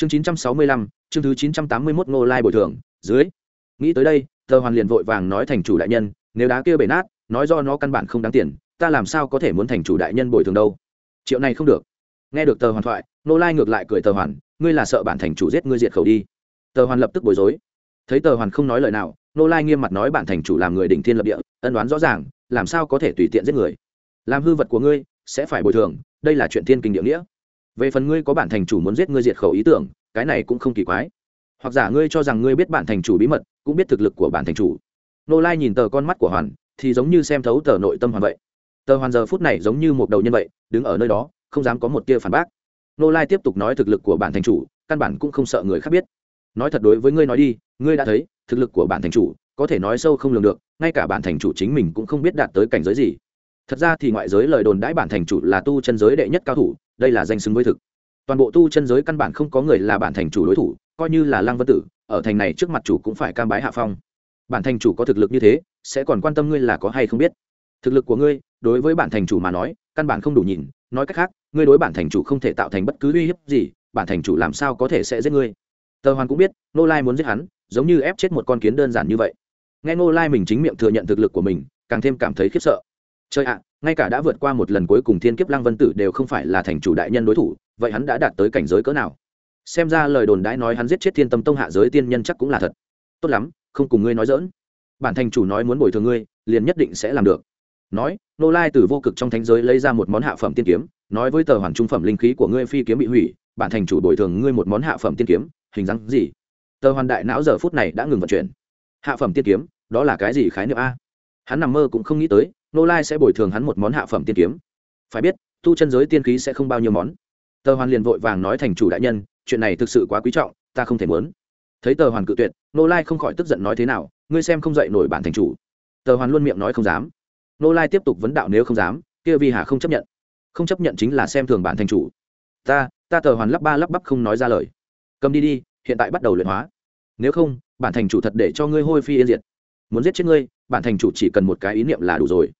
chương chín trăm sáu mươi lăm, chương thứ chín trăm tám mươi mốt ngô lai bồi thường, dưới. Nghĩ tới đây, tờ hoàn liền vội vàng nói thành chủ đại nhân, nếu đá kia bể nát, nói do nó căn bản không đáng tiền, ta làm sao có thể muốn thành chủ đại nhân bồi thường đâu. Triệu này không được. Nghe được tờ hoàn thoại nô lai ngược lại cười tờ hoàn, ngươi là sợ bản thành chủ giết ngươi diệt khẩu đi. Tờ hoàn lập tức bối rối. Thấy tờ hoàn không nói lời nào nô lai nghiêm mặt nói bản thành chủ làm người đỉnh thiên lập địa, ân đoán rõ ràng, làm sao có thể tùy tiện giết người. Làm hư vật của ngươi, sẽ phải bồi thường, đây là chuyện thiên kinh địa nghĩa về phần ngươi có bản thành chủ muốn giết ngươi diệt khẩu ý tưởng, cái này cũng không kỳ quái. Hoặc giả ngươi cho rằng ngươi biết bản thành chủ bí mật, cũng biết thực lực của bản thành chủ. Nô lai nhìn tờ con mắt của hoàn, thì giống như xem thấu tờ nội tâm hoàn vậy. Tờ hoàn giờ phút này giống như một đầu nhân vậy, đứng ở nơi đó, không dám có một tia phản bác. Nô lai tiếp tục nói thực lực của bản thành chủ, căn bản cũng không sợ người khác biết. Nói thật đối với ngươi nói đi, ngươi đã thấy, thực lực của bản thành chủ, có thể nói sâu không lường được, ngay cả bản thành chủ chính mình cũng không biết đạt tới cảnh giới gì thật ra thì ngoại giới lời đồn đãi bản thành chủ là tu chân giới đệ nhất cao thủ, đây là danh xứng với thực. Toàn bộ tu chân giới căn bản không có người là bản thành chủ đối thủ, coi như là lăng vân tử, ở thành này trước mặt chủ cũng phải cam bái hạ phong. Bản thành chủ có thực lực như thế, sẽ còn quan tâm ngươi là có hay không biết. Thực lực của ngươi, đối với bản thành chủ mà nói, căn bản không đủ nhìn, nói cách khác, ngươi đối bản thành chủ không thể tạo thành bất cứ uy hiếp gì, bản thành chủ làm sao có thể sẽ giết ngươi? Tờ hoàn cũng biết nô lai muốn giết hắn, giống như ép chết một con kiến đơn giản như vậy. Nghe nô lai mình chính miệng thừa nhận thực lực của mình, càng thêm cảm thấy khiếp sợ chơi ạ, ngay cả đã vượt qua một lần cuối cùng thiên kiếp lăng vân tử đều không phải là thành chủ đại nhân đối thủ, vậy hắn đã đạt tới cảnh giới cỡ nào? Xem ra lời đồn đãi nói hắn giết chết thiên tâm tông hạ giới tiên nhân chắc cũng là thật. Tốt lắm, không cùng ngươi nói giỡn. bản thành chủ nói muốn bồi thường ngươi, liền nhất định sẽ làm được. Nói, nô lai từ vô cực trong thánh giới lấy ra một món hạ phẩm tiên kiếm, nói với tờ hoàn trung phẩm linh khí của ngươi phi kiếm bị hủy, bản thành chủ bồi thường ngươi một món hạ phẩm tiên kiếm, hình dáng gì? Tờ hoàn đại não giờ phút này đã ngừng vận chuyển. Hạ phẩm tiên kiếm, đó là cái gì khái niệm a? Hắn nằm mơ cũng không nghĩ tới nô lai sẽ bồi thường hắn một món hạ phẩm tiên kiếm. Phải biết, tu chân giới tiên khí sẽ không bao nhiêu món. Tờ hoàn liền vội vàng nói thành chủ đại nhân, chuyện này thực sự quá quý trọng, ta không thể muốn. Thấy tờ hoàn cự tuyệt nô lai không khỏi tức giận nói thế nào, ngươi xem không dạy nổi bản thành chủ. Tờ hoàn luôn miệng nói không dám. Nô lai tiếp tục vấn đạo nếu không dám, kia vi hà không chấp nhận. Không chấp nhận chính là xem thường bản thành chủ. Ta ta tờ hoàn lắp ba lắp bắp không nói ra lời. Cầm đi đi, hiện tại bắt đầu luyện hóa. Nếu không, bản thành chủ thật để cho ngươi hôi phi yên diệt muốn giết chết ngươi, bản thành chủ chỉ cần một cái ý niệm là đủ rồi.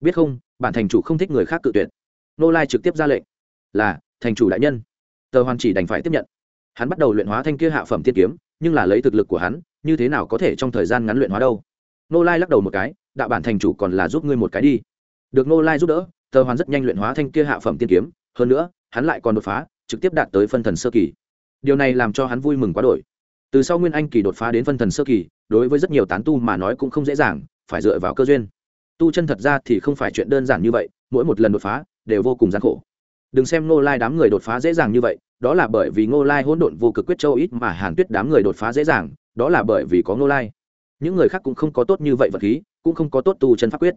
Biết không, bản thành chủ không thích người khác cự tuyệt. Nô lai trực tiếp ra lệnh. Là, thành chủ đại nhân. Tờ hoàn chỉ đành phải tiếp nhận. Hắn bắt đầu luyện hóa thanh kia hạ phẩm tiên kiếm, nhưng là lấy thực lực của hắn, như thế nào có thể trong thời gian ngắn luyện hóa đâu? Nô lai lắc đầu một cái, đạo bản thành chủ còn là giúp ngươi một cái đi. Được nô lai giúp đỡ, tờ hoàn rất nhanh luyện hóa thanh kia hạ phẩm tiên kiếm, hơn nữa, hắn lại còn đột phá, trực tiếp đạt tới phân thần sơ kỳ. Điều này làm cho hắn vui mừng quá đổi từ sau nguyên anh kỳ đột phá đến phân thần sơ kỳ, đối với rất nhiều tán tu mà nói cũng không dễ dàng, phải dựa vào cơ duyên. Tu chân thật ra thì không phải chuyện đơn giản như vậy, mỗi một lần đột phá đều vô cùng gian khổ. Đừng xem ngô lai đám người đột phá dễ dàng như vậy, đó là bởi vì ngô lai hỗn độn vô cực quyết châu ít mà hàn tuyết đám người đột phá dễ dàng, đó là bởi vì có ngô lai. Những người khác cũng không có tốt như vậy vật khí, cũng không có tốt tu chân pháp quyết.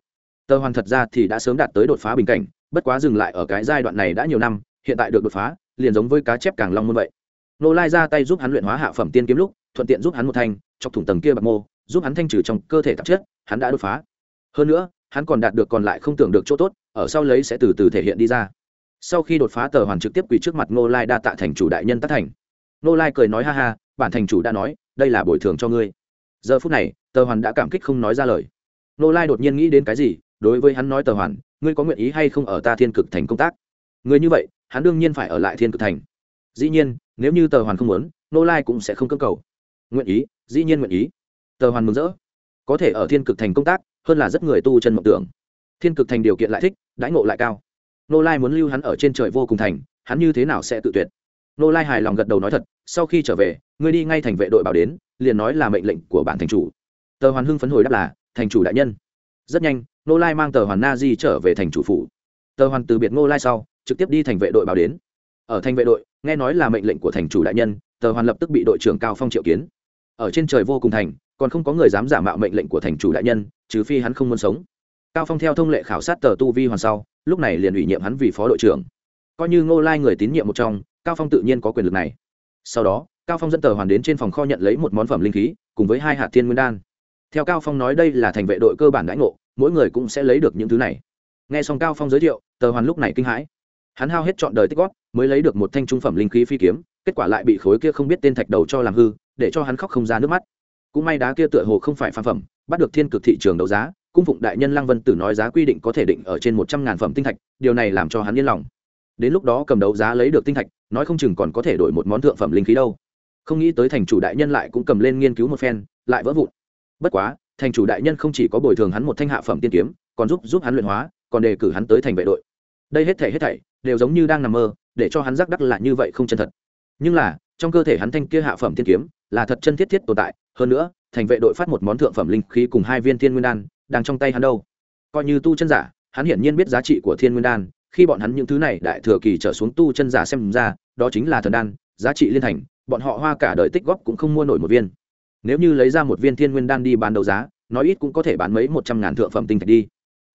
Tờ hoàn thật ra thì đã sớm đạt tới đột phá bình cảnh, bất quá dừng lại ở cái giai đoạn này đã nhiều năm, hiện tại được đột phá, liền giống với cá chép càng long môn vậy nô lai ra tay giúp hắn luyện hóa hạ phẩm tiên kiếm lúc, thuận tiện giúp hắn một thanh, chọc thủng tầng kia bạc mô, giúp hắn thanh trừ trong cơ thể tạp chất, hắn đã đột phá. Hơn nữa, hắn còn đạt được còn lại không tưởng được chỗ tốt, ở sau lấy sẽ từ từ thể hiện đi ra. Sau khi đột phá tờ hoàn trực tiếp quỳ trước mặt nô lai đa tạ thành chủ đại nhân tác thành. Nô lai cười nói ha ha, bản thành chủ đã nói, đây là bồi thường cho ngươi. Giờ phút này, tờ hoàn đã cảm kích không nói ra lời. Nô lai đột nhiên nghĩ đến cái gì, đối với hắn nói tờ hoàn, ngươi có nguyện ý hay không ở ta thiên cực thành công tác? Người như vậy, hắn đương nhiên phải ở lại thiên cực thành dĩ nhiên, nếu như tờ hoàn không muốn, nô lai cũng sẽ không cơ cầu. Nguyện ý, dĩ nhiên nguyện ý. Tờ hoàn mừng rỡ. Có thể ở thiên cực thành công tác, hơn là rất người tu chân mộng tưởng. Thiên cực thành điều kiện lại thích, đãi ngộ lại cao. Nô lai muốn lưu hắn ở trên trời vô cùng thành, hắn như thế nào sẽ tự tuyệt? Nô lai hài lòng gật đầu nói thật, sau khi trở về, ngươi đi ngay thành vệ đội bảo đến, liền nói là mệnh lệnh của bản thành chủ. Tờ hoàn hưng phấn hồi đáp là, thành chủ đại nhân. Rất nhanh, nô lai mang tờ hoàn na di trở về thành chủ phủ. Tờ hoàn từ biệt nô lai sau, trực tiếp đi thành vệ đội bảo đến ở thành vệ đội, nghe nói là mệnh lệnh của thành chủ đại nhân, tờ hoàn lập tức bị đội trưởng cao phong triệu kiến. Ở trên trời vô cùng thành, còn không có người dám giả mạo mệnh lệnh của thành chủ đại nhân, trừ phi hắn không muốn sống. Cao phong theo thông lệ khảo sát tờ tu vi hoàn sau, lúc này liền ủy nhiệm hắn vì phó đội trưởng. Coi như ngô lai người tín nhiệm một trong, cao phong tự nhiên có quyền lực này. Sau đó, cao phong dẫn tờ hoàn đến trên phòng kho nhận lấy một món phẩm linh khí, cùng với hai hạt thiên nguyên đan. Theo cao phong nói đây là thành vệ đội cơ bản đãi ngộ, mỗi người cũng sẽ lấy được những thứ này. Nghe xong cao phong giới thiệu, tờ hoàn lúc này kinh hãi. Hắn hao hết chọn đời tích góp mới lấy được một thanh trung phẩm linh khí phi kiếm, kết quả lại bị khối kia không biết tên thạch đầu cho làm hư, để cho hắn khóc không ra nước mắt. Cũng may đá kia tựa hồ không phải phàm phẩm, bắt được thiên cực thị trường đấu giá, cung phụng đại nhân lăng vân tử nói giá quy định có thể định ở trên một trăm ngàn phẩm tinh thạch, điều này làm cho hắn yên lòng. Đến lúc đó cầm đấu giá lấy được tinh thạch, nói không chừng còn có thể đổi một món thượng phẩm linh khí đâu. Không nghĩ tới thành chủ đại nhân lại cũng cầm lên nghiên cứu một phen, lại vỡ vụn. Bất quá, thành chủ đại nhân không chỉ có bồi thường hắn một thanh hạ phẩm tiên kiếm, còn giúp giúp hắn luyện hóa, còn đề cử hắn tới thành vệ đội. Đây hết thảy hết thảy, đều giống như đang nằm mơ để cho hắn giác đắc là như vậy không chân thật. Nhưng là, trong cơ thể hắn thanh kia hạ phẩm thiên kiếm, là thật chân thiết thiết tồn tại, hơn nữa, thành vệ đội phát một món thượng phẩm linh khí cùng hai viên thiên nguyên đan, đang trong tay hắn đâu. Coi như tu chân giả, hắn hiển nhiên biết giá trị của thiên nguyên đan, khi bọn hắn những thứ này đại thừa kỳ trở xuống tu chân giả xem ra, đó chính là thần đan, giá trị liên thành, bọn họ hoa cả đời tích góp cũng không mua nổi một viên. Nếu như lấy ra một viên thiên nguyên đan đi bán đấu giá, nói ít cũng có thể bán mấy một trăm ngàn thượng phẩm tinh thạch đi.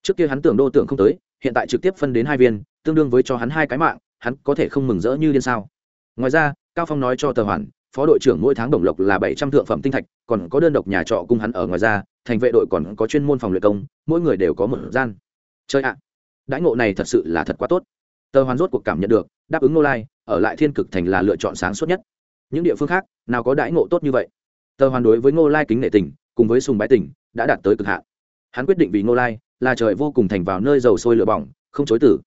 Trước kia hắn tưởng đô tưởng không tới, hiện tại trực tiếp phân đến hai viên, tương đương với cho hắn hai cái mạng hắn có thể không mừng rỡ như điên sao? Ngoài ra, cao phong nói cho tờ hoàn, phó đội trưởng mỗi tháng đồng lộc là bảy trăm thượng phẩm tinh thạch, còn có đơn độc nhà trọ cung hắn ở ngoài ra, thành vệ đội còn có chuyên môn phòng luyện công, mỗi người đều có một gian. Chơi ạ, đãi ngộ này thật sự là thật quá tốt. Tờ hoàn rốt cuộc cảm nhận được, đáp ứng nô lai, ở lại thiên cực thành là lựa chọn sáng suốt nhất. Những địa phương khác, nào có đãi ngộ tốt như vậy? Tờ hoàn đối với ngô lai kính nệ tình, cùng với sùng bái tình, đã đạt tới cực hạn. Hắn quyết định vì ngô lai, là trời vô cùng thành vào nơi dầu sôi lửa bỏng, không chối tử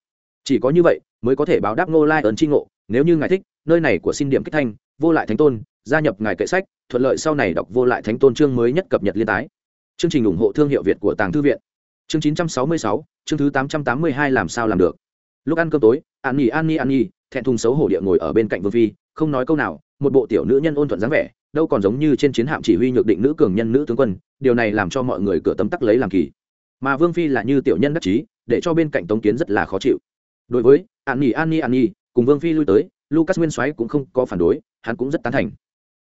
chỉ có như vậy mới có thể báo đáp ngô lai ơn tri ngộ nếu như ngài thích nơi này của xin điểm kích thanh vô lại thánh tôn gia nhập ngài kệ sách thuận lợi sau này đọc vô lại thánh tôn chương mới nhất cập nhật liên tái. Chương trình ủng hộ thương hiệu việt của tàng thư viện. Chương 966, chương thứ 882 làm sao làm được. Lúc ăn cơm tối an nhi an nhi an nhi thẹn thùng xấu hổ địa ngồi ở bên cạnh vương phi không nói câu nào một bộ tiểu nữ nhân ôn thuận dáng vẻ đâu còn giống như trên chiến hạm chỉ huy nhược định nữ cường nhân nữ tướng quân điều này làm cho mọi người cửa tấm tắc lấy làm kỳ. Mà vương phi là như tiểu nhân đắc chí để cho bên cạnh tống kiến rất là khó chịu đối với an nhi an nhi an nhi cùng vương phi lui tới lucas nguyên soái cũng không có phản đối hắn cũng rất tán thành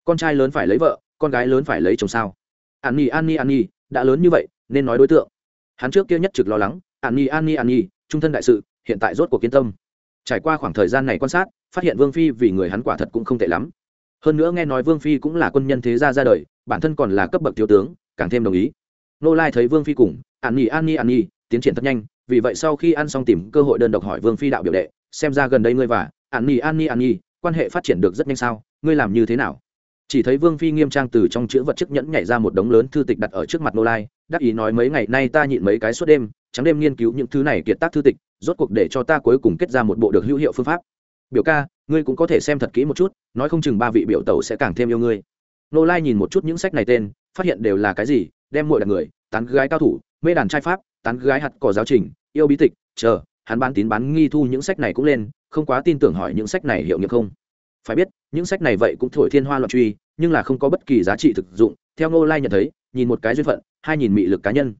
con trai lớn phải lấy vợ con gái lớn phải lấy chồng sao an nhi an nhi an nhi đã lớn như vậy nên nói đối tượng hắn trước kia nhất trực lo lắng an nhi an nhi an nhi trung thân đại sự hiện tại rốt cuộc kiên tâm trải qua khoảng thời gian này quan sát phát hiện vương phi vì người hắn quả thật cũng không tệ lắm hơn nữa nghe nói vương phi cũng là quân nhân thế gia ra đời bản thân còn là cấp bậc thiếu tướng càng thêm đồng ý nô lai thấy vương phi cùng an nhi an nhi an nhi tiến triển thật nhanh vì vậy sau khi ăn xong tìm cơ hội đơn độc hỏi vương phi đạo biểu đệ, xem ra gần đây ngươi và, an nhi an nhi an nhi, quan hệ phát triển được rất nhanh sao, ngươi làm như thế nào? Chỉ thấy vương phi nghiêm trang từ trong chữ vật chức nhẫn nhảy ra một đống lớn thư tịch đặt ở trước mặt nô lai, đắc ý nói mấy ngày nay ta nhịn mấy cái suốt đêm, trắng đêm nghiên cứu những thứ này kiệt tác thư tịch, rốt cuộc để cho ta cuối cùng kết ra một bộ được hữu hiệu phương pháp. Biểu ca, ngươi cũng có thể xem thật kỹ một chút, nói không chừng ba vị biểu tẩu sẽ càng thêm yêu ngươi. Nô lai nhìn một chút những sách này tên, phát hiện đều là cái gì, đem muội là người, tán gái cao thủ, mê đàn trai pháp, tán gái hạt cỏ giáo trình yêu bí tịch, chờ, hắn bán tín bán nghi thu những sách này cũng lên, không quá tin tưởng hỏi những sách này hiệu nghiệm không. Phải biết, những sách này vậy cũng thổi thiên hoa loạn truy, nhưng là không có bất kỳ giá trị thực dụng. Theo ngô lai nhận thấy, nhìn một cái duyên phận, hai nhìn mị lực cá nhân.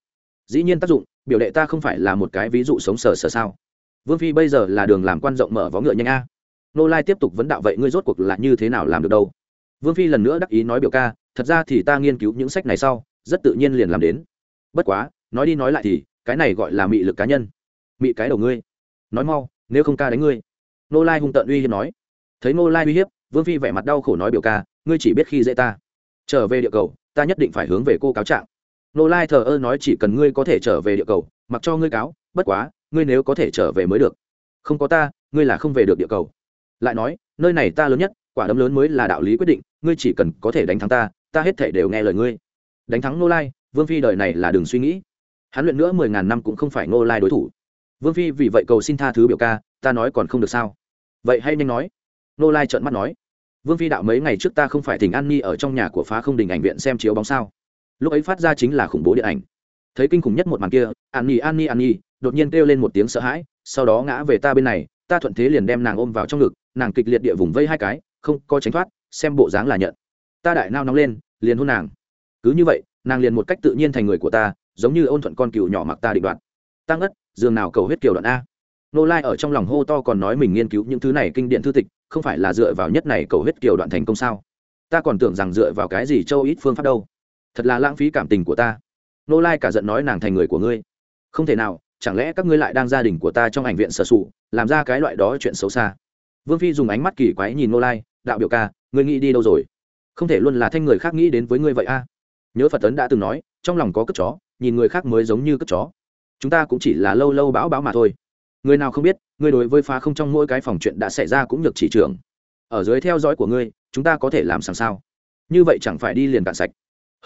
Dĩ nhiên tác dụng, biểu đệ ta không phải là một cái ví dụ sống sờ sờ sao. Vương phi bây giờ là đường làm quan rộng mở vó ngựa nhanh a. Ngô lai tiếp tục vấn đạo vậy ngươi rốt cuộc là như thế nào làm được đâu? Vương phi lần nữa đắc ý nói biểu ca, thật ra thì ta nghiên cứu những sách này sau, rất tự nhiên liền làm đến. Bất quá, nói đi nói lại thì cái này gọi là mị lực cá nhân. Mị cái đầu ngươi. Nói mau, nếu không ca đánh ngươi. Nô lai hung tận uy hiếp nói. Thấy nô lai uy hiếp, vương phi vẻ mặt đau khổ nói biểu ca, ngươi chỉ biết khi dễ ta. Trở về địa cầu, ta nhất định phải hướng về cô cáo trạng. Nô lai thờ ơ nói chỉ cần ngươi có thể trở về địa cầu, mặc cho ngươi cáo, bất quá, ngươi nếu có thể trở về mới được. Không có ta, ngươi là không về được địa cầu. Lại nói, nơi này ta lớn nhất, quả đấm lớn mới là đạo lý quyết định, ngươi chỉ cần có thể đánh thắng ta ta hết thể đều nghe lời ngươi. Đánh thắng nô lai, vương phi đời này là đừng suy nghĩ hắn luyện nữa mười ngàn năm cũng không phải Ngô lai đối thủ. Vương phi, vì vậy cầu xin tha thứ biểu ca, ta nói còn không được sao? Vậy hay nhanh nói. Ngô lai trợn mắt nói. Vương phi đạo mấy ngày trước ta không phải thỉnh an ni ở trong nhà của phá không đình ảnh viện xem chiếu bóng sao? Lúc ấy phát ra chính là khủng bố điện ảnh. Thấy kinh khủng nhất một màn kia, an ni an ni an ni đột nhiên kêu lên một tiếng sợ hãi, sau đó ngã về ta bên này, ta thuận thế liền đem nàng ôm vào trong ngực, nàng kịch liệt địa vùng vây hai cái, không có tránh thoát, xem bộ dáng là nhận. Ta đại nao nóng lên, liền hôn nàng. Cứ như vậy nàng liền một cách tự nhiên thành người của ta, giống như ôn thuận con cừu nhỏ mặc ta định đoạt. Tăng ất giường nào cầu huyết kiều đoạn a. Nô lai ở trong lòng hô to còn nói mình nghiên cứu những thứ này kinh điện thư tịch, không phải là dựa vào nhất này cầu huyết kiều đoạn thành công sao? Ta còn tưởng rằng dựa vào cái gì châu ít phương pháp đâu. Thật là lãng phí cảm tình của ta. Nô lai cả giận nói nàng thành người của ngươi. Không thể nào, chẳng lẽ các ngươi lại đang gia đình của ta trong ảnh viện sở sụ làm ra cái loại đó chuyện xấu xa? Vương phi dùng ánh mắt kỳ quái nhìn nô lai, đạo biểu ca, ngươi nghĩ đi đâu rồi? Không thể luôn là thanh người khác nghĩ đến với ngươi vậy a nhớ phật tấn đã từng nói, trong lòng có cất chó, nhìn người khác mới giống như cất chó. Chúng ta cũng chỉ là lâu lâu bão bão mà thôi. Người nào không biết ngươi đối với phá không trong mỗi cái phòng chuyện đã xảy ra cũng được chỉ trưởng ở dưới theo dõi của ngươi, chúng ta có thể làm sàng sao? Như vậy chẳng phải đi liền cạn sạch.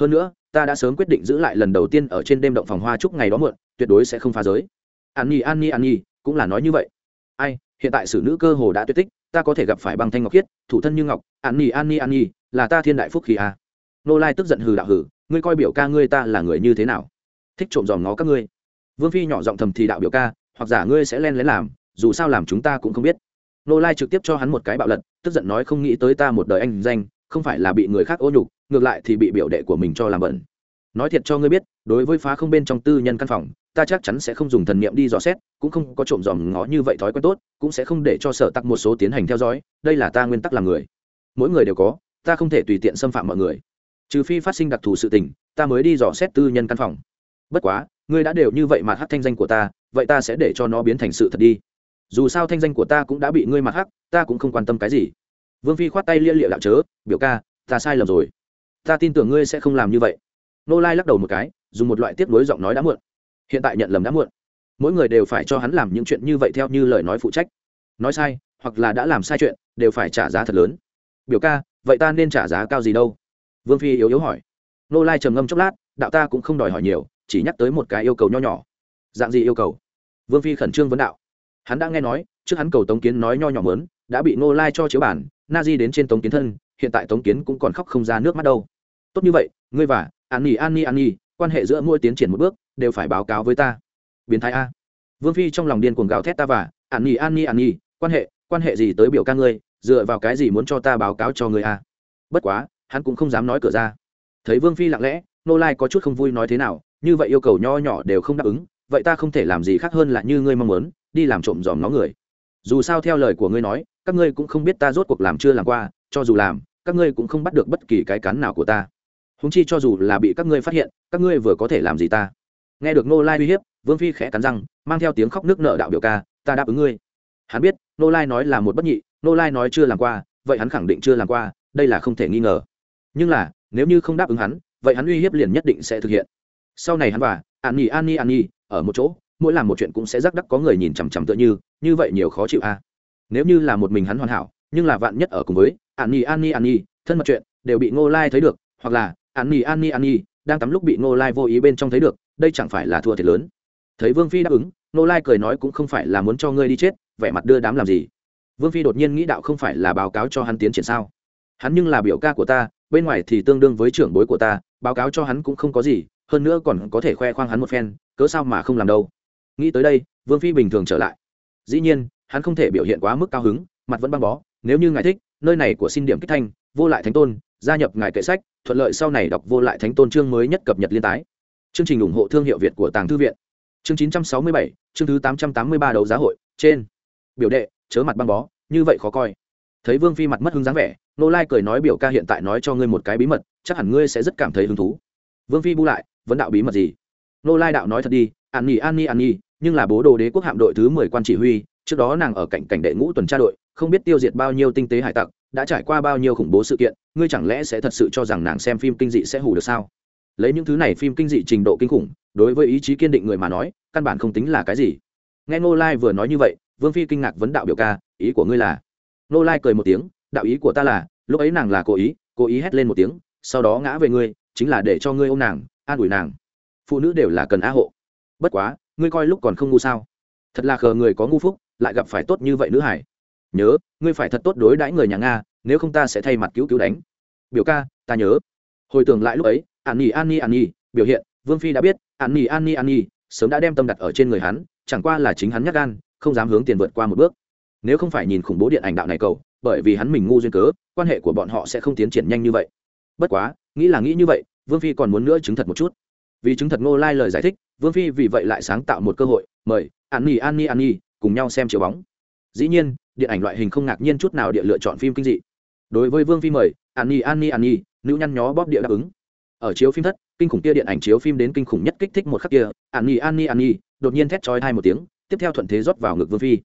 Hơn nữa, ta đã sớm quyết định giữ lại lần đầu tiên ở trên đêm động phòng hoa chúc ngày đó muộn, tuyệt đối sẽ không phá giới. An nhi an nhi an nhi, cũng là nói như vậy. Ai, hiện tại sử nữ cơ hồ đã tuyệt tích, ta có thể gặp phải băng thanh ngọc khiết, thủ thân như ngọc. An nhi an nhi an nhi, là ta thiên đại phúc khí à. nô lai tức giận hừ đạo hừ ngươi coi biểu ca ngươi ta là người như thế nào? Thích trộm dòm ngó các ngươi. Vương phi nhỏ giọng thầm thì đạo biểu ca, hoặc giả ngươi sẽ len lén làm, dù sao làm chúng ta cũng không biết. Nô lai trực tiếp cho hắn một cái bạo lật, tức giận nói không nghĩ tới ta một đời anh danh, không phải là bị người khác ô nhục, ngược lại thì bị biểu đệ của mình cho làm bẩn. Nói thiệt cho ngươi biết, đối với phá không bên trong tư nhân căn phòng, ta chắc chắn sẽ không dùng thần niệm đi dò xét, cũng không có trộm dòm ngó như vậy thói quen tốt, cũng sẽ không để cho sở tắc một số tiến hành theo dõi, đây là ta nguyên tắc làm người. Mỗi người đều có, ta không thể tùy tiện xâm phạm mọi người trừ phi phát sinh đặc thù sự tình, ta mới đi dò xét tư nhân căn phòng. Bất quá, ngươi đã đều như vậy mà hát thanh danh của ta, vậy ta sẽ để cho nó biến thành sự thật đi. Dù sao thanh danh của ta cũng đã bị ngươi mặc hắc ta cũng không quan tâm cái gì. Vương phi khoát tay lia lịa đạo chớ, biểu ca, ta sai lầm rồi. Ta tin tưởng ngươi sẽ không làm như vậy. Nô lai lắc đầu một cái, dùng một loại tiếp nối giọng nói đã muộn. Hiện tại nhận lầm đã muộn. Mỗi người đều phải cho hắn làm những chuyện như vậy theo như lời nói phụ trách. Nói sai, hoặc là đã làm sai chuyện, đều phải trả giá thật lớn. Biểu ca, vậy ta nên trả giá cao gì đâu? Vương phi yếu yếu hỏi. Nô lai trầm ngâm chốc lát, đạo ta cũng không đòi hỏi nhiều, chỉ nhắc tới một cái yêu cầu nho nhỏ. Dạng gì yêu cầu? Vương phi khẩn trương vấn đạo. Hắn đã nghe nói, trước hắn cầu tống kiến nói nho nhỏ mớn, đã bị nô lai cho chiếu bản, na di đến trên tống kiến thân, hiện tại tống kiến cũng còn khóc không ra nước mắt đâu. Tốt như vậy, ngươi và, an nhi an nhi an nhi, quan hệ giữa mỗi tiến triển một bước, đều phải báo cáo với ta. Biến thái a. Vương phi trong lòng điên cuồng gào thét ta và, an nhi an nhi an nhi, quan hệ quan hệ gì tới biểu ca ngươi, dựa vào cái gì muốn cho ta báo cáo cho ngươi a? Bất quá hắn cũng không dám nói cửa ra. Thấy vương phi lặng lẽ, nô lai có chút không vui nói thế nào, như vậy yêu cầu nho nhỏ đều không đáp ứng, vậy ta không thể làm gì khác hơn là như ngươi mong muốn, đi làm trộm dòm nó người. Dù sao theo lời của ngươi nói, các ngươi cũng không biết ta rốt cuộc làm chưa làm qua, cho dù làm, các ngươi cũng không bắt được bất kỳ cái cắn nào của ta. Húng chi cho dù là bị các ngươi phát hiện, các ngươi vừa có thể làm gì ta? Nghe được nô lai uy hiếp, vương phi khẽ cắn răng, mang theo tiếng khóc nước nợ đạo biểu ca, ta đáp ứng ngươi. Hắn biết, nô lai nói là một bất nhị, nô lai nói chưa làm qua, vậy hắn khẳng định chưa làm qua, đây là không thể nghi ngờ nhưng là, nếu như không đáp ứng hắn, vậy hắn uy hiếp liền nhất định sẽ thực hiện. Sau này hắn và an nhi an nhi an nhi, ở một chỗ, mỗi làm một chuyện cũng sẽ rắc đắc có người nhìn chằm chằm tựa như như vậy nhiều khó chịu a. Nếu như là một mình hắn hoàn hảo, nhưng là vạn nhất ở cùng với an nhi an nhi an nhi, thân mật chuyện, đều bị ngô lai thấy được, hoặc là an nhi an nhi an nhi, đang tắm lúc bị ngô lai vô ý bên trong thấy được, đây chẳng phải là thua thiệt lớn. Thấy vương phi đáp ứng, ngô lai cười nói cũng không phải là muốn cho ngươi đi chết, vẻ mặt đưa đám làm gì? Vương phi đột nhiên nghĩ đạo không phải là báo cáo cho hắn tiến triển sao? Hắn nhưng là biểu ca của ta bên ngoài thì tương đương với trưởng bối của ta, báo cáo cho hắn cũng không có gì, hơn nữa còn có thể khoe khoang hắn một phen, cớ sao mà không làm đâu. Nghĩ tới đây, vương phi bình thường trở lại. Dĩ nhiên, hắn không thể biểu hiện quá mức cao hứng, mặt vẫn băng bó, nếu như ngài thích, nơi này của xin điểm kích thanh, vô lại thánh tôn, gia nhập ngài kệ sách, thuận lợi sau này đọc vô lại thánh tôn chương mới nhất cập nhật liên tái. Chương trình ủng hộ thương hiệu việt của tàng thư viện. Chương chín trăm sáu mươi bảy, chương thứ tám trăm tám mươi ba đấu giá hội, trên. Biểu đệ, chớ mặt băng bó, như vậy khó coi. Thấy vương phi mặt mất hứng dáng vẻ nô lai cười nói biểu ca hiện tại nói cho ngươi một cái bí mật, chắc hẳn ngươi sẽ rất cảm thấy hứng thú. Vương phi bu lại, vấn đạo bí mật gì? Nô lai đạo nói thật đi, an nhi an nhi an nhi, nhưng là bố đồ đế quốc hạm đội thứ mười quan chỉ huy, trước đó nàng ở cạnh cảnh đệ ngũ tuần tra đội, không biết tiêu diệt bao nhiêu tinh tế hải tặc, đã trải qua bao nhiêu khủng bố sự kiện, ngươi chẳng lẽ sẽ thật sự cho rằng nàng xem phim kinh dị sẽ hù được sao? Lấy những thứ này phim kinh dị trình độ kinh khủng, đối với ý chí kiên định người mà nói, căn bản không tính là cái gì. Nghe ngô lai vừa nói như vậy, vương phi kinh ngạc vấn đạo biểu ca, ý của ngươi là? Ngô lai cười một tiếng đạo ý của ta là, lúc ấy nàng là cố ý cố ý hét lên một tiếng, sau đó ngã về ngươi, chính là để cho ngươi ô m nàng, an ủi nàng. Phụ nữ đều là cần á hộ. Bất quá, ngươi coi lúc còn không ngu sao? Thật là khờ người có ngu phúc, lại gặp phải tốt như vậy nữ hải. Nhớ, ngươi phải thật tốt đối đãi người nhà nga, nếu không ta sẽ thay mặt cứu cứu đánh. Biểu ca, ta nhớ. Hồi tưởng lại lúc ấy, an nhi an nhi an nhi, biểu hiện, vương phi đã biết, an nhi an nhi an nhi, sớm đã đem tâm đặt ở trên người hắn, chẳng qua là chính hắn nhắc gan, không dám hướng tiền vượt qua một bước. Nếu không phải nhìn khủng bố điện ảnh đạo này cầu bởi vì hắn mình ngu duyên cớ, quan hệ của bọn họ sẽ không tiến triển nhanh như vậy. Bất quá, nghĩ là nghĩ như vậy, vương phi còn muốn nữa chứng thật một chút. Vì chứng thật ngô lai lời giải thích, vương phi vì vậy lại sáng tạo một cơ hội, mời an nhi an nhi an nhi cùng nhau xem chiếu bóng. Dĩ nhiên, điện ảnh loại hình không ngạc nhiên chút nào địa lựa chọn phim kinh dị. Đối với vương phi mời, an nhi an nhi an nhi, nữ nhăn nhó bóp địa đáp ứng. Ở chiếu phim thất, kinh khủng kia điện ảnh chiếu phim đến kinh khủng nhất kích thích một khắc kia, an nhi an nhi an nhi đột nhiên thét chói hai một tiếng, tiếp theo thuận thế rót vào ngực vương phi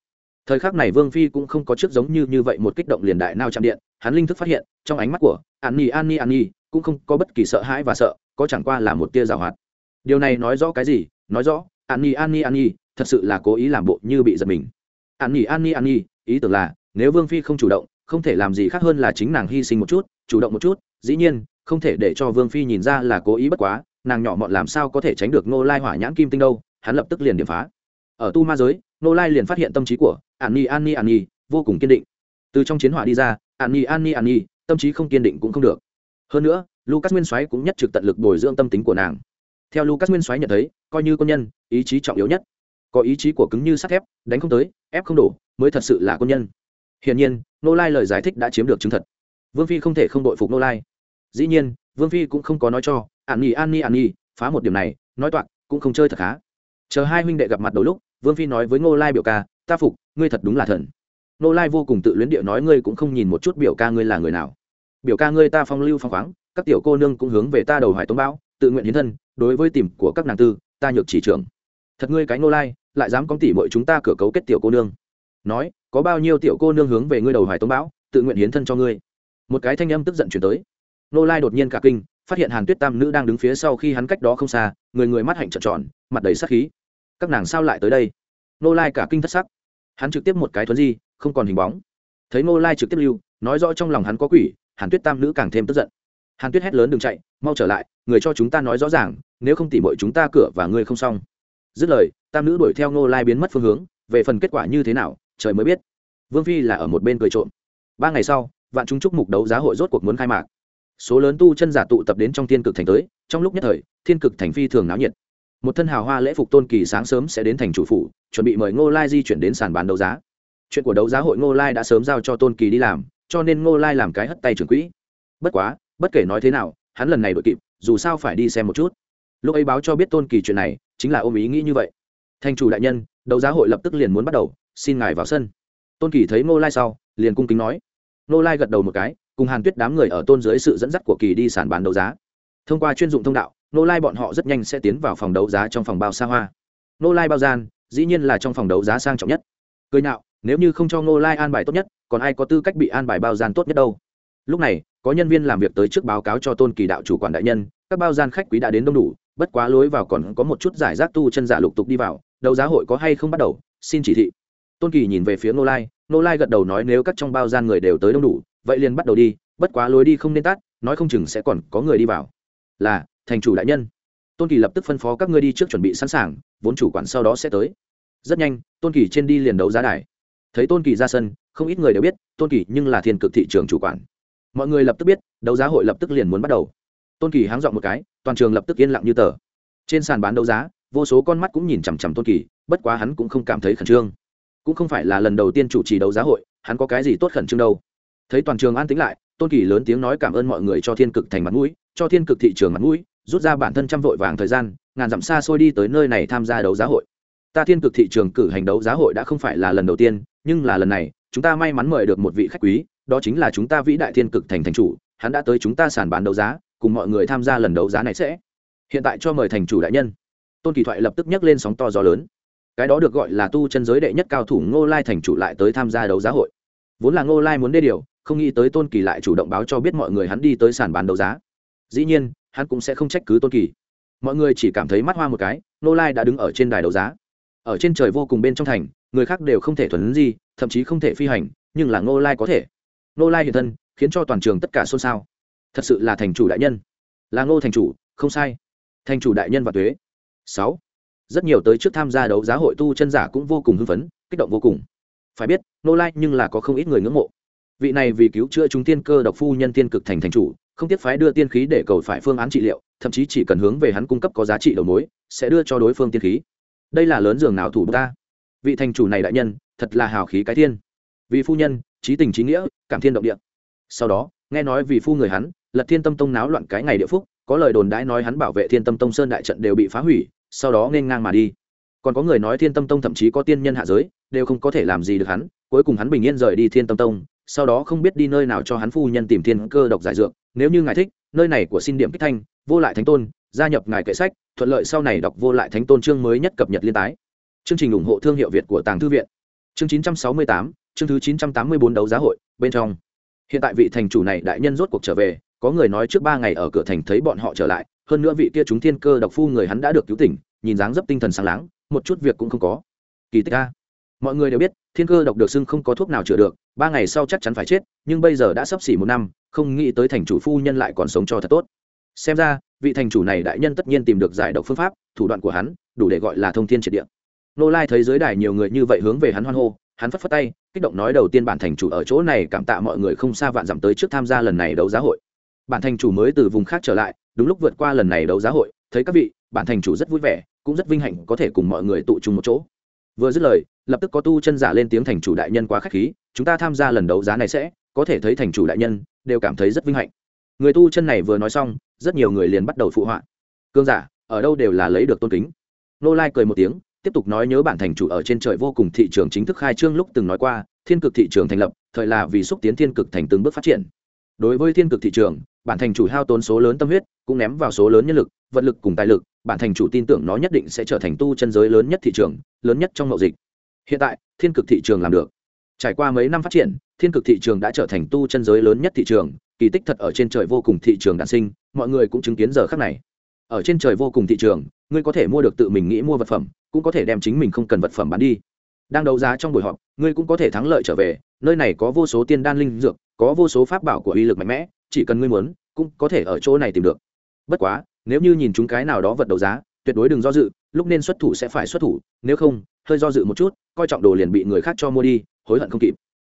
thời khắc này vương phi cũng không có trước giống như như vậy một kích động liền đại nao chạm điện, hắn linh thức phát hiện, trong ánh mắt của an nhi an nhi an nhi, cũng không có bất kỳ sợ hãi và sợ, có chẳng qua là một tia rào hoạt. Điều này nói rõ cái gì? Nói rõ, an nhi an nhi an nhi, thật sự là cố ý làm bộ như bị giật mình. An nhi an nhi an nhi, ý tưởng là, nếu vương phi không chủ động, không thể làm gì khác hơn là chính nàng hy sinh một chút, chủ động một chút, dĩ nhiên, không thể để cho vương phi nhìn ra là cố ý bất quá, nàng nhỏ mọn làm sao có thể tránh được ngô lai hỏa nhãn kim tinh đâu, hắn lập tức liền điểm phá ở tu ma giới nô lai liền phát hiện tâm trí của an ni an ni an ni vô cùng kiên định. Từ trong chiến hỏa đi ra, an ni an ni an ni, tâm trí không kiên định cũng không được. Hơn nữa, lucas nguyên soái cũng nhất trực tận lực bồi dưỡng tâm tính của nàng. Theo lucas nguyên soái nhận thấy, coi như quân nhân, ý chí trọng yếu nhất. Có ý chí của cứng như sắt thép, đánh không tới, ép không đổ, mới thật sự là quân nhân. Hiển nhiên nô lai lời giải thích đã chiếm được chứng thật. Vương phi không thể không đội phục nô lai. Dĩ nhiên, vương phi cũng không có nói cho an ni an ni an ni, phá một điểm này, nói toạc, cũng không chơi thật khá. Chờ hai huynh đệ gặp mặt đầu lúc vương phi nói với ngô lai biểu ca, ta phục, ngươi thật đúng là thần. Ngô lai vô cùng tự luyến địa nói, ngươi cũng không nhìn một chút biểu ca ngươi là người nào. Biểu ca ngươi ta phong lưu phong khoáng, các tiểu cô nương cũng hướng về ta đầu hoài tống bão, tự nguyện hiến thân, đối với tìm của các nàng tư, ta nhược chỉ trưởng. Thật ngươi cái ngô lai, lại dám công tỉ mọi chúng ta cửa cấu kết tiểu cô nương. Nói, có bao nhiêu tiểu cô nương hướng về ngươi đầu hoài tống bão, tự nguyện hiến thân cho ngươi. Một cái thanh âm tức giận chuyển tới. Ngô lai đột nhiên cả kinh, phát hiện hàn tuyết tam nữ đang đứng phía sau khi hắn cách đó không xa, người người mắt hạnh trợn tròn, mặt đầy sắc khí các nàng sao lại tới đây? Nô lai cả kinh thất sắc. Hắn trực tiếp một cái thuấn di, không còn hình bóng. Thấy nô lai trực tiếp lưu, nói rõ trong lòng hắn có quỷ, hàn tuyết tam nữ càng thêm tức giận. Hàn tuyết hét lớn đừng chạy, mau trở lại, người cho chúng ta nói rõ ràng, nếu không tỉ mọi chúng ta cửa và ngươi không xong. Dứt lời, tam nữ đuổi theo nô lai biến mất phương hướng, về phần kết quả như thế nào, trời mới biết. Vương phi là ở một bên cười trộm. Ba ngày sau, vạn chúng chúc mục đấu giá hội rốt cuộc muốn khai mạc. Số lớn tu chân giả tụ tập đến trong thiên cực thành tới, trong lúc nhất thời, thiên cực thành phi thường náo nhiệt một thân hào hoa lễ phục tôn kỳ sáng sớm sẽ đến thành chủ phủ, chuẩn bị mời ngô lai di chuyển đến sàn bán đấu giá. Chuyện của đấu giá hội ngô lai đã sớm giao cho tôn kỳ đi làm, cho nên ngô lai làm cái hất tay trưởng quỹ. Bất quá, bất kể nói thế nào, hắn lần này đội kịp, dù sao phải đi xem một chút. Lúc ấy báo cho biết tôn kỳ chuyện này, chính là ôm ý nghĩ như vậy. Thành chủ đại nhân, đấu giá hội lập tức liền muốn bắt đầu, xin ngài vào sân. Tôn kỳ thấy ngô lai sau, liền cung kính nói. Ngô lai gật đầu một cái, cùng hàn tuyết đám người ở tôn dưới sự dẫn dắt của kỳ đi sàn bán đấu giá. Thông qua chuyên dụng thông đạo nô lai bọn họ rất nhanh sẽ tiến vào phòng đấu giá trong phòng bao xa hoa. Nô lai bao gian, dĩ nhiên là trong phòng đấu giá sang trọng nhất. Cười nhạo, nếu như không cho nô lai an bài tốt nhất, còn ai có tư cách bị an bài bao gian tốt nhất đâu? Lúc này, có nhân viên làm việc tới trước báo cáo cho tôn kỳ đạo chủ quản đại nhân, các bao gian khách quý đã đến đông đủ, bất quá lối vào còn có một chút giải rác tu chân giả lục tục đi vào, đấu giá hội có hay không bắt đầu, xin chỉ thị. Tôn kỳ nhìn về phía nô lai nô lai gật đầu nói nếu các trong bao gian người đều tới đông đủ, vậy liền bắt đầu đi, bất quá lối đi không nên tắt, nói không chừng sẽ còn có người đi vào. Là thành chủ đại nhân. Tôn kỳ lập tức phân phó các ngươi đi trước chuẩn bị sẵn sàng, vốn chủ quản sau đó sẽ tới. Rất nhanh, tôn kỳ trên đi liền đấu giá đài. Thấy tôn kỳ ra sân, không ít người đều biết, tôn kỳ nhưng là thiên cực thị trường chủ quản. Mọi người lập tức biết, đấu giá hội lập tức liền muốn bắt đầu. Tôn kỳ háng dọn một cái, toàn trường lập tức yên lặng như tờ. Trên sàn bán đấu giá, vô số con mắt cũng nhìn chằm chằm tôn kỳ, bất quá hắn cũng không cảm thấy khẩn trương. Cũng không phải là lần đầu tiên chủ trì đấu giá hội, hắn có cái gì tốt khẩn trương đâu. Thấy toàn trường an tính lại, tôn kỳ lớn tiếng nói cảm ơn mọi người cho thiên cực thành mặt mũi, cho thiên cực thị trường mặt mũi rút ra bản thân trăm vội vàng thời gian, ngàn dặm xa xôi đi tới nơi này tham gia đấu giá hội. Ta thiên cực thị trường cử hành đấu giá hội đã không phải là lần đầu tiên, nhưng là lần này, chúng ta may mắn mời được một vị khách quý, đó chính là chúng ta vĩ đại thiên cực thành thành chủ, hắn đã tới chúng ta sàn bán đấu giá, cùng mọi người tham gia lần đấu giá này sẽ. Hiện tại cho mời thành chủ đại nhân. Tôn kỳ thoại lập tức nhấc lên sóng to gió lớn. Cái đó được gọi là tu chân giới đệ nhất cao thủ ngô lai thành chủ lại tới tham gia đấu giá hội. Vốn là ngô lai muốn đê điều, không nghĩ tới tôn kỳ lại chủ động báo cho biết mọi người hắn đi tới sàn bán đấu giá. Dĩ nhiên hắn cũng sẽ không trách cứ tôn kỳ. Mọi người chỉ cảm thấy mắt hoa một cái, nô lai đã đứng ở trên đài đấu giá. Ở trên trời vô cùng bên trong thành, người khác đều không thể thuần gì, thậm chí không thể phi hành, nhưng là nô lai có thể. Nô lai hiện thân, khiến cho toàn trường tất cả xôn xao. Thật sự là thành chủ đại nhân. Là ngô thành chủ, không sai. Thành chủ đại nhân và thuế sáu. Rất nhiều tới trước tham gia đấu giá hội tu chân giả cũng vô cùng hưng phấn, kích động vô cùng. Phải biết, nô lai nhưng là có không ít người ngưỡng mộ. Vị này vì cứu chữa chúng tiên cơ độc phu nhân tiên cực thành thành chủ không tiếc phái đưa tiên khí để cầu phải phương án trị liệu, thậm chí chỉ cần hướng về hắn cung cấp có giá trị đầu mối, sẽ đưa cho đối phương tiên khí. Đây là lớn giường nào thủ ta. Vị thành chủ này đại nhân, thật là hào khí cái thiên. Vì phu nhân, trí tình trí nghĩa, cảm thiên động địa. Sau đó, nghe nói vì phu người hắn, lật thiên tâm tông náo loạn cái ngày địa phúc, có lời đồn đãi nói hắn bảo vệ thiên tâm tông sơn đại trận đều bị phá hủy, sau đó nên ngang mà đi. Còn có người nói thiên tâm tông thậm chí có tiên nhân hạ giới, đều không có thể làm gì được hắn, cuối cùng hắn bình yên rời đi thiên tâm tông sau đó không biết đi nơi nào cho hắn phu nhân tìm thiên cơ độc giải dược. Nếu như ngài thích nơi này của xin điểm kích thanh vô lại thánh tôn gia nhập ngài kệ sách thuận lợi sau này đọc vô lại thánh tôn chương mới nhất cập nhật liên tái. Chương trình ủng hộ thương hiệu việt của tàng thư viện. Chương 968, chương thứ 984 đấu giá hội bên trong. Hiện tại vị thành chủ này đại nhân rốt cuộc trở về có người nói trước ba ngày ở cửa thành thấy bọn họ trở lại hơn nữa vị kia chúng thiên cơ độc phu người hắn đã được cứu tỉnh nhìn dáng dấp tinh thần sáng láng một chút việc cũng không có. Kỳ tích a mọi người đều biết, thiên cơ độc được xưng không có thuốc nào chữa được, ba ngày sau chắc chắn phải chết, nhưng bây giờ đã sắp xỉ một năm, không nghĩ tới thành chủ phu nhân lại còn sống cho thật tốt. Xem ra, vị thành chủ này đại nhân tất nhiên tìm được giải độc phương pháp, thủ đoạn của hắn, đủ để gọi là thông thiên triệt địa. Nô lai thấy dưới đài nhiều người như vậy hướng về hắn hoan hô, hắn phất phất tay, kích động nói đầu tiên bản thành chủ ở chỗ này cảm tạ mọi người không xa vạn dặm tới trước tham gia lần này đấu giá hội. Bản thành chủ mới từ vùng khác trở lại, đúng lúc vượt qua lần này đấu giá hội, thấy các vị, bản thành chủ rất vui vẻ, cũng rất vinh hạnh có thể cùng mọi người tụ chung một chỗ vừa dứt lời, lập tức có tu chân giả lên tiếng thành chủ đại nhân quá khách khí, chúng ta tham gia lần đấu giá này sẽ, có thể thấy thành chủ đại nhân đều cảm thấy rất vinh hạnh. Người tu chân này vừa nói xong, rất nhiều người liền bắt đầu phụ họa. Cương giả, ở đâu đều là lấy được tôn kính. Nô lai cười một tiếng, tiếp tục nói nhớ bản thành chủ ở trên trời vô cùng thị trường chính thức khai trương lúc từng nói qua, thiên cực thị trường thành lập, thời là vì xúc tiến thiên cực thành từng bước phát triển. Đối với thiên cực thị trường, bản thành chủ hao tốn số lớn tâm huyết, cũng ném vào số lớn nhân lực, vật lực cùng tài lực bản thành chủ tin tưởng nó nhất định sẽ trở thành tu chân giới lớn nhất thị trường, lớn nhất trong mậu dịch. Hiện tại, thiên cực thị trường làm được. Trải qua mấy năm phát triển, thiên cực thị trường đã trở thành tu chân giới lớn nhất thị trường, kỳ tích thật ở trên trời vô cùng thị trường đản sinh, mọi người cũng chứng kiến giờ khắc này. Ở trên trời vô cùng thị trường, ngươi có thể mua được tự mình nghĩ mua vật phẩm, cũng có thể đem chính mình không cần vật phẩm bán đi. Đang đấu giá trong buổi họp, ngươi cũng có thể thắng lợi trở về, nơi này có vô số tiên đan linh dược, có vô số pháp bảo của uy lực mạnh mẽ, chỉ cần ngươi muốn, cũng có thể ở chỗ này tìm được. Bất quá nếu như nhìn chúng cái nào đó vật đấu giá, tuyệt đối đừng do dự, lúc nên xuất thủ sẽ phải xuất thủ, nếu không, hơi do dự một chút, coi trọng đồ liền bị người khác cho mua đi, hối hận không kịp.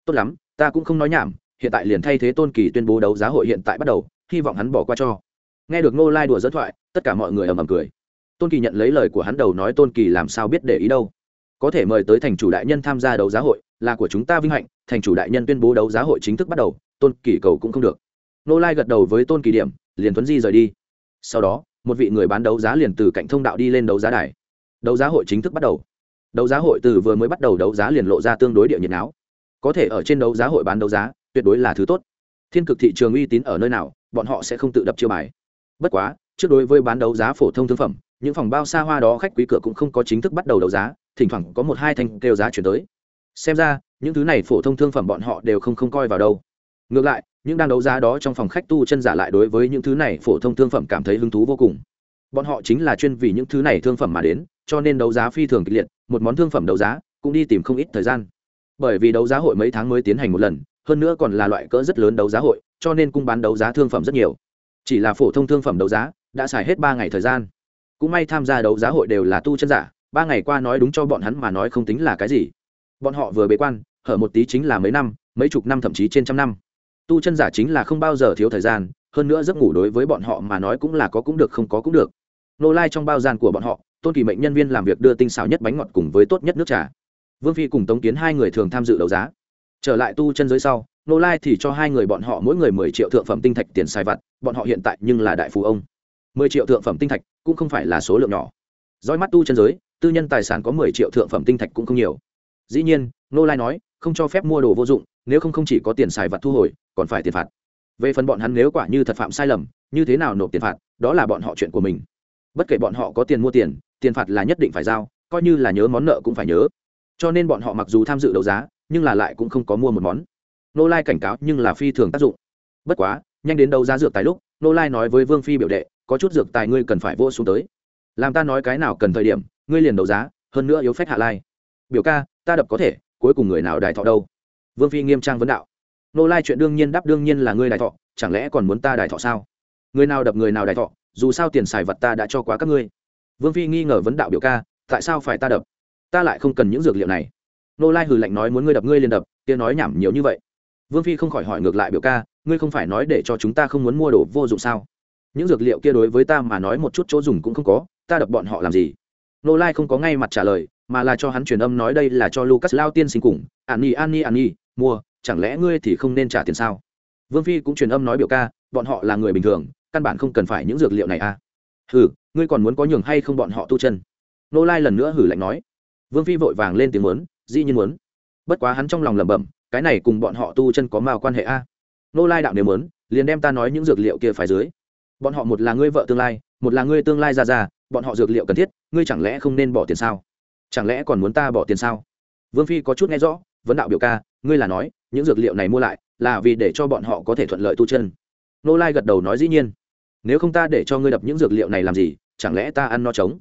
Tốt lắm, ta cũng không nói nhảm, hiện tại liền thay thế tôn kỳ tuyên bố đấu giá hội hiện tại bắt đầu, hy vọng hắn bỏ qua cho. Nghe được ngô lai đùa dẫn thoại, tất cả mọi người ầm ầm cười. Tôn kỳ nhận lấy lời của hắn đầu nói tôn kỳ làm sao biết để ý đâu. Có thể mời tới thành chủ đại nhân tham gia đấu giá hội, là của chúng ta vinh hạnh, thành chủ đại nhân tuyên bố đấu giá hội chính thức bắt đầu, tôn kỳ cầu cũng không được. Nô lai gật đầu với tôn kỳ điểm, liền tuấn di rời đi sau đó, một vị người bán đấu giá liền từ cạnh thông đạo đi lên đấu giá đài. Đấu giá hội chính thức bắt đầu. Đấu giá hội từ vừa mới bắt đầu đấu giá liền lộ ra tương đối địa nhiệt áo có thể ở trên đấu giá hội bán đấu giá, tuyệt đối là thứ tốt. Thiên cực thị trường uy tín ở nơi nào, bọn họ sẽ không tự đập chiêu bài. Bất quá, trước đối với bán đấu giá phổ thông thương phẩm, những phòng bao xa hoa đó khách quý cửa cũng không có chính thức bắt đầu đấu giá, thỉnh thoảng có một hai thanh kêu giá chuyển tới. Xem ra, những thứ này phổ thông thương phẩm bọn họ đều không không coi vào đâu. Ngược lại những đang đấu giá đó trong phòng khách tu chân giả lại đối với những thứ này phổ thông thương phẩm cảm thấy hứng thú vô cùng. Bọn họ chính là chuyên vì những thứ này thương phẩm mà đến, cho nên đấu giá phi thường kịch liệt, một món thương phẩm đấu giá, cũng đi tìm không ít thời gian. Bởi vì đấu giá hội mấy tháng mới tiến hành một lần, hơn nữa còn là loại cỡ rất lớn đấu giá hội, cho nên cung bán đấu giá thương phẩm rất nhiều. Chỉ là phổ thông thương phẩm đấu giá, đã xài hết ba ngày thời gian. Cũng may tham gia đấu giá hội đều là tu chân giả, ba ngày qua nói đúng cho bọn hắn mà nói không tính là cái gì. Bọn họ vừa bế quan, hở một tí chính là mấy năm, mấy chục năm thậm chí trên trăm năm tu chân giả chính là không bao giờ thiếu thời gian, hơn nữa giấc ngủ đối với bọn họ mà nói cũng là có cũng được, không có cũng được. Nô lai trong bao gian của bọn họ, tôn kỳ mệnh nhân viên làm việc đưa tinh xảo nhất bánh ngọt cùng với tốt nhất nước trà. Vương phi cùng tống kiến hai người thường tham dự đấu giá. Trở lại tu chân giới sau, nô lai thì cho hai người bọn họ mỗi người mười triệu thượng phẩm tinh thạch tiền xài vặt, bọn họ hiện tại nhưng là đại phú ông. Mười triệu thượng phẩm tinh thạch cũng không phải là số lượng nhỏ. Roi mắt tu chân giới, tư nhân tài sản có mười triệu thượng phẩm tinh thạch cũng không nhiều. Dĩ nhiên, nô lai nói, không cho phép mua đồ vô dụng, nếu không không chỉ có tiền xài vặt thu hồi còn phải tiền phạt. Về phần bọn hắn nếu quả như thật phạm sai lầm, như thế nào nộp tiền phạt, đó là bọn họ chuyện của mình. Bất kể bọn họ có tiền mua tiền tiền phạt là nhất định phải giao, coi như là nhớ món nợ cũng phải nhớ. Cho nên bọn họ mặc dù tham dự đấu giá, nhưng là lại cũng không có mua một món. Nô lai cảnh cáo nhưng là phi thường tác dụng. Bất quá, nhanh đến đấu giá dược tài lúc, nô lai nói với vương phi biểu đệ, có chút dược tài ngươi cần phải vô xuống tới. Làm ta nói cái nào cần thời điểm, ngươi liền đấu giá, hơn nữa yếu phách hạ lai. Biểu ca, ta đập có thể, cuối cùng người nào đài thọ đâu? Vương phi nghiêm trang vấn đạo nô lai chuyện đương nhiên đáp đương nhiên là ngươi đài thọ, chẳng lẽ còn muốn ta đài thọ sao? Người nào đập người nào đài thọ, dù sao tiền xài vật ta đã cho quá các ngươi. Vương phi nghi ngờ vấn đạo biểu ca, tại sao phải ta đập? Ta lại không cần những dược liệu này. Nô lai hừ lạnh nói muốn ngươi đập ngươi liền đập, kia nói nhảm nhiều như vậy. Vương phi không khỏi hỏi ngược lại biểu ca, ngươi không phải nói để cho chúng ta không muốn mua đồ vô dụng sao? Những dược liệu kia đối với ta mà nói một chút chỗ dùng cũng không có, ta đập bọn họ làm gì? Nô lai không có ngay mặt trả lời, mà là cho hắn truyền âm nói đây là cho lucas lao tiên sinh cùng, an nhi an nhi an nhi mua chẳng lẽ ngươi thì không nên trả tiền sao? Vương phi cũng truyền âm nói biểu ca, bọn họ là người bình thường, căn bản không cần phải những dược liệu này à. Hừ, ngươi còn muốn có nhường hay không bọn họ tu chân? Nô lai lần nữa hử lạnh nói. Vương phi vội vàng lên tiếng muốn, dĩ nhiên muốn. Bất quá hắn trong lòng lẩm bẩm, cái này cùng bọn họ tu chân có mao quan hệ a nô lai đạo nếu muốn, liền đem ta nói những dược liệu kia phải dưới. Bọn họ một là ngươi vợ tương lai, một là ngươi tương lai ra ra, bọn họ dược liệu cần thiết, ngươi chẳng lẽ không nên bỏ tiền sao? Chẳng lẽ còn muốn ta bỏ tiền sao? Vương phi có chút nghe rõ, vấn đạo biểu ca, ngươi là nói những dược liệu này mua lại là vì để cho bọn họ có thể thuận lợi tu chân. Nô lai gật đầu nói dĩ nhiên. Nếu không ta để cho ngươi đập những dược liệu này làm gì, chẳng lẽ ta ăn no trống?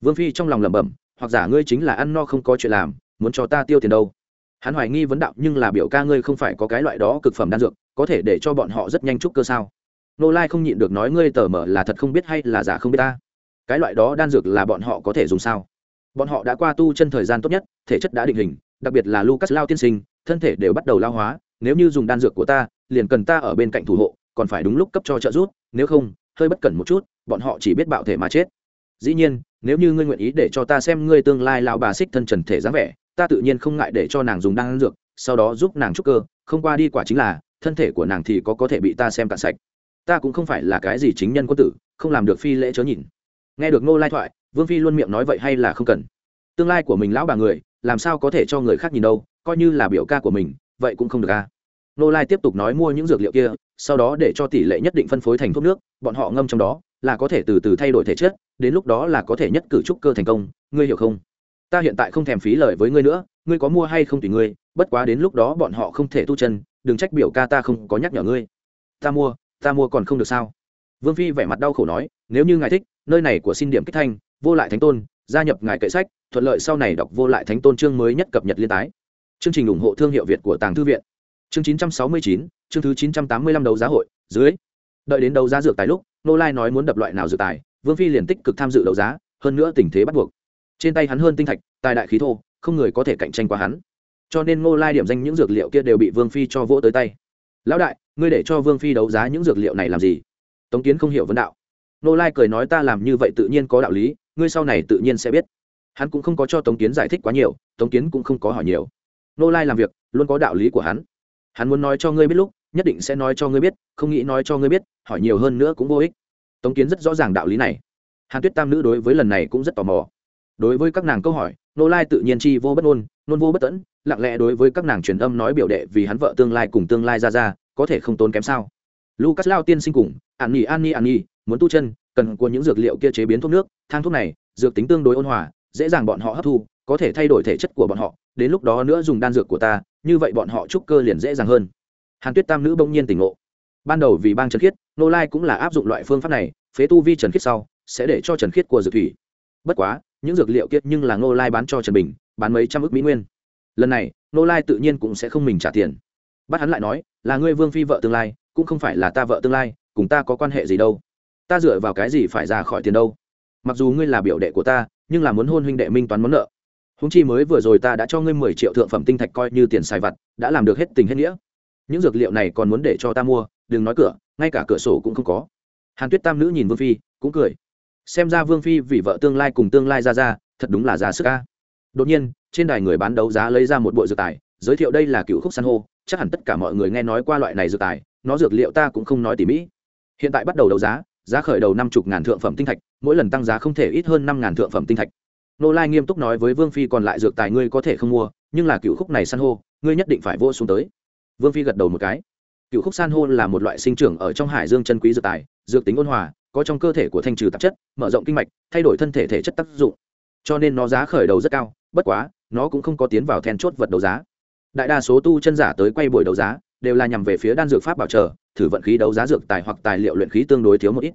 Vương phi trong lòng lẩm bẩm, hoặc giả ngươi chính là ăn no không có chuyện làm, muốn cho ta tiêu tiền đâu? Hắn hoài nghi vấn đạo, nhưng là biểu ca ngươi không phải có cái loại đó cực phẩm đan dược, có thể để cho bọn họ rất nhanh chúc cơ sao? Nô lai không nhịn được nói ngươi tờ mở là thật không biết hay là giả không biết ta. Cái loại đó đan dược là bọn họ có thể dùng sao? Bọn họ đã qua tu chân thời gian tốt nhất, thể chất đã định hình, đặc biệt là lucas lao tiên sinh thân thể đều bắt đầu lao hóa, nếu như dùng đan dược của ta, liền cần ta ở bên cạnh thủ hộ, còn phải đúng lúc cấp cho trợ giúp, nếu không, hơi bất cẩn một chút, bọn họ chỉ biết bạo thể mà chết. Dĩ nhiên, nếu như ngươi nguyện ý để cho ta xem ngươi tương lai lão bà xích thân trần thể dáng vẻ, ta tự nhiên không ngại để cho nàng dùng đan dược, sau đó giúp nàng trúc cơ, không qua đi quả chính là, thân thể của nàng thì có có thể bị ta xem cạn sạch. Ta cũng không phải là cái gì chính nhân quân tử, không làm được phi lễ chớ nhìn. Nghe được ngô lai thoại, vương phi luôn miệng nói vậy hay là không cần? Tương lai của mình lão bà người, làm sao có thể cho người khác nhìn đâu? Coi như là biểu ca của mình, vậy cũng không được ca nô lai tiếp tục nói mua những dược liệu kia, sau đó để cho tỷ lệ nhất định phân phối thành thuốc nước, bọn họ ngâm trong đó, là có thể từ từ thay đổi thể chất, đến lúc đó là có thể nhất cử trúc cơ thành công, ngươi hiểu không? Ta hiện tại không thèm phí lời với ngươi nữa, ngươi có mua hay không tùy ngươi, bất quá đến lúc đó bọn họ không thể tu chân, đừng trách biểu ca ta không có nhắc nhở ngươi. Ta mua ta mua còn không được sao? Vương phi vẻ mặt đau khổ nói, nếu như ngài thích, nơi này của xin điểm kích thanh, vô lại thánh tôn, gia nhập ngài kệ sách, thuận lợi sau này đọc vô lại thánh tôn chương mới nhất cập nhật liên tái chương trình ủng hộ thương hiệu việt của tàng thư viện. Chương 969, chương thứ 985 đấu giá hội dưới. Đợi đến đấu giá dược tài lúc nô lai nói muốn đập loại nào dược tài vương phi liền tích cực tham dự đấu giá hơn nữa tình thế bắt buộc. Trên tay hắn hơn tinh thạch tài đại khí thô không người có thể cạnh tranh qua hắn. Cho nên ngô lai điểm danh những dược liệu kia đều bị vương phi cho vỗ tới tay. Lão đại ngươi để cho vương phi đấu giá những dược liệu này làm gì? Tống kiến không hiểu vấn đạo. Ngô lai cười nói ta làm như vậy tự nhiên có đạo lý ngươi sau này tự nhiên sẽ biết. Hắn cũng không có cho tống kiến giải thích quá nhiều tống kiến cũng không có hỏi nhiều. Nô lai làm việc, luôn có đạo lý của hắn. Hắn muốn nói cho ngươi biết lúc, nhất định sẽ nói cho ngươi biết, không nghĩ nói cho ngươi biết, hỏi nhiều hơn nữa cũng vô ích. Tống kiến rất rõ ràng đạo lý này. Hàn tuyết tam nữ đối với lần này cũng rất tò mò. Đối với các nàng câu hỏi nô lai tự nhiên chi vô bất ngôn, nôn vô bất tẫn, lặng lẽ đối với các nàng truyền âm nói biểu đệ vì hắn vợ tương lai cùng tương lai ra ra, có thể không tốn kém sao? Lucas lao tiên sinh cùng, an nhi an nhi an nhi, muốn tu chân, cần của những dược liệu kia chế biến thuốc nước, thang thuốc này, dược tính tương đối ôn hòa, dễ dàng bọn họ hấp thu có thể thay đổi thể chất của bọn họ, đến lúc đó nữa dùng đan dược của ta, như vậy bọn họ trúc cơ liền dễ dàng hơn. Hàn tuyết tam nữ bỗng nhiên tỉnh ngộ. Ban đầu vì bang trần khiết, nô lai cũng là áp dụng loại phương pháp này, phế tu vi trần khiết sau, sẽ để cho trần khiết của dược thủy. Bất quá, những dược liệu kiết nhưng là nô lai bán cho trần bình, bán mấy trăm ước mỹ nguyên. Lần này, nô lai tự nhiên cũng sẽ không mình trả tiền. Bắt hắn lại nói, là ngươi vương phi vợ tương lai, cũng không phải là ta vợ tương lai, cùng ta có quan hệ gì đâu. Ta dựa vào cái gì phải ra khỏi tiền đâu? Mặc dù ngươi là biểu đệ của ta, nhưng là muốn hôn huynh đệ minh toán món nợ húng chi mới vừa rồi ta đã cho ngươi mười triệu thượng phẩm tinh thạch coi như tiền xài vặt, đã làm được hết tình hết nghĩa. Những dược liệu này còn muốn để cho ta mua, đừng nói cửa, ngay cả cửa sổ cũng không có. Hàn tuyết tam nữ nhìn vương phi, cũng cười. Xem ra vương phi vì vợ tương lai cùng tương lai ra ra, thật đúng là ra sức ca đột nhiên, trên đài người bán đấu giá lấy ra một bộ dược tài, giới thiệu đây là cựu khúc san hô, chắc hẳn tất cả mọi người nghe nói qua loại này dược tài, nó dược liệu ta cũng không nói tỉ mỹ hiện tại bắt đầu đấu giá giá khởi đầu năm chục ngàn thượng phẩm tinh thạch, mỗi lần tăng giá không thể ít hơn năm ngàn thượng phẩm tinh thạch nô lai nghiêm túc nói với vương phi còn lại dược tài ngươi có thể không mua, nhưng là cựu khúc này san hô, ngươi nhất định phải vô xuống tới. Vương phi gật đầu một cái. Cựu khúc san hô là một loại sinh trưởng ở trong hải dương chân quý dược tài, dược tính ôn hòa, có trong cơ thể của thanh trừ tạp chất, mở rộng kinh mạch, thay đổi thân thể thể chất tác dụng. Cho nên nó giá khởi đầu rất cao, bất quá, nó cũng không có tiến vào then chốt vật đấu giá. Đại đa số tu chân giả tới quay buổi đấu giá, đều là nhằm về phía đan dược pháp bảo trợ, thử vận khí đấu giá dược tài hoặc tài liệu luyện khí tương đối thiếu một ít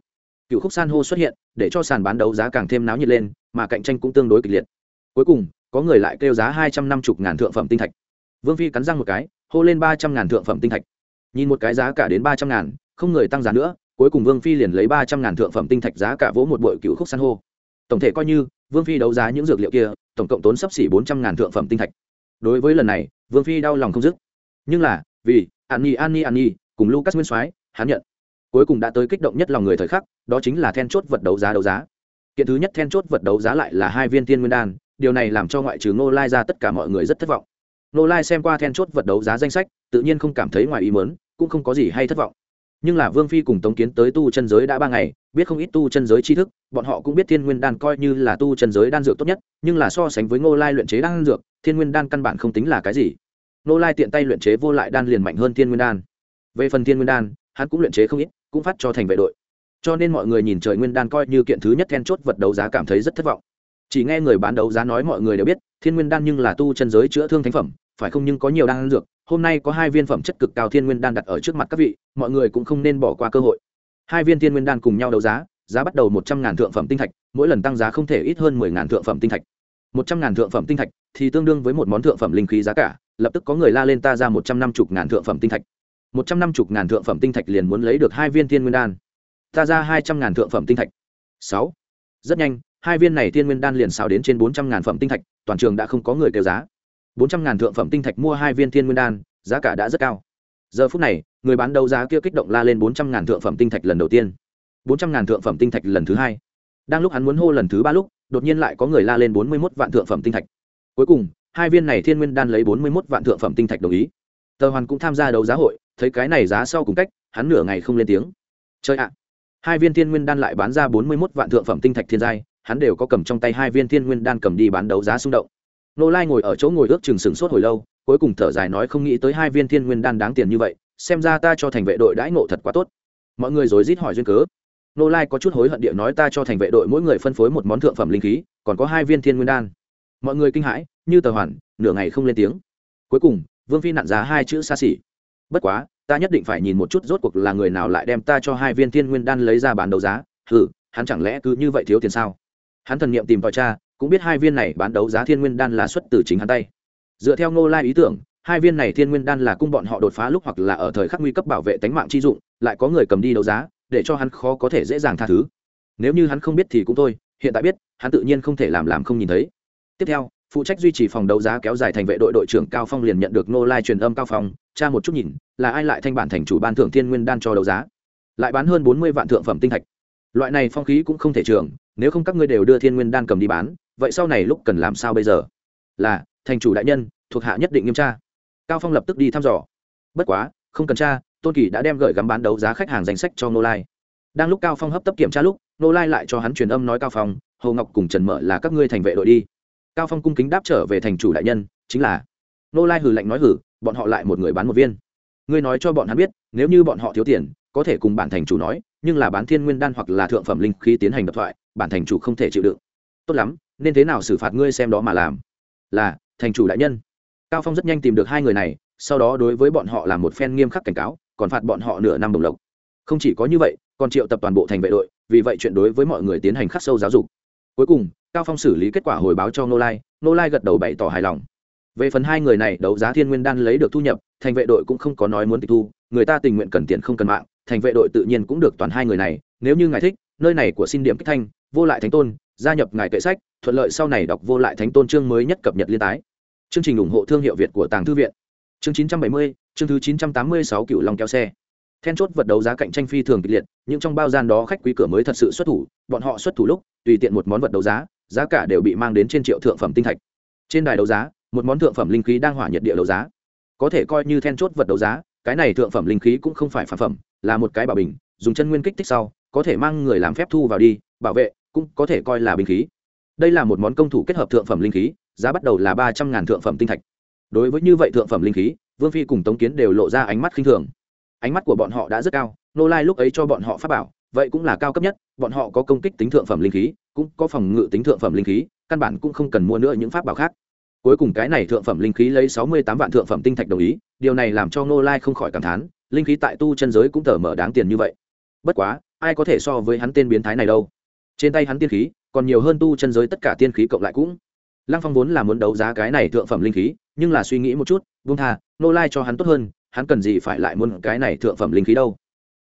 cựu khúc san hô xuất hiện, để cho sàn bán đấu giá càng thêm náo nhiệt lên, mà cạnh tranh cũng tương đối kịch liệt. Cuối cùng, có người lại kêu giá hai trăm năm mươi ngàn thượng phẩm tinh thạch. Vương phi cắn răng một cái, hô lên ba trăm ngàn thượng phẩm tinh thạch. Nhìn một cái giá cả đến ba trăm ngàn, không người tăng giá nữa, cuối cùng vương phi liền lấy ba trăm ngàn thượng phẩm tinh thạch giá cả vỗ một bội cựu khúc san hô. Tổng thể coi như, vương phi đấu giá những dược liệu kia, tổng cộng tốn sấp xỉ bốn trăm ngàn thượng phẩm tinh thạch. Đối với lần này, vương phi đau lòng không dứt. Nhưng là, vì an nhi an nhi an nhi cùng lucas nguyên soái, hắn nhận cuối cùng đã tới kích động nhất lòng người thời khắc, đó chính là then chốt vật đấu giá đấu giá. Kiện thứ nhất then chốt vật đấu giá lại là hai viên tiên nguyên đan, điều này làm cho ngoại trừ ngô lai ra tất cả mọi người rất thất vọng. Ngô lai xem qua then chốt vật đấu giá danh sách, tự nhiên không cảm thấy ngoài ý mớn cũng không có gì hay thất vọng. Nhưng là vương phi cùng tống kiến tới tu chân giới đã ba ngày, biết không ít tu chân giới tri thức, bọn họ cũng biết thiên nguyên đan coi như là tu chân giới đan dược tốt nhất, nhưng là so sánh với ngô lai luyện chế đan dược thiên nguyên đan căn bản không tính là cái gì. Ngô lai tiện tay luyện chế vô lại đan liền mạnh hơn thiên nguyên đan. Về phần thiên nguyên đan, hắn cũng luyện chế không ít cũng phát cho thành vệ đội. Cho nên mọi người nhìn trời nguyên đan coi như kiện thứ nhất then chốt vật đấu giá cảm thấy rất thất vọng. Chỉ nghe người bán đấu giá nói mọi người đều biết, thiên nguyên đan nhưng là tu chân giới chữa thương thánh phẩm, phải không nhưng có nhiều đan dược, hôm nay có hai viên phẩm chất cực cao thiên nguyên đan đặt ở trước mặt các vị, mọi người cũng không nên bỏ qua cơ hội. Hai viên thiên nguyên đan cùng nhau đấu giá giá bắt đầu một trăm ngàn thượng phẩm tinh thạch, mỗi lần tăng giá không thể ít hơn mười ngàn thượng phẩm tinh thạch. Một trăm ngàn thượng phẩm tinh thạch thì tương đương với một món thượng phẩm linh khí giá cả, lập tức có người la lên ta ra một trăm năm mươi ngàn thượng phẩm tinh thạch một trăm năm mươi ngàn thượng phẩm tinh thạch liền muốn lấy được hai viên thiên nguyên đan. Ta ra hai trăm ngàn thượng phẩm tinh thạch. Sáu. Rất nhanh, hai viên này thiên nguyên đan liền xào đến trên bốn trăm ngàn phẩm tinh thạch, toàn trường đã không có người kêu giá. Bốn trăm ngàn thượng phẩm tinh thạch mua hai viên thiên nguyên đan, giá cả đã rất cao. Giờ phút này, người bán đấu giá kia kích động la lên bốn trăm ngàn thượng phẩm tinh thạch lần đầu tiên. Bốn trăm ngàn thượng phẩm tinh thạch lần thứ hai. Đang lúc hắn muốn hô lần thứ ba lúc, đột nhiên lại có người la lên bốn mươi mốt vạn thượng phẩm tinh thạch. Cuối cùng, hai viên này thiên nguyên đan lấy bốn mươi mốt vạn thượng phẩm tinh thạch đồng ý. Tờ hoàn cũng tham gia đấu giá hội thấy cái này giá sau cùng cách, hắn nửa ngày không lên tiếng. Chơi ạ! Hai viên thiên nguyên đan lại bán ra bốn mươi mốt vạn thượng phẩm tinh thạch thiên giai, hắn đều có cầm trong tay hai viên thiên nguyên đan cầm đi bán đấu giá xung động. Nô lai ngồi ở chỗ ngồi ước chừng sửng sốt hồi lâu, cuối cùng thở dài nói không nghĩ tới hai viên thiên nguyên đan đáng tiền như vậy, xem ra ta cho thành vệ đội đãi ngộ thật quá tốt. Mọi người rối rít hỏi duyên cớ. Nô lai có chút hối hận địa nói ta cho thành vệ đội mỗi người phân phối một món thượng phẩm linh khí, còn có hai viên thiên nguyên đan. Mọi người kinh hãi, như tờ hoàn, nửa ngày không lên tiếng. Cuối cùng, vương phi nặn giá hai chữ xa xỉ bất quá, ta nhất định phải nhìn một chút rốt cuộc là người nào lại đem ta cho hai viên thiên nguyên đan lấy ra bán đấu giá. Hừ, hắn chẳng lẽ cứ như vậy thiếu tiền sao? Hắn thần nghiệm tìm tòi cha cũng biết hai viên này bán đấu giá thiên nguyên đan là xuất từ chính hắn tay. Dựa theo ngô lai ý tưởng, hai viên này thiên nguyên đan là cung bọn họ đột phá lúc hoặc là ở thời khắc nguy cấp bảo vệ tánh mạng chi dụng, lại có người cầm đi đấu giá, để cho hắn khó có thể dễ dàng tha thứ. Nếu như hắn không biết thì cũng thôi, hiện tại biết, hắn tự nhiên không thể làm làm không nhìn thấy. Tiếp theo, phụ trách duy trì phòng đấu giá kéo dài thành vệ đội đội trưởng cao phong liền nhận được nô lai truyền âm cao phong tra một chút nhìn, là ai lại thanh bản thành chủ ban thưởng thiên nguyên đan cho đấu giá? Lại bán hơn bốn mươi vạn thượng phẩm tinh thạch. Loại này phong khí cũng không thể trường, nếu không các ngươi đều đưa thiên nguyên đan cầm đi bán, vậy sau này lúc cần làm sao bây giờ? Là, thành chủ đại nhân, thuộc hạ nhất định nghiêm tra. Cao phong lập tức đi thăm dò. Bất quá, không cần tra, tôn kỳ đã đem gửi gắm bán đấu giá khách hàng danh sách cho nô lai. Đang lúc cao phong hấp tấp kiểm tra lúc nô lai lại cho hắn truyền âm nói cao phong, hồ ngọc cùng trần mở là các ngươi thành vệ đội đi. Cao phong cung kính đáp trở về thành chủ đại nhân, chính là. Nô lai hử lạnh nói hử bọn họ lại một người bán một viên. Ngươi nói cho bọn hắn biết, nếu như bọn họ thiếu tiền, có thể cùng bản thành chủ nói, nhưng là bán thiên nguyên đan hoặc là thượng phẩm linh khí tiến hành đập thoại, bản thành chủ không thể chịu đựng. Tốt lắm, nên thế nào xử phạt ngươi xem đó mà làm? Là, thành chủ đại nhân. Cao phong rất nhanh tìm được hai người này, sau đó đối với bọn họ làm một phen nghiêm khắc cảnh cáo, còn phạt bọn họ nửa năm đồng lộc. Không chỉ có như vậy, còn triệu tập toàn bộ thành vệ đội, vì vậy chuyện đối với mọi người tiến hành khắc sâu giáo dục. Cuối cùng, cao phong xử lý kết quả hồi báo cho nô lai nô lai gật đầu bày tỏ hài lòng về phần hai người này đấu giá thiên nguyên đan lấy được thu nhập thành vệ đội cũng không có nói muốn tịch thu người ta tình nguyện cần tiền không cần mạng thành vệ đội tự nhiên cũng được toàn hai người này nếu như ngài thích nơi này của xin điểm kích thanh vô lại thánh tôn gia nhập ngài kệ sách thuận lợi sau này đọc vô lại thánh tôn chương mới nhất cập nhật liên tái. Chương trình ủng hộ thương hiệu việt của tàng thư viện. Chương 970, chương thứ 986 cựu long kéo xe. Then chốt vật đấu giá cạnh tranh phi thường kịch liệt nhưng trong bao gian đó khách quý cửa mới thật sự xuất thủ bọn họ xuất thủ lúc tùy tiện một món vật đấu giá giá cả đều bị mang đến trên triệu thượng phẩm tinh thạch. Trên đài đấu giá một món thượng phẩm linh khí đang hỏa nhiệt địa đấu giá. Có thể coi như then chốt vật đấu giá, cái này thượng phẩm linh khí cũng không phải phản phẩm, là một cái bảo bình, dùng chân nguyên kích thích sau, có thể mang người làm phép thu vào đi, bảo vệ, cũng có thể coi là binh khí. Đây là một món công thủ kết hợp thượng phẩm linh khí, giá bắt đầu là ba trăm ngàn thượng phẩm tinh thạch. Đối với như vậy thượng phẩm linh khí, vương phi cùng tống kiến đều lộ ra ánh mắt khinh thường. Ánh mắt của bọn họ đã rất cao, nô lai lúc ấy cho bọn họ phát bảo, vậy cũng là cao cấp nhất, bọn họ có công kích tính thượng phẩm linh khí, cũng có phòng ngự tính thượng phẩm linh khí, căn bản cũng không cần mua nữa những pháp bảo khác cuối cùng cái này thượng phẩm linh khí lấy sáu mươi tám vạn thượng phẩm tinh thạch đồng ý, điều này làm cho nô lai không khỏi cảm thán, linh khí tại tu chân giới cũng tờ mở đáng tiền như vậy. Bất quá, ai có thể so với hắn tên biến thái này đâu. Trên tay hắn tiên khí, còn nhiều hơn tu chân giới tất cả tiên khí cộng lại cũng. Lăng phong vốn là muốn đấu giá cái này thượng phẩm linh khí, nhưng là suy nghĩ một chút vung tha nô lai cho hắn tốt hơn, hắn cần gì phải lại muốn cái này thượng phẩm linh khí đâu.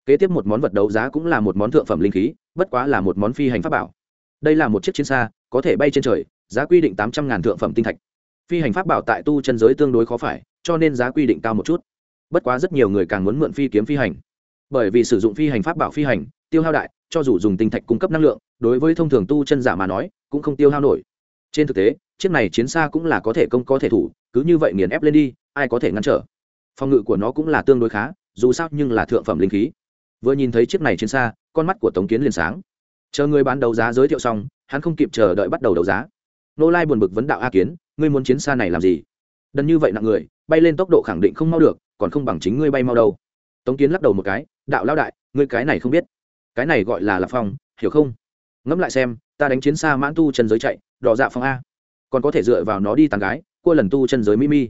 Kế tiếp một món vật đấu giá cũng là một món thượng phẩm linh khí, bất quá là một món phi hành pháp bảo. Đây là một chiếc chiến xa, có thể bay trên trời, giá quy định tám trăm ngàn thượng phẩm tinh thạch phi hành pháp bảo tại tu chân giới tương đối khó phải, cho nên giá quy định cao một chút. Bất quá rất nhiều người càng muốn mượn phi kiếm phi hành. Bởi vì sử dụng phi hành pháp bảo phi hành, tiêu hao đại, cho dù dùng tinh thạch cung cấp năng lượng, đối với thông thường tu chân giả mà nói, cũng không tiêu hao nổi. Trên thực tế, chiếc này chiến xa cũng là có thể công, có thể thủ, cứ như vậy nghiền ép lên đi, ai có thể ngăn trở. Phòng ngự của nó cũng là tương đối khá, dù sao nhưng là thượng phẩm linh khí. Vừa nhìn thấy chiếc này chiến xa, con mắt của tống kiến liền sáng. Chờ người bán đấu giá giới thiệu xong, hắn không kịp chờ đợi bắt đầu đấu giá. Nô lai buồn bực vấn đạo a kiến ngươi muốn chiến xa này làm gì? Đần như vậy nặng người, bay lên tốc độ khẳng định không mau được, còn không bằng chính ngươi bay mau đâu. Tống kiến lắc đầu một cái, đạo lao đại, ngươi cái này không biết. Cái này gọi là lạp phong, hiểu không? Ngẫm lại xem, ta đánh chiến xa mãn tu chân giới chạy, đỏ dạ phong a. Còn có thể dựa vào nó đi tàn gái, cua lần tu chân giới mimi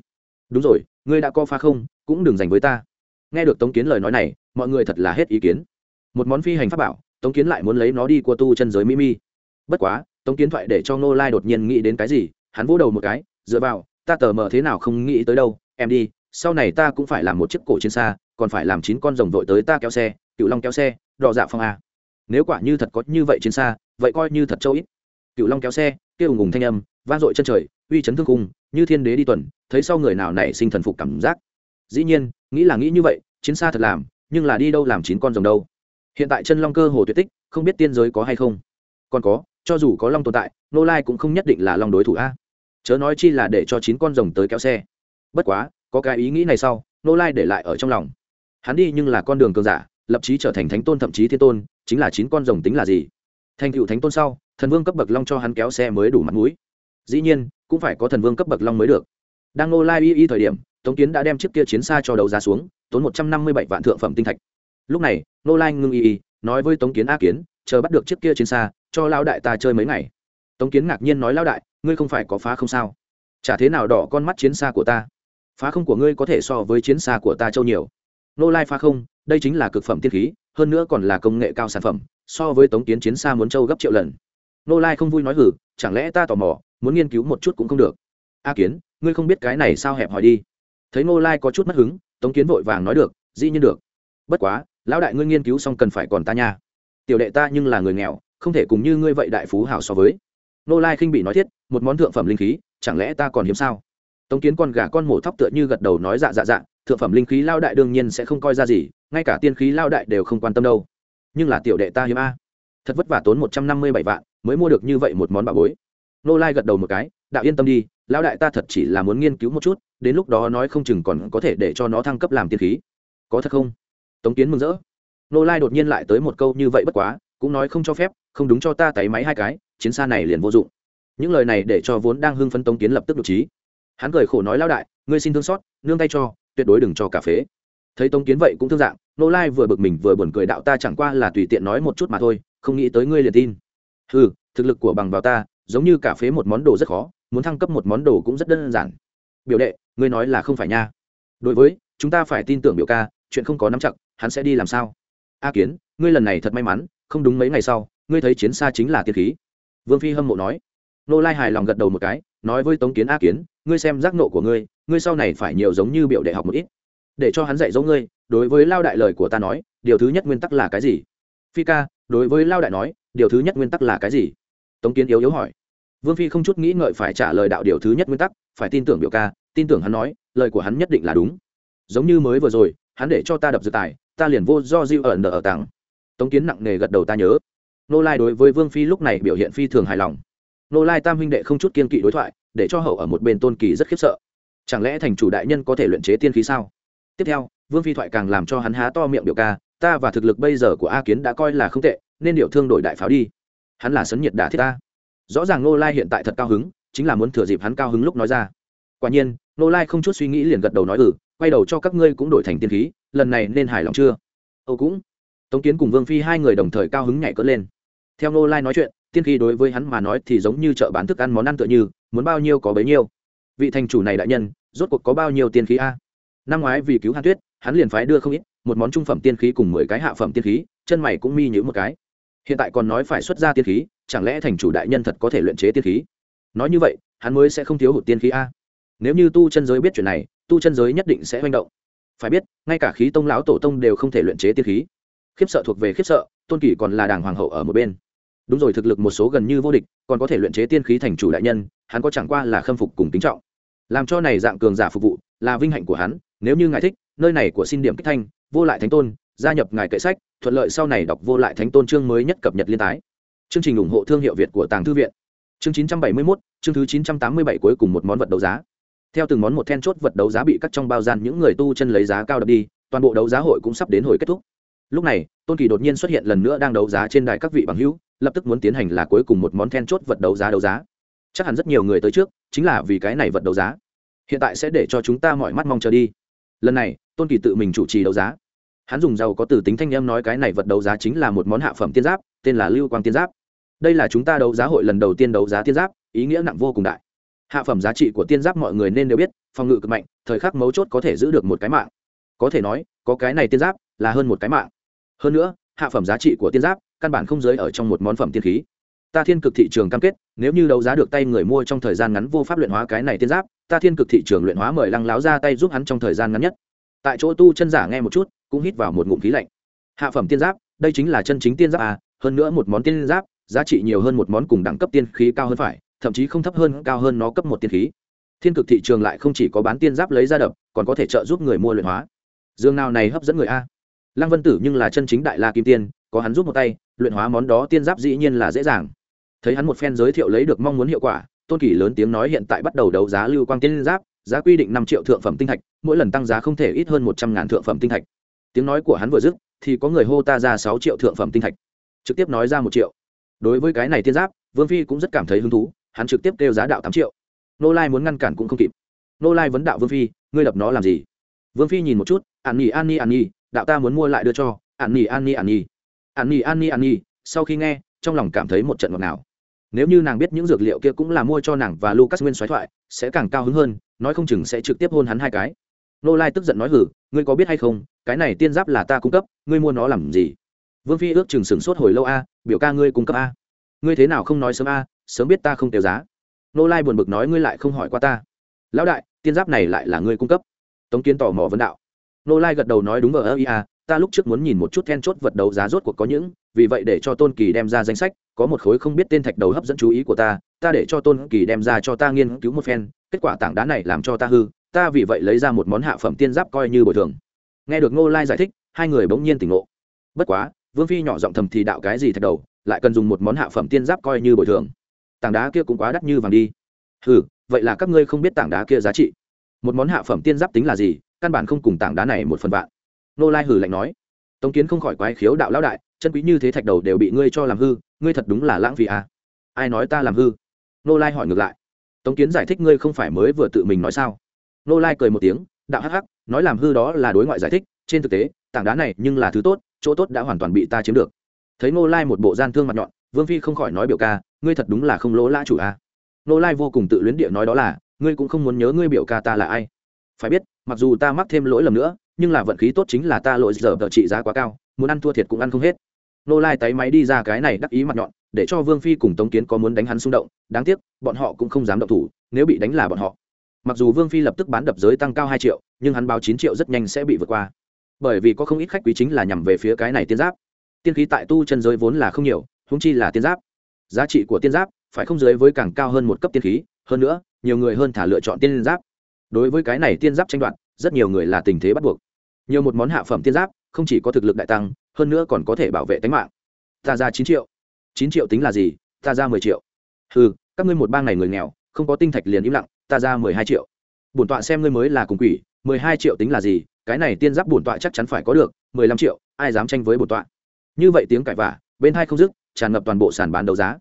đúng rồi, ngươi đã co pha không, cũng đừng dành với ta. Nghe được tống kiến lời nói này, mọi người thật là hết ý kiến. Một món phi hành pháp bảo, tống kiến lại muốn lấy nó đi cua tu chân giới mimi bất quá, tống kiến thoại để cho ngô lai đột nhiên nghĩ đến cái gì hắn vỗ đầu một cái, dựa vào, ta tờ mờ thế nào không nghĩ tới đâu, em đi, sau này ta cũng phải làm một chiếc cổ trên xa, còn phải làm chín con rồng vội tới ta kéo xe, cựu long kéo xe đò dạ phong a. Nếu quả như thật có như vậy trên xa, vậy coi như thật châu ít. Cựu long kéo xe kia ùng ùng thanh âm, vang dội chân trời, uy chấn thương cung như thiên đế đi tuần, thấy sau người nào nảy sinh thần phục cảm giác. Dĩ nhiên, nghĩ là nghĩ như vậy, chiến xa thật làm, nhưng là đi đâu làm chín con rồng đâu. Hiện tại chân long cơ hồ tuyệt tích, không biết tiên giới có hay không. Còn có, cho dù có long tồn tại, nô lai cũng không nhất định là long đối thủ a chớ nói chi là để cho chín con rồng tới kéo xe. Bất quá, có cái ý nghĩ này sau, nô lai để lại ở trong lòng. Hắn đi nhưng là con đường cường giả, lập chí trở thành thánh tôn thậm chí thiên tôn, chính là chín con rồng tính là gì? Thành cựu thánh tôn sau, thần vương cấp bậc long cho hắn kéo xe mới đủ mặt mũi. Dĩ nhiên, cũng phải có thần vương cấp bậc long mới được. Đang nô lai y y thời điểm, tống kiến đã đem chiếc kia chiến xa cho đầu giá xuống, tốn một trăm năm mươi bảy vạn thượng phẩm tinh thạch. Lúc này, nô lai ngưng y y, nói với tống kiến a kiến, chờ bắt được chiếc kia chiến xa, cho lao đại ta chơi mấy ngày tống kiến ngạc nhiên nói lao đại, ngươi không phải có phá không sao? Chả thế nào đỏ con mắt chiến xa của ta? Phá không của ngươi có thể so với chiến xa của ta châu nhiều. Nô lai phá không, đây chính là cực phẩm tiên khí, hơn nữa còn là công nghệ cao sản phẩm, so với tống kiến chiến xa muốn châu gấp triệu lần. Nô lai không vui nói hử chẳng lẽ ta tò mò, muốn nghiên cứu một chút cũng không được. A kiến, ngươi không biết cái này sao hẹp hỏi đi. Thấy nô lai có chút mất hứng, tống kiến vội vàng nói được, dĩ nhiên được. Bất quá, lão đại ngươi nghiên cứu xong cần phải còn ta nha. Tiểu đệ ta nhưng là người nghèo, không thể cùng như ngươi vậy đại phú hảo so với nô lai khinh bị nói thiết, một món thượng phẩm linh khí, chẳng lẽ ta còn hiếm sao? Tống kiến con gà con mổ thóc tựa như gật đầu nói dạ dạ dạ thượng phẩm linh khí lao đại đương nhiên sẽ không coi ra gì, ngay cả tiên khí lao đại đều không quan tâm đâu. Nhưng là tiểu đệ ta hiếm a. Thật vất vả tốn một trăm năm mươi bảy vạn, mới mua được như vậy một món bà bối. Nô lai gật đầu một cái, đạo yên tâm đi, lao đại ta thật chỉ là muốn nghiên cứu một chút, đến lúc đó nói không chừng còn có thể để cho nó thăng cấp làm tiên khí. Có thật không? Tống kiến mừng rỡ. Nô lai đột nhiên lại tới một câu như vậy bất quá, cũng nói không cho phép, không đúng cho ta tay máy hai cái chiến xa này liền vô dụng. Những lời này để cho vốn đang hưng phấn tống kiến lập tức được trí hắn cười khổ nói lao đại, ngươi xin thương xót, nương tay cho, tuyệt đối đừng cho cà phế. Thấy tống kiến vậy cũng thương dạng, nô lai vừa bực mình vừa buồn cười, đạo ta chẳng qua là tùy tiện nói một chút mà thôi, không nghĩ tới ngươi liền tin. Ừ thực lực của bằng vào ta, giống như cà phế một món đồ rất khó, muốn thăng cấp một món đồ cũng rất đơn giản. Biểu đệ, ngươi nói là không phải nha. Đối với, chúng ta phải tin tưởng biểu ca, chuyện không có nắm chặt, hắn sẽ đi làm sao? A kiến, ngươi lần này thật may mắn, không đúng mấy ngày sau, ngươi thấy chiến xa chính là tiên khí vương phi hâm mộ nói. Nô lai hài lòng gật đầu một cái, nói với tống kiến a kiến, ngươi xem giác nộ của ngươi ngươi sau này phải nhiều giống như biểu đệ học một ít. Để cho hắn dạy dỗ ngươi, đối với lao đại lời của ta nói, điều thứ nhất nguyên tắc là cái gì? Phi ca, đối với lao đại nói, điều thứ nhất nguyên tắc là cái gì? Tống kiến yếu yếu hỏi. Vương phi không chút nghĩ ngợi phải trả lời đạo điều thứ nhất nguyên tắc, phải tin tưởng biểu ca, tin tưởng hắn nói, lời của hắn nhất định là đúng. Giống như mới vừa rồi, hắn để cho ta đập dự tài, ta liền vô do diêu ẩn ở tàng tống kiến nặng nề gật đầu ta nhớ nô lai đối với vương phi lúc này biểu hiện phi thường hài lòng. Nô lai tam huynh đệ không chút kiên kỵ đối thoại, để cho hậu ở một bên tôn kỳ rất khiếp sợ. Chẳng lẽ thành chủ đại nhân có thể luyện chế tiên khí sao? Tiếp theo, vương phi thoại càng làm cho hắn há to miệng biểu ca, ta và thực lực bây giờ của a kiến đã coi là không tệ, nên điệu thương đổi đại pháo đi. Hắn là sấn nhiệt đả thiết ta. Rõ ràng nô lai hiện tại thật cao hứng, chính là muốn thừa dịp hắn cao hứng lúc nói ra. Quả nhiên, nô lai không chút suy nghĩ liền gật đầu nói ừ quay đầu cho các ngươi cũng đổi thành tiên khí, lần này nên hài lòng chưa? Âu cũng. Tống kiến cùng vương phi hai người đồng thời cao hứng nhảy cất lên theo nô lai nói chuyện, tiên khí đối với hắn mà nói thì giống như chợ bán thức ăn món ăn tựa như, muốn bao nhiêu có bấy nhiêu. Vị thành chủ này đại nhân, rốt cuộc có bao nhiêu tiên khí a? Năm ngoái vì cứu hàn tuyết, hắn liền phái đưa không ít, một món trung phẩm tiên khí cùng mười cái hạ phẩm tiên khí, chân mày cũng mi nhữ một cái. Hiện tại còn nói phải xuất ra tiên khí, chẳng lẽ thành chủ đại nhân thật có thể luyện chế tiên khí? Nói như vậy, hắn mới sẽ không thiếu hụt tiên khí a. Nếu như tu chân giới biết chuyện này, tu chân giới nhất định sẽ manh động. Phải biết, ngay cả khí tông lão tổ tông đều không thể luyện chế tiên khí. Khiếp sợ thuộc về khiếp sợ, tôn kỷ còn là đảng hoàng hậu ở một bên đúng rồi thực lực một số gần như vô địch còn có thể luyện chế tiên khí thành chủ đại nhân hắn có chẳng qua là khâm phục cùng kính trọng. Làm cho này dạng cường giả phục vụ là vinh hạnh của hắn nếu như ngài thích nơi này của xin điểm kích thanh vô lại thánh tôn gia nhập ngài kệ sách thuận lợi sau này đọc vô lại thánh tôn chương mới nhất cập nhật liên tái. Chương trình ủng hộ thương hiệu việt của tàng thư viện. Chương 971, chương thứ 987 cuối cùng một món vật đấu giá. Theo từng món một then chốt vật đấu giá bị cắt trong bao gian những người tu chân lấy giá cao đập đi toàn bộ đấu giá hội cũng sắp đến hồi kết thúc. Lúc này tôn kỳ đột nhiên xuất hiện lần nữa đang đấu giá trên đài các vị bằng hữu lập tức muốn tiến hành là cuối cùng một món then chốt vật đấu giá đấu giá. Chắc hẳn rất nhiều người tới trước, chính là vì cái này vật đấu giá. Hiện tại sẽ để cho chúng ta mọi mắt mong chờ đi. Lần này, tôn kỳ tự mình chủ trì đấu giá. Hắn dùng giàu có từ tính thanh em nói cái này vật đấu giá chính là một món hạ phẩm tiên giáp, tên là lưu quang tiên giáp. Đây là chúng ta đấu giá hội lần đầu tiên đấu giá tiên giáp, ý nghĩa nặng vô cùng đại. Hạ phẩm giá trị của tiên giáp mọi người nên đều biết, phòng ngự cực mạnh, thời khắc mấu chốt có thể giữ được một cái mạng. Có thể nói, có cái này tiên giáp là hơn một cái mạng. Hơn nữa, hạ phẩm giá trị của tiên giáp căn bản không giới ở trong một món phẩm tiên khí. Ta thiên cực thị trường cam kết, nếu như đấu giá được tay người mua trong thời gian ngắn vô pháp luyện hóa cái này tiên giáp, ta thiên cực thị trường luyện hóa mời lăng láo ra tay giúp hắn trong thời gian ngắn nhất. Tại chỗ tu chân giả nghe một chút, cũng hít vào một ngụm khí lạnh. Hạ phẩm tiên giáp, đây chính là chân chính tiên giáp à hơn nữa một món tiên giáp, giá trị nhiều hơn một món cùng đẳng cấp tiên khí cao hơn phải, thậm chí không thấp hơn, cao hơn nó cấp một tiên khí. Thiên cực thị trường lại không chỉ có bán tiên giáp lấy ra đập, còn có thể trợ giúp người mua luyện hóa. Dương nào này hấp dẫn người a. Lăng vân tử nhưng là chân chính đại la kim tiên có hắn giúp một tay, luyện hóa món đó tiên giáp dĩ nhiên là dễ dàng. Thấy hắn một phen giới thiệu lấy được mong muốn hiệu quả, tôn kỳ lớn tiếng nói hiện tại bắt đầu đấu giá lưu quang tiên giáp, giá quy định năm triệu thượng phẩm tinh thạch, mỗi lần tăng giá không thể ít hơn một trăm ngàn thượng phẩm tinh thạch. Tiếng nói của hắn vừa dứt, thì có người hô ta ra sáu triệu thượng phẩm tinh thạch. Trực tiếp nói ra một triệu. Đối với cái này tiên giáp, vương phi cũng rất cảm thấy hứng thú, hắn trực tiếp kêu giá đạo tám triệu. Nô lai muốn ngăn cản cũng không kịp. Nô lai vấn đạo vương phi, ngươi đập nó làm gì? Vương phi nhìn một chút ản nhi, an nhi an nhi, đạo ta muốn mua lại đưa cho. Ản nhi, an nhi an nhi an nhi an nhi an nhi, sau khi nghe, trong lòng cảm thấy một trận ngọt nào nếu như nàng biết những dược liệu kia cũng là mua cho nàng và lucas nguyên xoáy thoại, sẽ càng cao hứng hơn, nói không chừng sẽ trực tiếp hôn hắn hai cái. Nô lai tức giận nói hử, ngươi có biết hay không, cái này tiên giáp là ta cung cấp, ngươi mua nó làm gì? Vương phi ước chừng sửng sốt hồi lâu a, biểu ca ngươi cung cấp a? Ngươi thế nào không nói sớm a, sớm biết ta không tiêu giá. Nô lai buồn bực nói, ngươi lại không hỏi qua ta. Lão đại, tiên giáp này lại là ngươi cung cấp. Tống kiến tò mò vấn đạo. Nô lai gật đầu nói, đúng vờ ơ ia ta lúc trước muốn nhìn một chút then chốt vật đấu giá rốt cuộc có những, vì vậy để cho tôn kỳ đem ra danh sách, có một khối không biết tên thạch đầu hấp dẫn chú ý của ta ta để cho tôn kỳ đem ra cho ta nghiên cứu một phen, kết quả tảng đá này làm cho ta hư, ta vì vậy lấy ra một món hạ phẩm tiên giáp coi như bồi thường. Nghe được ngô lai giải thích, hai người bỗng nhiên tỉnh ngộ. Bất quá, vương phi nhỏ giọng thầm thì đạo cái gì thạch đầu, lại cần dùng một món hạ phẩm tiên giáp coi như bồi thường. Tảng đá kia cũng quá đắt như vàng đi. Ừ vậy là các ngươi không biết tảng đá kia giá trị. Một món hạ phẩm tiên giáp tính là gì, căn bản không cùng tảng đá này một phần vạn nô lai hử lạnh nói, tống kiến không khỏi quái khiếu đạo lão đại, chân quý như thế thạch đầu đều bị ngươi cho làm hư, ngươi thật đúng là lãng phí à. ai nói ta làm hư nô lai hỏi ngược lại, tống kiến giải thích ngươi không phải mới vừa tự mình nói sao nô lai cười một tiếng, đạo hắc hắc, nói làm hư đó là đối ngoại giải thích, trên thực tế, tảng đá này nhưng là thứ tốt, chỗ tốt đã hoàn toàn bị ta chiếm được thấy nô lai một bộ gian thương mặt nhọn, vương phi không khỏi nói biểu ca, ngươi thật đúng là không lỗ lã chủ à. nô lai vô cùng tự luyến địa nói đó là, ngươi cũng không muốn nhớ ngươi biểu ca ta là ai phải biết, mặc dù ta mắc thêm lỗi lầm nữa nhưng là vận khí tốt chính là ta lỗi giờ tờ trị giá quá cao, muốn ăn thua thiệt cũng ăn không hết. Nô lai tay máy đi ra cái này đắc ý mặt nhọn, để cho vương phi cùng tống kiến có muốn đánh hắn xung động, đáng tiếc, bọn họ cũng không dám động thủ, nếu bị đánh là bọn họ. Mặc dù vương phi lập tức bán đập giới tăng cao hai triệu, nhưng hắn báo chín triệu rất nhanh sẽ bị vượt qua. Bởi vì có không ít khách quý chính là nhằm về phía cái này tiên giáp. Tiên khí tại tu chân giới vốn là không nhiều húng chi là tiên giáp. Giá trị của tiên giáp phải không dưới với càng cao hơn một cấp tiên khí, hơn nữa, nhiều người hơn thả lựa chọn tiên giáp. Đối với cái này tiên giáp tranh đoạt, rất nhiều người là tình thế bắt buộc nhiều một món hạ phẩm tiên giáp, không chỉ có thực lực đại tăng, hơn nữa còn có thể bảo vệ tính mạng. Ta ra chín triệu. Chín triệu tính là gì? Ta ra mười triệu. Ừ các ngươi một bang này người nghèo, không có tinh thạch liền im lặng, ta ra mười hai triệu. Bổn tọa xem ngươi mới là cùng quỷ, mười hai triệu tính là gì? Cái này tiên giáp bổn tọa chắc chắn phải có được, mười lăm triệu, ai dám tranh với bổn tọa? Như vậy tiếng cãi vả bên hai không dứt, tràn ngập toàn bộ sàn bán đấu giá.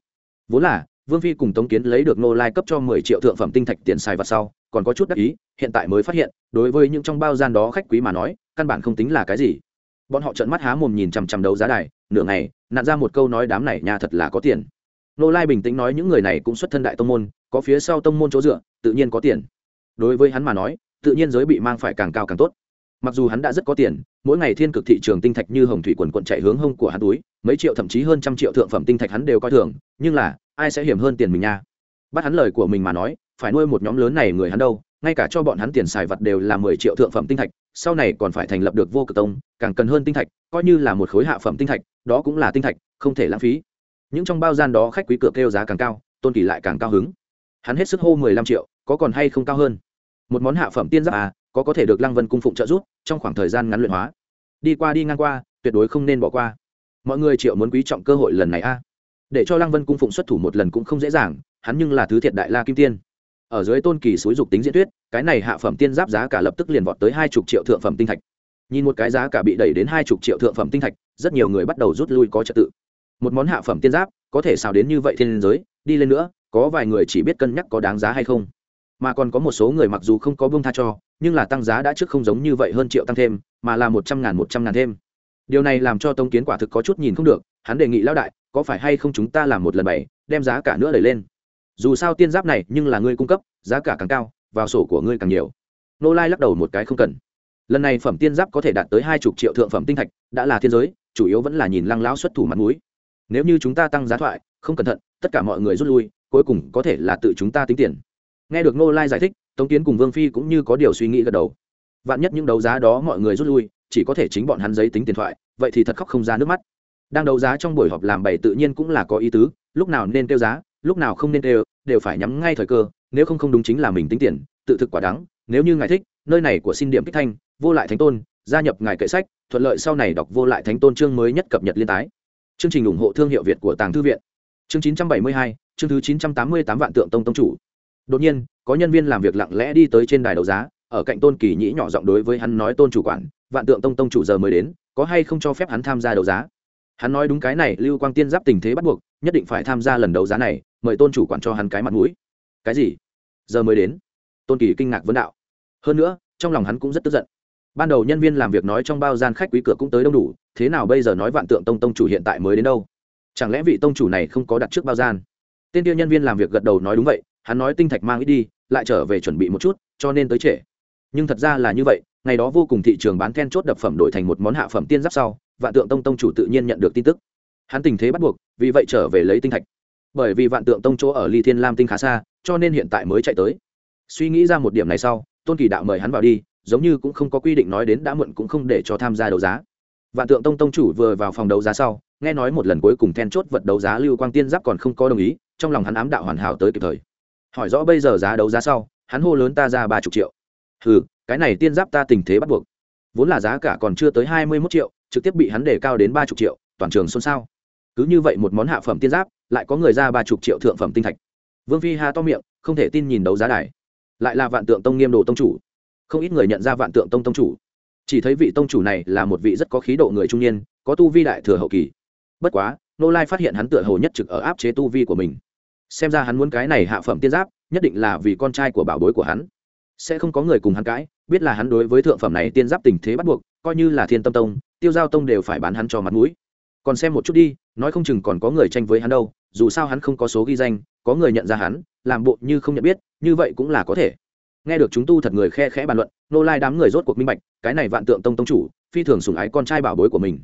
Vốn là, vương phi cùng tống kiến lấy được nô lai cấp cho mười triệu thượng phẩm tinh thạch tiền xài vật sau, còn có chút đắc ý, hiện tại mới phát hiện, đối với những trong bao gian đó khách quý mà nói căn bản không tính là cái gì. Bọn họ trợn mắt há mồm nhìn chằm chằm đấu giá đài, nửa ngày nạn ra một câu nói đám này nhà thật là có tiền. Nô lai bình tĩnh nói những người này cũng xuất thân đại tông môn, có phía sau tông môn chỗ dựa, tự nhiên có tiền. Đối với hắn mà nói, tự nhiên giới bị mang phải càng cao càng tốt. Mặc dù hắn đã rất có tiền, mỗi ngày thiên cực thị trường tinh thạch như hồng thủy quần quận chạy hướng hông của hắn túi, mấy triệu thậm chí hơn trăm triệu thượng phẩm tinh thạch hắn đều coi thường, nhưng là, ai sẽ hiểm hơn tiền mình nha? Bắt hắn lời của mình mà nói, phải nuôi một nhóm lớn này người hắn đâu, ngay cả cho bọn hắn tiền xài vật đều là mười triệu thượng phẩm tinh thạch sau này còn phải thành lập được vô cực tông, càng cần hơn tinh thạch, coi như là một khối hạ phẩm tinh thạch, đó cũng là tinh thạch, không thể lãng phí. Những trong bao gian đó khách quý cửa kêu giá càng cao, tôn kỳ lại càng cao hứng. Hắn hết sức hô mười lăm triệu, có còn hay không cao hơn? Một món hạ phẩm tiên giáp à có có thể được lăng vân cung phụng trợ giúp, trong khoảng thời gian ngắn luyện hóa. Đi qua đi ngang qua, tuyệt đối không nên bỏ qua. Mọi người triệu muốn quý trọng cơ hội lần này a để cho lăng vân cung phụng xuất thủ một lần cũng không dễ dàng, hắn nhưng là thứ thiệt đại la kim tiên. Ở dưới tôn kỳ xúi dục tính diễn thuyết cái này hạ phẩm tiên giáp giá cả lập tức liền vọt tới hai chục triệu thượng phẩm tinh thạch. Nhìn một cái giá cả bị đẩy đến hai chục triệu thượng phẩm tinh thạch, rất nhiều người bắt đầu rút lui có trật tự. Một món hạ phẩm tiên giáp, có thể xào đến như vậy thiên giới, đi lên nữa, có vài người chỉ biết cân nhắc có đáng giá hay không. Mà còn có một số người mặc dù không có bông tha cho, nhưng là tăng giá đã trước không giống như vậy hơn triệu tăng thêm, mà là một trăm ngàn, một trăm ngàn thêm. Điều này làm cho tông kiến quả thực có chút nhìn không được, hắn đề nghị lão đại, có phải hay không chúng ta làm một lần bảy, đem giá cả nữa đẩy lên. Dù sao tiên giáp này nhưng là ngươi cung cấp, giá cả càng cao vào sổ của ngươi càng nhiều. Nô lai lắc đầu một cái không cần. Lần này phẩm tiên giáp có thể đạt tới hai chục triệu thượng phẩm tinh thạch, đã là thiên giới, chủ yếu vẫn là nhìn lăng lão xuất thủ mặt mũi. Nếu như chúng ta tăng giá thoại, không cẩn thận, tất cả mọi người rút lui, cuối cùng có thể là tự chúng ta tính tiền. Nghe được nô lai giải thích, tống kiến cùng vương phi cũng như có điều suy nghĩ gật đầu. Vạn nhất những đấu giá đó mọi người rút lui, chỉ có thể chính bọn hắn giấy tính tiền thoại, vậy thì thật khóc không ra nước mắt. Đang đấu giá trong buổi họp làm bày tự nhiên cũng là có ý tứ, lúc nào nên tiêu giá, lúc nào không nên tiêu đều phải nhắm ngay thời cơ nếu không không đúng chính là mình tính tiền tự thực quả đắng nếu như ngài thích nơi này của xin điểm kích thanh vô lại thánh tôn gia nhập ngài kệ sách thuận lợi sau này đọc vô lại thánh tôn chương mới nhất cập nhật liên tái. Chương trình ủng hộ thương hiệu việt của tàng thư viện. Chương 972, chương thứ 988 vạn tượng tông tông chủ. Đột nhiên có nhân viên làm việc lặng lẽ đi tới trên đài đấu giá ở cạnh tôn kỳ nhĩ nhỏ giọng đối với hắn nói tôn chủ quản vạn tượng tông tông chủ giờ mới đến có hay không cho phép hắn tham gia đấu giá? Hắn nói đúng cái này lưu quang tiên giáp tình thế bắt buộc nhất định phải tham gia lần đấu giá này, mời tôn chủ quản cho hắn cái mặt mũi. Cái gì? Giờ mới đến. Tôn kỳ kinh ngạc vấn đạo. Hơn nữa, trong lòng hắn cũng rất tức giận. Ban đầu nhân viên làm việc nói trong bao gian khách quý cửa cũng tới đông đủ, thế nào bây giờ nói vạn tượng tông tông chủ hiện tại mới đến đâu? Chẳng lẽ vị tông chủ này không có đặt trước bao gian? Tên tiêu nhân viên làm việc gật đầu nói đúng vậy, hắn nói tinh thạch mang ít đi, lại trở về chuẩn bị một chút, cho nên tới trễ. Nhưng thật ra là như vậy, ngày đó vô cùng thị trường bán then chốt đập phẩm đổi thành một món hạ phẩm tiên giáp sau, vạn tượng tông tông chủ tự nhiên nhận được tin tức hắn tình thế bắt buộc, vì vậy trở về lấy tinh thạch. Bởi vì vạn tượng tông chỗ ở ly thiên lam tinh khá xa, cho nên hiện tại mới chạy tới. Suy nghĩ ra một điểm này sau, tôn kỳ đạo mời hắn vào đi, giống như cũng không có quy định nói đến đã muộn cũng không để cho tham gia đấu giá. Vạn tượng tông tông chủ vừa vào phòng đấu giá sau, nghe nói một lần cuối cùng then chốt vật đấu giá lưu quang tiên giáp còn không có đồng ý, trong lòng hắn ám đạo hoàn hảo tới kịp thời. Hỏi rõ bây giờ giá đấu giá sau, hắn hô lớn ta ra ba chục triệu. Ừ cái này tiên giáp ta tình thế bắt buộc. Vốn là giá cả còn chưa tới hai mươi mốt triệu, trực tiếp bị hắn đề cao đến ba chục triệu, toàn trường xôn xao cứ như vậy một món hạ phẩm tiên giáp, lại có người ra ba chục triệu thượng phẩm tinh thạch. Vương phi hà to miệng, không thể tin nhìn đấu giá đài. Lại là vạn tượng tông nghiêm đồ tông chủ. Không ít người nhận ra vạn tượng tông tông chủ. Chỉ thấy vị tông chủ này là một vị rất có khí độ người trung niên, có tu vi đại thừa hậu kỳ. Bất quá, nô lai phát hiện hắn tựa hồ nhất trực ở áp chế tu vi của mình. Xem ra hắn muốn cái này hạ phẩm tiên giáp, nhất định là vì con trai của bảo bối của hắn. Sẽ không có người cùng hắn cãi, biết là hắn đối với thượng phẩm này tiên giáp tình thế bắt buộc, coi như là thiên tâm tông, tiêu giao tông đều phải bán hắn cho mặt mũi còn xem một chút đi, nói không chừng còn có người tranh với hắn đâu, dù sao hắn không có số ghi danh, có người nhận ra hắn, làm bộ như không nhận biết, như vậy cũng là có thể. Nghe được chúng tu thật người khe khẽ bàn luận, nô lai đám người rốt cuộc minh bạch, cái này vạn tượng tông tông chủ, phi thường sùng ái con trai bảo bối của mình.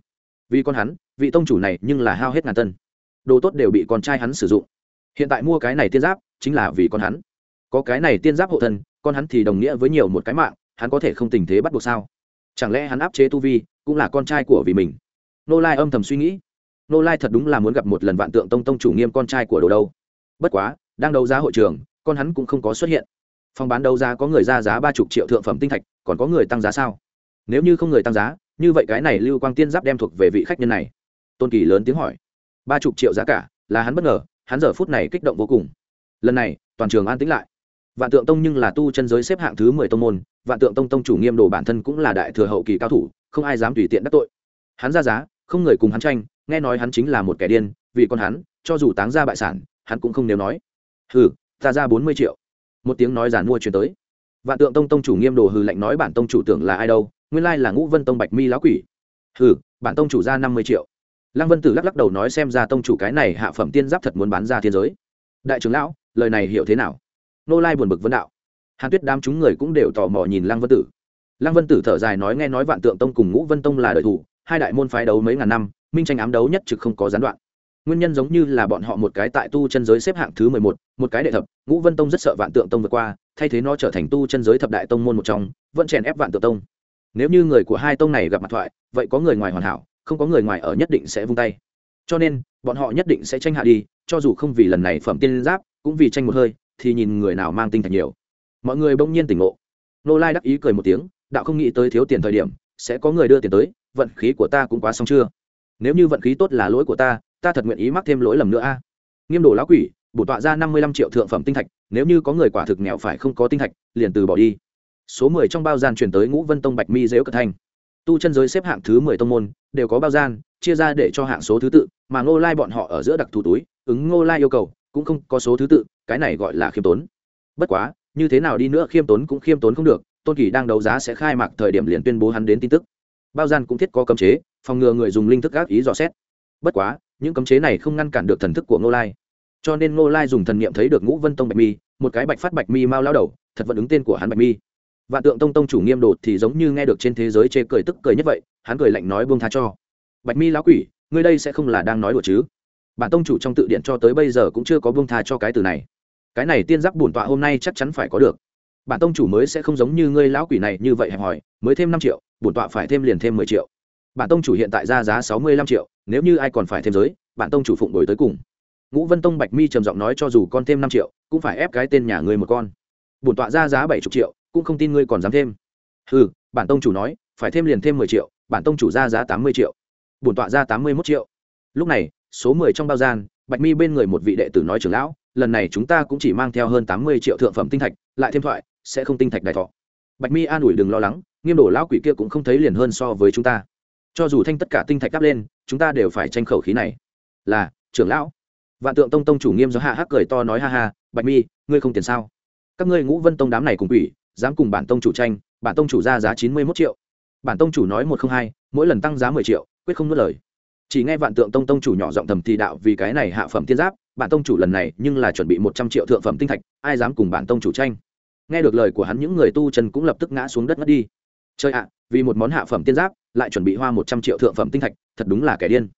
Vì con hắn, vị tông chủ này nhưng là hao hết ngàn tân. Đồ tốt đều bị con trai hắn sử dụng. Hiện tại mua cái này tiên giáp, chính là vì con hắn. Có cái này tiên giáp hộ thân, con hắn thì đồng nghĩa với nhiều một cái mạng, hắn có thể không tình thế bắt buộc sao? Chẳng lẽ hắn áp chế tu vi, cũng là con trai của vì mình? Nô lai âm thầm suy nghĩ. Nô lai thật đúng là muốn gặp một lần vạn tượng tông tông chủ nghiêm con trai của đồ đâu. Bất quá, đang đấu giá hội trường, con hắn cũng không có xuất hiện. Phòng bán đấu giá có người ra giá ba chục triệu thượng phẩm tinh thạch, còn có người tăng giá sao? Nếu như không người tăng giá, như vậy cái này lưu quang tiên giáp đem thuộc về vị khách nhân này. Tôn kỳ lớn tiếng hỏi. Ba chục triệu giá cả, là hắn bất ngờ, hắn giờ phút này kích động vô cùng. Lần này, toàn trường an tĩnh lại. Vạn tượng tông nhưng là tu chân giới xếp hạng thứ mười tông môn, vạn tượng tông tông chủ nghiêm đồ bản thân cũng là đại thừa hậu kỳ cao thủ, không ai dám tùy tiện đắc tội. Hắn ra giá không người cùng hắn tranh, nghe nói hắn chính là một kẻ điên, vì con hắn, cho dù táng ra bại sản, hắn cũng không nếu nói. Hừ, ta ra bốn mươi triệu. Một tiếng nói giản mua chuyển tới. Vạn tượng tông tông chủ nghiêm đồ hừ lạnh nói bản tông chủ tưởng là ai đâu, nguyên lai là ngũ vân tông bạch mi lá quỷ. Hừ, bản tông chủ ra năm mươi triệu. Lăng vân tử lắc lắc đầu nói xem ra tông chủ cái này hạ phẩm tiên giáp thật muốn bán ra thiên giới. Đại trưởng lão, lời này hiểu thế nào? Nô lai buồn bực vấn đạo. Hàn tuyết đám chúng người cũng đều tò mò nhìn lăng vân tử. Lăng vân tử thở dài nói nghe nói vạn tượng tông cùng ngũ vân tông là đời thủ hai đại môn phái đấu mấy ngàn năm, minh tranh ám đấu nhất trực không có gián đoạn. Nguyên nhân giống như là bọn họ một cái tại tu chân giới xếp hạng thứ mười một một cái đệ thập, ngũ vân tông rất sợ vạn tượng tông vượt qua, thay thế nó trở thành tu chân giới thập đại tông môn một trong, vẫn chèn ép vạn tượng tông. Nếu như người của hai tông này gặp mặt thoại, vậy có người ngoài hoàn hảo, không có người ngoài ở nhất định sẽ vung tay. Cho nên, bọn họ nhất định sẽ tranh hạ đi, cho dù không vì lần này phẩm tiên giáp, cũng vì tranh một hơi, thì nhìn người nào mang tinh thần nhiều. Mọi người bỗng nhiên tỉnh ngộ. Nô lai đắc ý cười một tiếng, đạo không nghĩ tới thiếu tiền thời điểm, sẽ có người đưa tiền tới vận khí của ta cũng quá xong chưa? Nếu như vận khí tốt là lỗi của ta ta thật nguyện ý mắc thêm lỗi lầm nữa a. Nghiêm đồ lão quỷ, bổ tọa ra năm mươi lăm triệu thượng phẩm tinh thạch, nếu như có người quả thực nghèo phải không có tinh thạch, liền từ bỏ đi. Số mười trong bao gian chuyển tới ngũ vân tông bạch mi dễu cật thanh. Tu chân giới xếp hạng thứ mười tông môn, đều có bao gian, chia ra để cho hạng số thứ tự, mà ngô lai bọn họ ở giữa đặc thù túi, ứng ngô lai yêu cầu, cũng không có số thứ tự, cái này gọi là khiêm tốn. Bất quá, như thế nào đi nữa khiêm tốn cũng khiêm tốn không được, tôn kỳ đang đấu giá sẽ khai mạc thời điểm liền tuyên bố hắn đến tin tức bao gian cũng thiết có cấm chế, phòng ngừa người dùng linh thức gác ý dò xét. Bất quá, những cấm chế này không ngăn cản được thần thức của ngô lai. Cho nên ngô lai dùng thần niệm thấy được ngũ vân tông bạch mi, một cái bạch phát bạch mi mau lao đầu, thật vẫn ứng tên của hắn bạch mi. Vạn tượng tông tông chủ nghiêm đột thì giống như nghe được trên thế giới chê cười tức cười nhất vậy, hắn cười lạnh nói buông tha cho. Bạch mi lão quỷ, ngươi đây sẽ không là đang nói đùa chứ? Bản tông chủ trong tự điện cho tới bây giờ cũng chưa có buông tha cho cái từ này. Cái này tiên giáp bổn tọa hôm nay chắc chắn phải có được bản tông chủ mới sẽ không giống như ngươi lão quỷ này như vậy hẹp hòi, mới thêm năm triệu, bổn tọa phải thêm liền thêm mười triệu. Bản tông chủ hiện tại ra giá sáu mươi lăm triệu, nếu như ai còn phải thêm giới, bản tông chủ phụng đổi tới cùng. Ngũ vân tông bạch mi trầm giọng nói cho dù con thêm năm triệu, cũng phải ép cái tên nhà ngươi một con. Bổn tọa ra giá bảy chục triệu, cũng không tin ngươi còn dám thêm. Ừ bản tông chủ nói, phải thêm liền thêm mười triệu, bản tông chủ ra giá tám mươi triệu. Bổn tọa ra tám mươi mốt triệu. Lúc này, số mười trong bao gian, bạch mi bên người một vị đệ tử nói trưởng lão, lần này chúng ta cũng chỉ mang theo hơn tám mươi triệu thượng phẩm tinh thạch, lại thêm thoại sẽ không tinh thạch đại thọ. Bạch mi an ủi đừng lo lắng, nghiêm đổ lão quỷ kia cũng không thấy liền hơn so với chúng ta. Cho dù thanh tất cả tinh thạch đắp lên, chúng ta đều phải tranh khẩu khí này. Là, trưởng lão. Vạn tượng tông tông chủ nghiêm do hạ hắc cười to nói ha ha, bạch mi, ngươi không tiền sao? Các ngươi ngũ vân tông đám này cùng quỷ, dám cùng bản tông chủ tranh, bản tông chủ ra giá chín mươi mốt triệu. Bản tông chủ nói một không hai, mỗi lần tăng giá mười triệu, quyết không nuốt lời. Chỉ nghe vạn tượng tông tông chủ nhỏ giọng thầm thì đạo vì cái này hạ phẩm tiên giáp, bản tông chủ lần này nhưng là chuẩn bị một trăm triệu thượng phẩm tinh thạch, ai dám cùng bản tông chủ tranh? Nghe được lời của hắn những người tu chân cũng lập tức ngã xuống đất ngất đi. Chơi ạ, vì một món hạ phẩm tiên giáp, lại chuẩn bị hoa một trăm triệu thượng phẩm tinh thạch, thật đúng là kẻ điên.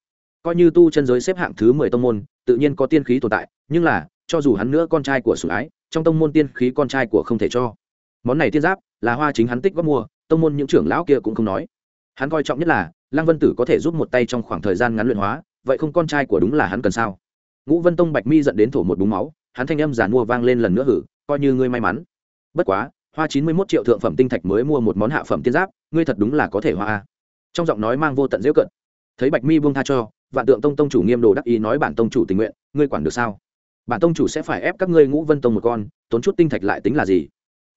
Coi như tu chân giới xếp hạng thứ mười tông môn, tự nhiên có tiên khí tồn tại, nhưng là, cho dù hắn nữa con trai của sủng ái, trong tông môn tiên khí con trai của không thể cho. Món này tiên giáp, là hoa chính hắn tích góp mua, tông môn những trưởng lão kia cũng không nói. Hắn coi trọng nhất là, lăng vân tử có thể giúp một tay trong khoảng thời gian ngắn luyện hóa, vậy không con trai của đúng là hắn cần sao? Ngũ vân tông bạch mi dẫn đến thổ một búng máu, hắn thanh âm giàn mua vang lên lần nữa hử, coi như ngươi may mắn bất quá, hoa chín mươi mốt triệu thượng phẩm tinh thạch mới mua một món hạ phẩm tiên giáp, ngươi thật đúng là có thể hoa trong giọng nói mang vô tận dễu cận thấy bạch mi buông tha cho, vạn tượng tông tông chủ nghiêm đồ đắc ý nói bản tông chủ tình nguyện, ngươi quản được sao? Bản tông chủ sẽ phải ép các ngươi ngũ vân tông một con, tốn chút tinh thạch lại tính là gì?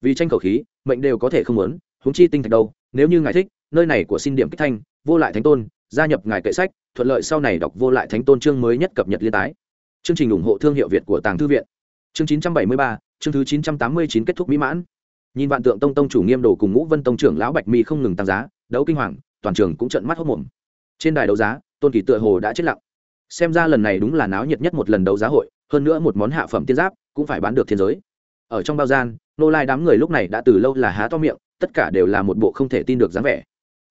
Vì tranh khẩu khí, mệnh đều có thể không muốn, huống chi tinh thạch đâu, nếu như ngài thích, nơi này của xin điểm kích thanh, vô lại thánh tôn, gia nhập ngài kệ sách, thuận lợi sau này đọc vô lại thánh tôn chương mới nhất cập nhật liên tái. Chương trình ủng hộ thương hiệu việt của tàng thư viện. Chương chín trăm bảy mươi ba chương thứ chín trăm tám mươi chín kết thúc mỹ mãn. Nhìn vạn tượng tông tông chủ nghiêm đồ cùng ngũ vân tông trưởng lão bạch mi không ngừng tăng giá, đấu kinh hoàng, toàn trường cũng trận mắt hốc mồm. Trên đài đấu giá, tôn kỳ tựa hồ đã chết lặng. Xem ra lần này đúng là náo nhiệt nhất một lần đấu giá hội, hơn nữa một món hạ phẩm tiên giáp cũng phải bán được thiên giới. Ở trong bao gian, nô lai đám người lúc này đã từ lâu là há to miệng, tất cả đều là một bộ không thể tin được dáng vẻ.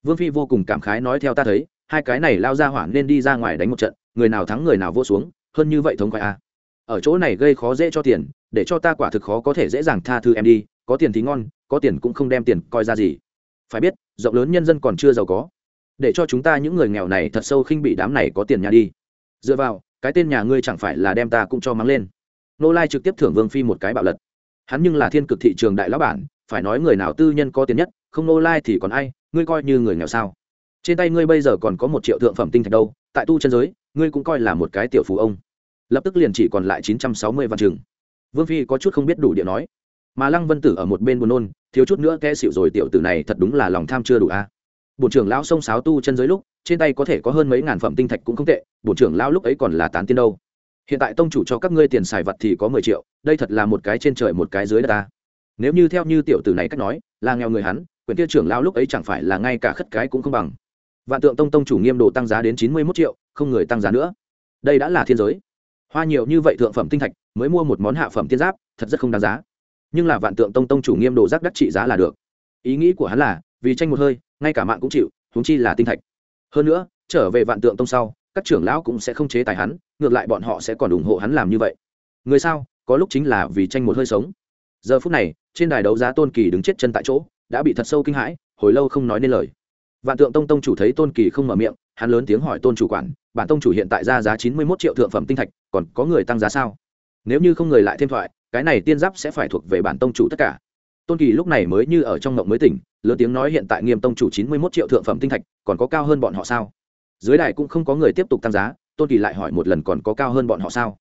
Vương phi vô cùng cảm khái nói theo ta thấy, hai cái này lao ra hỏa nên đi ra ngoài đánh một trận, người nào thắng người nào vô xuống, hơn như vậy thống khoái a à ở chỗ này gây khó dễ cho tiền, để cho ta quả thực khó có thể dễ dàng tha thứ em đi, có tiền thì ngon, có tiền cũng không đem tiền coi ra gì. Phải biết, rộng lớn nhân dân còn chưa giàu có. Để cho chúng ta những người nghèo này thật sâu khinh bị đám này có tiền nhà đi. Dựa vào, cái tên nhà ngươi chẳng phải là đem ta cũng cho mắng lên. Nô lai trực tiếp thưởng vương phi một cái bạo lật. Hắn nhưng là thiên cực thị trường đại lão bản, phải nói người nào tư nhân có tiền nhất, không nô lai thì còn ai, ngươi coi như người nghèo sao? Trên tay ngươi bây giờ còn có một triệu thượng phẩm tinh thạch đâu, tại tu chân giới, ngươi cũng coi là một cái tiểu phú ông lập tức liền chỉ còn lại chín trăm sáu mươi văn chừng vương phi có chút không biết đủ điện nói. Mà lăng vân tử ở một bên buồn nôn, thiếu chút nữa té xịu rồi, tiểu tử này thật đúng là lòng tham chưa đủ a. À. bộ trưởng lão sông sáo tu chân giới lúc, trên tay có thể có hơn mấy ngàn phẩm tinh thạch cũng không tệ bộ trưởng lão lúc ấy còn là tán tiên đâu. Hiện tại tông chủ cho các ngươi tiền xài vật thì có mười triệu, đây thật là một cái trên trời một cái dưới đất ta nếu như theo như tiểu tử này cách nói, là nghèo người hắn, quyền tiêu trưởng lão lúc ấy chẳng phải là ngay cả khất cái cũng không bằng. Vạn tượng tông tông chủ nghiêm đồ tăng giá đến chín mươi mốt triệu, không người tăng giá nữa. Đây đã là thiên giới hoa nhiều như vậy thượng phẩm tinh thạch, mới mua một món hạ phẩm tiên giáp, thật rất không đáng giá. Nhưng là vạn tượng tông tông chủ nghiêm đồ giác đắc trị giá là được. Ý nghĩ của hắn là, vì tranh một hơi, ngay cả mạng cũng chịu húng chi là tinh thạch. Hơn nữa, trở về vạn tượng tông sau, các trưởng lão cũng sẽ không chế tài hắn, ngược lại bọn họ sẽ còn ủng hộ hắn làm như vậy. Người sao, có lúc chính là vì tranh một hơi sống. Giờ phút này, trên đài đấu giá tôn kỳ đứng chết chân tại chỗ, đã bị thật sâu kinh hãi, hồi lâu không nói nên lời. Vạn tượng tông tông chủ thấy tôn kỳ không mở miệng, hắn lớn tiếng hỏi tôn chủ quản bản tông chủ hiện tại ra giá chín mươi một triệu thượng phẩm tinh thạch, còn có người tăng giá sao? Nếu như không người lại thêm thoại, cái này tiên giáp sẽ phải thuộc về bản tông chủ tất cả. Tôn kỳ lúc này mới như ở trong ngộng mới tỉnh, lớn tiếng nói hiện tại nghiêm tông chủ chín mươi một triệu thượng phẩm tinh thạch, còn có cao hơn bọn họ sao? Dưới đài cũng không có người tiếp tục tăng giá, tôn kỳ lại hỏi một lần còn có cao hơn bọn họ sao?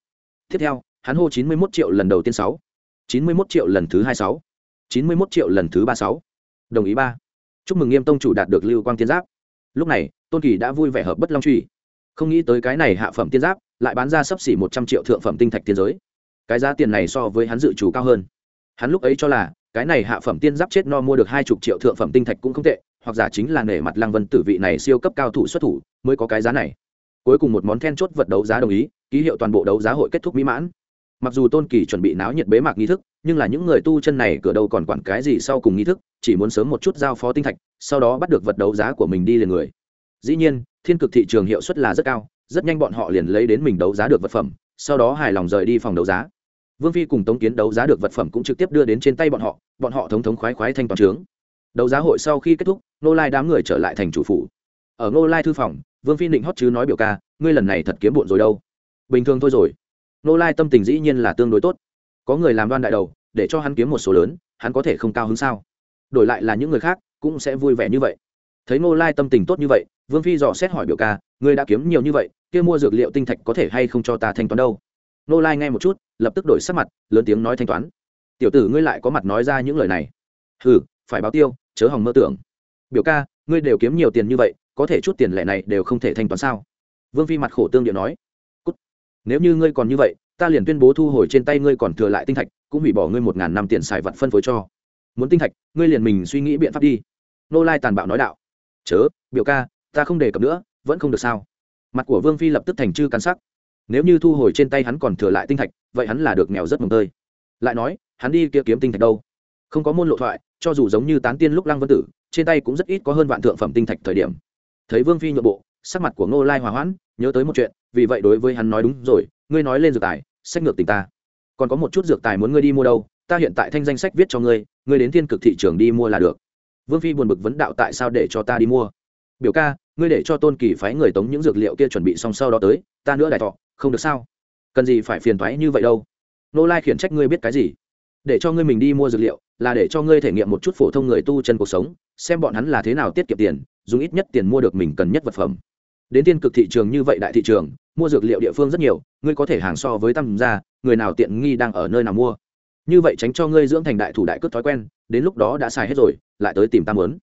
Tiếp theo, hắn hô chín mươi một triệu lần đầu tiên sáu, chín mươi một triệu lần thứ hai sáu, chín mươi một triệu lần thứ ba sáu. Đồng ý ba. Chúc mừng nghiêm tông chủ đạt được lưu quang tiên giáp. Lúc này, tôn kỳ đã vui vẻ hợp bất long truy không nghĩ tới cái này hạ phẩm tiên giáp lại bán ra sấp xỉ một trăm triệu thượng phẩm tinh thạch tiên giới. Cái giá tiền này so với hắn dự trù cao hơn. Hắn lúc ấy cho là, cái này hạ phẩm tiên giáp chết no mua được hai chục triệu thượng phẩm tinh thạch cũng không tệ, hoặc giả chính là nể mặt lăng vân tử vị này siêu cấp cao thủ xuất thủ mới có cái giá này. Cuối cùng một món then chốt vật đấu giá đồng ý, ký hiệu toàn bộ đấu giá hội kết thúc mỹ mãn. Mặc dù tôn kỳ chuẩn bị náo nhiệt bế mạc nghi thức, nhưng là những người tu chân này cửa đâu còn quản cái gì sau cùng nghi thức, chỉ muốn sớm một chút giao phó tinh thạch, sau đó bắt được vật đấu giá của mình đi liền người dĩ nhiên, thiên cực thị trường hiệu suất là rất cao, rất nhanh bọn họ liền lấy đến mình đấu giá được vật phẩm, sau đó hài lòng rời đi phòng đấu giá. Vương phi cùng tống kiến đấu giá được vật phẩm cũng trực tiếp đưa đến trên tay bọn họ bọn họ thống thống khoái khoái thanh toàn trướng. Đấu giá hội sau khi kết thúc nô lai đám người trở lại thành chủ phủ. Ở nô lai thư phòng, vương phi định hót chứ nói biểu ca, ngươi lần này thật kiếm bụn rồi đâu. Bình thường thôi rồi. Nô lai tâm tình dĩ nhiên là tương đối tốt. Có người làm đoan đại đầu, để cho hắn kiếm một số lớn, hắn có thể không cao hứng sao? Đổi lại là những người khác, cũng sẽ vui vẻ như vậy thấy Ngô lai tâm tình tốt như vậy, vương phi dò xét hỏi biểu ca, ngươi đã kiếm nhiều như vậy, kia mua dược liệu tinh thạch có thể hay không cho ta thanh toán đâu? Ngô lai nghe một chút, lập tức đổi sắc mặt, lớn tiếng nói thanh toán. Tiểu tử ngươi lại có mặt nói ra những lời này. Ừ phải báo tiêu, chớ hòng mơ tưởng. Biểu ca, ngươi đều kiếm nhiều tiền như vậy, có thể chút tiền lẻ này đều không thể thanh toán sao? Vương phi mặt khổ tương điệu nói. Cút. nếu như ngươi còn như vậy, ta liền tuyên bố thu hồi trên tay ngươi còn thừa lại tinh thạch, cũng hủy bỏ ngươi một ngàn năm tiền xài vật phân phối cho. Muốn tinh thạch, ngươi liền mình suy nghĩ biện pháp đi. Nô lai tàn bạo nói đạo chớ, biểu ca, ta không đề cập nữa, vẫn không được sao? Mặt của vương phi lập tức thành chư cắn sắc. Nếu như thu hồi trên tay hắn còn thừa lại tinh thạch, vậy hắn là được nghèo rất mồng tơi. Lại nói, hắn đi kia kiếm tinh thạch đâu? Không có môn lộ thoại, cho dù giống như tán tiên lúc lăng vân tử, trên tay cũng rất ít có hơn vạn thượng phẩm tinh thạch thời điểm. Thấy vương phi nhượng bộ, sắc mặt của ngô lai hòa hoãn, nhớ tới một chuyện, vì vậy đối với hắn nói đúng rồi, ngươi nói lên dược tài, sách ngược tình ta. Còn có một chút dược tài muốn ngươi đi mua đâu, ta hiện tại thanh danh sách viết cho ngươi ngươi đến thiên cực thị trường đi mua là được vương phi buồn bực vấn đạo tại sao để cho ta đi mua? Biểu ca, ngươi để cho tôn kỳ phái người tống những dược liệu kia chuẩn bị xong sau đó tới, ta nữa đại thọ, không được sao? Cần gì phải phiền thoái như vậy đâu? Nô lai khiển trách ngươi biết cái gì? Để cho ngươi mình đi mua dược liệu, là để cho ngươi thể nghiệm một chút phổ thông người tu chân cuộc sống, xem bọn hắn là thế nào tiết kiệm tiền, dùng ít nhất tiền mua được mình cần nhất vật phẩm. Đến tiên cực thị trường như vậy đại thị trường, mua dược liệu địa phương rất nhiều, ngươi có thể hàng so với tăm gia, người nào tiện nghi đang ở nơi nào mua? Như vậy tránh cho ngươi dưỡng thành đại thủ đại cướp thói quen đến lúc đó đã xài hết rồi, lại tới tìm ta mớn.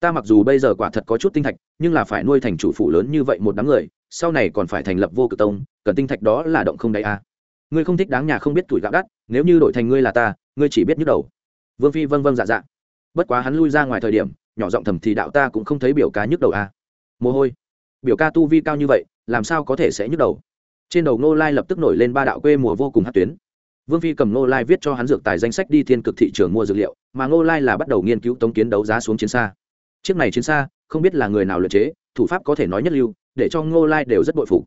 Ta mặc dù bây giờ quả thật có chút tinh thạch, nhưng là phải nuôi thành chủ phụ lớn như vậy một đám người, sau này còn phải thành lập vô cực tông, cần tinh thạch đó là động không đáy a à. ngươi không thích đáng nhà không biết tuổi gạo đắt, nếu như đổi thành ngươi là ta, ngươi chỉ biết nhức đầu. Vương phi vâng vâng dạ dạ. Bất quá hắn lui ra ngoài thời điểm, nhỏ giọng thầm thì đạo ta cũng không thấy biểu ca nhức đầu a à. mồ hôi. Biểu ca tu vi cao như vậy, làm sao có thể sẽ nhức đầu? Trên đầu ngô lai lập tức nổi lên ba đạo quê mùa vô cùng hát tuyến vương phi cầm ngô lai viết cho hắn dược tài danh sách đi thiên cực thị trường mua dược liệu, mà ngô lai là bắt đầu nghiên cứu tống kiến đấu giá xuống chiến xa. Chiếc này chiến xa, không biết là người nào luyện chế, thủ pháp có thể nói nhất lưu, để cho ngô lai đều rất bội phục.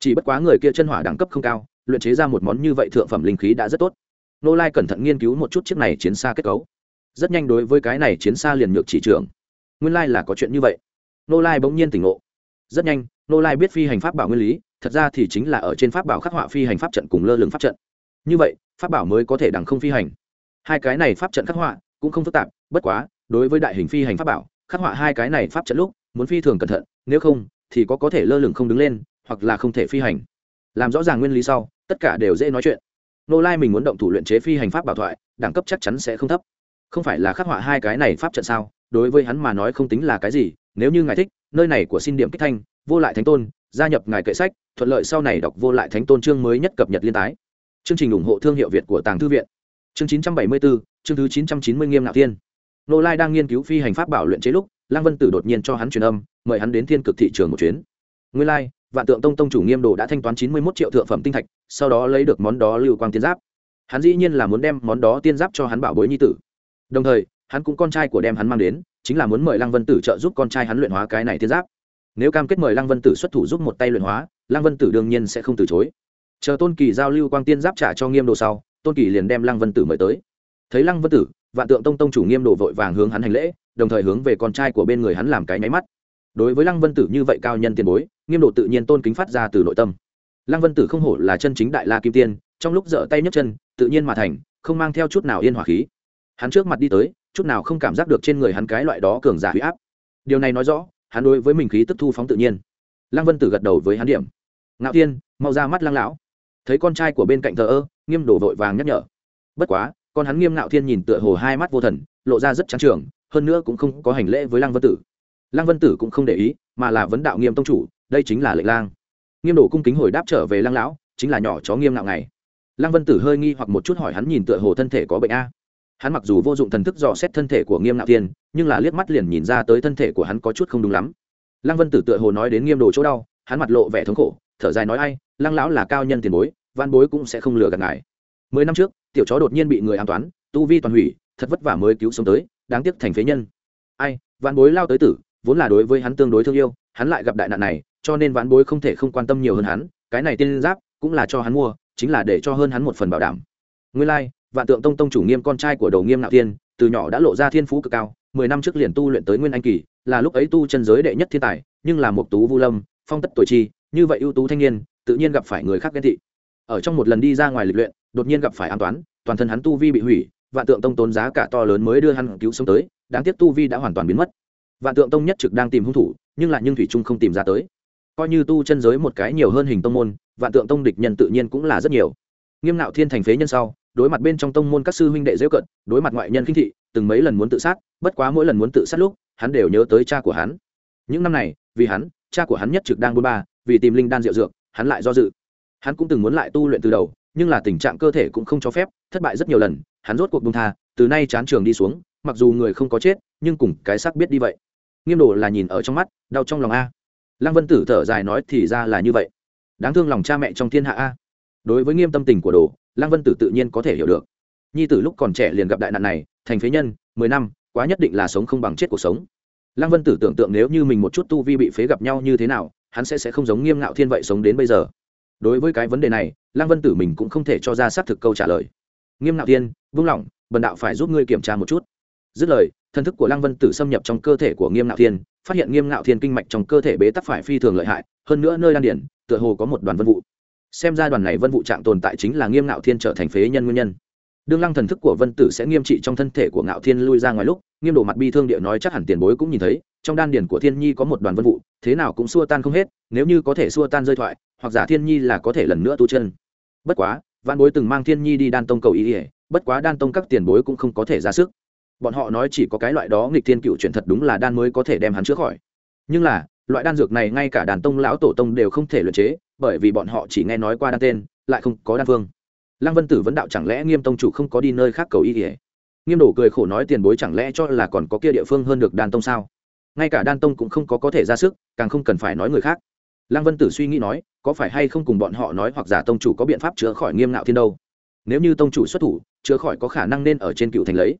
Chỉ bất quá người kia chân hỏa đẳng cấp không cao, luyện chế ra một món như vậy thượng phẩm linh khí đã rất tốt. Ngô lai cẩn thận nghiên cứu một chút chiếc này chiến xa kết cấu. Rất nhanh đối với cái này chiến xa liền nhược chỉ trưởng. Nguyên lai là có chuyện như vậy. Ngô lai bỗng nhiên tỉnh ngộ. Rất nhanh, ngô lai biết phi hành pháp bảo nguyên lý, thật ra thì chính là ở trên pháp bảo khắc họa phi hành pháp trận cùng lơ lửng pháp trận như vậy, pháp bảo mới có thể đằng không phi hành. Hai cái này pháp trận khắc họa cũng không phức tạp, bất quá, đối với đại hình phi hành pháp bảo, khắc họa hai cái này pháp trận lúc, muốn phi thường cẩn thận, nếu không, thì có có thể lơ lửng không đứng lên, hoặc là không thể phi hành. Làm rõ ràng nguyên lý sau, tất cả đều dễ nói chuyện. Nô lai mình muốn động thủ luyện chế phi hành pháp bảo thoại, đẳng cấp chắc chắn sẽ không thấp. Không phải là khắc họa hai cái này pháp trận sao? Đối với hắn mà nói không tính là cái gì, nếu như ngài thích, nơi này của xin điểm kích thanh, vô lại thánh tôn, gia nhập ngài kệ sách, thuận lợi sau này đọc vô lại thánh tôn chương mới nhất cập nhật liên tái chương trình ủng hộ thương hiệu việt của tàng thư viện. Chương 974, chương thứ 990 nghiêm ngạo thiên. Nô lai đang nghiên cứu phi hành pháp bảo luyện chế lúc lăng vân tử đột nhiên cho hắn truyền âm mời hắn đến thiên cực thị trường một chuyến. Nguyên lai vạn tượng tông tông chủ nghiêm đồ đã thanh toán chín mươi một triệu thượng phẩm tinh thạch sau đó lấy được món đó lưu quang tiên giáp. Hắn dĩ nhiên là muốn đem món đó tiên giáp cho hắn bảo bối nhi tử. Đồng thời hắn cũng con trai của đem hắn mang đến chính là muốn mời lăng vân tử trợ giúp con trai hắn luyện hóa cái này tiên giáp. Nếu cam kết mời lăng vân tử xuất thủ giúp một tay luyện hóa lăng vân tử đương nhiên sẽ không từ chối chờ tôn kỳ giao lưu quang tiên giáp trả cho nghiêm đồ sau, tôn kỳ liền đem lăng vân tử mời tới. thấy lăng vân tử, vạn tượng tông tông chủ nghiêm đồ vội vàng hướng hắn hành lễ, đồng thời hướng về con trai của bên người hắn làm cái nháy mắt. đối với lăng vân tử như vậy cao nhân tiền bối, nghiêm đồ tự nhiên tôn kính phát ra từ nội tâm. lăng vân tử không hổ là chân chính đại la kim tiên, trong lúc dở tay nhấc chân, tự nhiên mà thành, không mang theo chút nào yên hỏa khí. hắn trước mặt đi tới, chút nào không cảm giác được trên người hắn cái loại đó cường giả huy áp. điều này nói rõ, hắn đối với mình khí tức thu phóng tự nhiên. lăng vân tử gật đầu với hắn điểm. ngạo tiên mau ra mắt lăng lão thấy con trai của bên cạnh thờ ơ, nghiêm đổ vội vàng nhắc nhở. Bất quá, con hắn nghiêm ngạo thiên nhìn tựa hồ hai mắt vô thần, lộ ra rất trắng trường hơn nữa cũng không có hành lễ với lăng vân tử. Lăng vân tử cũng không để ý, mà là vấn đạo nghiêm tông chủ, đây chính là lệnh lang. Nghiêm đổ cung kính hồi đáp trở về lăng lão, chính là nhỏ chó nghiêm ngạo này lăng vân tử hơi nghi hoặc một chút hỏi hắn nhìn tựa hồ thân thể có bệnh a. Hắn mặc dù vô dụng thần thức dò xét thân thể của nghiêm ngạo thiên, nhưng là liếc mắt liền nhìn ra tới thân thể của hắn có chút không đúng lắm. Lăng vân tử tựa hồ nói đến nghiêm đồ chỗ đau, hắn mặt lộ vẻ thống khổ thở dài nói ai lăng lão là cao nhân tiền bối văn bối cũng sẽ không lừa gạt ngài. Mười năm trước tiểu chó đột nhiên bị người an toán tu vi toàn hủy thật vất vả mới cứu sống tới đáng tiếc thành phế nhân. Ai văn bối lao tới tử vốn là đối với hắn tương đối thương yêu hắn lại gặp đại nạn này cho nên văn bối không thể không quan tâm nhiều hơn hắn cái này tiên giáp cũng là cho hắn mua chính là để cho hơn hắn một phần bảo đảm. Nguyên lai、like, vạn tượng tông tông chủ nghiêm con trai của đầu nghiêm nạo tiên từ nhỏ đã lộ ra thiên phú cực cao mười năm trước liền tu luyện tới nguyên anh kỳ là lúc ấy tu chân giới đệ nhất thiên tài nhưng là một tú vu lâm phong tất tuổi chi như vậy ưu tú thanh niên, tự nhiên gặp phải người khác ghen thị ở trong một lần đi ra ngoài lịch luyện, đột nhiên gặp phải an toán, toàn thân hắn tu vi bị hủy, vạn tượng tông tốn giá cả to lớn mới đưa hắn cứu sống tới, đáng tiếc tu vi đã hoàn toàn biến mất. Vạn tượng tông nhất trực đang tìm hung thủ, nhưng lại nhưng thủy trung không tìm ra tới. Coi như tu chân giới một cái nhiều hơn hình tông môn, vạn tượng tông địch nhân tự nhiên cũng là rất nhiều. Nghiêm nạo thiên thành phế nhân sau, đối mặt bên trong tông môn các sư huynh đệ dễ cận, đối mặt ngoại nhân kinh thị, từng mấy lần muốn tự sát, bất quá mỗi lần muốn tự sát lúc, hắn đều nhớ tới cha của hắn. Những năm này, vì hắn, cha của hắn nhất trực đang buôn ba vì tìm linh đan rượu dược, hắn lại do dự. Hắn cũng từng muốn lại tu luyện từ đầu, nhưng là tình trạng cơ thể cũng không cho phép, thất bại rất nhiều lần, hắn rốt cuộc bông tha, từ nay chán trường đi xuống, mặc dù người không có chết, nhưng cùng cái xác biết đi vậy. Nghiêm đồ là nhìn ở trong mắt, đau trong lòng a. Lăng vân tử thở dài nói thì ra là như vậy. Đáng thương lòng cha mẹ trong thiên hạ a. Đối với nghiêm tâm tình của đồ, lăng vân tử tự nhiên có thể hiểu được. Nhi tử lúc còn trẻ liền gặp đại nạn này, thành phế nhân, mười năm, quá nhất định là sống không bằng chết cuộc sống. Lăng vân tử tưởng tượng nếu như mình một chút tu vi bị phế gặp nhau như thế nào hắn sẽ sẽ không giống nghiêm ngạo thiên vậy sống đến bây giờ. Đối với cái vấn đề này, lăng vân tử mình cũng không thể cho ra xác thực câu trả lời. Nghiêm ngạo thiên, vung lỏng bần đạo phải giúp ngươi kiểm tra một chút. Dứt lời, thân thức của lăng vân tử xâm nhập trong cơ thể của nghiêm ngạo thiên, phát hiện nghiêm ngạo thiên kinh mạch trong cơ thể bế tắc phải phi thường lợi hại, hơn nữa nơi đan điển, tựa hồ có một đoàn vân vụ. Xem ra đoàn này vân vụ trạng tồn tại chính là nghiêm ngạo thiên trở thành phế nhân nguyên nhân đương lăng thần thức của vân tử sẽ nghiêm trị trong thân thể của ngạo thiên lui ra ngoài lúc, nghiêm đổ mặt bi thương địa nói chắc hẳn tiền bối cũng nhìn thấy, trong đan điển của thiên nhi có một đoàn vân vụ, thế nào cũng xua tan không hết, nếu như có thể xua tan rơi thoại, hoặc giả thiên nhi là có thể lần nữa tu chân. Bất quá văn bối từng mang thiên nhi đi đan tông cầu ý ỉa bất quá đan tông các tiền bối cũng không có thể ra sức. Bọn họ nói chỉ có cái loại đó nghịch thiên cựu chuyện thật đúng là đan mới có thể đem hắn chữa khỏi. Nhưng là, loại đan dược này ngay cả đàn tông lão tổ tông đều không thể luyện chế, bởi vì bọn họ chỉ nghe nói qua đan tên, lại không có đan phương lăng vân tử vấn đạo chẳng lẽ nghiêm tông chủ không có đi nơi khác cầu ý ỉa nghiêm đổ cười khổ nói tiền bối chẳng lẽ cho là còn có kia địa phương hơn được đan tông sao? Ngay cả đan tông cũng không có có thể ra sức, càng không cần phải nói người khác. Lăng vân tử suy nghĩ nói, có phải hay không cùng bọn họ nói hoặc giả tông chủ có biện pháp chữa khỏi nghiêm ngạo thiên đâu? Nếu như tông chủ xuất thủ, chữa khỏi có khả năng nên ở trên cựu thành lấy.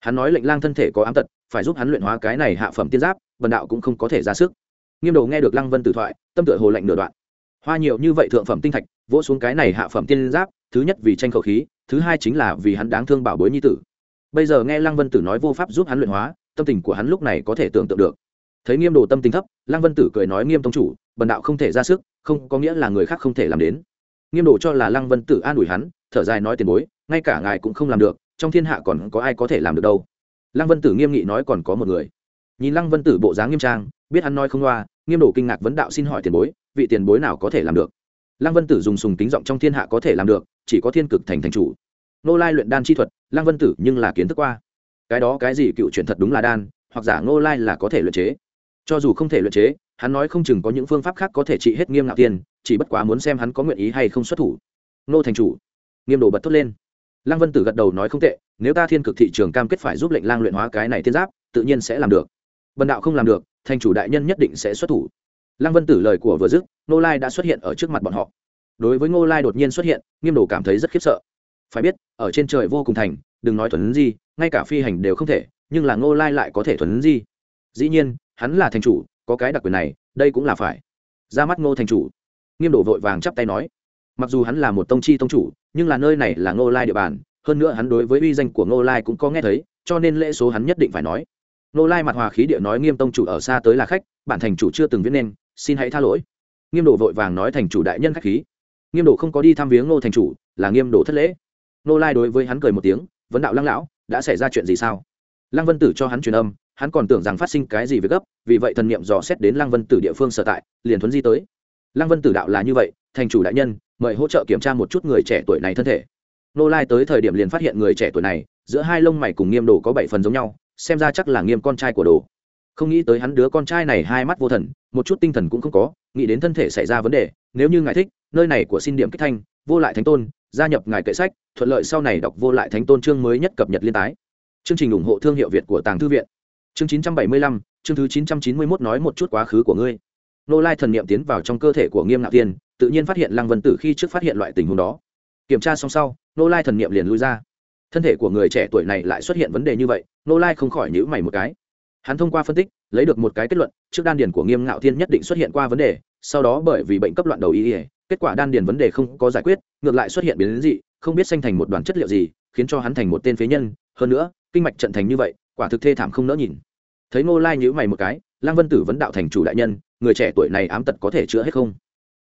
Hắn nói lệnh lang thân thể có ám tật, phải giúp hắn luyện hóa cái này hạ phẩm tiên giáp vần đạo cũng không có thể ra sức. Nghiêm đồ nghe được lăng vân tử thoại, tâm tựa hồ lạnh nửa đoạn. Hoa nhiều như vậy thượng phẩm tinh thạch, vỗ xuống cái này hạ phẩm tiên giáp thứ nhất vì tranh khẩu khí, thứ hai chính là vì hắn đáng thương bảo bối nhi tử. Bây giờ nghe lăng vân tử nói vô pháp giúp hắn luyện hóa, tâm tình của hắn lúc này có thể tưởng tượng được. Thấy nghiêm đồ tâm tình thấp, lăng vân tử cười nói, nghiêm tông chủ, bần đạo không thể ra sức, không có nghĩa là người khác không thể làm đến. Nghiêm đồ cho là lăng vân tử an ủi hắn, thở dài nói, tiền bối, ngay cả ngài cũng không làm được, trong thiên hạ còn có ai có thể làm được đâu. Lăng vân tử nghiêm nghị nói, còn có một người. Nhìn lăng vân tử bộ dáng nghiêm trang, biết hắn nói không loa, nghiêm đồ kinh ngạc vấn đạo xin hỏi tiền bối, vị tiền bối nào có thể làm được? Lăng vân tử dùng sùng tính giọng trong thiên hạ có thể làm được, chỉ có thiên cực thành thành chủ. Nô lai luyện đan chi thuật, lăng vân tử nhưng là kiến thức qua. Cái đó cái gì cựu chuyện thật đúng là đan, hoặc giả nô lai là có thể luyện chế. Cho dù không thể luyện chế, hắn nói không chừng có những phương pháp khác có thể trị hết nghiêm ngạo tiên chỉ bất quá muốn xem hắn có nguyện ý hay không xuất thủ. Nô thành chủ. Nghiêm đồ bật thốt lên. Lăng vân tử gật đầu nói không tệ, nếu ta thiên cực thị trường cam kết phải giúp lệnh lang luyện hóa cái này thiên giáp, tự nhiên sẽ làm được. Bần đạo không làm được, thành chủ đại nhân nhất định sẽ xuất thủ lăng vân tử lời của vừa dứt nô lai đã xuất hiện ở trước mặt bọn họ. Đối với ngô lai đột nhiên xuất hiện nghiêm đồ cảm thấy rất khiếp sợ. Phải biết ở trên trời vô cùng thành đừng nói thuần di, ngay cả phi hành đều không thể nhưng là ngô lai lại có thể thuần di. dĩ nhiên hắn là thành chủ có cái đặc quyền này đây cũng là phải. Ra mắt ngô thành chủ. Nghiêm đồ vội vàng chắp tay nói. Mặc dù hắn là một tông chi tông chủ nhưng là nơi này là ngô lai địa bàn hơn nữa hắn đối với uy danh của ngô lai cũng có nghe thấy cho nên lễ số hắn nhất định phải nói. Ngô lai mặt hòa khí địa nói nghiêm tông chủ ở xa tới là khách bản thành chủ chưa từng viết nên xin hãy tha lỗi. Nghiêm đồ vội vàng nói thành chủ đại nhân khách khí. Nghiêm đồ không có đi thăm viếng ngô thành chủ, là nghiêm đồ thất lễ. Ngô lai đối với hắn cười một tiếng, vấn đạo lăng lão, đã xảy ra chuyện gì sao? Lăng vân tử cho hắn truyền âm, hắn còn tưởng rằng phát sinh cái gì với gấp, vì vậy thần niệm dò xét đến lăng vân tử địa phương sở tại, liền thuấn di tới. Lăng vân tử đạo là như vậy, thành chủ đại nhân, mời hỗ trợ kiểm tra một chút người trẻ tuổi này thân thể. Nô lai tới thời điểm liền phát hiện người trẻ tuổi này, giữa hai lông mày cùng nghiêm đồ có bảy phần giống nhau, xem ra chắc là nghiêm con trai của đồ không nghĩ tới hắn đứa con trai này hai mắt vô thần một chút tinh thần cũng không có nghĩ đến thân thể xảy ra vấn đề nếu như ngài thích nơi này của xin điểm kích thanh vô lại thánh tôn gia nhập ngài kệ sách thuận lợi sau này đọc vô lại thánh tôn chương mới nhất cập nhật liên tái. Chương trình ủng hộ thương hiệu việt của tàng thư viện. Chương 975, chương thứ 991 nói một chút quá khứ của ngươi. Nô lai thần niệm tiến vào trong cơ thể của nghiêm ngạo tiên tự nhiên phát hiện lăng vân tử khi trước phát hiện loại tình huống đó. Kiểm tra xong sau nô lai thần niệm liền lui ra. Thân thể của người trẻ tuổi này lại xuất hiện vấn đề như vậy nô lai không khỏi nhữ mày một cái hắn thông qua phân tích, lấy được một cái kết luận, trước đan điền của nghiêm ngạo thiên nhất định xuất hiện qua vấn đề, sau đó bởi vì bệnh cấp loạn đầu y ỉa kết quả đan điền vấn đề không có giải quyết, ngược lại xuất hiện biến dị, không biết sanh thành một đoàn chất liệu gì, khiến cho hắn thành một tên phế nhân. Hơn nữa, kinh mạch trận thành như vậy, quả thực thê thảm không nỡ nhìn. Thấy ngô lai nhữ mày một cái lang vân tử vấn đạo thành chủ đại nhân, người trẻ tuổi này ám tật có thể chữa hết không?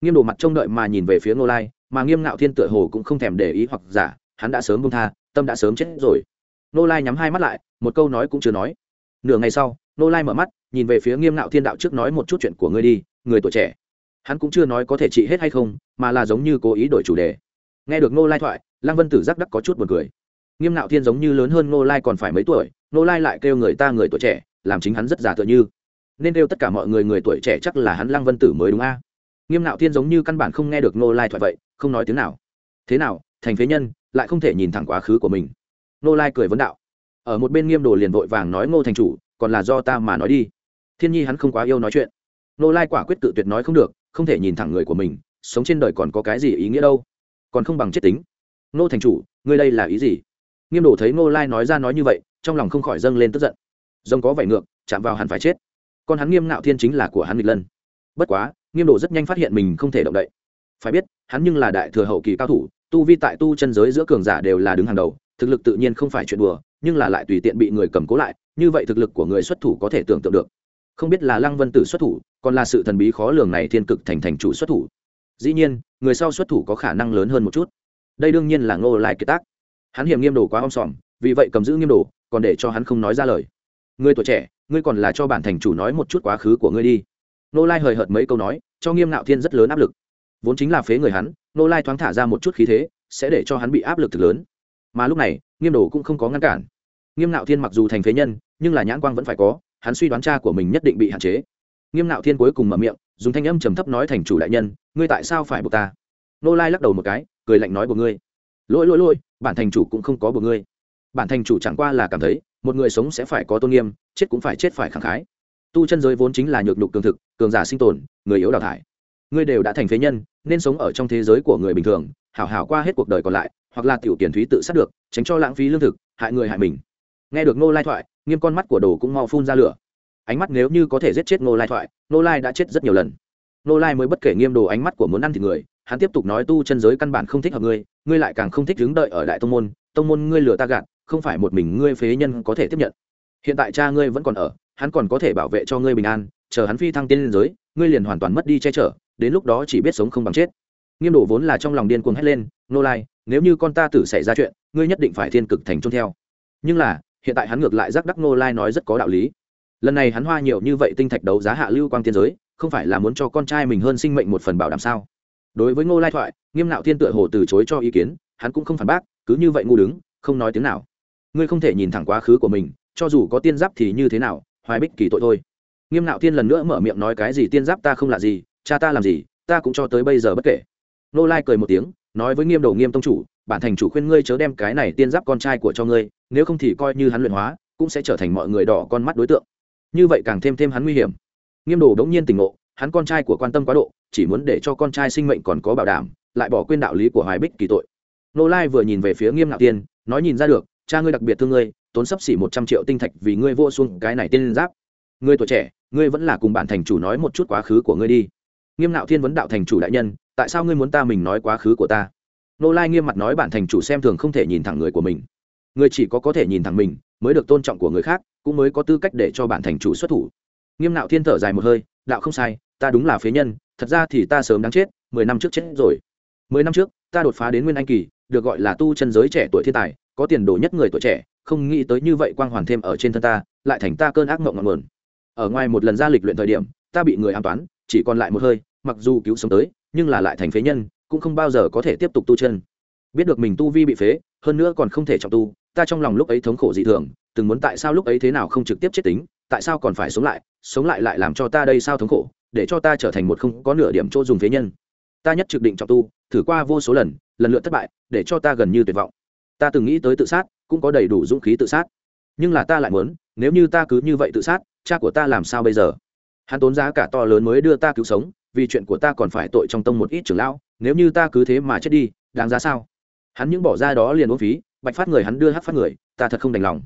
Nghiêm đồ mặt trông đợi mà nhìn về phía ngô lai, mà nghiêm ngạo thiên tựa hồ cũng không thèm để ý hoặc giả, hắn đã sớm bông tha, tâm đã sớm chết rồi. Ngô lai nhắm hai mắt lại, một câu nói cũng chưa nói nửa ngày sau, Nô lai mở mắt, nhìn về phía nghiêm ngạo thiên đạo trước nói một chút chuyện của ngươi đi, người tuổi trẻ. Hắn cũng chưa nói có thể trị hết hay không, mà là giống như cố ý đổi chủ đề. Nghe được Nô lai thoại, lăng vân tử giác đắc có chút b u ồ n cười. Nghiêm ngạo thiên giống như lớn hơn Nô lai còn phải mấy tuổi, Nô lai lại kêu người ta người tuổi trẻ, làm chính hắn rất già tựa như. Nên kêu tất cả mọi người người tuổi trẻ chắc là hắn lăng vân tử mới đúng a. Nghiêm ngạo thiên giống như căn bản không nghe được Nô lai thoại vậy, không nói tiếng nào. Thế nào, thành phế nhân, lại không thể nhìn thẳng quá khứ của mình. Nô lai cười vấn đạo ở một bên nghiêm đồ liền vội vàng nói ngô thành chủ, còn là do ta mà nói đi. Thiên nhi hắn không quá yêu nói chuyện. Nô lai quả quyết tự tuyệt nói không được, không thể nhìn thẳng người của mình, sống trên đời còn có cái gì ý nghĩa đâu? Còn không bằng chết tính. Nô thành chủ, ngươi đây là ý gì? Nghiêm đổ thấy ngô lai nói ra nói như vậy, trong lòng không khỏi dâng lên tức giận. Rồng có vảy ngược, chạm vào hắn phải chết. Còn hắn nghiêm ngạo thiên chính là của hắn nghịch lân. Bất quá, nghiêm đổ rất nhanh phát hiện mình không thể động đậy. Phải biết, hắn nhưng là đại thừa hậu kỳ cao thủ, tu vi tại tu chân giới giữa cường giả đều là đứng hàng đầu, thực lực tự nhiên không phải chuyện đùa nhưng là lại tùy tiện bị người cầm cố lại, như vậy thực lực của người xuất thủ có thể tưởng tượng được. Không biết là lăng vân tử xuất thủ, còn là sự thần bí khó lường này thiên cực thành thành chủ xuất thủ. Dĩ nhiên, người sau xuất thủ có khả năng lớn hơn một chút. Đây đương nhiên là ngô lai kiệt tác. Hắn hiểm nghiêm đồ quá om sòm, vì vậy cầm giữ nghiêm đồ, còn để cho hắn không nói ra lời. Người tuổi trẻ, ngươi còn là cho bản thành chủ nói một chút quá khứ của ngươi đi. Nô lai hời hợt mấy câu nói, cho nghiêm Nạo thiên rất lớn áp lực. Vốn chính là phế người hắn nô lai thoáng thả ra một chút khí thế, sẽ để cho hắn bị áp lực thực lớn mà lúc này, nghiêm đồ cũng không có ngăn cản. Nghiêm ngạo thiên mặc dù thành phế nhân, nhưng là nhãn quang vẫn phải có, hắn suy đoán cha của mình nhất định bị hạn chế. Nghiêm ngạo thiên cuối cùng mở miệng, dùng thanh âm trầm thấp nói thành chủ đại nhân, ngươi tại sao phải buộc ta? Nô lai lắc đầu một cái, cười lạnh nói của ngươi. Lỗi lỗi lỗi, bản thành chủ cũng không có buộc ngươi. Bản thành chủ chẳng qua là cảm thấy, một người sống sẽ phải có tôn nghiêm, chết cũng phải chết phải khẳng khái. Tu chân giới vốn chính là nhược nhục cường thực, cường giả sinh tồn, người yếu đào thải. Ngươi đều đã thành phế nhân, nên sống ở trong thế giới của người bình thường, hảo hảo qua hết cuộc đời còn lại hoặc là tiểu tiền thúy tự sát được, tránh cho lãng phí lương thực, hại người hại mình. Nghe được Ngô lai thoại, nghiêm con mắt của đồ cũng mau phun ra lửa. Ánh mắt nếu như có thể giết chết Ngô lai thoại, Ngô lai đã chết rất nhiều lần. Ngô lai mới bất kể nghiêm đồ ánh mắt của muốn ăn thịt người, hắn tiếp tục nói tu chân giới căn bản không thích hợp ngươi ngươi lại càng không thích đứng đợi ở đại tông môn tông môn ngươi lừa ta gạt, không phải một mình ngươi phế nhân có thể tiếp nhận. Hiện tại cha ngươi vẫn còn ở, hắn còn có thể bảo vệ cho ngươi bình an, chờ hắn phi thăng tiên liên giới, ngươi liền hoàn toàn mất đi che chở, đến lúc đó chỉ biết sống không bằng chết. Nghiêm đồ vốn là trong lòng điên cuồng hét lên nô lai nếu như con ta tử xảy ra chuyện, ngươi nhất định phải thiên cực thành trôn theo. Nhưng là, hiện tại hắn ngược lại giác đắc nô lai nói rất có đạo lý. Lần này hắn hoa nhiều như vậy tinh thạch đấu giá hạ lưu quang tiên giới, không phải là muốn cho con trai mình hơn sinh mệnh một phần bảo đảm sao? Đối với ngô lai thoại, nghiêm nạo thiên tựa hồ từ chối cho ý kiến, hắn cũng không phản bác, cứ như vậy ngu đứng, không nói tiếng nào. Ngươi không thể nhìn thẳng quá khứ của mình, cho dù có tiên giáp thì như thế nào, hoài bích kỳ tội thôi. Nghiêm nạo thiên lần nữa mở miệng nói cái gì tiên giáp ta không là gì, cha ta làm gì, ta cũng cho tới bây giờ bất kể. Nô lai cười một tiếng nói với nghiêm đầu nghiêm tông chủ, bản thành chủ khuyên ngươi chớ đem cái này tiên giáp con trai của cho ngươi, nếu không thì coi như hắn luyện hóa, cũng sẽ trở thành mọi người đỏ con mắt đối tượng. Như vậy càng thêm thêm hắn nguy hiểm. Nghiêm đồ đống nhiên tỉnh ngộ, hắn con trai của quan tâm quá độ, chỉ muốn để cho con trai sinh mệnh còn có bảo đảm, lại bỏ quên đạo lý của hoài bích kỳ tội. Nô lai vừa nhìn về phía nghiêm ngạo tiên, nói nhìn ra được, cha ngươi đặc biệt thương ngươi, tốn sấp xỉ một trăm triệu tinh thạch vì ngươi vô xuống cái này tiên giáp. Ngươi tuổi trẻ, ngươi vẫn là cùng bản thành chủ nói một chút quá khứ của ngươi đi. Nghiêm ngạo thiên vấn đạo thành chủ đại nhân tại sao ngươi muốn ta mình nói quá khứ của ta? Nô lai nghiêm mặt nói bản thành chủ xem thường không thể nhìn thẳng người của mình. Người chỉ có có thể nhìn thẳng mình, mới được tôn trọng của người khác, cũng mới có tư cách để cho bản thành chủ xuất thủ. Nghiêm nạo thiên thở dài một hơi, đạo không sai, ta đúng là phế nhân, thật ra thì ta sớm đáng chết, mười năm trước chết rồi. Mười năm trước, ta đột phá đến nguyên anh kỳ, được gọi là tu chân giới trẻ tuổi thiên tài, có tiền đồ nhất người tuổi trẻ, không nghĩ tới như vậy quang hoàn thêm ở trên thân ta, lại thành ta cơn ác mộng ngọn nguồn. Ở ngoài một lần ra lịch luyện thời điểm, ta bị người an toán, chỉ còn lại một hơi, mặc dù cứu sống tới nhưng là lại thành phế nhân, cũng không bao giờ có thể tiếp tục tu chân. Biết được mình tu vi bị phế, hơn nữa còn không thể trọng tu, ta trong lòng lúc ấy thống khổ dị thường, từng muốn tại sao lúc ấy thế nào không trực tiếp chết tính, tại sao còn phải sống lại sống lại lại làm cho ta đây sao thống khổ, để cho ta trở thành một không có nửa điểm chỗ dùng phế nhân. Ta nhất trực định trọng tu, thử qua vô số lần lần lượt thất bại, để cho ta gần như tuyệt vọng. Ta từng nghĩ tới tự sát, cũng có đầy đủ dũng khí tự sát. Nhưng là ta lại muốn, nếu như ta cứ như vậy tự sát, cha của ta làm sao bây giờ? Hắn tốn giá cả to lớn mới đưa ta cứu sống vì chuyện của ta còn phải tội trong tông một ít trưởng lão, nếu như ta cứ thế mà chết đi, đáng giá sao? Hắn những bỏ ra đó liền uống phí, bạch phát người hắn đưa hát phát người, ta thật không đành lòng.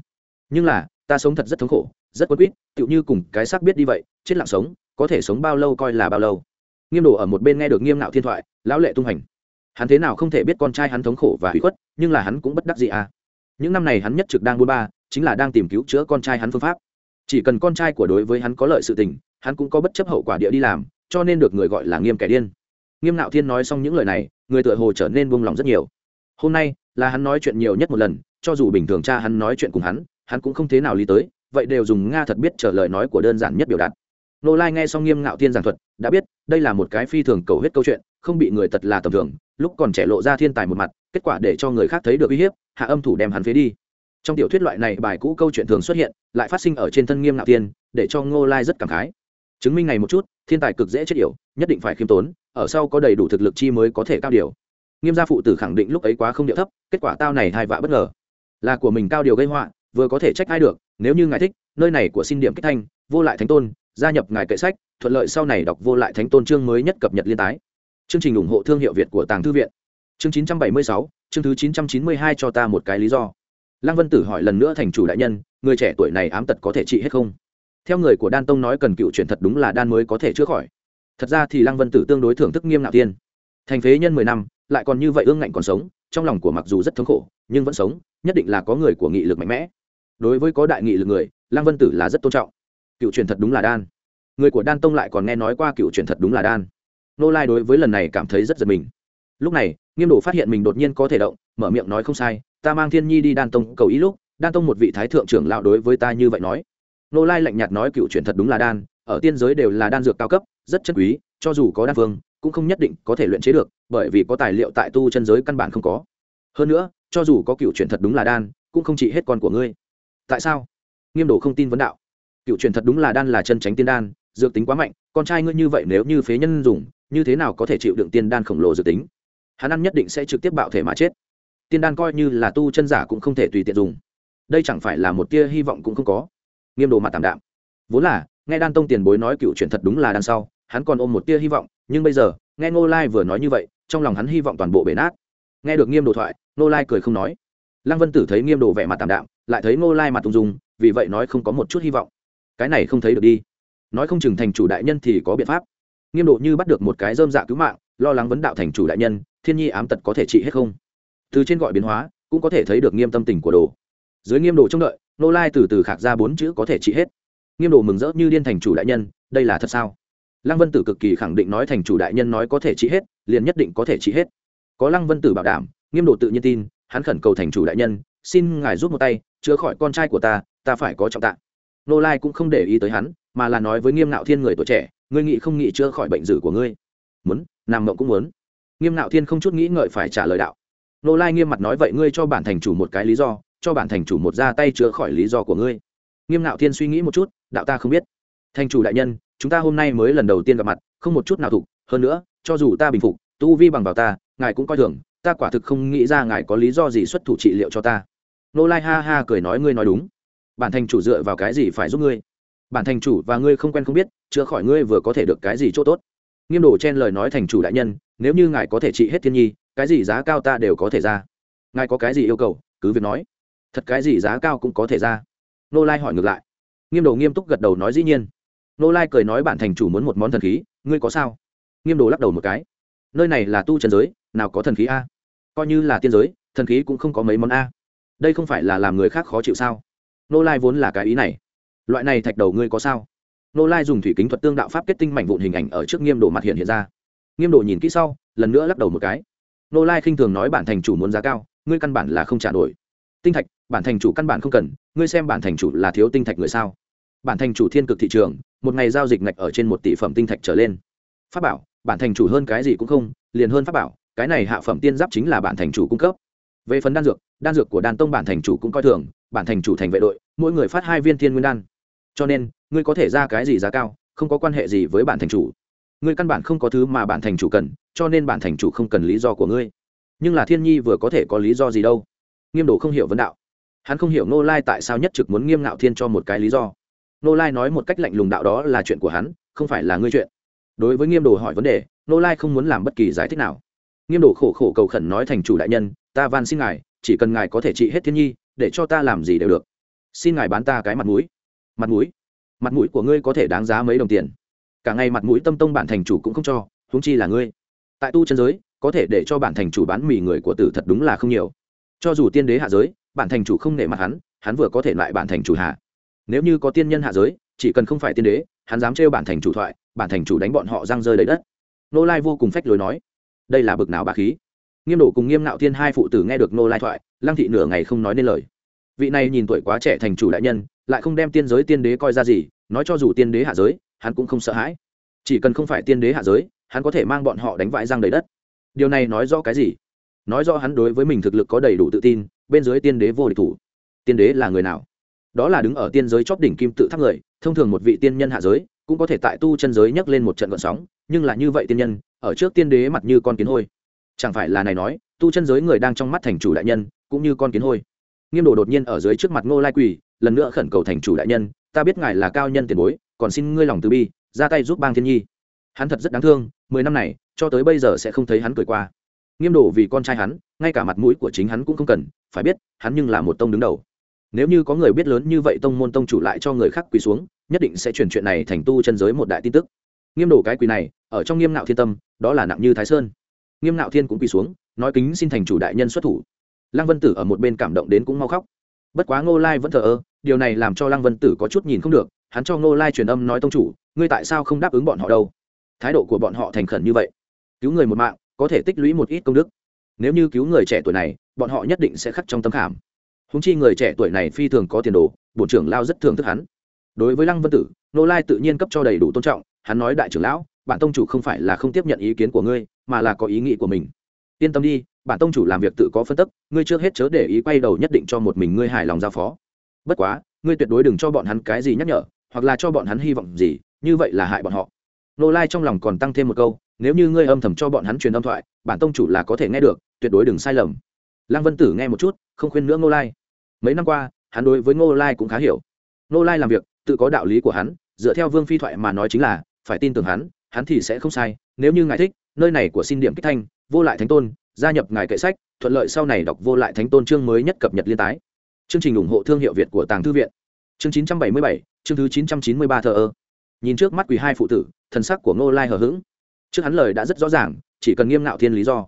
Nhưng là, ta sống thật rất thống khổ, rất quất quýt, tựu như cùng cái xác biết đi vậy, chết lặng sống, có thể sống bao lâu coi là bao lâu. Nghiêm đồ ở một bên nghe được nghiêm nạo thiên thoại, lão lệ tung hành. Hắn thế nào không thể biết con trai hắn thống khổ và hủy khuất, nhưng là hắn cũng bất đắc gì à. Những năm này hắn nhất trực đang buôn ba, chính là đang tìm cứu chữa con trai hắn phương pháp. Chỉ cần con trai của đối với hắn có lợi sự tình, hắn cũng có bất chấp hậu quả địa đi làm cho nên được người gọi là nghiêm kẻ điên. Nghiêm nạo thiên nói xong những lời này, người tựa hồ trở nên buông lỏng rất nhiều. Hôm nay, là hắn nói chuyện nhiều nhất một lần, cho dù bình thường cha hắn nói chuyện cùng hắn hắn cũng không thế nào lý tới, vậy đều dùng nga thật biết trở lời nói của đơn giản nhất biểu đạt. Nô lai nghe xong nghiêm ngạo thiên giảng thuật, đã biết, đây là một cái phi thường cầu hết câu chuyện, không bị người tật là tầm thường, lúc còn trẻ lộ ra thiên tài một mặt, kết quả để cho người khác thấy được uy hiếp, hạ âm thủ đem hắn phế đi. Trong tiểu thuyết loại này bài cũ câu chuyện thường xuất hiện, lại phát sinh ở trên thân nghiêm ngạo thiên, để cho ngô lai rất cảm khái. Chứng minh này một chút thiên tài cực dễ chết yểu nhất định phải khiêm tốn ở sau có đầy đủ thực lực chi mới có thể cao điều. Nghiêm gia phụ tử khẳng định lúc ấy quá không địa thấp kết quả tao này hai vạ bất ngờ. Là của mình cao điều gây họa vừa có thể trách ai được nếu như ngài thích nơi này của xin điểm kích thanh vô lại thánh tôn gia nhập ngài kệ sách thuận lợi sau này đọc vô lại thánh tôn chương mới nhất cập nhật liên tái. Chương trình ủng hộ thương hiệu việt của tàng thư viện. Chương 976, chương thứ 992 cho ta một cái lý do. Lăng vân tử hỏi lần nữa thành chủ đại nhân người trẻ tuổi này ám tật có thể trị hết không? Theo người của đan tông nói cần cựu chuyển thật đúng là đan mới có thể chữa khỏi. Thật ra thì lăng vân tử tương đối thưởng thức nghiêm nạo tiên. Thành phế nhân mười năm, lại còn như vậy ương ngạnh còn sống, trong lòng của mặc dù rất thống khổ, nhưng vẫn sống, nhất định là có người của nghị lực mạnh mẽ. Đối với có đại nghị lực người, lăng vân tử là rất tôn trọng. Cựu truyền thật đúng là đan. Người của đan tông lại còn nghe nói qua cựu truyền thật đúng là đan. Nô lai đối với lần này cảm thấy rất giật mình. Lúc này, nghiêm đồ phát hiện mình đột nhiên có thể động, mở miệng nói không sai, ta mang thiên nhi đi đan tông cầu ý lúc, đan tông một vị thái thượng trưởng lão đối với ta như vậy nói nô lai lạnh nhạt nói cựu truyền thật đúng là đan, ở tiên giới đều là đan dược cao cấp, rất chân quý, cho dù có đan phương, cũng không nhất định có thể luyện chế được, bởi vì có tài liệu tại tu chân giới căn bản không có. Hơn nữa, cho dù có cựu truyền thật đúng là đan, cũng không trị hết con của ngươi. Tại sao? Nghiêm đồ không tin vấn đạo. Cựu truyền thật đúng là đan là chân tránh tiên đan, dược tính quá mạnh, con trai ngươi như vậy nếu như phế nhân dùng, như thế nào có thể chịu đựng tiên đan khổng lồ dược tính? Hắn ăn nhất định sẽ trực tiếp bạo thể mà chết. Tiên đan coi như là tu chân giả cũng không thể tùy tiện dùng. Đây chẳng phải là một tia hy vọng cũng không có nghiêm đồ mặt tạm đạm. Vốn là, nghe đan tông tiền bối nói cựu chuyện thật đúng là đan sau, hắn còn ôm một tia hy vọng, nhưng bây giờ, nghe ngô lai vừa nói như vậy, trong lòng hắn hy vọng toàn bộ bể nát. Nghe được nghiêm đồ thoại, ngô lai cười không nói. Lăng vân tử thấy nghiêm đồ vẻ mặt tạm đạm, lại thấy ngô lai mặt tung dung, vì vậy nói không có một chút hy vọng. Cái này không thấy được đi. Nói không chừng thành chủ đại nhân thì có biện pháp. Nghiêm độ như bắt được một cái dơm dạ cứu mạng, lo lắng vấn đạo thành chủ đại nhân, thiên nhi ám tật có thể trị hết không? Từ trên gọi biến hóa, cũng có thể thấy được nghiêm tâm tình của đồ. Dưới nghiêm đồ trông đợi nô lai từ từ khạc ra bốn chữ có thể trị hết. Nghiêm đồ mừng rỡ như điên thành chủ đại nhân, đây là thật sao? Lăng vân tử cực kỳ khẳng định nói thành chủ đại nhân nói có thể trị hết, liền nhất định có thể trị hết. Có lăng vân tử bảo đảm, nghiêm đồ tự nhiên tin, hắn khẩn cầu thành chủ đại nhân, xin ngài giúp một tay, chữa khỏi con trai của ta ta phải có trọng tạng. Nô lai cũng không để ý tới hắn, mà là nói với nghiêm nạo thiên người tuổi trẻ, ngươi nghĩ không nghĩ chữa khỏi bệnh dữ của ngươi? Muốn, nam mộng cũng muốn. Nghiêm nạo thiên không chút nghĩ ngợi phải trả lời đạo. Nô lai nghiêm mặt nói vậy ngươi cho bản thành chủ một cái lý do cho bản thành chủ một ra tay chữa khỏi lý do của ngươi. Nghiêm nạo thiên suy nghĩ một chút, đạo ta không biết. Thành chủ đại nhân, chúng ta hôm nay mới lần đầu tiên gặp mặt, không một chút nào thục, hơn nữa, cho dù ta bình phục, tu vi bằng vào ta, ngài cũng coi thường, ta quả thực không nghĩ ra ngài có lý do gì xuất thủ trị liệu cho ta. Nô lai ha ha cười nói ngươi nói đúng. Bản thành chủ dựa vào cái gì phải giúp ngươi? Bản thành chủ và ngươi không quen không biết, chữa khỏi ngươi vừa có thể được cái gì chỗ tốt? Nghiêm đồ chen lời nói thành chủ đại nhân, nếu như ngài có thể trị hết thiên nhi, cái gì giá cao ta đều có thể ra. Ngài có cái gì yêu cầu, cứ việc nói thật cái gì giá cao cũng có thể ra. Nô lai hỏi ngược lại. Nghiêm đồ nghiêm túc gật đầu nói dĩ nhiên. Nô lai cười nói bản thành chủ muốn một món thần khí, ngươi có sao? Nghiêm đồ lắc đầu một cái. Nơi này là tu trần giới, nào có thần khí a? Coi như là tiên giới, thần khí cũng không có mấy món a. Đây không phải là làm người khác khó chịu sao? Nô lai vốn là cái ý này. Loại này thạch đầu ngươi có sao? Nô lai dùng thủy kính thuật tương đạo pháp kết tinh mảnh vụn hình ảnh ở trước nghiêm đồ mặt hiện hiện ra. Nghiêm đồ nhìn kỹ sau, lần nữa lắc đầu một cái. Nô lai khinh thường nói bản thành chủ muốn giá cao, ngươi căn bản là không trả nổi tinh thạch, bản thành chủ căn bản không cần, ngươi xem bản thành chủ là thiếu tinh thạch người sao? Bản thành chủ thiên cực thị trường, một ngày giao dịch ngạch ở trên một tỷ phẩm tinh thạch trở lên. Pháp bảo, bản thành chủ hơn cái gì cũng không, liền hơn pháp bảo, cái này hạ phẩm tiên giáp chính là bản thành chủ cung cấp. Về phần đan dược đan dược của đan tông bản thành chủ cũng coi thường, bản thành chủ thành vệ đội, mỗi người phát hai viên thiên nguyên đan. Cho nên, ngươi có thể ra cái gì giá cao, không có quan hệ gì với bản thành chủ. Ngươi căn bản không có thứ mà bản thành chủ cần, cho nên bản thành chủ không cần lý do của ngươi. Nhưng là thiên nhi vừa có thể có lý do gì đâu? Nghiêm đồ không hiểu vấn đạo. Hắn không hiểu nô lai tại sao nhất trực muốn nghiêm ngạo thiên cho một cái lý do. Nô lai nói một cách lạnh lùng đạo đó là chuyện của hắn, không phải là ngươi chuyện. Đối với nghiêm đồ hỏi vấn đề nô lai không muốn làm bất kỳ giải thích nào. Nghiêm đồ khổ khổ cầu khẩn nói thành chủ đại nhân, ta van xin ngài, chỉ cần ngài có thể trị hết thiên nhi, để cho ta làm gì đều được. Xin ngài bán ta cái mặt mũi. Mặt mũi? Mặt mũi của ngươi có thể đáng giá mấy đồng tiền. Cả ngày mặt mũi tâm tông bản thành chủ cũng không cho, huống chi là ngươi. Tại tu chân giới, có thể để cho bản thành chủ bán mì người của tử thật đúng là không nhiều cho dù tiên đế hạ giới, bản thành chủ không nể mặt hắn hắn vừa có thể lại bản thành chủ hạ. Nếu như có tiên nhân hạ giới, chỉ cần không phải tiên đế, hắn dám trêu bản thành chủ thoại, bản thành chủ đánh bọn họ răng rơi lấy đất. Nô lai vô cùng phách lối nói, đây là bực nào bà khí? Nghiêm đổ cùng nghiêm nạo thiên hai phụ tử nghe được nô lai thoại, lăng thị nửa ngày không nói nên lời. Vị này nhìn tuổi quá trẻ thành chủ đại nhân, lại không đem tiên giới tiên đế coi ra gì, nói cho dù tiên đế hạ giới, hắn cũng không sợ hãi. Chỉ cần không phải tiên đế hạ giới, hắn có thể mang bọn họ đánh vãi răng đầy đất. Điều này nói rõ cái gì? Nói rõ hắn đối với mình thực lực có đầy đủ tự tin, bên dưới tiên đế vô địch thủ. Tiên đế là người nào? Đó là đứng ở tiên giới chóp đỉnh kim tự tháp người, thông thường một vị tiên nhân hạ giới, cũng có thể tại tu chân giới nhấc lên một trận gợn sóng, nhưng là như vậy tiên nhân, ở trước tiên đế mặt như con kiến hôi. Chẳng phải là này nói, tu chân giới người đang trong mắt thành chủ đại nhân, cũng như con kiến hôi. Nghiêm đồ đột nhiên ở dưới trước mặt ngô lai quỳ, lần nữa khẩn cầu thành chủ đại nhân, ta biết ngài là cao nhân tiền bối, còn xin ngươi lòng từ bi, ra tay giúp bang thiên nhi. Hắn thật rất đáng thương, mười năm này, cho tới bây giờ sẽ không thấy hắn cười qua nghiêm đồ vì con trai hắn, ngay cả mặt mũi của chính hắn cũng không cần, phải biết, hắn nhưng là một tông đứng đầu. Nếu như có người biết lớn như vậy tông môn tông chủ lại cho người khác quỳ xuống, nhất định sẽ chuyển chuyện này thành tu chân giới một đại tin tức. Nghiêm đồ cái quỳ này, ở trong nghiêm nạo thiên tâm, đó là nặng như thái sơn. Nghiêm nạo thiên cũng quỳ xuống, nói kính xin thành chủ đại nhân xuất thủ. Lăng vân tử ở một bên cảm động đến cũng mau khóc. Bất quá ngô lai vẫn thờ ơ, điều này làm cho lăng vân tử có chút nhìn không được, hắn cho ngô lai truyền âm nói tông chủ, ngươi tại sao không đáp ứng bọn họ đâu? Thái độ của bọn họ thành khẩn như vậy. Cứu người một mạng có thể tích lũy một ít công đức. Nếu như cứu người trẻ tuổi này, bọn họ nhất định sẽ khắc trong tâm khảm. Húng chi người trẻ tuổi này phi thường có tiền đồ bộ trưởng lao rất thường thức hắn. Đối với lăng vân tử nô lai tự nhiên cấp cho đầy đủ tôn trọng, hắn nói đại trưởng lão, bản tông chủ không phải là không tiếp nhận ý kiến của ngươi, mà là có ý nghĩ của mình. Yên tâm đi, bản tông chủ làm việc tự có phân tức, ngươi trước hết chớ để ý quay đầu nhất định cho một mình ngươi hài lòng giao phó. Bất quá, ngươi tuyệt đối đừng cho bọn hắn cái gì nhắc nhở, hoặc là cho bọn hắn hy vọng gì, như vậy là hại bọn họ. Nô lai trong lòng còn tăng thêm một câu nếu như ngươi âm thầm cho bọn hắn truyền âm thoại, bản tông chủ là có thể nghe được, tuyệt đối đừng sai lầm. Lăng vân tử nghe một chút, không khuyên nữa ngô lai. Mấy năm qua, hắn đối với ngô lai cũng khá hiểu. Ngô lai làm việc, tự có đạo lý của hắn, dựa theo vương phi thoại mà nói chính là, phải tin tưởng hắn hắn thì sẽ không sai, nếu như ngài thích, nơi này của xin điểm kích thanh, vô lại thánh tôn, gia nhập ngài kệ sách, thuận lợi sau này đọc vô lại thánh tôn chương mới nhất cập nhật liên tái. Chương trình ủng hộ thương hiệu việt của tàng thư viện. Chương chín trăm bảy mươi bảy, chương thứ chín trăm chín mươi ba thờ ơ. Nhìn trước mắt quỳ hai phụ tử, thần sắc của ngô lai hờ hững trước hắn lời đã rất rõ ràng, chỉ cần nghiêm ngạo thiên lý do.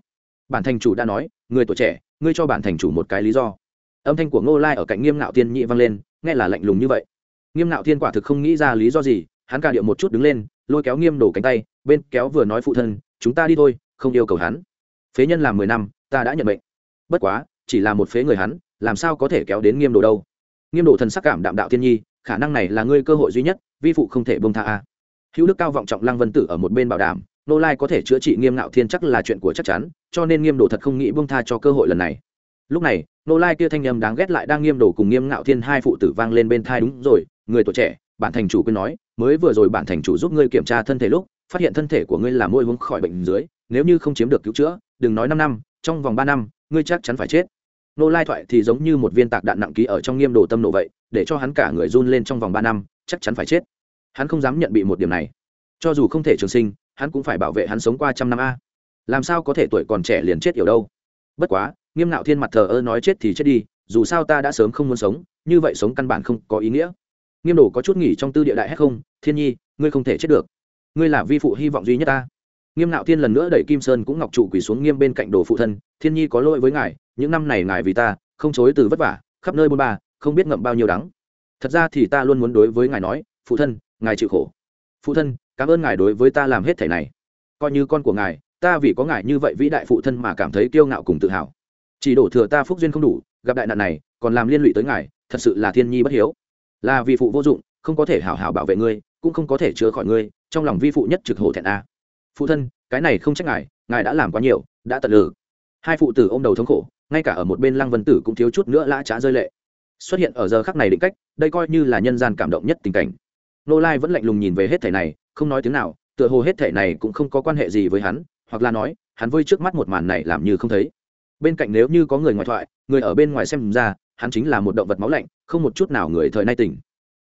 Bản thành chủ đã nói, người tuổi trẻ, ngươi cho bản thành chủ một cái lý do. Âm thanh của ngô lai ở cạnh nghiêm ngạo thiên nhị vang lên, nghe là lạnh lùng như vậy. Nghiêm ngạo thiên quả thực không nghĩ ra lý do gì, hắn ca điệu một chút đứng lên, lôi kéo nghiêm đổ cánh tay, bên kéo vừa nói phụ thân, chúng ta đi thôi, không yêu cầu hắn. Phế nhân làm mười năm, ta đã nhận bệnh bất quá, chỉ là một phế người hắn, làm sao có thể kéo đến nghiêm đồ đâu? Nghiêm đồ thần sắc cảm đạm đạo thiên nhi, khả năng này là ngươi cơ hội duy nhất, vi phụ không thể bông tha a. Hữu đức cao vọng trọng lăng vân tử ở một bên bảo đảm nô lai có thể chữa trị nghiêm ngạo thiên chắc là chuyện của chắc chắn, cho nên nghiêm đồ thật không nghĩ bông tha cho cơ hội lần này. Lúc này, nô lai kia thanh â m đáng ghét lại đang nghiêm đồ cùng nghiêm ngạo thiên hai phụ tử vang lên bên thai đúng rồi, người tuổi trẻ, bản thành chủ quên nói, mới vừa rồi bản thành chủ giúp ngươi kiểm tra thân thể lúc, phát hiện thân thể của ngươi là môi hướng khỏi bệnh dưới, nếu như không chiếm được cứu chữa, đừng nói năm năm, trong vòng ba năm, ngươi chắc chắn phải chết. Nô lai thoại thì giống như một viên tạc đạn nặng ký ở trong nghiêm đồ tâm nổ vậy, để cho hắn cả người run lên trong vòng ba năm, chắc chắn phải chết. Hắn không dám nhận bị một điểm này. Cho dù không thể trường sinh hắn cũng phải bảo vệ hắn sống qua trăm năm a. Làm sao có thể tuổi còn trẻ liền chết yểu đâu? Bất quá, nghiêm nạo thiên mặt thờ ơ nói chết thì chết đi, dù sao ta đã sớm không muốn sống, như vậy sống căn bản không có ý nghĩa. Nghiêm đồ có chút nghỉ trong tư địa đại hết không? Thiên nhi, ngươi không thể chết được. Ngươi là vi phụ hy vọng duy nhất ta. Nghiêm nạo thiên lần nữa đẩy kim sơn cũng ngọc trụ quỳ xuống nghiêm bên cạnh đồ phụ thân, thiên nhi có lỗi với ngài, những năm này ngài vì ta, không chối từ vất vả, khắp nơi bôn ba, không biết ngậm bao nhiêu đắng. Thật ra thì ta luôn muốn đối với ngài nói, phụ thân, ngài chịu khổ. Phụ thân cảm ơn ngài đối với ta làm hết thảy này. Coi như con của ngài, ta vì có ngài như vậy vĩ đại phụ thân mà cảm thấy kiêu ngạo cùng tự hào. Chỉ đổ thừa ta phúc duyên không đủ, gặp đại nạn này, còn làm liên lụy tới ngài, thật sự là thiên nhi bất hiếu. Là vì phụ vô dụng, không có thể hảo hảo bảo vệ ngươi, cũng không có thể chữa khỏi ngươi, trong lòng vi phụ nhất trực hổ thẹn a. Phụ thân, cái này không trách ngài ngài đã làm quá nhiều, đã tận lử hai phụ tử ô m đầu thống khổ, ngay cả ở một bên lăng vân tử cũng thiếu chút nữa lã trá rơi lệ. Xuất hiện ở giờ khắc này định cách, đây coi như là nhân gian cảm động nhất tình cảnh nô lai vẫn lạnh lùng nhìn về hết thể này, không nói tiếng nào, tựa hồ hết thể này cũng không có quan hệ gì với hắn, hoặc là nói, hắn vơi trước mắt một màn này làm như không thấy. Bên cạnh nếu như có người ngoài thoại, người ở bên ngoài xem ra, hắn chính là một động vật máu lạnh, không một chút nào người thời nay tỉnh.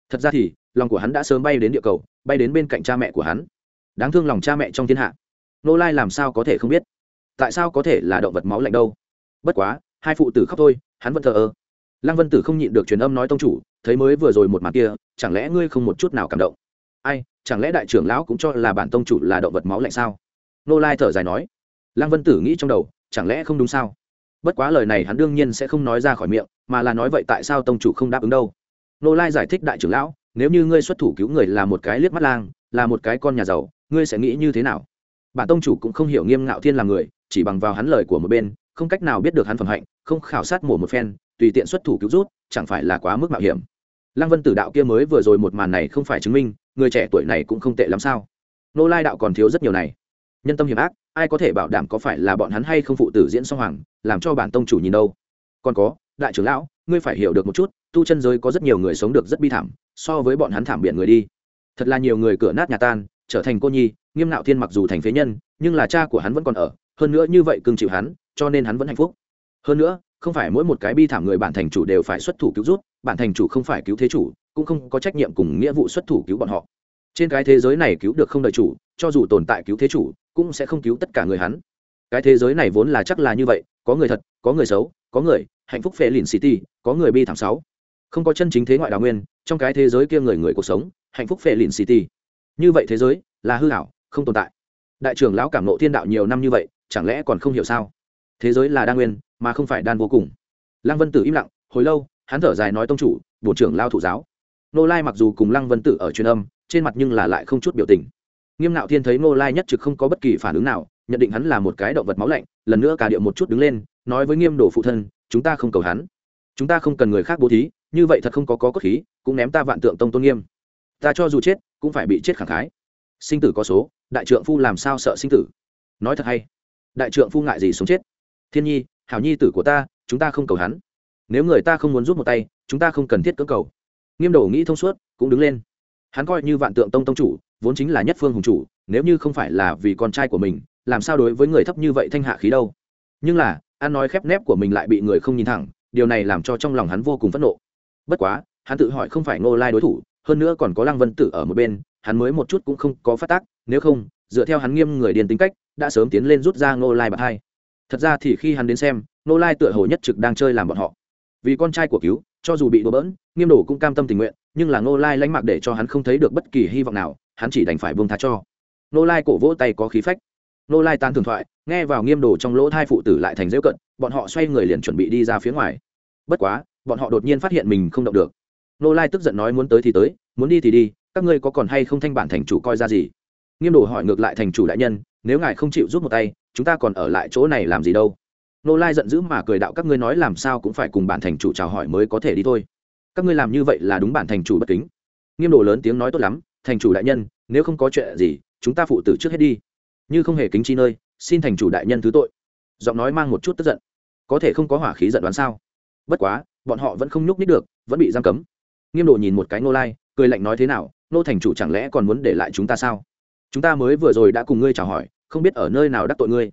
Thật ra thì, lòng của hắn đã sớm bay đến địa cầu, bay đến bên cạnh cha mẹ của hắn. Đáng thương lòng cha mẹ trong thiên hạ. Nô lai làm sao có thể không biết? Tại sao có thể là động vật máu lạnh đâu? Bất quá, hai phụ tử khóc thôi, hắn vẫn thờ ơ lăng vân tử không nhịn được truyền âm nói tông chủ, thấy mới vừa rồi một mặt kia, chẳng lẽ ngươi không một chút nào cảm động? Ai, chẳng lẽ đại trưởng lão cũng cho là bản tông chủ là động vật máu lạnh sao? Nô lai thở dài nói. Lăng vân tử nghĩ trong đầu, chẳng lẽ không đúng sao? Bất quá lời này hắn đương nhiên sẽ không nói ra khỏi miệng, mà là nói vậy tại sao tông chủ không đáp ứng đâu? Nô lai giải thích đại trưởng lão, nếu như ngươi xuất thủ cứu người là một cái liếc mắt lang, là một cái con nhà giàu, ngươi sẽ nghĩ như thế nào? Bản tông chủ cũng không hiểu nghiêm ngạo thiên là người, chỉ bằng vào hắn lời của một bên, không cách nào biết được hắn phẩm hạnh, không khảo sát mổ một phen tùy tiện xuất thủ cứu rút, chẳng phải là quá mức mạo hiểm. Lăng vân tử đạo kia mới vừa rồi một màn này không phải chứng minh, người trẻ tuổi này cũng không tệ lắm sao? Nô lai đạo còn thiếu rất nhiều này. Nhân tâm hiểm ác, ai có thể bảo đảm có phải là bọn hắn hay không phụ tử diễn song hoàng, làm cho bản tông chủ nhìn đâu? Còn có, đại trưởng lão, ngươi phải hiểu được một chút, tu chân giới có rất nhiều người sống được rất bi thảm, so với bọn hắn thảm biển người đi. Thật là nhiều người cửa nát nhà tan, trở thành cô nhi, nghiêm nạo thiên mặc dù thành phế nhân, nhưng là cha của hắn vẫn còn ở, hơn nữa như vậy cưng chịu hắn, cho nên hắn vẫn hạnh phúc. Hơn nữa không phải mỗi một cái bi thảm người bản thành chủ đều phải xuất thủ cứu rút bản thành chủ không phải cứu thế chủ, cũng không có trách nhiệm cùng nghĩa vụ xuất thủ cứu bọn họ. Trên cái thế giới này cứu được không đợi chủ, cho dù tồn tại cứu thế chủ, cũng sẽ không cứu tất cả người hắn. Cái thế giới này vốn là chắc là như vậy, có người thật, có người xấu, có người, hạnh phúc phê lìn city có người bi thảm sáu. Không có chân chính thế ngoại đào nguyên, trong cái thế giới kia người người cuộc sống, hạnh phúc phê lìn city như vậy thế giới là hư hảo không tồn tại. Đại trưởng lão cảm nộ thiên đạo nhiều năm như vậy, chẳng lẽ còn không hiểu sao? Thế giới là đa nguyên, mà không phải đan vô cùng. Lăng vân tử im lặng, hồi lâu, hắn thở dài nói tông chủ bộ trưởng lao thủ giáo. Nô lai mặc dù cùng lăng vân tử ở truyền âm, trên mặt nhưng là lại không chút biểu tình. Nghiêm nạo thiên thấy nô lai nhất trực không có bất kỳ phản ứng nào, nhận định hắn là một cái động vật máu lạnh, lần nữa cả điệu một chút đứng lên, nói với nghiêm đồ phụ thân, chúng ta không cầu hắn. Chúng ta không cần người khác bố thí, như vậy thật không có có cốt khí, cũng ném ta vạn tượng tông tôn nghiêm. Ta cho dù chết, cũng phải bị chết khẳng khái. Sinh tử có số, đại trượng phu làm sao sợ sinh tử? Nói thật hay, đại trượng phu ngại gì sống chết? Thiên nhi, hảo nhi tử của ta, chúng ta không cầu hắn. Nếu người ta không muốn rút một tay, chúng ta không cần thiết cưỡng cầu. Nghiêm đầu nghĩ thông suốt, cũng đứng lên. Hắn coi như vạn tượng tông tông chủ, vốn chính là nhất phương hùng chủ, nếu như không phải là vì con trai của mình, làm sao đối với người thấp như vậy thanh hạ khí đâu? Nhưng là, ăn nói khép nép của mình lại bị người không nhìn thẳng, điều này làm cho trong lòng hắn vô cùng phẫn nộ. Bất quá, hắn tự hỏi không phải ngô lai đối thủ, hơn nữa còn có lăng vân tử ở một bên, hắn mới một chút cũng không có phát tác, nếu không, dựa theo hắn nghiêm người điền tính cách, đã sớm tiến lên rút ra ngô lai bạc hai thật ra thì khi hắn đến xem nô lai tựa hồ nhất trực đang chơi làm bọn họ. Vì con trai của cứu, cho dù bị đổ bỡn, nghiêm đổ cũng cam tâm tình nguyện, nhưng là nô lai lánh mạc để cho hắn không thấy được bất kỳ hy vọng nào, hắn chỉ đành phải buông tha cho. Nô lai cổ vỗ tay có khí phách. Nô lai tan thường thoại, nghe vào nghiêm đồ trong lỗ thai phụ tử lại thành dễu cận, bọn họ xoay người liền chuẩn bị đi ra phía ngoài. Bất quá, bọn họ đột nhiên phát hiện mình không động được. Nô lai tức giận nói muốn tới thì tới, muốn đi thì đi, các ngươi có còn hay không thanh bản thành chủ coi ra gì? Nghiêm đồ hỏi ngược lại thành chủ đại nhân, nếu ngài không chịu rút một tay, chúng ta còn ở lại chỗ này làm gì đâu? Nô lai giận dữ mà cười đạo, các ngươi nói làm sao cũng phải cùng bản thành chủ chào hỏi mới có thể đi thôi. Các ngươi làm như vậy là đúng bản thành chủ bất kính. Nghiêm đồ lớn tiếng nói tốt lắm, thành chủ đại nhân, nếu không có chuyện gì, chúng ta phụ tử trước hết đi. Như không hề kính chi nơi, xin thành chủ đại nhân thứ tội. Giọng nói mang một chút tức giận. Có thể không có hỏa khí giận đoán sao? Bất quá, bọn họ vẫn không nhúc nít được, vẫn bị giam cấm. Nghiêm đồ nhìn một cái nô lai, cười lạnh nói thế nào, nô thành chủ chẳng lẽ còn muốn để lại chúng ta sao? Chúng ta mới vừa rồi đã cùng ngươi chào hỏi, không biết ở nơi nào đắc tội ngươi.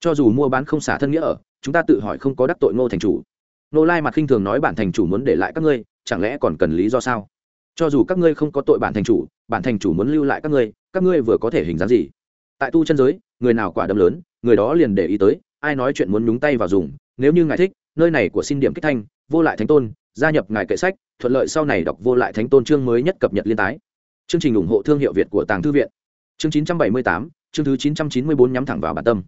Cho dù mua bán không xả thân nghĩa ở, chúng ta tự hỏi không có đắc tội ngô thành chủ. Nô lai mặt khinh thường nói bản thành chủ muốn để lại các ngươi, chẳng lẽ còn cần lý do sao? Cho dù các ngươi không có tội bản thành chủ, bản thành chủ muốn lưu lại các ngươi các ngươi vừa có thể hình dáng gì? Tại tu chân giới, người nào quả đấm lớn, người đó liền để ý tới, ai nói chuyện muốn nhúng tay vào dùng. Nếu như ngài thích, nơi này của xin điểm kích thanh, vô lại thánh tôn, gia nhập ngài kệ sách, thuận lợi sau này đọc vô lại thánh tôn chương mới nhất cập nhật liên tái. Chương trình ủng hộ thương hiệu việt của tàng thư viện chương 978, chương thứ 994 nhắm thẳng vào bản tâm.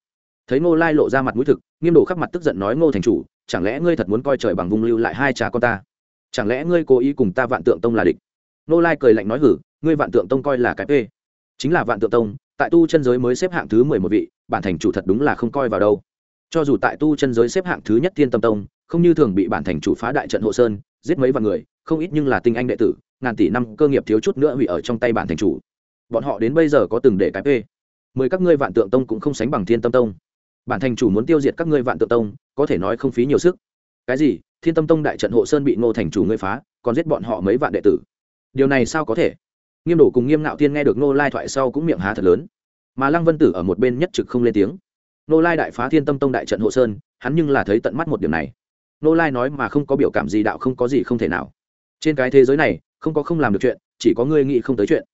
Thấy ngô lai lộ ra mặt mũi thực nghiêm đồ khắc mặt tức giận nói ngô thành chủ chẳng lẽ ngươi thật muốn coi trời bằng vùng lưu lại hai cha con ta? Chẳng lẽ ngươi cố ý cùng ta vạn tượng tông là địch? Ngô lai cười lạnh nói hử ngươi vạn tượng tông coi là cái p chính là vạn tượng tông tại tu chân giới mới xếp hạng thứ mười một vị bản thành chủ thật đúng là không coi vào đâu. Cho dù tại tu chân giới xếp hạng thứ nhất thiên tâm tông không như thường bị bản thành chủ phá đại trận hộ sơn giết mấy vạn người không ít nhưng là tinh anh đệ tử ngàn tỷ năm cơ nghiệp thiếu chút nữa hủy ở trong tay bản thành chủ bọn họ đến bây giờ có từng để cái p. Mười các ngươi vạn tượng tông cũng không sánh bằng thiên tâm tông. Bản thành chủ muốn tiêu diệt các ngươi vạn tượng tông, có thể nói không phí nhiều sức. Cái gì? Thiên tâm tông đại trận hộ sơn bị ngô thành chủ ngươi phá, còn giết bọn họ mấy vạn đệ tử. Điều này sao có thể? Nghiêm đổ cùng nghiêm ngạo thiên nghe được ngô lai thoại sau cũng miệng há thật lớn. Mà lăng vân tử ở một bên nhất trực không lên tiếng. Ngô lai đại phá thiên tâm tông đại trận hộ sơn, hắn nhưng là thấy tận mắt một điểm này. Ngô lai nói mà không có biểu cảm gì, đạo không có gì không thể nào. Trên cái thế giới này, không có không làm được chuyện, chỉ có ngươi nghĩ không tới chuyện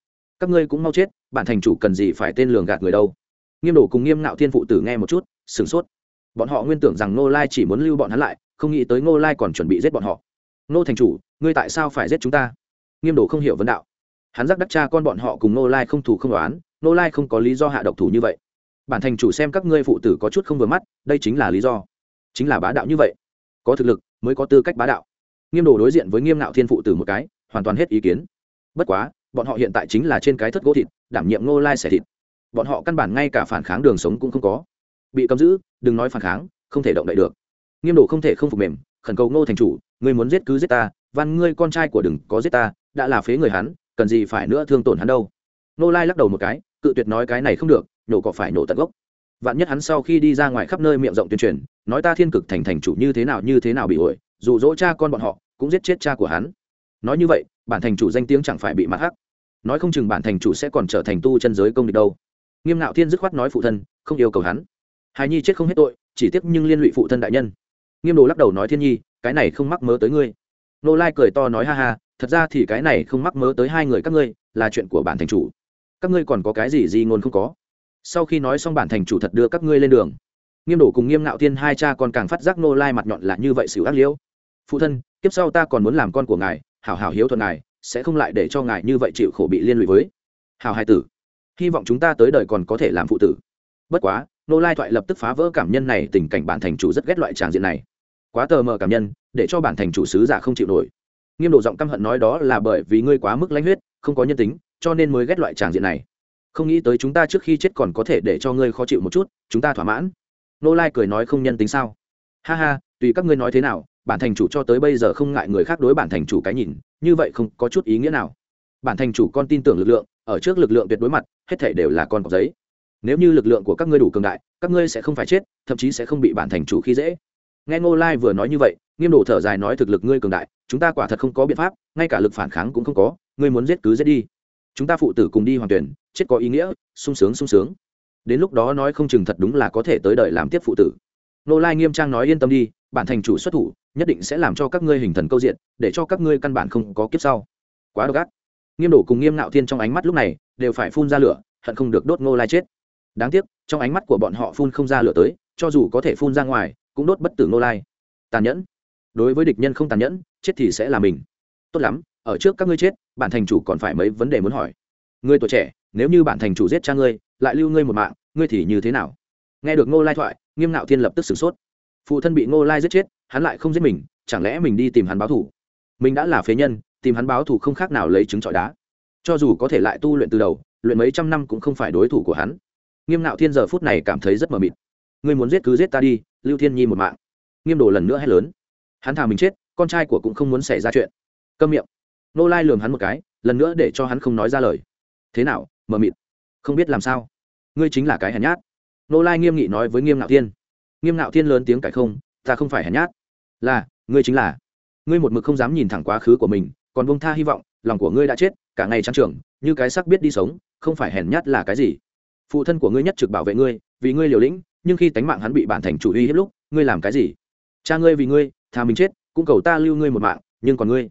các ngươi cũng mau chết, bản thành chủ cần gì phải tên lường gạt người đâu. Nghiêm đổ cùng nghiêm ngạo thiên phụ tử nghe một chút, sửng sốt. Bọn họ nguyên tưởng rằng ngô lai chỉ muốn lưu bọn hắn lại, không nghĩ tới ngô lai còn chuẩn bị giết bọn họ. Ngô thành chủ, ngươi tại sao phải giết chúng ta? Nghiêm đổ không hiểu vấn đạo. Hắn giác đắc cha con bọn họ cùng ngô lai không thủ không đoán ngô lai không có lý do hạ độc thủ như vậy. Bản thành chủ xem các ngươi phụ tử có chút không vừa mắt, đây chính là lý do. Chính là bá đạo như vậy. Có thực lực, mới có tư cách bá đạo. Nghiêm đồ đối diện với nghiêm ngạo thiên phụ tử một cái, hoàn toàn hết ý kiến. Bất quá bọn họ hiện tại chính là trên cái thất gỗ thịt, đảm nhiệm ngô lai xẻ thịt. Bọn họ căn bản ngay cả phản kháng đường sống cũng không có. Bị cấm giữ, đừng nói phản kháng, không thể động đậy được. Nghiêm đồ không thể không phục mềm, khẩn cầu ngô thành chủ, ngươi muốn giết cứ giết ta, văn ngươi con trai của đừng có giết ta, đã là phế người hắn, cần gì phải nữa thương tổn hắn đâu. Ngô lai lắc đầu một cái, cự tuyệt nói cái này không được, nhổ cỏ phải nổ tận gốc. Vạn nhất hắn sau khi đi ra ngoài khắp nơi miệng rộng tuyên truyền, nói ta thiên cực thành thành chủ như thế nào như thế nào bị ổi dụ dỗ cha con bọn họ, cũng giết chết cha của hắn. Nói như vậy, bản thành chủ danh tiếng chẳng phải bị mặt hắc nói không chừng bản thành chủ sẽ còn trở thành tu chân giới công địch đâu. Nghiêm ngạo thiên dứt khoát nói phụ thân, không yêu cầu hắn. Hài nhi chết không hết tội, chỉ tiếc nhưng liên lụy phụ thân đại nhân. Nghiêm đồ lắc đầu nói thiên nhi, cái này không mắc mớ tới ngươi. Nô lai cười to nói ha ha, thật ra thì cái này không mắc mớ tới hai người các ngươi, là chuyện của bản thành chủ. Các ngươi còn có cái gì gì ngôn không có? Sau khi nói xong bản thành chủ thật đưa các ngươi lên đường. Nghiêm đổ cùng nghiêm ngạo thiên hai cha còn càng phát giác nô lai mặt nhọn là như vậy xỉu ác liễu. Phụ thân, kiếp sau ta còn muốn làm con của ngài, hảo hảo hiếu thuận ngài sẽ không lại để cho ngài như vậy chịu khổ bị liên lụy với hảo hai tử. Hy vọng chúng ta tới đời còn có thể làm phụ tử. Bất quá nô lai thoại lập tức phá vỡ cảm nhân này, tình cảnh bản thành chủ rất ghét loại tràng diện này. Quá tờ mờ cảm nhân, để cho bản thành chủ sứ giả không chịu nổi. Nghiêm độ giọng căm hận nói đó là bởi vì ngươi quá mức lãnh huyết, không có nhân tính, cho nên mới ghét loại tràng diện này. Không nghĩ tới chúng ta trước khi chết còn có thể để cho ngươi khó chịu một chút, chúng ta thỏa mãn. Nô lai cười nói không nhân tính sao? Ha ha, tùy các ngươi nói thế nào bản thành chủ cho tới bây giờ không ngại người khác đối bản thành chủ cái nhìn, như vậy không có chút ý nghĩa nào. Bản thành chủ con tin tưởng lực lượng, ở trước lực lượng tuyệt đối mặt, hết thể đều là con cọc giấy. Nếu như lực lượng của các ngươi đủ cường đại, các ngươi sẽ không phải chết, thậm chí sẽ không bị bản thành chủ khi dễ. Nghe ngô lai vừa nói như vậy, nghiêm đổ thở dài nói thực lực ngươi cường đại, chúng ta quả thật không có biện pháp, ngay cả lực phản kháng cũng không có, ngươi muốn giết cứ giết đi. Chúng ta phụ tử cùng đi hoàn tuyển, chết có ý nghĩa, sung sướng sung sướng. Đến lúc đó nói không chừng thật đúng là có thể tới đời làm tiếp phụ tử nô lai nghiêm trang nói yên tâm đi, bản thành chủ xuất thủ, nhất định sẽ làm cho các ngươi hình thần câu diện, để cho các ngươi căn bản không có kiếp sau. Quá độc ác. Nghiêm đổ cùng nghiêm nạo thiên trong ánh mắt lúc này đều phải phun ra lửa, hận không được đốt nô lai chết. Đáng tiếc, trong ánh mắt của bọn họ phun không ra lửa tới, cho dù có thể phun ra ngoài, cũng đốt bất tử nô lai. Tàn nhẫn. Đối với địch nhân không tàn nhẫn, chết thì sẽ là mình. Tốt lắm, ở trước các ngươi chết, bản thành chủ còn phải mấy vấn đề muốn hỏi. Ngươi tuổi trẻ, nếu như bản thành chủ giết cha ngươi, lại lưu ngươi một mạng, ngươi thì như thế nào? Nghe được ngô lai thoại, nghiêm nạo thiên lập tức sửng sốt. Phụ thân bị ngô lai giết chết, hắn lại không giết mình, chẳng lẽ mình đi tìm hắn báo thủ mình đã là phế nhân, tìm hắn báo thủ không khác nào lấy trứng trọi đá. Cho dù có thể lại tu luyện từ đầu, luyện mấy trăm năm cũng không phải đối thủ của hắn. Nghiêm nạo thiên giờ phút này cảm thấy rất mờ mịt. Ngươi muốn giết cứ giết ta đi, lưu thiên nhi một mạng. Nghiêm đồ lần nữa hét lớn. Hắn thà mình chết, con trai của cũng không muốn xảy ra chuyện. Câm miệng. Nô lai lường hắn một cái, lần nữa để cho hắn không nói ra lời. Thế nào, mờ mịt? Không biết làm sao. Ngươi chính là cái hèn nhát nô lai nghiêm nghị nói với nghiêm ngạo thiên. Nghiêm ngạo thiên lớn tiếng cải không, ta không phải hèn nhát. Là, ngươi chính là. Ngươi một mực không dám nhìn thẳng quá khứ của mình, còn bông tha hy vọng, lòng của ngươi đã chết, cả ngày trang trưởng như cái sắc biết đi sống, không phải hèn nhát là cái gì? Phụ thân của ngươi nhất trực bảo vệ ngươi, vì ngươi liều lĩnh, nhưng khi tánh mạng hắn bị bản thành chủ uy hiếp lúc, ngươi làm cái gì? Cha ngươi vì ngươi thà mình chết, cũng cầu ta lưu ngươi một mạng, nhưng còn ngươi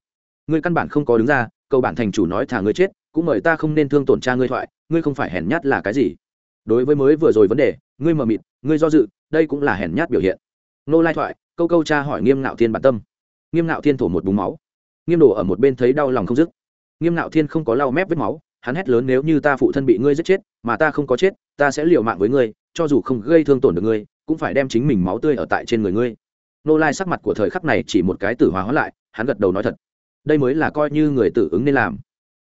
ngươi căn bản không có đứng ra, cầu bản thành chủ nói thà ngươi chết, cũng mời ta không nên thương tổn cha ngươi thoại, ngươi không phải hèn nhát là cái gì? Đối với mới vừa rồi vấn đề, ngươi mờ mịt, ngươi do dự, đây cũng là hèn nhát biểu hiện. Nô lai thoại, câu câu cha hỏi nghiêm ngạo thiên bản tâm. Nghiêm ngạo thiên thổ một búng máu. Nghiêm đổ ở một bên thấy đau lòng không dứt. Nghiêm ngạo thiên không có lau mép vết máu, hắn hét lớn nếu như ta phụ thân bị ngươi giết chết, mà ta không có chết, ta sẽ liều mạng với ngươi, cho dù không gây thương tổn được ngươi, cũng phải đem chính mình máu tươi ở tại trên người ngươi. Nô lai sắc mặt của thời khắc này chỉ một cái tử hóa hóa lại, hắn gật đầu nói thật. Đây mới là coi như người tử ứng nên làm.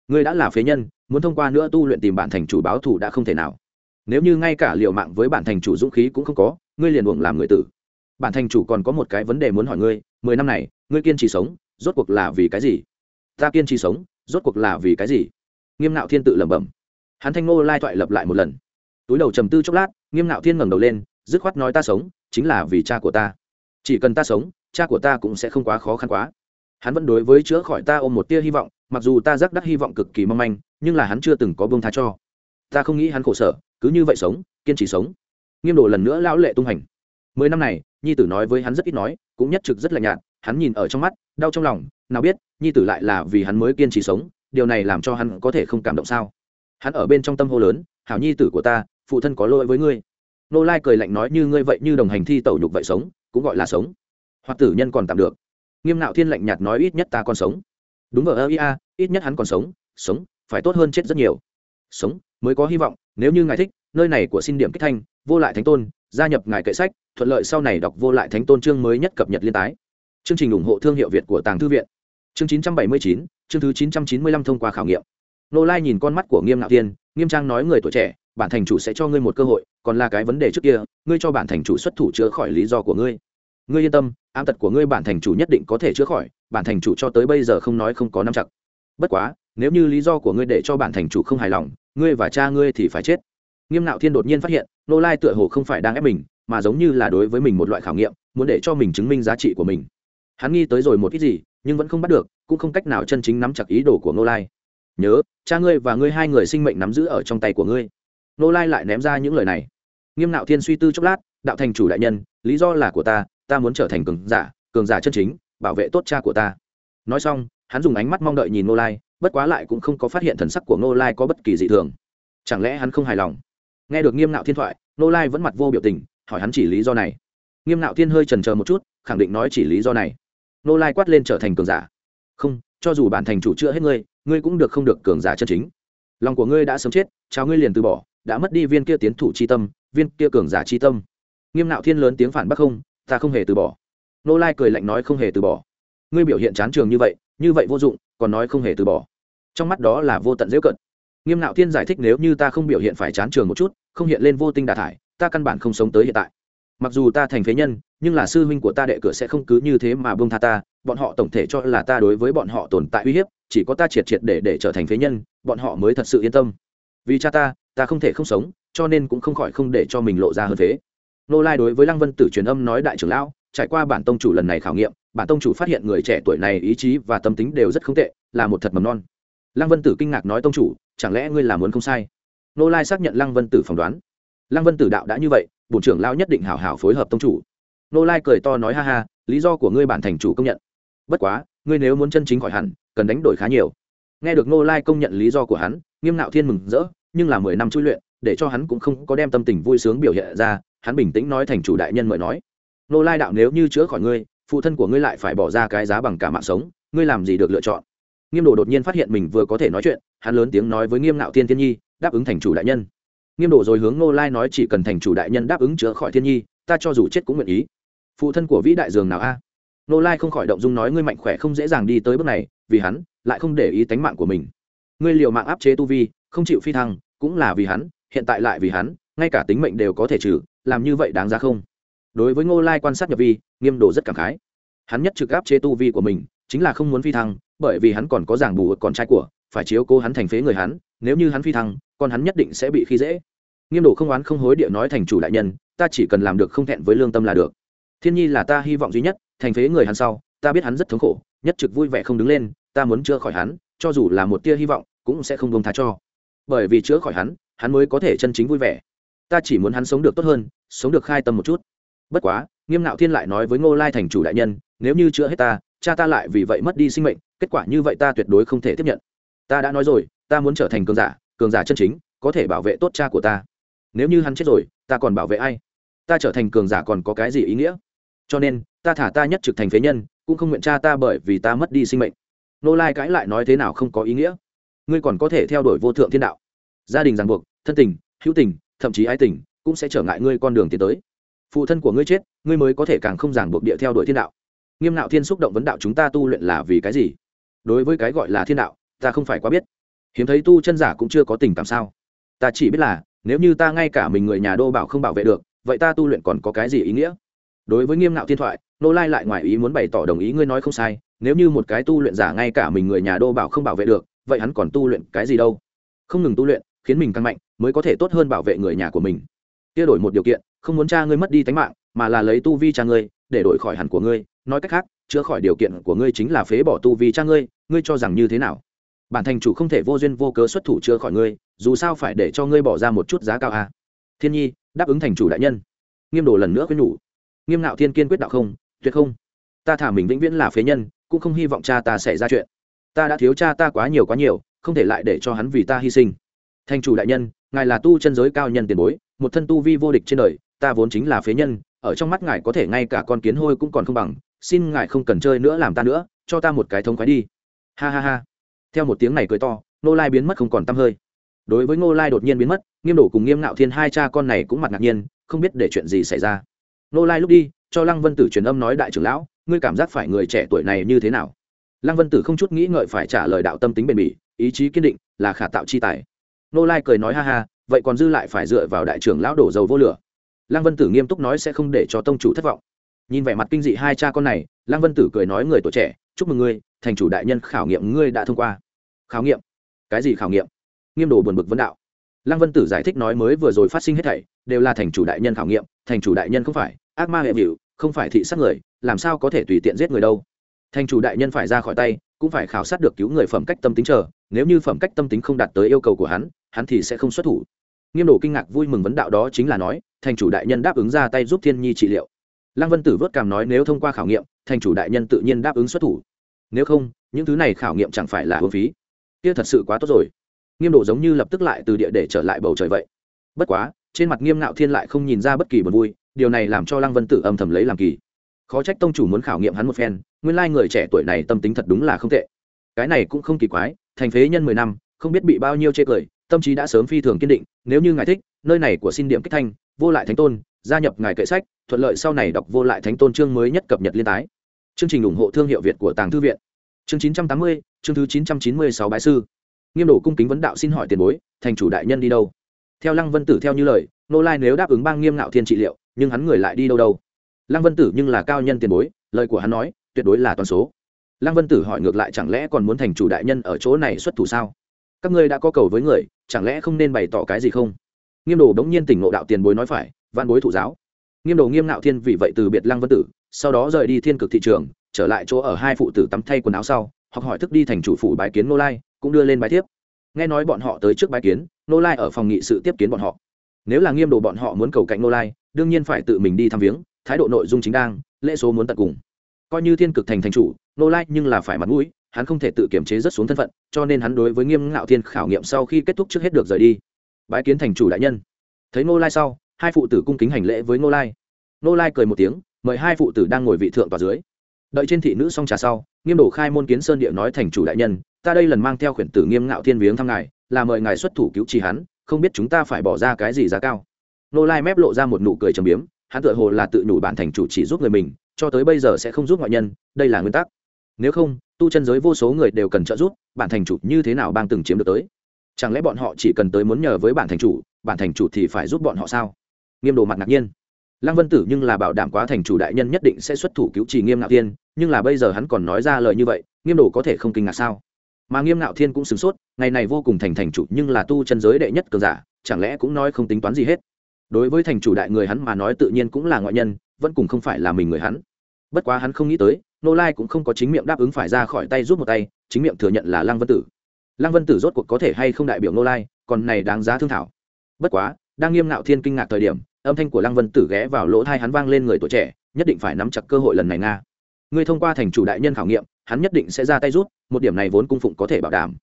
Ngươi đã là phế nhân, muốn thông qua nữa tu luyện tìm bản thành chủ báo thủ đã không thể nào nếu như ngay cả liều mạng với bản thành chủ dũng khí cũng không có, ngươi liền buồng làm người tử. Bản thành chủ còn có một cái vấn đề muốn hỏi ngươi, mười năm này, ngươi kiên trì sống, rốt cuộc là vì cái gì? Ta kiên trì sống, rốt cuộc là vì cái gì? Nghiêm nạo thiên tự lẩm bẩm. Hắn thanh ngô lai thoại lập lại một lần. Túi đầu trầm tư chốc lát, nghiêm nạo thiên ngẩng đầu lên, dứt khoát nói ta sống, chính là vì cha của ta. Chỉ cần ta sống, cha của ta cũng sẽ không quá khó khăn quá. Hắn vẫn đối với chữa khỏi ta ôm một tia hy vọng, mặc dù ta giác đắc hy vọng cực kỳ mong manh, nhưng là hắn chưa từng có bông tha cho. Ta không nghĩ hắn khổ sở cứ như vậy sống, kiên trì sống. Nghiêm đồ lần nữa lão lệ tung hành. Mười năm này, nhi tử nói với hắn rất ít nói, cũng nhất trực rất lạnh nhạt, hắn nhìn ở trong mắt, đau trong lòng, nào biết, nhi tử lại là vì hắn mới kiên trì sống, điều này làm cho hắn có thể không cảm động sao? Hắn ở bên trong tâm hô lớn, hảo nhi tử của ta, phụ thân có lỗi với ngươi. Nô lai cười lạnh nói, như ngươi vậy như đồng hành thi tẩu nhục vậy sống, cũng gọi là sống. Hoặc tử nhân còn tạm được. Nghiêm nạo thiên lạnh nhạt nói, ít nhất ta còn sống. Đúng vào ơ ia ít nhất hắn còn sống sống, phải tốt hơn chết rất nhiều. Sống, mới có hy vọng nếu như ngài thích nơi này của xin điểm kích thanh vô lại thánh tôn gia nhập ngài kệ sách thuận lợi sau này đọc vô lại thánh tôn chương mới nhất cập nhật liên tái. Chương trình ủng hộ thương hiệu việt của tàng thư viện. Chương 979, chương thứ 995 thông qua khảo nghiệm. Nô lai nhìn con mắt của nghiêm nạo tiên nghiêm trang nói người tuổi trẻ bản thành chủ sẽ cho ngươi một cơ hội còn là cái vấn đề trước kia ngươi cho bản thành chủ xuất thủ chữa khỏi lý do của ngươi. Ngươi yên tâm ám tật của ngươi bản thành chủ nhất định có thể chữa khỏi bản thành chủ cho tới bây giờ không nói không có năm chặt. Bất quá nếu như lý do của ngươi để cho bản thành chủ không hài lòng ngươi và cha ngươi thì phải chết. Nghiêm nạo thiên đột nhiên phát hiện, nô lai tựa hồ không phải đang ép mình, mà giống như là đối với mình một loại khảo nghiệm, muốn để cho mình chứng minh giá trị của mình. Hắn nghi tới rồi một ít gì, nhưng vẫn không bắt được, cũng không cách nào chân chính nắm chặt ý đồ của nô lai. Nhớ, cha ngươi và ngươi hai người sinh mệnh nắm giữ ở trong tay của ngươi. Nô lai lại ném ra những lời này. Nghiêm nạo thiên suy tư chốc lát, đạo thành chủ đại nhân, lý do là của ta ta muốn trở thành cường giả cường giả chân chính, bảo vệ tốt cha của ta. Nói xong, hắn dùng ánh mắt mong đợi nhìn nô lai bất quá lại cũng không có phát hiện thần sắc của ngô lai có bất kỳ dị thường. Chẳng lẽ hắn không hài lòng? Nghe được nghiêm nạo thiên thoại, ngô lai vẫn mặt vô biểu tình, hỏi hắn chỉ lý do này. Nghiêm nạo thiên hơi trần c một chút, khẳng định nói chỉ lý do này. Ngô lai quát lên trở thành cường giả. Không, cho dù bản thành chủ chữa hết ngươi ngươi cũng được không được cường giả chân chính. Lòng của ngươi đã sớm chết, chào ngươi liền từ bỏ, đã mất đi viên kia tiến thủ c tâm, viên kia cường giả c tâm. Nghiêm nạo thiên lớn tiếng phản bác không, ta không hề từ bỏ. Nô lai cười lạnh nói không hề từ bỏ. Ngươi biểu hiện chán trường như vậy như vậy vô dụng, còn nói không hề từ bỏ trong mắt đó là vô tận dễ cận nghiêm nạo thiên giải thích nếu như ta không biểu hiện phải chán trường một chút, không hiện lên vô tinh đà thải, ta căn bản không sống tới hiện tại. Mặc dù ta thành phế nhân, nhưng là sư huynh của ta đệ cửa sẽ không cứ như thế mà bông tha ta, bọn họ tổng thể cho là ta đối với bọn họ tồn tại uy hiếp, chỉ có ta triệt triệt để để trở thành phế nhân, bọn họ mới thật sự yên tâm. Vì cha ta ta không thể không sống, cho nên cũng không khỏi không để cho mình lộ ra hơn thế nô lai đối với lăng vân tử truyền âm nói đại trưởng lão, trải qua bản tông chủ lần này khảo nghiệm, bản tông chủ phát hiện người trẻ tuổi này ý chí và tâm tính đều rất không tệ, là một thật mầm non lăng vân tử kinh ngạc nói, tông chủ, chẳng lẽ ngươi là muốn không sai? Nô lai xác nhận lăng vân tử phỏng đoán. Lăng vân tử đạo, đã như vậy, bổn trưởng lão nhất định hảo hảo phối hợp tông chủ. Nô lai cười to nói, ha ha, lý do của ngươi bản thành chủ công nhận. Bất quá, ngươi nếu muốn chân chính khỏi hẳn, cần đánh đổi khá nhiều. Nghe được nô lai công nhận lý do của hắn, nghiêm nạo thiên mừng rỡ, nhưng là mười năm chui luyện, để cho hắn cũng không có đem tâm tình vui sướng biểu hiện ra, hắn bình tĩnh nói, thành chủ đại nhân mời nói. Nô lai đạo, nếu như chữa khỏi ngươi, phụ thân của ngươi lại phải bỏ ra cái giá bằng cả mạng sống, ngươi làm gì được lựa chọn? Nghiêm đồ đột nhiên phát hiện mình vừa có thể nói chuyện, hắn lớn tiếng nói với nghiêm Ngạo thiên thiên nhi, đáp ứng thành chủ đại nhân. Nghiêm đồ rồi hướng Ngô lai nói chỉ cần thành chủ đại nhân đáp ứng chữa khỏi thiên nhi, ta cho dù chết cũng nguyện ý. Phụ thân của vĩ đại dường nào a? Ngô lai không khỏi động dung nói ngươi mạnh khỏe không dễ dàng đi tới bước này, vì hắn, lại không để ý tánh mạng của mình. Ngươi liều mạng áp chế tu vi, không chịu phi thăng, cũng là vì hắn, hiện tại lại vì hắn, ngay cả tính mệnh đều có thể trừ, làm như vậy đáng ra không? Đối với ngô lai quan sát nhập vi, nghiêm đồ rất cảm khái. Hắn nhất trực áp chế tu vi của mình, chính là không muốn phi thăng bởi vì hắn còn có giảng bù con trai của, phải chiếu cố hắn thành phế người hắn, nếu như hắn phi thăng, con hắn nhất định sẽ bị khi dễ. Nghiêm đồ không oán không hối địa nói thành chủ đại nhân, ta chỉ cần làm được không thẹn với lương tâm là được. Thiên nhi là ta hy vọng duy nhất, thành phế người hắn sau, ta biết hắn rất thống khổ, nhất trực vui vẻ không đứng lên, ta muốn chữa khỏi hắn, cho dù là một tia hy vọng, cũng sẽ không bông tha cho. Bởi vì chữa khỏi hắn hắn mới có thể chân chính vui vẻ. Ta chỉ muốn hắn sống được tốt hơn, sống được khai tâm một chút. Bất quá, nghiêm nạo thiên lại nói với ngô lai thành chủ đại nhân, nếu như chữa hết ta cha ta lại vì vậy mất đi sinh mệnh, kết quả như vậy ta tuyệt đối không thể tiếp nhận. Ta đã nói rồi, ta muốn trở thành cường giả cường giả chân chính, có thể bảo vệ tốt cha của ta. Nếu như hắn chết rồi, ta còn bảo vệ ai? Ta trở thành cường giả còn có cái gì ý nghĩa? Cho nên, ta thả ta nhất trực thành phế nhân, cũng không nguyện cha ta bởi vì ta mất đi sinh mệnh. Nô lai cãi lại nói thế nào không có ý nghĩa. Ngươi còn có thể theo đuổi vô thượng thiên đạo. Gia đình ràng buộc, thân tình, hữu tình, thậm chí ái tình, cũng sẽ trở ngại ngươi con đường tiến tới. Phụ thân của ngươi chết, ngươi mới có thể càng không ràng buộc địa theo đuổi thiên đạo nghiêm nạo thiên xúc động vấn đạo chúng ta tu luyện là vì cái gì? Đối với cái gọi là thiên đạo, ta không phải quá biết. Hiếm thấy tu chân giả cũng chưa có tình cảm sao? Ta chỉ biết là, nếu như ta ngay cả mình người nhà đô bảo không bảo vệ được, vậy ta tu luyện còn có cái gì ý nghĩa? Đối với nghiêm nạo thiên thoại, nô lai lại ngoài ý muốn bày tỏ đồng ý ngươi nói không sai, nếu như một cái tu luyện giả ngay cả mình người nhà đô bảo không bảo vệ được, vậy hắn còn tu luyện cái gì đâu? Không ngừng tu luyện, khiến mình càng mạnh, mới có thể tốt hơn bảo vệ người nhà của mình. Kia đổi một điều kiện, không muốn cha ngươi mất đi tánh mạng, mà là lấy tu vi cha ngươi để đổi khỏi hẳn của ngươi. Nói cách khác, chữa khỏi điều kiện của ngươi chính là phế bỏ tu vi cha ngươi. Ngươi cho rằng như thế nào? Bản thành chủ không thể vô duyên vô cớ xuất thủ chữa khỏi ngươi, dù sao phải để cho ngươi bỏ ra một chút giá cao à. thiên nhi, đáp ứng thành chủ đại nhân. Nghiêm đồ lần nữa với nhủ. Nghiêm ngạo thiên kiên quyết đạo không, tuyệt không. Ta thả mình vĩnh viễn là phế nhân, cũng không hy vọng cha ta xảy ra chuyện. Ta đã thiếu cha ta quá nhiều quá nhiều, không thể lại để cho hắn vì ta hy sinh. Thành chủ đại nhân, ngài là tu chân giới cao nhân tiền bối, một thân tu vi vô địch trên đời, ta vốn chính là phế nhân ở trong mắt ngài có thể ngay cả con kiến hôi cũng còn không bằng, xin ngài không cần chơi nữa làm ta nữa, cho ta một cái thống khoái đi. Ha ha ha. Theo một tiếng này cười to nô lai biến mất không còn t hơi. Đối với ngô lai đột nhiên biến mất, nghiêm đổ cùng nghiêm ngạo thiên hai cha con này cũng mặt ngạc nhiên, không biết để chuyện gì xảy ra. Nô lai lúc đi, cho lăng vân tử truyền âm nói đại trưởng lão, ngươi cảm giác phải người trẻ tuổi này như thế nào? Lăng vân tử không chút nghĩ ngợi phải trả lời đạo tâm tính bền bỉ, ý chí kiên định là khả tạo chi tài. Nô lai cười nói ha ha, vậy còn dư lại phải dựa vào đại trưởng lão đổ dầu vô lửa lăng vân tử nghiêm túc nói sẽ không để cho tông chủ thất vọng. Nhìn vẻ mặt kinh dị hai cha con này, lăng vân tử cười nói người tuổi trẻ, chúc mừng ngươi, thành chủ đại nhân khảo nghiệm ngươi đã thông qua. Khảo nghiệm? Cái gì khảo nghiệm? Nghiêm đồ buồn bực vấn đạo. Lăng vân tử giải thích nói mới vừa rồi phát sinh hết thảy, đều là thành chủ đại nhân khảo nghiệm, thành chủ đại nhân không phải, ác ma hệ vịu không phải thị sát người, làm sao có thể tùy tiện giết người đâu. Thành chủ đại nhân phải ra khỏi tay, cũng phải khảo sát được cứu người phẩm cách tâm tính chờ, nếu như phẩm cách tâm tính không đạt tới yêu cầu của hắn hắn thì sẽ không xuất thủ. Nghiêm đồ kinh ngạc vui mừng vấn đạo đó chính là nói thành chủ đại nhân đáp ứng ra tay giúp thiên nhi trị liệu. Lăng vân tử vớt cảm nói nếu thông qua khảo nghiệm, thành chủ đại nhân tự nhiên đáp ứng xuất thủ. Nếu không, những thứ này khảo nghiệm chẳng phải là hưởng phí. Kia thật sự quá tốt rồi. Nghiêm độ giống như lập tức lại từ địa để trở lại bầu trời vậy. Bất quá, trên mặt nghiêm ngạo thiên lại không nhìn ra bất kỳ buồn vui, điều này làm cho lăng vân tử âm thầm lấy làm kỳ. Khó trách tông chủ muốn khảo nghiệm hắn một phen, nguyên lai người trẻ tuổi này tâm tính thật đúng là không tệ. Cái này cũng không kỳ quái, thành phế nhân mười năm, không biết bị bao nhiêu chê cười, tâm trí đã sớm phi thường kiên định, nếu như ngài thích, nơi này của xin điểm kích thanh vô lại thánh tôn, gia nhập ngài kệ sách, thuận lợi sau này đọc vô lại thánh tôn chương mới nhất cập nhật liên tái. Chương trình ủng hộ thương hiệu việt của tàng thư viện. Chương chín trăm tám mươi, chương thứ chín trăm chín mươi sáu bái sư. Nghiêm đổ cung kính vấn đạo xin hỏi tiền bối, thành chủ đại nhân đi đâu? Theo lăng vân tử theo như lời, nô lai nếu đáp ứng bang nghiêm ngạo thiên trị liệu, nhưng hắn người lại đi đâu đâu? Lăng vân tử nhưng là cao nhân tiền bối, lời của hắn nói, tuyệt đối là toàn số. Lăng vân tử hỏi ngược lại chẳng lẽ còn muốn thành chủ đại nhân ở chỗ này xuất thủ sao? Các ngươi đã có cầu với người, chẳng lẽ không nên bày tỏ cái gì không? Nghiêm đồ đống nhiên tỉnh ngộ đạo tiền bối nói phải văn bối thủ giáo. Nghiêm đồ nghiêm ngạo thiên vì vậy từ biệt lăng vân tử, sau đó rời đi thiên cực thị trường, trở lại chỗ ở hai phụ tử tắm thay quần áo sau, học hỏi thức đi thành chủ phủ bái kiến nô lai, cũng đưa lên bài thiếp. Nghe nói bọn họ tới trước bái kiến nô lai ở phòng nghị sự tiếp kiến bọn họ. Nếu là nghiêm đồ bọn họ muốn cầu cạnh nô lai, đương nhiên phải tự mình đi thăm viếng, thái độ nội dung chính đang, lễ số muốn tận cùng. Coi như thiên cực thành thành chủ nô lai nhưng là phải mặt mũi, hắn không thể tự kiểm chế rất xuống thân phận, cho nên hắn đối với nghiêm ngạo thiên khảo nghiệm sau khi kết thúc trước hết được rời đi bái kiến thành chủ đại nhân. Thấy Ngô lai sau, hai phụ tử cung kính hành lễ với Ngô lai. Ngô lai cười một tiếng, mời hai phụ tử đang ngồi vị thượng tòa dưới. Đợi trên thị nữ xong trà sau, nghiêm đổ khai môn kiến sơn địa nói thành chủ đại nhân, ta đây lần mang theo khuyển tử nghiêm ngạo thiên viếng thăm ngài, là mời ngài xuất thủ cứu trì hắn, không biết chúng ta phải bỏ ra cái gì giá cao. Nô lai mép lộ ra một nụ cười trầm biếm, hắn tự hồ là tự nhủ bản thành chủ chỉ giúp người mình, cho tới bây giờ sẽ không giúp ngoại nhân, đây là nguyên tắc. Nếu không, tu chân giới vô số người đều cần trợ giúp, bản thành chủ như thế nào bang từng chiếm được tới chẳng lẽ bọn họ chỉ cần tới muốn nhờ với bản thành chủ, bản thành chủ thì phải giúp bọn họ sao? Nghiêm đồ mặt ngạc nhiên. Lăng vân tử nhưng là bảo đảm quá thành chủ đại nhân nhất định sẽ xuất thủ cứu trì nghiêm ngạo thiên, nhưng là bây giờ hắn còn nói ra lời như vậy, nghiêm đồ có thể không kinh ngạc sao? Mà nghiêm ngạo thiên cũng sửng sốt, ngày này vô cùng thành thành chủ nhưng là tu chân giới đệ nhất cường giả, chẳng lẽ cũng nói không tính toán gì hết? Đối với thành chủ đại người hắn mà nói tự nhiên cũng là ngoại nhân, vẫn cùng không phải là mình người hắn. Bất quá hắn không nghĩ tới, nô lai cũng không có chính miệng đáp ứng phải ra khỏi tay rút một tay, chính miệng thừa nhận là lăng vân tử lăng vân tử rốt cuộc có thể hay không đại biểu nô lai, còn này đáng giá thương thảo. Bất quá, đang nghiêm ngạo thiên kinh ngạc thời điểm, âm thanh của lăng vân tử ghé vào lỗ thai hắn vang lên người tuổi trẻ, nhất định phải nắm chặt cơ hội lần này nga. Ngươi thông qua thành chủ đại nhân khảo nghiệm, hắn nhất định sẽ ra tay rút, một điểm này vốn cung phụng có thể bảo đảm.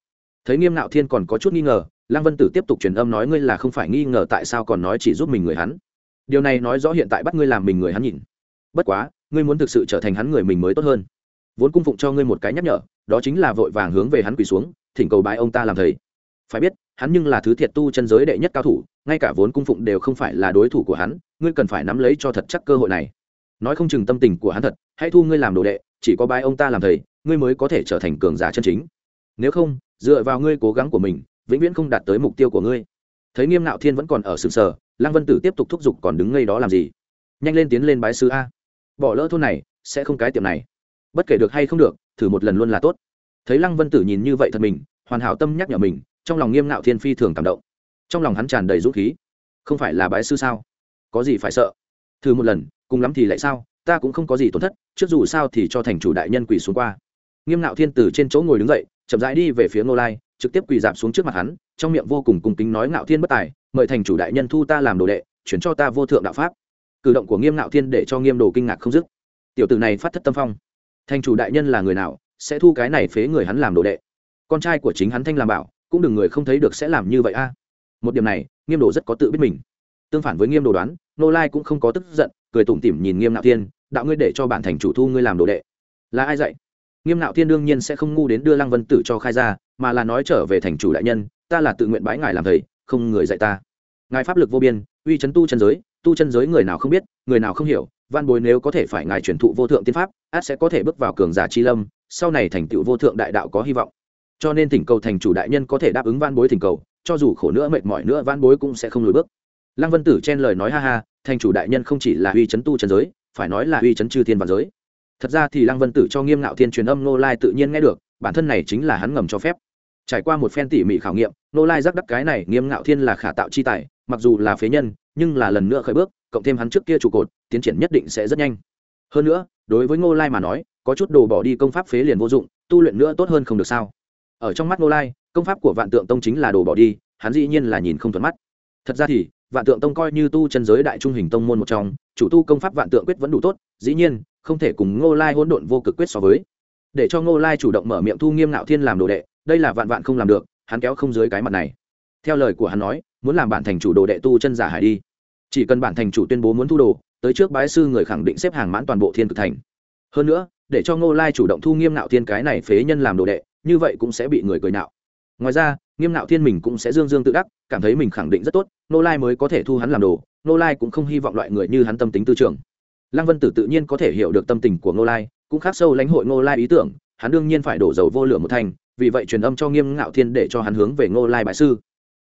Thấy nghiêm ngạo thiên còn có chút nghi ngờ, lăng vân tử tiếp tục truyền âm nói ngươi là không phải nghi ngờ tại sao còn nói chỉ giúp mình người hắn. Điều này nói rõ hiện tại bắt ngươi làm mình người hắn nhìn. Bất quá, ngươi muốn thực sự trở thành hắn người mình mới tốt hơn. Vốn cung phụng cho ngươi một cái nhắc nhở, đó chính là vội vàng hướng về hắn quỳ xuống thỉnh cầu bái ông ta làm thầy. Phải biết, hắn nhưng là thứ thiệt tu chân giới đệ nhất cao thủ, ngay cả vốn cung phụng đều không phải là đối thủ của hắn, ngươi cần phải nắm lấy cho thật chắc cơ hội này. Nói không chừng tâm tình của hắn thật, hãy thu ngươi làm đồ đệ, chỉ có bái ông ta làm thầy, ngươi mới có thể trở thành cường giả chân chính. Nếu không, dựa vào ngươi cố gắng của mình, vĩnh viễn không đạt tới mục tiêu của ngươi. Thấy nghiêm nạo thiên vẫn còn ở sừng sờ, lăng vân tử tiếp tục thúc giục còn đứng ngay đó làm gì? Nhanh lên tiến lên bái sư a. Bỏ lỡ thôn này, sẽ không cái tiệm này. Bất kể được hay không được, thử một lần luôn là tốt thấy lăng vân tử nhìn như vậy thật mình, hoàn hảo tâm nhắc nhở mình, trong lòng nghiêm ngạo thiên phi thường cảm động. Trong lòng hắn tràn đầy dũng khí. Không phải là bái sư sao? Có gì phải sợ? Thử một lần, cùng lắm thì lại sao? Ta cũng không có gì tổn thất, trước dù sao thì cho thành chủ đại nhân quỳ xuống qua. Nghiêm ngạo thiên Tử trên chỗ ngồi đứng dậy, chậm rãi đi về phía ngô lai, trực tiếp quỳ dạp xuống trước mặt hắn, trong miệng vô cùng cung kính nói ngạo thiên bất tài, mời thành chủ đại nhân thu ta làm đồ đệ, chuyển cho ta vô thượng đạo pháp. Cử động của nghiêm ngạo thiên để cho nghiêm đồ kinh ngạc không dứt. Tiểu tử này phát thất tâm phong. Thành chủ đại nhân là người nào? Sẽ thu cái này phế người hắn làm đồ đệ. Con trai của chính hắn thanh làm bảo, cũng đừng người không thấy được sẽ làm như vậy a. Một điểm này, nghiêm đồ rất có tự biết mình. Tương phản với nghiêm đồ đoán, nô lai cũng không có tức giận, cười tủm tỉm nhìn nghiêm nạo thiên, đạo ngươi để cho bản thành chủ thu ngươi làm đồ đệ. Là ai dạy? Nghiêm nạo thiên đương nhiên sẽ không ngu đến đưa lăng vân tử cho khai ra, mà là nói trở về thành chủ đại nhân, ta là tự nguyện bãi ngài làm thầy, không người dạy ta. Ngài pháp lực vô biên, uy chấn tu chân giới, tu chân giới người nào không biết, người nào không hiểu văn bối nếu có thể phải ngài truyền thụ vô thượng tiên pháp, át sẽ có thể bước vào cường giả chi lâm sau này thành tựu vô thượng đại đạo có hy vọng. Cho nên thỉnh cầu thành chủ đại nhân có thể đáp ứng van bối thỉnh cầu, cho dù khổ nữa mệt mỏi nữa van bối cũng sẽ không lùi bước. Lăng vân tử chen lời nói ha ha, thành chủ đại nhân không chỉ là uy chấn tu trần giới, phải nói là uy chấn chư thiên và giới. Thật ra thì lăng vân tử cho nghiêm ngạo thiên truyền âm nô lai tự nhiên nghe được, bản thân này chính là hắn ngầm cho phép. Trải qua một phen tỉ mỉ khảo nghiệm nô lai giác đắc cái này nghiêm ngạo thiên là khả tạo chi tài, mặc dù là phế nhân, nhưng là lần nữa khởi bước, cộng thêm hắn trước kia trụ cột, tiến triển nhất định sẽ rất nhanh. Hơn nữa, đối với ngô lai mà nói có chút đồ bỏ đi công pháp phế liền vô dụng, tu luyện nữa tốt hơn không được sao? Ở trong mắt ngô lai, công pháp của vạn tượng tông chính là đồ bỏ đi, hắn dĩ nhiên là nhìn không thuận mắt. Thật ra thì, vạn tượng tông coi như tu chân giới đại trung hình tông môn một trong, chủ tu công pháp vạn tượng quyết vẫn đủ tốt, dĩ nhiên, không thể cùng ngô lai hỗn độn vô cực quyết so với. Để cho ngô lai chủ động mở miệng thu nghiêm ngạo thiên làm đồ đệ, đây là vạn vạn không làm được, hắn kéo không dưới cái mặt này. Theo lời của hắn nói, muốn làm bản thành chủ đồ đệ tu chân giả hải đi. Chỉ cần bản thành chủ tuyên bố muốn thu đồ, tới trước bái sư người khẳng định xếp hàng mãn toàn bộ thiên cực thành. Hơn nữa để cho ngô lai chủ động thu nghiêm nạo thiên cái này phế nhân làm đồ đệ, như vậy cũng sẽ bị người cười nạo. Ngoài ra, nghiêm nạo thiên mình cũng sẽ dương dương tự đắc, cảm thấy mình khẳng định rất tốt, ngô lai mới có thể thu hắn làm đồ, ngô lai cũng không hy vọng loại người như hắn tâm tính tư trưởng. Lăng vân tử tự nhiên có thể hiểu được tâm tình của ngô lai, cũng khác sâu lãnh hội ngô lai ý tưởng, hắn đương nhiên phải đổ dầu vô lửa một thành, vì vậy truyền âm cho nghiêm ngạo thiên để cho hắn hướng về ngô lai bại sư.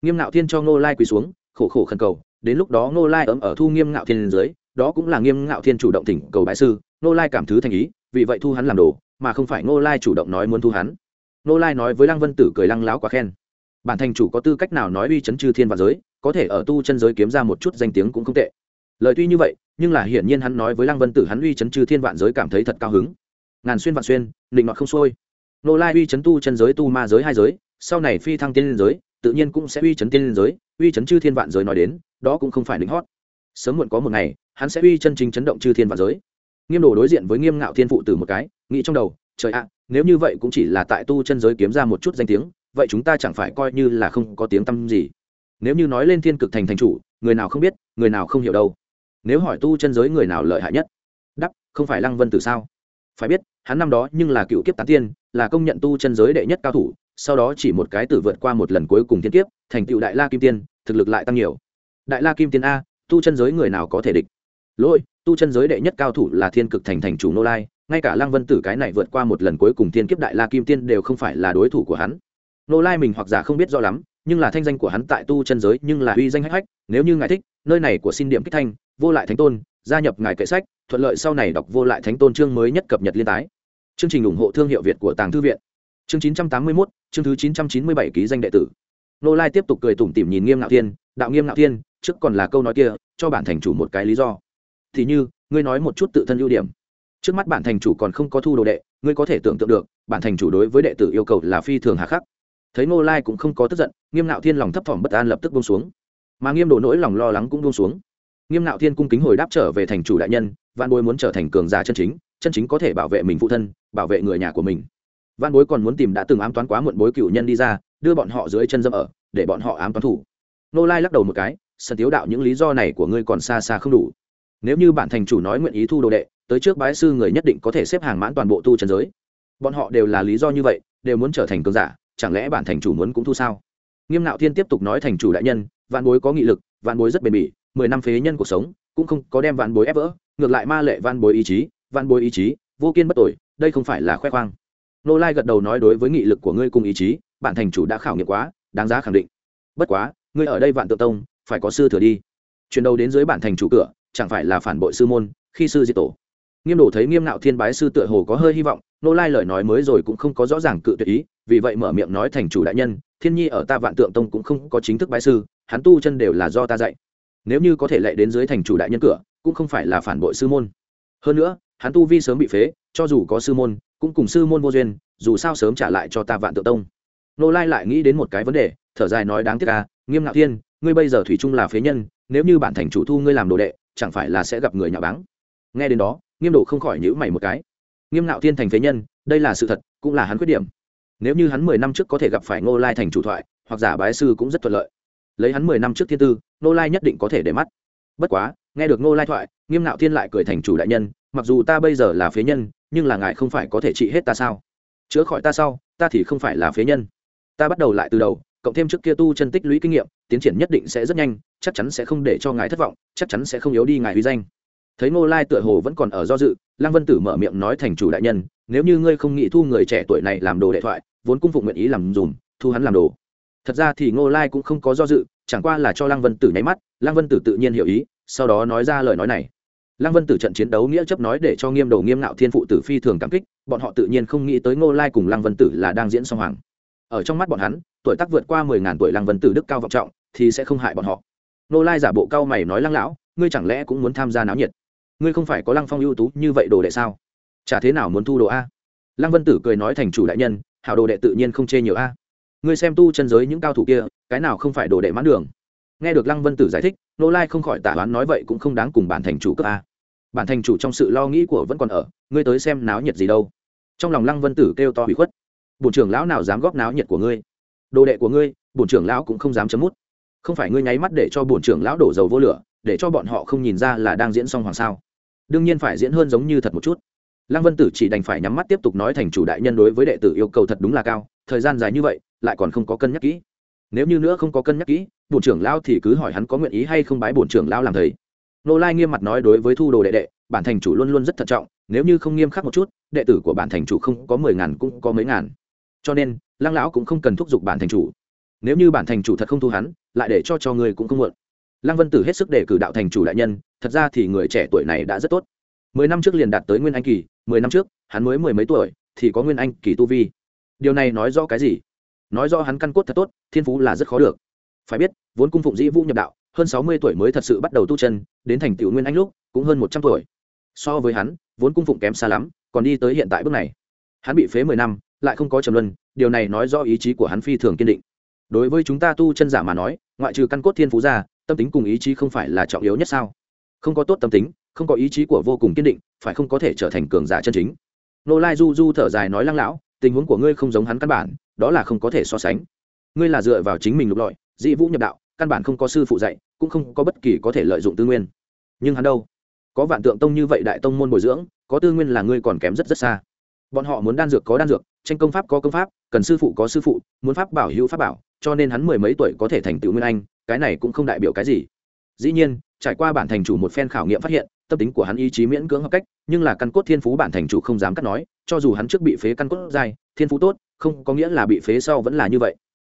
Nghiêm ngạo thiên cho ngô lai quỳ xuống, khổ khổ khẩn cầu, đến lúc đó ngô lai ấm ở thu nghiêm ngạo thiên dưới, đó cũng là nghiêm ngạo thiên chủ động thỉnh cầu bại sư, ngô lai cảm thứ thành ý vì vậy thu hắn làm đồ, mà không phải ngô lai chủ động nói muốn thu hắn. Ngô lai nói với lăng vân tử cười lăng láo quá khen. Bản thành chủ có tư cách nào nói uy chấn chư thiên và giới, có thể ở tu chân giới kiếm ra một chút danh tiếng cũng không tệ. Lời tuy như vậy, nhưng là hiển nhiên hắn nói với lăng vân tử hắn uy chấn chư thiên vạn giới cảm thấy thật cao hứng. Ngàn xuyên vạn xuyên định nọt không xuôi. Nô lai uy chấn tu chân giới, tu ma giới hai giới, sau này phi thăng tiên liên giới, tự nhiên cũng sẽ uy chấn tiên liên giới, uy chấn chư thiên vạn giới nói đến, đó cũng không phải lính hót. Sớm muộn có một ngày, hắn sẽ uy chân chính chấn động chư thiên vạn giới nghiêm đồ đối diện với nghiêm ngạo thiên phụ từ một cái, nghĩ trong đầu, trời ạ, nếu như vậy cũng chỉ là tại tu chân giới kiếm ra một chút danh tiếng, vậy chúng ta chẳng phải coi như là không có tiếng tăm gì. Nếu như nói lên thiên cực thành thành chủ, người nào không biết, người nào không hiểu đâu. Nếu hỏi tu chân giới người nào lợi hại nhất? Đắp không phải lăng vân tử sao? Phải biết, hắn năm đó nhưng là cựu kiếp tán tiên, là công nhận tu chân giới đệ nhất cao thủ, sau đó chỉ một cái tử vượt qua một lần cuối cùng thiên kiếp, thành tựu đại la kim tiên, thực lực lại tăng nhiều. Đại la kim tiên a, tu chân giới người nào có thể địch? Lỗi tu chân giới đệ nhất cao thủ là thiên cực thành thành chủ nô lai ngay cả lăng vân tử cái này vượt qua một lần cuối cùng thiên kiếp đại la kim tiên đều không phải là đối thủ của hắn. Nô lai mình hoặc giả không biết rõ lắm nhưng là thanh danh của hắn tại tu chân giới nhưng là uy danh hách hách nếu như ngài thích nơi này của xin điểm kích thanh vô lại thánh tôn gia nhập ngài kệ sách thuận lợi sau này đọc vô lại thánh tôn chương mới nhất cập nhật liên tái. Chương trình ủng hộ thương hiệu việt của tàng thư viện. Chương 981, chương thứ 997 ký danh đệ tử. Nô lai tiếp tục cười tủm tỉm nhìn nghiêm ngạo thiên đạo nghiêm ngạo thiên trước còn là câu nói kia cho bản thành chủ một cái lý do thì như, ngươi nói một chút tự thân ưu điểm. Trước mắt bản thành chủ còn không có thu đồ đệ, ngươi có thể tưởng tượng được, bản thành chủ đối với đệ tử yêu cầu là phi thường hà khắc. Thấy Ngô lai cũng không có tức giận, nghiêm nạo thiên lòng thấp thỏm bất an lập tức buông xuống. Mà nghiêm đồ nỗi lòng lo lắng cũng buông xuống. Nghiêm nạo thiên cung kính hồi đáp trở về thành chủ đại nhân văn bối muốn trở thành cường giả chân chính chân chính có thể bảo vệ mình phụ thân, bảo vệ người nhà của mình. Văn bối còn muốn tìm đã từng ám toán quá muộn bối cựu nhân đi ra, đưa bọn họ dưới chân dâm ở, để bọn họ ám toán thủ. Nô lai lắc đầu một cái sân tiếu đạo, những lý do này của ngươi còn xa xa không đủ nếu như bản thành chủ nói nguyện ý thu đồ đệ, tới trước bái sư người nhất định có thể xếp hàng mãn toàn bộ tu trần giới. Bọn họ đều là lý do như vậy, đều muốn trở thành cường giả, chẳng lẽ bản thành chủ muốn cũng thu sao? Nghiêm nạo thiên tiếp tục nói thành chủ đại nhân, vạn bối có nghị lực, vạn bối rất bền bỉ, mười năm phế nhân cuộc sống, cũng không có đem vạn bối ép vỡ, ngược lại ma lệ vạn bối ý chí, vạn bối ý chí, vô kiên bất tội đây không phải là khoe khoang. Nô lai gật đầu nói đối với nghị lực của ngươi cùng ý chí, bản thành chủ đã khảo nghiệm quá, đáng giá khẳng định. Bất quá, ngươi ở đây vạn tự tông, phải có sư thừa đi. Chuyển đầu đến dưới bản thành chủ cửa chẳng phải là phản bội sư môn, khi sư diệt tổ. Nghiêm đổ thấy nghiêm nạo thiên bái sư tựa hồ có hơi hy vọng, nô lai lời nói mới rồi cũng không có rõ ràng cự tuyệt ý, vì vậy mở miệng nói thành chủ đại nhân, thiên nhi ở ta vạn tượng tông cũng không có chính thức bái sư, hắn tu chân đều là do ta dạy. Nếu như có thể lệ đến dưới thành chủ đại nhân cửa, cũng không phải là phản bội sư môn. Hơn nữa, hắn tu vi sớm bị phế, cho dù có sư môn, cũng cùng sư môn vô duyên, dù sao sớm trả lại cho ta vạn tượng tông. Nô lai lại nghĩ đến một cái vấn đề, thở dài nói đáng tiếc à nghiêm ngạo thiên, ngươi bây giờ thủy chung là phế nhân, nếu như bản thành chủ thu ngươi làm đồ đệ chẳng phải là sẽ gặp người nhà báng. Nghe đến đó, nghiêm độ không khỏi nhữ mày một cái. Nghiêm nạo thiên thành phế nhân, đây là sự thật, cũng là hắn khuyết điểm. Nếu như hắn mười năm trước có thể gặp phải ngô lai thành chủ thoại, hoặc giả bái sư cũng rất thuận lợi. Lấy hắn mười năm trước thiên tư, ngô lai nhất định có thể để mắt. Bất quá, nghe được ngô lai thoại, nghiêm nạo thiên lại cười thành chủ đại nhân, mặc dù ta bây giờ là phế nhân, nhưng là ngài không phải có thể trị hết ta sao? Chữa khỏi ta sau, ta thì không phải là phế nhân. Ta bắt đầu lại từ đầu cộng thêm trước kia tu chân tích lũy kinh nghiệm, tiến triển nhất định sẽ rất nhanh, chắc chắn sẽ không để cho ngài thất vọng, chắc chắn sẽ không yếu đi ngài uy danh. Thấy ngô lai tựa hồ vẫn còn ở do dự, lăng vân tử mở miệng nói thành chủ đại nhân, nếu như ngươi không nghĩ thu người trẻ tuổi này làm đồ đệ thoại, vốn cung phụng nguyện ý làm dùm, thu hắn làm đồ. Thật ra thì ngô lai cũng không có do dự, chẳng qua là cho lăng vân tử nháy mắt, lăng vân tử tự nhiên hiểu ý, sau đó nói ra lời nói này. Lăng vân tử trận chiến đấu nghĩa chấp nói để cho nghiêm đầu nghiêm ngạo thiên phụ tử phi thường cảm kích, bọn họ tự nhiên không nghĩ tới ngô lai cùng lăng vân tử là đang diễn song hoàng ở trong mắt bọn hắn, tuổi tác vượt qua mười ngàn tuổi lăng vân tử đức cao vọng trọng, thì sẽ không hại bọn họ. Nô lai giả bộ cao mày nói lăng lão, ngươi chẳng lẽ cũng muốn tham gia náo nhiệt? Ngươi không phải có lăng phong ưu tú như vậy đồ đệ sao? Chả thế nào muốn thu đồ a? Lăng vân tử cười nói thành chủ đại nhân, hảo đồ đệ tự nhiên không chê nhiều a. Ngươi xem tu chân giới những cao thủ kia, cái nào không phải đồ đệ mãn đường? Nghe được lăng vân tử giải thích, nô lai không khỏi tả đoán nói vậy cũng không đáng cùng bản thành chủ cấp a. Bản thành chủ trong sự lo nghĩ của vẫn còn ở, ngươi tới xem náo nhiệt gì đâu. Trong lòng lăng vân tử kêu to hủy khuất bổn trưởng lão nào dám góp náo nhiệt của ngươi? Đồ đệ của ngươi, bổn trưởng lão cũng không dám chấm mút. Không phải ngươi nháy mắt để cho bổn trưởng lão đổ dầu vô lửa, để cho bọn họ không nhìn ra là đang diễn xong hoàng sao? Đương nhiên phải diễn hơn giống như thật một chút. Lăng vân tử chỉ đành phải nhắm mắt tiếp tục nói thành chủ đại nhân đối với đệ tử yêu cầu thật đúng là cao, thời gian dài như vậy, lại còn không có cân nhắc kỹ. Nếu như nữa không có cân nhắc kỹ, bổn trưởng lão thì cứ hỏi hắn có nguyện ý hay không bái bổn trưởng lão làm thầy. Nô lai nghiêm mặt nói đối với thu đồ đệ đệ, bản thành chủ luôn luôn rất thận trọng, nếu như không nghiêm khắc một chút, đệ tử của bản thành chủ không có mười ngàn cũng có mấy ngàn cho nên, lăng lão cũng không cần thúc giục bản thành chủ. Nếu như bản thành chủ thật không thu hắn, lại để cho cho người cũng không muộn. Lăng vân tử hết sức để cử đạo thành chủ đại nhân, thật ra thì người trẻ tuổi này đã rất tốt. Mười năm trước liền đạt tới nguyên anh kỳ, mười năm trước, hắn mới mười mấy tuổi, thì có nguyên anh kỳ tu vi. Điều này nói rõ cái gì? Nói rõ hắn căn cốt thật tốt, thiên phú là rất khó được. Phải biết, vốn cung phụng dĩ vũ nhập đạo, hơn sáu mươi tuổi mới thật sự bắt đầu tu chân, đến thành tựu nguyên anh lúc, cũng hơn một trăm tuổi. So với hắn, vốn cung phụng kém xa lắm, còn đi tới hiện tại bước này. Hắn bị phế mười năm lại không có trầm luân, điều này nói rõ ý chí của hắn phi thường kiên định. Đối với chúng ta tu chân giả mà nói, ngoại trừ căn cốt thiên phú ra, tâm tính cùng ý chí không phải là trọng yếu nhất sao? Không có tốt tâm tính, không có ý chí của vô cùng kiên định, phải không có thể trở thành cường giả chân chính? Nô lai du du thở dài nói lăng lão, tình huống của ngươi không giống hắn căn bản, đó là không có thể so sánh. Ngươi là dựa vào chính mình lục lọi, dị vũ nhập đạo, căn bản không có sư phụ dạy, cũng không có bất kỳ có thể lợi dụng tư nguyên. Nhưng hắn đâu? Có vạn tượng tông như vậy đại tông môn bồi dưỡng, có tư nguyên là ngươi còn kém rất rất xa. Bọn họ muốn đan dược có đan dược tranh công pháp có công pháp, cần sư phụ có sư phụ, muốn pháp bảo hữu pháp bảo, cho nên hắn mười mấy tuổi có thể thành tựu nguyên anh, cái này cũng không đại biểu cái gì. Dĩ nhiên, trải qua bản thành chủ một phen khảo nghiệm phát hiện, tâm tính của hắn ý chí miễn cưỡng hợp cách, nhưng là căn cốt thiên phú bản thành chủ không dám cắt nói, cho dù hắn trước bị phế căn cốt dài thiên phú tốt, không có nghĩa là bị phế sau vẫn là như vậy.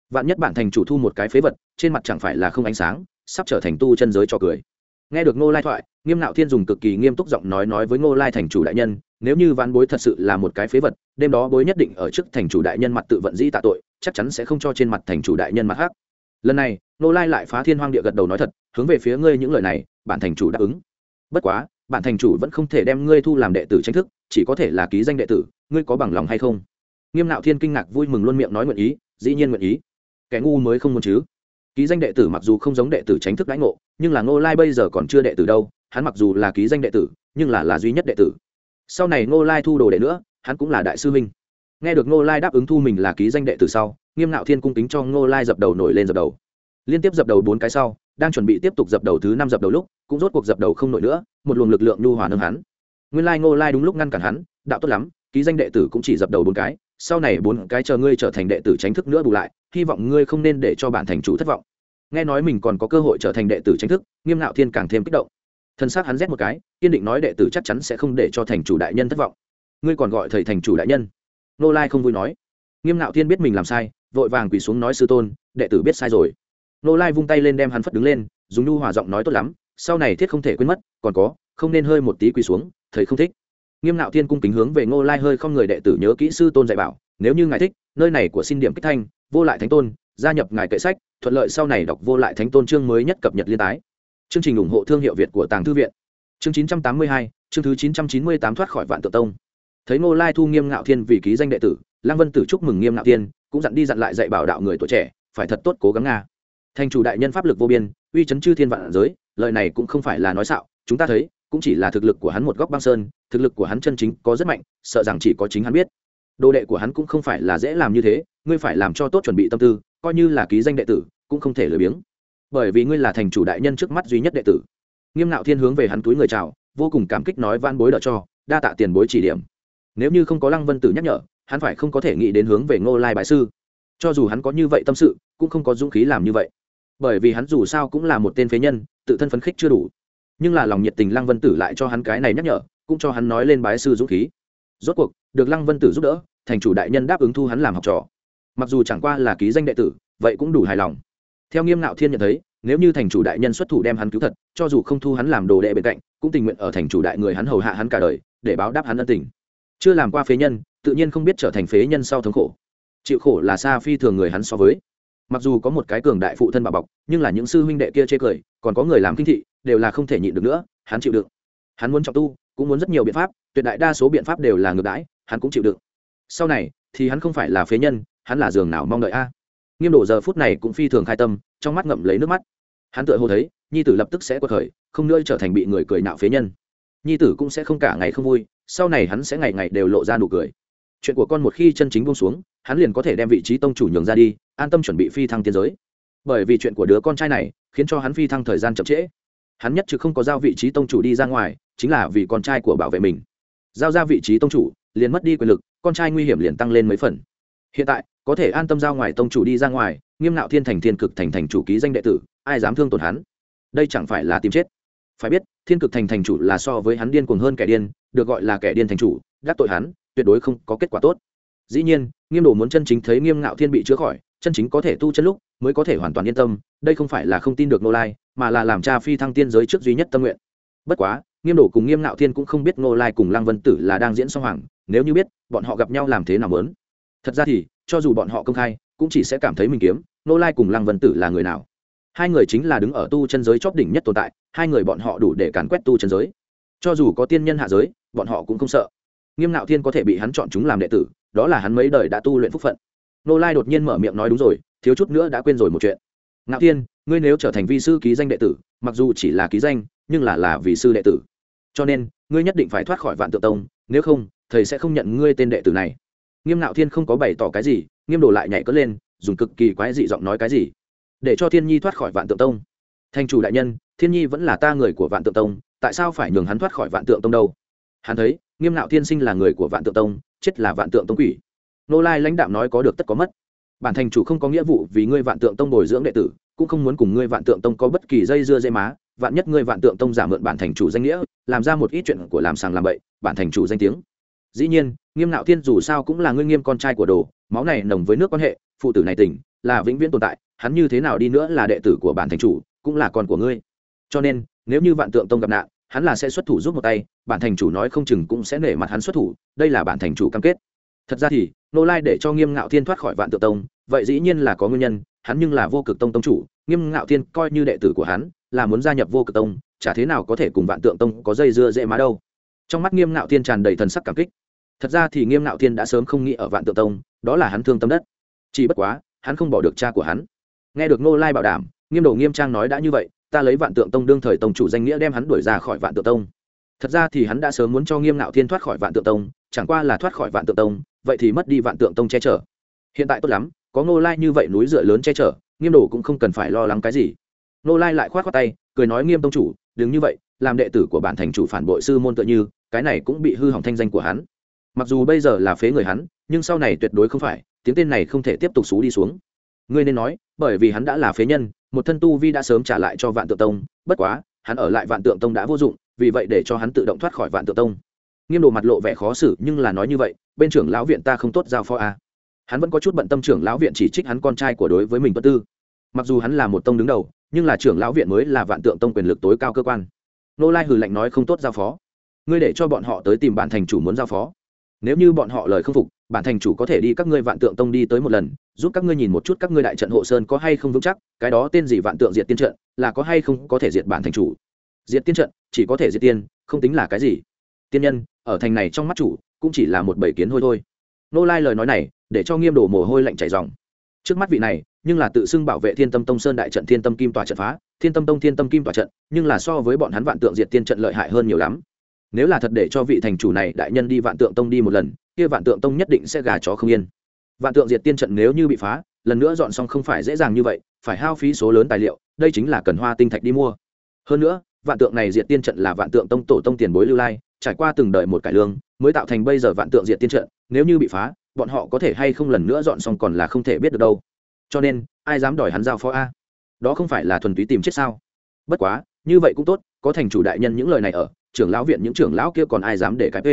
Vạn nhất bản thành chủ thu một cái phế vật, trên mặt chẳng phải là không ánh sáng, sắp trở thành tu chân giới cho cười. Nghe được ngô lai thoại, nghiêm nạo thiên dùng cực kỳ nghiêm túc giọng nói nói với ngô lai thành chủ đại nhân nếu như ván bối thật sự là một cái phế vật, đêm đó bối nhất định ở trước thành chủ đại nhân mặt tự vận dĩ tạ tội, chắc chắn sẽ không cho trên mặt thành chủ đại nhân mặt khác lần này, ngô lai lại phá thiên hoang địa gật đầu nói thật, hướng về phía ngươi những lời này, bản thành chủ đáp ứng. Bất quá, bản thành chủ vẫn không thể đem ngươi thu làm đệ tử tranh thức, chỉ có thể là ký danh đệ tử, ngươi có bằng lòng hay không? Nghiêm nạo thiên kinh ngạc vui mừng luôn miệng nói nguyện ý, dĩ nhiên nguyện ý. Kẻ ngu mới không muốn chứ. Ký danh đệ tử mặc dù không giống đệ tử tránh thức lãnh ngộ, nhưng là ngô lai bây giờ còn chưa đệ tử đâu, hắn mặc dù là ký danh đệ tử, nhưng là là duy nhất đệ tử sau này ngô lai thu đồ đệ nữa, hắn cũng là đại sư minh. nghe được ngô lai đáp ứng thu mình là ký danh đệ tử sau, nghiêm nạo thiên cung kính cho ngô lai dập đầu nổi lên dập đầu. Liên tiếp dập đầu bốn cái sau, đang chuẩn bị tiếp tục dập đầu thứ năm dập đầu lúc, cũng rốt cuộc dập đầu không nổi nữa, một luồng lực lượng nhu hòa nâng hắn. Nguyên lai ngô lai đúng lúc ngăn cản hắn, đạo tốt lắm, ký danh đệ tử cũng chỉ dập đầu bốn cái, sau này bốn cái chờ ngươi trở thành đệ tử tránh thức nữa bù lại, hy vọng ngươi không nên để cho bản thành chủ thất vọng. Nghe nói mình còn có cơ hội trở thành đệ tử tránh thức, nghiêm Nạo thiên càng thêm kích động thân xác hắn rét một cái, kiên định nói đệ tử chắc chắn sẽ không để cho thành chủ đại nhân thất vọng. Ngươi còn gọi thầy thành chủ đại nhân? Nô lai không vui nói. Nghiêm ngạo thiên biết mình làm sai, vội vàng quỳ xuống nói sư tôn, đệ tử biết sai rồi. Nô lai vung tay lên đem hắn phất đứng lên, dùng nhu hòa giọng nói tốt lắm, sau này thiết không thể quên mất, còn có, không nên hơi một tí quỳ xuống, thầy không thích. Nghiêm nạo thiên cung kính hướng về ngô lai hơi không người đệ tử nhớ kỹ sư tôn dạy bảo, nếu như ngài thích, nơi này của xin điểm kích thanh, vô lại thánh tôn, gia nhập ngài kệ sách, thuận lợi sau này đọc vô lại thánh tôn chương mới nhất cập nhật liên tái chương trình ủng hộ thương hiệu việt của tàng thư viện. Chương chín trăm tám mươi hai, chương thứ chín trăm chín mươi tám thoát khỏi vạn tự tông. Thấy ngô lai thu nghiêm ngạo thiên vì ký danh đệ tử, lăng vân tử chúc mừng nghiêm ngạo thiên, cũng dặn đi dặn lại dạy bảo đạo người tuổi trẻ, phải thật tốt cố gắng nga. Thành chủ đại nhân pháp lực vô biên, uy chấn chư thiên vạn giới, lời này cũng không phải là nói xạo, chúng ta thấy, cũng chỉ là thực lực của hắn một góc băng sơn, thực lực của hắn chân chính có rất mạnh, sợ rằng chỉ có chính hắn biết. Đồ đệ của hắn cũng không phải là dễ làm như thế, ngươi phải làm cho tốt chuẩn bị tâm tư, coi như là ký danh đệ tử, cũng không thể lười biếng bởi vì ngươi là thành chủ đại nhân trước mắt duy nhất đệ tử. Nghiêm nạo thiên hướng về hắn túi người chào, vô cùng cảm kích nói van bối đỡ cho, đa tạ tiền bối chỉ điểm. Nếu như không có lăng vân tử nhắc nhở, hắn phải không có thể nghĩ đến hướng về ngô lai bại sư. Cho dù hắn có như vậy tâm sự, cũng không có dũng khí làm như vậy. Bởi vì hắn dù sao cũng là một tên phế nhân, tự thân phấn khích chưa đủ. Nhưng là lòng nhiệt tình lăng vân tử lại cho hắn cái này nhắc nhở, cũng cho hắn nói lên bái sư dũng khí. Rốt cuộc, được lăng vân tử giúp đỡ, thành chủ đại nhân đáp ứng thu hắn làm học trò. Mặc dù chẳng qua là ký danh đệ tử, vậy cũng đủ hài lòng theo nghiêm ngạo thiên nhận thấy, nếu như thành chủ đại nhân xuất thủ đem hắn cứu thật, cho dù không thu hắn làm đồ đệ bên cạnh, cũng tình nguyện ở thành chủ đại người hắn hầu hạ hắn cả đời, để báo đáp hắn ân tình. Chưa làm qua phế nhân, tự nhiên không biết trở thành phế nhân sau thống khổ. Chịu khổ là xa phi thường người hắn so với. Mặc dù có một cái cường đại phụ thân bà bọc, nhưng là những sư huynh đệ kia chê cười, còn có người làm kinh thị, đều là không thể nhịn được nữa, hắn chịu đựng. Hắn muốn trọng tu, cũng muốn rất nhiều biện pháp, tuyệt đại đa số biện pháp đều là ngược đãi, hắn cũng chịu đựng. Sau này, thì hắn không phải là phế nhân, hắn là giường nào mong đợi a? Nghiêm đổ giờ phút này cũng phi thường khai tâm, trong mắt ngậm lấy nước mắt. Hắn tự hồ thấy, nhi tử lập tức sẽ quật khởi, không nữa trở thành bị người cười nạo phế nhân. Nhi tử cũng sẽ không cả ngày không vui, sau này hắn sẽ ngày ngày đều lộ ra nụ cười. Chuyện của con một khi chân chính buông xuống, hắn liền có thể đem vị trí tông chủ nhường ra đi, an tâm chuẩn bị phi thăng tiến giới. Bởi vì chuyện của đứa con trai này, khiến cho hắn phi thăng thời gian chậm trễ. Hắn nhất chứ không có giao vị trí tông chủ đi ra ngoài, chính là vì con trai của bảo vệ mình. Giao ra vị trí tông chủ, liền mất đi quyền lực, con trai nguy hiểm liền tăng lên mấy phần. Hiện tại có thể an tâm giao ngoài tông chủ đi ra ngoài, nghiêm nạo thiên thành thiên cực thành thành chủ ký danh đệ tử, ai dám thương tổn hắn? Đây chẳng phải là tìm chết. Phải biết, thiên cực thành thành chủ là so với hắn điên cuồng hơn kẻ điên, được gọi là kẻ điên thành chủ gác tội hắn, tuyệt đối không có kết quả tốt. Dĩ nhiên, nghiêm đồ muốn chân chính thấy nghiêm ngạo thiên bị chữa khỏi, chân chính có thể tu chân lúc, mới có thể hoàn toàn yên tâm, đây không phải là không tin được nô lai, mà là làm cha phi thăng tiên giới trước duy nhất tâm nguyện. Bất quá, nghiêm đồ cùng nghiêm ngạo thiên cũng không biết nô lai cùng lăng vân tử là đang diễn song hoàng, nếu như biết, bọn họ gặp nhau làm thế nào lớn thật ra thì, cho dù bọn họ công khai, cũng chỉ sẽ cảm thấy mình kiếm nô lai cùng lăng vân tử là người nào? Hai người chính là đứng ở tu chân giới chóp đỉnh nhất tồn tại, hai người bọn họ đủ để càn quét tu chân giới. Cho dù có tiên nhân hạ giới, bọn họ cũng không sợ. Nghiêm Nạo thiên có thể bị hắn chọn chúng làm đệ tử, đó là hắn mấy đời đã tu luyện phúc phận. Nô lai đột nhiên mở miệng nói đúng rồi, thiếu chút nữa đã quên rồi một chuyện. Ngạo thiên, ngươi nếu trở thành vi sư ký danh đệ tử, mặc dù chỉ là ký danh, nhưng là là vì sư đệ tử. Cho nên, ngươi nhất định phải thoát khỏi vạn tự tông, nếu không, thầy sẽ không nhận ngươi tên đệ tử này nghiêm Nạo thiên không có bày tỏ cái gì, nghiêm đồ lại nhảy cất lên, dùng cực kỳ quái dị giọng nói cái gì? Để cho thiên nhi thoát khỏi vạn tượng tông. Thành chủ đại nhân, thiên nhi vẫn là ta người của vạn tượng tông, tại sao phải nhường hắn thoát khỏi vạn tượng tông đâu? Hắn thấy, nghiêm Nạo thiên sinh là người của vạn tượng tông, chết là vạn tượng tông quỷ. Nô lai lãnh đạo nói có được tất có mất. Bản thành chủ không có nghĩa vụ vì ngươi vạn tượng tông bồi dưỡng đệ tử, cũng không muốn cùng ngươi vạn tượng tông có bất kỳ dây dưa dây má. Vạn nhất ngươi vạn tượng tông giả mượn bản thành chủ danh nghĩa, làm ra một ít chuyện của làm sàng làm bậy, bản thành chủ danh tiếng dĩ nhiên, nghiêm nạo thiên dù sao cũng là ngươi nghiêm con trai của đồ, máu này nồng với nước quan hệ, phụ tử này tỉnh, là vĩnh viễn tồn tại, hắn như thế nào đi nữa là đệ tử của bản thành chủ, cũng là con của ngươi. Cho nên, nếu như vạn tượng tông gặp nạn, hắn là sẽ xuất thủ giúp một tay, bản thành chủ nói không chừng cũng sẽ nể mặt hắn xuất thủ, đây là bản thành chủ cam kết. Thật ra thì, nô lai để cho nghiêm ngạo thiên thoát khỏi vạn tượng tông, vậy dĩ nhiên là có nguyên nhân, hắn nhưng là vô cực tông tông chủ, nghiêm ngạo thiên coi như đệ tử của hắn, là muốn gia nhập vô cực tông, chả thế nào có thể cùng vạn tượng tông có dây dưa dễ má đâu. Trong mắt nghiêm ngạo thiên tràn đầy thần sắc cảm kích thật ra thì nghiêm nạo thiên đã sớm không nghĩ ở vạn tượng tông, đó là hắn thương tâm đất. Chỉ bất quá, hắn không bỏ được cha của hắn. Nghe được nô lai bảo đảm, nghiêm đồ nghiêm trang nói đã như vậy, ta lấy vạn tượng tông đương thời tông chủ danh nghĩa đem hắn đuổi ra khỏi vạn tượng tông. Thật ra thì hắn đã sớm muốn cho nghiêm nạo thiên thoát khỏi vạn tượng tông, chẳng qua là thoát khỏi vạn tượng tông, vậy thì mất đi vạn tượng tông che chở. Hiện tại tốt lắm, có ngô lai như vậy núi dựa lớn che chở, nghiêm đồ cũng không cần phải lo lắng cái gì. Ngô lai lại k h o á t tay, cười nói, nghiêm tông chủ, đừng như vậy, làm đệ tử của bản thành chủ phản bội sư môn tựa như, cái này cũng bị hư hỏng thanh danh của hắn mặc dù bây giờ là phế người hắn, nhưng sau này tuyệt đối không phải, tiếng tên này không thể tiếp tục xú đi xuống. Ngươi nên nói, bởi vì hắn đã là phế nhân, một thân tu vi đã sớm trả lại cho vạn tượng tông, bất quá, hắn ở lại vạn tượng tông đã vô dụng, vì vậy để cho hắn tự động thoát khỏi vạn tượng tông. Nghiêm đồ mặt lộ vẻ khó xử, nhưng là nói như vậy, bên trưởng lão viện ta không tốt giao phó a à. hắn vẫn có chút bận tâm trưởng lão viện chỉ trích hắn con trai của đối với mình bất tư. Mặc dù hắn là một tông đứng đầu, nhưng là trưởng lão viện mới là vạn tượng tông quyền lực tối cao cơ quan. Nô lai hừ lạnh nói không tốt giao phó. Ngươi để cho bọn họ tới tìm bản thành chủ muốn giao phó nếu như bọn họ lời không phục, bản thành chủ có thể đi các ngươi vạn tượng tông đi tới một lần, giúp các ngươi nhìn một chút các ngươi đại trận hộ sơn có hay không vững chắc, cái đó tên gì vạn tượng diệt tiên trận, là có hay không có thể diệt bản thành chủ? Diệt tiên trận, chỉ có thể diệt tiên, không tính là cái gì. Tiên nhân, ở thành này trong mắt chủ, cũng chỉ là một bầy kiến hôi thôi. Nô lai lời nói này, để cho nghiêm đổ mồ hôi lạnh chảy dòng trước mắt vị này, nhưng là tự xưng bảo vệ thiên tâm tông sơn đại trận thiên tâm kim tòa trận phá, thiên tâm tông thiên tâm kim tòa trận, nhưng là so với bọn hắn vạn tượng diệt tiên trận lợi hại hơn nhiều lắm nếu là thật để cho vị thành chủ này đại nhân đi vạn tượng tông đi một lần, kia vạn tượng tông nhất định sẽ gà chó không yên. Vạn tượng diệt tiên trận nếu như bị phá, lần nữa dọn xong không phải dễ dàng như vậy, phải hao phí số lớn tài liệu, đây chính là cần hoa tinh thạch đi mua. Hơn nữa, vạn tượng này diệt tiên trận là vạn tượng tông tổ tông tiền bối lưu lai, trải qua từng đời một cải lương, mới tạo thành bây giờ vạn tượng diệt tiên trận, nếu như bị phá, bọn họ có thể hay không lần nữa dọn xong còn là không thể biết được đâu. Cho nên, ai dám đòi hắn giao phó a? Đó không phải là thuần túy tìm chết sao? Bất quá, như vậy cũng tốt có thành chủ đại nhân những lời này ở, trưởng lão viện những trưởng lão kia còn ai dám để cái p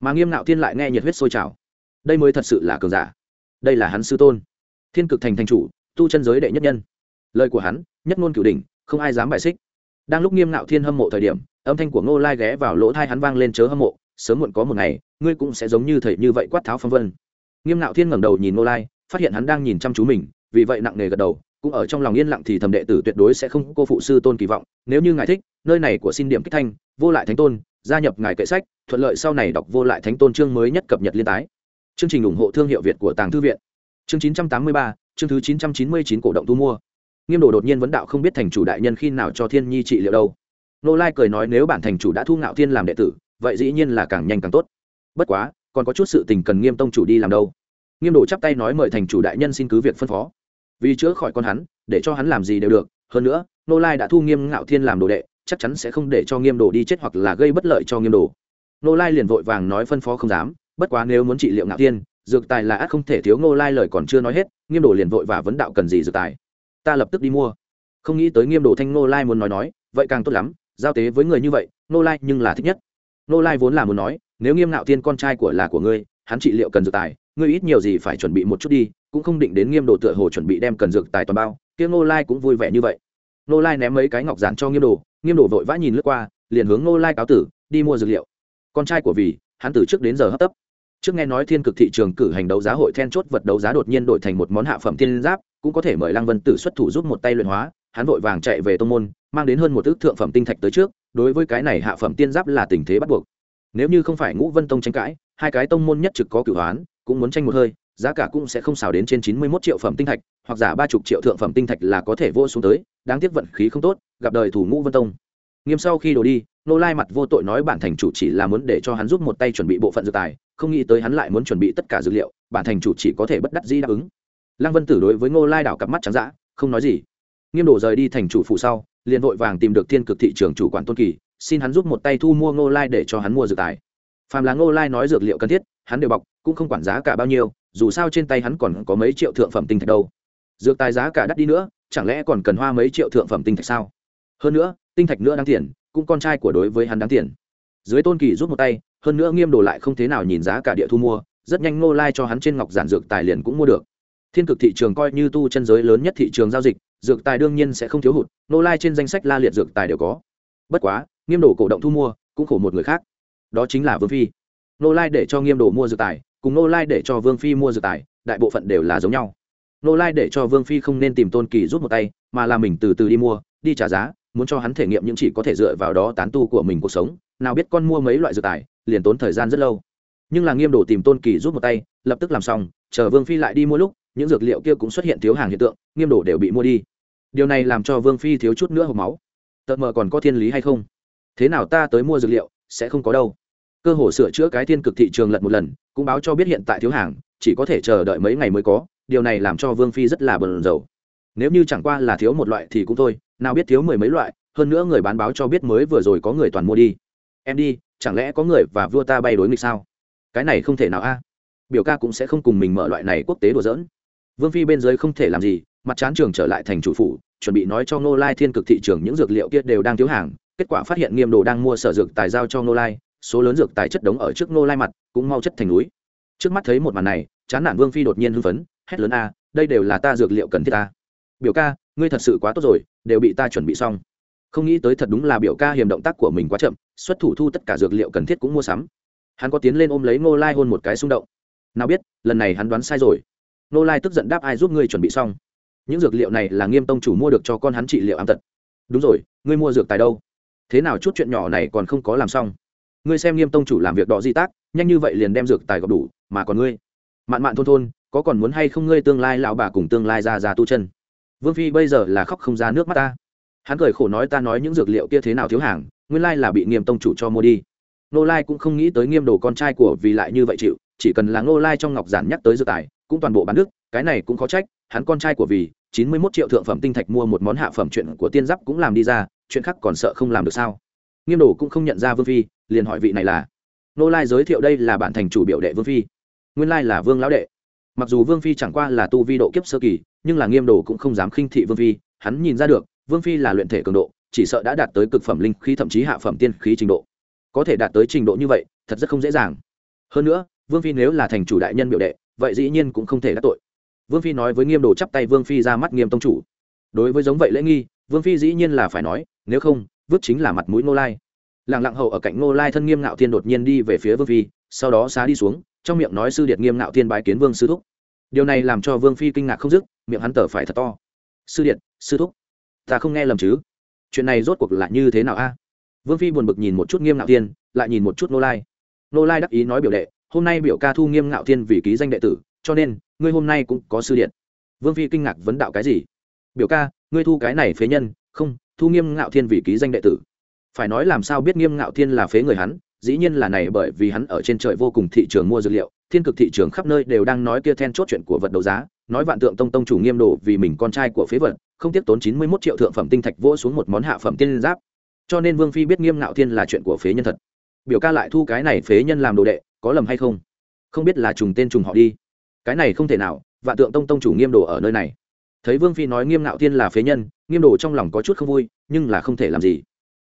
mà nghiêm nạo thiên lại nghe nhiệt huyết sôi trào. Đây mới thật sự là cường giả. Đây là hắn sư tôn. Thiên cực thành thành chủ, tu chân giới đệ nhất nhân. Lời của hắn, nhất ngôn cửu đỉnh, không ai dám bài xích. Đang lúc nghiêm ngạo thiên hâm mộ thời điểm, âm thanh của ngô lai ghé vào lỗ thai hắn vang lên chớ hâm mộ, sớm muộn có một ngày, ngươi cũng sẽ giống như thầy như vậy quát tháo phong vân. Nghiêm ngạo thiên ngẩng đầu nhìn ngô lai, phát hiện hắn đang nhìn chăm chú mình, vì vậy nặng nề gật đầu cũng ở trong lòng yên lặng thì thầm đệ tử tuyệt đối sẽ không cô phụ sư tôn kỳ vọng nếu như ngài thích nơi này của xin điểm kích thanh vô lại thánh tôn gia nhập ngài kệ sách thuận lợi sau này đọc vô lại thánh tôn chương mới nhất cập nhật liên tái. Chương trình ủng hộ thương hiệu việt của tàng thư viện. Chương 983, chương thứ 999 cổ động thu mua. Nghiêm đồ đột nhiên vấn đạo không biết thành chủ đại nhân khi nào cho thiên nhi trị liệu đâu. Nô lai cười nói nếu bản thành chủ đã thu ngạo thiên làm đệ tử vậy dĩ nhiên là càng nhanh càng tốt. Bất quá còn có chút sự tình cần nghiêm tông chủ đi làm đâu. Nghiêm đồ chắp tay nói mời thành chủ đại nhân xin cứ việc phân phó vì chữa khỏi con hắn, để cho hắn làm gì đều được. Hơn nữa, nô lai đã thu nghiêm ngạo thiên làm đồ đệ, chắc chắn sẽ không để cho nghiêm đồ đi chết hoặc là gây bất lợi cho nghiêm đồ. Nô lai liền vội vàng nói phân phó không dám, bất quá nếu muốn trị liệu ngạo thiên, dược tài là ác không thể thiếu. Nô lai lời còn chưa nói hết, nghiêm đồ liền vội và vấn đạo cần gì dược tài. Ta lập tức đi mua. Không nghĩ tới nghiêm đồ thanh nô lai muốn nói nói, vậy càng tốt lắm, giao tế với người như vậy, nô lai nhưng là thích nhất. Nô lai vốn là muốn nói, nếu nghiêm ngạo thiên con trai của là của ngươi, hắn trị liệu cần dược tài ngươi ít nhiều gì phải chuẩn bị một chút đi, cũng không định đến nghiêm đồ tựa hồ chuẩn bị đem cần dược tài toàn bao. Kia nô lai cũng vui vẻ như vậy. Nô lai ném mấy cái ngọc giản cho nghiêm đồ nghiêm đồ vội vã nhìn lướt qua, liền hướng nô lai cáo tử, đi mua dược liệu. Con trai của vì, hắn từ trước đến giờ hấp tấp. Trước nghe nói thiên cực thị trường cử hành đấu giá hội then chốt vật đấu giá đột nhiên đổi thành một món hạ phẩm thiên giáp, cũng có thể mời lăng vân tử xuất thủ giúp một tay luyện hóa, hắn vội vàng chạy về tô môn, mang đến hơn một ước thượng phẩm tinh thạch tới trước, đối với cái này hạ phẩm tiên giáp là tình thế bắt buộc. Nếu như không phải ngũ vân tông tranh cãi, hai cái tông môn nhất trực có cửu hoán cũng muốn tranh một hơi, giá cả cũng sẽ không xào đến trên chín mươi một triệu phẩm tinh thạch, hoặc giả ba chục triệu thượng phẩm tinh thạch là có thể vô xuống tới, đáng tiếc vận khí không tốt, gặp đời thủ ngũ vân tông. Nghiêm sau khi đổ đi, nô lai mặt vô tội nói bản thành chủ chỉ là muốn để cho hắn giúp một tay chuẩn bị bộ phận dược tài, không nghĩ tới hắn lại muốn chuẩn bị tất cả dược liệu, bản thành chủ chỉ có thể bất đắc dĩ đáp ứng. Lăng vân tử đối với ngô lai đảo cặp mắt trắng dã, không nói gì. Nghiêm đổ rời đi thành chủ phụ sau, liền vội vàng tìm được thiên cực thị trường chủ quản tôn kỳ, xin hắn giúp một tay thu mua ngô lai để cho hắn mua dược tài phàm là ngô lai nói dược liệu cần thiết, hắn đều bọc, cũng không quản giá cả bao nhiêu, dù sao trên tay hắn còn có mấy triệu thượng phẩm tinh thạch đâu. Dược tài giá cả đắt đi nữa, chẳng lẽ còn cần hoa mấy triệu thượng phẩm tinh thạch sao? Hơn nữa, tinh thạch nữa đáng tiền, cũng con trai của đối với hắn đáng tiền. Dưới tôn kỳ giúp một tay, hơn nữa nghiêm đồ lại không thế nào nhìn giá cả địa thu mua, rất nhanh ngô lai cho hắn trên ngọc giản dược tài liền cũng mua được. Thiên cực thị trường coi như tu chân giới lớn nhất thị trường giao dịch, dược tài đương nhiên sẽ không thiếu hụt, Ngô lai trên danh sách la liệt dược tài đều có. Bất quá, nghiêm đồ cổ động thu mua, cũng khổ một người khác đó chính là vương phi. Nô lai để cho nghiêm đồ mua dược tài, cùng nô lai để cho vương phi mua dược tài, đại bộ phận đều là giống nhau. Nô lai để cho vương phi không nên tìm tôn kỳ rút một tay, mà là mình từ từ đi mua, đi trả giá, muốn cho hắn thể nghiệm những chỉ có thể dựa vào đó tán tu của mình cuộc sống, nào biết con mua mấy loại dược tài, liền tốn thời gian rất lâu. Nhưng là nghiêm đồ tìm tôn kỳ rút một tay, lập tức làm xong, chờ vương phi lại đi mua lúc, những dược liệu kia cũng xuất hiện thiếu hàng hiện tượng, nghiêm đồ đều bị mua đi. Điều này làm cho vương phi thiếu chút nữa hộp máu. Tợt mờ còn có thiên lý hay không? Thế nào ta tới mua dược liệu, sẽ không có đâu cơ hồ sửa chữa cái thiên cực thị trường lật một lần, cũng báo cho biết hiện tại thiếu hàng, chỉ có thể chờ đợi mấy ngày mới có, điều này làm cho vương phi rất là bần dầu nếu như chẳng qua là thiếu một loại thì cũng thôi, nào biết thiếu mười mấy loại, hơn nữa người bán báo cho biết mới vừa rồi có người toàn mua đi. Em đi, chẳng lẽ có người và vua ta bay đối nghịch sao? Cái này không thể nào a. Biểu ca cũng sẽ không cùng mình mở loại này quốc tế đùa dỡn vương phi bên dưới không thể làm gì, mặt chán trường trở lại thành chủ phủ, chuẩn bị nói cho ngô lai thiên cực thị trường những dược liệu kia đều đang thiếu hàng. Kết quả phát hiện nghiêm đồ đang mua sở dược tài giao cho ngô lai số lớn dược tài chất đống ở trước ngô lai mặt, cũng mau chất thành núi. Trước mắt thấy một màn này, chán nản vương phi đột nhiên hưng phấn, hét lớn, a, đây đều là ta dược liệu cần thiết ta. Biểu ca, ngươi thật sự quá tốt rồi, đều bị ta chuẩn bị xong. Không nghĩ tới thật đúng là biểu ca hiểm động tác của mình quá chậm, xuất thủ thu tất cả dược liệu cần thiết cũng mua sắm. Hắn có tiến lên ôm lấy ngô lai hôn một cái xung động. Nào biết, lần này hắn đoán sai rồi. Nô lai tức giận đáp, ai giúp ngươi chuẩn bị xong? Những dược liệu này là nghiêm tông chủ mua được cho con hắn trị liệu ám tật. Đúng rồi, ngươi mua dược tài đâu? Thế nào chút chuyện nhỏ này còn không có làm xong? Ngươi xem nghiêm tông chủ làm việc đỏ di tác, nhanh như vậy liền đem dược tài gọp đủ, mà còn ngươi. Mạn mạn thôn thôn, có còn muốn hay không ngươi tương lai lão bà cùng tương lai ra ra tu chân? Vương phi bây giờ là khóc không ra nước mắt ta. Hắn cười khổ nói ta nói những dược liệu kia thế nào thiếu hàng, nguyên lai là bị nghiêm tông chủ cho mua đi. Nô lai cũng không nghĩ tới nghiêm đồ con trai của vì lại như vậy chịu, chỉ cần là nô lai trong ngọc giản nhắc tới dược tài, cũng toàn bộ bán đức cái này cũng khó trách, hắn con trai của vì chín mươi một triệu thượng phẩm tinh thạch mua một món hạ phẩm chuyện của tiên giáp cũng làm đi ra, chuyện khác còn sợ không làm được sao? Nghiêm đồ cũng không nhận ra vương phi liền hỏi vị này là nô lai giới thiệu đây là bản thành chủ biểu đệ vương phi. Nguyên lai là vương lão đệ. Mặc dù vương phi chẳng qua là tu vi độ kiếp sơ kỳ, nhưng là nghiêm đồ cũng không dám khinh thị vương phi, hắn nhìn ra được, vương phi là luyện thể cường độ, chỉ sợ đã đạt tới cực phẩm linh khí thậm chí hạ phẩm tiên khí trình độ. Có thể đạt tới trình độ như vậy, thật rất không dễ dàng. Hơn nữa, vương phi nếu là thành chủ đại nhân biểu đệ, vậy dĩ nhiên cũng không thể đắc tội. Vương phi nói với nghiêm đồ chắp tay vương phi ra mắt nghiêm tông chủ. Đối với giống vậy lễ nghi, vương phi dĩ nhiên là phải nói, nếu không, vứt chính là mặt mũi Nô lai làng lặng hậu ở cạnh ngô lai thân nghiêm ngạo thiên đột nhiên đi về phía vương phi, sau đó xá đi xuống, trong miệng nói sư điệt nghiêm ngạo thiên bái kiến vương sư thúc. Điều này làm cho vương phi kinh ngạc không dứt, miệng hắn tở phải thật to. Sư điện sư thúc, ta không nghe lầm chứ? Chuyện này rốt cuộc là như thế nào a? Vương phi buồn bực nhìn một chút nghiêm ngạo thiên, lại nhìn một chút nô lai. Nô lai đắc ý nói biểu đệ, hôm nay biểu ca thu nghiêm ngạo thiên vì ký danh đệ tử, cho nên, ngươi hôm nay cũng có sư điện vương phi kinh ngạc vấn đạo cái gì? Biểu ca, ngươi thu cái này phế nhân, không, thu nghiêm ngạo thiên vì ký danh đệ tử phải nói làm sao biết nghiêm ngạo thiên là phế người hắn, dĩ nhiên là này bởi vì hắn ở trên trời vô cùng thị trường mua dược liệu, thiên cực thị trường khắp nơi đều đang nói kia then chốt chuyện của vật đấu giá, nói vạn tượng tông tông chủ nghiêm đồ vì mình con trai của phế vật, không tiếp tốn chín mươi 91 triệu thượng phẩm tinh thạch vỗ xuống một món hạ phẩm tiên giáp. Cho nên vương phi biết nghiêm ngạo thiên là chuyện của phế nhân thật. Biểu ca lại thu cái này phế nhân làm đồ đệ, có lầm hay không? Không biết là trùng tên trùng họ đi. Cái này không thể nào, vạn tượng tông tông chủ nghiêm đồ ở nơi này. Thấy vương phi nói nghiêm ngạo thiên là phế nhân, nghiêm đồ trong lòng có chút không vui, nhưng là không thể làm gì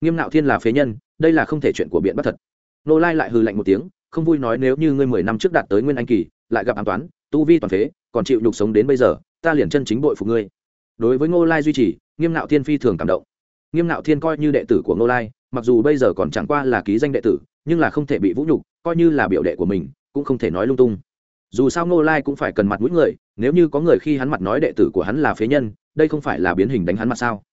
nghiêm Nạo thiên là phế nhân, đây là không thể chuyện của biện bất thật. Nô lai lại hừ lạnh một tiếng, không vui nói nếu như ngươi mười năm trước đạt tới nguyên anh kỳ, lại gặp an toán, tu vi toàn phế, còn chịu nhục sống đến bây giờ, ta liền chân chính bội phục ngươi. Đối với ngô lai duy trì, nghiêm Nạo thiên phi thường cảm động. Nghiêm Nạo thiên coi như đệ tử của ngô lai, mặc dù bây giờ còn chẳng qua là ký danh đệ tử, nhưng là không thể bị vũ nhục, coi như là biểu đệ của mình, cũng không thể nói lung tung. Dù sao ngô lai cũng phải cần mặt mũi người, nếu như có người khi hắn mặt nói đệ tử của hắn là phế nhân, đây không phải là biến hình đánh hắn mặt sao?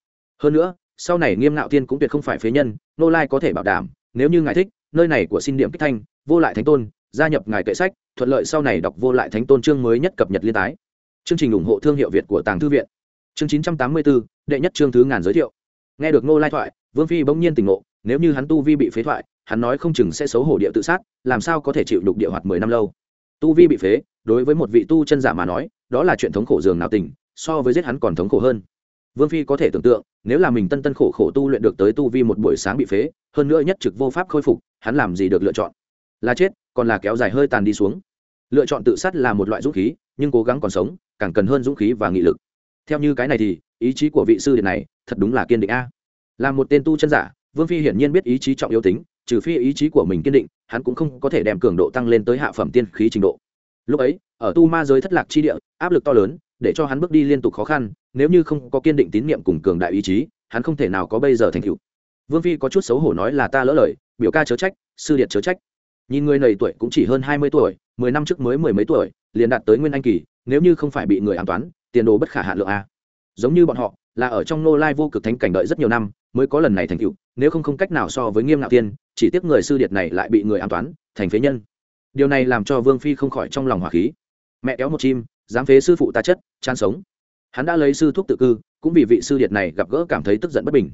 Hơn nữa sau này nghiêm ngạo thiên cũng tuyệt không phải phế nhân nô lai có thể bảo đảm, nếu như ngài thích, nơi này của xin điểm kích thanh, vô lại thánh tôn, gia nhập ngài kệ sách, thuận lợi sau này đọc vô lại thánh tôn chương mới nhất cập nhật liên tái. Chương trình ủng hộ thương hiệu việt của tàng thư viện. Chương chín trăm tám mươi bốn đệ nhất chương thứ ngàn giới thiệu. Nghe được nô lai thoại, vương phi bỗng nhiên tỉnh ngộ, nếu như hắn tu vi bị phế thoại, hắn nói không chừng sẽ xấu hổ địa tự sát, làm sao có thể chịu đục địa hoạt mười năm lâu. Tu vi bị phế, đối với một vị tu chân giả mà nói, đó là chuyện thống khổ dường nào tình so với giết hắn còn thống khổ hơn vương phi có thể tưởng tượng, nếu là mình tân tân khổ khổ tu luyện được tới tu vi một buổi sáng bị phế, hơn nữa nhất trực vô pháp khôi phục, hắn làm gì được lựa chọn? Là chết, còn là kéo dài hơi tàn đi xuống. Lựa chọn tự sát là một loại dũng khí, nhưng cố gắng còn sống, càng cần hơn dũng khí và nghị lực. Theo như cái này thì, ý chí của vị sư điện này, thật đúng là kiên định a. Là một tên tu chân giả, vương phi hiển nhiên biết ý chí trọng yếu tính, trừ phi ý chí của mình kiên định, hắn cũng không có thể đem cường độ tăng lên tới hạ phẩm tiên khí trình độ. Lúc ấy, ở tu ma giới thất lạc chi địa, áp lực to lớn để cho hắn bước đi liên tục khó khăn, nếu như không có kiên định tín nhiệm cùng cường đại ý chí, hắn không thể nào có bây giờ thành tựu. Vương phi có chút xấu hổ nói là ta lỡ lời, biểu ca chớ trách, sư điện chớ trách. Nhìn người này tuổi cũng chỉ hơn hai mươi tuổi, mười năm trước mới mười mấy tuổi, liền đạt tới nguyên anh kỳ, nếu như không phải bị người an toán, tiền đồ bất khả hạ lượng a. Giống như bọn họ, là ở trong nô lai vô cực thánh cảnh đợi rất nhiều năm, mới có lần này thành tựu, nếu không không cách nào so với nghiêm ngạo tiên chỉ tiếc người sư điệt này lại bị người an toán, thành phế nhân. Điều này làm cho vương phi không khỏi trong lòng hỏa khí. Mẹ kéo một chim dám phế sư phụ ta chất chan sống. Hắn đã lấy sư thuốc tự cư, cũng vì vị sư điệt này gặp gỡ cảm thấy tức giận bất bình.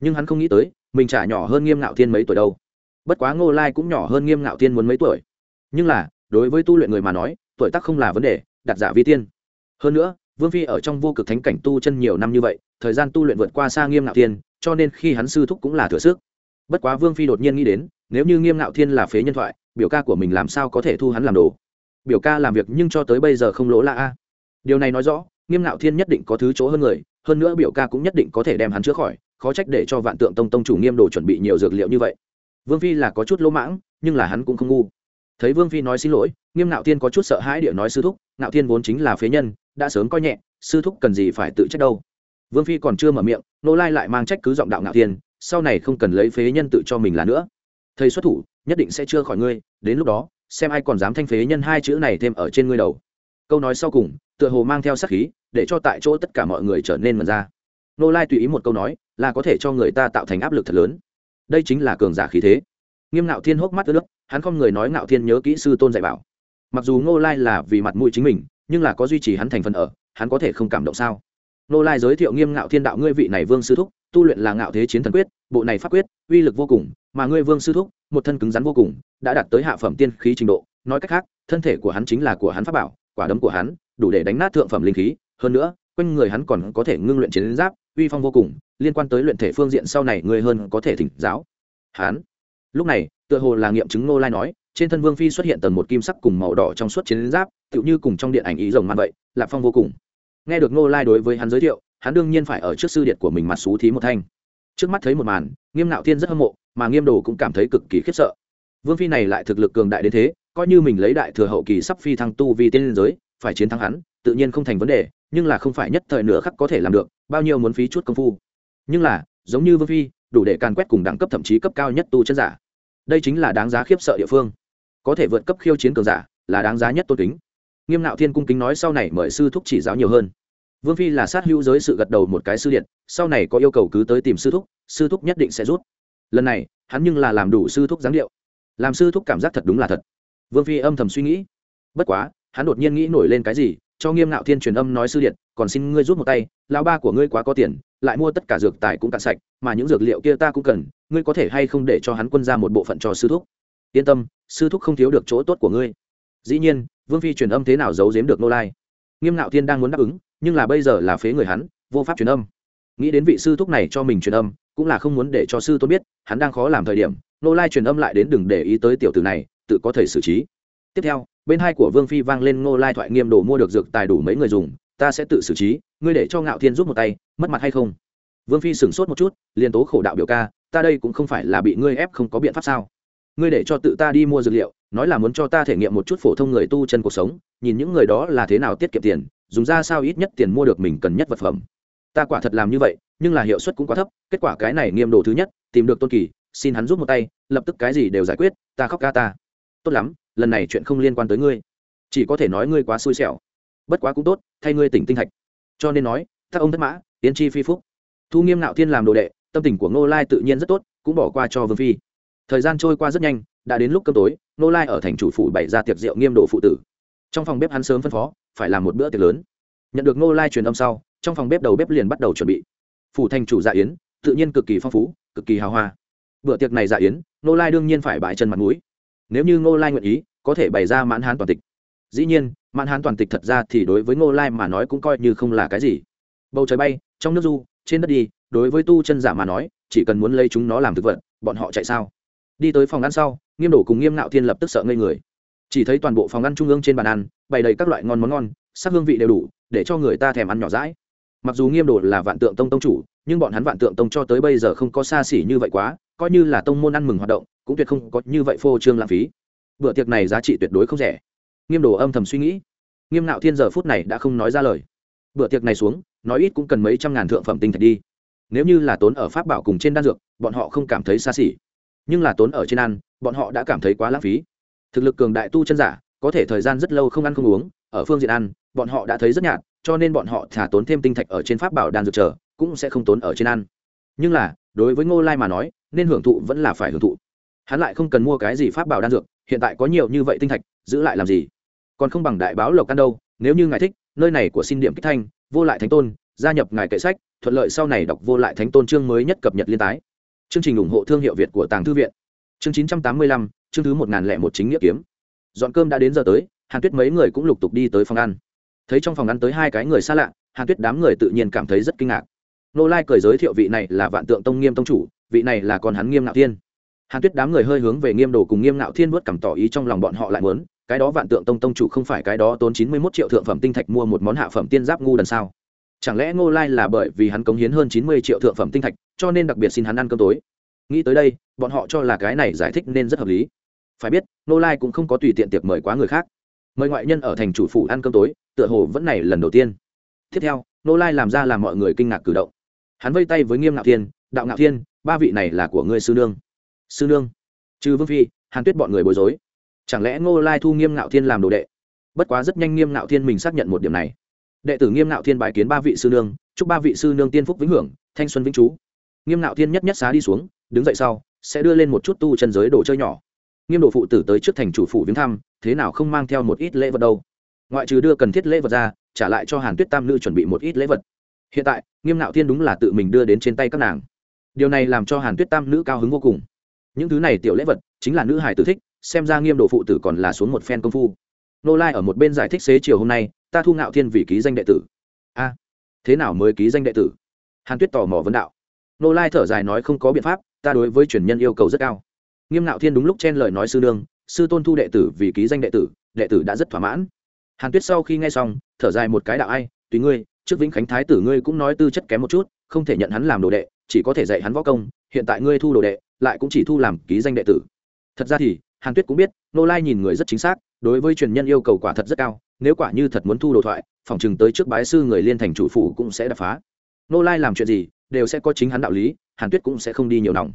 Nhưng hắn không nghĩ tới, mình trả nhỏ hơn nghiêm ngạo thiên mấy tuổi đâu. Bất quá ngô lai cũng nhỏ hơn nghiêm ngạo thiên muốn mấy tuổi. Nhưng là, đối với tu luyện người mà nói, tuổi tác không là vấn đề, đặt giả vi tiên. Hơn nữa, vương phi ở trong vô cực thánh cảnh tu chân nhiều năm như vậy, thời gian tu luyện vượt qua xa nghiêm ngạo thiên, cho nên khi hắn sư thúc cũng là thừa sức. Bất quá vương phi đột nhiên nghĩ đến, nếu như nghiêm ngạo thiên là phế nhân thoại, biểu ca của mình làm sao có thể thu hắn làm đồ? Biểu ca làm việc nhưng cho tới bây giờ không lỗ lạ a. Điều này nói rõ, nghiêm ngạo thiên nhất định có thứ chỗ hơn người, hơn nữa biểu ca cũng nhất định có thể đem hắn chữa khỏi, khó trách để cho vạn tượng tông tông chủ nghiêm đồ chuẩn bị nhiều dược liệu như vậy. Vương phi là có chút lỗ mãng, nhưng là hắn cũng không ngu. Thấy vương phi nói xin lỗi, nghiêm ngạo thiên có chút sợ hãi địa nói sư thúc, ngạo thiên vốn chính là phế nhân, đã sớm coi nhẹ, sư thúc cần gì phải tự trách đâu. Vương phi còn chưa mở miệng, nô lai lại mang trách cứ giọng đạo ngạo thiên, sau này không cần lấy phế nhân tự cho mình là nữa. Thầy xuất thủ, nhất định sẽ chưa khỏi ngươi, đến lúc đó xem ai còn dám thanh phế nhân hai chữ này thêm ở trên ngươi đầu. Câu nói sau cùng, tựa hồ mang theo sát khí, để cho tại chỗ tất cả mọi người trở nên mật ra. Nô lai tùy ý một câu nói, là có thể cho người ta tạo thành áp lực thật lớn. Đây chính là cường giả khí thế. Nghiêm ngạo thiên hốc mắt ướt nước hắn không người nói ngạo thiên nhớ kỹ sư tôn dạy bảo. Mặc dù ngô lai là vì mặt mũi chính mình, nhưng là có duy trì hắn thành phần ở, hắn có thể không cảm động sao? Nô lai giới thiệu nghiêm ngạo thiên đạo ngươi vị này vương sư thúc, tu luyện là ngạo thế chiến thần quyết, bộ này pháp quyết, uy lực vô cùng, mà ngươi vương sư thúc, một thân cứng rắn vô cùng, đã đạt tới hạ phẩm tiên khí trình độ. Nói cách khác, thân thể của hắn chính là của hắn pháp bảo, quả đấm của hắn đủ để đánh nát thượng phẩm linh khí. Hơn nữa, quanh người hắn còn có thể ngưng luyện chiến giáp, uy phong vô cùng, liên quan tới luyện thể phương diện sau này ngươi hơn có thể thỉnh giáo. Hắn, lúc này, tựa hồ là nghiệm chứng nô lai nói, trên thân vương phi xuất hiện tầng một kim sắc cùng màu đỏ trong suốt chiến giáp, tựu như cùng trong điện ảnh ý rồng man vậy, lạc phong vô cùng nghe được Ngô lai đối với hắn giới thiệu, hắn đương nhiên phải ở trước sư điện của mình mặt xú thí một thanh. Trước mắt thấy một màn, nghiêm nạo thiên rất hâm mộ, mà nghiêm đồ cũng cảm thấy cực kỳ khiếp sợ. Vương phi này lại thực lực cường đại đến thế, coi như mình lấy đại thừa hậu kỳ sắp phi thăng tu vì tiên liên giới, phải chiến thắng hắn, tự nhiên không thành vấn đề, nhưng là không phải nhất thời nửa khắc có thể làm được, bao nhiêu muốn phí chút công phu. Nhưng là, giống như vương phi, đủ để càn quét cùng đẳng cấp thậm chí cấp cao nhất tu chân giả. Đây chính là đáng giá khiếp sợ địa phương. Có thể vượt cấp khiêu chiến cường giả, là đáng giá nhất tôn kính nghiêm nạo thiên cung kính nói sau này mời sư thúc chỉ giáo nhiều hơn. Vương phi là sát hữu giới sự gật đầu một cái sư điện, sau này có yêu cầu cứ tới tìm sư thúc sư thúc nhất định sẽ rút lần này, hắn nhưng là làm đủ sư thúc giáng điệu. Làm sư thúc cảm giác thật đúng là thật. Vương phi âm thầm suy nghĩ. Bất quá, hắn đột nhiên nghĩ nổi lên cái gì, cho nghiêm Nạo thiên truyền âm nói sư điện, còn xin ngươi rút một tay lao ba của ngươi quá có tiền, lại mua tất cả dược tài cũng cạn sạch, mà những dược liệu kia ta cũng cần, ngươi có thể hay không để cho hắn quân ra một bộ phận cho sư thúc? Yên tâm, sư thúc không thiếu được chỗ tốt của ngươi dĩ nhiên, vương phi truyền âm thế nào giấu giếm được nô lai? Nghiêm ngạo thiên đang muốn đáp ứng, nhưng là bây giờ là phế người hắn, vô pháp truyền âm. Nghĩ đến vị sư thúc này cho mình truyền âm, cũng là không muốn để cho sư tôn biết, hắn đang khó làm thời điểm nô lai truyền âm lại đến đừng để ý tới tiểu tử này, tự có thể xử trí. Tiếp theo, bên hai của vương phi vang lên nô lai thoại nghiêm đồ mua được dược tài đủ mấy người dùng, ta sẽ tự xử trí, ngươi để cho ngạo thiên giúp một tay, mất mặt hay không? Vương phi sửng sốt một chút, liền tố khổ đạo biểu ca, ta đây cũng không phải là bị ngươi ép không có biện pháp sao? Ngươi để cho tự ta đi mua dược liệu, nói là muốn cho ta thể nghiệm một chút phổ thông người tu chân cuộc sống, nhìn những người đó là thế nào tiết kiệm tiền, dùng ra sao ít nhất tiền mua được mình cần nhất vật phẩm. Ta quả thật làm như vậy, nhưng là hiệu suất cũng quá thấp, kết quả cái này nghiêm đồ thứ nhất, tìm được tôn kỳ, xin hắn giúp một tay, lập tức cái gì đều giải quyết, ta khóc ca ta. Tốt lắm, lần này chuyện không liên quan tới ngươi. Chỉ có thể nói ngươi quá xui xẻo. Bất quá cũng tốt, thay ngươi tỉnh tinh thạch cho nên nói các ông thất mã, tiến chi phi phúc. Thu nghiêm nạo thiên làm đồ đệ, tâm tình của ngô lai tự nhiên rất tốt, cũng bỏ qua cho vương phi thời gian trôi qua rất nhanh, đã đến lúc cơm tối Nô lai ở thành chủ phủ bày ra tiệc rượu nghiêm độ phụ tử. Trong phòng bếp hắn sớm phân phó, phải làm một bữa tiệc lớn. Nhận được Nô lai truyền âm sau, trong phòng bếp đầu bếp liền bắt đầu chuẩn bị. Phủ thành chủ dạ yến, tự nhiên cực kỳ phong phú, cực kỳ hào hoa. Bữa tiệc này dạ yến Nô lai đương nhiên phải bãi chân mặt mũi. Nếu như Nô lai nguyện ý, có thể bày ra mãn hán toàn tịch. Dĩ nhiên, mãn hán toàn tịch thật ra thì đối với Nô lai mà nói cũng coi như không là cái gì. Bầu trời bay, trong nước du, trên đất đi, đối với tu chân giả mà nói, chỉ cần muốn lấy chúng nó làm thực vật, bọn họ chạy sao? Đi tới phòng ăn sau, nghiêm đổ cùng nghiêm nạo thiên lập tức sợ ngây người. Chỉ thấy toàn bộ phòng ăn trung ương trên bàn ăn, bày đầy các loại ngon món ngon, sắc hương vị đều đủ, để cho người ta thèm ăn nhỏ rãi mặc dù nghiêm đồ là vạn tượng tông tông chủ, nhưng bọn hắn vạn tượng tông cho tới bây giờ không có xa xỉ như vậy quá, coi như là tông môn ăn mừng hoạt động, cũng tuyệt không có như vậy phô trương lãng phí. Bữa tiệc này giá trị tuyệt đối không rẻ. Nghiêm đồ âm thầm suy nghĩ. Nghiêm nạo thiên giờ phút này đã không nói ra lời. Bữa tiệc này xuống, nói ít cũng cần mấy trăm ngàn thượng phẩm tinh thạch đi. Nếu như là tốn ở pháp bảo cùng trên đan dược, bọn họ không cảm thấy xa xỉ nhưng là tốn ở trên ăn, bọn họ đã cảm thấy quá lãng phí. Thực lực cường đại tu chân giả, có thể thời gian rất lâu không ăn không uống, ở phương diện ăn, bọn họ đã thấy rất nhạt, cho nên bọn họ thả tốn thêm tinh thạch ở trên pháp bảo đan dược chờ, cũng sẽ không tốn ở trên ăn. Nhưng là, đối với ngô lai mà nói, nên hưởng thụ vẫn là phải hưởng thụ. Hắn lại không cần mua cái gì pháp bảo đan dược, hiện tại có nhiều như vậy tinh thạch, giữ lại làm gì? Còn không bằng đại báo lộc ăn đâu, nếu như ngài thích, nơi này của xin điểm kích thanh, vô lại thánh tôn, gia nhập ngài kệ sách, thuận lợi sau này đọc vô lại thánh tôn chương mới nhất cập nhật liên tái chương trình ủng hộ thương hiệu việt của tàng thư viện. Chương chín trăm tám mươi lăm, chương thứ một ngàn lẻ một chính nghĩa kiếm. Dọn cơm đã đến giờ tới, hàn tuyết mấy người cũng lục tục đi tới phòng ăn. Thấy trong phòng ăn tới hai cái người xa lạ, hàn tuyết đám người tự nhiên cảm thấy rất kinh ngạc. Nô lai cười giới thiệu vị này là vạn tượng tông nghiêm tông chủ, vị này là con hắn nghiêm ngạo thiên. Hàn tuyết đám người hơi hướng về nghiêm đồ cùng nghiêm ngạo thiên vớt cảm tỏ ý trong lòng bọn họ lại muốn, cái đó vạn tượng tông tông chủ không phải cái đó tốn chín mươi mốt triệu thượng phẩm tinh thạch mua một món hạ phẩm tiên giáp ngu đần sao? Chẳng lẽ ngô lai là bởi vì hắn cống hiến hơn chín mươi triệu thượng phẩm tinh thạch cho nên đặc biệt xin hắn ăn cơm tối. Nghĩ tới đây, bọn họ cho là cái này giải thích nên rất hợp lý. Phải biết ngô lai cũng không có tùy tiện tiệc mời quá người khác. Mời ngoại nhân ở thành chủ phủ ăn cơm tối, tựa hồ vẫn này lần đầu tiên. Tiếp theo ngô lai làm ra làm mọi người kinh ngạc cử động. Hắn vây tay với nghiêm ngạo thiên, đạo ngạo thiên, ba vị này là của ngươi sư nương. Sư nương? Trừ vương phi, hàn tuyết bọn người bối rối. Chẳng lẽ ngô lai thu nghiêm ngạo thiên làm đồ đệ? Bất quá rất nhanh nghiêm ngạo thiên mình xác nhận một điểm này. Đệ tử nghiêm ngạo thiên bài kiến ba vị sư nương, chúc ba vị sư nương tiên phúc vĩnh hưởng, thanh xuân vĩnh chú nghiêm ngạo thiên nhất nhất xá đi xuống, đứng dậy sau, sẽ đưa lên một chút tu chân giới đồ chơi nhỏ. Nghiêm đồ phụ tử tới trước thành chủ phụ viếng thăm, thế nào không mang theo một ít lễ vật đâu. Ngoại trừ đưa cần thiết lễ vật ra, trả lại cho hàn tuyết tam nữ chuẩn bị một ít lễ vật. Hiện tại, nghiêm ngạo thiên đúng là tự mình đưa đến trên tay các nàng. Điều này làm cho hàn tuyết tam nữ cao hứng vô cùng. Những thứ này tiểu lễ vật, chính là nữ hải tử thích, xem ra nghiêm đồ phụ tử còn là xuống một phen công phu. Nô lai ở một bên giải thích xế chiều hôm nay, ta thu ngạo thiên vì ký danh đệ tử. A, thế nào mới ký danh đệ tử? Hàn tuyết tò mò vấn đạo nô lai thở dài nói không có biện pháp, ta đối với truyền nhân yêu cầu rất cao. Nghiêm ngạo thiên đúng lúc chen lời nói sư nương sư tôn thu đệ tử vì ký danh đệ tử đệ tử đã rất thỏa mãn. Hàn tuyết sau khi nghe xong, thở dài một cái đạo ai, tùy ngươi, trước vĩnh khánh thái tử ngươi cũng nói tư chất kém một chút, không thể nhận hắn làm đồ đệ, chỉ có thể dạy hắn võ công, hiện tại ngươi thu đồ đệ, lại cũng chỉ thu làm ký danh đệ tử. Thật ra thì, hàn tuyết cũng biết, nô lai nhìn người rất chính xác, đối với truyền nhân yêu cầu quả thật rất cao, nếu quả như thật muốn thu đồ thoại, phòng chừng tới trước bái sư người liên thành chủ phủ cũng sẽ đập phá. Nô lai làm chuyện gì đều sẽ có chính hắn đạo lý, hàn tuyết cũng sẽ không đi nhiều nòng.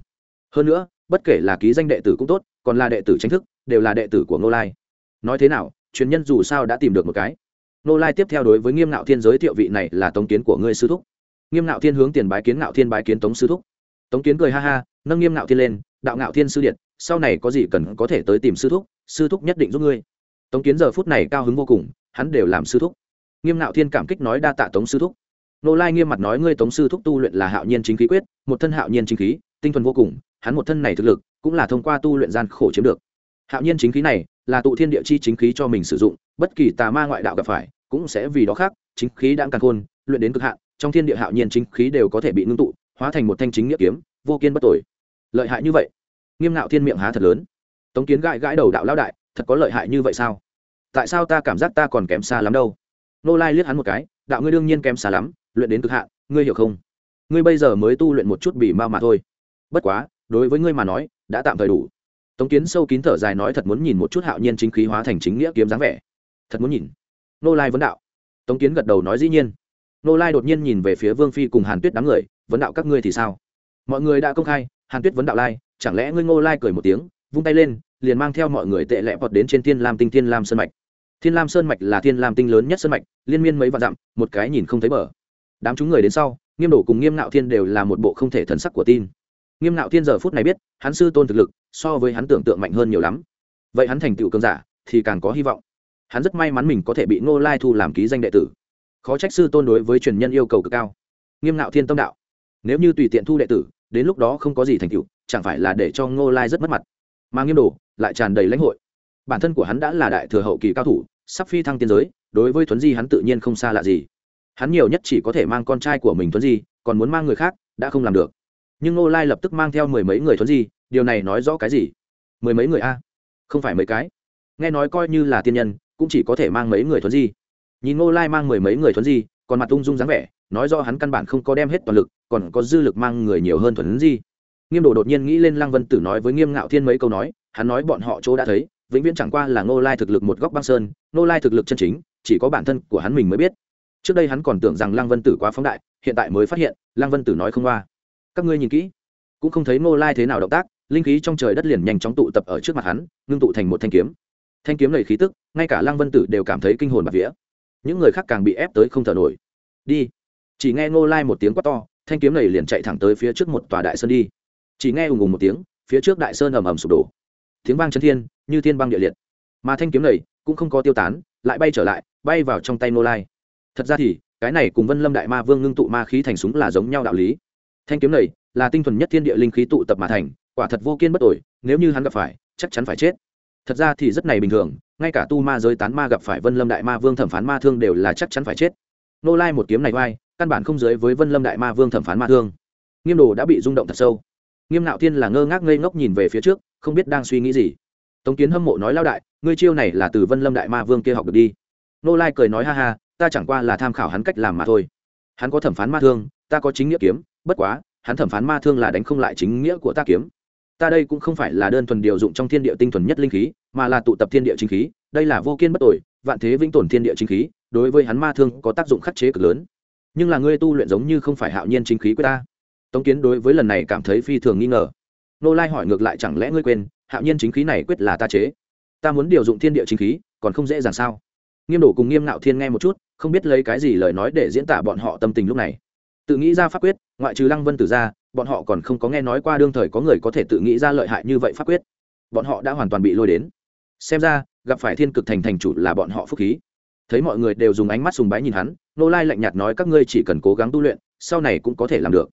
Hơn nữa, bất kể là ký danh đệ tử cũng tốt, còn là đệ tử tranh thức, đều là đệ tử của nô lai. Nói thế nào, truyền nhân dù sao đã tìm được một cái. Nô lai tiếp theo đối với nghiêm ngạo thiên giới thiệu vị này là tống kiến của ngươi sư thúc. Nghiêm ngạo thiên hướng tiền bái kiến ngạo thiên bái kiến tống sư thúc. Tống kiến cười ha ha, nâng nghiêm ngạo thiên lên, đạo ngạo thiên sư điện, sau này có gì cần có thể tới tìm sư thúc sư thúc nhất định giúp ngươi. Tống kiến giờ phút này cao hứng vô cùng, hắn đều làm sư thúc. Nghiêm ngạo thiên cảm kích nói đa tạ tống sư thúc nô lai nghiêm mặt nói, ngươi tống sư thúc tu luyện là hạo nhiên chính khí quyết, một thân hạo nhiên chính khí, tinh thuần vô cùng, hắn một thân này thực lực, cũng là thông qua tu luyện gian khổ chiếm được. Hạo nhiên chính khí này là tụ thiên địa chi chính khí cho mình sử dụng, bất kỳ tà ma ngoại đạo gặp phải, cũng sẽ vì đó khác, chính khí đã càng khôn, luyện đến cực hạn, trong thiên địa hạo nhiên chính khí đều có thể bị ngưng tụ, hóa thành một thanh chính nghĩa kiếm, vô kiên bất tội lợi hại như vậy? Nghiêm ngạo thiên miệng há thật lớn. Tống kiến gãi gãi đầu đạo lao đại, thật có lợi hại như vậy sao? Tại sao ta cảm giác ta còn kém xa lắm đâu? Nô lai liếc hắn một cái, đạo ngươi đương nhiên kém xa lắm luyện đến cực hạn, ngươi hiểu không? Ngươi bây giờ mới tu luyện một chút bỉ ma mà thôi. Bất quá, đối với ngươi mà nói, đã tạm thời đủ. Tống kiến sâu kín thở dài nói thật muốn nhìn một chút hạo nhiên chính khí hóa thành chính nghĩa kiếm dáng vẻ. Thật muốn nhìn. Nô lai vấn đạo. Tống kiến gật đầu nói dĩ nhiên. Nô lai đột nhiên nhìn về phía vương phi cùng hàn tuyết đám người, vấn đạo các ngươi thì sao? Mọi người đã công khai, hàn tuyết vấn đạo lai, chẳng lẽ ngươi ngô lai cười một tiếng, vung tay lên, liền mang theo mọi người tệ lẹ vọt đến trên thiên lam tinh, thiên lam sơn mạch. Thiên lam sơn mạch là thiên lam tinh lớn nhất sơn mạch, liên miên mấy vạn dặm, một cái nhìn không thấy bờ đám chúng người đến sau, nghiêm đổ cùng nghiêm ngạo thiên đều là một bộ không thể thần sắc của tin. Nghiêm ngạo thiên giờ phút này biết, hắn sư tôn thực lực, so với hắn tưởng tượng mạnh hơn nhiều lắm. Vậy hắn thành tựu cơn giả, thì càng có hy vọng. Hắn rất may mắn mình có thể bị ngô lai thu làm ký danh đệ tử. Khó trách sư tôn đối với truyền nhân yêu cầu cực cao. Nghiêm ngạo thiên tâm đạo, nếu như tùy tiện thu đệ tử, đến lúc đó không có gì thành tựu, chẳng phải là để cho ngô lai rất mất mặt. Mà nghiêm đồ lại tràn đầy lãnh hội. Bản thân của hắn đã là đại thừa hậu kỳ cao thủ, sắp phi thăng tiên giới, đối với thuấn di hắn tự nhiên không xa lạ gì hắn nhiều nhất chỉ có thể mang con trai của mình thuấn di, còn muốn mang người khác, đã không làm được. Nhưng ngô lai lập tức mang theo mười mấy người thuấn di, điều này nói rõ cái gì? Mười mấy người a? Không phải mấy cái. Nghe nói coi như là tiên nhân, cũng chỉ có thể mang mấy người thuấn di. Nhìn ngô lai mang mười mấy người thuấn di, còn mặt ung dung dáng vẻ, nói rõ hắn căn bản không có đem hết toàn lực, còn có dư lực mang người nhiều hơn thuấn di. Nghiêm đồ đột nhiên nghĩ lên lăng vân tử nói với nghiêm ngạo thiên mấy câu nói, hắn nói bọn họ chỗ đã thấy, vĩnh viễn chẳng qua là ngô lai thực lực một góc băng sơn, ngô lai thực lực chân chính, chỉ có bản thân của hắn mình mới biết trước đây hắn còn tưởng rằng lăng vân tử quá phóng đại, hiện tại mới phát hiện, lăng vân tử nói không qua. Các ngươi nhìn kỹ. Cũng không thấy ngô lai thế nào động tác, linh khí trong trời đất liền nhanh chóng tụ tập ở trước mặt hắn, ngưng tụ thành một thanh kiếm. Thanh kiếm này khí tức, ngay cả lăng vân tử đều cảm thấy kinh hồn bạc vía. Những người khác càng bị ép tới không thở nổi. Đi. Chỉ nghe ngô lai một tiếng quát to, thanh kiếm này liền chạy thẳng tới phía trước một tòa đại sơn đi. Chỉ nghe ùng ùng một tiếng, phía trước đại sơn ầm ầm sụp đổ. Tiếng vang chân thiên, như thiên băng địa liệt. Mà thanh kiếm này cũng không có tiêu tán, lại bay trở lại, bay vào trong tay ngô lai thật ra thì, cái này cùng vân lâm đại ma vương ngưng tụ ma khí thành súng là giống nhau đạo lý. Thanh kiếm này là tinh thuần nhất thiên địa linh khí tụ tập mà thành, quả thật vô kiên bất tội nếu như hắn gặp phải, chắc chắn phải chết. Thật ra thì rất này bình thường, ngay cả tu ma giới tán ma gặp phải vân lâm đại ma vương thẩm phán ma thương đều là chắc chắn phải chết. Nô lai một kiếm này vai, căn bản không dưới với vân lâm đại ma vương thẩm phán ma thương. Nghiêm đồ đã bị rung động thật sâu. Nghiêm nạo thiên là ngơ ngác ngây ngốc nhìn về phía trước, không biết đang suy nghĩ gì. Tống kiến hâm mộ nói lao đại, ngươi chiêu này là từ vân lâm đại ma vương kia học được đi. Nô lai cười nói ha ha ta chẳng qua là tham khảo hắn cách làm mà thôi. Hắn có thẩm phán ma thương, ta có chính nghĩa kiếm, bất quá, hắn thẩm phán ma thương là đánh không lại chính nghĩa của ta kiếm. Ta đây cũng không phải là đơn thuần điều dụng trong thiên địa tinh thuần nhất linh khí, mà là tụ tập thiên địa chính khí, đây là vô kiên bất tội vạn thế vĩnh tồn thiên địa chính khí, đối với hắn ma thương có tác dụng khắc chế cực lớn. Nhưng là ngươi tu luyện giống như không phải hạo nhiên chính khí của ta. Tống kiến đối với lần này cảm thấy phi thường nghi ngờ. Nô lai hỏi ngược lại chẳng lẽ ngươi quên, hạo nhiên chính khí này quyết là ta chế? Ta muốn điều dụng thiên địa chính khí, còn không dễ dàng sao? Nghiêm đổ cùng nghiêm ngạo thiên nghe một chút, không biết lấy cái gì lời nói để diễn tả bọn họ tâm tình lúc này. Tự nghĩ ra pháp quyết, ngoại trừ lăng vân tử ra, bọn họ còn không có nghe nói qua đương thời có người có thể tự nghĩ ra lợi hại như vậy pháp quyết. Bọn họ đã hoàn toàn bị lôi đến. Xem ra, gặp phải thiên cực thành thành chủ là bọn họ phúc khí. Thấy mọi người đều dùng ánh mắt sùng bái nhìn hắn, nô lai lạnh nhạt nói các ngươi chỉ cần cố gắng tu luyện, sau này cũng có thể làm được.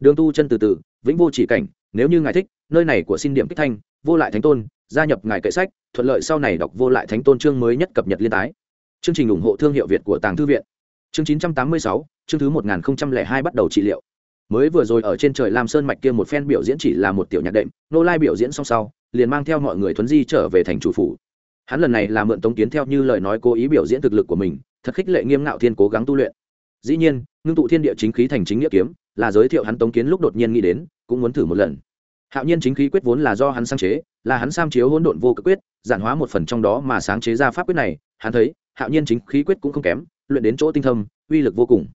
Đường tu chân từ từ, vĩnh vô chỉ cảnh, nếu như ngài thích, nơi này của xin điểm kích thanh, vô lại thánh tôn, gia nhập ngài kệ sách, thuận lợi sau này đọc vô lại thánh tôn chương mới nhất cập nhật liên tái chương trình ủng hộ thương hiệu việt của tàng thư viện. Chương chín trăm tám mươi sáu, chương thứ một nghìn hai bắt đầu trị liệu. Mới vừa rồi ở trên trời lam sơn mạch kia một phen biểu diễn chỉ là một tiểu nhạc đệm, nô lai biểu diễn xong sau, liền mang theo mọi người thuấn di trở về thành chủ phủ. Hắn lần này là mượn tống kiến theo như lời nói cố ý biểu diễn thực lực của mình, thật khích lệ nghiêm ngạo thiên cố gắng tu luyện. Dĩ nhiên, ngưng tụ thiên địa chính khí thành chính nghĩa kiếm, là giới thiệu hắn tống kiến lúc đột nhiên nghĩ đến, cũng muốn thử một lần. Hạo nhiên chính khí quyết vốn là do hắn sáng chế, là hắn sam chiếu hỗn độn vô cực quyết, giản hóa một phần trong đó mà sáng chế ra pháp quyết này, hắn thấy hạo nhiên chính khí quyết cũng không kém, luyện đến chỗ tinh thâm, uy lực vô cùng.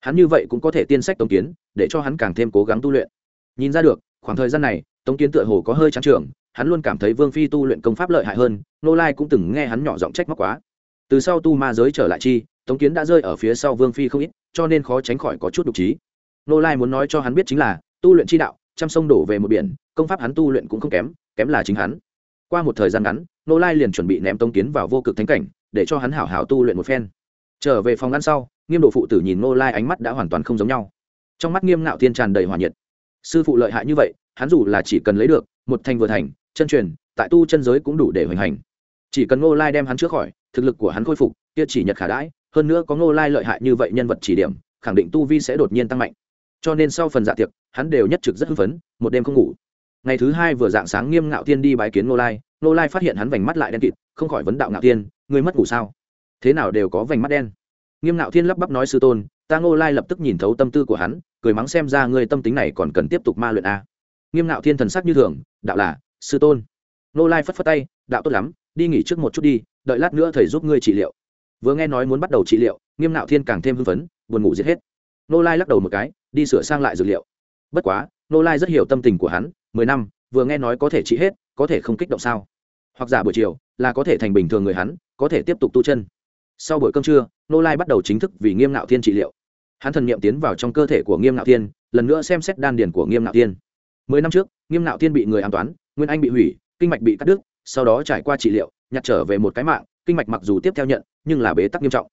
Hắn như vậy cũng có thể tiên sách tống kiến, để cho hắn càng thêm cố gắng tu luyện. Nhìn ra được, khoảng thời gian này, tống kiến tựa hồ có hơi trắng trưởng hắn luôn cảm thấy vương phi tu luyện công pháp lợi hại hơn nô lai cũng từng nghe hắn nhỏ giọng trách móc quá. Từ sau tu ma giới trở lại chi, tống kiến đã rơi ở phía sau vương phi không ít, cho nên khó tránh khỏi có chút đục trí. Nô lai muốn nói cho hắn biết chính là, tu luyện chi đạo, trăm sông đổ về một biển, công pháp hắn tu luyện cũng không kém kém là chính hắn. Qua một thời gian ngắn nô lai liền chuẩn bị ném tống kiến vào vô cực thánh cảnh, để cho hắn hảo hảo tu luyện một phen. Trở về phòng ăn sau, nghiêm độ phụ tử nhìn nô lai ánh mắt đã hoàn toàn không giống nhau. Trong mắt nghiêm ngạo thiên tràn đầy hòa nhiệt. Sư phụ lợi hại như vậy, hắn dù là chỉ cần lấy được một thành vừa thành, chân truyền, tại tu chân giới cũng đủ để hoành hành. Chỉ cần Nô lai đem hắn trước khỏi, thực lực của hắn khôi phục, kia chỉ nhật khả đãi, hơn nữa có Nô lai lợi hại như vậy nhân vật chỉ điểm, khẳng định tu vi sẽ đột nhiên tăng mạnh. Cho nên sau phần dạ tiệc, hắn đều nhất trực rất hưng phấn, một đêm không ngủ. Ngày thứ hai vừa dạng sáng nghiêm ngạo thiên đi bái kiến Nô lai Nô lai phát hiện hắn vành mắt lại đen kịt, không khỏi vấn đạo ngạo tiên ngươi mất ngủ sao? Thế nào đều có vành mắt đen? Nghiêm ngạo thiên lắp bắp nói sư tôn, ta ngô lai lập tức nhìn thấu tâm tư của hắn, cười mắng xem ra ngươi tâm tính này còn cần tiếp tục ma luyện a. Nghiêm ngạo thiên thần sắc như thường, đạo là, sư tôn. Nô lai phất phất tay, đạo tốt lắm, đi nghỉ trước một chút đi, đợi lát nữa thầy giúp ngươi trị liệu. Vừa nghe nói muốn bắt đầu trị liệu, nghiêm ngạo thiên càng thêm hưng phấn, buồn ngủ giết hết. Nô lai lắc đầu một cái, đi sửa sang lại dược liệu. Bất quá nô lai rất hiểu tâm tình của hắn, mười năm, vừa nghe nói có thể trị hết có thể không kích động sao? Hoặc giả buổi chiều, là có thể thành bình thường người hắn, có thể tiếp tục tu chân. Sau buổi cơm trưa, nô lai bắt đầu chính thức vì nghiêm ngạo thiên trị liệu. Hắn thần nghiệm tiến vào trong cơ thể của nghiêm ngạo thiên, lần nữa xem xét đan điền của nghiêm ngạo thiên. Mười năm trước, nghiêm ngạo thiên bị người an toán, nguyên anh bị hủy, kinh mạch bị cắt đứt, sau đó trải qua trị liệu, nhặt trở về một cái mạng, kinh mạch mặc dù tiếp theo nhận, nhưng là bế tắc nghiêm trọng.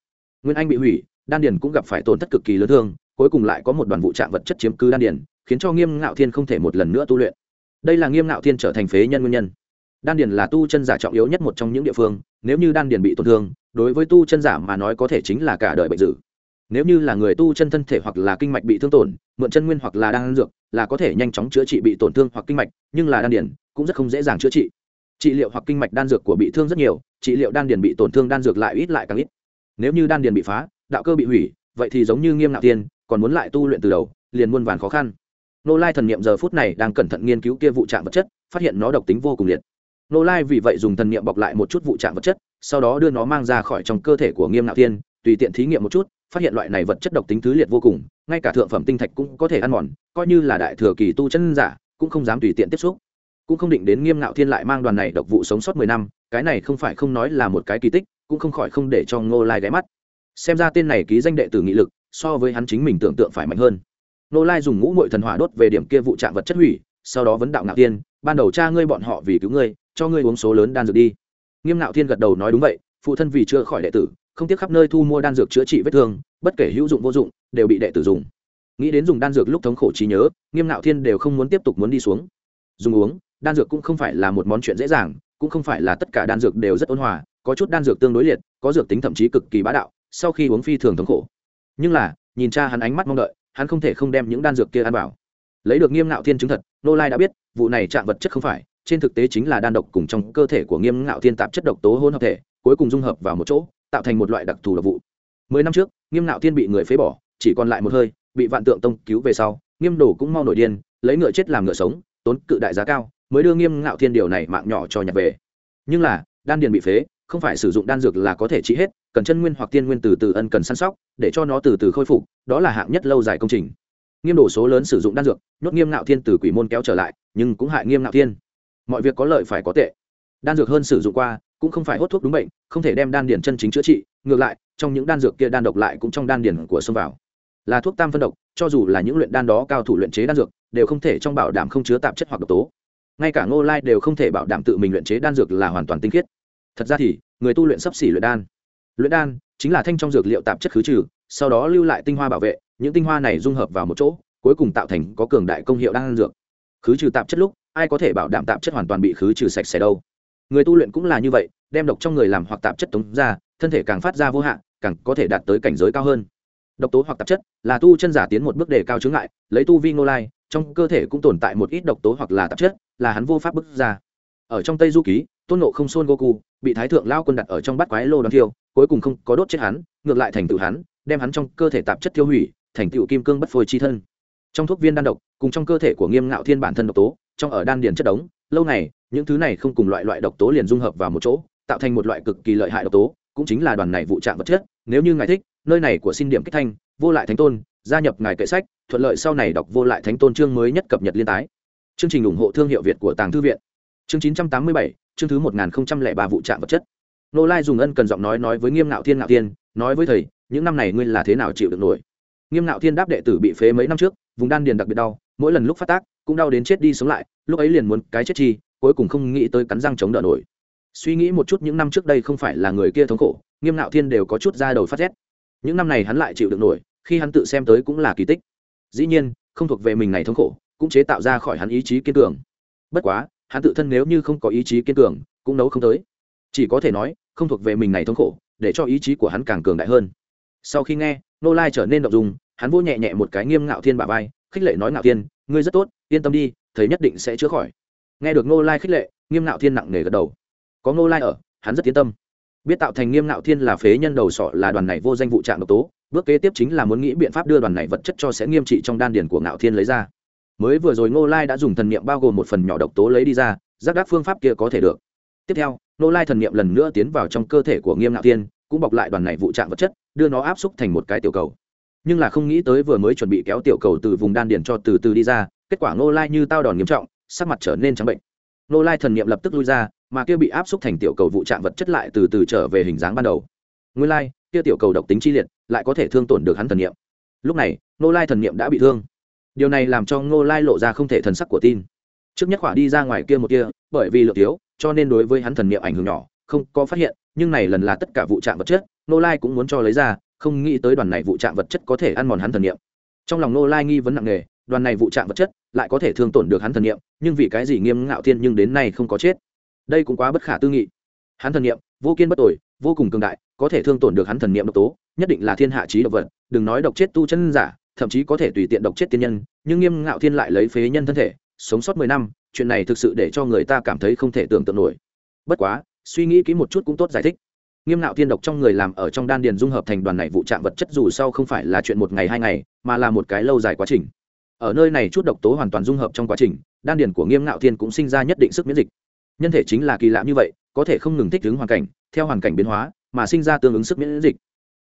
Nguyên anh bị hủy, đan điền cũng gặp phải tổn thất cực kỳ lớn thương, cuối cùng lại có một đoàn vụ trạng vật chất chiếm cứ đan điền, khiến cho nghiêm ngạo thiên không thể một lần nữa tu luyện đây là nghiêm ngạo thiên trở thành phế nhân nguyên nhân. Đan điền là tu chân giả trọng yếu nhất một trong những địa phương, nếu như đan điền bị tổn thương, đối với tu chân giả mà nói có thể chính là cả đời bệnh dữ. Nếu như là người tu chân thân thể hoặc là kinh mạch bị thương tổn, mượn chân nguyên hoặc là đan dược, là có thể nhanh chóng chữa trị bị tổn thương hoặc kinh mạch, nhưng là đan điền cũng rất không dễ dàng chữa trị. Trị liệu hoặc kinh mạch đan dược của bị thương rất nhiều, trị liệu đan điền bị tổn thương đan dược lại ít lại càng ít. Nếu như đan điền bị phá, đạo cơ bị hủy, vậy thì giống như nghiêm nạo tiên còn muốn lại tu luyện từ đầu, liền muôn vàn khó khăn nô lai thần niệm giờ phút này đang cẩn thận nghiên cứu kia vụ trạng vật chất, phát hiện nó độc tính vô cùng liệt. Nô lai vì vậy dùng thần niệm bọc lại một chút vụ trạng vật chất, sau đó đưa nó mang ra khỏi trong cơ thể của nghiêm nạo tiên tùy tiện thí nghiệm một chút, phát hiện loại này vật chất độc tính thứ liệt vô cùng, ngay cả thượng phẩm tinh thạch cũng có thể ăn mòn, coi như là đại thừa kỳ tu chân giả, cũng không dám tùy tiện tiếp xúc. Cũng không định đến nghiêm Nạo thiên lại mang đoàn này độc vụ sống sót mười năm, cái này không phải không nói là một cái kỳ tích, cũng không khỏi không để cho ngô lai ghé mắt. Xem ra tên này ký danh đệ tử nghị lực, so với hắn chính mình tưởng tượng phải mạnh hơn. Nô lai dùng ngũ mội thần hỏa đốt về điểm kia vụ trạm vật chất hủy, sau đó vấn đạo ngạo tiên ban đầu cha ngươi bọn họ vì cứu ngươi, cho ngươi uống số lớn đan dược đi. Nghiêm ngạo thiên gật đầu nói đúng vậy, phụ thân vì chưa khỏi đệ tử, không tiếc khắp nơi thu mua đan dược chữa trị vết thương, bất kể hữu dụng vô dụng, đều bị đệ tử dùng. Nghĩ đến dùng đan dược lúc thống khổ trí nhớ, nghiêm ngạo thiên đều không muốn tiếp tục muốn đi xuống. Dùng uống, đan dược cũng không phải là một món chuyện dễ dàng, cũng không phải là tất cả đan dược đều rất ôn hòa, có chút đan dược tương đối liệt, có dược tính thậm chí cực kỳ bá đạo, sau khi uống phi thường thống khổ. Nhưng là, nhìn cha hắn ánh mắt mong đợi hắn không thể không đem những đan dược kia ăn vào. Lấy được nghiêm ngạo thiên chứng thật, nô lai đã biết, vụ này chạm vật chất không phải, trên thực tế chính là đan độc cùng trong cơ thể của nghiêm ngạo thiên tạp chất độc tố hôn hợp thể, cuối cùng dung hợp vào một chỗ, tạo thành một loại đặc thù độc vụ. Mười năm trước, nghiêm ngạo thiên bị người phế bỏ, chỉ còn lại một hơi, bị vạn tượng tông cứu về sau, nghiêm đồ cũng mau nổi điên, lấy ngựa chết làm ngựa sống, tốn cự đại giá cao, mới đưa nghiêm ngạo thiên điều này mạng nhỏ cho nhặt về. Nhưng là, đan điền bị phế không phải sử dụng đan dược là có thể trị hết, cần chân nguyên hoặc tiên nguyên từ từ ân cần săn sóc, để cho nó từ từ khôi phục, đó là hạng nhất lâu dài công trình. Nghiêm đổ số lớn sử dụng đan dược, nhốt nghiêm ngạo thiên từ quỷ môn kéo trở lại, nhưng cũng hại nghiêm ngạo thiên. Mọi việc có lợi phải có tệ. Đan dược hơn sử dụng qua, cũng không phải hốt thuốc đúng bệnh, không thể đem đan điển chân chính chữa trị, ngược lại, trong những đan dược kia đan độc lại cũng trong đan điển của xông vào. Là thuốc tam phân độc, cho dù là những luyện đan đó cao thủ luyện chế đan dược, đều không thể trong bảo đảm không chứa tạp chất hoặc độc tố. Ngay cả ngô lai đều không thể bảo đảm tự mình luyện chế đan dược là hoàn toàn tinh khiết thật ra thì người tu luyện sắp xỉ luyện đan. Luyện đan chính là thanh trong dược liệu tạp chất khứ trừ sau đó lưu lại tinh hoa bảo vệ những tinh hoa này dung hợp vào một chỗ cuối cùng tạo thành có cường đại công hiệu đan dược. Khứ trừ tạp chất lúc ai có thể bảo đảm tạp chất hoàn toàn bị khứ trừ sạch sẽ đâu? Người tu luyện cũng là như vậy đem độc trong người làm hoặc tạp chất tống ra thân thể càng phát ra vô hạn càng có thể đạt tới cảnh giới cao hơn. Độc tố hoặc tạp chất là tu chân giả tiến một bước đề cao chướng lại, lấy tu vi ngô lai trong cơ thể cũng tồn tại một ít độc tố hoặc là tạp chất là hắn vô pháp bức ra. Ở trong tây du ký tôn nộ không xôn goku, bị thái thượng lao quân đặt ở trong bát quái lô đón thiêu, cuối cùng không có đốt chết hắn, ngược lại thành tựu hắn, đem hắn trong cơ thể tạp chất tiêu hủy, thành tựu kim cương bất phôi chi thân. Trong thuốc viên đan độc, cùng trong cơ thể của nghiêm ngạo thiên bản thân độc tố, trong ở đan điền chất đống, lâu này những thứ này không cùng loại loại độc tố liền dung hợp vào một chỗ, tạo thành một loại cực kỳ lợi hại độc tố, cũng chính là đoàn này vụ trạng vật chất, nếu như ngài thích, nơi này của xin điểm kích thanh, vô lại thánh tôn, gia nhập ngài kệ sách, thuận lợi sau này đọc vô lại thánh tôn chương mới nhất cập nhật liên tái. Chương trình ủng hộ thương hiệu việt của tàng thư viện chương chín trăm tám mươi bảy, chương thứ một nghìn ba vụ trạm vật chất. Nô lai dùng ân cần giọng nói nói với nghiêm ngạo thiên ngạo thiên, nói với thầy, những năm này ngươi là thế nào chịu được nổi? Nghiêm ngạo thiên đáp đệ tử bị phế mấy năm trước, vùng đan điền đặc biệt đau, mỗi lần lúc phát tác, cũng đau đến chết đi sống lại, lúc ấy liền muốn cái chết chi, cuối cùng không nghĩ tới cắn răng chống đỡ nổi. Suy nghĩ một chút những năm trước đây không phải là người kia thống khổ, nghiêm ngạo thiên đều có chút ra đầu phát rét. Những năm này hắn lại chịu được nổi, khi hắn tự xem tới cũng là kỳ tích. Dĩ nhiên, không thuộc về mình này thống khổ, cũng chế tạo ra khỏi hắn ý chí kiên cường. Bất quá hắn tự thân nếu như không có ý chí kiên cường, cũng nấu không tới. Chỉ có thể nói, không thuộc về mình này thống khổ, để cho ý chí của hắn càng cường đại hơn. Sau khi nghe nô lai trở nên động dung, hắn vô nhẹ nhẹ một cái nghiêm ngạo thiên bà vai, khích lệ nói ngạo thiên, ngươi rất tốt, yên tâm đi thấy nhất định sẽ chữa khỏi. Nghe được nô lai khích lệ, nghiêm ngạo thiên nặng nề gật đầu. Có nô lai ở, hắn rất yên tâm. Biết tạo thành nghiêm ngạo thiên là phế nhân đầu sọ, là đoàn này vô danh vụ trạng độc tố, bước kế tiếp chính là muốn nghĩ biện pháp đưa đoàn này vật chất cho sẽ nghiêm trị trong đan điền của ngạo thiên lấy ra mới vừa rồi ngô lai đã dùng thần niệm bao gồm một phần nhỏ độc tố lấy đi ra giác đắc phương pháp kia có thể được. Tiếp theo ngô lai thần niệm lần nữa tiến vào trong cơ thể của nghiêm ngạo Tiên, cũng bọc lại đoàn này vụ trạng vật chất đưa nó áp xúc thành một cái tiểu cầu. Nhưng là không nghĩ tới vừa mới chuẩn bị kéo tiểu cầu từ vùng đan điền cho từ từ đi ra kết quả ngô lai như tao đòn nghiêm trọng sắc mặt trở nên trắng bệnh. Ngô lai thần niệm lập tức lui ra mà kia bị áp xúc thành tiểu cầu vụ trạng vật chất lại từ từ trở về hình dáng ban đầu. Nguyên lai kia tiểu cầu độc tính chi liệt lại có thể thương tổn được hắn thần niệm. Lúc này ngô lai thần niệm đã bị thương điều này làm cho ngô lai lộ ra không thể thần sắc của tin. Trước nhất khỏa đi ra ngoài kia một kia, bởi vì lượng thiếu, cho nên đối với hắn thần niệm ảnh hưởng nhỏ, không có phát hiện, nhưng này lần là tất cả vụ trạm vật chất, ngô lai cũng muốn cho lấy ra, không nghĩ tới đoàn này vụ trạm vật chất có thể ăn mòn hắn thần niệm. Trong lòng ngô lai nghi vấn nặng nề, đoàn này vụ trạm vật chất lại có thể thương tổn được hắn thần niệm, nhưng vì cái gì nghiêm ngạo thiên nhưng đến nay không có chết? Đây cũng quá bất khả tư nghị. Hắn thần niệm, vô kiên bất tội vô cùng cường đại, có thể thương tổn được hắn thần niệm độc tố, nhất định là thiên hạ trí độc vật, đừng nói độc chết tu chân giả thậm chí có thể tùy tiện độc chết tiên nhân, nhưng nghiêm ngạo thiên lại lấy phế nhân thân thể, sống sót mười năm, chuyện này thực sự để cho người ta cảm thấy không thể tưởng tượng nổi. Bất quá, suy nghĩ kỹ một chút cũng tốt giải thích. Nghiêm ngạo thiên độc trong người làm ở trong đan điền dung hợp thành đoàn này vụ trạm vật chất dù sau không phải là chuyện một ngày hai ngày, mà là một cái lâu dài quá trình. Ở nơi này chút độc tố hoàn toàn dung hợp trong quá trình, đan điền của nghiêm ngạo thiên cũng sinh ra nhất định sức miễn dịch. Nhân thể chính là kỳ lạ như vậy, có thể không ngừng thích ứng hoàn cảnh, theo hoàn cảnh biến hóa, mà sinh ra tương ứng sức miễn dịch.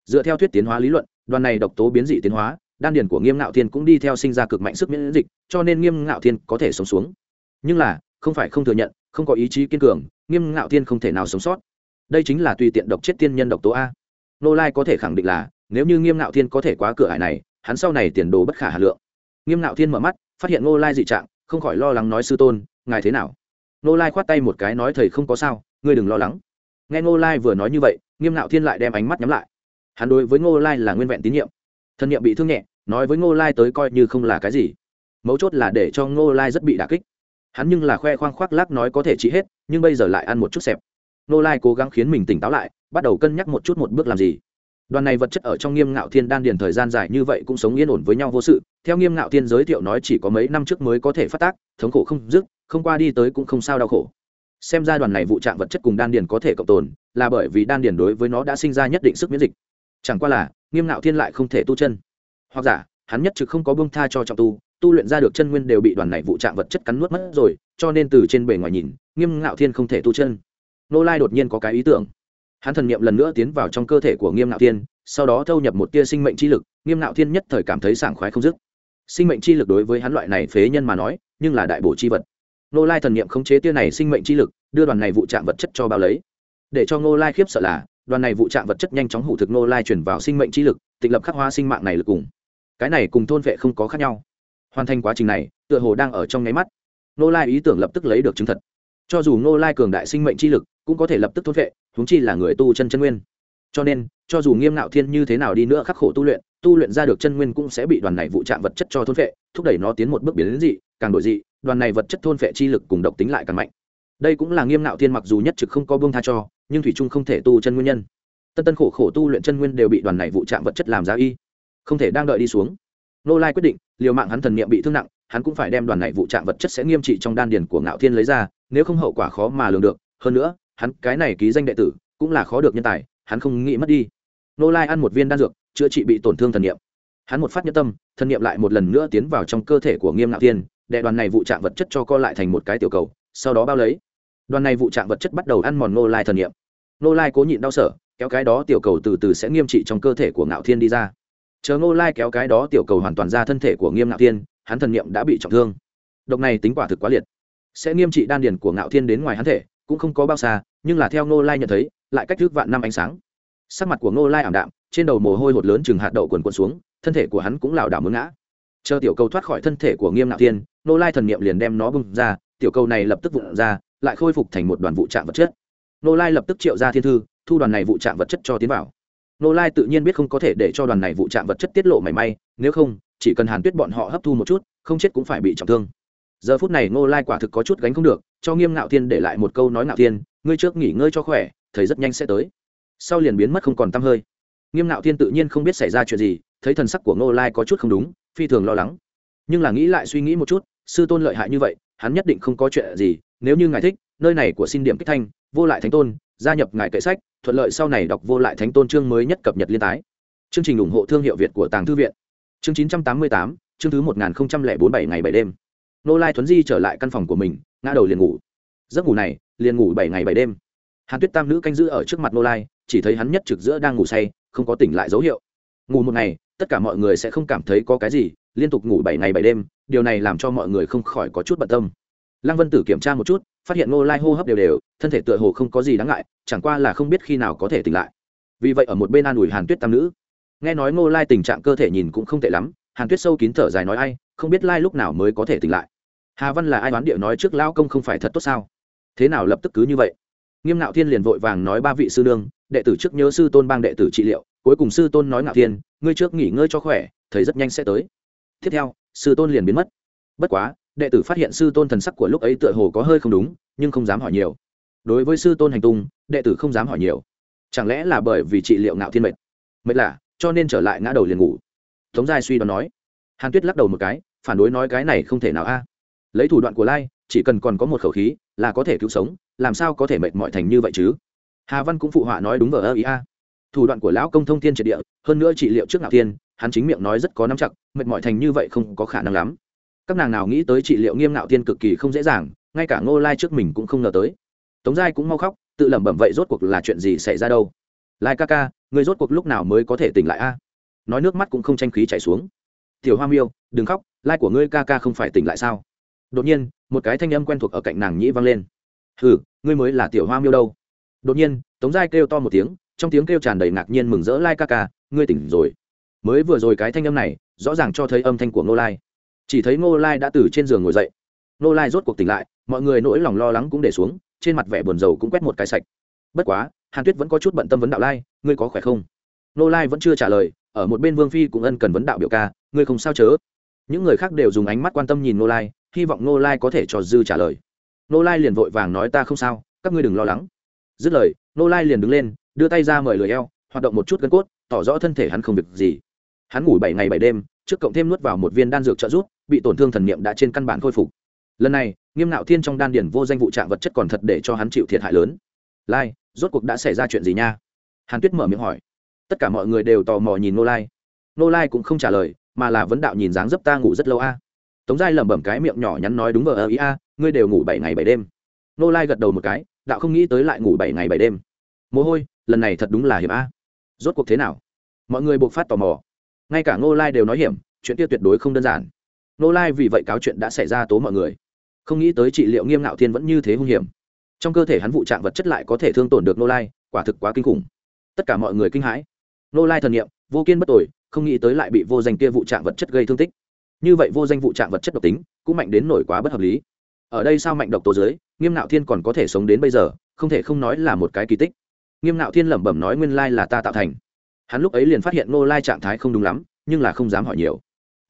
Dựa theo thuyết tiến hóa lý luận, đoàn này độc tố biến dị tiến hóa đan điền của nghiêm ngạo thiên cũng đi theo sinh ra cực mạnh sức miễn dịch, cho nên nghiêm ngạo thiên có thể sống xuống. Nhưng là, không phải không thừa nhận, không có ý chí kiên cường, nghiêm ngạo thiên không thể nào sống sót. Đây chính là tùy tiện độc chết tiên nhân độc tố a. Nô lai có thể khẳng định là, nếu như nghiêm ngạo thiên có thể quá cửa hải này, hắn sau này tiền đồ bất khả hà lượng. Nghiêm ngạo thiên mở mắt, phát hiện nô lai dị trạng, không khỏi lo lắng nói sư tôn, ngài thế nào? Nô lai khoát tay một cái nói thầy không có sao, ngươi đừng lo lắng. Nghe nô lai vừa nói như vậy, nghiêm ngạo thiên lại đem ánh mắt nhắm lại. Hắn đối với nô lai là nguyên vẹn tín nhiệm thân nhiệm bị thương nhẹ, nói với ngô lai tới coi như không là cái gì. Mấu chốt là để cho ngô lai rất bị đà kích. Hắn nhưng là khoe khoang khoác lác nói có thể trị hết, nhưng bây giờ lại ăn một chút xẹp. Ngô lai cố gắng khiến mình tỉnh táo lại, bắt đầu cân nhắc một chút một bước làm gì. Đoàn này vật chất ở trong nghiêm ngạo thiên đan điền thời gian dài như vậy cũng sống yên ổn với nhau vô sự. Theo nghiêm ngạo thiên giới thiệu nói chỉ có mấy năm trước mới có thể phát tác, thống khổ không dứt, không qua đi tới cũng không sao đau khổ. Xem ra đoàn này vụ trạng vật chất cùng đan điền có thể cộng tồn, là bởi vì đan điền đối với nó đã sinh ra nhất định sức miễn dịch. Chẳng qua là nghiêm ngạo thiên lại không thể tu chân. Hoặc giả, hắn nhất trực không có bông tha cho trọng tu tu luyện ra được chân nguyên đều bị đoàn này vụ trạng vật chất cắn nuốt mất rồi, cho nên từ trên bề ngoài nhìn, nghiêm ngạo thiên không thể tu chân. Nô lai đột nhiên có cái ý tưởng. Hắn thần niệm lần nữa tiến vào trong cơ thể của nghiêm ngạo thiên, sau đó thâu nhập một tia sinh mệnh chi lực, nghiêm ngạo thiên nhất thời cảm thấy sảng khoái không dứt. Sinh mệnh chi lực đối với hắn loại này phế nhân mà nói, nhưng là đại bổ chi vật. Nô lai thần niệm khống chế tia này sinh mệnh chi lực, đưa đoàn này vụ trạng vật chất cho bao lấy. Để cho nô lai khiếp sợ là đoàn này vụ trạm vật chất nhanh chóng hủ thực nô lai chuyển vào sinh mệnh chi lực, tịch lập khắc hoa sinh mạng này lực cùng. Cái này cùng thôn vệ không có khác nhau. Hoàn thành quá trình này, tựa hồ đang ở trong nháy mắt. Nô lai ý tưởng lập tức lấy được chứng thật. Cho dù nô lai cường đại sinh mệnh chi lực, cũng có thể lập tức thôn vệ húng chi là người tu chân chân nguyên. Cho nên, cho dù nghiêm ngạo thiên như thế nào đi nữa khắc khổ tu luyện tu luyện ra được chân nguyên cũng sẽ bị đoàn này vụ chạm vật chất cho thôn vệ, thúc đẩy nó tiến một bước biến đến dị, càng đổi dị, đoàn này vật chất thôn vệ chi lực cùng độc tính lại càng mạnh. Đây cũng là nghiêm ngạo thiên mặc dù nhất trực không có bông tha cho nhưng thủy trung không thể tu chân nguyên nhân. Tân tân khổ khổ tu luyện chân nguyên đều bị đoàn này vụ chạm vật chất làm giá y. Không thể đang đợi đi xuống. Nô lai quyết định, liều mạng hắn thần niệm bị thương nặng, hắn cũng phải đem đoàn này vụ chạm vật chất sẽ nghiêm trị trong đan điền của ngạo thiên lấy ra, nếu không hậu quả khó mà lường được. Hơn nữa, hắn cái này ký danh đệ tử, cũng là khó được nhân tài, hắn không nghĩ mất đi. Nô lai ăn một viên đan dược, chữa trị bị tổn thương thần niệm. Hắn một phát nhất tâm, thần niệm lại một lần nữa tiến vào trong cơ thể của nghiêm ngạo thiên đệ đoàn này vụ chạm vật chất cho co lại thành một cái tiểu cầu, sau đó bao lấy đoàn này vụ chạm vật chất bắt đầu ăn mòn nô lai thần niệm. Nô lai cố nhịn đau sở kéo cái đó tiểu cầu từ từ sẽ nghiêm trị trong cơ thể của ngạo thiên đi ra. Chờ nô lai kéo cái đó tiểu cầu hoàn toàn ra thân thể của nghiêm ngạo thiên, hắn thần niệm đã bị trọng thương. Độc này tính quả thực quá liệt. Sẽ nghiêm trị đan điền của ngạo thiên đến ngoài hắn thể, cũng không có bao xa, nhưng là theo nô lai nhận thấy, lại cách thức vạn năm ánh sáng. Sắc mặt của nô lai ảm đạm, trên đầu mồ hôi hột lớn chừng hạt đậu quần quần xuống, thân thể của hắn cũng lảo đảo muốn ngã. Chờ tiểu cầu thoát khỏi thân thể của nghiêm ngạo thiên nô lai thần niệm liền đem nó bưng ra, tiểu cầu này lập tức vụn ra lại khôi phục thành một đoàn vụ trạm vật chất. Ngô lai lập tức triệu ra thiên thư, thu đoàn này vụ trạm vật chất cho tiến vào. Ngô lai tự nhiên biết không có thể để cho đoàn này vụ trạm vật chất tiết lộ mảy may, nếu không, chỉ cần hàn tuyết bọn họ hấp thu một chút, không chết cũng phải bị trọng thương. Giờ phút này ngô lai quả thực có chút gánh không được, cho nghiêm ngạo thiên để lại một câu nói ngạo thiên, ngươi trước nghỉ ngơi cho khỏe, thầy rất nhanh sẽ tới. Sau liền biến mất không còn t hơi. Nghiêm ngạo thiên tự nhiên không biết xảy ra chuyện gì, thấy thần sắc của ngô lai có chút không đúng, phi thường lo lắng. Nhưng là nghĩ lại suy nghĩ một chút, sư tôn lợi hại như vậy hắn nhất định không có chuyện gì, nếu như ngài thích, nơi này của xin điểm kích thanh, vô lại thánh tôn, gia nhập ngài kệ sách, thuận lợi sau này đọc vô lại thánh tôn chương mới nhất cập nhật liên tái. Chương trình ủng hộ thương hiệu việt của tàng thư viện. Chương chín trăm tám mươi tám, chương thứ một nghìn bốn bảy ngày bảy đêm. Nô lai thuấn di trở lại căn phòng của mình, ngã đầu liền ngủ. Giấc ngủ này, liền ngủ bảy ngày bảy đêm. Hàn tuyết tam nữ canh giữ ở trước mặt nô lai, chỉ thấy hắn nhất trực giữa đang ngủ say, không có tỉnh lại dấu hiệu. Ngủ một ngày, tất cả mọi người sẽ không cảm thấy có cái gì liên tục ngủ bảy ngày bảy đêm, điều này làm cho mọi người không khỏi có chút bận tâm. Lăng vân tử kiểm tra một chút, phát hiện Ngô lai hô hấp đều đều, thân thể tựa hồ không có gì đáng ngại, chẳng qua là không biết khi nào có thể tỉnh lại. Vì vậy ở một bên an ủi hàn tuyết tam nữ. Nghe nói Ngô lai tình trạng cơ thể nhìn cũng không tệ lắm, hàn tuyết sâu kín thở dài nói ai, không biết lai lúc nào mới có thể tỉnh lại. Hà văn là ai đoán địa nói trước lão công không phải thật tốt sao? Thế nào lập tức cứ như vậy? Nghiêm ngạo thiên liền vội vàng nói ba vị sư nương, đệ tử trước nhớ sư tôn bang đệ tử trị liệu, cuối cùng sư tôn nói ngạo thiên, ngươi trước nghỉ ngơi cho khỏe, thầy rất nhanh sẽ tới tiếp theo, sư tôn liền biến mất. Bất quá, đệ tử phát hiện sư tôn thần sắc của lúc ấy tựa hồ có hơi không đúng, nhưng không dám hỏi nhiều. Đối với sư tôn hành tung, đệ tử không dám hỏi nhiều. Chẳng lẽ là bởi vì trị liệu ngạo thiên mệt mệt là cho nên trở lại ngã đầu liền ngủ. Tống giai suy đoán nói. Hàn tuyết lắc đầu một cái, phản đối nói cái này không thể nào a. Lấy thủ đoạn của lai, chỉ cần còn có một khẩu khí, là có thể cứu sống, làm sao có thể mệt mỏi thành như vậy chứ? Hà văn cũng phụ họa nói đúng vờ ơ ý a. Thủ đoạn của lão công thông thiên triệt địa, hơn nữa trị liệu trước ngạo thiên hắn chính miệng nói rất có nắm chặt, mệt mỏi thành như vậy không có khả năng lắm. Các nàng nào nghĩ tới trị liệu nghiêm ngạo tiên cực kỳ không dễ dàng, ngay cả ngô lai trước mình cũng không ngờ tới. Tống giai cũng mau khóc, tự lẩm bẩm vậy rốt cuộc là chuyện gì xảy ra đâu? Lai ca ca người rốt cuộc lúc nào mới có thể tỉnh lại a? Nói nước mắt cũng không tranh khí chảy xuống. Tiểu hoa miêu, đừng khóc, lai của ngươi ca ca không phải tỉnh lại sao? Đột nhiên, một cái thanh âm quen thuộc ở cạnh nàng nhĩ vang lên. Hừ, ngươi mới là tiểu hoa miêu đâu? Đột nhiên, tống giai kêu to một tiếng, trong tiếng kêu tràn đầy ngạc nhiên mừng rỡ lai ca ca, ngươi tỉnh rồi mới vừa rồi cái thanh âm này rõ ràng cho thấy âm thanh của ngô lai. Chỉ thấy ngô lai đã từ trên giường ngồi dậy. Ngô lai rốt cuộc tỉnh lại, mọi người nỗi lòng lo lắng cũng để xuống, trên mặt vẻ buồn rầu cũng quét một cái sạch. Bất quá, hàn tuyết vẫn có chút bận tâm vấn đạo lai, ngươi có khỏe không? Ngô lai vẫn chưa trả lời, ở một bên vương phi cũng ân cần vấn đạo biểu ca, ngươi không sao chớ? Những người khác đều dùng ánh mắt quan tâm nhìn ngô lai, hy vọng ngô lai có thể cho dư trả lời. Ngô lai liền vội vàng nói, ta không sao, các ngươi đừng lo lắng. Dứt lời, ngô lai liền đứng lên, đưa tay ra mời lười eo, hoạt động một chút gân cốt, tỏ rõ thân thể hắn không việc gì hắn ngủ bảy ngày bảy đêm, trước cộng thêm nuốt vào một viên đan dược trợ giúp, bị tổn thương thần niệm đã trên căn bản khôi phục. Lần này, nghiêm nạo thiên trong đan điển vô danh vụ trạng vật chất còn thật để cho hắn chịu thiệt hại lớn. Lai, rốt cuộc đã xảy ra chuyện gì nha? Hàn tuyết mở miệng hỏi. Tất cả mọi người đều tò mò nhìn nô lai. Nô lai cũng không trả lời, mà là vấn đạo nhìn dáng dấp ta ngủ rất lâu a. Tống giai lẩm bẩm cái miệng nhỏ nhắn nói đúng vờ ơ ý a, ngươi đều ngủ bảy ngày bảy đêm. Nô lai gật đầu một cái, đạo không nghĩ tới lại ngủ bảy ngày bảy đêm. Mồ hôi, lần này thật đúng là hiểm a. Rốt cuộc thế nào? Mọi người buộc phát tò mò ngay cả ngô lai đều nói hiểm, chuyện kia tuyệt đối không đơn giản. Ngô lai vì vậy cáo chuyện đã xảy ra tố mọi người. Không nghĩ tới trị liệu nghiêm ngạo thiên vẫn như thế hung hiểm. Trong cơ thể hắn vụ trạng vật chất lại có thể thương tổn được ngô lai, quả thực quá kinh khủng. Tất cả mọi người kinh hãi. Ngô lai thần nghiệm vô kiên bất tội không nghĩ tới lại bị vô danh kia vụ trạng vật chất gây thương tích. Như vậy vô danh vụ trạng vật chất độc tính, cũng mạnh đến nổi quá bất hợp lý. Ở đây sao mạnh độc tố giới, nghiêm nạo thiên còn có thể sống đến bây giờ, không thể không nói là một cái kỳ tích. Nghiêm nạo thiên lẩm bẩm nói nguyên lai là ta tạo thành hắn lúc ấy liền phát hiện ngô lai trạng thái không đúng lắm, nhưng là không dám hỏi nhiều.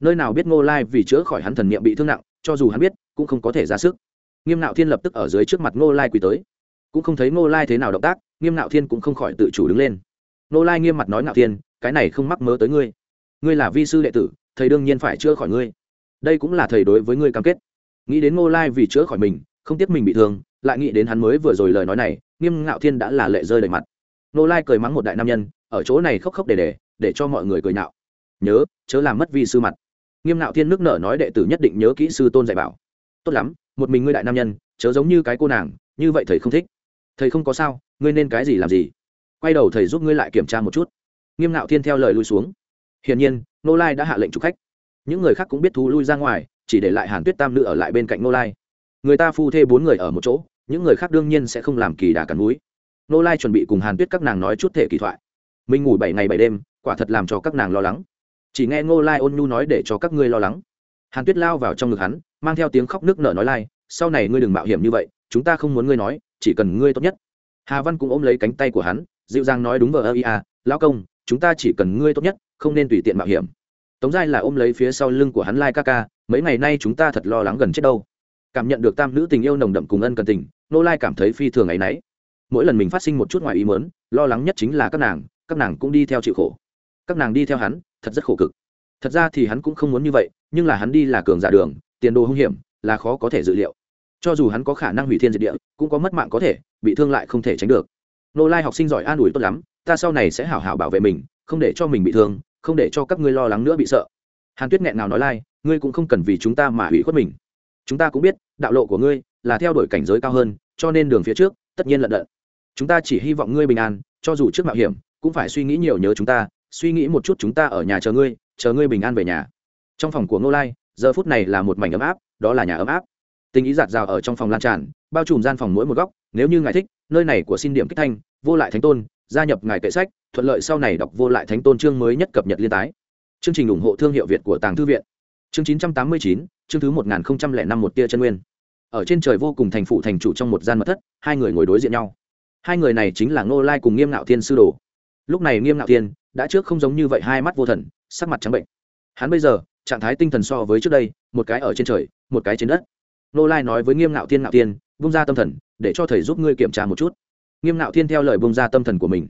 Nơi nào biết ngô lai vì chữa khỏi hắn thần niệm bị thương nặng, cho dù hắn biết, cũng không có thể ra sức. Nghiêm nạo thiên lập tức ở dưới trước mặt ngô lai quỳ tới. Cũng không thấy ngô lai thế nào động tác, nghiêm nạo thiên cũng không khỏi tự chủ đứng lên. Ngô lai nghiêm mặt nói nạo thiên, cái này không mắc mớ tới ngươi. Ngươi là vi sư đệ tử, thầy đương nhiên phải chữa khỏi ngươi. Đây cũng là thầy đối với ngươi cam kết. Nghĩ đến ngô lai vì chữa khỏi mình, không tiếc mình bị thương, lại nghĩ đến hắn mới vừa rồi lời nói này, nghiêm ngạo thiên đã là lệ rơi đầy mặt. Ngô lai cười mắng một đại nam nhân ở chỗ này khóc khóc để để để cho mọi người cười nhạo. Nhớ, chớ làm mất vi sư mặt. Nghiêm nạo thiên nước nở nói đệ tử nhất định nhớ kỹ sư tôn dạy bảo. Tốt lắm, một mình ngươi đại nam nhân, chớ giống như cái cô nàng, như vậy thầy không thích. Thầy không có sao, ngươi nên cái gì làm gì. Quay đầu thầy giúp ngươi lại kiểm tra một chút. Nghiêm nạo thiên theo lời lui xuống. Hiển nhiên nô lai đã hạ lệnh chụp khách. Những người khác cũng biết thú lui ra ngoài, chỉ để lại hàn tuyết tam nữ ở lại bên cạnh nô lai. Người ta phu thê bốn người ở một chỗ, những người khác đương nhiên sẽ không làm kỳ đà cắn núi. Nô lai chuẩn bị cùng hàn tuyết các nàng nói chút thể kỳ thoại mình ngủ bảy ngày bảy đêm, quả thật làm cho các nàng lo lắng. Chỉ nghe ngô lai ôn nhu nói để cho các ngươi lo lắng. Hàn tuyết lao vào trong ngực hắn, mang theo tiếng khóc nước nở nói lai, sau này ngươi đừng mạo hiểm như vậy, chúng ta không muốn ngươi nói, chỉ cần ngươi tốt nhất. Hà văn cũng ôm lấy cánh tay của hắn, dịu dàng nói đúng vờ ơ ia lão công, chúng ta chỉ cần ngươi tốt nhất, không nên tùy tiện mạo hiểm. Tống giai là ôm lấy phía sau lưng của hắn lai ca ca, mấy ngày nay chúng ta thật lo lắng gần chết đâu. Cảm nhận được tam nữ tình yêu nồng đậm cùng ân cần tình nô lai cảm thấy phi thường ấ y n ấ y mỗi lần mình phát sinh một chút ngoài ý mớn lo lắng nhất chính là các nàng các nàng cũng đi theo chịu khổ. Các nàng đi theo hắn, thật rất khổ cực. Thật ra thì hắn cũng không muốn như vậy, nhưng là hắn đi là cường giả đường, tiền đồ hung hiểm, là khó có thể dự liệu. Cho dù hắn có khả năng hủy thiên diệt địa, cũng có mất mạng có thể, bị thương lại không thể tránh được. Nô lai học sinh giỏi an ủi tốt lắm, ta sau này sẽ hảo hảo bảo vệ mình, không để cho mình bị thương, không để cho các ngươi lo lắng nữa bị sợ. Hàn tuyết nghẹn nào nói lai, ngươi cũng không cần vì chúng ta mà hủy khuất mình. Chúng ta cũng biết, đạo lộ của ngươi là theo đuổi cảnh giới cao hơn, cho nên đường phía trước, tất nhiên lận đận. Chúng ta chỉ hy vọng ngươi bình an, cho dù trước mạo hiểm cũng phải suy nghĩ nhiều nhớ chúng ta, suy nghĩ một chút chúng ta ở nhà chờ ngươi chờ ngươi bình an về nhà. Trong phòng của ngô lai, giờ phút này là một mảnh ấm áp, đó là nhà ấm áp. Tình ý giạt rào ở trong phòng lan tràn, bao trùm gian phòng mỗi một góc, nếu như ngài thích, nơi này của xin điểm kích thanh, vô lại thánh tôn, gia nhập ngài kệ sách, thuận lợi sau này đọc vô lại thánh tôn chương mới nhất cập nhật liên tái. Chương trình ủng hộ thương hiệu việt của tàng thư viện. Chương chín trăm tám mươi chín, chương thứ một nghìn năm một tia chân nguyên. Ở trên trời vô cùng thành phụ thành chủ trong một gian mật thất, hai người ngồi đối diện nhau. Hai người này chính là ngô lai cùng nghiêm ngạo thiên sư đồ lúc này nghiêm ngạo thiên đã trước không giống như vậy hai mắt vô thần, sắc mặt trắng bệnh. Hắn bây giờ, trạng thái tinh thần so với trước đây, một cái ở trên trời, một cái trên đất. Nô lai nói với nghiêm ngạo thiên ngạo thiên bung ra tâm thần, để cho thầy giúp ngươi kiểm tra một chút. Nghiêm ngạo thiên theo lời bung ra tâm thần của mình.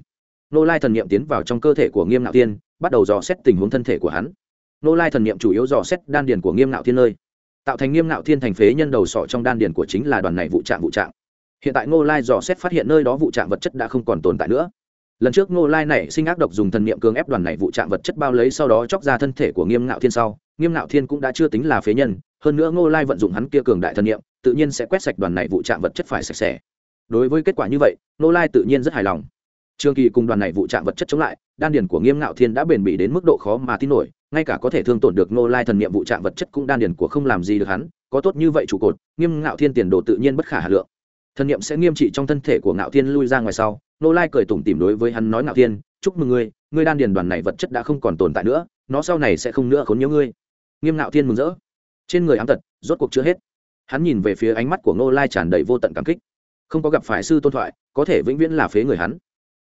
Nô lai thần niệm tiến vào trong cơ thể của nghiêm ngạo thiên, bắt đầu dò xét tình huống thân thể của hắn. Nô lai thần niệm chủ yếu dò xét đan điền của nghiêm ngạo thiên nơi. Tạo thành nghiêm ngạo thiên thành phế nhân đầu sọ trong đan điền của chính là đoàn này vụ trạng vụ trạng. Hiện tại nô lai dò xét phát hiện nơi đó vụ trạng vật chất đã không còn tồn tại nữa lần trước ngô lai này sinh ác độc dùng thần niệm cường ép đoàn này vụ trạng vật chất bao lấy sau đó chóc ra thân thể của nghiêm ngạo thiên sau, nghiêm ngạo thiên cũng đã chưa tính là phế nhân, hơn nữa ngô lai vận dụng hắn kia cường đại thần niệm, tự nhiên sẽ quét sạch đoàn này vụ trạng vật chất phải sạch sẽ. Đối với kết quả như vậy, ngô lai tự nhiên rất hài lòng. Trường kỳ cùng đoàn này vụ trạng vật chất chống lại, đan điền của nghiêm ngạo thiên đã bền bỉ đến mức độ khó mà tin nổi, ngay cả có thể thương tổn được ngô lai thần niệm vụ trạng vật chất cũng đan điền của không làm gì được hắn, có tốt như vậy trụ cột, nghiêm ngạo thiên tiền đồ tự nhiên bất khả hà lượng. Thần niệm sẽ nghiêm trị trong thân thể của ngạo thiên lui ra ngoài sau nô lai cười tủm tỉm đối với hắn nói, ngạo thiên, chúc mừng ngươi ngươi đan điền đoàn này vật chất đã không còn tồn tại nữa, nó sau này sẽ không nữa khốn nhớ ngươi. Nghiêm ngạo thiên mừng rỡ. Trên người ám tật, rốt cuộc chưa hết. Hắn nhìn về phía ánh mắt của nô lai tràn đầy vô tận cảm kích. Không có gặp phải sư tôn thoại, có thể vĩnh viễn là phế người hắn.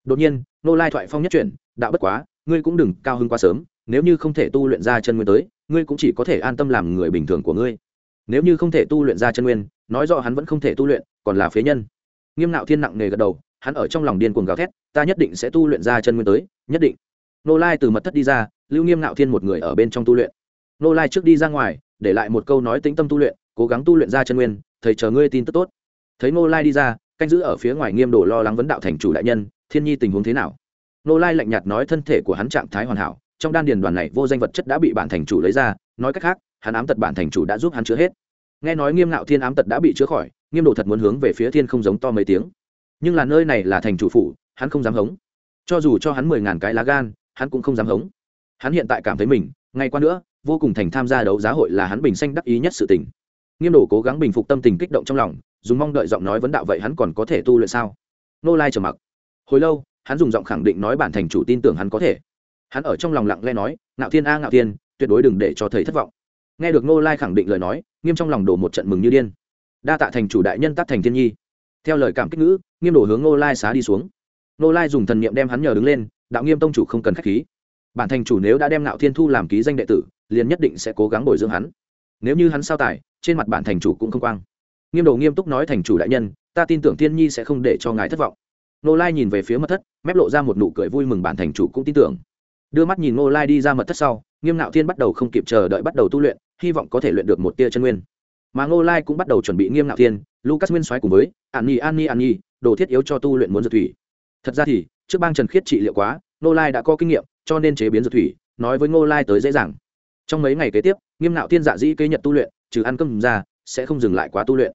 Đột nhiên, nô lai thoại phong nhất chuyển, đạo bất quá, ngươi cũng đừng cao hơn quá sớm, nếu như không thể tu luyện ra chân nguyên tới, ngươi cũng chỉ có thể an tâm làm người bình thường của ngươi. Nếu như không thể tu luyện ra chân nguyên, nói rõ hắn vẫn không thể tu luyện, còn là phế nhân. Nghiêm ngạo thiên nặng nề gật đầu hắn ở trong lòng điên cuồng gào thét, ta nhất định sẽ tu luyện ra chân nguyên tới, nhất định. Nô lai từ mật thất đi ra, lưu nghiêm ngạo thiên một người ở bên trong tu luyện. Nô lai trước đi ra ngoài, để lại một câu nói tĩnh tâm tu luyện, cố gắng tu luyện ra chân nguyên, thầy chờ ngươi tin tức tốt. Thấy nô lai đi ra, canh giữ ở phía ngoài nghiêm đồ lo lắng vấn đạo thành chủ đại nhân, thiên nhi tình huống thế nào? Nô lai lạnh nhạt nói, thân thể của hắn trạng thái hoàn hảo, trong đan điền đoàn này vô danh vật chất đã bị bản thành chủ lấy ra, nói cách khác, hắn ám tật bản thành chủ đã giúp hắn chữa hết. Nghe nói nghiêm ngạo thiên ám tật đã bị chữa khỏi, nghiêm đồ thật muốn hướng về phía thiên không giống to mấy tiếng nhưng là nơi này là thành chủ phủ, hắn không dám hống. Cho dù cho hắn mười ngàn cái lá gan, hắn cũng không dám hống. Hắn hiện tại cảm thấy mình, ngay qua nữa, vô cùng thành tham gia đấu giá hội là hắn bình xanh đắc ý nhất sự tình. Nghiêm đồ cố gắng bình phục tâm tình kích động trong lòng, dùng mong đợi giọng nói vấn đạo vậy hắn còn có thể tu luyện sao? Nô lai trầm mặc. Hồi lâu, hắn dùng giọng khẳng định nói bản thành chủ tin tưởng hắn có thể. Hắn ở trong lòng lặng lẽ nói, ngạo thiên a, ngạo thiên, tuyệt đối đừng để cho thầy thất vọng. Nghe được nô lai khẳng định lời nói, nghiêm trong lòng đổ một trận mừng như điên. Đa tạ thành chủ đại nhân tác thành thiên nhi. Theo lời cảm kích ngữ nghiêm đổ hướng nô lai xá đi xuống. Nô lai dùng thần niệm đem hắn nhờ đứng lên, đạo nghiêm tông chủ không cần k h á c h khí. Bản thành chủ nếu đã đem nạo thiên thu làm ký danh đệ tử, liền nhất định sẽ cố gắng bồi dưỡng hắn. Nếu như hắn sao tài, trên mặt bản thành chủ cũng không quang. Nghiêm đồ nghiêm túc nói, thành chủ đại nhân, ta tin tưởng thiên nhi sẽ không để cho ngài thất vọng. Nô lai nhìn về phía mật thất, mép lộ ra một nụ cười vui mừng bản thành chủ cũng tin tưởng. Đưa mắt nhìn nô lai đi ra mật thất sau, nghiêm nạo thiên bắt đầu không kịp chờ đợi bắt đầu tu luyện, hy vọng có thể luyện được một tia chân nguyên. Mà Nô lai cũng bắt đầu chuẩn bị nghiêm nạo thiên, lucas nguyên soái cùng với an nhi an nhi an nhi đồ thiết yếu cho tu luyện muốn dược thủy. Thật ra thì, trước bang trần khiết trị liệu quá, ngô lai đã có kinh nghiệm, cho nên chế biến dược thủy, nói với ngô lai tới dễ dàng. Trong mấy ngày kế tiếp, nghiêm nạo thiên dạ dĩ kế nhật tu luyện, trừ ăn cơm ra, sẽ không dừng lại quá tu luyện.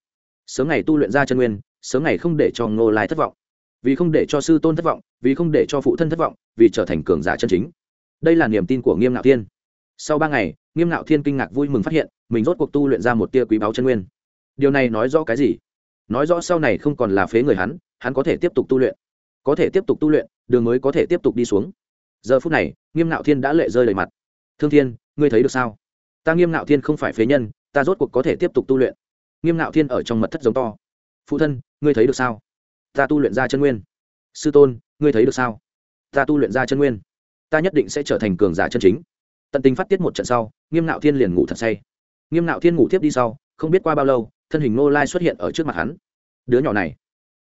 Sớm ngày tu luyện ra chân nguyên, sớm ngày không để cho ngô lai thất vọng. Vì không để cho sư tôn thất vọng, vì không để cho phụ thân thất vọng, vì trở thành cường giả chân chính. Đây là niềm tin của nghiêm nạo thiên. Sau ba ngày, nghiêm nạo thiên kinh ngạc vui mừng phát hiện, mình rốt cuộc tu luyện ra một tia quý báu chân nguyên. Điều này nói rõ cái gì? Nói rõ sau này không còn là phế người hắn hắn có thể tiếp tục tu luyện. Có thể tiếp tục tu luyện, đường mới có thể tiếp tục đi xuống. Giờ phút này, nghiêm ngạo thiên đã lệ rơi đầy mặt. Thương thiên, ngươi thấy được sao? Ta nghiêm ngạo thiên không phải phế nhân, ta rốt cuộc có thể tiếp tục tu luyện. Nghiêm ngạo thiên ở trong mật thất giống to. Phụ thân, ngươi thấy được sao? Ta tu luyện ra chân nguyên. Sư tôn, ngươi thấy được sao? Ta tu luyện ra chân nguyên. Ta nhất định sẽ trở thành cường giả chân chính. Tận tình phát tiết một trận sau, nghiêm ngạo thiên liền ngủ thật say. Nghiêm ngạo thiên ngủ tiếp đi sau, không biết qua bao lâu thân hình nô lai xuất hiện ở trước mặt hắn. Đứa nhỏ này.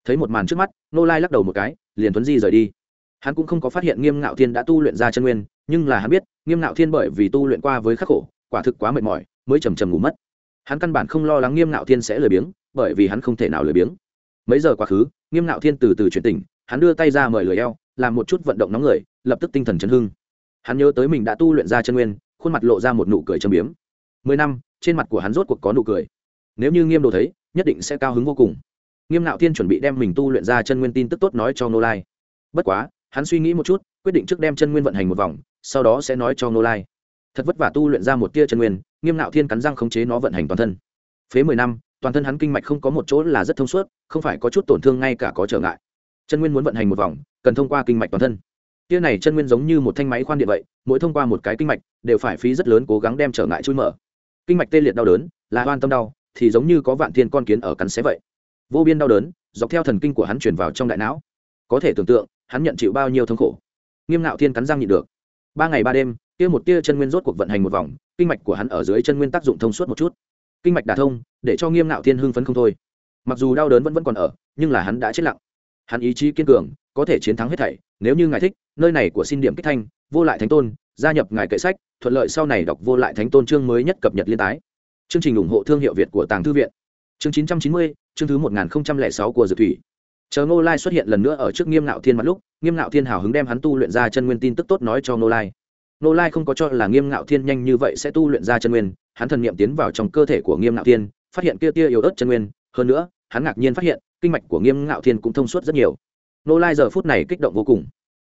Thấy một màn trước mắt nô lai lắc đầu một cái, liền tuấn di rời đi. Hắn cũng không có phát hiện nghiêm ngạo thiên đã tu luyện ra chân nguyên, nhưng là hắn biết, nghiêm ngạo thiên bởi vì tu luyện qua với khắc khổ, quả thực quá mệt mỏi, mới chầm chầm ngủ mất. Hắn căn bản không lo lắng nghiêm ngạo thiên sẽ lười biếng, bởi vì hắn không thể nào lười biếng. Mấy giờ quá khứ, nghiêm ngạo thiên từ từ chuyển tỉnh, hắn đưa tay ra mời lười eo, làm một chút vận động nóng người, lập tức tinh thần chấn hưng. Hắn nhớ tới mình đã tu luyện ra chân nguyên, khuôn mặt lộ ra một nụ cười châm biếm. Mười năm, trên mặt của hắn rốt cuộc có nụ cười nếu như nghiêm đồ thấy, nhất định sẽ cao hứng vô cùng. Nghiêm ngạo thiên chuẩn bị đem mình tu luyện ra chân nguyên tin tức tốt nói cho nô lai. Bất quá, hắn suy nghĩ một chút, quyết định trước đem chân nguyên vận hành một vòng, sau đó sẽ nói cho nô lai. Thật vất vả tu luyện ra một tia chân nguyên, nghiêm ngạo thiên cắn răng khống chế nó vận hành toàn thân. Phế mười năm, toàn thân hắn kinh mạch không có một chỗ là rất thông suốt, không phải có chút tổn thương ngay cả có trở ngại. Chân nguyên muốn vận hành một vòng, cần thông qua kinh mạch toàn thân. Tia này chân nguyên giống như một thanh máy khoan điện vậy, mỗi thông qua một cái kinh mạch, đều phải phí rất lớn cố gắng đem trở ngại chui mở. Kinh mạch tê liệt đau đớn, là hoan tâm đau thì giống như có vạn thiên con kiến ở cắn xé vậy. Vô biên đau đớn, dọc theo thần kinh của hắn chuyển vào trong đại não. Có thể tưởng tượng, hắn nhận chịu bao nhiêu thống khổ. Nghiêm ngạo thiên cắn răng nhịn được. Ba ngày ba đêm, kia một tia chân nguyên rốt cuộc vận hành một vòng, kinh mạch của hắn ở dưới chân nguyên tác dụng thông suốt một chút. Kinh mạch đả thông, để cho nghiêm ngạo thiên hưng phấn không thôi. Mặc dù đau đớn vẫn vẫn còn ở, nhưng là hắn đã chết lặng. Hắn ý chí kiên cường, có thể chiến thắng hết thảy, nếu như ngài thích, nơi này của xin điểm kích thanh, vô lại thánh tôn, gia nhập ngài kệ sách, thuận lợi sau này đọc vô lại thánh tôn chương mới nhất cập nhật liên tái chương trình ủng hộ thương hiệu việt của tàng thư viện. Chương chín trăm chín mươi, chương thứ một nghìn sáu của dược thủy. Chờ ngô lai xuất hiện lần nữa ở trước nghiêm ngạo thiên mặt lúc, nghiêm ngạo thiên hào hứng đem hắn tu luyện ra chân nguyên tin tức tốt nói cho ngô lai. Ngô lai không có cho là nghiêm ngạo thiên nhanh như vậy sẽ tu luyện ra chân nguyên, hắn thần n i ệ m tiến vào trong cơ thể của nghiêm ngạo thiên, phát hiện kia tia yếu ớt chân nguyên. Hơn nữa, hắn ngạc nhiên phát hiện, kinh mạch của nghiêm ngạo thiên cũng thông suốt rất nhiều. Ngô lai giờ phút này kích động vô cùng.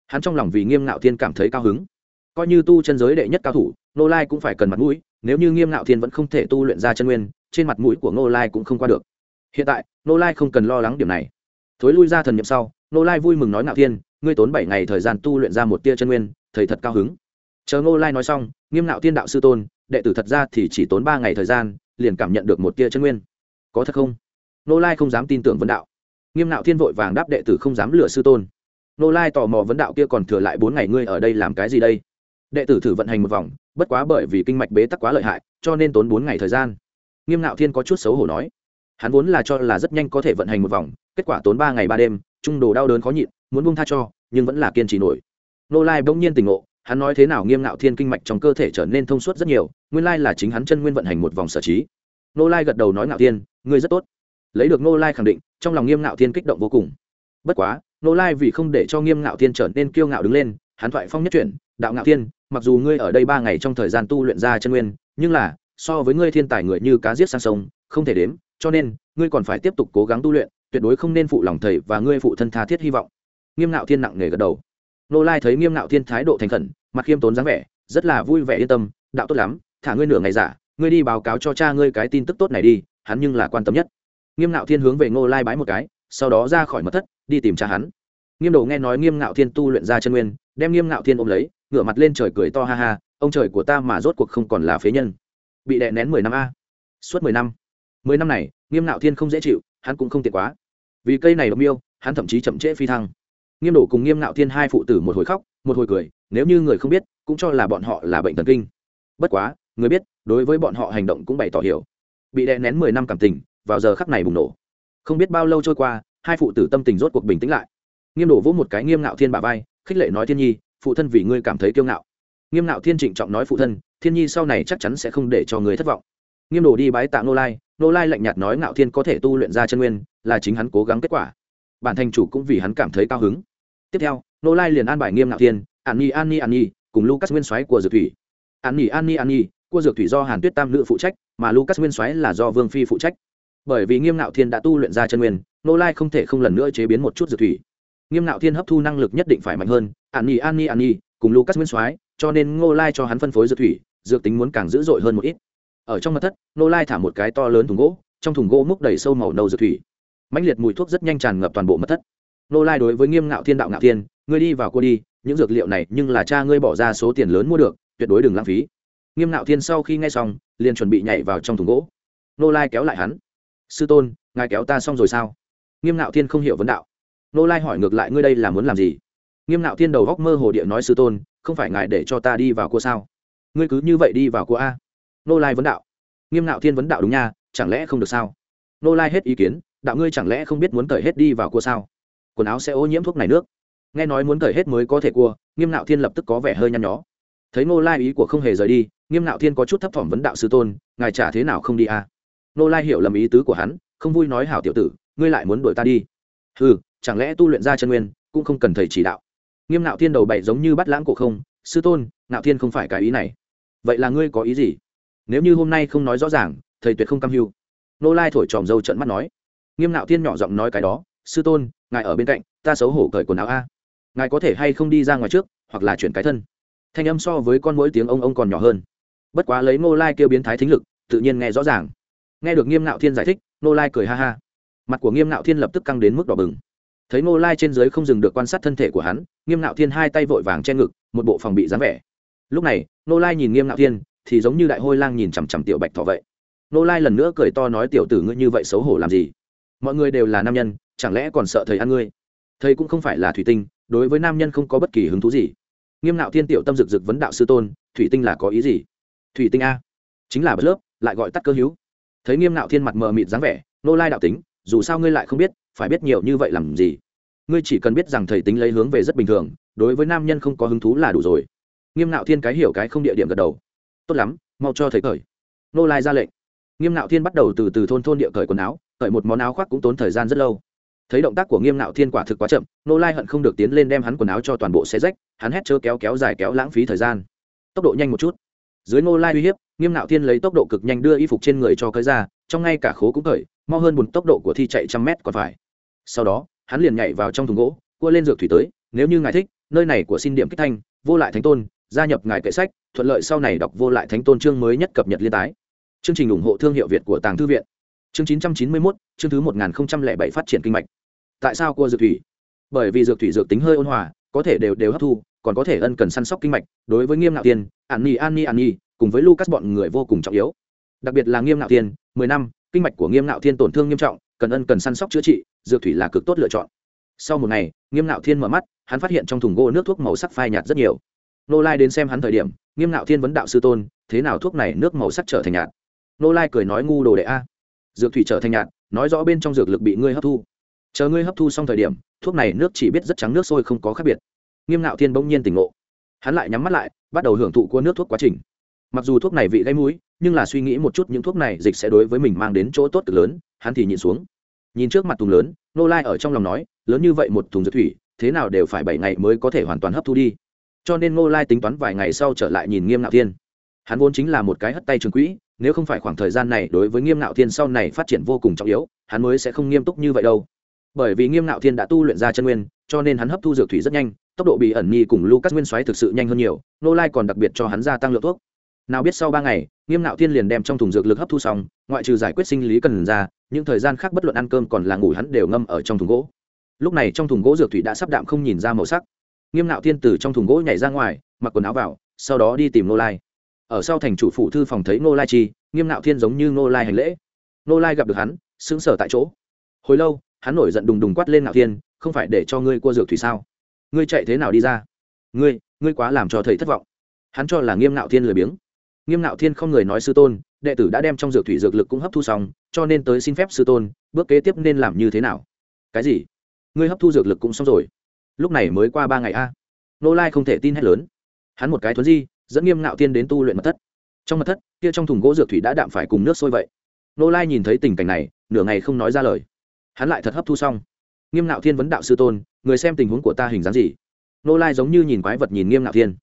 Hắn trong lòng vì nghiêm ngạo thiên cảm thấy cao hứng. Coi như tu chân giới đệ nhất cao thủ Nô lai cũng phải cần mặt mũi, nếu như nghiêm ngạo thiên vẫn không thể tu luyện ra chân nguyên, trên mặt mũi của Nô lai cũng không qua được. Hiện tại Nô lai không cần lo lắng điểm này. Thối lui ra thần n i ệ m sau Nô lai vui mừng nói, ngạo thiên, ngươi tốn bảy ngày thời gian tu luyện ra một tia chân nguyên, thầy thật cao hứng. Chờ Nô lai nói xong, nghiêm ngạo thiên đạo sư tôn, đệ tử thật ra thì chỉ tốn ba ngày thời gian, liền cảm nhận được một tia chân nguyên. Có thật không? Nô lai không dám tin tưởng vấn đạo. Nghiêm ngạo thiên vội vàng đáp đệ tử không dám lừa sư tôn. Nô lai tò mò vấn đạo kia còn thừa lại bốn ngày, ngươi ở đây làm cái gì đây? Đệ tử thử vận hành một vòng, bất quá bởi vì kinh mạch bế tắc quá lợi hại, cho nên tốn bốn ngày thời gian. Nghiêm ngạo thiên có chút xấu hổ nói, hắn vốn là cho là rất nhanh có thể vận hành một vòng, kết quả tốn ba ngày ba đêm, trung đồ đau đớn khó nhịn, muốn buông tha cho, nhưng vẫn là kiên trì nổi. Nô lai bỗng nhiên tỉnh ngộ, hắn nói thế nào nghiêm ngạo thiên kinh mạch trong cơ thể trở nên thông suốt rất nhiều, nguyên lai là chính hắn chân nguyên vận hành một vòng sở trí. Nô lai gật đầu nói ngạo thiên, ngươi rất tốt. Lấy được nô lai khẳng định, trong lòng nghiêm ngạo thiên kích động vô cùng. Bất quá nô lai vì không để cho nghiêm ngạo thiên trở nên kiêu ngạo đứng lên, hắn thoại phong nhất chuyển, đạo ngạo thiên mặc dù ngươi ở đây ba ngày trong thời gian tu luyện ra chân nguyên, nhưng là, so với ngươi thiên tài người như cá giết sang sông, không thể đếm, cho nên, ngươi còn phải tiếp tục cố gắng tu luyện, tuyệt đối không nên phụ lòng thầy và ngươi phụ thân tha thiết hy vọng. Nghiêm ngạo thiên nặng nề gật đầu. Nô lai thấy nghiêm ngạo thiên thái độ thành khẩn, mặt khiêm tốn dáng vẻ, rất là vui vẻ yên tâm, đạo tốt lắm, thả ngươi nửa ngày giả, ngươi đi báo cáo cho cha ngươi cái tin tức tốt này đi, hắn nhưng là quan tâm nhất. Nghiêm ngạo thiên hướng về ngô lai bái một cái, sau đó ra khỏi mật thất, đi tìm cha hắn. Nghiêm đồ nghe nói nghiêm ngạo thiên tu luyện ra chân nguyên, đem nghiêm ngạo thiên ôm lấy ngửa mặt lên trời cười to ha ha, ông trời của ta mà rốt cuộc không còn là phế nhân. Bị đè nén mười năm a. Suốt mười năm. Mười năm này, nghiêm nạo thiên không dễ chịu, hắn cũng không tiện quá. Vì cây này độc miêu, hắn thậm chí chậm trễ phi thăng. Nghiêm đổ cùng nghiêm nạo thiên hai phụ tử một hồi khóc, một hồi cười, nếu như người không biết, cũng cho là bọn họ là bệnh thần kinh. Bất quá, người biết, đối với bọn họ hành động cũng bày tỏ hiểu. Bị đè nén mười năm cảm tình, vào giờ khắc này bùng nổ. Không biết bao lâu trôi qua, hai phụ tử tâm tình rốt cuộc bình tĩnh lại. Nghiêm đổ vỗ một cái nghiêm nạo thiên bà vai, khích lệ nói thiên nhi phụ thân vì ngươi cảm thấy kiêu ngạo. Nghiêm nạo thiên trịnh trọng nói phụ thân, thiên nhi sau này chắc chắn sẽ không để cho người thất vọng. Nghiêm đồ đi bái tạ nô lai nô lai lạnh nhạt nói ngạo thiên có thể tu luyện ra chân nguyên, là chính hắn cố gắng kết quả. Bản thành chủ cũng vì hắn cảm thấy cao hứng. Tiếp theo, nô lai liền an bài nghiêm ngạo thiên, an nhi an nhi an nhi, cùng lucas nguyên soái của dược thủy. An nhi an nhi an nhi, của dược thủy do hàn tuyết tam nữ phụ trách, mà lucas nguyên soái là do vương phi phụ trách. Bởi vì nghiêm ngạo thiên đã tu luyện ra chân nguyên, nô lai không thể không lần nữa chế biến một chút dược thủy. Nghiêm ngạo thiên hấp thu năng lực nhất định phải mạnh hơn an nhi an nhi an nhi, cùng lucas nguyên soái, cho nên ngô lai cho hắn phân phối dược thủy, dược tính muốn càng dữ dội hơn một ít. Ở trong mặt thất, ngô lai thả một cái to lớn thùng gỗ, trong thùng gỗ múc đầy sâu màu nâu dược thủy. Mãnh liệt mùi thuốc rất nhanh tràn ngập toàn bộ mật thất. Ngô lai đối với nghiêm ngạo thiên đạo ngạo thiên, ngươi đi vào cô đi, những dược liệu này nhưng là cha ngươi bỏ ra số tiền lớn mua được, tuyệt đối đừng lãng phí. Nghiêm ngạo thiên sau khi nghe xong, liền chuẩn bị nhảy vào trong thùng gỗ. Nô lai kéo lại hắn, sư tôn, ngài kéo ta xong rồi sao? Nghiêm ngạo thiên không hiểu vấn đạo. Nô lai hỏi ngược lại, ngươi đây là muốn làm gì? Nghiêm Nạo thiên đầu góc mơ hồ địa nói sư tôn, không phải ngài để cho ta đi vào cua sao? Ngươi cứ như vậy đi vào cua a. Nô lai vấn đạo. Nghiêm Nạo thiên vấn đạo đúng nha, chẳng lẽ không được sao? Nô lai hết ý kiến, đạo ngươi chẳng lẽ không biết muốn cởi hết đi vào cua sao? Quần áo sẽ ô nhiễm thuốc này nước. Nghe nói muốn cởi hết mới có thể cua, nghiêm Nạo thiên lập tức có vẻ hơi nhăn nhó. Thấy nô lai ý của không hề rời đi, nghiêm Nạo thiên có chút thấp thỏm vấn đạo sư tôn, ngài trả thế nào không đi a? Nô lai hiểu lầm ý tứ của hắn, không vui nói hảo tiểu tử, ngươi lại muốn đuổi ta đi. Ừ chẳng lẽ tu luyện ra chân nguyên, cũng không cần thầy chỉ đạo nghiêm ngạo thiên đầu bậy giống như bắt lãng cổ không, sư tôn ngạo thiên không phải cái ý này. Vậy là ngươi có ý gì? Nếu như hôm nay không nói rõ ràng, thầy tuyệt không cam hưu. Nô lai thổi tròm dâu trận mắt nói. Nghiêm ngạo thiên nhỏ giọng nói cái đó, sư tôn, ngài ở bên cạnh, ta xấu hổ cởi quần áo a. Ngài có thể hay không đi ra ngoài trước, hoặc là chuyển cái thân. Thanh âm so với con mỗi tiếng ông ông còn nhỏ hơn. Bất quá lấy nô lai kêu biến thái thính lực, tự nhiên nghe rõ ràng. Nghe được nghiêm ngạo thiên giải thích nô lai cười ha ha. Mặt của nghiêm ngạo thiên lập tức căng đến mức đỏ bừng thấy nô lai trên dưới không dừng được quan sát thân thể của hắn, nghiêm ngạo thiên hai tay vội vàng che ngực, một bộ phòng bị dáng vẻ. Lúc này nô lai nhìn nghiêm ngạo thiên, thì giống như đại hôi lang nhìn chằm chằm tiểu bạch thọ vậy. Nô lai lần nữa cười to nói, tiểu tử ngươi như vậy xấu hổ làm gì? Mọi người đều là nam nhân, chẳng lẽ còn sợ thầy ăn ngươi? Thầy cũng không phải là thủy tinh, đối với nam nhân không có bất kỳ hứng thú gì. Nghiêm ngạo thiên tiểu tâm rực rực vấn đạo sư tôn, thủy tinh là có ý gì? Thủy tinh a, chính là bật lớp, lại gọi tắt cơ hữu. Thấy nghiêm ngạo thiên mặt mờ mịt dáng vẻ nô lai đạo tính, dù sao ngươi lại không biết phải biết nhiều như vậy làm gì? Ngươi chỉ cần biết rằng thầy tính lấy hướng về rất bình thường, đối với nam nhân không có hứng thú là đủ rồi. Nghiêm ngạo thiên cái hiểu cái không địa điểm gật đầu. Tốt lắm, mau cho thầy cởi. Nô lai ra lệnh. Nghiêm ngạo thiên bắt đầu từ từ thôn thôn địa cởi quần áo, cởi một món áo khoác cũng tốn thời gian rất lâu. Thấy động tác của nghiêm ngạo thiên quả thực quá chậm, nô lai hận không được tiến lên đem hắn quần áo cho toàn bộ xe rách, hắn hét chớ kéo kéo dài kéo lãng phí thời gian. Tốc độ nhanh một chút. Dưới nô lai uy hiếp, nghiêm ngạo thiên lấy tốc độ cực nhanh đưa y phục trên người cho cởi ra trong ngay cả khố cũng cởi, mau hơn bùn tốc độ của thi chạy trăm mét còn phải sau đó hắn liền nhảy vào trong thùng gỗ cua lên dược thủy tới nếu như ngài thích nơi này của xin điểm kích thanh vô lại thánh tôn gia nhập ngài kệ sách thuận lợi sau này đọc vô lại thánh tôn chương mới nhất cập nhật liên tái. Chương trình ủng hộ thương hiệu việt của tàng thư viện. Chương 991, chương thứ 1007 phát triển kinh mạch. Tại sao cua dược thủy? Bởi vì dược thủy dược tính hơi ôn hòa có thể đều đều hấp thu còn có thể ân cần săn sóc kinh mạch đối với nghiêm nạo tiên an ni an ni an ni cùng với lucas bọn người vô cùng trọng yếu. Đặc biệt là nghiêm nạo tiên mười năm kinh mạch của nghiêm nạo thiên tổn thương nghiêm trọng cần ân cần săn sóc chữa trị, dược thủy là cực tốt lựa chọn. Sau một ngày, nghiêm ngạo thiên mở mắt, hắn phát hiện trong thùng gỗ nước thuốc màu sắc phai nhạt rất nhiều. Nô lai đến xem hắn thời điểm, nghiêm ngạo thiên vấn đạo sư tôn, thế nào thuốc này nước màu sắc trở thành nhạt? Nô lai cười nói ngu đồ đệ a. Dược thủy trở thành nhạt, nói rõ bên trong dược lực bị ngươi hấp thu. Chờ ngươi hấp thu xong thời điểm, thuốc này nước chỉ biết rất trắng nước sôi không có khác biệt. Nghiêm ngạo thiên bỗng nhiên tỉnh ngộ. Hắn lại nhắm mắt lại, bắt đầu hưởng thụ của nước thuốc quá trình. Mặc dù thuốc này vị gây mũi, nhưng là suy nghĩ một chút những thuốc này dịch sẽ đối với mình mang đến chỗ tốt cực lớn hắn thì nhìn xuống. Nhìn trước mặt thùng lớn nô lai ở trong lòng nói, lớn như vậy một thùng dược thủy, thế nào đều phải bảy ngày mới có thể hoàn toàn hấp thu đi. Cho nên nô lai tính toán vài ngày sau trở lại nhìn nghiêm Nạo thiên. Hắn vốn chính là một cái hất tay trường quỹ, nếu không phải khoảng thời gian này đối với nghiêm Nạo thiên sau này phát triển vô cùng trọng yếu, hắn mới sẽ không nghiêm túc như vậy đâu. Bởi vì nghiêm Nạo thiên đã tu luyện ra chân nguyên, cho nên hắn hấp thu dược thủy rất nhanh, tốc độ bị ẩn nhi cùng lucas nguyên xoáy thực sự nhanh hơn nhiều nô lai còn đặc biệt cho hắn gia tăng lượng thuốc nào biết sau ba ngày, nghiêm ngạo thiên liền đem trong thùng dược lực hấp thu xong, ngoại trừ giải quyết sinh lý cần ra, những thời gian khác bất luận ăn cơm còn là ngủ hắn đều ngâm ở trong thùng gỗ. Lúc này trong thùng gỗ dược thủy đã sắp đạm không nhìn ra màu sắc. Nghiêm ngạo thiên từ trong thùng gỗ nhảy ra ngoài, mặc quần áo vào, sau đó đi tìm nô lai. Ở sau thành chủ phủ thư phòng thấy nô lai chi, nghiêm ngạo thiên giống như nô lai hành lễ. Nô lai gặp được hắn, sững sờ tại chỗ. Hồi lâu, hắn nổi giận đùng đùng quát lên ngạo thiên, không phải để cho ngươi cua dược thủy sao? Ngươi chạy thế nào đi ra? Ngươi ngươi quá làm cho thầy thất vọng. Hắn cho là nghiêm ngạo thiên lười biếng nghiêm ngạo thiên không người nói sư tôn, đệ tử đã đem trong dược thủy dược lực cũng hấp thu xong, cho nên tới xin phép sư tôn, bước kế tiếp nên làm như thế nào? Cái gì? Ngươi hấp thu dược lực cũng xong rồi. Lúc này mới qua ba ngày a. Nô lai không thể tin hết lớn. Hắn một cái thuấn di, dẫn nghiêm ngạo thiên đến tu luyện mật thất. Trong mật thất, kia trong thùng gỗ dược thủy đã đạm phải cùng nước sôi vậy. Nô lai nhìn thấy tình cảnh này, nửa ngày không nói ra lời. Hắn lại thật hấp thu xong. Nghiêm ngạo thiên vấn đạo sư tôn, người xem tình huống của ta hình dáng gì? Nô lai giống như nhìn quái vật nhìn nghiêm ngạo thiên.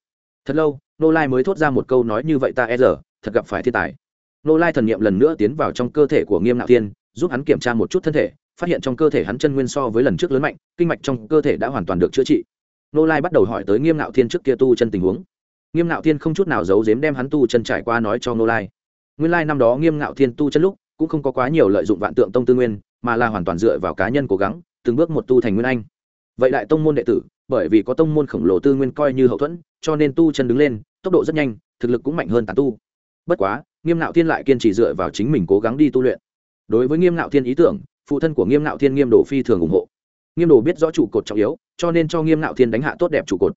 Thật lâu nô lai mới thốt ra một câu nói như vậy ta e giờ thật gặp phải thiên tài. Nô lai thần nghiệm lần nữa tiến vào trong cơ thể của nghiêm Nạo thiên, giúp hắn kiểm tra một chút thân thể, phát hiện trong cơ thể hắn chân nguyên so với lần trước lớn mạnh, kinh mạch trong cơ thể đã hoàn toàn được chữa trị. Nô lai bắt đầu hỏi tới nghiêm Nạo thiên trước kia tu chân tình huống. Nghiêm Nạo thiên không chút nào giấu giếm đem hắn tu chân trải qua nói cho nô lai. Nguyên lai năm đó nghiêm Nạo thiên tu chân lúc, cũng không có quá nhiều lợi dụng vạn tượng tông tư nguyên, mà là hoàn toàn dựa vào cá nhân cố gắng, từng bước một tu thành nguyên anh. Vậy đại tông môn đệ tử bởi vì có tông môn khổng lồ tư nguyên coi như hậu thuẫn, cho nên tu chân đứng lên, tốc độ rất nhanh, thực lực cũng mạnh hơn tàn tu. Bất quá, nghiêm ngạo thiên lại kiên trì dựa vào chính mình cố gắng đi tu luyện. Đối với nghiêm ngạo thiên ý tưởng, phụ thân của nghiêm ngạo thiên nghiêm đồ phi thường ủng hộ. Nghiêm đồ biết rõ trụ cột trọng yếu, cho nên cho nghiêm ngạo thiên đánh hạ tốt đẹp trụ cột.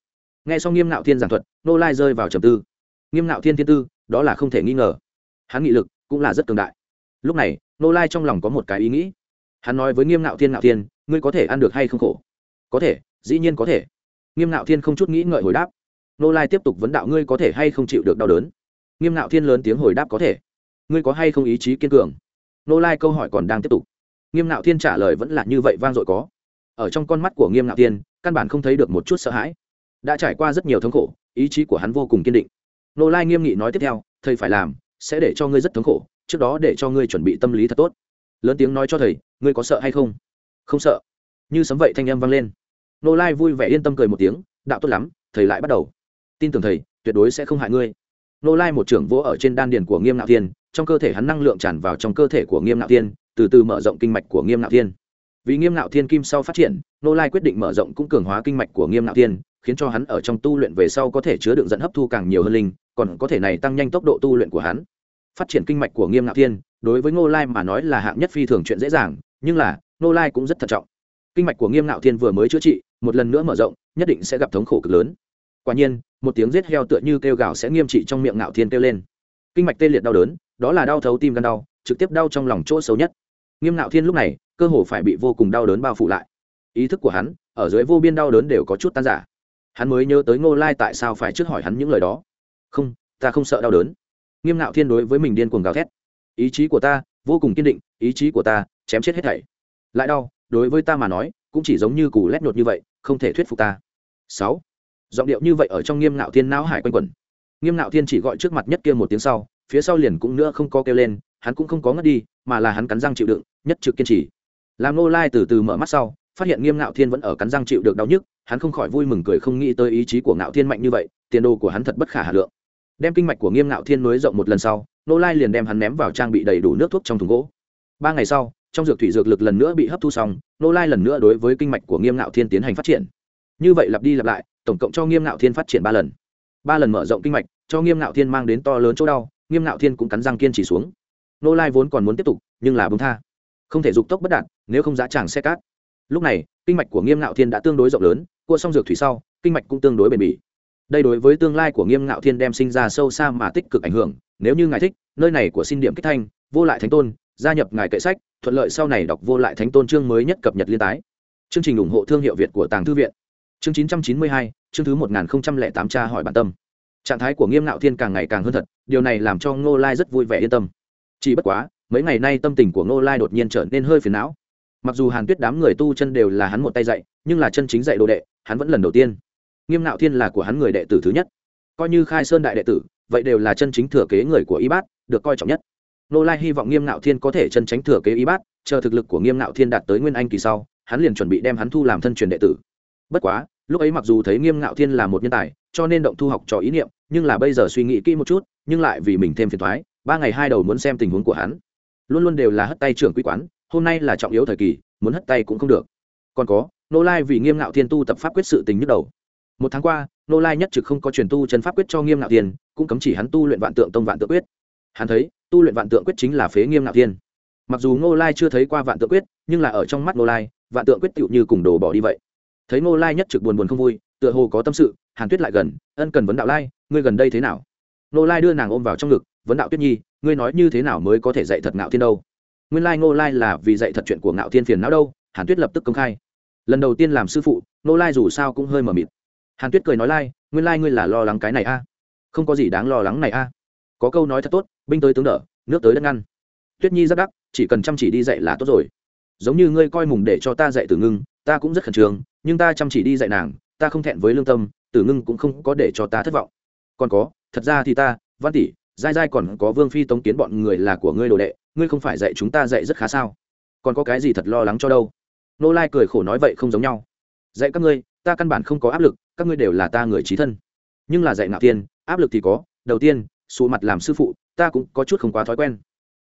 N g h e xong nghiêm ngạo thiên giảng thuật, nô lai rơi vào trầm tư. Nghiêm ngạo thiên thiên tư, đó là không thể nghi ngờ. Hắn nghị lực cũng là rất cường đại. Lúc này, nô lai trong lòng có một cái ý nghĩ. Hắn nói với nghiêm ngạo thiên ngạo thiên, ngươi có thể ăn được hay không khổ? Có thể dĩ nhiên có thể. Nghiêm ngạo thiên không chút nghĩ ngợi hồi đáp. Nô lai tiếp tục vấn đạo, ngươi có thể hay không chịu được đau đớn? Nghiêm ngạo thiên lớn tiếng hồi đáp, có thể. Ngươi có hay không ý chí kiên cường? Nô lai câu hỏi còn đang tiếp tục. Nghiêm ngạo thiên trả lời vẫn là như vậy vang dội có. Ở trong con mắt của nghiêm ngạo thiên, căn bản không thấy được một chút sợ hãi. Đã trải qua rất nhiều thống khổ, ý chí của hắn vô cùng kiên định. Nô lai nghiêm nghị nói tiếp theo, thầy phải làm, sẽ để cho ngươi rất thống khổ, trước đó để cho ngươi chuẩn bị tâm lý thật tốt. Lớn tiếng nói cho thầy, ngươi có sợ hay không? Không sợ. Như sấm vậy thanh âm vang lên nô lai vui vẻ yên tâm cười một tiếng, đạo tốt lắm, thầy lại bắt đầu. Tin tưởng thầy, tuyệt đối sẽ không hại ngươi. Nô lai một trưởng vỗ ở trên đan điền của nghiêm Nạo thiên, trong cơ thể hắn năng lượng tràn vào trong cơ thể của nghiêm Nạo thiên, từ từ mở rộng kinh mạch của nghiêm Nạo thiên. Vì nghiêm Nạo thiên kim sau phát triển, nô lai quyết định mở rộng cũng cường hóa kinh mạch của nghiêm Nạo thiên, khiến cho hắn ở trong tu luyện về sau có thể chứa đựng dẫn hấp thu càng nhiều hơn linh, còn có thể này tăng nhanh tốc độ tu luyện của hắn. Phát triển kinh mạch của nghiêm Nạo thiên, đối với ngô lai mà nói là hạng nhất phi thường chuyện dễ dàng, nhưng là ngô lai cũng rất thận trọng kinh mạch của nghiêm ngạo thiên vừa mới chữa trị, một lần nữa mở rộng, nhất định sẽ gặp thống khổ cực lớn. Quả nhiên, một tiếng rết heo tựa như kêu gào sẽ nghiêm trị trong miệng ngạo thiên kêu lên. Kinh mạch tê liệt đau đớn, đó là đau thấu tim gan đau, trực tiếp đau trong lòng chỗ xấu nhất. Nghiêm ngạo thiên lúc này, cơ hồ phải bị vô cùng đau đớn bao phủ lại. Ý thức của hắn, ở dưới vô biên đau đớn đều có chút tan giả hắn mới nhớ tới ngô lai tại sao phải trước hỏi hắn những lời đó. Không, ta không sợ đau đớn. Nghiêm ngạo thiên đối với mình điên cuồng gào thét. Ý chí của ta vô cùng kiên định, ý chí của ta chém chết hết thảy. Lại đau đối với ta mà nói, cũng chỉ giống như củ lét nhột như vậy, không thể thuyết phục ta. Sáu. Giọng điệu như vậy ở trong nghiêm ngạo thiên não hải quanh quẩn. Nghiêm ngạo thiên chỉ gọi trước mặt nhất kia một tiếng sau, phía sau liền cũng nữa không có kêu lên, hắn cũng không có ngất đi, mà là hắn cắn răng chịu đựng, nhất trực kiên trì. Làm nô lai từ từ mở mắt sau, phát hiện nghiêm ngạo thiên vẫn ở cắn răng chịu được đau nhức, hắn không khỏi vui mừng cười không nghĩ tới ý chí của ngạo thiên mạnh như vậy, tiền đồ của hắn thật bất khả hà lượng. Đem kinh mạch của nghiêm ngạo thiên nối rộng một lần sau nô lai liền đem hắn ném vào trang bị đầy đủ nước thuốc trong thùng gỗ. Ba ngày sau trong dược thủy dược lực lần nữa bị hấp thu xong nô lai lần nữa đối với kinh mạch của nghiêm ngạo thiên tiến hành phát triển. Như vậy lặp đi lặp lại, tổng cộng cho nghiêm ngạo thiên phát triển ba lần. Ba lần mở rộng kinh mạch, cho nghiêm ngạo thiên mang đến to lớn chỗ đau, nghiêm ngạo thiên cũng cắn răng kiên trì xuống. Nô lai vốn còn muốn tiếp tục, nhưng là bông tha. Không thể dục tốc bất đạt, nếu không giá tràng xe cát. Lúc này, kinh mạch của nghiêm ngạo thiên đã tương đối rộng lớn, cua xong dược thủy sau, kinh mạch cũng tương đối bền bỉ. Đây đối với tương lai của nghiêm ngạo thiên đem sinh ra sâu xa mà tích cực ảnh hưởng, nếu như ngài thích, nơi này của xin điểm kích thanh, vô lại thánh tôn gia nhập ngài kệ sách, thuận lợi sau này đọc vô lại thánh tôn chương mới nhất cập nhật liên tái. Chương trình ủng hộ thương hiệu việt của tàng thư viện. Chương chín trăm chín mươi hai, chương thứ một nghìn tám tra hỏi bản tâm. Trạng thái của nghiêm ngạo thiên càng ngày càng hơn thật, điều này làm cho ngô lai rất vui vẻ yên tâm. Chỉ bất quá, mấy ngày nay tâm tình của ngô lai đột nhiên trở nên hơi phiền não. Mặc dù hàn tuyết đám người tu chân đều là hắn một tay dạy, nhưng là chân chính dạy đồ đệ, hắn vẫn lần đầu tiên. Nghiêm ngạo thiên là của hắn người đệ tử thứ nhất. Coi như khai sơn đại đệ tử, vậy đều là chân chính thừa kế người của y bát, được coi trọng nhất. Nô lai hy vọng nghiêm ngạo thiên có thể chân tránh thừa kế y bát, chờ thực lực của nghiêm ngạo thiên đạt tới nguyên anh kỳ sau, hắn liền chuẩn bị đem hắn thu làm thân truyền đệ tử. Bất quá, lúc ấy mặc dù thấy nghiêm ngạo thiên là một nhân tài, cho nên động thu học trò ý niệm, nhưng là bây giờ suy nghĩ kỹ một chút, nhưng lại vì mình thêm phiền thoái ba ngày hai đầu muốn xem tình huống của hắn. Luôn luôn đều là hất tay trưởng quy quán, hôm nay là trọng yếu thời kỳ, muốn hất tay cũng không được. Còn có, nô lai vì nghiêm ngạo thiên tu tập pháp quyết sự tình nhức đầu. Một tháng qua, nô lai nhất trực không có truyền tu chân pháp quyết cho nghiêm ngạo thiên, cũng cấm chỉ hắn tu luyện vạn tượng tông vạn tượng quyết hắn thấy, tu luyện vạn tượng quyết chính là phế nghiêm ngạo thiên. Mặc dù Ngô lai chưa thấy qua vạn tượng quyết, nhưng là ở trong mắt Ngô lai, vạn tượng quyết tựu như cùng đồ bỏ đi vậy. Thấy Ngô lai nhất trực buồn buồn không vui, tựa hồ có tâm sự, hàn tuyết lại gần, ân cần vấn đạo lai, ngươi gần đây thế nào? Ngô lai đưa nàng ôm vào trong ngực, vấn đạo tuyết nhi, ngươi nói như thế nào mới có thể dạy thật ngạo thiên đâu? Nguyên lai ngô lai là vì dạy thật chuyện của ngạo thiên phiền não đâu, hàn tuyết lập tức công khai. Lần đầu tiên làm sư phụ, ngô lai dù sao cũng hơi mờ mịt. Hàn tuyết cười nói lai, nguyên lai ngươi là lo lắng cái này a. Không có gì đáng lo lắng này a có câu nói thật tốt, binh tới tướng đỡ, nước tới đất ngăn. Tuyết nhi rất đắc, chỉ cần chăm chỉ đi dạy là tốt rồi. Giống như ngươi coi mùng để cho ta dạy tử ngưng, ta cũng rất khẩn trương, nhưng ta chăm chỉ đi dạy nàng, ta không thẹn với lương tâm, tử ngưng cũng không có để cho ta thất vọng. Còn có, thật ra thì ta, văn tỷ dai dai còn có vương phi tống kiến bọn người là của ngươi đồ đệ, ngươi không phải dạy chúng ta dạy rất khá sao? Còn có cái gì thật lo lắng cho đâu? Nô lai cười khổ nói vậy không giống nhau. Dạy các ngươi, ta căn bản không có áp lực, các ngươi đều là ta người trí thân. Nhưng là dạy ngạo tiên, áp lực thì có, đầu tiên sụ mặt làm sư phụ, ta cũng có chút không quá thói quen.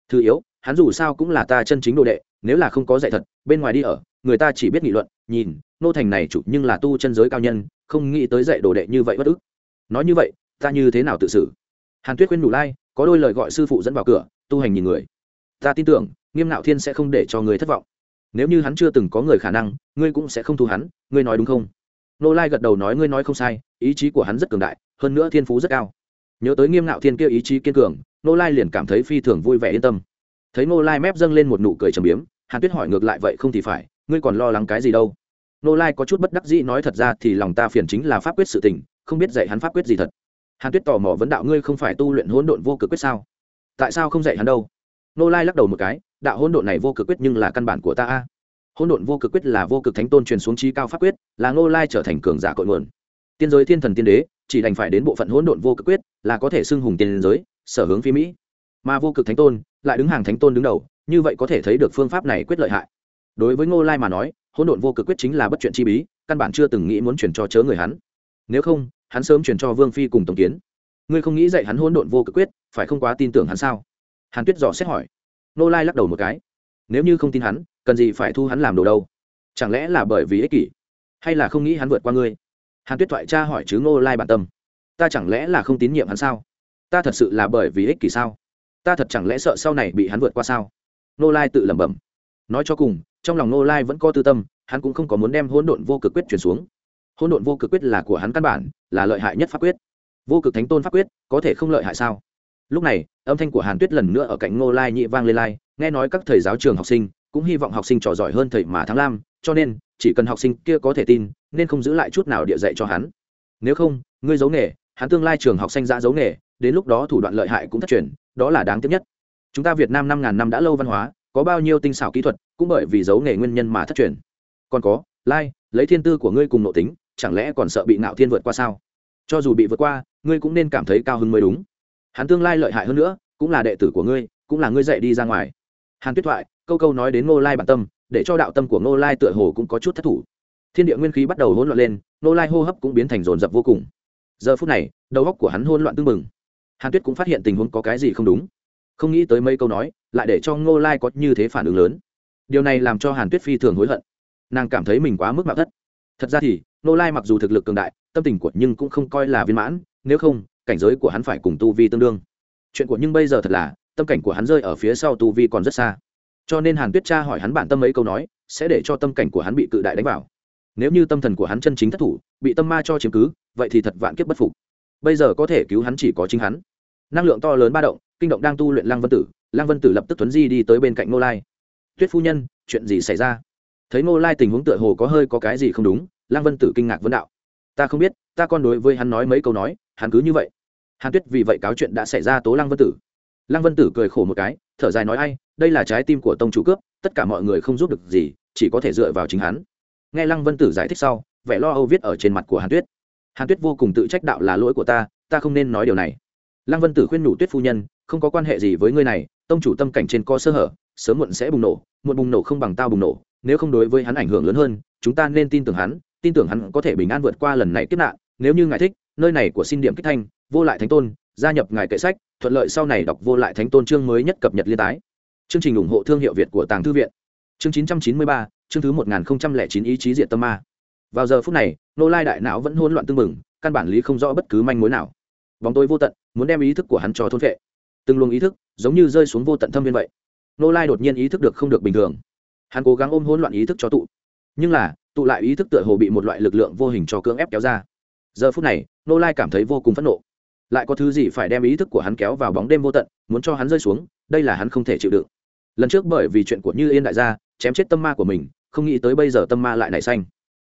Thứ yếu, hắn dù sao cũng là ta chân chính đồ đệ, nếu là không có dạy thật, bên ngoài đi ở, người ta chỉ biết nghị luận, nhìn, nô thành này chủ nhưng là tu chân giới cao nhân, không nghĩ tới dạy đồ đệ như vậy bất ức. Nói như vậy, ta như thế nào tự xử? Hàn tuyết khuyên đủ lai, có đôi lời gọi sư phụ dẫn vào cửa, tu hành nhìn người. Ta tin tưởng, nghiêm nạo thiên sẽ không để cho người thất vọng. Nếu như hắn chưa từng có người khả năng, ngươi cũng sẽ không thu hắn, ngươi nói đúng không? Nô lai gật đầu nói ngươi nói không sai, ý chí của hắn rất cường đại, hơn nữa thiên phú rất cao nhớ tới nghiêm nạo thiên kia ý chí kiên cường nô lai liền cảm thấy phi thường vui vẻ yên tâm. Thấy nô lai mép dâng lên một nụ cười trầm biếm, hàn tuyết hỏi ngược lại, vậy không thì phải, ngươi còn lo lắng cái gì đâu? Nô lai có chút bất đắc dĩ nói, thật ra thì lòng ta phiền chính là pháp quyết sự tình, không biết dạy hắn pháp quyết gì thật. Hàn tuyết tò mò vấn đạo, ngươi không phải tu luyện hỗn độn vô cực quyết sao? Tại sao không dạy hắn đâu? Nô lai lắc đầu một cái, đạo hỗn độn này vô cực quyết nhưng là căn bản của ta a. Hỗn độn vô cực quyết là vô cực thánh tôn truyền xuống trí cao pháp quyết, là nô lai trở thành cường giả cội nguồn. Tiên giới thiên thần tiên đế chỉ đành phải đến bộ phận hỗn độn vô cực quyết, là có thể xưng hùng tiên giới, sở hướng phi mỹ. Mà vô cực thánh tôn, lại đứng hàng thánh tôn đứng đầu, như vậy có thể thấy được phương pháp này quyết lợi hại. Đối với ngô lai mà nói, hỗn độn vô cực quyết chính là bất chuyện chi bí, căn bản chưa từng nghĩ muốn chuyển cho chớ người hắn. Nếu không, hắn sớm chuyển cho vương phi cùng tổng kiến. Ngươi không nghĩ dạy hắn hỗn độn vô cực quyết, phải không quá tin tưởng hắn sao? Hàn tuyết dò xét hỏi. Ngô lai lắc đầu một cái. Nếu như không tin hắn, cần gì phải thu hắn làm đồ đâu? Chẳng lẽ là bởi vì ích kỷ? Hay là không nghĩ hắn vượt qua ngươi? Hàn tuyết thoại cha hỏi chứ Ngô lai bản tâm. Ta chẳng lẽ là không tín nhiệm hắn sao? Ta thật sự là bởi vì ích kỷ sao? Ta thật chẳng lẽ sợ sau này bị hắn vượt qua sao? Ngô lai tự lẩm bẩm. Nói cho cùng, trong lòng Ngô lai vẫn có tư tâm, hắn cũng không có muốn đem hỗn độn vô cực quyết chuyển xuống. Hỗn độn vô cực quyết là của hắn căn bản, là lợi hại nhất pháp quyết. Vô cực thánh tôn pháp quyết, có thể không lợi hại sao? Lúc này, âm thanh của hàn tuyết lần nữa ở cạnh ngô lai nhị vang lên lai, nghe nói các thầy giáo trường học sinh cũng hy vọng học sinh trò giỏi hơn thầy mà thắng lam, cho nên, chỉ cần học sinh kia có thể tin nên không giữ lại chút nào địa dạy cho hắn. Nếu không, ngươi giấu nghề, hắn tương lai trường học sinh ra giấu nghề, đến lúc đó thủ đoạn lợi hại cũng thất truyền, đó là đáng tiếc nhất. Chúng ta việt nam năm ngàn năm đã lâu văn hóa, có bao nhiêu tinh xảo kỹ thuật, cũng bởi vì giấu nghề nguyên nhân mà thất truyền. Còn có, lai, lấy thiên tư của ngươi cùng nội tính, chẳng lẽ còn sợ bị ngạo thiên vượt qua sao? Cho dù bị vượt qua, ngươi cũng nên cảm thấy cao hứng mới đúng. Hắn tương lai lợi hại hơn nữa, cũng là đệ tử của ngươi, cũng là ngươi dạy đi ra ngoài. Hàn tuyết thoại, câu câu nói đến ngô lai bản tâm, để cho đạo tâm của ngô lai tựa hồ cũng có chút thất thủ thiên địa nguyên khí bắt đầu hỗn loạn lên, ngô lai hô hấp cũng biến thành rồn rập vô cùng. Giờ phút này, đầu óc của hắn hỗn loạn tưng bừng. Hàn tuyết cũng phát hiện tình huống có cái gì không đúng. Không nghĩ tới mấy câu nói, lại để cho ngô lai có như thế phản ứng lớn. Điều này làm cho hàn tuyết phi thường hối hận. Nàng cảm thấy mình quá mức mạo thất. Thật ra thì, ngô lai mặc dù thực lực cường đại, tâm tình của nhưng cũng không coi là viên mãn, nếu không, cảnh giới của hắn phải cùng tu vi tương đương. Chuyện của nhưng bây giờ thật là, tâm cảnh của hắn rơi ở phía sau tu vi còn rất xa. Cho nên hàn tuyết cha hỏi hắn bản tâm mấy câu nói, sẽ để cho tâm cảnh của hắn bị cự đại đánh vào nếu như tâm thần của hắn chân chính thất thủ, bị tâm ma cho chiếm cứ, vậy thì thật vạn kiếp bất phục. Bây giờ có thể cứu hắn chỉ có chính hắn. Năng lượng to lớn ba động, kinh động đang tu luyện lăng vân tử, lăng vân tử lập tức tuấn di đi tới bên cạnh ngô lai. Tuyết phu nhân, chuyện gì xảy ra? Thấy ngô lai tình huống tựa hồ có hơi có cái gì không đúng, lăng vân tử kinh ngạc vấn đạo. Ta không biết, ta còn đối với hắn nói mấy câu nói, hắn cứ như vậy. Hàn tuyết vì vậy cáo chuyện đã xảy ra tố lăng vân tử. Lăng vân tử cười khổ một cái, thở dài nói ai, đây là trái tim của tông chủ cướp, tất cả mọi người không giúp được gì, chỉ có thể dựa vào chính hắn nghe lăng vân tử giải thích sau, vẻ lo âu viết ở trên mặt của hàn tuyết. Hàn tuyết vô cùng tự trách đạo là lỗi của ta ta không nên nói điều này. Lăng vân tử khuyên nhủ tuyết phu nhân, không có quan hệ gì với ngươi này, tông chủ tâm cảnh trên co sơ hở, sớm muộn sẽ bùng nổ, Muộn bùng nổ không bằng tao bùng nổ, nếu không đối với hắn ảnh hưởng lớn hơn, chúng ta nên tin tưởng hắn, tin tưởng hắn có thể bình an vượt qua lần này kiếp nạn, nếu như ngài thích, nơi này của xin điểm kích thanh, vô lại thánh tôn, gia nhập ngài kệ sách, thuận lợi sau này đọc vô lại thánh tôn chương mới nhất cập nhật liên tái. Chương trình ủng hộ thương hiệu việt của tàng thư viện chương 993, chương thứ 1009 ý chí diện tâm ma. Vào giờ phút này nô lai đại não vẫn hỗn loạn tương mừng căn bản lý không rõ bất cứ manh mối nào. Bóng tôi vô tận muốn đem ý thức của hắn cho thôn vệ từng luồng ý thức giống như rơi xuống vô tận thâm viên vậy. Nô lai đột nhiên ý thức được không được bình thường. Hắn cố gắng ôm hỗn loạn ý thức cho tụ. Nhưng là tụ lại ý thức tựa hồ bị một loại lực lượng vô hình cho cưỡng ép kéo ra. Giờ phút này nô lai cảm thấy vô cùng phẫn nộ. Lại có thứ gì phải đem ý thức của hắn kéo vào bóng đêm vô tận muốn cho hắn rơi xuống đây là hắn không thể chịu đựng. Lần trước bởi vì chuyện của như yên đại gia chém chết tâm ma của mình, không nghĩ tới bây giờ tâm ma lại nảy xanh.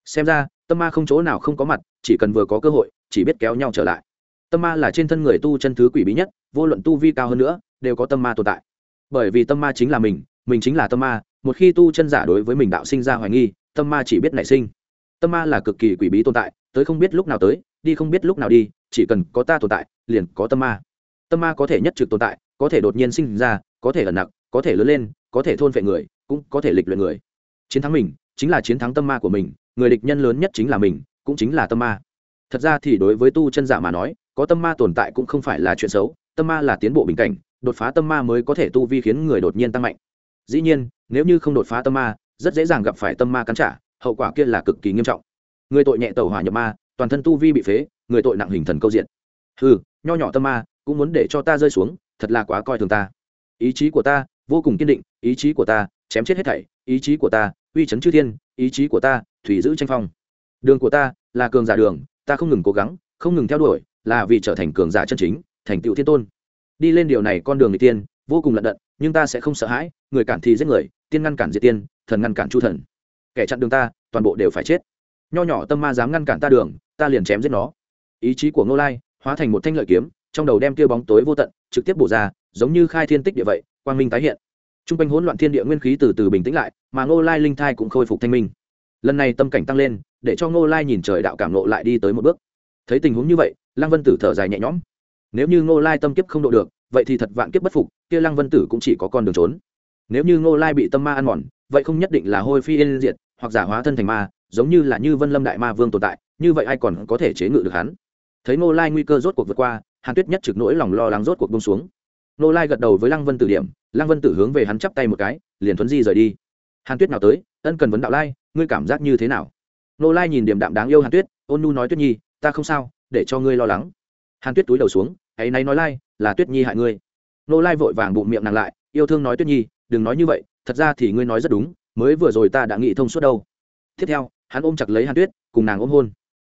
Xem ra, tâm ma không chỗ nào không có mặt, chỉ cần vừa có cơ hội, chỉ biết kéo nhau trở lại. Tâm ma là trên thân người tu chân thứ quỷ bí nhất, vô luận tu vi cao hơn nữa, đều có tâm ma tồn tại. Bởi vì tâm ma chính là mình mình chính là tâm ma, một khi tu chân giả đối với mình đạo sinh ra hoài nghi, tâm ma chỉ biết nảy sinh. Tâm ma là cực kỳ quỷ bí tồn tại, tới không biết lúc nào tới, đi không biết lúc nào đi, chỉ cần có ta tồn tại, liền có tâm ma. Tâm ma có thể nhất trực tồn tại, có thể đột nhiên sinh ra, có thể ẩn nặc, có thể lớn lên, có thể thôn vệ người cũng có thể lịch luyện người. Chiến thắng mình chính là chiến thắng tâm ma của mình, người địch nhân lớn nhất chính là mình, cũng chính là tâm ma. Thật ra thì đối với tu chân giả mà nói, có tâm ma tồn tại cũng không phải là chuyện xấu, tâm ma là tiến bộ bình cảnh, đột phá tâm ma mới có thể tu vi khiến người đột nhiên tăng mạnh. Dĩ nhiên, nếu như không đột phá tâm ma, rất dễ dàng gặp phải tâm ma cắn trả, hậu quả kia là cực kỳ nghiêm trọng. Người tội nhẹ tàu hỏa nhập ma, toàn thân tu vi bị phế, người tội nặng hình thần câu diện. Ừ nho nhỏ tâm ma, cũng muốn để cho ta rơi xuống, thật là quá coi thường ta. Ý chí của ta vô cùng kiên định, ý chí của ta chém chết hết thảy, ý chí của ta, uy chấn chư thiên, ý chí của ta, thủy giữ tranh phong. Đường của ta là cường giả đường, ta không ngừng cố gắng, không ngừng theo đuổi, là vì trở thành cường giả chân chính, thành tựu thiên tôn. Đi lên điều này con đường người tiên, vô cùng lận đận, nhưng ta sẽ không sợ hãi, người cản thì giết người, tiên ngăn cản diệt tiên, thần ngăn cản chu thần. Kẻ chặn đường ta, toàn bộ đều phải chết. Nho nhỏ tâm ma dám ngăn cản ta đường, ta liền chém giết nó. Ý chí của ngô lai, hóa thành một thanh lợi kiếm, trong đầu đem kia bóng tối vô tận, trực tiếp bổ ra, giống như khai thiên tích địa vậy, quang minh tái hiện t r u n g quanh hỗn loạn thiên địa nguyên khí từ từ bình tĩnh lại, mà ngô lai linh thai cũng khôi phục thanh minh. Lần này tâm cảnh tăng lên, để cho ngô lai nhìn trời đạo cảm nộ lại đi tới một bước. Thấy tình huống như vậy, lăng vân tử thở dài nhẹ nhõm. Nếu như ngô lai tâm kiếp không độ được, vậy thì thật vạn kiếp bất phục, kia lăng vân tử cũng chỉ có con đường trốn. Nếu như ngô lai bị tâm ma ăn mòn, vậy không nhất định là hôi phi yên diệt, hoặc giả hóa thân thành ma, giống như là như vân lâm đại ma vương tồn tại, như vậy ai còn có thể chế ngự được hắn? Thấy ngô lai nguy cơ rốt cuộc vượt qua, hàn tuyết nhất trực nỗi lòng lo lắng rốt cuộc bông xuống. Nô lai gật đầu với lăng vân tử điểm, lăng vân tử hướng về hắn chắp tay một cái, liền thuấn di rời đi. Hàn tuyết nào tới, ân cần vấn đạo lai, ngươi cảm giác như thế nào? Nô lai nhìn điểm đạm đáng yêu hàn tuyết, ôn nu nói tuyết nhi, ta không sao, để cho ngươi lo lắng. Hàn tuyết túi đầu xuống hãy náy nói lai, là tuyết nhi hại ngươi. Nô lai vội vàng bụng miệng nàng lại, yêu thương nói tuyết nhi, đừng nói như vậy, thật ra thì ngươi nói rất đúng, mới vừa rồi ta đã nghĩ thông suốt đâu. Tiếp theo, hắn ôm chặt lấy hàn tuyết, cùng nàng ôm hôn.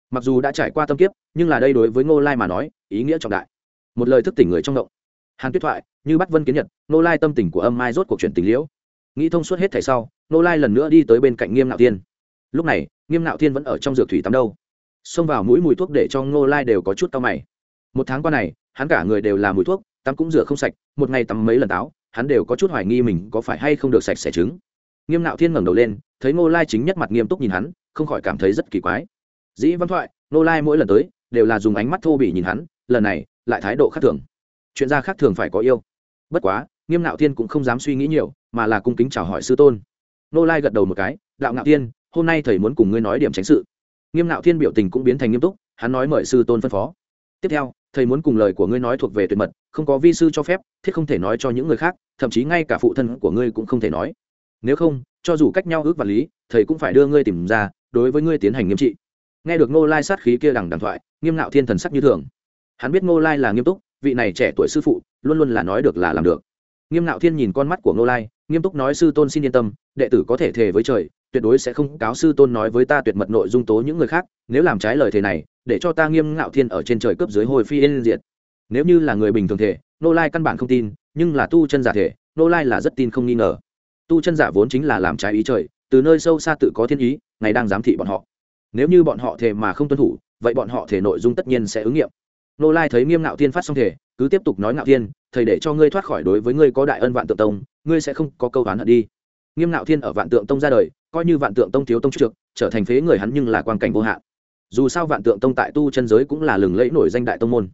Mặc dù đã trải qua tâm kiếp, nhưng là đây đối với ngô lai mà nói, ý nghĩa trọng đại. Một lời thức tỉnh người trong động hàn tuyết thoại, như bắt vân kiến nhật Nô lai tâm tình của âm mai rốt cuộc chuyển tình liễu. Nghĩ thông suốt hết thảy sau Nô lai lần nữa đi tới bên cạnh nghiêm nạo thiên. Lúc này, nghiêm nạo thiên vẫn ở trong dược thủy tắm đâu. Xông vào mũi mùi thuốc để cho Nô lai đều có chút tao mày. Một tháng qua này, hắn cả người đều là mùi thuốc, tắm cũng rửa không sạch, một ngày tắm mấy lần táo, hắn đều có chút hoài nghi mình có phải hay không được sạch sẽ trứng nghiêm nạo thiên ngẩng đầu lên, thấy Nô lai chính nhất mặt nghiêm túc nhìn hắn, không khỏi cảm thấy rất kỳ quái. Dĩ văn thoại Nô lai mỗi lần tới, đều là dùng ánh mắt thô bỉ nhìn hắn, lần này, lại thái độ khác thường chuyện gia khác thường phải có yêu. Bất quá, nghiêm nạo thiên cũng không dám suy nghĩ nhiều, mà là cung kính chào hỏi sư tôn. Ngô lai gật đầu một cái, đạo ngạo thiên, hôm nay thầy muốn cùng ngươi nói điểm tránh sự. Nghiêm nạo thiên biểu tình cũng biến thành nghiêm túc, hắn nói mời sư tôn phân phó. Tiếp theo, thầy muốn cùng lời của ngươi nói thuộc về tuyệt mật, không có vi sư cho phép, thiết không thể nói cho những người khác, thậm chí ngay cả phụ thân của ngươi cũng không thể nói. Nếu không, cho dù cách nhau ước vật lý, thầy cũng phải đưa ngươi tìm ra, đối với ngươi tiến hành nghiêm trị. Nghe được ngô lai sát khí kia đằng đằng thoại, nghiêm ngạo thiên thần sắc như thường. Hắn biết ngô lai là nghiêm túc vị này trẻ tuổi sư phụ luôn luôn là nói được là làm được. Nghiêm ngạo thiên nhìn con mắt của ngô lai, nghiêm túc nói, sư tôn xin yên tâm, đệ tử có thể thề với trời, tuyệt đối sẽ không cáo sư tôn nói với ta tuyệt mật nội dung tố những người khác, nếu làm trái lời thề này, để cho ta nghiêm ngạo thiên ở trên trời cướp dưới hồi phi yên diệt. Nếu như là người bình thường thể nô lai căn bản không tin, nhưng là tu chân giả thể nô lai là rất tin không nghi ngờ. Tu chân giả vốn chính là làm trái ý trời, từ nơi sâu xa tự có thiên ý, ngày đang giám thị bọn họ. Nếu như bọn họ thể mà không tuân thủ, vậy bọn họ thể nội dung tất nhiên sẽ ứng nghiệm nô lai thấy nghiêm ngạo thiên phát xong thể, cứ tiếp tục nói ngạo thiên, thầy để cho ngươi thoát khỏi đối với ngươi có đại ân vạn tượng tông, ngươi sẽ không có câu oán hận đi. Nghiêm ngạo thiên ở vạn tượng tông ra đời, coi như vạn tượng tông thiếu tông trượt trở thành phế người hắn nhưng là quan cảnh vô hạn. Dù sao vạn tượng tông tại tu chân giới cũng là lừng lẫy nổi danh đại tông môn.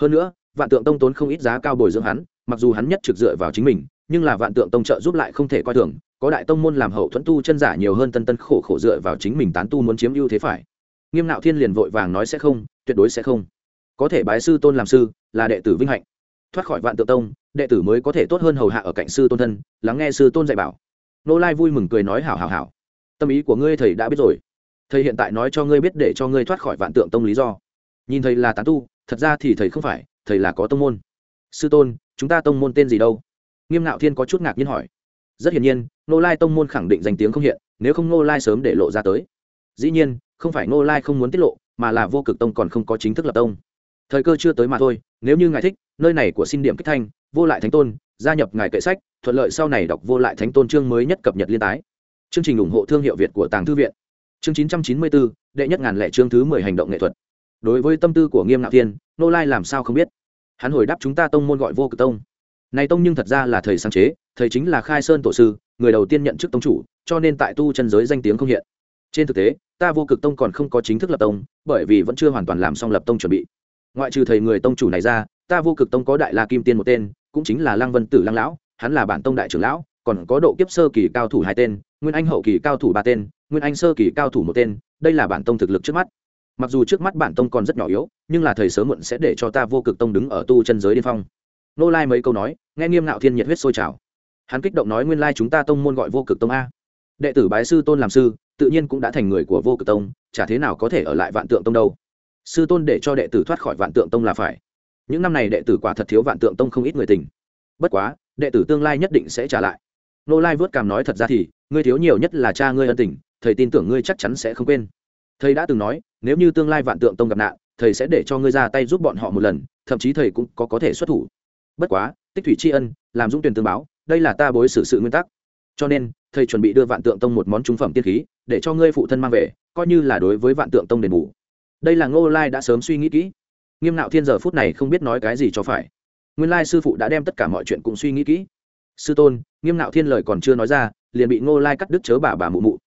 Hơn nữa, vạn tượng tông tốn không ít giá cao bồi dưỡng hắn, mặc dù hắn nhất trực dựa vào chính mình, nhưng là vạn tượng tông trợ giúp lại không thể coi thường, có đại tông môn làm hậu thuẫn tu chân giả nhiều hơn tân tân khổ khổ dựa vào chính mình tán tu muốn chiếm ưu thế phải. Nghiêm nạo thiên liền vội vàng nói sẽ không, tuyệt đối sẽ không có thể bái sư tôn làm sư, là đệ tử vinh hạnh. Thoát khỏi vạn tượng tông, đệ tử mới có thể tốt hơn hầu hạ ở cạnh sư tôn thân, lắng nghe sư tôn dạy bảo. Nô lai vui mừng cười nói hảo hảo hảo. Tâm ý của ngươi thầy đã biết rồi. Thầy hiện tại nói cho ngươi biết để cho ngươi thoát khỏi vạn tượng tông lý do. Nhìn thầy là tán tu, thật ra thì thầy không phải, thầy là có tông môn. Sư tôn, chúng ta tông môn tên gì đâu? Nghiêm ngạo thiên có chút ngạc nhiên hỏi. Rất hiển nhiên, nô lai tông môn khẳng định danh tiếng không hiện, nếu không nô lai sớm để lộ ra tới. Dĩ nhiên, không phải nô lai không muốn tiết lộ, mà là vô cực tông còn không có chính thức lập tông thời cơ chưa tới mà thôi, nếu như ngài thích, nơi này của xin điểm kích thanh, vô lại thánh tôn, gia nhập ngài kệ sách, thuận lợi sau này đọc vô lại thánh tôn chương mới nhất cập nhật liên tái. Chương trình ủng hộ thương hiệu việt của tàng thư viện. Chương chín trăm chín mươi bốn đệ nhất ngàn lẻ chương thứ mười hành động nghệ thuật. Đối với tâm tư của nghiêm ngạo thiên, nô lai làm sao không biết. Hắn hồi đáp chúng ta tông môn gọi vô cực tông. Này tông nhưng thật ra là thầy sáng chế, thầy chính là khai sơn tổ sư, người đầu tiên nhận chức tông chủ, cho nên tại tu chân giới danh tiếng không hiện. Trên thực tế, ta vô cực tông còn không có chính thức lập tông, bởi vì vẫn chưa hoàn toàn làm xong lập tông chuẩn bị ngoại trừ thầy người tông chủ này ra, ta vô cực tông có đại la kim tiên một tên, cũng chính là lăng vân tử lăng lão, hắn là bản tông đại trưởng lão, còn có độ kiếp sơ kỳ cao thủ hai tên, nguyên anh hậu kỳ cao thủ ba tên, nguyên anh sơ kỳ cao thủ một tên, đây là bản tông thực lực trước mắt. Mặc dù trước mắt bản tông còn rất nhỏ yếu, nhưng là thầy sớm muộn sẽ để cho ta vô cực tông đứng ở tu chân giới điên phong. Nô lai mấy câu nói, nghe nghiêm ngạo thiên nhiệt huyết sôi trào. Hắn kích động nói nguyên lai chúng ta tông môn gọi vô cực tông a. Đệ tử bái sư tôn làm sư, tự nhiên cũng đã thành người của vô cực tông, chả thế nào có thể ở lại vạn tượng tông đâu sư tôn để cho đệ tử thoát khỏi vạn tượng tông là phải. Những năm này đệ tử quả thật thiếu vạn tượng tông không ít người tình. Bất quá, đệ tử tương lai nhất định sẽ trả lại. Nô lai vớt cảm nói thật ra thì, ngươi thiếu nhiều nhất là cha ngươi ân tình, thầy tin tưởng ngươi chắc chắn sẽ không quên. Thầy đã từng nói, nếu như tương lai vạn tượng tông gặp nạn, thầy sẽ để cho ngươi ra tay giúp bọn họ một lần, thậm chí thầy cũng có có thể xuất thủ. Bất quá, tích thủy tri ân, làm dũng tuyển tương báo, đây là ta bối xử sự nguyên tắc. Cho nên, thầy chuẩn bị đưa vạn tượng tông một món trung phẩm tiên khí, để cho ngươi phụ thân mang về, coi như là đối với vạn tượng tông đền bù đây là ngô lai đã sớm suy nghĩ kỹ. Nghiêm nạo thiên giờ phút này không biết nói cái gì cho phải. Nguyên lai sư phụ đã đem tất cả mọi chuyện cũng suy nghĩ kỹ. Sư tôn, nghiêm nạo thiên lời còn chưa nói ra, liền bị ngô lai cắt đứt chớ bà bà mụ mụ.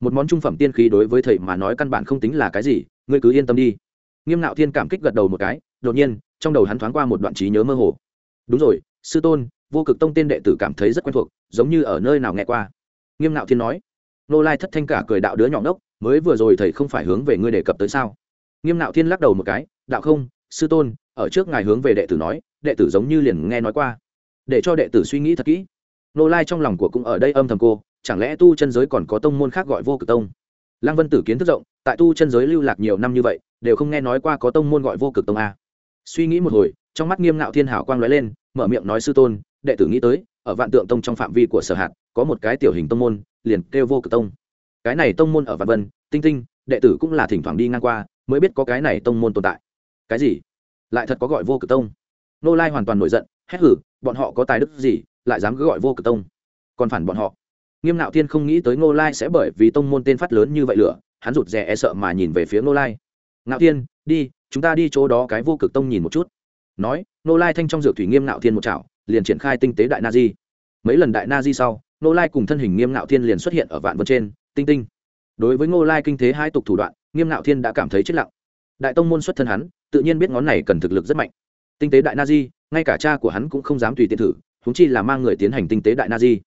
Một món trung phẩm tiên khí đối với thầy mà nói căn bản không tính là cái gì, ngươi cứ yên tâm đi. Nghiêm nạo thiên cảm kích gật đầu một cái, đột nhiên, trong đầu hắn thoáng qua một đoạn trí nhớ mơ hồ. Đúng rồi, sư tôn, vô cực tông tên đệ tử cảm thấy rất quen thuộc, giống như ở nơi nào nghe qua. Nghiêm nạo thiên nói. Nô lai thất thanh cả cười đạo đứa nhỏ ngốc, mới vừa rồi thầy không phải hướng về ngươi đề cập tới sao? Nghiêm nạo thiên lắc đầu một cái, đạo không, sư tôn, ở trước ngài hướng về đệ tử nói, đệ tử giống như liền nghe nói qua. Để cho đệ tử suy nghĩ thật kỹ. Nô lai trong lòng của cũng ở đây âm thầm cô, chẳng lẽ tu chân giới còn có tông môn khác gọi vô cực tông? Lăng vân tử kiến thức rộng, tại tu chân giới lưu lạc nhiều năm như vậy, đều không nghe nói qua có tông môn gọi vô cực tông a. Suy nghĩ một hồi, trong mắt nghiêm ngạo thiên hảo quang lóe lên, mở miệng nói, sư tôn, đệ tử nghĩ tới, ở vạn tượng tông trong phạm vi của sở hạt, có một cái tiểu hình tông môn, liền kêu vô cực tông. Cái này tông môn ở vạn vân, tinh tinh, đệ tử cũng là thỉnh thoảng đi ngang qua mới biết có cái này tông môn tồn tại. Cái gì? Lại thật có gọi vô cực tông? Nô lai hoàn toàn nổi giận, hét hử, bọn họ có tài đức gì, lại dám cứ gọi vô cực tông? Còn phản bọn họ. Nghiêm nạo thiên không nghĩ tới ngô lai sẽ bởi vì tông môn tên phát lớn như vậy lửa, hắn rụt rè e sợ mà nhìn về phía ngô lai. Ngạo thiên, đi, chúng ta đi chỗ đó cái vô cực tông nhìn một chút. Nói, ngô lai thanh trong dược thủy nghiêm nạo thiên một chảo, liền triển khai tinh tế đại na di. Mấy lần đại na di sau, ngô lai cùng thân hình nghiêm nạo thiên liền xuất hiện ở vạn vân trên, tinh tinh. Đối với ngô lai kinh thế hai tục thủ đoạn nghiêm nạo thiên đã cảm thấy chết lặng. Đại tông môn xuất thân hắn, tự nhiên biết ngón này cần thực lực rất mạnh. Tinh tế đại na di, ngay cả cha của hắn cũng không dám tùy tiện thử húng chi là mang người tiến hành tinh tế đại na di.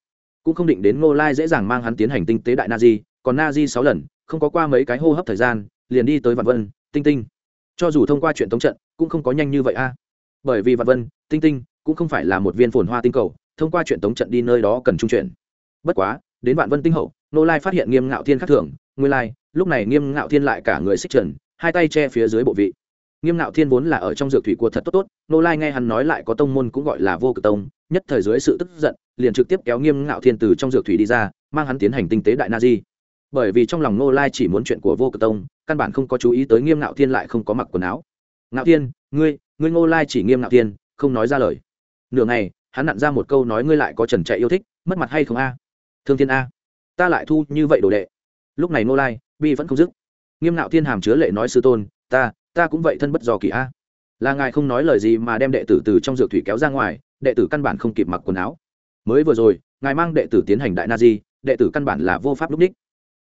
Cũng không định đến ngô lai dễ dàng mang hắn tiến hành tinh tế đại na di, còn na di sáu lần, không có qua mấy cái hô hấp thời gian, liền đi tới vạn vân, tinh tinh. Cho dù thông qua chuyện tống trận, cũng không có nhanh như vậy a. Bởi vì vạn vân, tinh tinh cũng không phải là một viên phồn hoa tinh cầu, thông qua chuyện tống trận đi nơi đó cần trung chuyển. Bất quá, đến vạn vân tinh hậu nô lai phát hiện nghiêm ngạo thiên khắc thưởng nguyên lai lúc này nghiêm ngạo thiên lại cả người xích trần, hai tay che phía dưới bộ vị. Nghiêm ngạo thiên vốn là ở trong dược thủy của thật tốt tốt nô lai nghe hắn nói lại có tông môn cũng gọi là vô cực tông, nhất thời dưới sự tức giận, liền trực tiếp kéo nghiêm ngạo thiên từ trong dược thủy đi ra, mang hắn tiến hành tinh tế đại na di. Bởi vì trong lòng nô lai chỉ muốn chuyện của vô cực tông, căn bản không có chú ý tới nghiêm ngạo thiên lại không có mặc quần áo. Ngạo thiên, ngươi ngươi ngô lai chỉ nghiêm ngạo thiên, không nói ra lời. Nửa ngày, hắn nặn ra một câu nói, ngươi lại có trần chạy yêu thích, mất mặt hay không a? Thương thiên a, ta lại thu như vậy đồ đệ. Lúc này ngô lai bi vẫn không dứt. Nghiêm nạo thiên hàm chứa lệ nói sư tôn, ta ta cũng vậy thân bất do kỳ a. Là ngài không nói lời gì mà đem đệ tử từ trong dược thủy kéo ra ngoài, đệ tử căn bản không kịp mặc quần áo. Mới vừa rồi, ngài mang đệ tử tiến hành đại na di đệ tử căn bản là vô pháp lúc ních.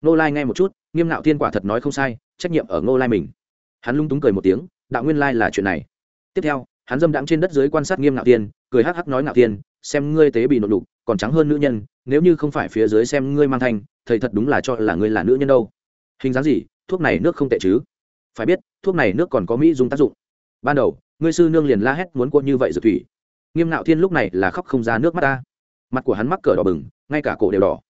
Nô lai nghe một chút, nghiêm nạo thiên quả thật nói không sai, trách nhiệm ở ngô lai mình. Hắn lung túng cười một tiếng, đạo nguyên lai là chuyện này. Tiếp theo, hắn dâm đãng trên đất dưới quan sát nghiêm nạo thiên, cười hắc hắc nói, nạo thiên, xem ngươi tế bị nội lục còn trắng hơn nữ nhân, nếu như không phải phía dưới xem ngươi mang thanh, thầy thật đúng là cho là ngươi là nữ nhân đâu hình dáng gì? Thuốc này nước không tệ chứ? Phải biết, thuốc này nước còn có mỹ dung tác dụng. Ban đầu, ngươi sư nương liền la hét muốn cô như vậy dược thủy. Nghiêm ngạo thiên lúc này là khóc không ra nước mắt ta. Mặt của hắn mắc cờ đỏ bừng, ngay cả cổ đều đỏ.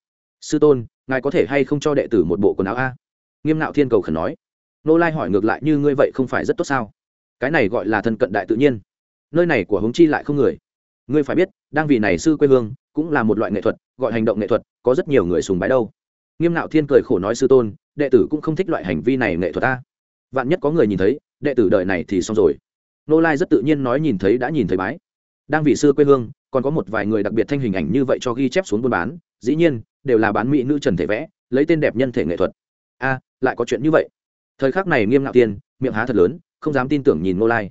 Sư tôn, ngài có thể hay không cho đệ tử một bộ quần áo a? Nghiêm ngạo thiên cầu khẩn nói. Nô lai hỏi ngược lại như ngươi vậy không phải rất tốt sao? Cái này gọi là thân cận đại tự nhiên. Nơi này của hống chi lại không người. Ngươi phải biết, đang vì này sư quê hương cũng là một loại nghệ thuật, gọi hành động nghệ thuật, có rất nhiều người sùng bái đâu. Nghiêm ngạo thiên cười khổ nói sư tôn đệ tử cũng không thích loại hành vi này nghệ thuật ta. Vạn nhất có người nhìn thấy, đệ tử đợi này thì xong rồi. Nô lai rất tự nhiên nói nhìn thấy đã nhìn thấy bái. Đang vì xưa quê hương, còn có một vài người đặc biệt thanh hình ảnh như vậy cho ghi chép xuống buôn bán, dĩ nhiên, đều là bán mỹ nữ trần thể vẽ, lấy tên đẹp nhân thể nghệ thuật. A, lại có chuyện như vậy. Thời khắc này nghiêm ngạo tiên, miệng há thật lớn, không dám tin tưởng nhìn ngô lai.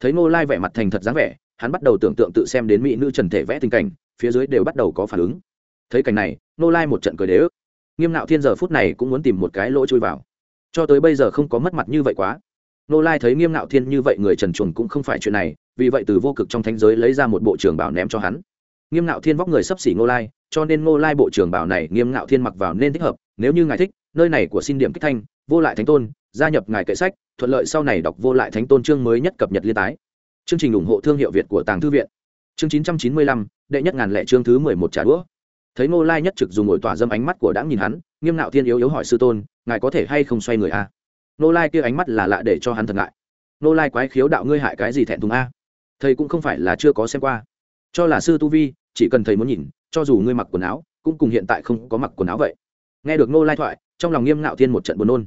Thấy ngô lai vẻ mặt thành thật dáng vẻ, hắn bắt đầu tưởng tượng tự xem đến mỹ nữ trần thể vẽ tình cảnh, phía dưới đều bắt đầu có phản ứng. Thấy cảnh này ngô lai một trận cười đế ức nghiêm Nạo thiên giờ phút này cũng muốn tìm một cái lỗ chui vào. Cho tới bây giờ không có mất mặt như vậy quá. Nô lai thấy nghiêm Nạo thiên như vậy người trần chuồng cũng không phải chuyện này, vì vậy từ vô cực trong thánh giới lấy ra một bộ trường bảo ném cho hắn. Nghiêm Nạo thiên vóc người sấp xỉ ngô lai, cho nên ngô lai bộ trưởng bảo này nghiêm Nạo thiên mặc vào nên thích hợp, nếu như ngài thích, nơi này của xin điểm kích thanh, vô lại thánh tôn, gia nhập ngài kệ sách, thuận lợi sau này đọc vô lại thánh tôn chương mới nhất cập nhật liên tái. Chương trình ủng hộ thương hiệu việt của tàng thư viện. Chương chín trăm chín mươi lăm, đệ nhất ngàn lẻ chương thứ mười một trả đũa thấy ngô lai nhất trực dùng ngồi tỏa dâm ánh mắt của đã nhìn hắn, nghiêm nạo thiên yếu yếu hỏi sư tôn, ngài có thể hay không xoay người a? Ngô lai kia ánh mắt là lạ để cho hắn thật ngại. Ngô lai quái khiếu đạo ngươi hại cái gì thẹn thùng a? Thầy cũng không phải là chưa có xem qua. Cho là sư tu vi, chỉ cần thầy muốn nhìn, cho dù ngươi mặc quần áo, cũng cùng hiện tại không có mặc quần áo vậy. Nghe được ngô lai thoại, trong lòng nghiêm nạo thiên một trận buồn nôn.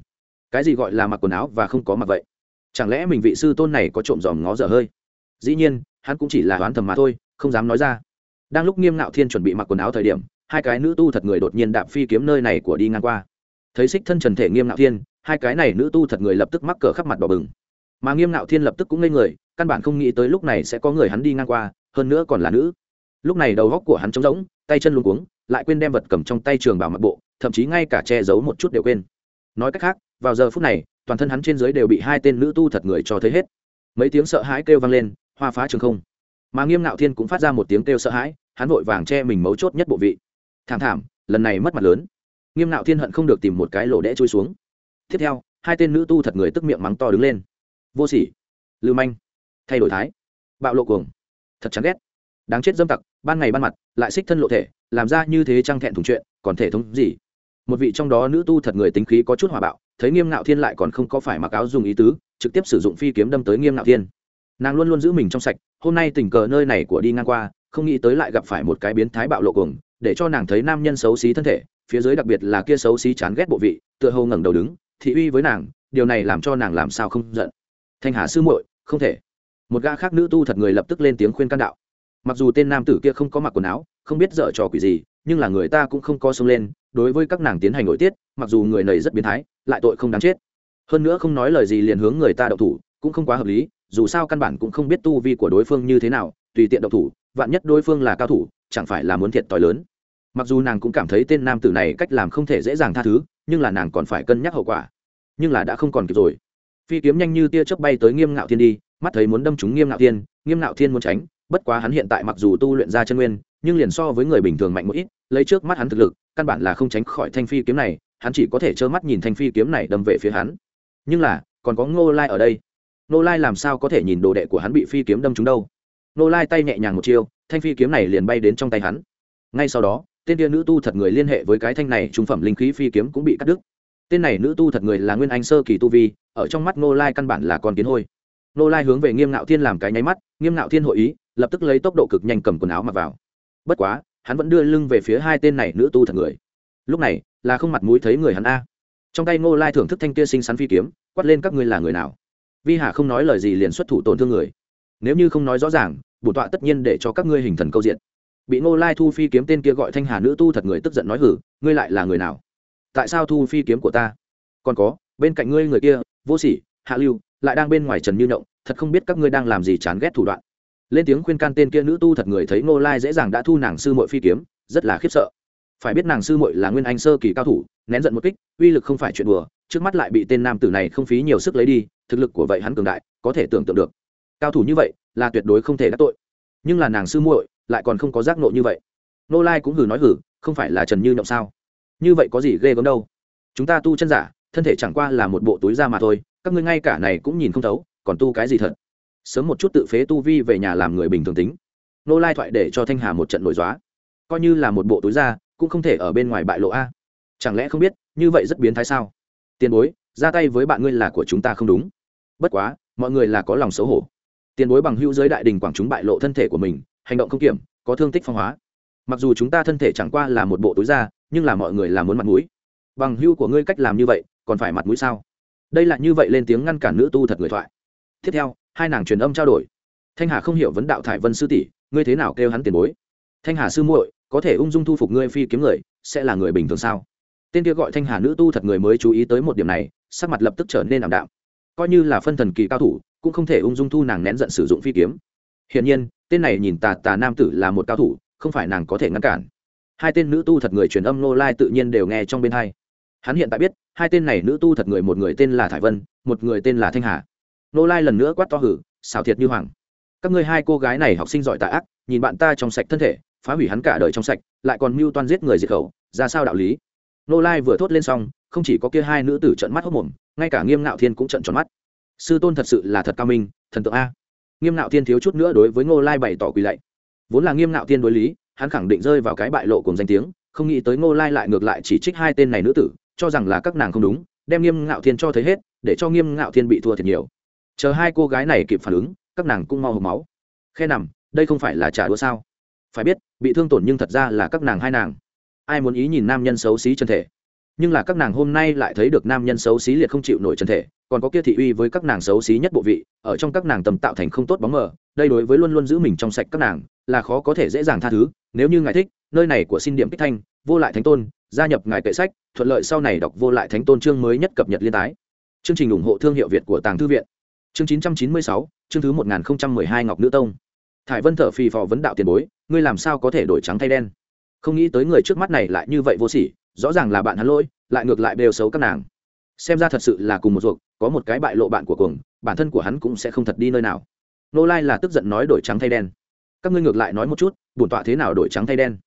Cái gì gọi là mặc quần áo và không có mặc vậy? Chẳng lẽ mình vị sư tôn này có trộm dòm ngó dở hơi? Dĩ nhiên, hắn cũng chỉ là đoán thầm mà thôi, không dám nói ra. Đang lúc nghiêm nạo thiên chuẩn bị mặc quần áo thời điểm hai cái nữ tu thật người đột nhiên đạp phi kiếm nơi này của đi ngang qua. Thấy xích thân trần thể nghiêm ngạo thiên, hai cái này nữ tu thật người lập tức mắc cờ khắp mặt đỏ bừng. Mà nghiêm ngạo thiên lập tức cũng ngây người, căn bản không nghĩ tới lúc này sẽ có người hắn đi ngang qua, hơn nữa còn là nữ. Lúc này đầu góc của hắn trống rỗng, tay chân luống cuống, lại quên đem vật cầm trong tay trường bảo mặt bộ, thậm chí ngay cả che giấu một chút đều quên. Nói cách khác, vào giờ phút này, toàn thân hắn trên dưới đều bị hai tên nữ tu thật người cho thấy hết. Mấy tiếng sợ hãi kêu vang lên, hoa phá trường không. Mà nghiêm ngạo thiên cũng phát ra một tiếng kêu sợ hãi, hắn vội vàng che mình mấu chốt nhất bộ vị thảm thảm, lần này mất mặt lớn. Nghiêm ngạo thiên hận không được tìm một cái lỗ đẽ trôi xuống. Tiếp theo, hai tên nữ tu thật người tức miệng mắng to đứng lên. Vô sỉ. Lưu manh. Thay đổi thái. Bạo lộ cuồng. Thật chán ghét. Đáng chết dâm tặc, ban ngày ban mặt, lại xích thân lộ thể, làm ra như thế trăng thẹn thùng chuyện, còn thể thống gì? Một vị trong đó nữ tu thật người tính khí có chút hòa bạo, thấy nghiêm ngạo thiên lại còn không có phải mặc áo dùng ý tứ, trực tiếp sử dụng phi kiếm đâm tới nghiêm ngạo thiên. Nàng luôn luôn giữ mình trong sạch, hôm nay tình cờ nơi này của đi ngang qua, không nghĩ tới lại gặp phải một cái biến thái bạo lộ cuồng để cho nàng thấy nam nhân xấu xí thân thể, phía dưới đặc biệt là kia xấu xí chán ghét bộ vị, tựa hồ ngẩng đầu đứng, thị uy với nàng, điều này làm cho nàng làm sao không giận. Thanh hà sư muội, không thể. Một gã khác nữ tu thật người lập tức lên tiếng khuyên can đạo. Mặc dù tên nam tử kia không có mặc quần áo, không biết dở trò quỷ gì, nhưng là người ta cũng không co sông lên, đối với các nàng tiến hành nội tiết, mặc dù người này rất biến thái, lại tội không đáng chết. Hơn nữa không nói lời gì liền hướng người ta đậu thủ, cũng không quá hợp lý, dù sao căn bản cũng không biết tu vi của đối phương như thế nào, tùy tiện đậu thủ, vạn nhất đối phương là cao thủ, chẳng phải là muốn thiệt t lớn mặc dù nàng cũng cảm thấy tên nam tử này cách làm không thể dễ dàng tha thứ, nhưng là nàng còn phải cân nhắc hậu quả. Nhưng là đã không còn kịp rồi. Phi kiếm nhanh như tia chớp bay tới nghiêm ngạo thiên đi, mắt thấy muốn đâm trúng nghiêm ngạo thiên, nghiêm ngạo thiên muốn tránh, bất quá hắn hiện tại mặc dù tu luyện ra chân nguyên, nhưng liền so với người bình thường mạnh một ít, lấy trước mắt hắn thực lực, căn bản là không tránh khỏi thanh phi kiếm này, hắn chỉ có thể trơ mắt nhìn thanh phi kiếm này đâm về phía hắn. Nhưng là, còn có ngô lai ở đây. Ngô lai làm sao có thể nhìn đồ đệ của hắn bị phi kiếm đâm trúng đâu? Ngô lai tay nhẹ nhàng một chiêu, thanh phi kiếm này liền bay đến trong tay hắn. Ngay sau đó tên kia nữ tu thật người liên hệ với cái thanh này, trung phẩm linh khí phi kiếm cũng bị cắt đứt. Tên này nữ tu thật người là nguyên anh sơ kỳ tu vi, ở trong mắt ngô lai căn bản là con kiến hôi. Ngô lai hướng về nghiêm ngạo thiên làm cái nháy mắt, nghiêm ngạo thiên hội ý, lập tức lấy tốc độ cực nhanh cầm quần áo mặc vào. Bất quá, hắn vẫn đưa lưng về phía hai tên này nữ tu thật người. Lúc này, là không mặt mũi thấy người hắn a. Trong tay ngô lai thưởng thức thanh kia sinh sắn phi kiếm, quát lên các ngươi là người nào? Vi hà không nói lời gì liền xuất thủ tổn thương người. Nếu như không nói rõ ràng bổn tọa tất nhiên để cho các ngươi hình thần câu diện bị ngô lai thu phi kiếm tên kia gọi thanh hà nữ tu thật người tức giận nói, hử, ngươi lại là người nào? Tại sao thu phi kiếm của ta? Còn có, bên cạnh ngươi người kia, vô sỉ, hạ lưu, lại đang bên ngoài trần như động thật không biết các ngươi đang làm gì chán ghét thủ đoạn. Lên tiếng khuyên can tên kia nữ tu thật người thấy ngô lai dễ dàng đã thu nàng sư mội phi kiếm, rất là khiếp sợ. Phải biết nàng sư mội là nguyên anh sơ kỳ cao thủ, nén giận một kích, uy lực không phải chuyện đùa, trước mắt lại bị tên nam tử này không phí nhiều sức lấy đi, thực lực của vậy hắn cường đại, có thể tưởng tượng được. Cao thủ như vậy, là tuyệt đối không thể đắc tội. Nhưng là nàng sư muội lại còn không có giác nộ như vậy. Nô lai cũng hử nói hử không phải là trần như nhộng sao? Như vậy có gì ghê gớm đâu? Chúng ta tu chân giả, thân thể chẳng qua là một bộ túi da mà thôi, các ngươi ngay cả này cũng nhìn không thấu, còn tu cái gì thật? Sớm một chút tự phế tu vi về nhà làm người bình thường tính. Nô lai thoại để cho thanh hà một trận nổi dóa coi như là một bộ túi da, cũng không thể ở bên ngoài bại lộ a. Chẳng lẽ không biết, như vậy rất biến thái sao? Tiền bối, ra tay với bạn ngươi là của chúng ta không đúng. Bất quá, mọi người là có lòng xấu hổ. Tiền bối bằng hữu giới đại đình quảng chúng bại lộ thân thể của mình hành động không kiểm, có thương tích phong hóa. Mặc dù chúng ta thân thể chẳng qua là một bộ túi da, nhưng là mọi người là muốn mặt mũi. Bằng hữu của ngươi cách làm như vậy, còn phải mặt mũi sao? Đây là như vậy lên tiếng ngăn cản nữ tu thật người thoại. Tiếp theo, hai nàng truyền âm trao đổi. Thanh hà không hiểu vấn đạo thải vân sư tỷ, ngươi thế nào kêu hắn tiền bối? Thanh hà sư muội, có thể ung dung thu phục ngươi phi kiếm người, sẽ là người bình thường sao? Tên kia gọi thanh hà nữ tu thật người mới chú ý tới một điểm này, sắc mặt lập tức trở nên ảm đạm. Coi như là phân thần kỳ cao thủ, cũng không thể ung dung thu nàng nén giận sử dụng phi kiếm hiển nhiên, tên này nhìn tà tà nam tử là một cao thủ, không phải nàng có thể ngăn cản. Hai tên nữ tu thật người truyền âm nô lai tự nhiên đều nghe trong bên hai. Hắn hiện tại biết, hai tên này nữ tu thật người, một người tên là thải vân, một người tên là thanh hà. Nô lai lần nữa quát to hử xào thiệt như hoàng. Các ngươi hai cô gái này học sinh giỏi tà ác, nhìn bạn ta trong sạch thân thể, phá hủy hắn cả đời trong sạch, lại còn mưu toan giết người diệt khẩu, ra sao đạo lý? Nô lai vừa thốt lên xong, không chỉ có kia hai nữ tử trận mắt hốc mồm, ngay cả nghiêm ngạo thiên cũng trận tròn mắt. Sư tôn thật sự là thật cao minh, thần tượng a nghiêm ngạo thiên thiếu chút nữa đối với ngô lai bày tỏ quỳ lạy. Vốn là nghiêm ngạo thiên đối lý, hắn khẳng định rơi vào cái bại lộ cùng danh tiếng, không nghĩ tới ngô lai lại ngược lại chỉ trích hai tên này nữ tử, cho rằng là các nàng không đúng, đem nghiêm ngạo thiên cho thấy hết, để cho nghiêm ngạo thiên bị thua thiệt nhiều. Chờ hai cô gái này kịp phản ứng, các nàng cũng mau hộp máu. Khe nằm, đây không phải là trả đũa sao? Phải biết, bị thương tổn nhưng thật ra là các nàng hai nàng. Ai muốn ý nhìn nam nhân xấu xí chân thể? Nhưng là các nàng hôm nay lại thấy được nam nhân xấu xí liệt không chịu nổi chân thể còn có kia thị uy với các nàng xấu xí nhất bộ vị, ở trong các nàng tầm tạo thành không tốt bóng mờ, đây đối với luôn luôn giữ mình trong sạch các nàng, là khó có thể dễ dàng tha thứ. Nếu như ngài thích, nơi này của xin điểm kích thanh, vô lại thánh tôn, gia nhập ngài kệ sách, thuận lợi sau này đọc vô lại thánh tôn chương mới nhất cập nhật liên tái. Chương trình ủng hộ thương hiệu việt của tàng thư viện. Chương chín trăm chín mươi sáu, chương thứ một nghìn hai ngọc nữ tông. Thải vân thở phì phò vấn đạo tiền bối, ngươi làm sao có thể đổi trắng thay đen? Không nghĩ tới người trước mắt này lại như vậy vô sỉ, rõ ràng là bạn hắn lỗi, lại ngược lại đều xấu các nàng xem ra thật sự là cùng một ruột, có một cái bại lộ bạn của cuồng, bản thân của hắn cũng sẽ không thật đi nơi nào. Nô lai là tức giận nói đổi trắng thay đen. Các ngươi ngược lại nói một chút, bổn tọa thế nào đổi trắng thay đen?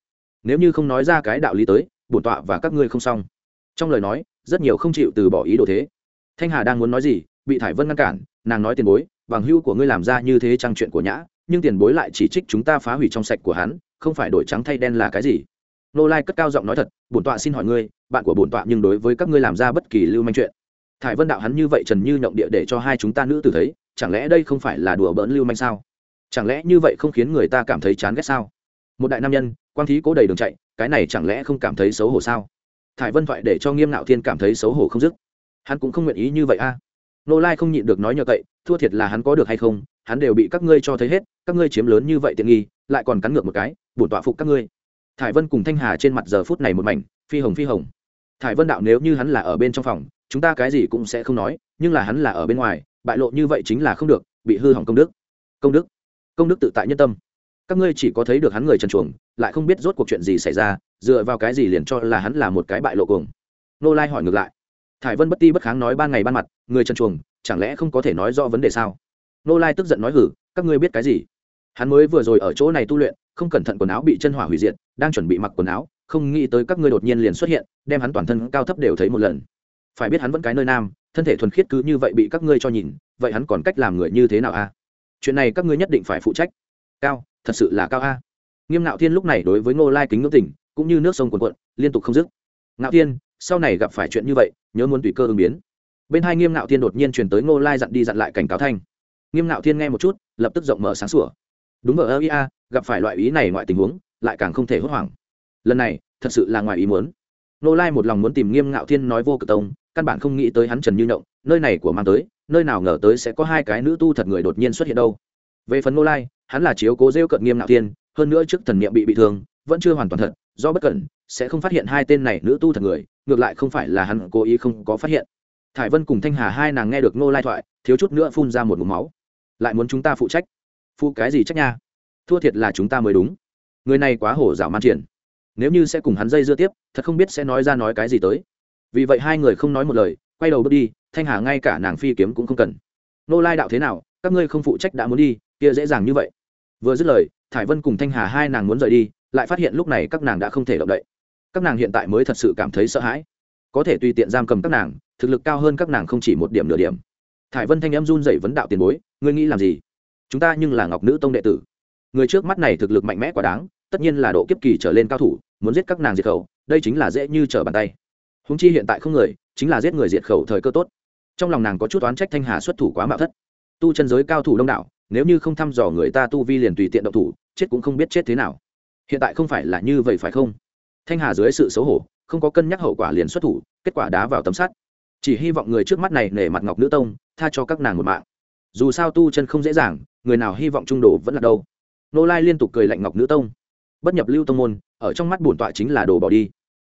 Nếu như không nói ra cái đạo lý tới, bổn tọa và các ngươi không xong. Trong lời nói, rất nhiều không chịu từ bỏ ý đồ thế. Thanh hà đang muốn nói gì, bị thải vân ngăn cản, nàng nói tiền bối, bằng hưu của ngươi làm ra như thế trang chuyện của nhã, nhưng tiền bối lại chỉ trích chúng ta phá hủy trong sạch của hắn, không phải đổi trắng thay đen là cái gì? Nô lai cất cao giọng nói thật, bổn tọa xin hỏi ngươi, bạn của bổn tọa nhưng đối với các ngươi làm ra bất kỳ lưu manh chuyện. Thải vân đạo hắn như vậy trần như nhộng địa để cho hai chúng ta nữ tử thấy, chẳng lẽ đây không phải là đùa bỡn lưu manh sao? Chẳng lẽ như vậy không khiến người ta cảm thấy chán ghét sao? Một đại nam nhân, quang thí cố đầy đường chạy, cái này chẳng lẽ không cảm thấy xấu hổ sao? Thải vân thoại để cho nghiêm ngạo thiên cảm thấy xấu hổ không dứt. Hắn cũng không nguyện ý như vậy a. Nô lai không nhịn được nói nhờ cậy, thua thiệt là hắn có được hay không, hắn đều bị các ngươi cho thấy hết, các ngươi chiếm lớn như vậy tiện nghi, lại còn cắn ngược một cái, bổn tọa phục các ngươi thải vân cùng thanh hà trên mặt giờ phút này một mảnh, phi hồng phi hồng. Thải vân đạo nếu như hắn là ở bên trong phòng, chúng ta cái gì cũng sẽ không nói, nhưng là hắn là ở bên ngoài, bại lộ như vậy chính là không được, bị hư hỏng công đức. Công đức? Công đức tự tại nhân tâm. Các ngươi chỉ có thấy được hắn người trần chuồng, lại không biết rốt cuộc chuyện gì xảy ra, dựa vào cái gì liền cho là hắn là một cái bại lộ cuồng. Nô lai hỏi ngược lại. Thải vân bất ti bất kháng nói ban ngày ban mặt, người trần chuồng, chẳng lẽ không có thể nói rõ vấn đề sao? Nô lai tức giận nói hử, các ngươi biết cái gì? Hắn mới vừa rồi ở chỗ này tu luyện không cẩn thận quần áo bị chân hỏa hủy diệt, đang chuẩn bị mặc quần áo, không nghĩ tới các ngươi đột nhiên liền xuất hiện, đem hắn toàn thân cao thấp đều thấy một lần. Phải biết hắn vẫn cái nơi nam, thân thể thuần khiết cứ như vậy bị các ngươi cho nhìn, vậy hắn còn cách làm người như thế nào a? Chuyện này các ngươi nhất định phải phụ trách. Cao, thật sự là cao a. Nghiêm ngạo thiên lúc này đối với ngô lai kính ngưỡng tỉnh cũng như nước sông quần quận liên tục không dứt. Ngạo thiên, sau này gặp phải chuyện như vậy, nhớ muốn tùy cơ ứng biến. Bên hai nghiêm ngạo thiên đột nhiên truyền tới ngô lai dặn đi dặn lại cảnh cáo thanh. Nghiêm ngạo thiên nghe một chút, lập tức rộng mở sáng sủa. Đúng ở ơ ia gặp phải loại ý này ngoại tình huống, lại càng không thể hốt hoảng. Lần này, thật sự là ngoài ý muốn. Nô lai một lòng muốn tìm nghiêm ngạo thiên nói vô cực tông, căn bản không nghĩ tới hắn trần như động. nơi này của mang tới, nơi nào ngờ tới sẽ có hai cái nữ tu thật người đột nhiên xuất hiện đâu. Về phần nô lai, hắn là chiếu cố rêu cận nghiêm ngạo thiên, hơn nữa trước thần niệm bị bị thương, vẫn chưa hoàn toàn thật, do bất cẩn, sẽ không phát hiện hai tên này nữ tu thật người, ngược lại không phải là hắn cố ý không có phát hiện. Thải vân cùng thanh hà hai nàng nghe được nô lai thoại, thiếu chút nữa phun ra một mũ máu. Lại muốn chúng ta phụ trách. Phụ cái gì trách nha? Thua thiệt là chúng ta mới đúng. Người này quá hổ dạo man triển. Nếu như sẽ cùng hắn dây dưa tiếp, thật không biết sẽ nói ra nói cái gì tới. Vì vậy hai người không nói một lời, quay đầu bước đi, thanh hà ngay cả nàng phi kiếm cũng không cần. Nô lai đạo thế nào, các ngươi không phụ trách đã muốn đi, kia dễ dàng như vậy. Vừa dứt lời, thải vân cùng thanh hà hai nàng muốn rời đi, lại phát hiện lúc này các nàng đã không thể động đậy. Các nàng hiện tại mới thật sự cảm thấy sợ hãi. Có thể tùy tiện giam cầm các nàng, thực lực cao hơn các nàng không chỉ một điểm nửa điểm. Thải vân thanh em run dậy vấn đạo tiền bối, ngươi nghĩ làm gì? Chúng ta nhưng là ngọc nữ tông đệ tử người trước mắt này thực lực mạnh mẽ quá đáng, tất nhiên là độ kiếp kỳ trở lên cao thủ, muốn giết các nàng diệt khẩu, đây chính là dễ như trở bàn tay. Húng chi hiện tại không người, chính là giết người diệt khẩu thời cơ tốt. Trong lòng nàng có chút oán trách thanh hà xuất thủ quá mạo thất. Tu chân giới cao thủ đông đảo, nếu như không thăm dò người ta tu vi liền tùy tiện động thủ, chết cũng không biết chết thế nào. Hiện tại không phải là như vậy phải không? Thanh hà dưới sự xấu hổ, không có cân nhắc hậu quả liền xuất thủ, kết quả đá vào tấm sắt. Chỉ hy vọng người trước mắt này nể mặt ngọc nữ tông, tha cho các nàng một mạng. Dù sao tu chân không dễ dàng, người nào hy vọng trung đồ vẫn là đâu nô lai liên tục cười lạnh ngọc nữ tông. Bất nhập lưu tông môn, ở trong mắt bổn tọa chính là đồ bỏ đi.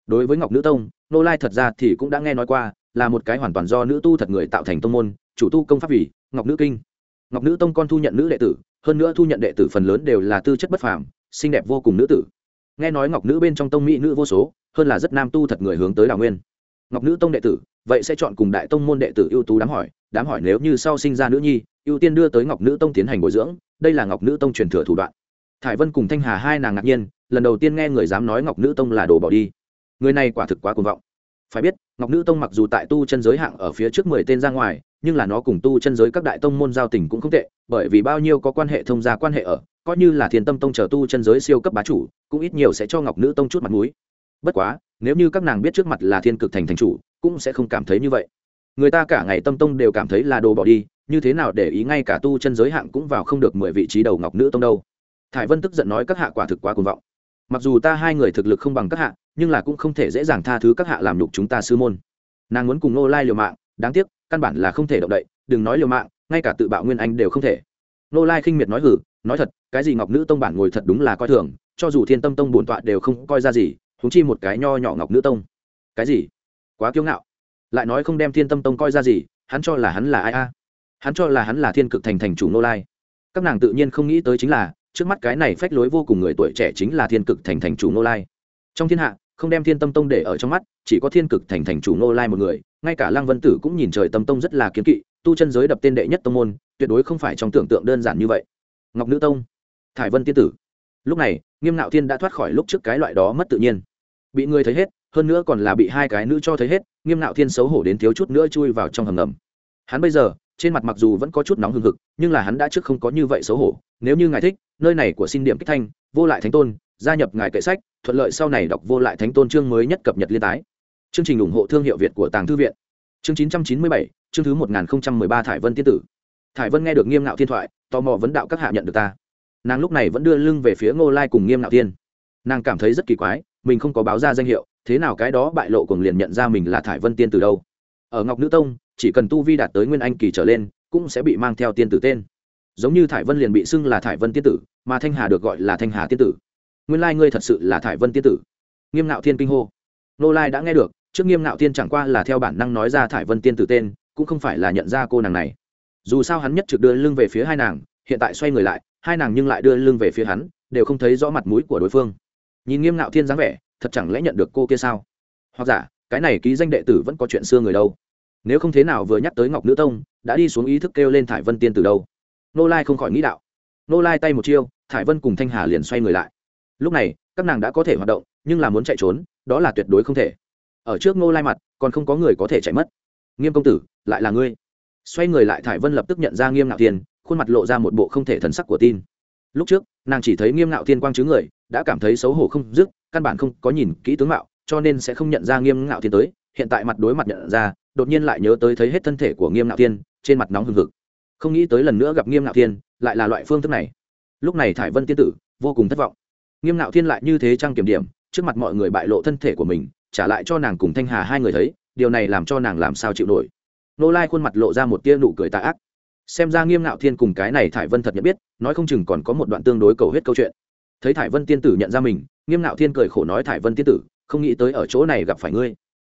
Đối với ngọc nữ tông, nô lai thật ra thì cũng đã nghe nói qua, là một cái hoàn toàn do nữ tu thật người tạo thành tông môn, chủ tu công pháp vì ngọc nữ kinh. Ngọc nữ tông con thu nhận nữ đệ tử, hơn nữa thu nhận đệ tử phần lớn đều là tư chất bất phàm, xinh đẹp vô cùng nữ tử. Nghe nói ngọc nữ bên trong tông mỹ nữ vô số, hơn là rất nam tu thật người hướng tới đào nguyên ngọc nữ tông đệ tử, vậy sẽ chọn cùng đại tông môn đệ tử ưu tú đám hỏi đám hỏi nếu như sau sinh ra nữ nhi, ưu tiên đưa tới ngọc nữ tông tiến hành bồi dưỡng, đây là ngọc nữ tông truyền thừa thủ đoạn. Thải vân cùng thanh hà hai nàng ngạc nhiên, lần đầu tiên nghe người dám nói ngọc nữ tông là đồ bỏ đi. Người này quả thực quá cuồng vọng. Phải biết, ngọc nữ tông mặc dù tại tu chân giới hạng ở phía trước mười tên ra ngoài, nhưng là nó cùng tu chân giới các đại tông môn giao tình cũng không tệ, bởi vì bao nhiêu có quan hệ thông gia quan hệ ở, coi như là thiên tâm tông chờ tu chân giới siêu cấp bá chủ, cũng ít nhiều sẽ cho ngọc nữ tông chút mặt mũi. Bất quá nếu như các nàng biết trước mặt là thiên cực thành thành chủ, cũng sẽ không cảm thấy như vậy. Người ta cả ngày tâm tông đều cảm thấy là đồ bỏ đi, như thế nào để ý ngay cả tu chân giới hạng cũng vào không được mười vị trí đầu ngọc nữ tông đâu. Thải vân tức giận nói các hạ quả thực quá cuồng vọng. Mặc dù ta hai người thực lực không bằng các hạ, nhưng là cũng không thể dễ dàng tha thứ các hạ làm nhục chúng ta sư môn. Nàng muốn cùng nô lai liều mạng, đáng tiếc, căn bản là không thể động đậy, đừng nói liều mạng, ngay cả tự bạo nguyên anh đều không thể. Nô lai khinh miệt nói hử, nói thật, cái gì ngọc nữ tông bản ngồi thật đúng là coi thường, cho dù thiên tâm tông bổn tọa đều không coi ra gì húng chi một cái nho nhỏ ngọc nữ tông. Cái gì? Quá kiêu ngạo. Lại nói không đem thiên tâm tông coi ra gì, hắn cho là hắn là ai a? Hắn cho là hắn là thiên cực thành thành chủ nô lai. Các nàng tự nhiên không nghĩ tới chính là, trước mắt cái này phách lối vô cùng người tuổi trẻ chính là thiên cực thành thành chủ nô lai. Trong thiên hạ, không đem thiên tâm tông để ở trong mắt, chỉ có thiên cực thành thành chủ nô lai một người, ngay cả lăng vân tử cũng nhìn trời tâm tông rất là kiến kỵ, tu chân giới đập tên đệ nhất tông môn, tuyệt đối không phải trong tưởng tượng đơn giản như vậy. Ngọc nữ tông, thải vân tiên tử. Lúc này, nghiêm nạo thiên đã thoát khỏi lúc trước cái loại đó mất tự nhiên bị người thấy hết, hơn nữa còn là bị hai cái nữ cho thấy hết, nghiêm nạo thiên xấu hổ đến thiếu chút nữa chui vào trong hầm ngầm. Hắn bây giờ, trên mặt mặc dù vẫn có chút nóng hừng hực, nhưng là hắn đã trước không có như vậy xấu hổ. Nếu như ngài thích, nơi này của xin điểm kích thanh, vô lại thánh tôn, gia nhập ngài kệ sách, thuận lợi sau này đọc vô lại thánh tôn chương mới nhất cập nhật liên tái. Chương trình ủng hộ thương hiệu việt của tàng thư viện. Chương chín trăm chín mươi bảy, chương thứ một nghìn ba thải vân tiên tử. Thải vân nghe được nghiêm ngạo thiên thoại, tò mò vấn đạo các hạ nhận được ta. Nàng lúc này vẫn đưa lưng về phía ngô lai cùng nghiêm ngạo thiên. Nàng cảm thấy rất kỳ quái mình không có báo ra danh hiệu, thế nào cái đó bại lộ cùng liền nhận ra mình là thải vân tiên từ đâu. Ở ngọc nữ tông, chỉ cần tu vi đạt tới nguyên anh kỳ trở lên, cũng sẽ bị mang theo tiên tử tên. Giống như thải vân liền bị xưng là thải vân tiên tử, mà thanh hà được gọi là thanh hà tiên tử. Nguyên lai ngươi thật sự là thải vân tiên tử. Nghiêm ngạo thiên kinh hô. Nô lai đã nghe được, trước nghiêm ngạo thiên chẳng qua là theo bản năng nói ra thải vân tiên tử tên, cũng không phải là nhận ra cô nàng này. Dù sao hắn nhất trực đưa lưng về phía hai nàng, hiện tại xoay người lại, hai nàng nhưng lại đưa lưng về phía hắn, đều không thấy rõ mặt mũi của đối phương nhìn nghiêm ngạo thiên dáng vẻ, thật chẳng lẽ nhận được cô kia sao? Hoặc giả, cái này ký danh đệ tử vẫn có chuyện xưa người đâu? Nếu không thế nào vừa nhắc tới ngọc nữ tông, đã đi xuống ý thức kêu lên thải vân tiên từ đâu? Nô lai không khỏi nghĩ đạo. Nô lai tay một chiêu, thải vân cùng thanh hà liền xoay người lại. Lúc này, các nàng đã có thể hoạt động, nhưng là muốn chạy trốn, đó là tuyệt đối không thể. Ở trước nô lai mặt, còn không có người có thể chạy mất. Nghiêm công tử, lại là ngươi. Xoay người lại thải vân lập tức nhận ra nghiêm ngạo thiên, khuôn mặt lộ ra một bộ không thể thần sắc của tin. Lúc trước, nàng chỉ thấy nghiêm ngạo thiên quang chứ người đã cảm thấy xấu hổ không dứt, căn bản không có nhìn kỹ tướng mạo, cho nên sẽ không nhận ra nghiêm ngạo thiên tới. Hiện tại mặt đối mặt nhận ra, đột nhiên lại nhớ tới thấy hết thân thể của nghiêm ngạo thiên, trên mặt nóng hừng hực. Không nghĩ tới lần nữa gặp nghiêm ngạo thiên, lại là loại phương thức này. Lúc này thải vân tiên tử vô cùng thất vọng. Nghiêm ngạo thiên lại như thế trang kiểm điểm, trước mặt mọi người bại lộ thân thể của mình, trả lại cho nàng cùng thanh hà hai người thấy, điều này làm cho nàng làm sao chịu nổi. Nô lai khuôn mặt lộ ra một tia nụ cười tạ ác. Xem ra nghiêm ngạo thiên cùng cái này thải vân thật nhận biết, nói không chừng còn có một đoạn tương đối cầu hết câu chuyện thấy thải vân tiên tử nhận ra mình, nghiêm ngạo thiên cười khổ nói, thải vân tiên tử, không nghĩ tới ở chỗ này gặp phải ngươi.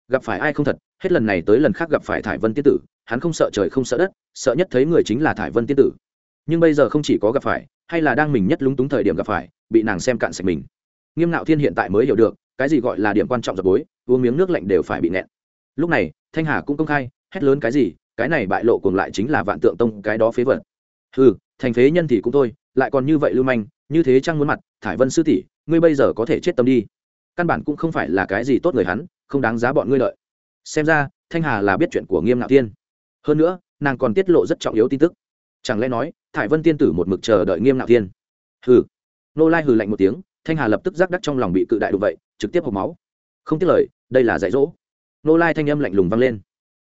Gặp phải ai không thật, hết lần này tới lần khác gặp phải thải vân tiên tử, hắn không sợ trời không sợ đất, sợ nhất thấy người chính là thải vân tiên tử. Nhưng bây giờ không chỉ có gặp phải, hay là đang mình nhất lúng túng thời điểm gặp phải, bị nàng xem cạn sạch mình. Nghiêm ngạo thiên hiện tại mới hiểu được, cái gì gọi là điểm quan trọng dập bối, uống miếng nước lạnh đều phải bị nẹn lúc này, thanh hà cũng công khai, hét lớn cái gì, cái này bại lộ cùng lại chính là vạn tượng tông cái đó phế vật. Ừ thành phế nhân thì cũng thôi lại còn như vậy lưu manh, như thế chăng muốn mặt, thải vân sư tỷ, ngươi bây giờ có thể chết tâm đi. Căn bản cũng không phải là cái gì tốt người hắn, không đáng giá bọn ngươi lợi xem ra, thanh hà là biết chuyện của nghiêm ngạo tiên. Hơn nữa, nàng còn tiết lộ rất trọng yếu tin tức. Chẳng lẽ nói, thải vân tiên tử một mực chờ đợi nghiêm ngạo tiên? Hừ. Nô lai hừ lạnh một tiếng, thanh hà lập tức giác đắc trong lòng bị cự đại đụng vậy, trực tiếp hộp máu. Không tiếc lời, đây là dạy dỗ. Nô lai thanh âm lạnh lùng vang lên.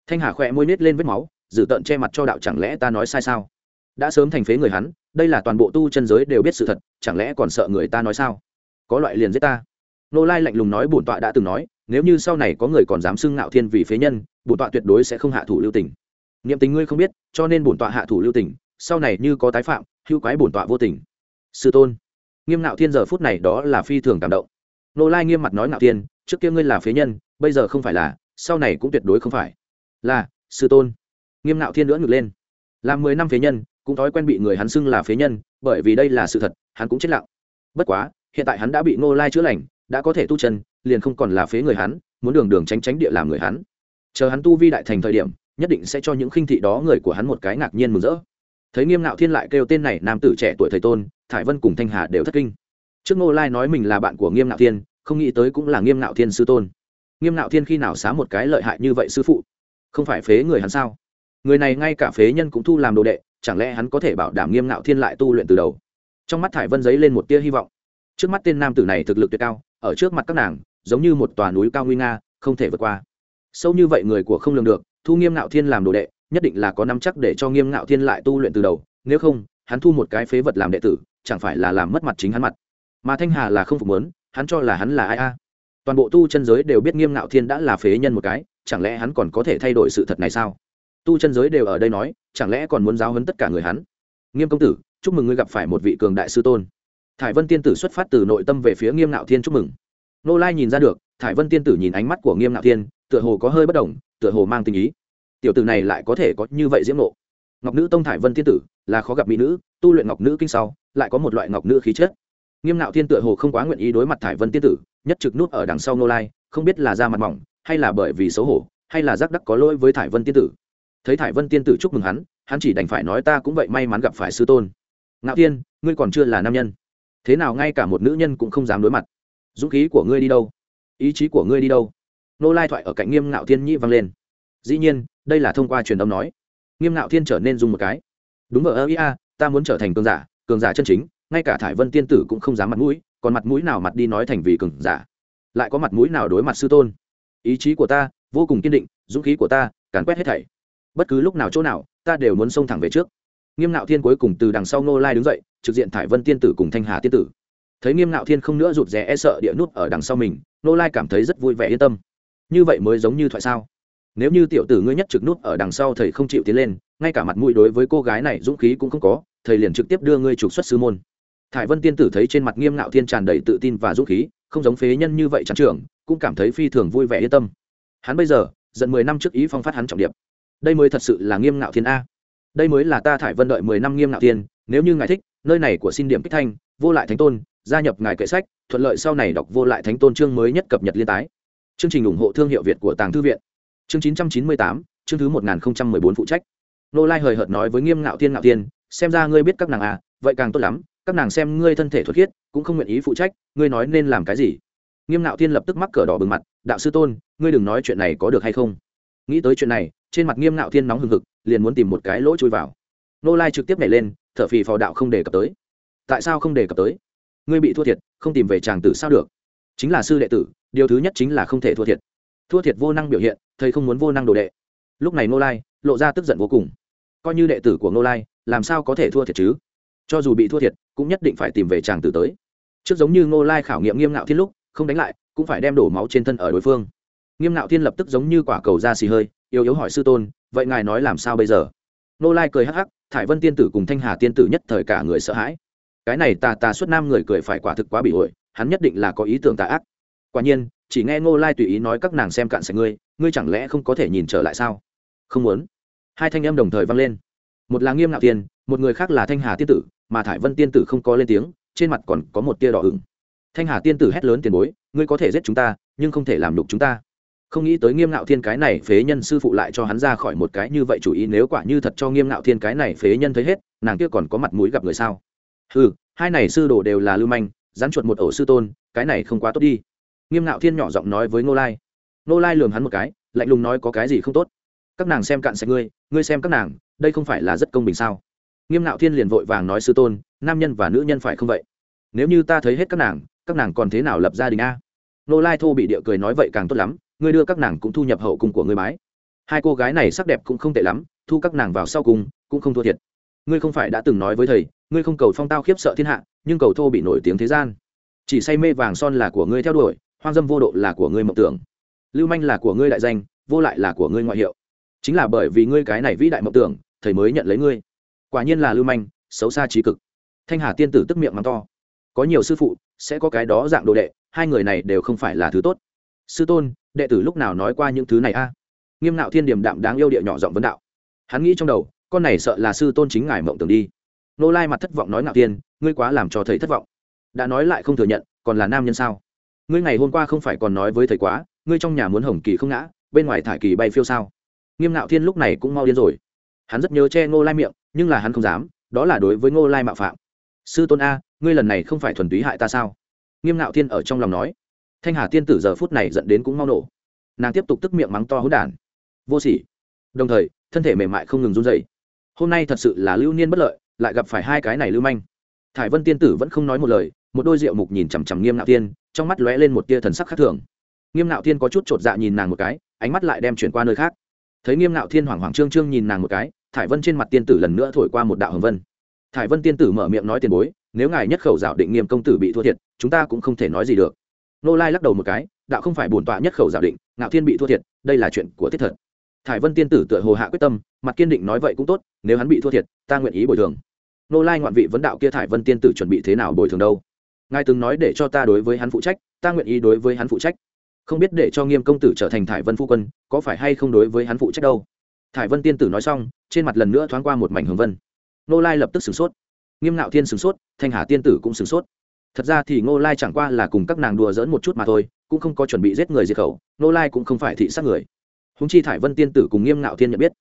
Thanh hà khỏe môi nết lên vết máu dự tợn che mặt cho đạo chẳng lẽ ta nói sai sao? Đã sớm thành phế người hắn, đây là toàn bộ tu chân giới đều biết sự thật, chẳng lẽ còn sợ người ta nói sao? Có loại liền giết ta. Nô lai lạnh lùng nói, bổn tọa đã từng nói, nếu như sau này có người còn dám xưng ngạo thiên vì phế nhân, bổn tọa tuyệt đối sẽ không hạ thủ lưu tình. Niệm tình ngươi không biết, cho nên bổn tọa hạ thủ lưu tình, sau này như có tái phạm, hữu quái bổn tọa vô tình. Sư tôn, nghiêm ngạo thiên giờ phút này đó là phi thường cảm động. Nô lai nghiêm mặt nói, ngạo thiên, trước kia ngươi là phế nhân, bây giờ không phải là, sau này cũng tuyệt đối không phải. Là, sư tôn. Nghiêm ngạo thiên nữa ngược lên. Làm mười năm phế nhân cũng thói quen bị người hắn xưng là phế nhân, bởi vì đây là sự thật, hắn cũng chết lặng. Bất quá, hiện tại hắn đã bị ngô lai chữa lành, đã có thể tu chân, liền không còn là phế người hắn, muốn đường đường tránh tránh địa làm người hắn. Chờ hắn tu vi đại thành thời điểm, nhất định sẽ cho những khinh thị đó người của hắn một cái ngạc nhiên mừng rỡ. Thấy nghiêm ngạo thiên lại kêu tên này nam tử trẻ tuổi thầy tôn, thải vân cùng thanh hà đều thất kinh. Trước ngô lai nói mình là bạn của nghiêm ngạo thiên, không nghĩ tới cũng là nghiêm ngạo thiên sư tôn. Nghiêm ngạo thiên khi nào xá một cái lợi hại như vậy sư phụ? Không phải phế người hắn sao? Người này ngay cả phế nhân cũng thu làm đồ đệ chẳng lẽ hắn có thể bảo đảm nghiêm ngạo thiên lại tu luyện từ đầu? Trong mắt thải vân giấy lên một tia hy vọng. Trước mắt tên nam tử này thực lực tuyệt cao, ở trước mặt các nàng, giống như một tòa núi cao nguy nga, không thể vượt qua. Sâu như vậy người của không lường được, thu nghiêm ngạo thiên làm đồ đệ, nhất định là có năm chắc để cho nghiêm ngạo thiên lại tu luyện từ đầu, nếu không, hắn thu một cái phế vật làm đệ tử, chẳng phải là làm mất mặt chính hắn mặt. Mà thanh hà là không phục muốn, hắn cho là hắn là ai a? Toàn bộ tu chân giới đều biết nghiêm ngạo thiên đã là phế nhân một cái, chẳng lẽ hắn còn có thể thay đổi sự thật này sao? Tu chân giới đều ở đây nói, chẳng lẽ còn muốn giáo hấn tất cả người hắn? Nghiêm công tử, chúc mừng ngươi gặp phải một vị cường đại sư tôn. Thải vân tiên tử xuất phát từ nội tâm về phía nghiêm ngạo thiên chúc mừng. Nô lai nhìn ra được, thải vân tiên tử nhìn ánh mắt của nghiêm ngạo thiên, tựa hồ có hơi bất đồng, tựa hồ mang tình ý. Tiểu tử này lại có thể có như vậy diễm nộ ngọc nữ tông thải vân tiên tử, là khó gặp mỹ nữ, tu luyện ngọc nữ kinh sau, lại có một loại ngọc nữ khí chất. Nghiêm ngạo thiên tựa hồ không quá nguyện ý đối mặt thải vân tiên tử, nhất trực nút ở đằng sau nô lai, không biết là da mặt mỏng, hay là bởi vì xấu hổ, hay là giác đắc có lỗi với thải vân tiên tử thấy thải vân tiên tử chúc mừng hắn hắn chỉ đành phải nói ta cũng vậy may mắn gặp phải sư tôn. Ngạo thiên, ngươi còn chưa là nam nhân. Thế nào ngay cả một nữ nhân cũng không dám đối mặt. Dũng khí của ngươi đi đâu? Ý chí của ngươi đi đâu? Nô lai thoại ở cạnh nghiêm ngạo thiên nhĩ vang lên. Dĩ nhiên, đây là thông qua truyền âm nói. Nghiêm ngạo thiên trở nên dùng một cái. Đúng ở ơ ia ta muốn trở thành cường giả cường giả chân chính, ngay cả thải vân tiên tử cũng không dám mặt mũi, còn mặt mũi nào mặt đi nói thành vì cường giả? Lại có mặt mũi nào đối mặt sư tôn? Ý chí của ta vô cùng kiên định, dũng khí của ta càn quét hết thảy bất cứ lúc nào chỗ nào, ta đều muốn xông thẳng về trước. Nghiêm ngạo thiên cuối cùng từ đằng sau nô lai đứng dậy, trực diện thải vân tiên tử cùng thanh hà tiên tử. Thấy nghiêm ngạo thiên không nữa rụt rè e sợ địa nút ở đằng sau mình nô lai cảm thấy rất vui vẻ yên tâm. Như vậy mới giống như thoại sao? Nếu như tiểu tử ngươi nhất trực nút ở đằng sau thầy không chịu tiến lên, ngay cả mặt mũi đối với cô gái này dũng khí cũng không có, thầy liền trực tiếp đưa ngươi trục xuất sư môn. Thải vân tiên tử thấy trên mặt nghiêm ngạo thiên tràn đầy tự tin và dũng khí, không giống phế nhân như vậy trắng trưởng cũng cảm thấy phi thường vui vẻ yên tâm. Hắn bây giờ, giận mười năm trước ý phong phát hắn trọng điệp đây mới thật sự là nghiêm ngạo thiên a. Đây mới là ta thải vân đợi mười năm nghiêm ngạo thiên, nếu như ngài thích, nơi này của xin điểm kích thanh, vô lại thánh tôn, gia nhập ngài kệ sách, thuận lợi sau này đọc vô lại thánh tôn chương mới nhất cập nhật liên tái. Chương trình ủng hộ thương hiệu việt của tàng thư viện. Chương chín trăm chín mươi tám, chương thứ một nghìn bốn phụ trách. Nô lai hời hợt nói với nghiêm ngạo thiên ngạo thiên, xem ra ngươi biết các nàng à vậy càng tốt lắm, các nàng xem ngươi thân thể thuật khiết, cũng không nguyện ý phụ trách, ngươi nói nên làm cái gì? Nghiêm ngạo thiên lập tức mắc cờ đỏ bừng mặt, đạo sư tôn, ngươi đừng nói chuyện này có được hay không? Nghĩ tới chuyện này trên mặt nghiêm ngạo thiên nóng hừng hực, liền muốn tìm một cái lỗ chui vào. Nô lai trực tiếp nhảy lên, thở phì phò đạo không đề cập tới. Tại sao không đề cập tới? Ngươi bị thua thiệt, không tìm về chàng tử sao được? Chính là sư đệ tử, điều thứ nhất chính là không thể thua thiệt. Thua thiệt vô năng biểu hiện, thầy không muốn vô năng đồ đệ. Lúc này nô lai, lộ ra tức giận vô cùng. Coi như đệ tử của nô lai, làm sao có thể thua thiệt chứ? Cho dù bị thua thiệt, cũng nhất định phải tìm về chàng tử tới. Trước giống như nô lai khảo nghiệm nghiêm ngạo thiên lúc, không đánh lại, cũng phải đem đổ máu trên thân ở đối phương. Nghiêm ngạo thiên lập tức giống như quả cầu ra xì hơi yếu yếu hỏi sư tôn, vậy ngài nói làm sao bây giờ? Nô lai cười hắc hắc, thải vân tiên tử cùng thanh hà tiên tử nhất thời cả người sợ hãi. Cái này tà tà suốt nam người cười phải quả thực quá bị ổi, hắn nhất định là có ý tưởng tà ác. Quả nhiên, chỉ nghe ngô lai tùy ý nói các nàng xem cạn sạch ngươi ngươi chẳng lẽ không có thể nhìn trở lại sao? Không muốn. Hai thanh em đồng thời vang lên. Một là nghiêm ngạo tiên, một người khác là thanh hà tiên tử, mà thải vân tiên tử không có lên tiếng, trên mặt còn có một tia đỏ ửng. Thanh hà tiên tử hét lớn tiền bối, ngươi có thể giết chúng ta, nhưng không thể làm đục chúng ta không nghĩ tới nghiêm ngạo thiên cái này phế nhân sư phụ lại cho hắn ra khỏi một cái như vậy chủ ý, nếu quả như thật cho nghiêm ngạo thiên cái này phế nhân thấy hết, nàng kia còn có mặt mũi gặp người sao? Ừ hai này sư đồ đều là lưu manh, rắn chuột một ổ sư tôn, cái này không quá tốt đi. Nghiêm ngạo thiên nhỏ giọng nói với ngô lai. Ngô lai lường hắn một cái, lạnh lùng nói có cái gì không tốt? Các nàng xem cạn sạch ngươi ngươi xem các nàng, đây không phải là rất công bình sao? Nghiêm ngạo thiên liền vội vàng nói sư tôn, nam nhân và nữ nhân phải không vậy? Nếu như ta thấy hết các nàng các nàng còn thế nào lập gia đình a? Nô lai thô bị địa cười nói vậy càng tốt lắm ngươi đưa các nàng cũng thu nhập hậu cung của ngươi bái. Hai cô gái này sắc đẹp cũng không tệ lắm, thu các nàng vào sau cùng cũng không thua thiệt. Ngươi không phải đã từng nói với thầy, ngươi không cầu phong tao khiếp sợ thiên hạ, nhưng cầu thô bị nổi tiếng thế gian. Chỉ say mê vàng son là của ngươi theo đuổi, hoang dâm vô độ là của ngươi mộng tưởng. Lưu manh là của ngươi đại danh, vô lại là của ngươi ngoại hiệu. Chính là bởi vì ngươi cái này vĩ đại mộng tưởng, thầy mới nhận lấy ngươi. Quả nhiên là lưu manh, xấu xa trí cực. Thanh hà tiên tử tức miệng mắng to. Có nhiều sư phụ, sẽ có cái đó dạng đồ đệ, hai người này đều không phải là thứ tốt. Sư tôn đệ tử lúc nào nói qua những thứ này a? Nghiêm nạo thiên điềm đạm đáng yêu địa nhỏ giọng vấn đạo. Hắn nghĩ trong đầu, con này sợ là sư tôn chính ngài mộng tưởng đi. Nô lai mặt thất vọng nói nạo thiên, ngươi quá làm cho thầy thất vọng. Đã nói lại không thừa nhận, còn là nam nhân sao? Ngươi ngày hôm qua không phải còn nói với thầy quá, ngươi trong nhà muốn hồng kỳ không ngã, bên ngoài thải kỳ bay phiêu sao? Nghiêm nạo thiên lúc này cũng mau điên rồi. Hắn rất nhớ che ngô lai miệng, nhưng là hắn không dám, đó là đối với ngô lai mạo phạm. Sư tôn a, ngươi lần này không phải thuần túy hại ta sao? Nghiêm ngạo thiên ở trong lòng nói thanh hà tiên tử giờ phút này dẫn đến cũng mau nổ. Nàng tiếp tục tức miệng mắng to hỗn đản. Vô sỉ. Đồng thời, thân thể mềm mại không ngừng run dày hôm nay thật sự là lưu niên bất lợi, lại gặp phải hai cái này lưu manh. Thải vân tiên tử vẫn không nói một lời, một đôi rượu mục nhìn chằm chằm nghiêm Nạo tiên trong mắt lóe lên một tia thần sắc khác thường. Nghiêm Nạo thiên có chút chột dạ nhìn nàng một cái, ánh mắt lại đem chuyển qua nơi khác. Thấy nghiêm Nạo thiên hoảng hoảng trương trương nhìn nàng một cái, thải vân trên mặt tiên tử lần nữa thổi qua một đạo hồng vân. Thải vân tiên tử mở miệng nói tiền bối, nếu ngài nhất khẩu giảo định nghiêm công tử bị thua thiệt, chúng ta cũng không thể nói gì được nô lai lắc đầu một cái, đạo không phải bổn tọa nhất khẩu giả định, ngạo thiên bị thua thiệt, đây là chuyện của thiết thật. Thải vân tiên tử tựa hồ hạ quyết tâm, mặt kiên định nói vậy cũng tốt, nếu hắn bị thua thiệt, ta nguyện ý bồi thường. Nô lai ngoạn vị vấn đạo kia thải vân tiên tử chuẩn bị thế nào bồi thường đâu? Ngài từng nói để cho ta đối với hắn phụ trách, ta nguyện ý đối với hắn phụ trách. Không biết để cho nghiêm công tử trở thành thải vân phu quân, có phải hay không đối với hắn phụ trách đâu? Thải vân tiên tử nói xong, trên mặt lần nữa thoáng qua một mảnh hồng vân. Nô lai lập tức sửng sốt. Nghiêm ngạo thiên sửng sốt, thanh hà tiên tử cũng sửng sốt thật ra thì ngô lai chẳng qua là cùng các nàng đùa dỡn một chút mà thôi, cũng không có chuẩn bị giết người diệt khẩu, Ngô lai cũng không phải thị sát người. Húng chi thải vân tiên tử cùng nghiêm ngạo thiên nhận biết.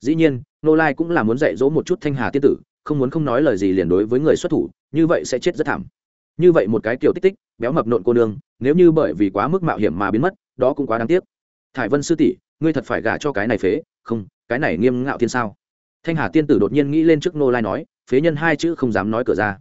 Dĩ nhiên, Ngô lai cũng là muốn dạy dỗ một chút thanh hà tiên tử, không muốn không nói lời gì liền đối với người xuất thủ, như vậy sẽ chết rất thảm. Như vậy một cái kiểu tích tích, béo mập nộn cô nương, nếu như bởi vì quá mức mạo hiểm mà biến mất, đó cũng quá đáng tiếc. Thải vân sư tỷ, ngươi thật phải gả cho cái này phế, không, cái này nghiêm ngạo thiên sao? Thanh hà tiên tử đột nhiên nghĩ lên trước Ngô lai nói, phế nhân hai chữ không dám nói cửa ra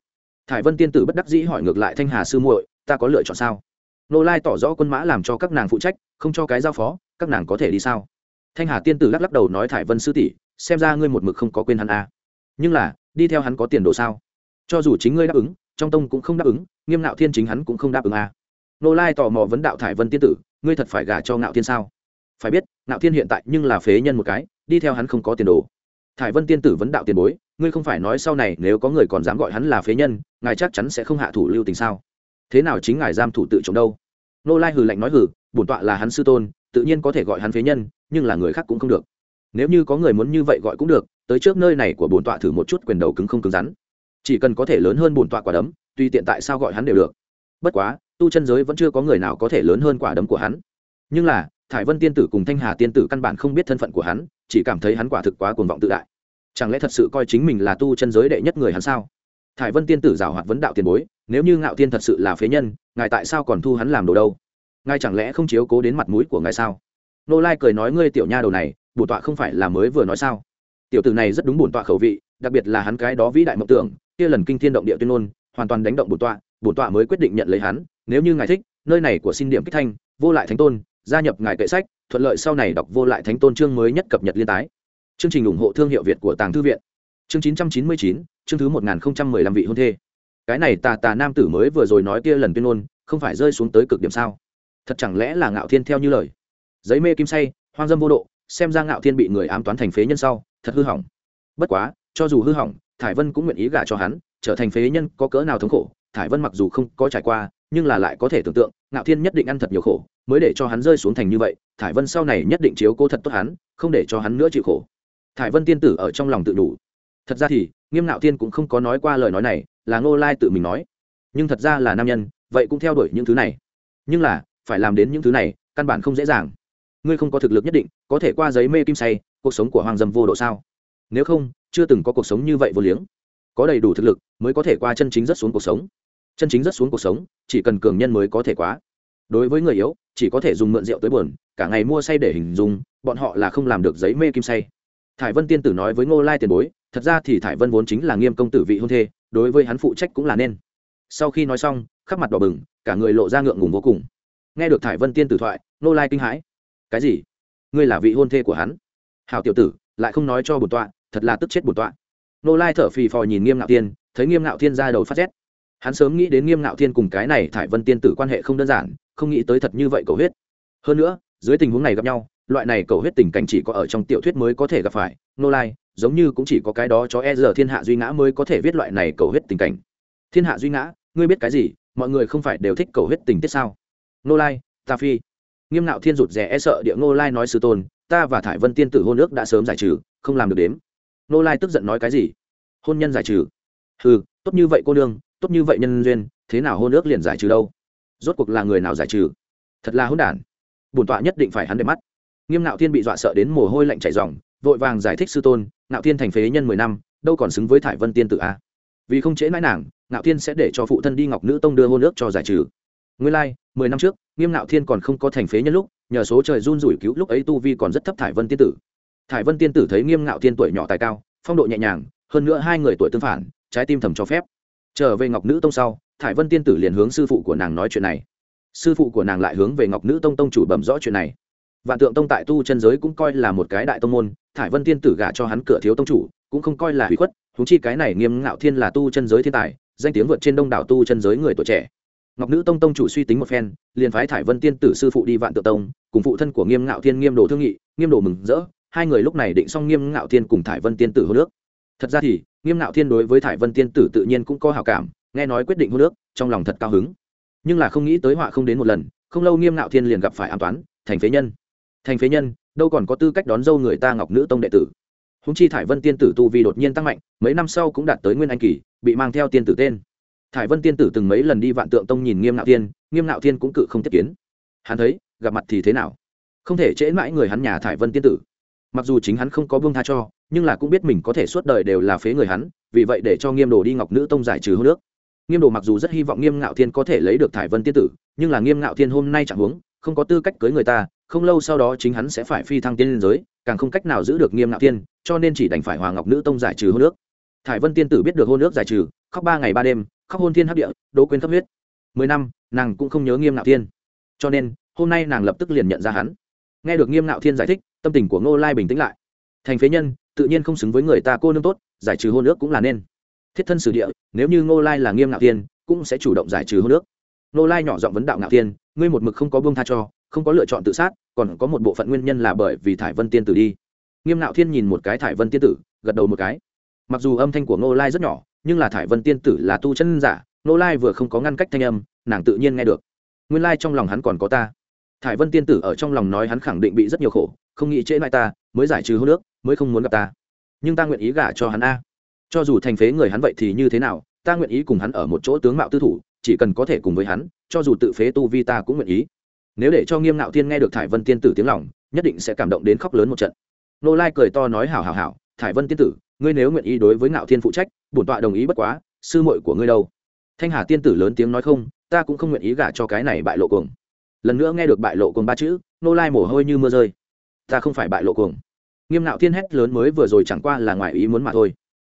thải vân tiên tử bất đắc dĩ hỏi ngược lại thanh hà sư muội, ta có lựa chọn sao? Nô lai tỏ rõ quân mã làm cho các nàng phụ trách, không cho cái giao phó, các nàng có thể đi sao? Thanh hà tiên tử lắc lắc đầu nói thải vân sư tỷ, xem ra ngươi một mực không có quên hắn a à. nhưng là, đi theo hắn có tiền đồ sao? Cho dù chính ngươi đáp ứng, trong tông cũng không đáp ứng, nghiêm ngạo thiên chính hắn cũng không đáp ứng a à. nô lai tò mò vấn đạo thải vân tiên tử, ngươi thật phải gả cho ngạo thiên sao? Phải biết, ngạo thiên hiện tại nhưng là phế nhân một cái, đi theo hắn không có tiền đồ. Thải vân tiên tử vấn đạo tiền bối ngươi không phải nói sau này nếu có người còn dám gọi hắn là phế nhân, ngài chắc chắn sẽ không hạ thủ lưu tình sao? Thế nào chính ngài giam thủ tự trọng đâu? Nô lai hừ lạnh nói hừ, bổn tọa là hắn sư tôn, tự nhiên có thể gọi hắn phế nhân, nhưng là người khác cũng không được. Nếu như có người muốn như vậy gọi cũng được, tới trước nơi này của bổn tọa thử một chút quyền đầu cứng không cứng rắn. Chỉ cần có thể lớn hơn bổn tọa quả đấm tuy tiện tại sao gọi hắn đều được. Bất quá, tu chân giới vẫn chưa có người nào có thể lớn hơn quả đấm của hắn. Nhưng là, thải vân tiên tử cùng thanh hà tiên tử căn bản không biết thân phận của hắn, chỉ cảm thấy hắn quả thực quá cuồng vọng tự đại chẳng lẽ thật sự coi chính mình là tu chân giới đệ nhất người hắn sao? Thải vân tiên tử giảo hoạt vấn đạo tiền bối, nếu như ngạo tiên thật sự là phế nhân, ngài tại sao còn thu hắn làm đồ đâu? Ngài chẳng lẽ không chiếu cố đến mặt mũi của ngài sao? Nô lai cười nói, ngươi tiểu nha đầu này bổn tọa không phải là mới vừa nói sao? Tiểu tử này rất đúng bổn tọa khẩu vị, đặc biệt là hắn cái đó vĩ đại mộng tưởng, kia lần kinh thiên động địa tuyên ngôn, hoàn toàn đánh động bổn tọa bổn tọa mới quyết định nhận lấy hắn, nếu như ngài thích, nơi này của xin điểm kích thanh, vô lại thánh tôn, gia nhập ngài kệ sách, thuận lợi sau này đọc vô lại thánh tôn chương mới nhất cập nhật liên tái chương trình ủng hộ thương hiệu việt của tàng thư viện. Chương chín trăm chín mươi chín, chương thứ một nghìn lăm vị hôn thê. Cái này tà tà nam tử mới vừa rồi nói kia lần tuyên ngôn, không phải rơi xuống tới cực điểm sao? Thật chẳng lẽ là ngạo thiên theo như lời? Giấy mê kim say, hoang dâm vô độ, xem ra ngạo thiên bị người ám toán thành phế nhân sau, thật hư hỏng. Bất quá, cho dù hư hỏng, thải vân cũng nguyện ý gả cho hắn, trở thành phế nhân có cỡ nào thống khổ, thải vân mặc dù không có trải qua, nhưng là lại có thể tưởng tượng, ngạo thiên nhất định ăn thật nhiều khổ, mới để cho hắn rơi xuống thành như vậy, thải vân sau này nhất định chiếu cố thật tốt hắn, không để cho hắn nữa chịu khổ thải vân tiên tử ở trong lòng tự đủ. Thật ra thì, nghiêm ngạo thiên cũng không có nói qua lời nói này, là ngô lai tự mình nói. Nhưng thật ra là nam nhân, vậy cũng theo đuổi những thứ này. Nhưng là, phải làm đến những thứ này, căn bản không dễ dàng. Ngươi không có thực lực nhất định, có thể qua giấy mê kim say, cuộc sống của hoàng dâm vô độ sao? Nếu không, chưa từng có cuộc sống như vậy vô liếng. Có đầy đủ thực lực, mới có thể qua chân chính rất xuống cuộc sống. Chân chính rất xuống cuộc sống, chỉ cần cường nhân mới có thể quá. Đối với người yếu, chỉ có thể dùng mượn rượu tới buồn, cả ngày mua say để hình dung, bọn họ là không làm được giấy mê kim say thải vân tiên tử nói với ngô lai tiền bối, thật ra thì thải vân vốn chính là nghiêm công tử vị hôn thê, đối với hắn phụ trách cũng là nên. Sau khi nói xong, khắp mặt đỏ bừng, cả người lộ ra ngượng ngùng vô cùng. Nghe được thải vân tiên tử thoại, ngô lai kinh hãi. Cái gì? Ngươi là vị hôn thê của hắn? Hào tiểu tử, lại không nói cho bổn tọa, thật là tức chết bổn tọa. Ngô lai thở phì phò nhìn nghiêm ngạo tiên thấy nghiêm ngạo thiên ra đầu phát rét. Hắn sớm nghĩ đến nghiêm ngạo thiên cùng cái này thải vân tiên tử quan hệ không đơn giản, không nghĩ tới thật như vậy cầu huyết. Hơn nữa, dưới tình huống này gặp nhau loại này cầu huyết tình cảnh chỉ có ở trong tiểu thuyết mới có thể gặp phải nô lai, giống như cũng chỉ có cái đó cho e giờ thiên hạ duy ngã mới có thể viết loại này cầu huyết tình cảnh. Thiên hạ duy ngã, ngươi biết cái gì? Mọi người không phải đều thích cầu huyết tình tiết sao? Nô lai, ta phi. Nghiêm nạo thiên rụt rè e sợ địa nô lai nói sư tôn, ta và thải vân tiên tử hôn ước đã sớm giải trừ, không làm được đếm. Nô lai tức giận nói cái gì? Hôn nhân giải trừ. Ừ tốt như vậy cô nương, tốt như vậy nhân duyên, thế nào hôn ước liền giải trừ đâu? Rốt cuộc là người nào giải trừ? Thật là hôn đản. Bổn tọa nhất định phải hắn để mắt nghiêm ngạo thiên bị dọa sợ đến mồ hôi lạnh chảy ròng vội vàng giải thích sư tôn ngạo thiên thành phế nhân mười năm đâu còn xứng với thải vân tiên tử a vì không chế mãi nàng ngạo thiên sẽ để cho phụ thân đi ngọc nữ tông đưa hôn ước cho giải trừ. Nguyên lai、like, mười năm trước nghiêm ngạo thiên còn không có thành phế nhân lúc nhờ số trời run rủi cứu lúc ấy tu vi còn rất thấp thải vân tiên tử. Thải vân tiên tử thấy nghiêm ngạo thiên tuổi nhỏ tài cao phong độ nhẹ nhàng hơn nữa hai người tuổi tương phản trái tim thầm cho phép. Trở về ngọc nữ tông sau thải vân tiên tử liền hướng sư phụ của nàng nói chuyện này. Sư phụ của nàng lại hướng về ngọc nữ tông tông chủ bẩm rõ chuyện này vạn tượng tông tại tu chân giới cũng coi là một cái đại tông môn, thải vân tiên tử gả cho hắn cửa thiếu tông chủ, cũng không coi là hủy khuất thú chi cái này nghiêm ngạo thiên là tu chân giới thiên tài, danh tiếng vượt trên đông đảo tu chân giới người tuổi trẻ. Ngọc nữ tông tông chủ suy tính một phen, liền phái thải vân tiên tử sư phụ đi vạn tượng tông, cùng phụ thân của nghiêm ngạo thiên nghiêm đồ thương nghị, nghiêm đồ mừng rỡ, hai người lúc này định xong nghiêm ngạo thiên cùng thải vân tiên tử hô nước thật ra thì, nghiêm ngạo thiên đối với thải vân tiên tử tự nhiên cũng có hào cảm, nghe nói quyết định hô nước trong lòng thật cao hứng. Nhưng là không nghĩ tới họa không đến một lần, không lâu nghiêm ngạo thiên liền gặp phải an toán, thành phế nhân thành phế nhân, đâu còn có tư cách đón dâu người ta ngọc nữ tông đệ tử. Húng chi thải vân tiên tử tu vi đột nhiên tăng mạnh, mấy năm sau cũng đạt tới nguyên anh kỳ, bị mang theo tiên tử tên. Thải vân tiên tử từng mấy lần đi vạn tượng tông nhìn nghiêm nạo thiên, nghiêm nạo thiên cũng cự không tiếp kiến. Hắn thấy, gặp mặt thì thế nào? Không thể trễ mãi người hắn nhà thải vân tiên tử. Mặc dù chính hắn không có vương tha cho, nhưng là cũng biết mình có thể suốt đời đều là phế người hắn, vì vậy để cho nghiêm đồ đi ngọc nữ tông giải trừ hô nước nghiêm đồ mặc dù rất hy vọng nghiêm ngạo thiên có thể lấy được thải vân tiên tử, nhưng là nghiêm ngạo thiên hôm nay chẳng huống, không có tư cách cưới người ta không lâu sau đó chính hắn sẽ phải phi thăng tiên giới, càng không cách nào giữ được nghiêm ngạo thiên cho nên chỉ đành phải hòa ngọc nữ tông giải trừ hôn nước thải vân tiên tử biết được hôn nước giải trừ, khóc ba ngày ba đêm, khóc hôn thiên hấp địa đỗ quên cấp huyết. Mười năm, nàng cũng không nhớ nghiêm ngạo thiên cho nên, hôm nay nàng lập tức liền nhận ra hắn. Nghe được nghiêm ngạo thiên giải thích, tâm tình của ngô lai bình tĩnh lại. Thành phế nhân, tự nhiên không xứng với người ta cô nương tốt, giải trừ hôn ước cũng là nên. Thiết thân sử địa, nếu như ngô lai là nghiêm ngạo thiên cũng sẽ chủ động giải trừ hôn ước. Ngô lai nhỏ giọng vấn đạo ngạo thiên ngươi một mực không có buông tha cho không có lựa chọn tự sát, còn có một bộ phận nguyên nhân là bởi vì thải vân tiên tử đi. Nghiêm nạo thiên nhìn một cái thải vân tiên tử, gật đầu một cái. Mặc dù âm thanh của ngô lai rất nhỏ, nhưng là thải vân tiên tử là tu chân giả, ngô lai vừa không có ngăn cách thanh âm, nàng tự nhiên nghe được. Nguyên lai trong lòng hắn còn có ta. Thải vân tiên tử ở trong lòng nói hắn khẳng định bị rất nhiều khổ, không nghĩ trễ lại ta, mới giải trừ hô nước mới không muốn gặp ta. Nhưng ta nguyện ý gả cho hắn a. Cho dù thành phế người hắn vậy thì như thế nào, ta nguyện ý cùng hắn ở một chỗ tướng mạo tư thủ, chỉ cần có thể cùng với hắn, cho dù tự phế tu vi ta cũng nguyện ý nếu để cho nghiêm ngạo thiên nghe được thải vân tiên tử tiếng lòng, nhất định sẽ cảm động đến khóc lớn một trận. Nô lai cười to nói, hảo hảo hảo, thải vân tiên tử, ngươi nếu nguyện ý đối với ngạo thiên phụ trách, bổn tọa đồng ý bất quá, sư muội của ngươi đâu? Thanh hà tiên tử lớn tiếng nói, không, ta cũng không nguyện ý gả cho cái này bại lộ cuồng. Lần nữa nghe được bại lộ cuồng ba chữ, nô lai mồ hôi như mưa rơi. Ta không phải bại lộ cuồng. Nghiêm ngạo thiên hét lớn mới vừa rồi chẳng qua là ngoài ý muốn mà thôi.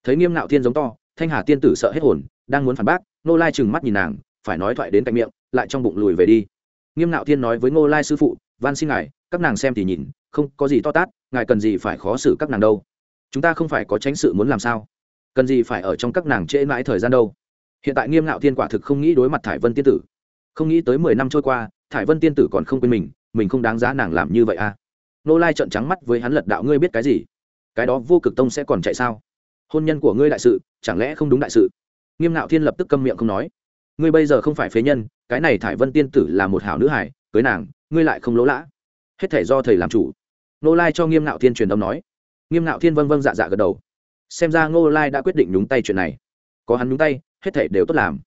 Thấy nghiêm ngạo thiên giống to, thanh hà tiên tử sợ hết hồn, đang muốn phản bác, nô lai trừng mắt nhìn nàng, phải nói thoại đến cạnh miệng, lại trong bụng lùi về đi nghiêm Nạo thiên nói với ngô lai sư phụ, van xin ngài, các nàng xem thì nhìn, không có gì to tát, ngài cần gì phải khó xử các nàng đâu. Chúng ta không phải có tránh sự muốn làm sao? Cần gì phải ở trong các nàng trễ mãi thời gian đâu? Hiện tại nghiêm Nạo thiên quả thực không nghĩ đối mặt thải vân tiên tử. Không nghĩ tới mười năm trôi qua, thải vân tiên tử còn không quên mình mình không đáng giá nàng làm như vậy à? Nô lai trợn trắng mắt với hắn lật đạo ngươi biết cái gì? Cái đó vô cực tông sẽ còn chạy sao? Hôn nhân của ngươi đại sự, chẳng lẽ không đúng đại sự? Nghiêm Nạo thiên lập tức câm miệng không nói. Ngươi bây giờ không phải phế nhân cái này thải vân tiên tử là một hảo nữ hải cưới nàng, ngươi lại không lỗ lã. Hết thể do thầy làm chủ. Nô lai cho nghiêm ngạo thiên truyền âm nói. Nghiêm ngạo thiên vâng vâng dạ dạ gật đầu. Xem ra ngô lai đã quyết định nhúng tay chuyện này. Có hắn nhúng tay, hết thể đều tốt làm.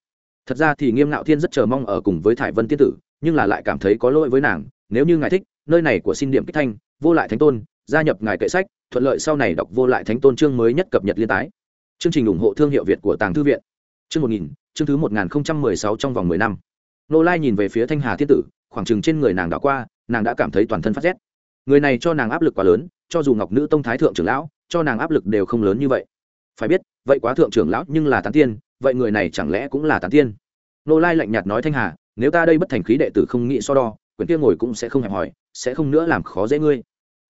Thật ra thì nghiêm ngạo thiên rất chờ mong ở cùng với thải vân tiên tử, nhưng là lại cảm thấy có lỗi với nàng. Nếu như ngài thích, nơi này của xin điểm kích thanh, vô lại thánh tôn, gia nhập ngài kệ sách, thuận lợi sau này đọc vô lại thánh tôn chương mới nhất cập nhật liên tái. Chương trình ủng hộ thương hiệu việt của tàng thư viện. Chương một nghìn, chương thứ một nghìn mười sáu trong vòng mười năm nô lai nhìn về phía thanh hà thiên tử, khoảng chừng trên người nàng đã qua, nàng đã cảm thấy toàn thân phát rét. Người này cho nàng áp lực quá lớn, cho dù ngọc nữ tông thái thượng trưởng lão, cho nàng áp lực đều không lớn như vậy. Phải biết, vậy quá thượng trưởng lão nhưng là tán tiên, vậy người này chẳng lẽ cũng là tán tiên? Nô lai lạnh nhạt nói thanh hà, nếu ta đây bất thành khí đệ tử không nghĩ so đo, quyển kia ngồi cũng sẽ không hẹp hòi, sẽ không nữa làm khó dễ ngươi.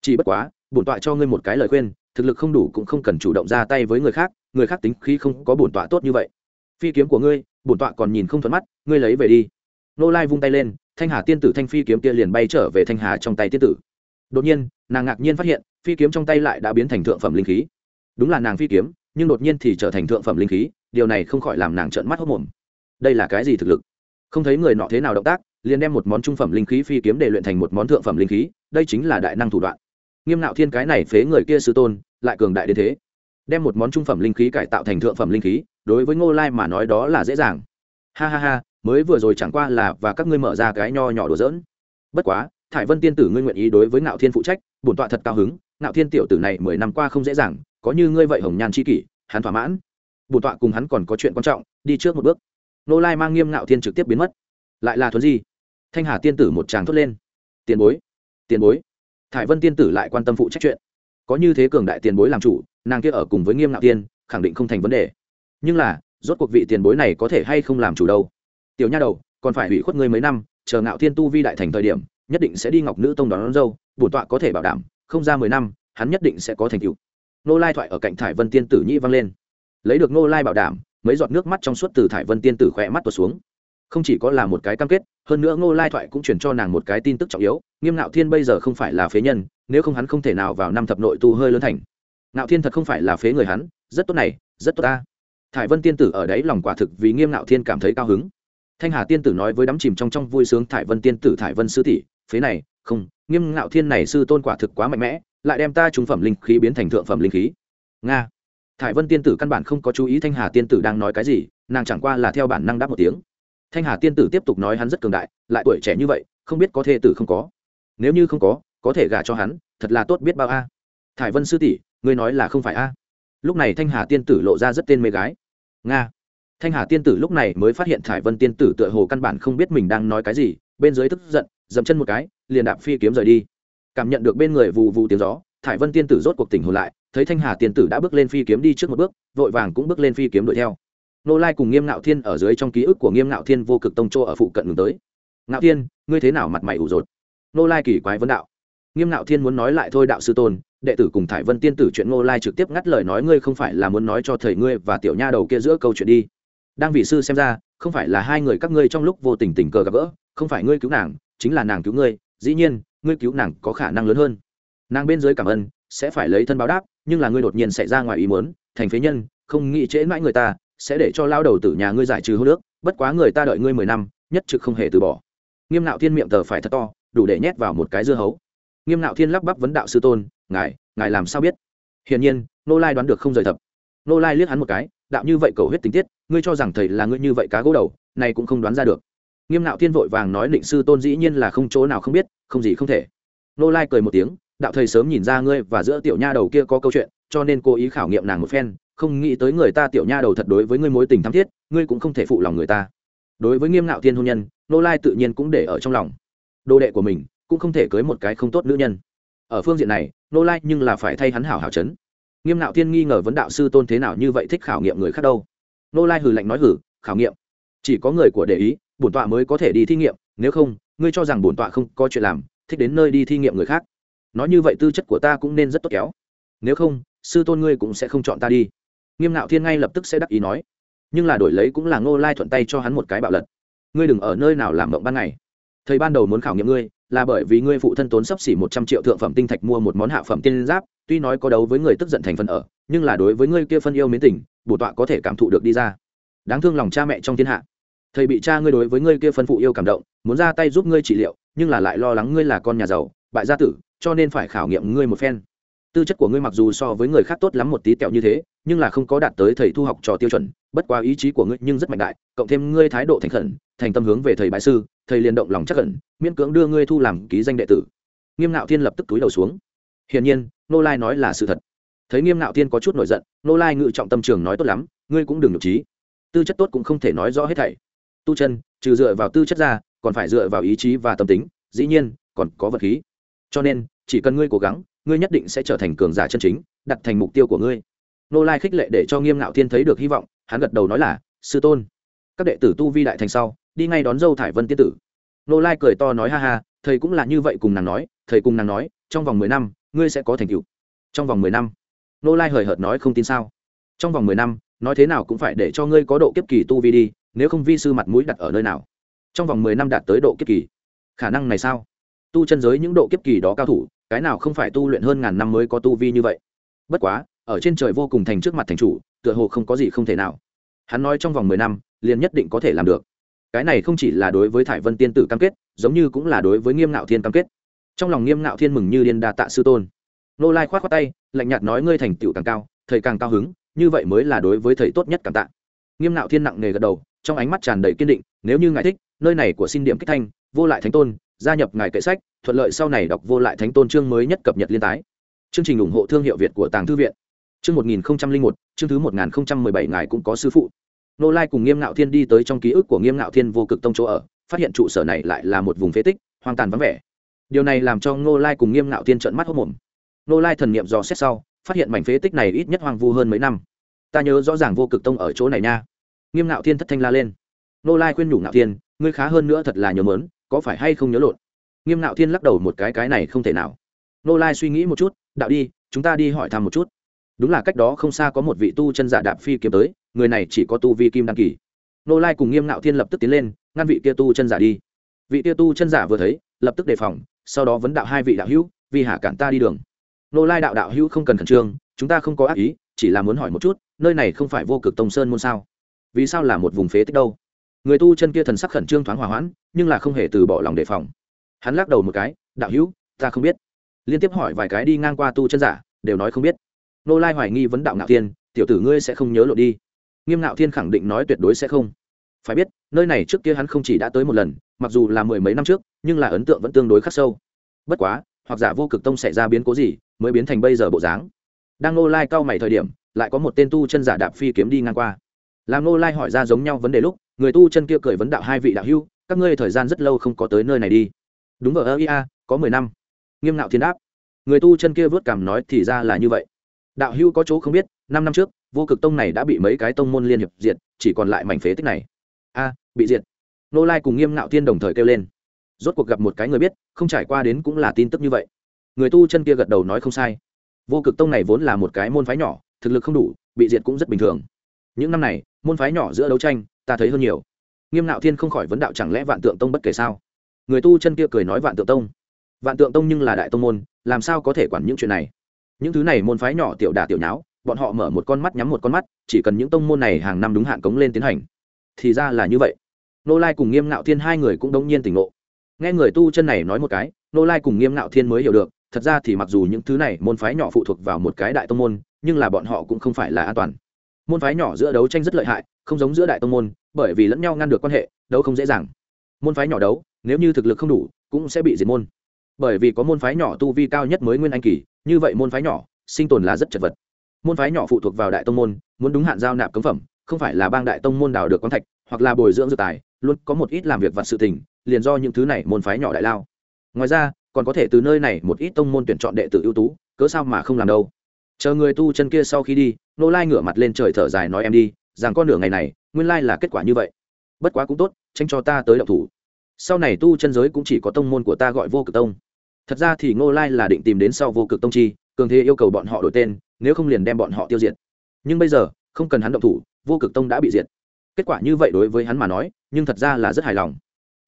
Chỉ bất quá, bổn tọa cho ngươi một cái lời khuyên, thực lực không đủ cũng không cần chủ động ra tay với người khác người khác tính khí không có bổn tọa tốt như vậy. Phi kiếm của ngươi, bổn tọa còn nhìn không thuận mắt, ngươi lấy về đi nô lai vung tay lên, thanh hà tiên tử thanh phi kiếm kia liền bay trở về thanh hà trong tay tiên tử. Đột nhiên, nàng ngạc nhiên phát hiện, phi kiếm trong tay lại đã biến thành thượng phẩm linh khí. Đúng là nàng phi kiếm, nhưng đột nhiên thì trở thành thượng phẩm linh khí, điều này không khỏi làm nàng trợn mắt hốc mồm. Đây là cái gì thực lực? Không thấy người nọ thế nào động tác, liền đem một món trung phẩm linh khí phi kiếm để luyện thành một món thượng phẩm linh khí, đây chính là đại năng thủ đoạn. Nghiêm nạo thiên cái này phế người kia sư tôn, lại cường đại đến thế. Đem một món trung phẩm linh khí cải tạo thành thượng phẩm linh khí, đối với ngô lai mà nói đó là dễ dàng. Ha ha ha mới vừa rồi chẳng qua là và các ngươi mở ra cái nho nhỏ đùa giỡn. Bất quá, thải vân tiên tử ngươi nguyện ý đối với ngạo thiên phụ trách, bổn tọa thật cao hứng, ngạo thiên tiểu tử này mười năm qua không dễ dàng, có như ngươi vậy hồng nhan c kỷ, hắn thỏa mãn. Bổn tọa cùng hắn còn có chuyện quan trọng, đi trước một bước. Nô lai mang nghiêm ngạo thiên trực tiếp biến mất. Lại là thuấn di. Thanh hà tiên tử một tràng thốt lên. Tiền bối tiền bối. Thải vân tiên tử lại quan tâm phụ trách chuyện. Có như thế cường đại tiền bối làm chủ, nàng kia ở cùng với nghiêm ngạo tiên khẳng định không thành vấn đề. Nhưng là, rốt cuộc vị tiền bối này có thể hay không làm chủ đâu? Tiểu nha đầu còn phải hủy khuất ngươi mấy năm chờ ngạo thiên tu vi đại thành thời điểm nhất định sẽ đi ngọc nữ tông đón, đón dâu bổn tọa có thể bảo đảm không ra mười năm hắn nhất định sẽ có thành tựu. Nô lai thoại ở cạnh thải vân tiên tử nhĩ vang lên. Lấy được nô lai bảo đảm mấy giọt nước mắt trong suốt từ thải vân tiên tử khỏe mắt tuột xuống. Không chỉ có là một cái cam kết hơn nữa ngô lai thoại cũng chuyển cho nàng một cái tin tức trọng yếu nghiêm ngạo thiên bây giờ không phải là phế nhân nếu không hắn không thể nào vào năm thập nội tu hơi lớn thành. Ngạo thiên thật không phải là phế người hắn rất tốt này rất tốt ta. Thải vân tiên tử ở đấy lòng quả thực vì nghiêm ngạo thiên cảm thấy cao hứng thanh hà tiên tử nói với đắm chìm trong trong vui sướng thải vân tiên tử thải vân sư tỷ, phế này, không, nghiêm ngạo thiên này sư tôn quả thực quá mạnh mẽ, lại đem ta trung phẩm linh khí biến thành thượng phẩm linh khí. Nga. Thải vân tiên tử căn bản không có chú ý thanh hà tiên tử đang nói cái gì, nàng chẳng qua là theo bản năng đáp một tiếng. Thanh hà tiên tử tiếp tục nói hắn rất cường đại, lại tuổi trẻ như vậy, không biết có thê tử không có. Nếu như không có có thể gả cho hắn, thật là tốt biết bao a. Thải vân sư tỷ, ngươi nói là không phải a. Lúc này thanh hà tiên tử lộ ra rất tên mê gái. Nga thanh hà tiên tử lúc này mới phát hiện thải vân tiên tử tựa hồ căn bản không biết mình đang nói cái gì, bên dưới tức giận, dậm chân một cái, liền đạp phi kiếm rời đi. Cảm nhận được bên người vù vù tiếng gió, thải vân tiên tử rốt cuộc tỉnh hồn lại, thấy thanh hà tiên tử đã bước lên phi kiếm đi trước một bước, vội vàng cũng bước lên phi kiếm đuổi theo. Nô lai cùng nghiêm ngạo thiên ở dưới trong ký ức của nghiêm ngạo thiên vô cực tông chỗ ở phụ cận ngừng tới. Ngạo thiên, ngươi thế nào mặt mày ủ rột? Nô lai kỳ quái vấn đạo. Nghiêm ngạo thiên muốn nói lại thôi đạo sư tôn, đệ tử cùng thải vân tiên tử chuyện nô lai trực tiếp ngắt lời nói ngươi không phải là muốn nói cho thầy ngươi và tiểu nha đầu kia giữa câu chuyện đi đang vị sư xem ra, không phải là hai người các ngươi trong lúc vô tình tình cờ gặp gỡ, không phải ngươi cứu nàng, chính là nàng cứu ngươi, dĩ nhiên, ngươi cứu nàng có khả năng lớn hơn. Nàng bên dưới cảm ơn, sẽ phải lấy thân báo đáp, nhưng là ngươi đột nhiên xảy ra ngoài ý muốn, thành phế nhân, không nghĩ trễ mãi người ta, sẽ để cho lao đầu tử nhà ngươi giải trừ hô nước, bất quá người ta đợi ngươi mười năm, nhất trực không hề từ bỏ. Nghiêm nạo thiên miệng tờ phải thật to, đủ để nhét vào một cái dưa hấu. Nghiêm nạo thiên lắp bắp vấn đạo sư tôn, ngài ngài làm sao biết? Hiển nhiên, nô lai đoán được không rời thập nô lai liếc hắn một cái đạo như vậy cầu huyết tình tiết, ngươi cho rằng thầy là ngươi như vậy cá gỗ đầu, này cũng không đoán ra được. Nghiêm nạo thiên vội vàng nói định sư tôn dĩ nhiên là không chỗ nào không biết, không gì không thể. Nô lai cười một tiếng, đạo thầy sớm nhìn ra ngươi và giữa tiểu nha đầu kia có câu chuyện, cho nên cố ý khảo nghiệm nàng một phen, không nghĩ tới người ta tiểu nha đầu thật đối với ngươi mối tình thắm thiết, ngươi cũng không thể phụ lòng người ta. Đối với nghiêm nạo thiên hôn nhân, nô lai tự nhiên cũng để ở trong lòng. Đồ đệ của mình cũng không thể cưới một cái không tốt nữ nhân. Ở phương diện này, nô lai nhưng là phải thay hắn hảo hảo chấn nghiêm Nạo thiên nghi ngờ vấn đạo sư tôn thế nào như vậy thích khảo nghiệm người khác đâu? Nô lai hừ lạnh nói hử, khảo nghiệm. Chỉ có người của để ý, bổn tọa mới có thể đi thi nghiệm, nếu không, ngươi cho rằng bổn tọa không có chuyện làm, thích đến nơi đi thi nghiệm người khác. Nói như vậy tư chất của ta cũng nên rất tốt kéo. Nếu không, sư tôn ngươi cũng sẽ không chọn ta đi. Nghiêm Nạo thiên ngay lập tức sẽ đắc ý nói. Nhưng là đổi lấy cũng là ngô lai thuận tay cho hắn một cái bạo lật. Ngươi đừng ở nơi nào làm mộng ban ngày. Thầy ban đầu muốn khảo nghiệm ngươi là bởi vì ngươi phụ thân tốn sắp xỉ một trăm triệu thượng phẩm tinh thạch mua một món hạ phẩm tiên giáp, tuy nói có đấu với người tức giận thành phần ở, nhưng là đối với ngươi kia phân yêu mến tình, bổ tọa có thể cảm thụ được đi ra. Đáng thương lòng cha mẹ trong thiên hạ. Thầy bị cha ngươi đối với ngươi kia phân phụ yêu cảm động, muốn ra tay giúp ngươi trị liệu, nhưng là lại lo lắng ngươi là con nhà giàu, bại gia tử, cho nên phải khảo nghiệm ngươi một phen tư chất của ngươi mặc dù so với người khác tốt lắm một tí tẹo như thế, nhưng là không có đạt tới thầy thu học trò tiêu chuẩn, bất quá ý chí của ngươi nhưng rất mạnh đại, cộng thêm ngươi thái độ thành khẩn, thành tâm hướng về thầy bại sư, thầy liền động lòng chắc khẩn miễn cưỡng đưa ngươi thu làm ký danh đệ tử. Nghiêm ngạo thiên lập tức túi đầu xuống. Hiển nhiên, nô lai nói là sự thật. Thấy nghiêm ngạo thiên có chút nổi giận, nô lai ngự trọng tâm trường nói tốt lắm, ngươi cũng đừng nhục trí tư chất tốt cũng không thể nói rõ hết thảy. Tu chân, trừ dựa vào tư chất ra, còn phải dựa vào ý chí và tâm tính, dĩ nhiên, còn có vật khí. Cho nên, chỉ cần ngươi cố gắng ngươi nhất định sẽ trở thành cường giả chân chính, đặt thành mục tiêu của ngươi. Nô lai khích lệ để cho nghiêm ngạo thiên thấy được hy vọng, hắn gật đầu nói là, sư tôn. Các đệ tử tu vi đại thành sau, đi ngay đón dâu thải vân tiên tử. Nô lai cười to nói ha ha, thầy cũng là như vậy cùng nàng nói, thầy cùng nàng nói, trong vòng mười năm, ngươi sẽ có thành tựu. Trong vòng mười năm, nô lai hời hợt nói không tin sao? Trong vòng mười năm, nói thế nào cũng phải để cho ngươi có độ kiếp kỳ tu vi đi, nếu không vi sư mặt mũi đặt ở nơi nào? Trong vòng mười năm đạt tới độ kiếp kỳ, khả năng này sao? Tu chân giới những độ kiếp kỳ đó cao thủ cái nào không phải tu luyện hơn ngàn năm mới có tu vi như vậy? Bất quá, ở trên trời vô cùng thành trước mặt thành chủ, tựa hồ không có gì không thể nào. Hắn nói trong vòng mười năm, liền nhất định có thể làm được. Cái này không chỉ là đối với thải vân tiên tử cam kết, giống như cũng là đối với nghiêm ngạo thiên cam kết. Trong lòng nghiêm ngạo thiên mừng như điên đa tạ sư tôn. Nô lai k h o á t khoác tay, lạnh nhạt nói ngươi thành tựu càng cao, thầy càng cao hứng, như vậy mới là đối với thầy tốt nhất cảm tạ. Nghiêm ngạo thiên nặng nề gật đầu, trong ánh mắt tràn đầy kiên định, nếu như ngài thích, nơi này của xin điểm kích thanh, vô lại thánh tôn gia nhập ngài kệ sách thuận lợi sau này đọc vô lại thánh tôn chương mới nhất cập nhật liên tái chương trình ủng hộ thương hiệu việt của tàng thư viện Chương 1001, chương thứ 1017 ngài cũng có sư phụ. Nô Lai cùng Nghiêm Ngạo Thiên đi tới trong ký ức của Nghiêm Ngạo Thiên vô cực tông chỗ ở, phát hiện trụ sở này lại là một vùng phế tích, hoang tàn vắng vẻ. Điều này làm cho Nô Lai cùng Nghiêm Ngạo Thiên trợn mắt hốt mồm. Nô Lai thần niệm dò xét sau, phát hiện mảnh phế tích này ít nhất hoang vu hơn mấy năm. Ta nhớ rõ ràng vô cực tông ở chỗ này nha. Nghiêm Ngạo Thiên thất thanh la lên. Nô Lai khuyên nhủ Ngạo Thiên, ngươi khá hơn nữa thật là nhớ mớn, có phải hay không nhớ lộn? Nghiêm Ngạo Thiên lắc đầu một cái cái này không thể nào. Nô Lai suy nghĩ một chút, đạo đi, chúng ta đi hỏi thăm một chút. Đúng là cách đó không xa có một vị tu chân giả đạp phi kiếm tới người này chỉ có tu vi kim đăng kỳ. Nô lai cùng nghiêm ngạo thiên lập tức tiến lên ngăn vị kia tu chân giả đi. Vị kia tu chân giả vừa thấy lập tức đề phòng sau đó vấn đạo hai vị đạo hữu vì hạ cản ta đi đường. Nô lai đạo đạo hữu không cần khẩn trương chúng ta không có ác ý chỉ là muốn hỏi một chút nơi này không phải vô cực tông sơn môn sao? Vì sao là một vùng phế tích đâu? Người tu chân kia thần sắc khẩn trương thoáng hòa hoãn, nhưng là không hề từ bỏ lòng đề phòng. Hắn lắc đầu một cái, đạo hữu, ta không biết. Liên tiếp hỏi vài cái đi ngang qua tu chân giả, đều nói không biết. Nô lai hoài nghi vấn đạo ngạo thiên, tiểu tử ngươi sẽ không nhớ lộ đi. Nghiêm ngạo thiên khẳng định nói tuyệt đối sẽ không. Phải biết, nơi này trước kia hắn không chỉ đã tới một lần, mặc dù là mười mấy năm trước, nhưng là ấn tượng vẫn tương đối khắc sâu. Bất quá, hoặc giả vô cực tông xảy ra biến cố gì, mới biến thành bây giờ bộ dáng. Đang nô lai cao mày thời điểm, lại có một tên tu chân giả đạp phi kiếm đi ngang qua. Làm nô lai hỏi ra giống nhau vấn đề lúc người tu chân kia cười vấn đạo hai vị đạo hưu các ngươi thời gian rất lâu không có tới nơi này đi. Đúng ở ơ ia có mười năm. Nghiêm ngạo thiên đáp. Người tu chân kia vớt cảm nói thì ra là như vậy. Đạo hưu có chỗ không biết, năm năm trước, vô cực tông này đã bị mấy cái tông môn liên hiệp diệt, chỉ còn lại mảnh phế tích này. A, bị diệt. Nô lai cùng nghiêm ngạo thiên đồng thời kêu lên. Rốt cuộc gặp một cái người biết, không trải qua đến cũng là tin tức như vậy. Người tu chân kia gật đầu nói không sai. Vô cực tông này vốn là một cái môn phái nhỏ, thực lực không đủ, bị diệt cũng rất bình thường. Những năm này, môn phái nhỏ giữa đấu tranh ta thấy hơn nhiều. Nghiêm ngạo thiên không khỏi vấn đạo chẳng lẽ vạn tượng tông bất kể sao? Người tu chân kia cười nói vạn tượng tông. Vạn tượng tông nhưng là đại tông môn, làm sao có thể quản những chuyện này? Những thứ này môn phái nhỏ tiểu đà tiểu nháo, bọn họ mở một con mắt nhắm một con mắt, chỉ cần những tông môn này hàng năm đúng hạn cống lên tiến hành, thì ra là như vậy. Nô lai cùng nghiêm ngạo thiên hai người cũng đông nhiên tỉnh ngộ. Nghe người tu chân này nói một cái, nô lai cùng nghiêm ngạo thiên mới hiểu được, thật ra thì mặc dù những thứ này môn phái nhỏ phụ thuộc vào một cái đại tông môn, nhưng là bọn họ cũng không phải là an toàn. Môn phái nhỏ giữa đấu tranh rất lợi hại không giống giữa đại tông môn, bởi vì lẫn nhau ngăn được quan hệ, đấu không dễ dàng. Môn phái nhỏ đấu, nếu như thực lực không đủ, cũng sẽ bị diệt môn. Bởi vì có môn phái nhỏ tu vi cao nhất mới nguyên anh kỳ, như vậy môn phái nhỏ, sinh tồn là rất chật vật. Môn phái nhỏ phụ thuộc vào đại tông môn, muốn đúng hạn giao nạp cấm phẩm, không phải là bang đại tông môn đào được quan thạch, hoặc là bồi dưỡng dự tài, luôn có một ít làm việc vặt sự tình, liền do những thứ này môn phái nhỏ đại lao. Ngoài ra, còn có thể từ nơi này một ít tông môn tuyển chọn đệ tử ưu tú, cớ sao mà không làm đâu? Chờ người tu chân kia sau khi đi, nô lai ngửa mặt lên trời thở dài nói em đi rằng con nửa ngày này, nguyên lai là kết quả như vậy. Bất quá cũng tốt tranh cho ta tới đậu thủ. Sau này tu chân giới cũng chỉ có tông môn của ta gọi vô cực tông. Thật ra thì ngô lai là định tìm đến sau vô cực tông chi, cường thế yêu cầu bọn họ đổi tên, nếu không liền đem bọn họ tiêu diệt. Nhưng bây giờ, không cần hắn động thủ, vô cực tông đã bị diệt. Kết quả như vậy đối với hắn mà nói, nhưng thật ra là rất hài lòng.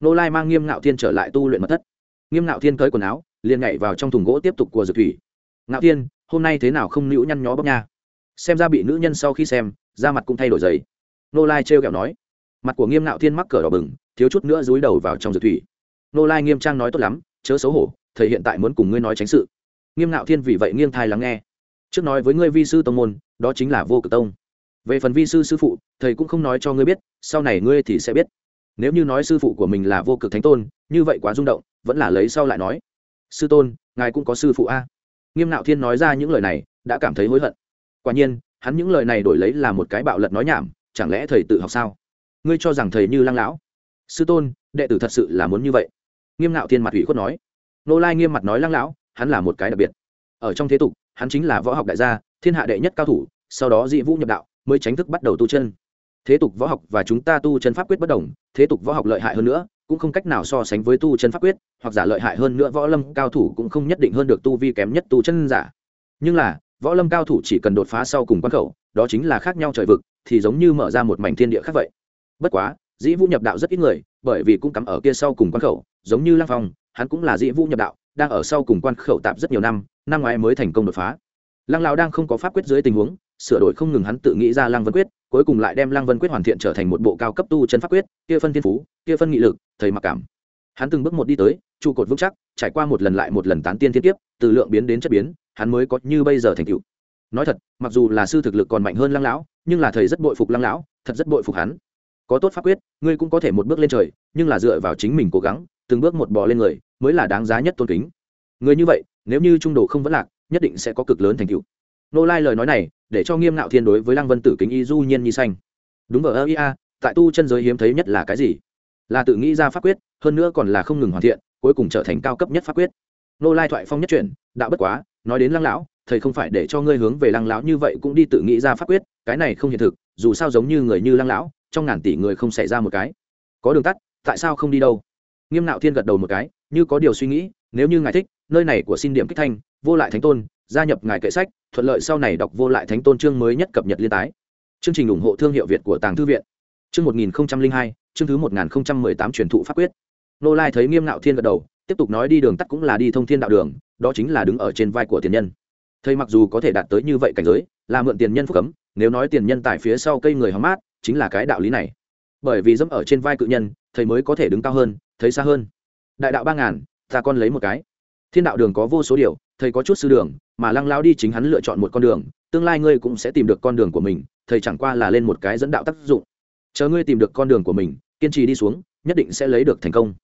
Ngô lai mang nghiêm ngạo thiên trở lại tu luyện mật thất. Nghiêm ngạo thiên cởi quần áo, liền nhảy vào trong thùng gỗ tiếp tục của dược thủy. Ngạo thiên, hôm nay thế nào không nữ nhăn nhó bóc nha? Xem ra bị nữ nhân sau khi xem da mặt cũng thay đổi giấy nô lai trêu kẹo nói, mặt của nghiêm ngạo thiên mắc cờ đỏ bừng, thiếu chút nữa dúi đầu vào trong dược thủy. Nô lai nghiêm trang nói tốt lắm, chớ xấu hổ, thầy hiện tại muốn cùng ngươi nói tránh sự. Nghiêm ngạo thiên vì vậy nghiêng thai lắng nghe. Trước nói với ngươi vi sư tông môn, đó chính là vô cực tông. Về phần vi sư sư phụ, thầy cũng không nói cho ngươi biết, sau này ngươi thì sẽ biết. Nếu như nói sư phụ của mình là vô cực thánh tôn, như vậy quá rung động, vẫn là lấy sau lại nói. Sư tôn, ngài cũng có sư phụ a. Nghiêm Nạo thiên nói ra những lời này, đã cảm thấy hối hận. Quả nhiên hắn những lời này đổi lấy là một cái bạo lật nói nhảm, chẳng lẽ thầy tự học sao? Ngươi cho rằng thầy như lăng lão? Sư tôn, đệ tử thật sự là muốn như vậy. Nghiêm ngạo thiên mặt ủy khuất nói. Nô lai nghiêm mặt nói lăng lão, hắn là một cái đặc biệt. Ở trong thế tục, hắn chính là võ học đại gia, thiên hạ đệ nhất cao thủ, sau đó dị vũ nhập đạo, mới tránh thức bắt đầu tu chân. Thế tục võ học và chúng ta tu chân pháp quyết bất đồng, thế tục võ học lợi hại hơn nữa, cũng không cách nào so sánh với tu chân pháp quyết, hoặc giả lợi hại hơn nữa võ lâm cao thủ cũng không nhất định hơn được tu vi kém nhất tu chân giả. Nhưng là võ lâm cao thủ chỉ cần đột phá sau cùng quan khẩu, đó chính là khác nhau trời vực, thì giống như mở ra một mảnh thiên địa khác vậy. Bất quá, dĩ vũ nhập đạo rất ít người, bởi vì cũng cắm ở kia sau cùng quan khẩu, giống như lăng phong, hắn cũng là dĩ vũ nhập đạo, đang ở sau cùng quan khẩu tạp rất nhiều năm năm ngoái mới thành công đột phá. Lăng lão đang không có pháp quyết dưới tình huống, sửa đổi không ngừng hắn tự nghĩ ra lăng vân quyết, cuối cùng lại đem lăng vân quyết hoàn thiện trở thành một bộ cao cấp tu chân pháp quyết, kia phân thiên phú, kia phân nghị lực, thầy mặc cảm. Hắn từng bước một đi tới, trụ cột vững chắc, trải qua một lần lại một lần tán tiên thiên tiếp từ lượng biến đến chất biến hắn mới có như bây giờ thành tựu. Nói thật, mặc dù là sư thực lực còn mạnh hơn lăng lão, nhưng là thầy rất bội phục lăng lão, thật rất bội phục hắn. Có tốt pháp quyết, ngươi cũng có thể một bước lên trời, nhưng là dựa vào chính mình cố gắng, từng bước một bò lên người, mới là đáng giá nhất tôn kính. Người như vậy, nếu như trung đồ không vẫn lạc, nhất định sẽ có cực lớn thành tựu. Nô lai lời nói này, để cho nghiêm ngạo thiên đối với lăng vân tử kính y du nhiên nhi xanh đúng ở ơ, ia, tại tu chân giới hiếm thấy nhất là cái gì? Là tự nghĩ ra pháp quyết, hơn nữa còn là không ngừng hoàn thiện, cuối cùng trở thành cao cấp nhất pháp quyết. Nô lai thoại phong nhất chuyển, đạo bất quá nói đến lăng lão, thầy không phải để cho ngươi hướng về lăng lão như vậy cũng đi tự nghĩ ra pháp quyết, cái này không hiện thực, dù sao giống như người như lăng lão, trong ngàn tỷ người không xảy ra một cái. Có đường tắt, tại sao không đi đâu? Nghiêm nạo thiên gật đầu một cái, như có điều suy nghĩ, nếu như ngài thích, nơi này của xin điểm kích thanh, vô lại thánh tôn, gia nhập ngài kệ sách, thuận lợi sau này đọc vô lại thánh tôn chương mới nhất cập nhật liên tái. Chương trình ủng hộ thương hiệu việt của tàng thư viện. Chương một nghìn hai, chương thứ một nghìn tám truyền thụ pháp quyết. Nô lai thấy nghiêm nạo thiên gật đầu tiếp tục nói đi đường tắt cũng là đi thông thiên đạo đường, đó chính là đứng ở trên vai của tiền nhân. Thầy mặc dù có thể đạt tới như vậy cảnh giới, là mượn tiền nhân phúc cấm, nếu nói tiền nhân tại phía sau cây người hóng mát, chính là cái đạo lý này. Bởi vì dẫm ở trên vai cự nhân, thầy mới có thể đứng cao hơn, thấy xa hơn. Đại đạo ba ngàn, ta con lấy một cái. Thiên đạo đường có vô số điều, thầy có chút sư đường, mà lăng lao đi chính hắn lựa chọn một con đường, tương lai ngươi cũng sẽ tìm được con đường của mình, thầy chẳng qua là lên một cái dẫn đạo tác dụng. Chờ ngươi tìm được con đường của mình, kiên trì đi xuống, nhất định sẽ lấy được thành công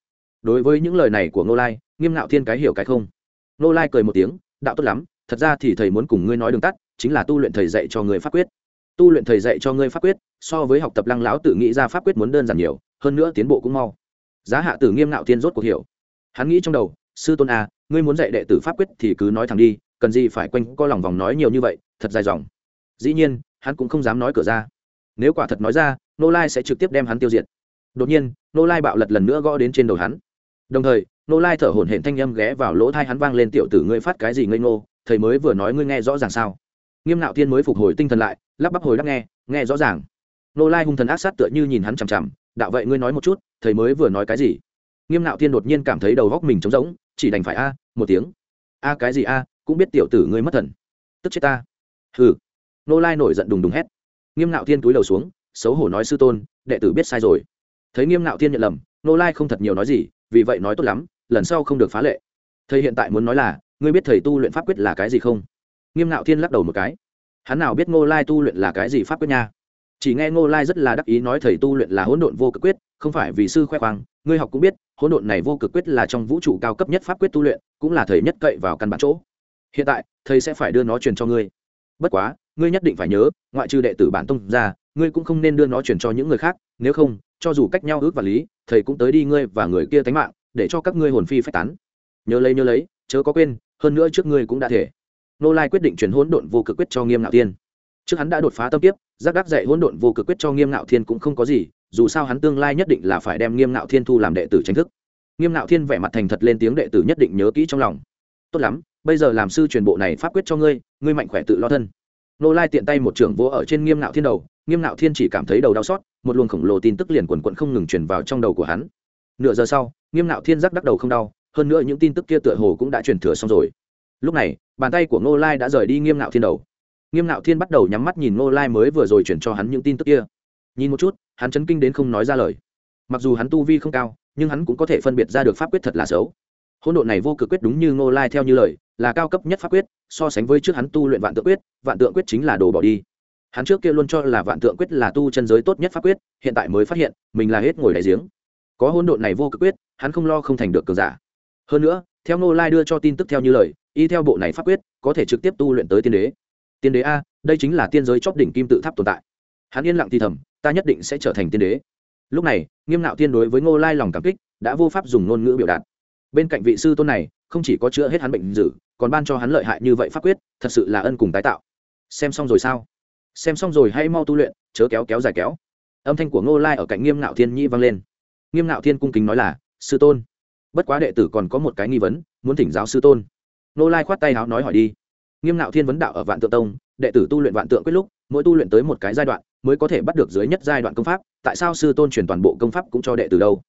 đối với những lời này của ngô lai nghiêm ngạo thiên cái hiểu cái không. Ngô lai cười một tiếng đạo tốt lắm thật ra thì thầy muốn cùng ngươi nói đường tắt chính là tu luyện thầy dạy cho ngươi pháp quyết. Tu luyện thầy dạy cho ngươi pháp quyết so với học tập lăng lão tự nghĩ ra pháp quyết muốn đơn giản nhiều hơn nữa tiến bộ cũng mau. Giá hạ tử nghiêm ngạo thiên rốt cuộc hiểu. Hắn nghĩ trong đầu sư tôn a à, ngươi muốn dạy đệ tử pháp quyết thì cứ nói thẳng đi cần gì phải quanh co lòng vòng nói nhiều như vậy thật dài dòng. Dĩ nhiên hắn cũng không dám nói cửa ra. Nếu quả thật nói ra nô lai sẽ trực tiếp đem hắn tiêu diệt. Đột nhiên nô lai bạo lật lần nữa gõ đến trên đầu hắn đồng thời nô lai thở hổn hển thanh â m ghé vào lỗ thai hắn vang lên, tiểu tử ngươi phát cái gì ngây ngô? Thầy mới vừa nói ngươi nghe rõ ràng sao? Nghiêm nạo thiên mới phục hồi tinh thần lại, lắp bắp hồi đáp nghe nghe rõ ràng. Nô lai hung thần ác sát tựa như nhìn hắn chằm chằm, đạo vậy ngươi nói một chút, thầy mới vừa nói cái gì? Nghiêm nạo thiên đột nhiên cảm thấy đầu góc mình trống rỗng, chỉ đành phải a, một tiếng. A cái gì a, cũng biết tiểu tử ngươi mất thần. Tức chết ta. Hừ. Nô lai nổi giận đùng đùng hét. Nghiêm nạo thiên túi đầu xuống, xấu hổ nói sư tôn, đệ tử biết sai rồi. Thấy nghiêm nạo thiên nhận lầm nô lai không thật nhiều nói gì vì vậy nói tốt lắm, lần sau không được phá lệ. Thầy hiện tại muốn nói là, ngươi biết thầy tu luyện pháp quyết là cái gì không? Nghiêm ngạo thiên lắc đầu một cái. Hắn nào biết ngô lai tu luyện là cái gì pháp quyết nha? Chỉ nghe ngô lai rất là đắc ý nói thầy tu luyện là hỗn độn vô cực quyết, không phải vì sư khoe khoang, ngươi học cũng biết, hỗn độn này vô cực quyết là trong vũ trụ cao cấp nhất pháp quyết tu luyện, cũng là thầy nhất cậy vào căn bản chỗ. Hiện tại, thầy sẽ phải đưa nó truyền cho ngươi. Bất quá, ngươi nhất định phải nhớ, ngoại trừ đệ tử bản tông ra, ngươi cũng không nên đưa nó truyền cho những người khác, nếu không cho dù cách nhau ước và lý, thầy cũng tới đi ngươi và người kia tánh mạng, để cho các ngươi hồn phi phách tán. Nhớ lấy nhớ lấy, chớ có quên, hơn nữa trước ngươi cũng đã thể. Nô lai quyết định chuyển hỗn độn vô cực quyết cho nghiêm ngạo thiên. Trước hắn đã đột phá tâm tiếp giác đắc dạy hỗn độn vô cực quyết cho nghiêm ngạo thiên cũng không có gì, dù sao hắn tương lai nhất định là phải đem nghiêm ngạo thiên thu làm đệ tử tranh thức. Nghiêm ngạo thiên vẻ mặt thành thật lên tiếng đệ tử nhất định nhớ kỹ trong lòng. Tốt lắm, bây giờ làm sư truyền bộ này pháp quyết cho ngươi ngươi mạnh khỏe tự lo thân. Nô lai tiện tay một trưởng vỗ ở trên nghiêm ngạo thiên đầu, nghiêm ngạo thiên chỉ cảm thấy đầu đau xót một luồng khổng lồ tin tức liền quần quận không ngừng truyền vào trong đầu của hắn. Nửa giờ sau, nghiêm nạo thiên giác đắc đầu không đau, hơn nữa những tin tức kia tựa hồ cũng đã truyền thừa xong rồi. Lúc này, bàn tay của ngô lai đã rời đi nghiêm nạo thiên đầu. Nghiêm nạo thiên bắt đầu nhắm mắt nhìn ngô lai mới vừa rồi chuyển cho hắn những tin tức kia. Nhìn một chút, hắn chấn kinh đến không nói ra lời. Mặc dù hắn tu vi không cao, nhưng hắn cũng có thể phân biệt ra được pháp quyết thật là xấu. Hỗn độn này vô cực quyết đúng như ngô lai theo như lời, là cao cấp nhất pháp quyết, so sánh với trước hắn tu luyện vạn tượng quyết, vạn tượng quyết chính là đồ bỏ đi hắn trước kia luôn cho là vạn tượng quyết là tu chân giới tốt nhất pháp quyết, hiện tại mới phát hiện, mình là hết ngồi đại giếng. Có hôn độn này vô cực quyết, hắn không lo không thành được cường giả. Hơn nữa, theo ngô lai đưa cho tin tức theo như lời, y theo bộ này pháp quyết, có thể trực tiếp tu luyện tới tiên đế. Tiên đế a, đây chính là tiên giới chóp đỉnh kim tự tháp tồn tại. Hắn yên lặng thì thầm, ta nhất định sẽ trở thành tiên đế. Lúc này, nghiêm nạo tiên đối với ngô lai lòng cảm kích, đã vô pháp dùng ngôn ngữ biểu đạt. Bên cạnh vị sư tôn này, không chỉ có chữa hết hắn bệnh dữ, còn ban cho hắn lợi hại như vậy pháp quyết, thật sự là ân cùng tái tạo. Xem xong rồi sao? Xem xong rồi hãy mau tu luyện, chớ kéo kéo dài kéo. Âm thanh của ngô lai ở cạnh nghiêm ngạo thiên nhi vang lên. Nghiêm ngạo thiên cung kính nói là, sư tôn. Bất quá đệ tử còn có một cái nghi vấn, muốn thỉnh giáo sư tôn. Ngô lai khoát tay áo nói hỏi đi. Nghiêm ngạo thiên vấn đạo ở vạn tượng tông, đệ tử tu luyện vạn tượng quyết lúc, mỗi tu luyện tới một cái giai đoạn, mới có thể bắt được dưới nhất giai đoạn công pháp, tại sao sư tôn truyền toàn bộ công pháp cũng cho đệ tử đâu?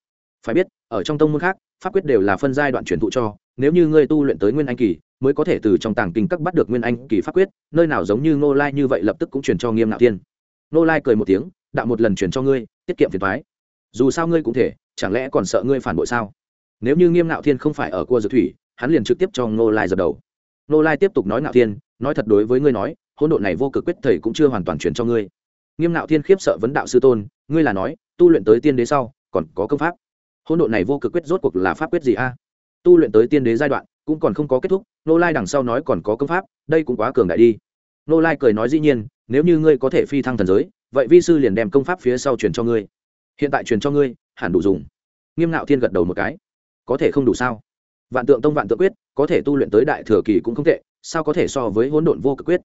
Phải biết, ở trong tông môn khác, pháp quyết đều là phân giai đoạn truyền thụ cho, nếu như ngươi tu luyện tới nguyên anh kỳ mới có thể từ trong tàng kinh các bắt được nguyên anh kỳ pháp quyết, nơi nào giống như ngô lai như vậy lập tức cũng truyền cho nghiêm nạo thiên. Ngô lai cười một tiếng, đạo một lần truyền cho ngươi, tiết kiệm phiền thoái dù sao ngươi cũng thể, chẳng lẽ còn sợ ngươi phản bội sao? Nếu như nghiêm nạo thiên không phải ở cua dược thủy, hắn liền trực tiếp cho ngô lai dập đầu. Ngô lai tiếp tục nói nạo thiên, nói thật đối với ngươi nói, hỗn độn này vô cực quyết thầy cũng chưa hoàn toàn truyền cho ngươi. Nghiêm nạo thiên khiếp sợ vấn đạo sư tôn, ngươi là nói, tu luyện tới tiên đế sau, còn có công pháp? Hỗn độn này vô cực quyết rốt cuộc là pháp quyết gì a? Tu luyện tới tiên đế giai đoạn cũng còn không có kết thúc nô lai đằng sau nói còn có công pháp, đây cũng quá cường đại đi. Nô lai cười nói dĩ nhiên, nếu như ngươi có thể phi thăng thần giới, vậy vi sư liền đem công pháp phía sau truyền cho ngươi. Hiện tại truyền cho ngươi, hẳn đủ dùng. Nghiêm ngạo thiên gật đầu một cái. Có thể không đủ sao? Vạn tượng tông vạn tượng quyết, có thể tu luyện tới đại thừa kỳ cũng không tệ, sao có thể so với hỗn độn vô cực quyết?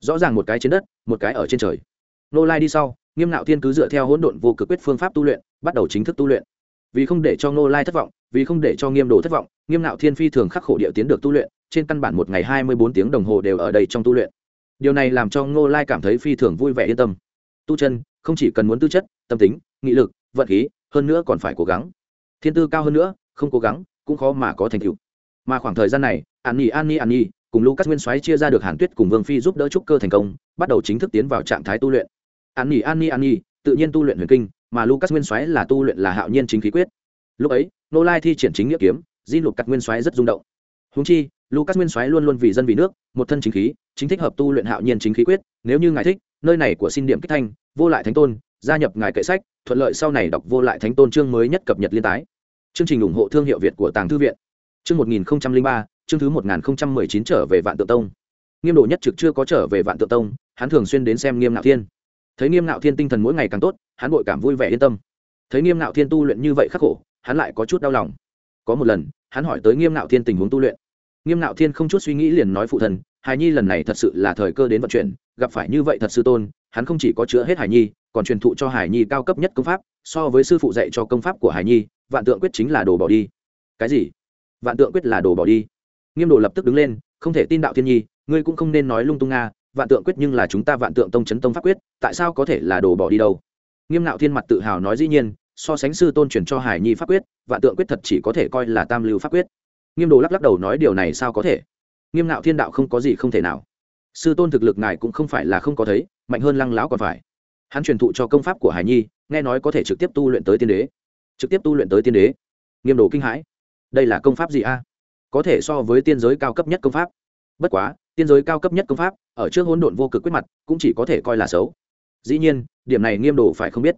Rõ ràng một cái trên đất, một cái ở trên trời. Nô lai đi sau, nghiêm ngạo thiên cứ dựa theo hỗn độn vô cực quyết phương pháp tu luyện, bắt đầu chính thức tu luyện vì không để cho Ngô lai thất vọng, vì không để cho nghiêm đồ thất vọng, nghiêm Nạo thiên phi thường khắc khổ địa tiến được tu luyện, trên căn bản một ngày hai mươi bốn tiếng đồng hồ đều ở đây trong tu luyện. Điều này làm cho ngô lai cảm thấy phi thường vui vẻ yên tâm. Tu chân, không chỉ cần muốn tư chất, tâm tính, nghị lực, vận khí, hơn nữa còn phải cố gắng. Thiên tư cao hơn nữa, không cố gắng, cũng khó mà có thành tựu. Mà khoảng thời gian này, an nhi an nhi an nhi, cùng lucas nguyên soái chia ra được hàn tuyết cùng vương phi giúp đỡ trúc cơ thành công, bắt đầu chính thức tiến vào trạng thái tu luyện. An nhi an nhi an nhi, tự nhiên tu luyện huyền kinh mà lucas nguyên soái là tu luyện là hạo nhiên chính khí quyết. Lúc ấy nô lai thi triển chính nghĩa kiếm, di lục cắt nguyên soái rất rung động. Húng chi, lucas nguyên soái luôn luôn vì dân vì nước, một thân chính khí, chính thích hợp tu luyện hạo nhiên chính khí quyết, nếu như ngài thích, nơi này của xin điểm kích thanh, vô lại thánh tôn, gia nhập ngài kệ sách, thuận lợi sau này đọc vô lại thánh tôn chương mới nhất cập nhật liên tái. Chương trình ủng hộ thương hiệu việt của tàng thư viện. Chương một nghìn ba, chương thứ một nghìn chín trở về vạn tự tông. Nghiêm độ nhất trực chưa có trở về vạn tự tông, hắn thường xuyên đến xem nghiêm Nạo thiên thấy nghiêm ngạo thiên tinh thần mỗi ngày càng tốt, hắn bội cảm vui vẻ yên tâm. Thấy nghiêm ngạo thiên tu luyện như vậy khắc khổ, hắn lại có chút đau lòng. Có một lần, hắn hỏi tới nghiêm ngạo thiên tình huống tu luyện. Nghiêm ngạo thiên không chút suy nghĩ liền nói phụ thần hài nhi lần này thật sự là thời cơ đến vận chuyển, gặp phải như vậy thật sư tôn, hắn không chỉ có chữa hết hài nhi, còn truyền thụ cho hài nhi cao cấp nhất công pháp, so với sư phụ dạy cho công pháp của hài nhi, vạn tượng quyết chính là đồ bỏ đi. Cái gì? Vạn tượng quyết là đồ bỏ đi? Nghiêm đồ lập tức đứng lên, không thể tin đạo thiên nhi, ngươi cũng không nên nói lung tung nga vạn tượng quyết nhưng là chúng ta vạn tượng tông chấn tông pháp quyết, tại sao có thể là đồ bỏ đi đâu? Nghiêm nạo thiên mặt tự hào nói dĩ nhiên, so sánh sư tôn truyền cho hải nhi pháp quyết, vạn tượng quyết thật chỉ có thể coi là tam lưu pháp quyết. Nghiêm đồ lắc lắc đầu nói điều này sao có thể? Nghiêm nạo thiên đạo không có gì không thể nào. Sư tôn thực lực ngài cũng không phải là không có thấy, mạnh hơn lăng lão còn phải. Hắn truyền thụ cho công pháp của hải nhi, nghe nói có thể trực tiếp tu luyện tới tiên đế. Trực tiếp tu luyện tới tiên đế. Nghiêm đồ kinh hãi. Đây là công pháp gì a? Có thể so với tiên giới cao cấp nhất công pháp bất quá, tiên giới cao cấp nhất công pháp, ở trước hỗn độn vô cực quyết mặt, cũng chỉ có thể coi là xấu. Dĩ nhiên, điểm này nghiêm đồ phải không biết.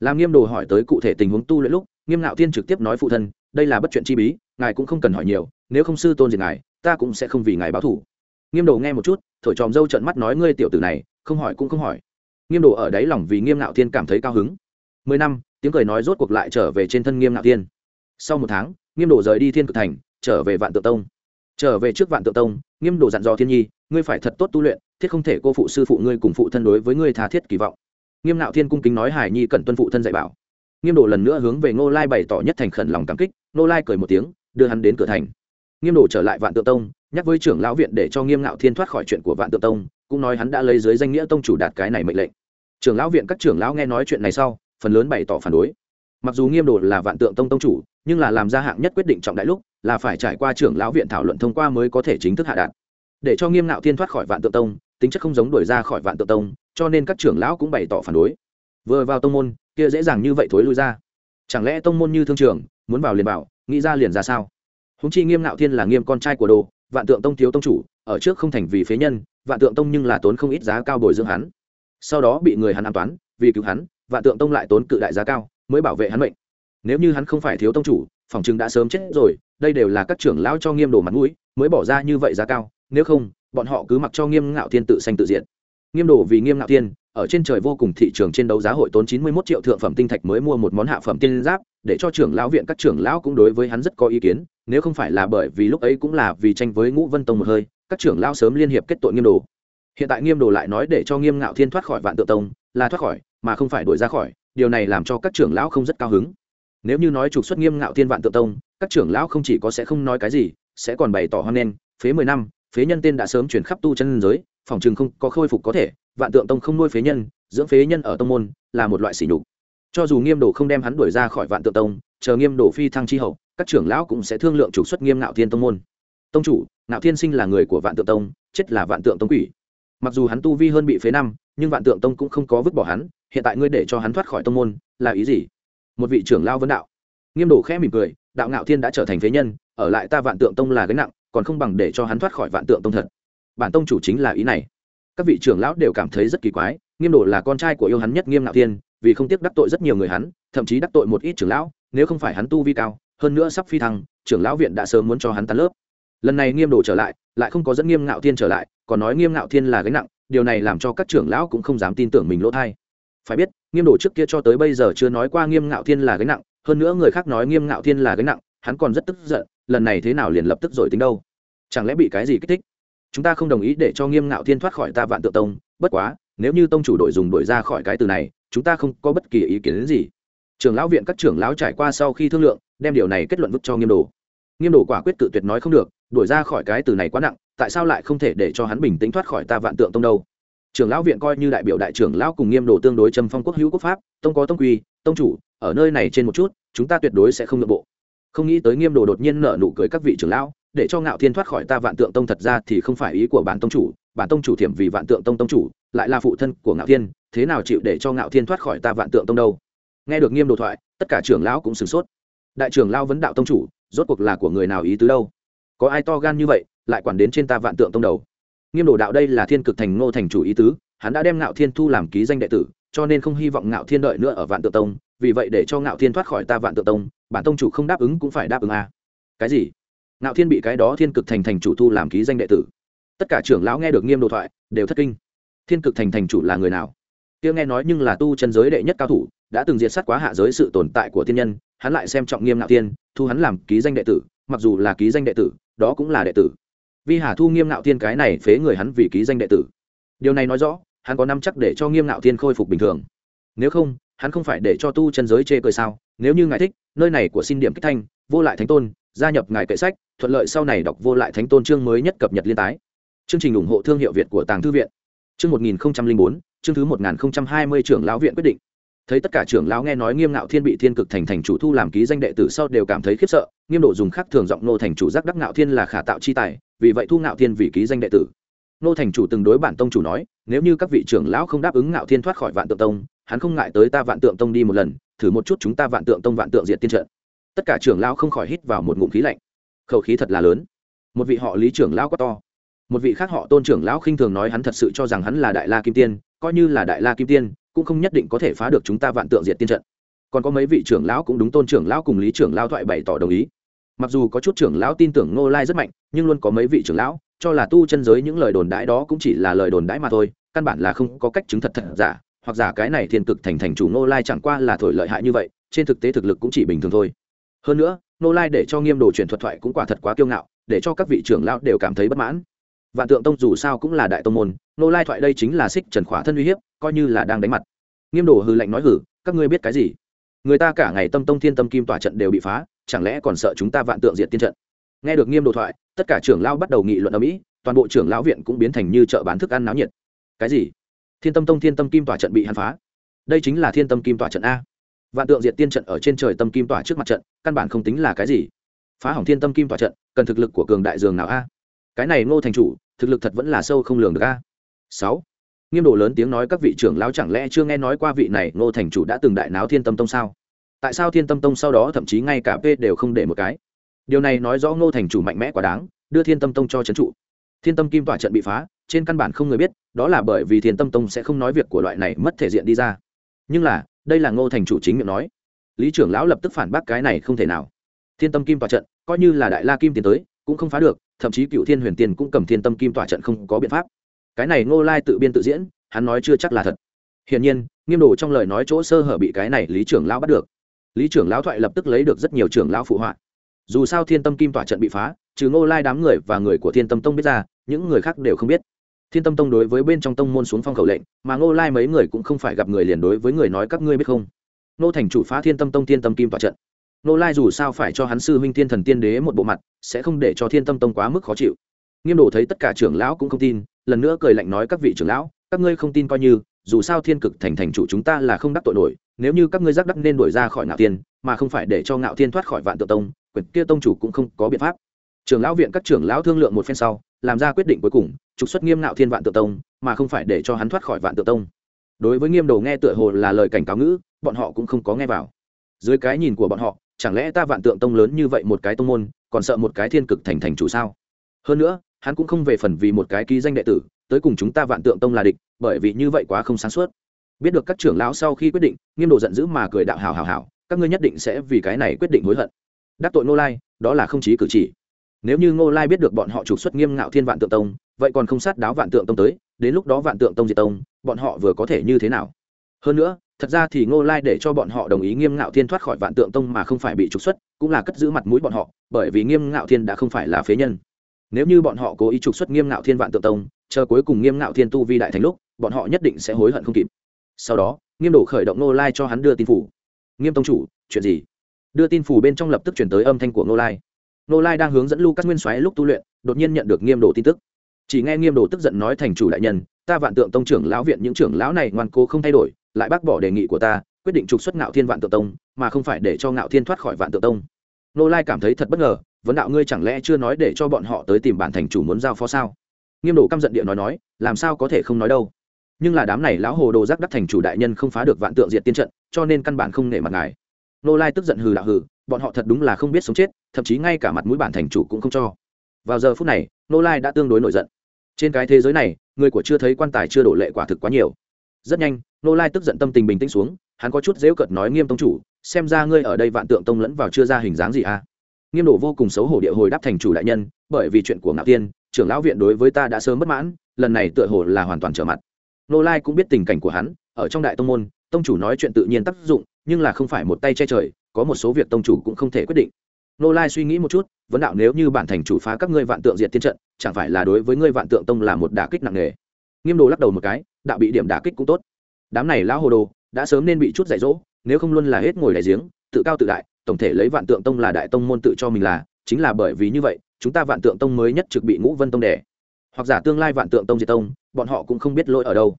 Làm nghiêm đồ hỏi tới cụ thể tình huống tu luyện lúc, nghiêm ngạo thiên trực tiếp nói phụ thân, đây là bất chuyện chi bí, ngài cũng không cần hỏi nhiều, nếu không sư tôn diệt ngài, ta cũng sẽ không vì ngài báo thủ nghiêm đồ nghe một chút, thổi tròm dâu trận mắt nói, ngươi tiểu tử này, không hỏi cũng không hỏi. Nghiêm đồ ở đáy lòng vì nghiêm ngạo thiên cảm thấy cao hứng. Mười năm, tiếng cười nói rốt cuộc lại trở về trên thân nghiêm ngạo thiên. Sau một tháng, nghiêm đồ rời đi thiên cực thành, trở về vạn tự tông. Trở về trước vạn tự tông nghiêm đồ dặn dò thiên nhi, ngươi phải thật tốt tu luyện, thiết không thể cô phụ sư phụ ngươi cùng phụ thân đối với ngươi tha thiết kỳ vọng. Nghiêm Nạo thiên cung kính nói hải nhi cần tuân phụ thân dạy bảo. Nghiêm đồ lần nữa hướng về ngô lai bày tỏ nhất thành khẩn lòng cảm kích, ngô lai cười một tiếng, đưa hắn đến cửa thành. Nghiêm đồ trở lại vạn Tượng tông, nhắc với trưởng lão viện để cho nghiêm Nạo thiên thoát khỏi chuyện của vạn Tượng tông, cũng nói hắn đã lấy dưới danh nghĩa tông chủ đạt cái này mệnh lệnh. Trưởng lão viện các trưởng lão nghe nói chuyện này sau, phần lớn bày tỏ phản đối. Mặc dù nghiêm đồ là vạn tượng tông tông chủ nhưng là làm ra hạng nhất quyết định trọng đại lúc, là phải trải qua trưởng lão viện thảo luận thông qua mới có thể chính thức hạ đạt. Để cho nghiêm ngạo thiên thoát khỏi vạn tượng tông, tính chất không giống đuổi ra khỏi vạn tượng tông, cho nên các trưởng lão cũng bày tỏ phản đối. Vừa vào tông môn, kia dễ dàng như vậy thối lui ra. Chẳng lẽ tông môn như thương trường, muốn vào liền bảo nghĩ ra liền ra sao? Húng chi nghiêm ngạo thiên là nghiêm con trai của đồ, vạn tượng tông thiếu tông chủ, ở trước không thành vì phế nhân, vạn tượng tông nhưng là tốn không ít giá cao bồi dưỡng hắn. Sau đó bị người hắn an toán, vì cứu hắn, vạn tượng tông lại tốn cự đại giá cao, mới bảo vệ hắn mệnh nếu như hắn không phải thiếu tông chủ, phòng chừng đã sớm chết rồi, đây đều là các trưởng lão cho nghiêm đồ mặt mũi, mới bỏ ra như vậy giá cao. Nếu không, bọn họ cứ mặc cho nghiêm ngạo thiên tự sanh tự diện nghiêm đồ vì nghiêm ngạo thiên, ở trên trời vô cùng thị trường trên đấu giá hội tốn chín mươi 91 triệu thượng phẩm tinh thạch mới mua một món hạ phẩm tiên giáp, để cho trưởng lão viện các trưởng lão cũng đối với hắn rất có ý kiến. Nếu không phải là bởi vì lúc ấy cũng là vì tranh với ngũ vân tông một hơi, các trưởng lão sớm liên hiệp kết tội nghiêm đồ. Hiện tại nghiêm đồ lại nói để cho nghiêm ngạo thiên thoát khỏi vạn tự tông, là thoát khỏi, mà không phải đuổi ra khỏi. Điều này làm cho các trưởng lão không rất cao hứng nếu như nói trục xuất nghiêm ngạo thiên vạn tự tông, các trưởng lão không chỉ có sẽ không nói cái gì, sẽ còn bày tỏ hoan nghênh. Phế mười năm, phế nhân tên đã sớm chuyển khắp tu chân giới, phòng chừng không có khôi phục có thể, vạn tượng tông không nuôi phế nhân, dưỡng phế nhân ở tông môn là một loại sỉ nhục. Cho dù nghiêm đồ không đem hắn đuổi ra khỏi vạn tượng tông, chờ nghiêm đồ phi thăng chi hậu, các trưởng lão cũng sẽ thương lượng trục xuất nghiêm ngạo thiên tông môn. Tông chủ, ngạo thiên sinh là người của vạn tượng tông, chết là vạn tượng tông quỷ. Mặc dù hắn tu vi hơn bị phế năm, nhưng vạn tượng tông cũng không có vứt bỏ hắn, hiện tại ngươi để cho hắn thoát khỏi tông môn, là ý gì? Một vị trưởng lao vấn đạo. Nghiêm đồ khẽ mỉm cười, đạo ngạo thiên đã trở thành phế nhân, ở lại ta vạn tượng tông là gánh nặng, còn không bằng để cho hắn thoát khỏi vạn tượng tông thật. Bản tông chủ chính là ý này. Các vị trưởng lão đều cảm thấy rất kỳ quái, nghiêm đồ là con trai của yêu hắn nhất nghiêm ngạo thiên, vì không tiếc đắc tội rất nhiều người hắn, thậm chí đắc tội một ít trưởng lão, nếu không phải hắn tu vi cao, hơn nữa sắp phi thăng, trưởng lão viện đã sớm muốn cho hắn tan lớp. Lần này nghiêm đồ trở lại lại không có dẫn nghiêm ngạo thiên trở lại, còn nói nghiêm ngạo thiên là gánh nặng, điều này làm cho các trưởng lão cũng không dám tin tưởng mình lỗ thai phải biết, nghiêm đồ trước kia cho tới bây giờ chưa nói qua nghiêm ngạo thiên là gánh nặng, hơn nữa người khác nói nghiêm ngạo thiên là gánh nặng, hắn còn rất tức giận, lần này thế nào liền lập tức rồi tính đâu? Chẳng lẽ bị cái gì kích thích? Chúng ta không đồng ý để cho nghiêm ngạo thiên thoát khỏi ta vạn tự tông, bất quá, nếu như tông chủ đội dùng đổi ra khỏi cái từ này, chúng ta không có bất kỳ ý kiến đến gì. Trưởng lão viện các trưởng lão trải qua sau khi thương lượng, đem điều này kết luận vứt cho nghiêm đồ. Nghiêm đồ quả quyết cự tuyệt nói không được đuổi ra khỏi cái từ này quá nặng, tại sao lại không thể để cho hắn bình tĩnh thoát khỏi ta vạn tượng tông đâu? Trưởng lão viện coi như đại biểu đại trưởng lão cùng nghiêm đồ tương đối châm phong quốc hữu quốc pháp, tông có tông quy, tông chủ, ở nơi này trên một chút, chúng ta tuyệt đối sẽ không nội bộ. Không nghĩ tới nghiêm đồ đột nhiên nở nụ cười các vị trưởng lão, để cho ngạo thiên thoát khỏi ta vạn tượng tông thật ra thì không phải ý của bản tông chủ, bản tông chủ thiểm vì vạn tượng tông tông chủ, lại là phụ thân của ngạo thiên, thế nào chịu để cho ngạo thiên thoát khỏi ta vạn tượng tông đâu? Nghe được nghiêm đồ thoại, tất cả trưởng lão cũng sửng sốt. Đại trưởng lão vấn đạo tông chủ, rốt cuộc là của người nào ý tứ đâu? Có ai to gan như vậy, lại quản đến trên ta vạn tượng tông đầu? Nghiêm đồ đạo đây là thiên cực thành ngô thành chủ ý tứ, hắn đã đem ngạo thiên thu làm ký danh đệ tử, cho nên không hy vọng ngạo thiên đợi nữa ở vạn Tự tông, vì vậy để cho ngạo thiên thoát khỏi ta vạn Tự tông, bản tông chủ không đáp ứng cũng phải đáp ứng a. À. cái gì? Ngạo thiên bị cái đó thiên cực thành thành chủ thu làm ký danh đệ tử. Tất cả trưởng lão nghe được nghiêm đồ thoại, đều thất kinh. Thiên cực thành thành chủ là người nào? Kia nghe nói nhưng là tu chân giới đệ nhất cao thủ, đã từng diệt sát quá hạ giới sự tồn tại của thiên nhân, hắn lại xem trọng nghiêm ngạo thiên, thu hắn làm ký danh đệ tử, mặc dù là ký danh đệ tử, đó cũng là đệ tử vi hà thu nghiêm ngạo thiên cái này phế người hắn vì ký danh đệ tử. Điều này nói rõ, hắn có năm chắc để cho nghiêm ngạo thiên khôi phục bình thường. Nếu không, hắn không phải để cho tu chân giới chê cười sao? Nếu như ngài thích, nơi này của xin điểm kích thanh, vô lại thánh tôn, gia nhập ngài kệ sách, thuận lợi sau này đọc vô lại thánh tôn chương mới nhất cập nhật liên tái. Chương trình ủng hộ thương hiệu việt của tàng thư viện. Chương một nghìn bốn, chương thứ một nghìn hai mươi trưởng lão viện quyết định. Thấy tất cả trưởng lão nghe nói nghiêm ngạo thiên bị thiên cực thành thành chủ thu làm ký danh đệ tử sau đều cảm thấy khiếp sợ, nghiêm độ dùng khác thường giọng nô thành chủ giác đắc ngạo thiên là khả tạo chi tài vì vậy thu ngạo thiên vì ký danh đệ tử. Nô thành chủ từng đối bản tông chủ nói, nếu như các vị trưởng lão không đáp ứng ngạo thiên thoát khỏi vạn tượng tông, hắn không ngại tới ta vạn tượng tông đi một lần, thử một chút chúng ta vạn tượng tông vạn tượng diệt tiên trận. Tất cả trưởng lão không khỏi hít vào một ngụm khí lạnh. Khẩu khí thật là lớn. Một vị họ lý trưởng lão quá to. Một vị khác họ tôn trưởng lão khinh thường nói hắn thật sự cho rằng hắn là đại la kim tiên, coi như là đại la kim tiên, cũng không nhất định có thể phá được chúng ta vạn tượng diệt tiên trận. Còn có mấy vị trưởng lão cũng đúng, tôn trưởng lão cùng lý trưởng lão thoại bày tỏ đồng ý mặc dù có chút trưởng lão tin tưởng ngô lai rất mạnh, nhưng luôn có mấy vị trưởng lão, cho là tu chân giới những lời đồn đãi đó cũng chỉ là lời đồn đãi mà thôi, căn bản là không có cách chứng thật thật giả, hoặc giả cái này thiên cực thành thành chủ ngô lai chẳng qua là thổi lợi hại như vậy, trên thực tế thực lực cũng chỉ bình thường thôi. Hơn nữa, ngô lai để cho nghiêm đồ truyền thuật thoại cũng quả thật quá kiêu ngạo, để cho các vị trưởng lão đều cảm thấy bất mãn. Vạn tượng tông dù sao cũng là đại tông môn, ngô lai thoại đây chính là xích trần khỏa thân uy hiếp, coi như là đang đánh mặt. Nghiêm đồ hư lệnh nói hử, các ngươi biết cái gì? Người ta cả ngày tâm tông thiên tâm kim tỏa trận đều bị phá chẳng lẽ còn sợ chúng ta vạn tượng diệt tiên trận? Nghe được nghiêm đồ thoại, tất cả trưởng lão bắt đầu nghị luận ở mỹ, toàn bộ trưởng lão viện cũng biến thành như chợ bán thức ăn náo nhiệt. Cái gì? Thiên tâm tông, thiên tâm kim tỏa trận bị hàn phá. Đây chính là thiên tâm kim tỏa trận a. Vạn tượng diệt tiên trận ở trên trời tâm kim tỏa trước mặt trận, căn bản không tính là cái gì. Phá hỏng thiên tâm kim tỏa trận, cần thực lực của cường đại dường nào a? Cái này ngô thành chủ, thực lực thật vẫn là sâu không lường được a. Sáu. Nghiêm đồ lớn tiếng nói các vị trưởng lão chẳng lẽ chưa nghe nói qua vị này ngô thành chủ đã từng đại náo thiên tâm tông sao? Tại sao thiên tâm tông sau đó thậm chí ngay cả p đều không để một cái? Điều này nói rõ ngô thành chủ mạnh mẽ quá đáng, đưa thiên tâm tông cho c h ấ n trụ. Thiên tâm kim tỏa trận bị phá, trên căn bản không người biết, đó là bởi vì thiên tâm tông sẽ không nói việc của loại này mất thể diện đi ra. Nhưng là, đây là ngô thành chủ chính miệng nói. Lý trưởng lão lập tức phản bác cái này không thể nào. Thiên tâm kim tỏa trận, coi như là đại la kim tiến tới, cũng không phá được, thậm chí cựu thiên huyền tiên cũng cầm thiên tâm kim tỏa trận không có biện pháp. Cái này ngô lai tự biên tự diễn, hắn nói chưa chắc là thật. Hiển nhiên, nghiêm đồ trong lời nói chỗ sơ hở bị cái này lý trưởng lão bắt được lý trưởng lão thoại lập tức lấy được rất nhiều trưởng lão phụ họa. Dù sao thiên tâm kim tỏa trận bị phá, trừ ngô lai đám người và người của thiên tâm tông biết ra, những người khác đều không biết. Thiên tâm tông đối với bên trong tông môn xuống phong khẩu lệnh, mà ngô lai mấy người cũng không phải gặp người liền đối với người nói các ngươi biết không? Nô thành chủ phá thiên tâm tông thiên tâm kim tỏa trận. Ngô lai dù sao phải cho hắn sư huynh thiên thần tiên đế một bộ mặt, sẽ không để cho thiên tâm tông quá mức khó chịu. Nghiêm đồ thấy tất cả trưởng lão cũng không tin, lần nữa cười lạnh nói các vị trưởng lão, các ngươi không tin coi như dù sao thiên cực thành thành chủ chúng ta là không đắc tội nổi, nếu như các ngươi giác đắc nên đuổi ra khỏi ngạo thiên, mà không phải để cho ngạo thiên thoát khỏi vạn tự tông quyền kia tông chủ cũng không có biện pháp. Trưởng lão viện các trưởng lão thương lượng một phen sau, làm ra quyết định cuối cùng, trục xuất nghiêm ngạo thiên vạn tự tông, mà không phải để cho hắn thoát khỏi vạn tự tông. Đối với nghiêm đồ nghe tựa hồ là lời cảnh cáo ngữ, bọn họ cũng không có nghe vào. Dưới cái nhìn của bọn họ, chẳng lẽ ta vạn tượng tông lớn như vậy một cái tông môn, còn sợ một cái thiên cực thành thành chủ sao? Hơn nữa, hắn cũng không về phần vì một cái ký danh đệ tử tới cùng chúng ta vạn tượng tông là địch, bởi vì như vậy quá không sáng suốt. Biết được các trưởng lão sau khi quyết định, nghiêm độ giận dữ mà cười đạo hào hào hào các ngươi nhất định sẽ vì cái này quyết định hối hận. Đắc tội ngô lai, đó là không chí cử chỉ. Nếu như ngô lai biết được bọn họ trục xuất nghiêm ngạo thiên vạn tượng tông, vậy còn không sát đáo vạn tượng tông tới, đến lúc đó vạn tượng tông diệt tông, bọn họ vừa có thể như thế nào? Hơn nữa, thật ra thì ngô lai để cho bọn họ đồng ý nghiêm ngạo thiên thoát khỏi vạn tượng tông mà không phải bị trục xuất, cũng là cất giữ mặt mũi bọn họ, bởi vì nghiêm ngạo thiên đã không phải là phế nhân nếu như bọn họ cố ý trục xuất nghiêm ngạo thiên vạn tượng tông, chờ cuối cùng nghiêm ngạo thiên tu vi đại thành lúc, bọn họ nhất định sẽ hối hận không kịp. Sau đó, nghiêm đổ khởi động nô lai cho hắn đưa tin phủ. Nghiêm tông chủ, chuyện gì? Đưa tin phủ bên trong lập tức chuyển tới âm thanh của nô lai. Nô lai đang hướng dẫn lucas nguyên xoáy lúc tu luyện, đột nhiên nhận được nghiêm đồ tin tức. Chỉ nghe nghiêm đồ tức giận nói thành chủ đại nhân, ta vạn tượng tông trưởng lão viện, những trưởng lão này ngoan cố không thay đổi, lại bác bỏ đề nghị của ta, quyết định trục xuất ngạo thiên vạn tượng tông, mà không phải để cho ngạo thiên thoát khỏi vạn tượng tông. Nô lai cảm thấy thật bất ngờ vấn đạo ngươi chẳng lẽ chưa nói để cho bọn họ tới tìm bản thành chủ muốn giao phó sao? Nghiêm đồ căm giận địa nói nói, làm sao có thể không nói đâu? Nhưng là đám này lão hồ đồ giác đắc thành chủ đại nhân không phá được vạn tượng diệt tiên trận, cho nên căn bản không nể mặt ngài. Nô lai tức giận hừ đạo hừ, bọn họ thật đúng là không biết sống chết, thậm chí ngay cả mặt mũi bản thành chủ cũng không cho. Vào giờ phút này, nô lai đã tương đối nổi giận. Trên cái thế giới này, người của chưa thấy quan tài chưa đổ lệ quả thực quá nhiều. Rất nhanh, nô lai tức giận tâm tình bình tĩnh xuống, hắn có chút dễu cợt nói, nghiêm tông chủ, xem ra ngươi ở đây vạn tượng tông lẫn vào chưa ra hình dáng gì à? Nghiêm đổ vô cùng xấu hổ địa hồi đáp thành chủ đại nhân, bởi vì chuyện của ngạo tiên trưởng lão viện đối với ta đã sớm bất mãn, lần này tựa hồ là hoàn toàn trở mặt. Nô lai cũng biết tình cảnh của hắn, ở trong đại tông môn, tông chủ nói chuyện tự nhiên tác dụng, nhưng là không phải một tay che trời, có một số việc tông chủ cũng không thể quyết định. Nô lai suy nghĩ một chút, vấn đạo nếu như bản thành chủ phá các ngươi vạn tượng diệt tiên trận, chẳng phải là đối với ngươi vạn tượng tông là một đả kích nặng nề? Nghiêm đồ lắc đầu một cái, đạo bị điểm đả kích cũng tốt. Đám này lão hồ đồ, đã sớm nên bị chút dạy dỗ, nếu không luôn là hết ngồi đại giếng, tự cao tự đại tổng thể lấy vạn tượng tông là đại tông môn tự cho mình là, chính là bởi vì như vậy, chúng ta vạn tượng tông mới nhất trực bị ngũ vân tông đẻ hoặc giả tương lai vạn tượng tông diệt tông, bọn họ cũng không biết lỗi ở đâu.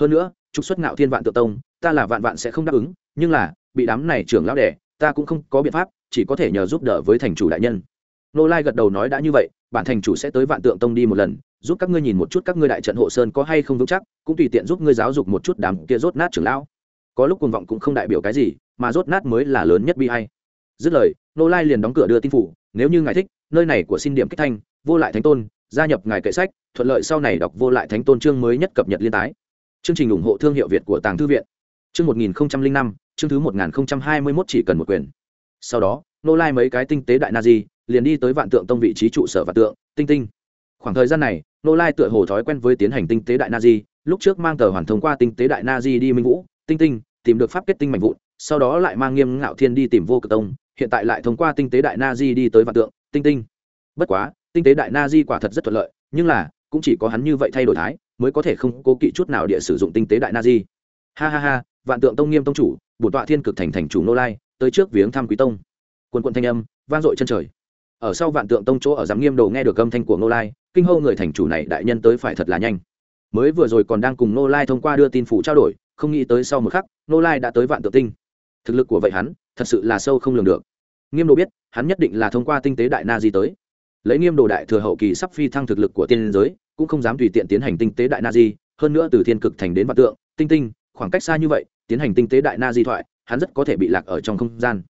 Hơn nữa, trục xuất ngạo thiên vạn tượng tông, ta là vạn vạn sẽ không đáp ứng, nhưng là, bị đám này trưởng lão đẻ ta cũng không có biện pháp, chỉ có thể nhờ giúp đỡ với thành chủ đại nhân. Nô lai gật đầu nói đã như vậy, bản thành chủ sẽ tới vạn tượng tông đi một lần, giúp các ngươi nhìn một chút các ngươi đại trận hộ sơn có hay không vững chắc, cũng tùy tiện giúp ngươi giáo dục một chút đám kia rốt nát trưởng lão. Có lúc cuồng vọng cũng không đại biểu cái gì, mà rốt nát mới là lớn nhất bi hay dứt lời nô lai liền đóng cửa đưa tin phủ, nếu như ngài thích, nơi này của xin điểm kích thanh, vô lại thánh tôn, gia nhập ngài kệ sách, thuận lợi sau này đọc vô lại thánh tôn chương mới nhất cập nhật liên tái. Chương trình ủng hộ thương hiệu việt của tàng thư viện. Chương một nghìn năm, chương thứ một nghìn hai mươi mốt chỉ cần một quyền sau đó nô lai mấy cái tinh tế đại na di, liền đi tới vạn tượng tông vị trí trụ sở vạn tượng, tinh tinh. Khoảng thời gian này nô lai tựa hồ thói quen với tiến hành tinh tế đại na di, lúc trước mang tờ hoàn thông qua tinh tế đại na di đi minh vũ, tinh tinh, tìm được pháp kết tinh mạnh vụn, sau đó lại mang nghiêm ngạo thiên đi tìm vô cực tông hiện tại lại thông qua tinh tế đại na di đi tới vạn tượng, tinh tinh. Bất quá, tinh tế đại na di quả thật rất thuận lợi, nhưng là, cũng chỉ có hắn như vậy thay đổi thái, mới có thể không cố kỵ chút nào địa sử dụng tinh tế đại na di. Ha ha ha, vạn tượng tông nghiêm tông chủ, bổn tọa thiên cực thành thành chủ nô lai, tới trước viếng thăm quý tông. Quân quân thanh âm, vang dội chân trời. Ở sau vạn tượng tông chỗ ở giám nghiêm đồ nghe được âm thanh của nô lai, kinh hô người thành chủ này đại nhân tới phải thật là nhanh. Mới vừa rồi còn đang cùng nô lai thông qua đưa tin phủ trao đổi, không nghĩ tới sau một khắc, nô lai đã tới vạn tượng tinh. Thực lực của vậy hắn thật sự là sâu không lường được. Nghiêm đồ biết, hắn nhất định là thông qua tinh tế đại na di tới. Lấy nghiêm đồ đại thừa hậu kỳ sắp phi thăng thực lực của tiên giới, cũng không dám tùy tiện tiến hành tinh tế đại na di, hơn nữa từ thiên cực thành đến vạn tượng, tinh tinh, khoảng cách xa như vậy, tiến hành tinh tế đại na di thoại, hắn rất có thể bị lạc ở trong không gian.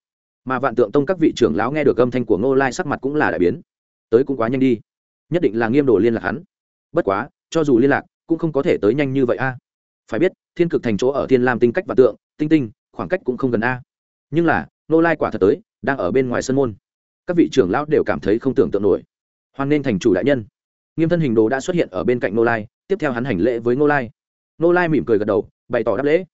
Mà vạn tượng tông các vị trưởng lão nghe được âm thanh của ngô lai sắc mặt cũng là đại biến. Tới cũng quá nhanh đi. Nhất định là nghiêm đồ liên lạc hắn. Bất quá, cho dù liên lạc, cũng không có thể tới nhanh như vậy a. Phải biết, thiên cực thành chỗ ở thiên lam tinh cách vạn tượng, tinh tinh, khoảng cách cũng không gần a nhưng là, ngô lai quả thật tới, đang ở bên ngoài sân môn. Các vị trưởng lão đều cảm thấy không tưởng tượng nổi. Hoan nên thành chủ đại nhân. Nghiêm thân hình đồ đã xuất hiện ở bên cạnh ngô lai, tiếp theo hắn hành lễ với ngô lai. Ngô lai mỉm cười gật đầu, bày tỏ đáp lễ.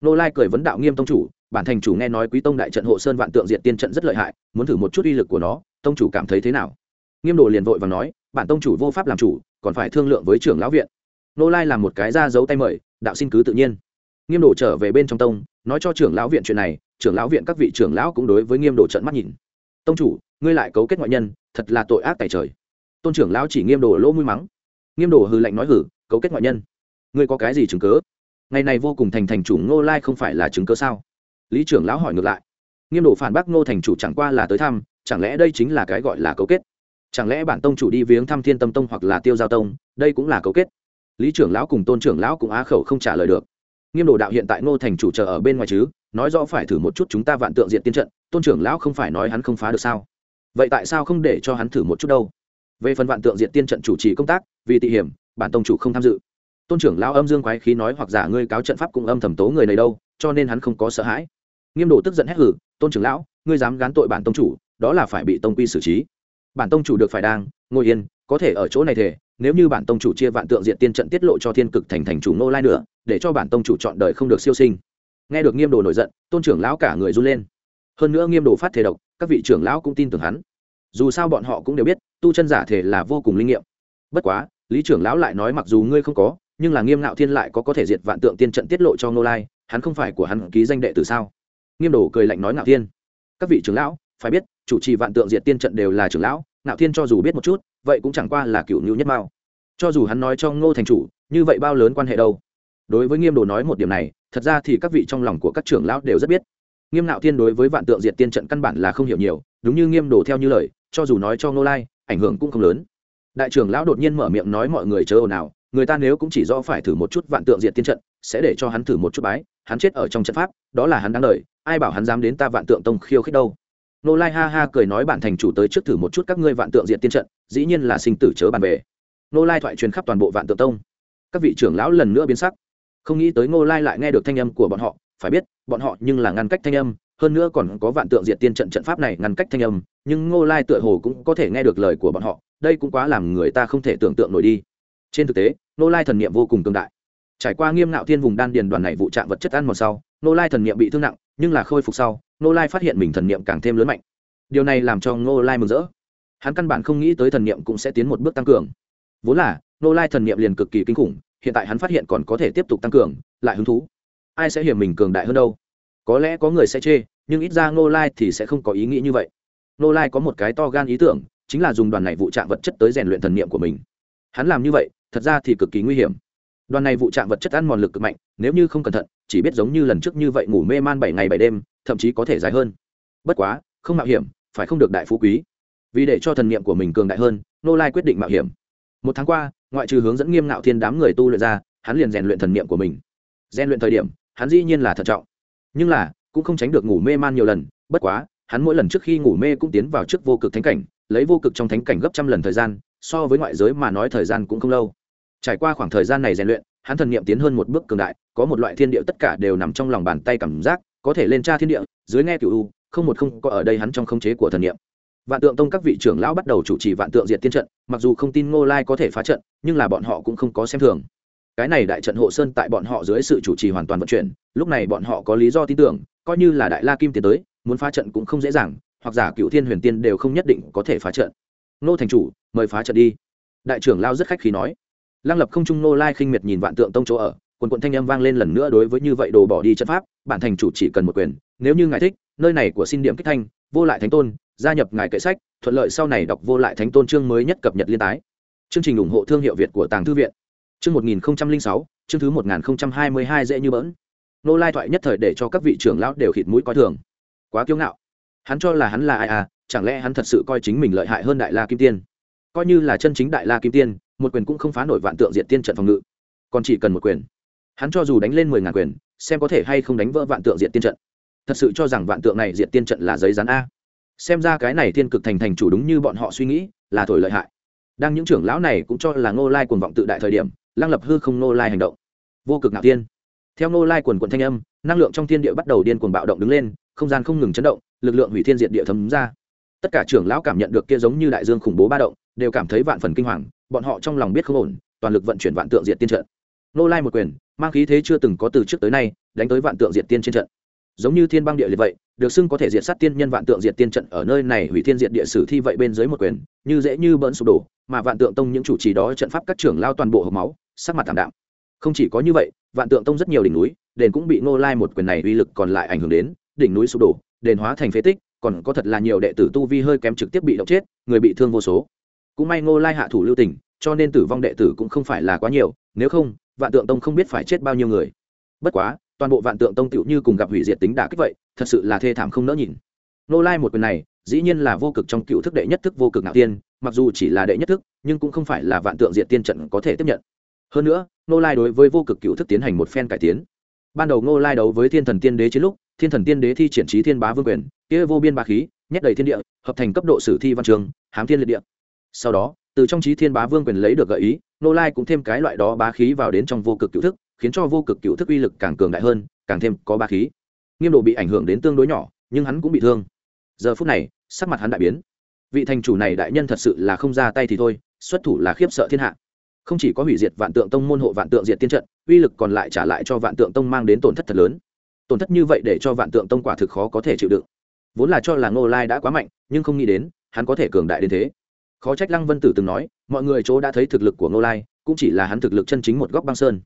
Ngô lai cười vấn đạo nghiêm tông chủ, bản thành chủ nghe nói quý tông đại trận hộ sơn vạn tượng diện tiên trận rất lợi hại, muốn thử một chút uy lực của nó, tông chủ cảm thấy thế nào? Nghiêm đồ liền vội và nói, bản tông chủ vô pháp làm chủ, còn phải thương lượng với trưởng lão viện. Nô lai làm một cái ra giấu tay mời, đạo xin cứ tự nhiên nghiêm đồ trở về bên trong tông, nói cho trưởng lão viện chuyện này, trưởng lão viện các vị trưởng lão cũng đối với nghiêm đồ trận mắt nhìn. Tông chủ, ngươi lại cấu kết ngoại nhân, thật là tội ác tại trời. Tôn trưởng lão chỉ nghiêm đồ lỗ mũi mắng. Nghiêm đồ hư lạnh nói hử cấu kết ngoại nhân? Ngươi có cái gì chứng cớ? Ngày này vô cùng thành thành chủ ngô lai không phải là chứng cớ sao? Lý trưởng lão hỏi ngược lại. Nghiêm đồ phản bác, ngô thành chủ chẳng qua là tới thăm, chẳng lẽ đây chính là cái gọi là cấu kết? Chẳng lẽ bản tông chủ đi viếng thăm thiên tâm tông hoặc là tiêu giao tông, đây cũng là cấu kết? Lý trưởng lão cùng tôn trưởng lão cũng á khẩu không trả lời được nghiêm đồ đạo hiện tại ngô thành chủ chờ ở bên ngoài chứ, nói rõ phải thử một chút chúng ta vạn tượng diện tiên trận, tôn trưởng lão không phải nói hắn không phá được sao? Vậy tại sao không để cho hắn thử một chút đâu? Về phần vạn tượng diện tiên trận chủ trì công tác, vì tị hiểm, bản tông chủ không tham dự. Tôn trưởng lão âm dương quái khí nói hoặc giả ngươi cáo trận pháp cũng âm thầm tố người này đâu, cho nên hắn không có sợ hãi. Nghiêm đồ tức giận hét hử, tôn trưởng lão, ngươi dám gán tội bản tông chủ, đó là phải bị tông quy xử trí. Bản tông chủ được phải đang, ngồi yên có thể ở chỗ này thể nếu như bản tông chủ chia vạn tượng diện tiên trận tiết lộ cho thiên cực thành thành chủ nô lai nữa, để cho bản tông chủ chọn đời không được siêu sinh. Nghe được nghiêm đồ nổi giận, tôn trưởng lão cả người run lên. Hơn nữa nghiêm đồ phát thể độc, các vị trưởng lão cũng tin tưởng hắn. Dù sao bọn họ cũng đều biết, tu chân giả thể là vô cùng linh nghiệm. Bất quá, lý trưởng lão lại nói mặc dù ngươi không có, nhưng là nghiêm ngạo thiên lại có có thể diệt vạn tượng tiên trận tiết lộ cho nô lai, hắn không phải của hắn ký danh đệ từ sao? Nghiêm đồ cười lạnh nói ngạo thiên. Các vị trưởng lão, phải biết, chủ trì vạn tượng diệt tiên trận đều là trưởng lão ngạo thiên cho dù biết một chút, vậy cũng chẳng qua là cựu nhu nhất mao. Cho dù hắn nói cho ngô thành chủ, như vậy bao lớn quan hệ đâu? Đối với nghiêm đồ nói một điểm này, thật ra thì các vị trong lòng của các trưởng lão đều rất biết. Nghiêm ngạo thiên đối với vạn tượng diệt tiên trận căn bản là không hiểu nhiều, đúng như nghiêm đồ theo như lời, cho dù nói cho ngô lai, ảnh hưởng cũng không lớn. Đại trưởng lão đột nhiên mở miệng nói mọi người chớ ồn ào, người ta nếu cũng chỉ do phải thử một chút vạn tượng diệt tiên trận, sẽ để cho hắn thử một chút bái, hắn chết ở trong trận pháp, đó là hắn đáng lời ai bảo hắn dám đến ta vạn tượng tông khiêu khích đâu? Nô lai ha ha cười nói bản thành chủ tới trước thử một chút các ngươi vạn tượng diện tiên trận, dĩ nhiên là sinh tử chớ bàn về. Nô lai thoại truyền khắp toàn bộ vạn tượng tông. Các vị trưởng lão lần nữa biến sắc. Không nghĩ tới ngô lai lại nghe được thanh âm của bọn họ, phải biết, bọn họ nhưng là ngăn cách thanh âm, hơn nữa còn có vạn tượng diện tiên trận trận pháp này ngăn cách thanh âm, nhưng ngô lai tựa hồ cũng có thể nghe được lời của bọn họ, đây cũng quá làm người ta không thể tưởng tượng nổi đi. Trên thực tế, Nô lai thần niệm vô cùng tương đại. Trải qua nghiêm ngạo thiên vùng đan điền đoàn này vụ trạm vật chất ăn một sau, Nô lai thần niệm bị thương nặng, nhưng là khôi phục sau ngô lai phát hiện mình thần niệm càng thêm lớn mạnh. Điều này làm cho ngô lai mừng rỡ. Hắn căn bản không nghĩ tới thần niệm cũng sẽ tiến một bước tăng cường. Vốn là, ngô lai thần niệm liền cực kỳ kinh khủng, hiện tại hắn phát hiện còn có thể tiếp tục tăng cường, lại hứng thú. Ai sẽ hiểu mình cường đại hơn đâu? Có lẽ có người sẽ chê, nhưng ít ra ngô lai thì sẽ không có ý nghĩ như vậy. Ngô lai có một cái to gan ý tưởng, chính là dùng đoàn này vụ trạng vật chất tới rèn luyện thần niệm của mình. Hắn làm như vậy, thật ra thì cực kỳ nguy hiểm. Đoàn này vụ trạng vật chất ăn mòn lực cực mạnh, nếu như không cẩn thận, chỉ biết giống như lần trước như vậy ngủ mê man bảy ngày bảy đêm thậm chí có thể dài hơn. Bất quá, không mạo hiểm, phải không được đại phú quý. Vì để cho thần niệm của mình cường đại hơn, nô lai quyết định mạo hiểm. Một tháng qua, ngoại trừ hướng dẫn nghiêm ngạo thiên đám người tu luyện ra, hắn liền rèn luyện thần niệm của mình. Rèn luyện thời điểm, hắn dĩ nhiên là thận trọng. Nhưng là, cũng không tránh được ngủ mê man nhiều lần, bất quá, hắn mỗi lần trước khi ngủ mê cũng tiến vào trước vô cực thánh cảnh, lấy vô cực trong thánh cảnh gấp trăm lần thời gian, so với ngoại giới mà nói thời gian cũng không lâu. Trải qua khoảng thời gian này rèn luyện, hắn thần niệm tiến hơn một bước cường đại, có một loại thiên địa tất cả đều nằm trong lòng bàn tay cảm giác có thể lên tra thiên địa, dưới nghe cựu u, không một không có ở đây hắn trong khống chế của thần niệm. Vạn tượng tông các vị trưởng lão bắt đầu chủ trì vạn tượng diệt tiên trận, mặc dù không tin ngô lai có thể phá trận, nhưng là bọn họ cũng không có xem thường. Cái này đại trận hộ sơn tại bọn họ dưới sự chủ trì hoàn toàn vận chuyển, lúc này bọn họ có lý do tin tưởng, coi như là đại la kim tiến tới, muốn phá trận cũng không dễ dàng, hoặc giả cựu thiên huyền tiên đều không nhất định có thể phá trận. Nô thành chủ, mời phá trận đi. Đại trưởng lao rất khách khí nói. Lăng lập không trung nô lai khinh miệt nhìn vạn tượng tông chỗ ở quần quận thanh âm vang lên lần nữa đối với như vậy đồ bỏ đi trận pháp, bản thành chủ chỉ cần một quyền, nếu như ngài thích, nơi này của xin điểm kích thanh, vô lại thánh tôn, gia nhập ngài kệ sách, thuận lợi sau này đọc vô lại thánh tôn chương mới nhất cập nhật liên tái. Chương trình ủng hộ thương hiệu việt của tàng thư viện. Chương một nghìn sáu, chương thứ một nghìn hai mươi hai dễ như bỡn. Nô lai thoại nhất thời để cho các vị trưởng lão đều khịt mũi coi thường. Quá kiêu ngạo. Hắn cho là hắn là ai à chẳng lẽ hắn thật sự coi chính mình lợi hại hơn đại la kim tiên? Coi như là chân chính đại la kim tiên, một quyền cũng không phá nổi vạn tượng diệt tiên trận phòng ngự. Còn chỉ cần một quyền hắn cho dù đánh lên mười ngàn quyền, xem có thể hay không đánh vỡ vạn tượng diện tiên trận. Thật sự cho rằng vạn tượng này diện tiên trận là giấy rán a. Xem ra cái này thiên cực thành thành chủ đúng như bọn họ suy nghĩ, là thổi lợi hại. Đang những trưởng lão này cũng cho là ngô lai cuồng vọng tự đại thời điểm, lăng lập hư không ngô lai hành động. Vô cực ngạo tiên theo ngô lai quần quần thanh âm, năng lượng trong thiên địa bắt đầu điên cuồng bạo động đứng lên, không gian không ngừng chấn động, lực lượng hủy thiên diệt địa thấm ra. Tất cả trưởng lão cảm nhận được kia giống như đại dương khủng bố ba động, đều cảm thấy vạn phần kinh hoàng, bọn họ trong lòng biết không ổn, toàn lực vận chuyển vạn tượng diệt tiên trận nô lai một quyền, mang khí thế chưa từng có từ trước tới nay, đánh tới vạn tượng diệt tiên trên trận. Giống như thiên băng địa liệt vậy, được xưng có thể diệt sát tiên nhân vạn tượng diệt tiên trận ở nơi này hủy thiên diệt địa sử thi vậy bên dưới một quyền, như dễ như bỡn sụp đổ, mà vạn tượng tông những chủ trì đó trận pháp các trưởng lao toàn bộ hộp máu, sắc mặt thảm đạm. Không chỉ có như vậy, vạn tượng tông rất nhiều đỉnh núi, đền cũng bị Nô lai một quyền này uy lực còn lại ảnh hưởng đến, đỉnh núi sụp đổ, đền hóa thành phế tích, còn có thật là nhiều đệ tử tu vi hơi kém trực tiếp bị động chết, người bị thương vô số. Cũng may ngô lai hạ thủ lưu tình, cho nên tử vong đệ tử cũng không phải là quá nhiều, nếu không vạn tượng tông không biết phải chết bao nhiêu người. Bất quá, toàn bộ vạn tượng tông tựu như cùng gặp hủy diệt tính đả kích vậy, thật sự là thê thảm không nỡ nhìn. Ngô lai một quyền này, dĩ nhiên là vô cực trong cựu thức đệ nhất thức vô cực ngạo tiên, mặc dù chỉ là đệ nhất thức, nhưng cũng không phải là vạn tượng diệt tiên trận có thể tiếp nhận. Hơn nữa ngô lai đối với vô cực cựu thức tiến hành một phen cải tiến. Ban đầu ngô lai đấu với thiên thần tiên đế chiến lúc, thiên thần tiên đế thi triển trí thiên bá vương quyền, kia vô biên ba khí nhét đầy thiên địa, hợp thành cấp độ sử thi văn trường, hám thiên liệt địa. Sau đó từ trong trí thiên bá vương quyền lấy được gợi ý nô lai cũng thêm cái loại đó bá khí vào đến trong vô cực cựu thức, khiến cho vô cực cựu thức uy lực càng cường đại hơn, càng thêm có bá khí. Nghiêm độ bị ảnh hưởng đến tương đối nhỏ, nhưng hắn cũng bị thương. Giờ phút này, sắc mặt hắn đại biến. Vị thành chủ này đại nhân thật sự là không ra tay thì thôi, xuất thủ là khiếp sợ thiên hạ. Không chỉ có hủy diệt vạn tượng tông môn hộ vạn tượng diệt tiên trận, uy lực còn lại trả lại cho vạn tượng tông mang đến tổn thất thật lớn. Tổn thất như vậy để cho vạn tượng tông quả thực khó có thể chịu đựng. Vốn là cho là ngô lai đã quá mạnh, nhưng không nghĩ đến, hắn có thể cường đại đến thế khó trách lăng vân tử từng nói, mọi người chỗ đã thấy thực lực của ngô lai, cũng chỉ là hắn thực lực chân chính một góc băng sơn.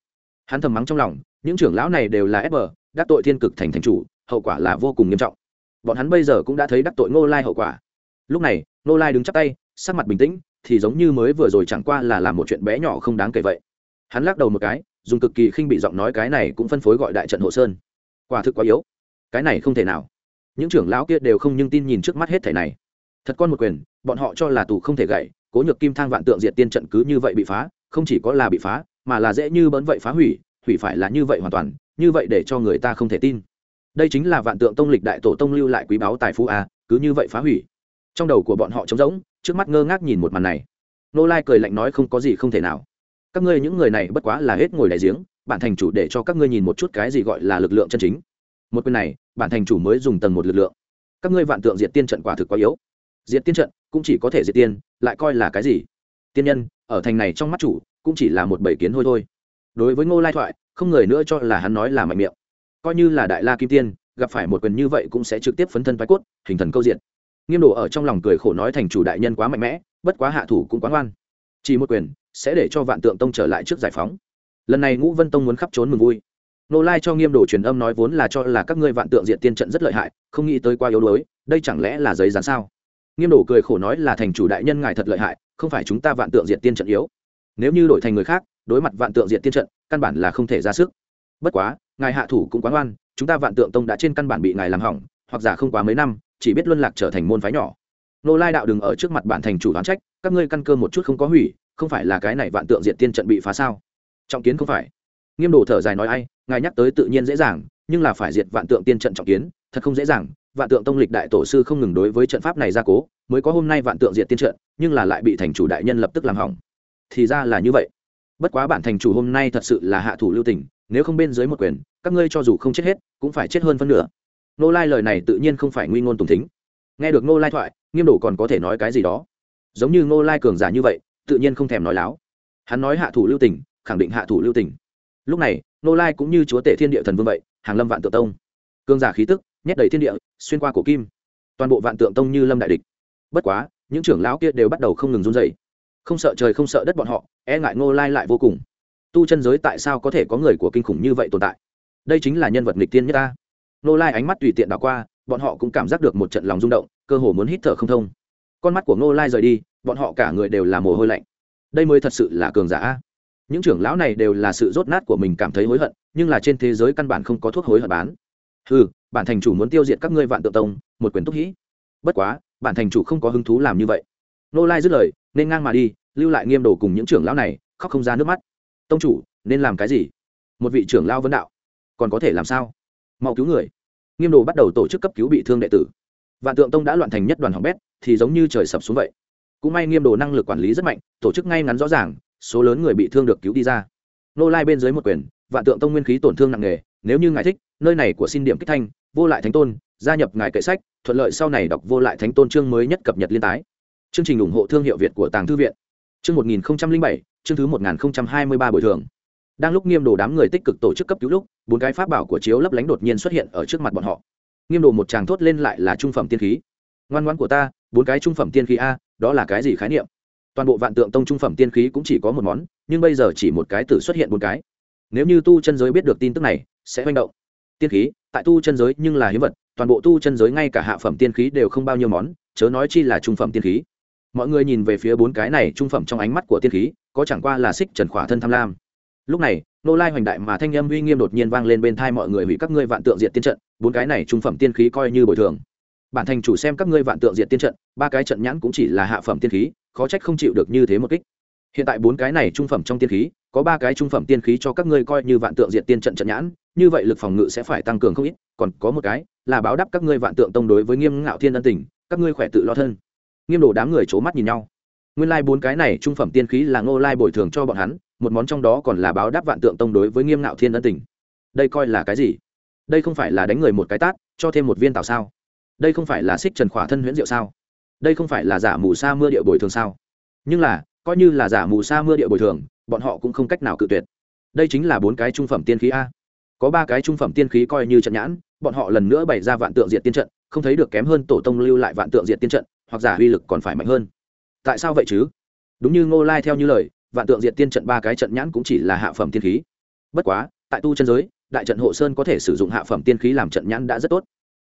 Hắn thầm mắng trong lòng, những trưởng lão này đều là ép bờ, đắc tội thiên cực thành thành chủ, hậu quả là vô cùng nghiêm trọng. Bọn hắn bây giờ cũng đã thấy đắc tội ngô lai hậu quả. Lúc này, ngô lai đứng chắp tay, sắc mặt bình tĩnh, thì giống như mới vừa rồi chẳng qua là làm một chuyện bé nhỏ không đáng kể vậy. Hắn lắc đầu một cái, dùng cực kỳ khinh bị giọng nói cái này cũng phân phối gọi đại trận hộ sơn. Quả thực quá yếu. Cái này không thể nào. Những trưởng lão kia đều không nhưng tin nhìn trước mắt hết thể này thật con một quyền, bọn họ cho là tù không thể gậy, cố nhược kim thang vạn tượng diệt tiên trận cứ như vậy bị phá, không chỉ có là bị phá, mà là dễ như bỡn vậy phá hủy hủy phải là như vậy hoàn toàn, như vậy để cho người ta không thể tin. Đây chính là vạn tượng tông lịch đại tổ tông lưu lại quý báu tài phú a, cứ như vậy phá hủy. Trong đầu của bọn họ trống rỗng, trước mắt ngơ ngác nhìn một màn này. Nô lai cười lạnh nói không có gì không thể nào. Các ngươi những người này bất quá là hết ngồi đại giếng, bản thành chủ để cho các ngươi nhìn một chút cái gì gọi là lực lượng chân chính. Một quyền này, bản thành chủ mới dùng tầng một lực lượng. Các ngươi vạn tượng diệt tiên trận quả thực quá yếu diệt tiên trận, cũng chỉ có thể diệt tiên, lại coi là cái gì? Tiên nhân, ở thành này trong mắt chủ, cũng chỉ là một bảy kiến hôi thôi. Đối với ngô lai thoại, không người nữa cho là hắn nói là mạnh miệng. Coi như là đại la kim tiên, gặp phải một quyền như vậy cũng sẽ trực tiếp phấn thân vai cốt, hình thần câu diện nghiêm đồ ở trong lòng cười khổ nói thành chủ đại nhân quá mạnh mẽ, bất quá hạ thủ cũng quá ngoan. Chỉ một quyền, sẽ để cho vạn tượng tông trở lại trước giải phóng. Lần này ngũ vân tông muốn khắp trốn mừng vui. Nô lai cho nghiêm đồ truyền âm nói vốn là cho là các ngươi vạn tượng diện tiên trận rất lợi hại, không nghĩ tới quá yếu đuối, đây chẳng lẽ là giấy dán sao? Nghiêm đổ cười khổ nói là thành chủ đại nhân ngài thật lợi hại, không phải chúng ta vạn tượng diện tiên trận yếu. Nếu như đổi thành người khác, đối mặt vạn tượng diện tiên trận, căn bản là không thể ra sức. Bất quá, ngài hạ thủ cũng quá ngoan, chúng ta vạn tượng tông đã trên căn bản bị ngài làm hỏng, hoặc giả không quá mấy năm, chỉ biết luân lạc trở thành môn phái nhỏ. Nô lai đạo đừng ở trước mặt bản thành chủ đoán trách, các ngươi căn cơ một chút không có hủy, không phải là cái này vạn tượng diện tiên trận bị phá sao? Trọng kiến không phải. Nghiêm đồ thở dài nói ai, ngài nhắc tới tự nhiên dễ dàng, nhưng là phải diệt vạn tượng tiên trận trọng kiến, thật không dễ dàng vạn tượng tông lịch đại tổ sư không ngừng đối với trận pháp này ra cố, mới có hôm nay vạn tượng Diện tiên trận, nhưng là lại bị thành chủ đại nhân lập tức làm hỏng. Thì ra là như vậy. Bất quá bản thành chủ hôm nay thật sự là hạ thủ lưu tình, nếu không bên dưới một quyền, các ngươi cho dù không chết hết, cũng phải chết hơn phân nửa. Nô lai lời này tự nhiên không phải nguy ngôn tùng thính. Nghe được nô lai thoại, nghiêm đồ còn có thể nói cái gì đó. Giống như nô lai cường giả như vậy, tự nhiên không thèm nói láo. Hắn nói hạ thủ lưu tình, khẳng định hạ thủ lưu tình. Lúc này nô lai cũng như chúa tể thiên địa thần vương vậy, hàng lâm vạn tượng tông. Cường giả khí tức nhét đầy thiên địa, xuyên qua cổ kim. Toàn bộ vạn tượng tông như lâm đại địch. Bất quá, những trưởng lão kia đều bắt đầu không ngừng run dày không sợ trời không sợ đất bọn họ e ngại ngô lai lại vô cùng. Tu chân giới tại sao có thể có người của kinh khủng như vậy tồn tại? Đây chính là nhân vật nghịch tiên nhất ta. Ngô lai ánh mắt tùy tiện đảo qua, bọn họ cũng cảm giác được một trận lòng rung động, cơ hồ muốn hít thở không thông. Con mắt của ngô lai rời đi, bọn họ cả người đều là mồ hôi lạnh. Đây mới thật sự là cường giả những trưởng lão này đều là sự rốt nát của mình cảm thấy hối hận, nhưng là trên thế giới căn bản không có thuốc hối hận bán. Ừ bản thành chủ muốn tiêu diệt các ngươi vạn tự tông, một quyền túc hĩ. Bất quá, bản thành chủ không có hứng thú làm như vậy. Nô lai dứt lời, nên ngang mà đi, lưu lại nghiêm đồ cùng những trưởng lão này, khóc không ra nước mắt. Tông chủ, nên làm cái gì? Một vị trưởng lao vấn đạo. Còn có thể làm sao? Mau cứu người. Nghiêm đồ bắt đầu tổ chức cấp cứu bị thương đệ tử. Vạn tượng tông đã loạn thành nhất đoàn hỏng bét, thì giống như trời sập xuống vậy. Cũng may nghiêm đồ năng lực quản lý rất mạnh, tổ chức ngay ngắn rõ ràng, số lớn người bị thương được cứu đi ra. Nô lai bên dưới một quyền, vạn tượng tông nguyên khí tổn thương nặng nề, nếu như ngài thích, nơi này của xin điểm kích thanh vô lại thánh tôn, gia nhập ngài kệ sách, thuận lợi sau này đọc vô lại thánh tôn chương mới nhất cập nhật liên tái. Chương trình ủng hộ thương hiệu việt của tàng thư viện. Chương một nghìn bảy, chương thứ một nghìn hai mươi ba bồi thường. Đang lúc nghiêm đồ đám người tích cực tổ chức cấp cứu lúc, bốn cái pháp bảo của chiếu lấp lánh đột nhiên xuất hiện ở trước mặt bọn họ. Nghiêm đồ một tràng thốt lên lại là trung phẩm tiên khí. Ngoan ngoan của ta, bốn cái trung phẩm tiên khí a, đó là cái gì khái niệm? Toàn bộ vạn tượng tông trung phẩm tiên khí cũng chỉ có một món, nhưng bây giờ chỉ một cái tử xuất hiện bốn cái. Nếu như tu chân giới biết được tin tức này, sẽ manh động tiên khí, tại tu chân giới nhưng là hiếm vật, toàn bộ tu chân giới ngay cả hạ phẩm tiên khí đều không bao nhiêu món, chớ nói chi là trung phẩm tiên khí. Mọi người nhìn về phía bốn cái này trung phẩm trong ánh mắt của tiên khí, có chẳng qua là xích trần khỏa thân tham lam. Lúc này, nô lai hoành đại mà thanh âm uy nghiêm đột nhiên vang lên bên thai mọi người hủy các ngươi vạn tượng diện tiên trận, bốn cái này trung phẩm tiên khí coi như bồi thường. Bản thành chủ xem các ngươi vạn tượng diện tiên trận, ba cái trận nhãn cũng chỉ là hạ phẩm tiên khí, khó trách không chịu được như thế một kích. Hiện tại bốn cái này trung phẩm trong tiên khí, có ba cái trung phẩm tiên khí cho các ngươi coi như vạn tượng diện tiên trận trận nhãn như vậy lực phòng ngự sẽ phải tăng cường không ít, còn có một cái là báo đáp các ngươi vạn tượng tông đối với nghiêm ngạo thiên ân tình, các ngươi khỏe tự lo thân. Nghiêm đồ đám người c mắt nhìn nhau. Nguyên lai、like、bốn cái này trung phẩm tiên khí là ngô lai bồi thường cho bọn hắn, một món trong đó còn là báo đáp vạn tượng tông đối với nghiêm ngạo thiên ân tình. Đây coi là cái gì? Đây không phải là đánh người một cái tát, cho thêm một viên tạo sao? Đây không phải là xích trần khỏa thân huyễn diệu sao? Đây không phải là giả mù sa mưa địa bồi thường sao? Nhưng là, coi như là giả mù sa mưa địa bồi thường, bọn họ cũng không cách nào cự tuyệt. Đây chính là bốn cái trung phẩm tiên khí a có ba cái trung phẩm tiên khí coi như trận nhãn, bọn họ lần nữa bày ra vạn tượng diện tiên trận, không thấy được kém hơn tổ tông lưu lại vạn tượng diện tiên trận, hoặc giả uy lực còn phải mạnh hơn. Tại sao vậy chứ? Đúng như ngô lai theo như lời, vạn tượng diện tiên trận ba cái trận nhãn cũng chỉ là hạ phẩm tiên khí. Bất quá, tại tu chân giới, đại trận hộ sơn có thể sử dụng hạ phẩm tiên khí làm trận nhãn đã rất tốt.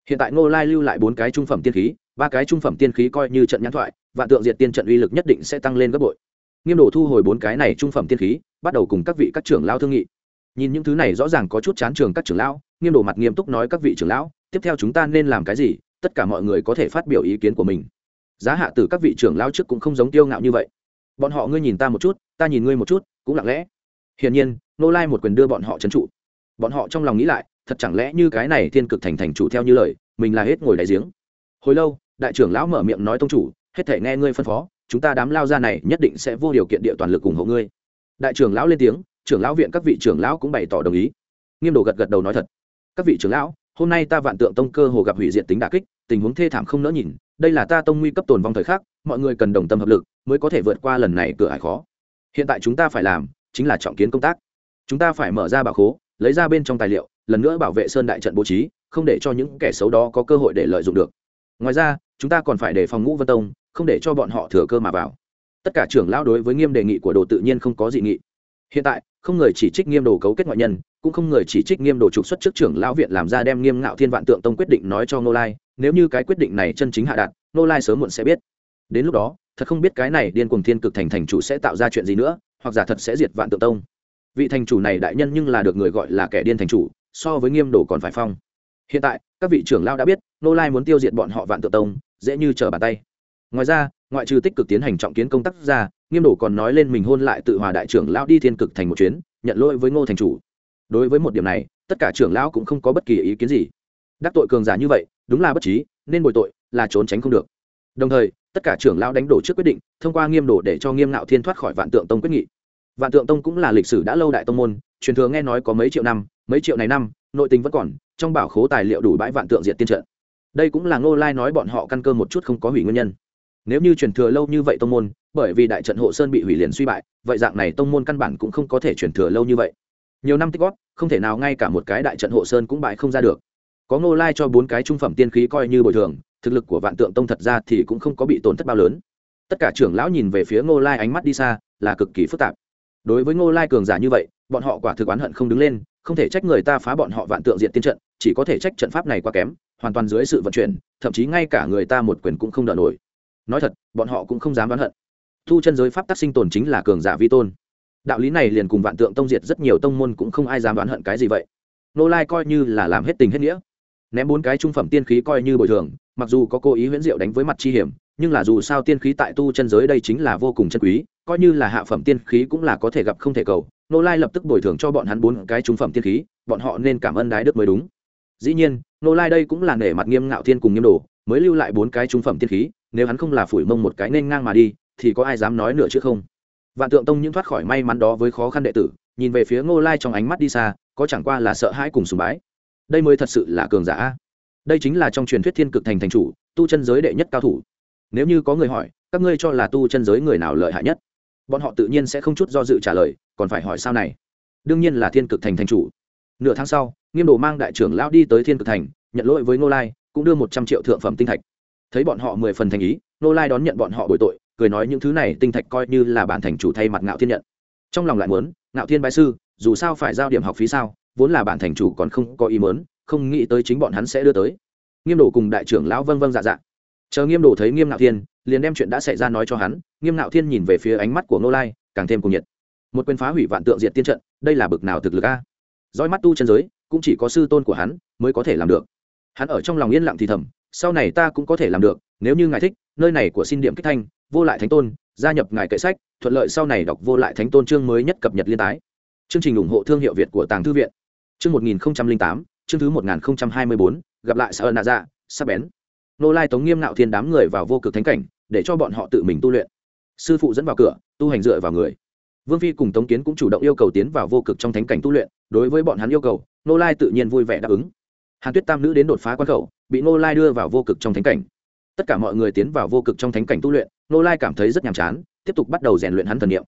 Hiện tại ngô lai lưu lại bốn cái trung phẩm tiên khí, ba cái trung phẩm tiên khí coi như trận nhãn thoại, vạn tượng diệt tiên trận uy lực nhất định sẽ tăng lên gấp bội. Nghiêm đồ thu hồi bốn cái này trung phẩm tiên khí, bắt đầu cùng các vị các trưởng lao thương nghị nhìn những thứ này rõ ràng có chút chán trường các trưởng lão, nghiêm đổ mặt nghiêm túc nói các vị trưởng lão, tiếp theo chúng ta nên làm cái gì? Tất cả mọi người có thể phát biểu ý kiến của mình. Giá hạ từ các vị trưởng lão trước cũng không giống tiêu ngạo như vậy. Bọn họ ngươi nhìn ta một chút, ta nhìn ngươi một chút, cũng lặng lẽ. Hiển nhiên, nô lai một quyền đưa bọn họ trấn trụ. Bọn họ trong lòng nghĩ lại, thật chẳng lẽ như cái này thiên cực thành thành chủ theo như lời, mình là hết ngồi đáy giếng. Hồi lâu, đại trưởng lão mở miệng nói tông chủ, hết thể nghe ngươi phân phó, chúng ta đám lao ra này nhất định sẽ vô điều kiện địa toàn lực ủng hộ ngươi. Đại trưởng lão lên tiếng trưởng lão viện các vị trưởng lão cũng bày tỏ đồng ý. Nghiêm đồ gật gật đầu nói thật. Các vị trưởng lão, hôm nay ta vạn tượng tông cơ hồ gặp hủy diệt tính đà kích, tình huống thê thảm không nỡ nhìn, đây là ta tông nguy cấp tồn vong thời khắc, mọi người cần đồng tâm hợp lực mới có thể vượt qua lần này cửa ải khó. Hiện tại chúng ta phải làm chính là trọng kiến công tác. Chúng ta phải mở ra bảo khố, lấy ra bên trong tài liệu, lần nữa bảo vệ sơn đại trận bố trí, không để cho những kẻ xấu đó có cơ hội để lợi dụng được. Ngoài ra, chúng ta còn phải đề phòng ngũ vân tông, không để cho bọn họ thừa cơ mà vào. Tất cả trưởng lão đối với nghiêm đề nghị của đồ tự nhiên không có dị nghị hiện tại, không người chỉ trích nghiêm đồ cấu kết ngoại nhân, cũng không người chỉ trích nghiêm đồ trục xuất trước trưởng lão viện làm ra đem nghiêm ngạo thiên vạn tượng tông quyết định nói cho nô lai, nếu như cái quyết định này chân chính hạ đạt nô lai sớm muộn sẽ biết. Đến lúc đó, thật không biết cái này điên cuồng thiên cực thành thành chủ sẽ tạo ra chuyện gì nữa, hoặc giả thật sẽ diệt vạn tượng tông. Vị thành chủ này đại nhân nhưng là được người gọi là kẻ điên thành chủ, so với nghiêm đồ còn phải phong. Hiện tại, các vị trưởng lao đã biết nô lai muốn tiêu diệt bọn họ vạn tự tông, dễ như trở bàn tay. Ngoài ra, ngoại trừ tích cực tiến hành trọng kiến công tác ra nghiêm đổ còn nói lên mình hôn lại tự hòa đại trưởng lão đi thiên cực thành một chuyến, nhận lỗi với ngô thành chủ. Đối với một điểm này, tất cả trưởng lão cũng không có bất kỳ ý kiến gì. Đắc tội cường giả như vậy, đúng là bất trí, nên bồi tội là trốn tránh không được. Đồng thời, tất cả trưởng lão đánh đổ trước quyết định, thông qua nghiêm đổ để cho nghiêm ngạo thiên thoát khỏi vạn tượng tông quyết nghị. Vạn tượng tông cũng là lịch sử đã lâu đại tông môn, truyền thừa nghe nói có mấy triệu năm, mấy triệu này năm, nội tình vẫn còn, trong bảo khố tài liệu đủ bãi vạn tượng diệt tiên trận. Đây cũng là ngô lai nói bọn họ căn cơ một chút không có hủy nguyên nhân nếu như truyền thừa lâu như vậy tông môn, bởi vì đại trận hộ sơn bị hủy liền suy bại, vậy dạng này tông môn căn bản cũng không có thể truyền thừa lâu như vậy. Nhiều năm tích góp, không thể nào ngay cả một cái đại trận hộ sơn cũng bại không ra được. Có ngô lai cho bốn cái trung phẩm tiên khí coi như bồi thường, thực lực của vạn tượng tông thật ra thì cũng không có bị tổn thất bao lớn. Tất cả trưởng lão nhìn về phía ngô lai ánh mắt đi xa, là cực kỳ phức tạp. Đối với ngô lai cường giả như vậy, bọn họ quả thực oán hận không đứng lên, không thể trách người ta phá bọn họ vạn tượng diện tiên trận, chỉ có thể trách trận pháp này quá kém, hoàn toàn dưới sự vận chuyển, thậm chí ngay cả người ta một quyền cũng không đỡ nổi nói thật, bọn họ cũng không dám oán hận. Thu chân giới pháp tác sinh tồn chính là cường giả vi tôn. Đạo lý này liền cùng vạn tượng tông diệt rất nhiều tông môn cũng không ai dám oán hận cái gì vậy. Nô lai coi như là làm hết tình hết nghĩa. Ném bốn cái trung phẩm tiên khí coi như bồi thường, mặc dù có cố ý huyễn diệu đánh với mặt chi hiểm, nhưng là dù sao tiên khí tại tu chân giới đây chính là vô cùng chân quý, coi như là hạ phẩm tiên khí cũng là có thể gặp không thể cầu. Nô lai lập tức bồi thường cho bọn hắn bốn cái trung phẩm tiên khí, bọn họ nên cảm ơn đái đức mới đúng. Dĩ nhiên, nô lai đây cũng là nể mặt nghiêm ngạo thiên cùng nghiêm đồ, mới lưu lại bốn cái trung phẩm tiên khí nếu hắn không là phủi mông một cái nên ngang mà đi, thì có ai dám nói nữa chứ không? Vạn tượng tông những thoát khỏi may mắn đó với khó khăn đệ tử, nhìn về phía ngô lai trong ánh mắt đi xa, có chẳng qua là sợ hãi cùng sùng bái. Đây mới thật sự là cường giả. Đây chính là trong truyền thuyết thiên cực thành thành chủ, tu chân giới đệ nhất cao thủ. Nếu như có người hỏi, các ngươi cho là tu chân giới người nào lợi hại nhất? Bọn họ tự nhiên sẽ không chút do dự trả lời, còn phải hỏi sao này? Đương nhiên là thiên cực thành thành chủ. Nửa tháng sau, nghiêm đồ mang đại trưởng lão đi tới thiên cực thành, nhận lỗi với ngô lai, cũng đưa một trăm triệu thượng phẩm tinh thạch thấy bọn họ mười phần thành ý Nô lai đón nhận bọn họ bội tội, cười nói những thứ này tinh thạch coi như là bản thành chủ thay mặt ngạo thiên nhận. Trong lòng lại muốn, ngạo thiên bái sư, dù sao phải giao điểm học phí sao, vốn là bản thành chủ còn không có ý mớn không nghĩ tới chính bọn hắn sẽ đưa tới. Nghiêm đồ cùng đại trưởng lão vâng vâng dạ dạ. Chờ nghiêm đồ thấy nghiêm ngạo thiên, liền đem chuyện đã xảy ra nói cho hắn, nghiêm ngạo thiên nhìn về phía ánh mắt của nô lai, càng thêm cùng nhiệt. Một quyền phá hủy vạn tượng diệt tiên trận, đây là bực nào thực lực a? Dõi mắt tu chân giới, cũng chỉ có sư tôn của hắn mới có thể làm được. Hắn ở trong lòng yên lặng thì thầm sau này ta cũng có thể làm được, nếu như ngài thích, nơi này của xin điểm kích thanh, vô lại thánh tôn, gia nhập ngài kệ sách, thuận lợi sau này đọc vô lại thánh tôn chương mới nhất cập nhật liên tái. Chương trình ủng hộ thương hiệu việt của tàng thư viện. Chương một nghìn tám, chương thứ một nghìn hai mươi bốn, gặp lại sợ nạ dạ sắp bén. Nô lai tống nghiêm nạo thiên đám người vào vô cực thánh cảnh, để cho bọn họ tự mình tu luyện. Sư phụ dẫn vào cửa, tu hành dựa vào người. Vương phi cùng tống kiến cũng chủ động yêu cầu tiến vào vô cực trong thánh cảnh tu luyện, đối với bọn hắn yêu cầu, nô lai tự nhiên vui vẻ đáp ứng. Hàn tuyết tam nữ đến đột phá quan khẩu bị nô lai đưa vào vô cực trong thánh cảnh. Tất cả mọi người tiến vào vô cực trong thánh cảnh tu luyện nô lai cảm thấy rất nhàm chán, tiếp tục bắt đầu rèn luyện hắn thần niệm.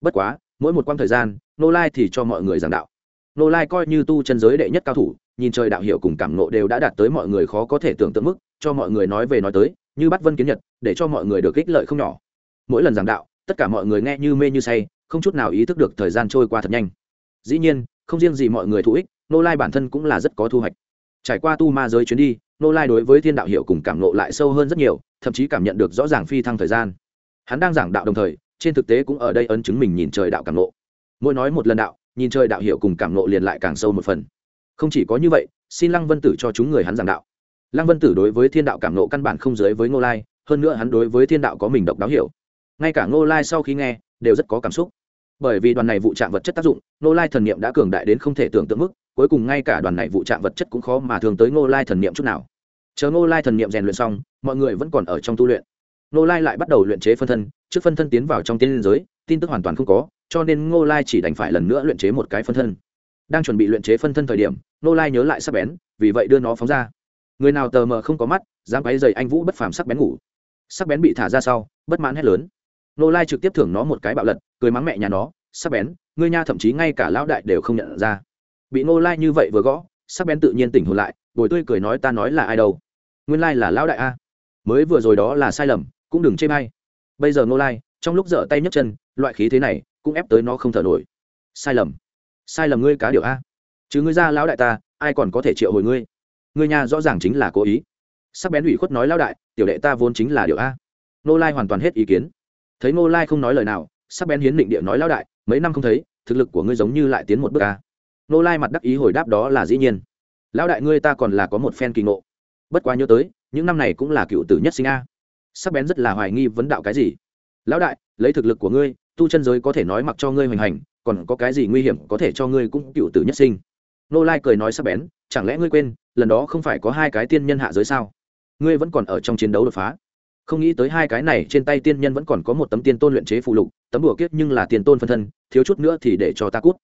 Bất quá, mỗi một quãng thời gian nô lai thì cho mọi người giảng đạo. Nô lai coi như tu chân giới đệ nhất cao thủ, nhìn trời đạo hiệu cùng cảm nộ đều đã đạt tới mọi người khó có thể tưởng tượng mức, cho mọi người nói về nói tới, như bắt vân kiến nhật, để cho mọi người được ích lợi không nhỏ. Mỗi lần giảng đạo, tất cả mọi người nghe như mê như say, không chút nào ý thức được thời gian trôi qua thật nhanh. Dĩ nhiên, không riêng gì mọi người thụ ích nô lai bản thân cũng là rất có thu hoạch trải qua tu ma giới chuyến đi nô lai đối với thiên đạo hiệu cùng cảm nộ lại sâu hơn rất nhiều, thậm chí cảm nhận được rõ ràng phi thăng thời gian. Hắn đang giảng đạo đồng thời, trên thực tế cũng ở đây ấn chứng mình nhìn trời đạo cảm nộ mỗi nói một lần đạo, nhìn trời đạo hiệu cùng cảm nộ liền lại càng sâu một phần. Không chỉ có như vậy, xin lăng vân tử cho chúng người hắn giảng đạo. Lăng vân tử đối với thiên đạo cảm nộ căn bản không dưới với ngô lai, hơn nữa hắn đối với thiên đạo có mình độc đáo hiểu. Ngay cả ngô lai sau khi nghe, đều rất có cảm xúc. Bởi vì đoàn này vụ trạm vật chất tác dụng, ngô lai thần niệm đã cường đại đến không thể tưởng tượng mức cuối cùng ngay cả đoàn này vụ trạm vật chất cũng khó mà thường tới ngô lai thần niệm chút nào. Chờ ngô lai thần niệm rèn luyện xong, mọi người vẫn còn ở trong tu luyện. Ngô lai lại bắt đầu luyện chế phân thân, trước phân thân tiến vào trong tiên liên giới, tin tức hoàn toàn không có, cho nên ngô lai chỉ đành phải lần nữa luyện chế một cái phân thân. Đang chuẩn bị luyện chế phân thân thời điểm, ngô lai nhớ lại sắc bén, vì vậy đưa nó phóng ra. Người nào tờ mờ không có mắt, dám quấy dày anh vũ bất phàm sắc bén ngủ. Sắc bén bị thả ra sau, bất mãn hét lớn. Ngô lai trực tiếp thưởng nó một cái bạo lật, cười mắng mẹ nhà nó, sắc bén, ngươi nha thậm chí ngay cả lão đại đều không nhận ra bị ngô lai như vậy vừa gõ, sắc bén tự nhiên tỉnh hồn lại, bồi tươi cười nói ta nói là ai đâu. Nguyên lai là lão đại a. Mới vừa rồi đó là sai lầm, cũng đừng chê may bây giờ ngô lai, trong lúc dở tay nhấc chân, loại khí thế này cũng ép tới nó không thở nổi. Sai lầm. Sai lầm ngươi cá điều a. Chứ ngươi ra lão đại ta, ai còn có thể triệu hồi ngươi? Ngươi nhà rõ ràng chính là cố ý. Sắc bén ủy khuất nói lão đại, tiểu đệ ta vốn chính là điều a. Ngô lai hoàn toàn hết ý kiến. Thấy Ngô lai không nói lời nào, sắc bén hiến định địa nói lão đại, mấy năm không thấy, thực lực của ngươi giống như lại tiến một bước a nô lai mặt đắc ý hồi đáp đó là dĩ nhiên. Lão đại ngươi ta còn là có một phen kỳ ngộ. Bất quá nhớ tới, những năm này cũng là cựu tử nhất sinh a. Sắc bén rất là hoài nghi vấn đạo cái gì. Lão đại, lấy thực lực của ngươi, tu chân giới có thể nói mặc cho ngươi hoành hành, còn có cái gì nguy hiểm có thể cho ngươi cũng cựu tử nhất sinh? Nô lai cười nói sắc bén, chẳng lẽ ngươi quên, lần đó không phải có hai cái tiên nhân hạ giới sao? Ngươi vẫn còn ở trong chiến đấu đột phá. Không nghĩ tới hai cái này, trên tay tiên nhân vẫn còn có một tấm tiên tôn luyện chế phụ lục, tấm đùa kiếp nhưng là tiền tôn phân thân, thiếu chút nữa thì để cho ta cút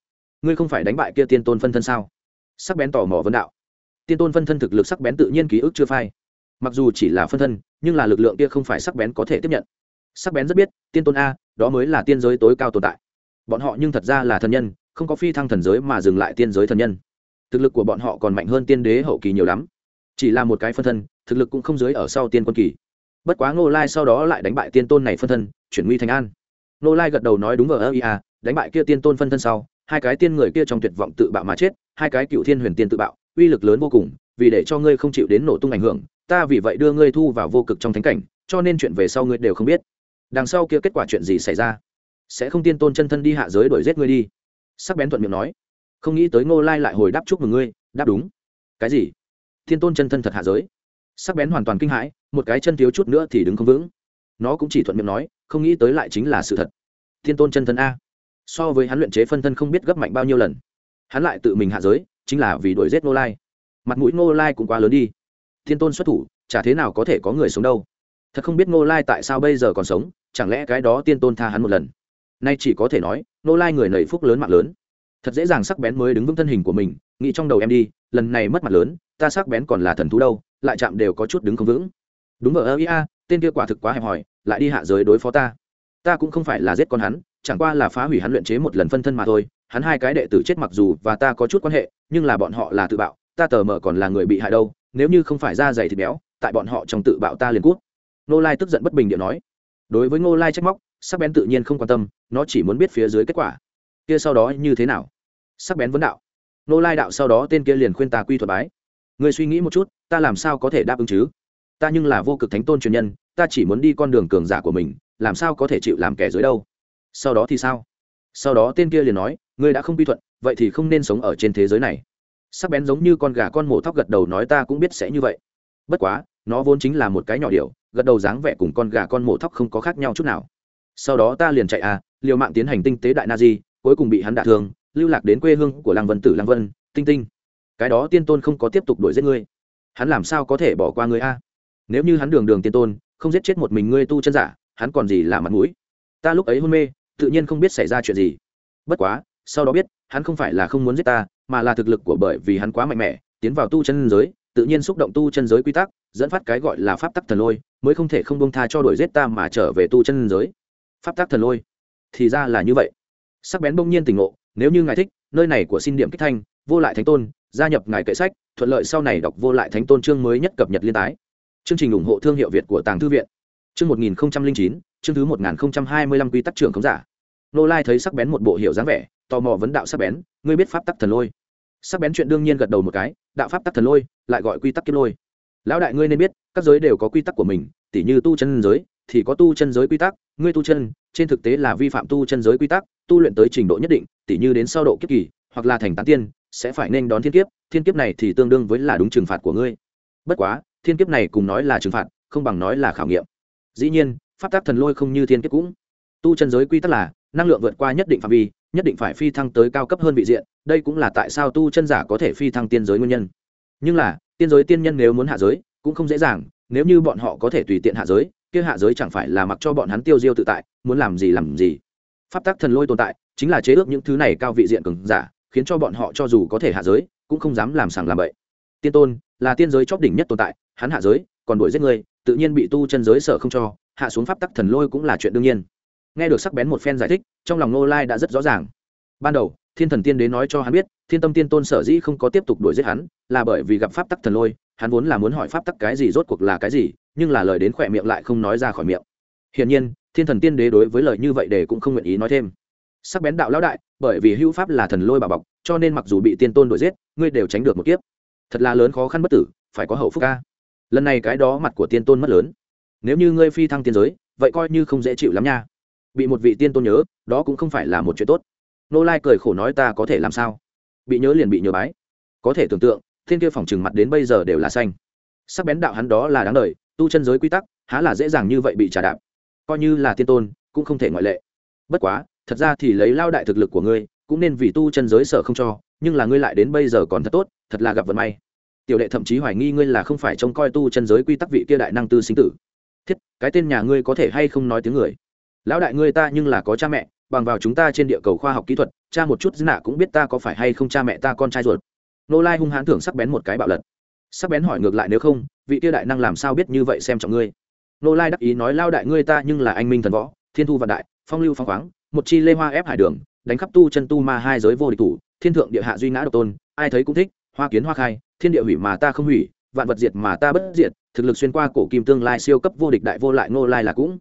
ngươi không phải đánh bại kia tiên tôn phân thân sao? Sắc bén tò mò vấn đạo. Tiên tôn phân thân thực lực sắc bén tự nhiên ký ức chưa phai. Mặc dù chỉ là phân thân, nhưng là lực lượng kia không phải sắc bén có thể tiếp nhận. Sắc bén rất biết, tiên tôn a, đó mới là tiên giới tối cao tồn tại. Bọn họ nhưng thật ra là thần nhân, không có phi thăng thần giới mà dừng lại tiên giới thần nhân. Thực lực của bọn họ còn mạnh hơn tiên đế hậu kỳ nhiều lắm. Chỉ là một cái phân thân, thực lực cũng không dưới ở sau tiên quân kỳ. Bất quá ngô lai sau đó lại đánh bại tiên tôn này phân thân, chuyển nguy thành an. Ngô lai gật đầu nói đúng vờ ơ ia đánh bại kia tiên tôn phân thân sau hai cái tiên người kia trong tuyệt vọng tự bạo mà chết, hai cái cựu thiên huyền tiên tự bạo, uy lực lớn vô cùng, vì để cho ngươi không chịu đến nổ tung ảnh hưởng, ta vì vậy đưa ngươi thu vào vô cực trong thánh cảnh, cho nên chuyện về sau ngươi đều không biết. Đằng sau kia kết quả chuyện gì xảy ra? Sẽ không tiên tôn chân thân đi hạ giới đuổi giết ngươi đi. Sắc bén thuận miệng nói. Không nghĩ tới ngô lai lại hồi đáp chúc mừng ngươi, đáp đúng. Cái gì? Tiên tôn chân thân thật hạ giới? Sắc bén hoàn toàn kinh hãi, một cái chân thiếu chút nữa thì đứng không vững. Nó cũng chỉ thuận miệng nói, không nghĩ tới lại chính là sự thật. Tiên tôn chân thân a so với hắn luyện chế phân thân không biết gấp mạnh bao nhiêu lần. Hắn lại tự mình hạ giới, chính là vì đuổi giết ngô lai. Mặt mũi ngô lai cũng quá lớn đi. Thiên tôn xuất thủ, chả thế nào có thể có người sống đâu. Thật không biết ngô lai tại sao bây giờ còn sống, chẳng lẽ cái đó tiên tôn tha hắn một lần? Nay chỉ có thể nói, ngô lai người nầy phúc lớn mạng lớn. Thật dễ dàng sắc bén mới đứng vững thân hình của mình, nghĩ trong đầu em đi, lần này mất mặt lớn, ta sắc bén còn là thần thú đâu, lại chạm đều có chút đứng không vững. Đúng vợ ơ ia tên kia quả thực quá hẹp hòi, lại đi hạ giới đối phó ta. Ta cũng không phải là giết con hắn chẳng qua là phá hủy hắn luyện chế một lần phân thân mà thôi, hắn hai cái đệ tử chết mặc dù và ta có chút quan hệ, nhưng là bọn họ là tự bạo, ta tờ mờ còn là người bị hại đâu, nếu như không phải da dày thịt béo, tại bọn họ trong tự bạo ta liền cút. Nô lai tức giận bất bình điện nói. Đối với ngô lai trách móc, sắc bén tự nhiên không quan tâm, nó chỉ muốn biết phía dưới kết quả. Kia sau đó như thế nào? Sắc bén vấn đạo. Nô lai đạo sau đó tên kia liền khuyên ta quy thuật bái. Người suy nghĩ một chút, ta làm sao có thể đáp ứng chứ? Ta nhưng là vô cực thánh tôn truyền nhân, ta chỉ muốn đi con đường cường giả của mình, làm sao có thể chịu làm kẻ dưới đâu? Sau đó thì sao? Sau đó tên kia liền nói, ngươi đã không quy thuận, vậy thì không nên sống ở trên thế giới này. Sắc bén giống như con gà con mổ thóc gật đầu nói, ta cũng biết sẽ như vậy. Bất quá, nó vốn chính là một cái nhỏ điều gật đầu dáng vẻ cùng con gà con mổ thóc không có khác nhau chút nào. Sau đó ta liền chạy à liều mạng tiến hành tinh tế đại na di cuối cùng bị hắn đả thương, lưu lạc đến quê hương của lăng vân tử lăng vân, tinh tinh. Cái đó tiên tôn không có tiếp tục đuổi giết ngươi. Hắn làm sao có thể bỏ qua ngươi a? Nếu như hắn đường đường tiên tôn, không giết chết một mình ngươi tu chân giả, hắn còn gì là mặt mũi? Ta lúc ấy hôn mê tự nhiên không biết xảy ra chuyện gì. Bất quá, sau đó biết, hắn không phải là không muốn giết ta, mà là thực lực của bởi vì hắn quá mạnh mẽ, tiến vào tu chân giới, tự nhiên xúc động tu chân giới quy tắc, dẫn phát cái gọi là pháp tắc thần lôi, mới không thể không bông tha cho đuổi giết ta mà trở về tu chân giới. Pháp tắc thần lôi? Thì ra là như vậy. Sắc bén bỗng nhiên tỉnh ngộ, nếu như ngài thích, nơi này của xin điểm kích thanh, vô lại thánh tôn, gia nhập ngài kệ sách, thuận lợi sau này đọc vô lại thánh tôn chương mới nhất cập nhật liên tái. Chương trình ủng hộ thương hiệu việt của tàng thư viện. Chương một nghìn chín, chương thứ một nghìn hai mươi lăm quy tắc trưởng khống giả nô lai thấy sắc bén một bộ hiệu dáng vẻ, tò mò vấn đạo sắc bén, ngươi biết pháp tắc thần lôi? Sắc bén chuyện đương nhiên gật đầu một cái, đạo pháp tắc thần lôi, lại gọi quy tắc kiếp lôi. Lão đại ngươi nên biết, các giới đều có quy tắc của mình, tỉ như tu chân giới, thì có tu chân giới quy tắc, ngươi tu chân, trên thực tế là vi phạm tu chân giới quy tắc, tu luyện tới trình độ nhất định, tỉ như đến sau độ kiếp kỳ, hoặc là thành tán tiên, sẽ phải nên đón thiên kiếp thiên kiếp này thì tương đương với là đúng trừng phạt của ngươi. Bất quá, thiên kiếp này cùng nói là trừng phạt, không bằng nói là khảo nghiệm. Dĩ nhiên, pháp tắc thần lôi không như thiên kiếp cũng. Tu chân giới quy tắc là năng lượng vượt qua nhất định phạm vi, nhất định phải phi thăng tới cao cấp hơn vị diện, đây cũng là tại sao tu chân giả có thể phi thăng tiên giới nguyên nhân. Nhưng là, tiên giới tiên nhân nếu muốn hạ giới, cũng không dễ dàng, nếu như bọn họ có thể tùy tiện hạ giới, kia hạ giới chẳng phải là mặc cho bọn hắn tiêu diêu tự tại, muốn làm gì làm gì. Pháp tắc thần lôi tồn tại, chính là chế ước những thứ này cao vị diện cường giả, khiến cho bọn họ cho dù có thể hạ giới, cũng không dám làm sàng làm bậy. Tiên tôn, là tiên giới chóp đỉnh nhất tồn tại, hắn hạ giới, còn đuổi giết người, tự nhiên bị tu chân giới sợ không cho, hạ xuống pháp tắc thần lôi cũng là chuyện đương nhiên nghe được sắc bén một phen giải thích, trong lòng nô lai đã rất rõ ràng. Ban đầu, thiên thần tiên đế nói cho hắn biết, thiên tâm tiên tôn sở dĩ không có tiếp tục đuổi giết hắn, là bởi vì gặp pháp tắc thần lôi, hắn vốn là muốn hỏi pháp tắc cái gì rốt cuộc là cái gì, nhưng là lời đến khỏe miệng lại không nói ra khỏi miệng. Hiển nhiên, thiên thần tiên đế đối với lời như vậy để cũng không nguyện ý nói thêm. Sắc bén đạo lão đại, bởi vì hữu pháp là thần lôi bà bọc, cho nên mặc dù bị tiên tôn đuổi giết, ngươi đều tránh được một kiếp. Thật là lớn khó khăn bất tử, phải có hậu phúc ca. Lần này cái đó mặt của tiên tôn mất lớn. Nếu như ngươi phi thăng tiên giới, vậy coi như không dễ chịu lắm nha bị một vị tiên tôn nhớ, đó cũng không phải là một chuyện tốt. Nô lai cười khổ nói ta có thể làm sao? Bị nhớ liền bị nhớ bái. Có thể tưởng tượng, thiên kia phòng trừng mặt đến bây giờ đều là xanh. Sắc bén đạo hắn đó là đáng đời, tu chân giới quy tắc, há là dễ dàng như vậy bị trả đạp. Coi như là tiên tôn, cũng không thể ngoại lệ. Bất quá, thật ra thì lấy lao đại thực lực của ngươi, cũng nên vì tu chân giới sợ không cho, nhưng là ngươi lại đến bây giờ còn thật tốt, thật là gặp vận may. Tiểu đệ thậm chí hoài nghi ngươi là không phải trông coi tu chân giới quy tắc vị kia đại năng tư sinh tử. Thiết, cái tên nhà ngươi có thể hay không nói tiếng người? Lão đại ngươi ta nhưng là có cha mẹ, bằng vào chúng ta trên địa cầu khoa học kỹ thuật, cha một chút dư nạ cũng biết ta có phải hay không cha mẹ ta con trai ruột. Nô lai hung hãn thưởng sắc bén một cái bạo lật. Sắc bén hỏi ngược lại nếu không, vị tiêu đại năng làm sao biết như vậy xem trọng ngươi? Nô lai đắc ý nói lao đại ngươi ta nhưng là anh minh thần võ, thiên thu vạn đại, phong lưu phong khoáng, một chi lê hoa ép hải đường, đánh khắp tu chân tu ma hai giới vô địch thủ, thiên thượng địa hạ duy ngã độc tôn, ai thấy cũng thích, hoa kiến hoa khai, thiên địa hủy mà ta không hủy, vạn vật diệt mà ta bất diệt, thực lực xuyên qua cổ kim tương lai siêu cấp vô địch đại vô lại Nô lai là cũng.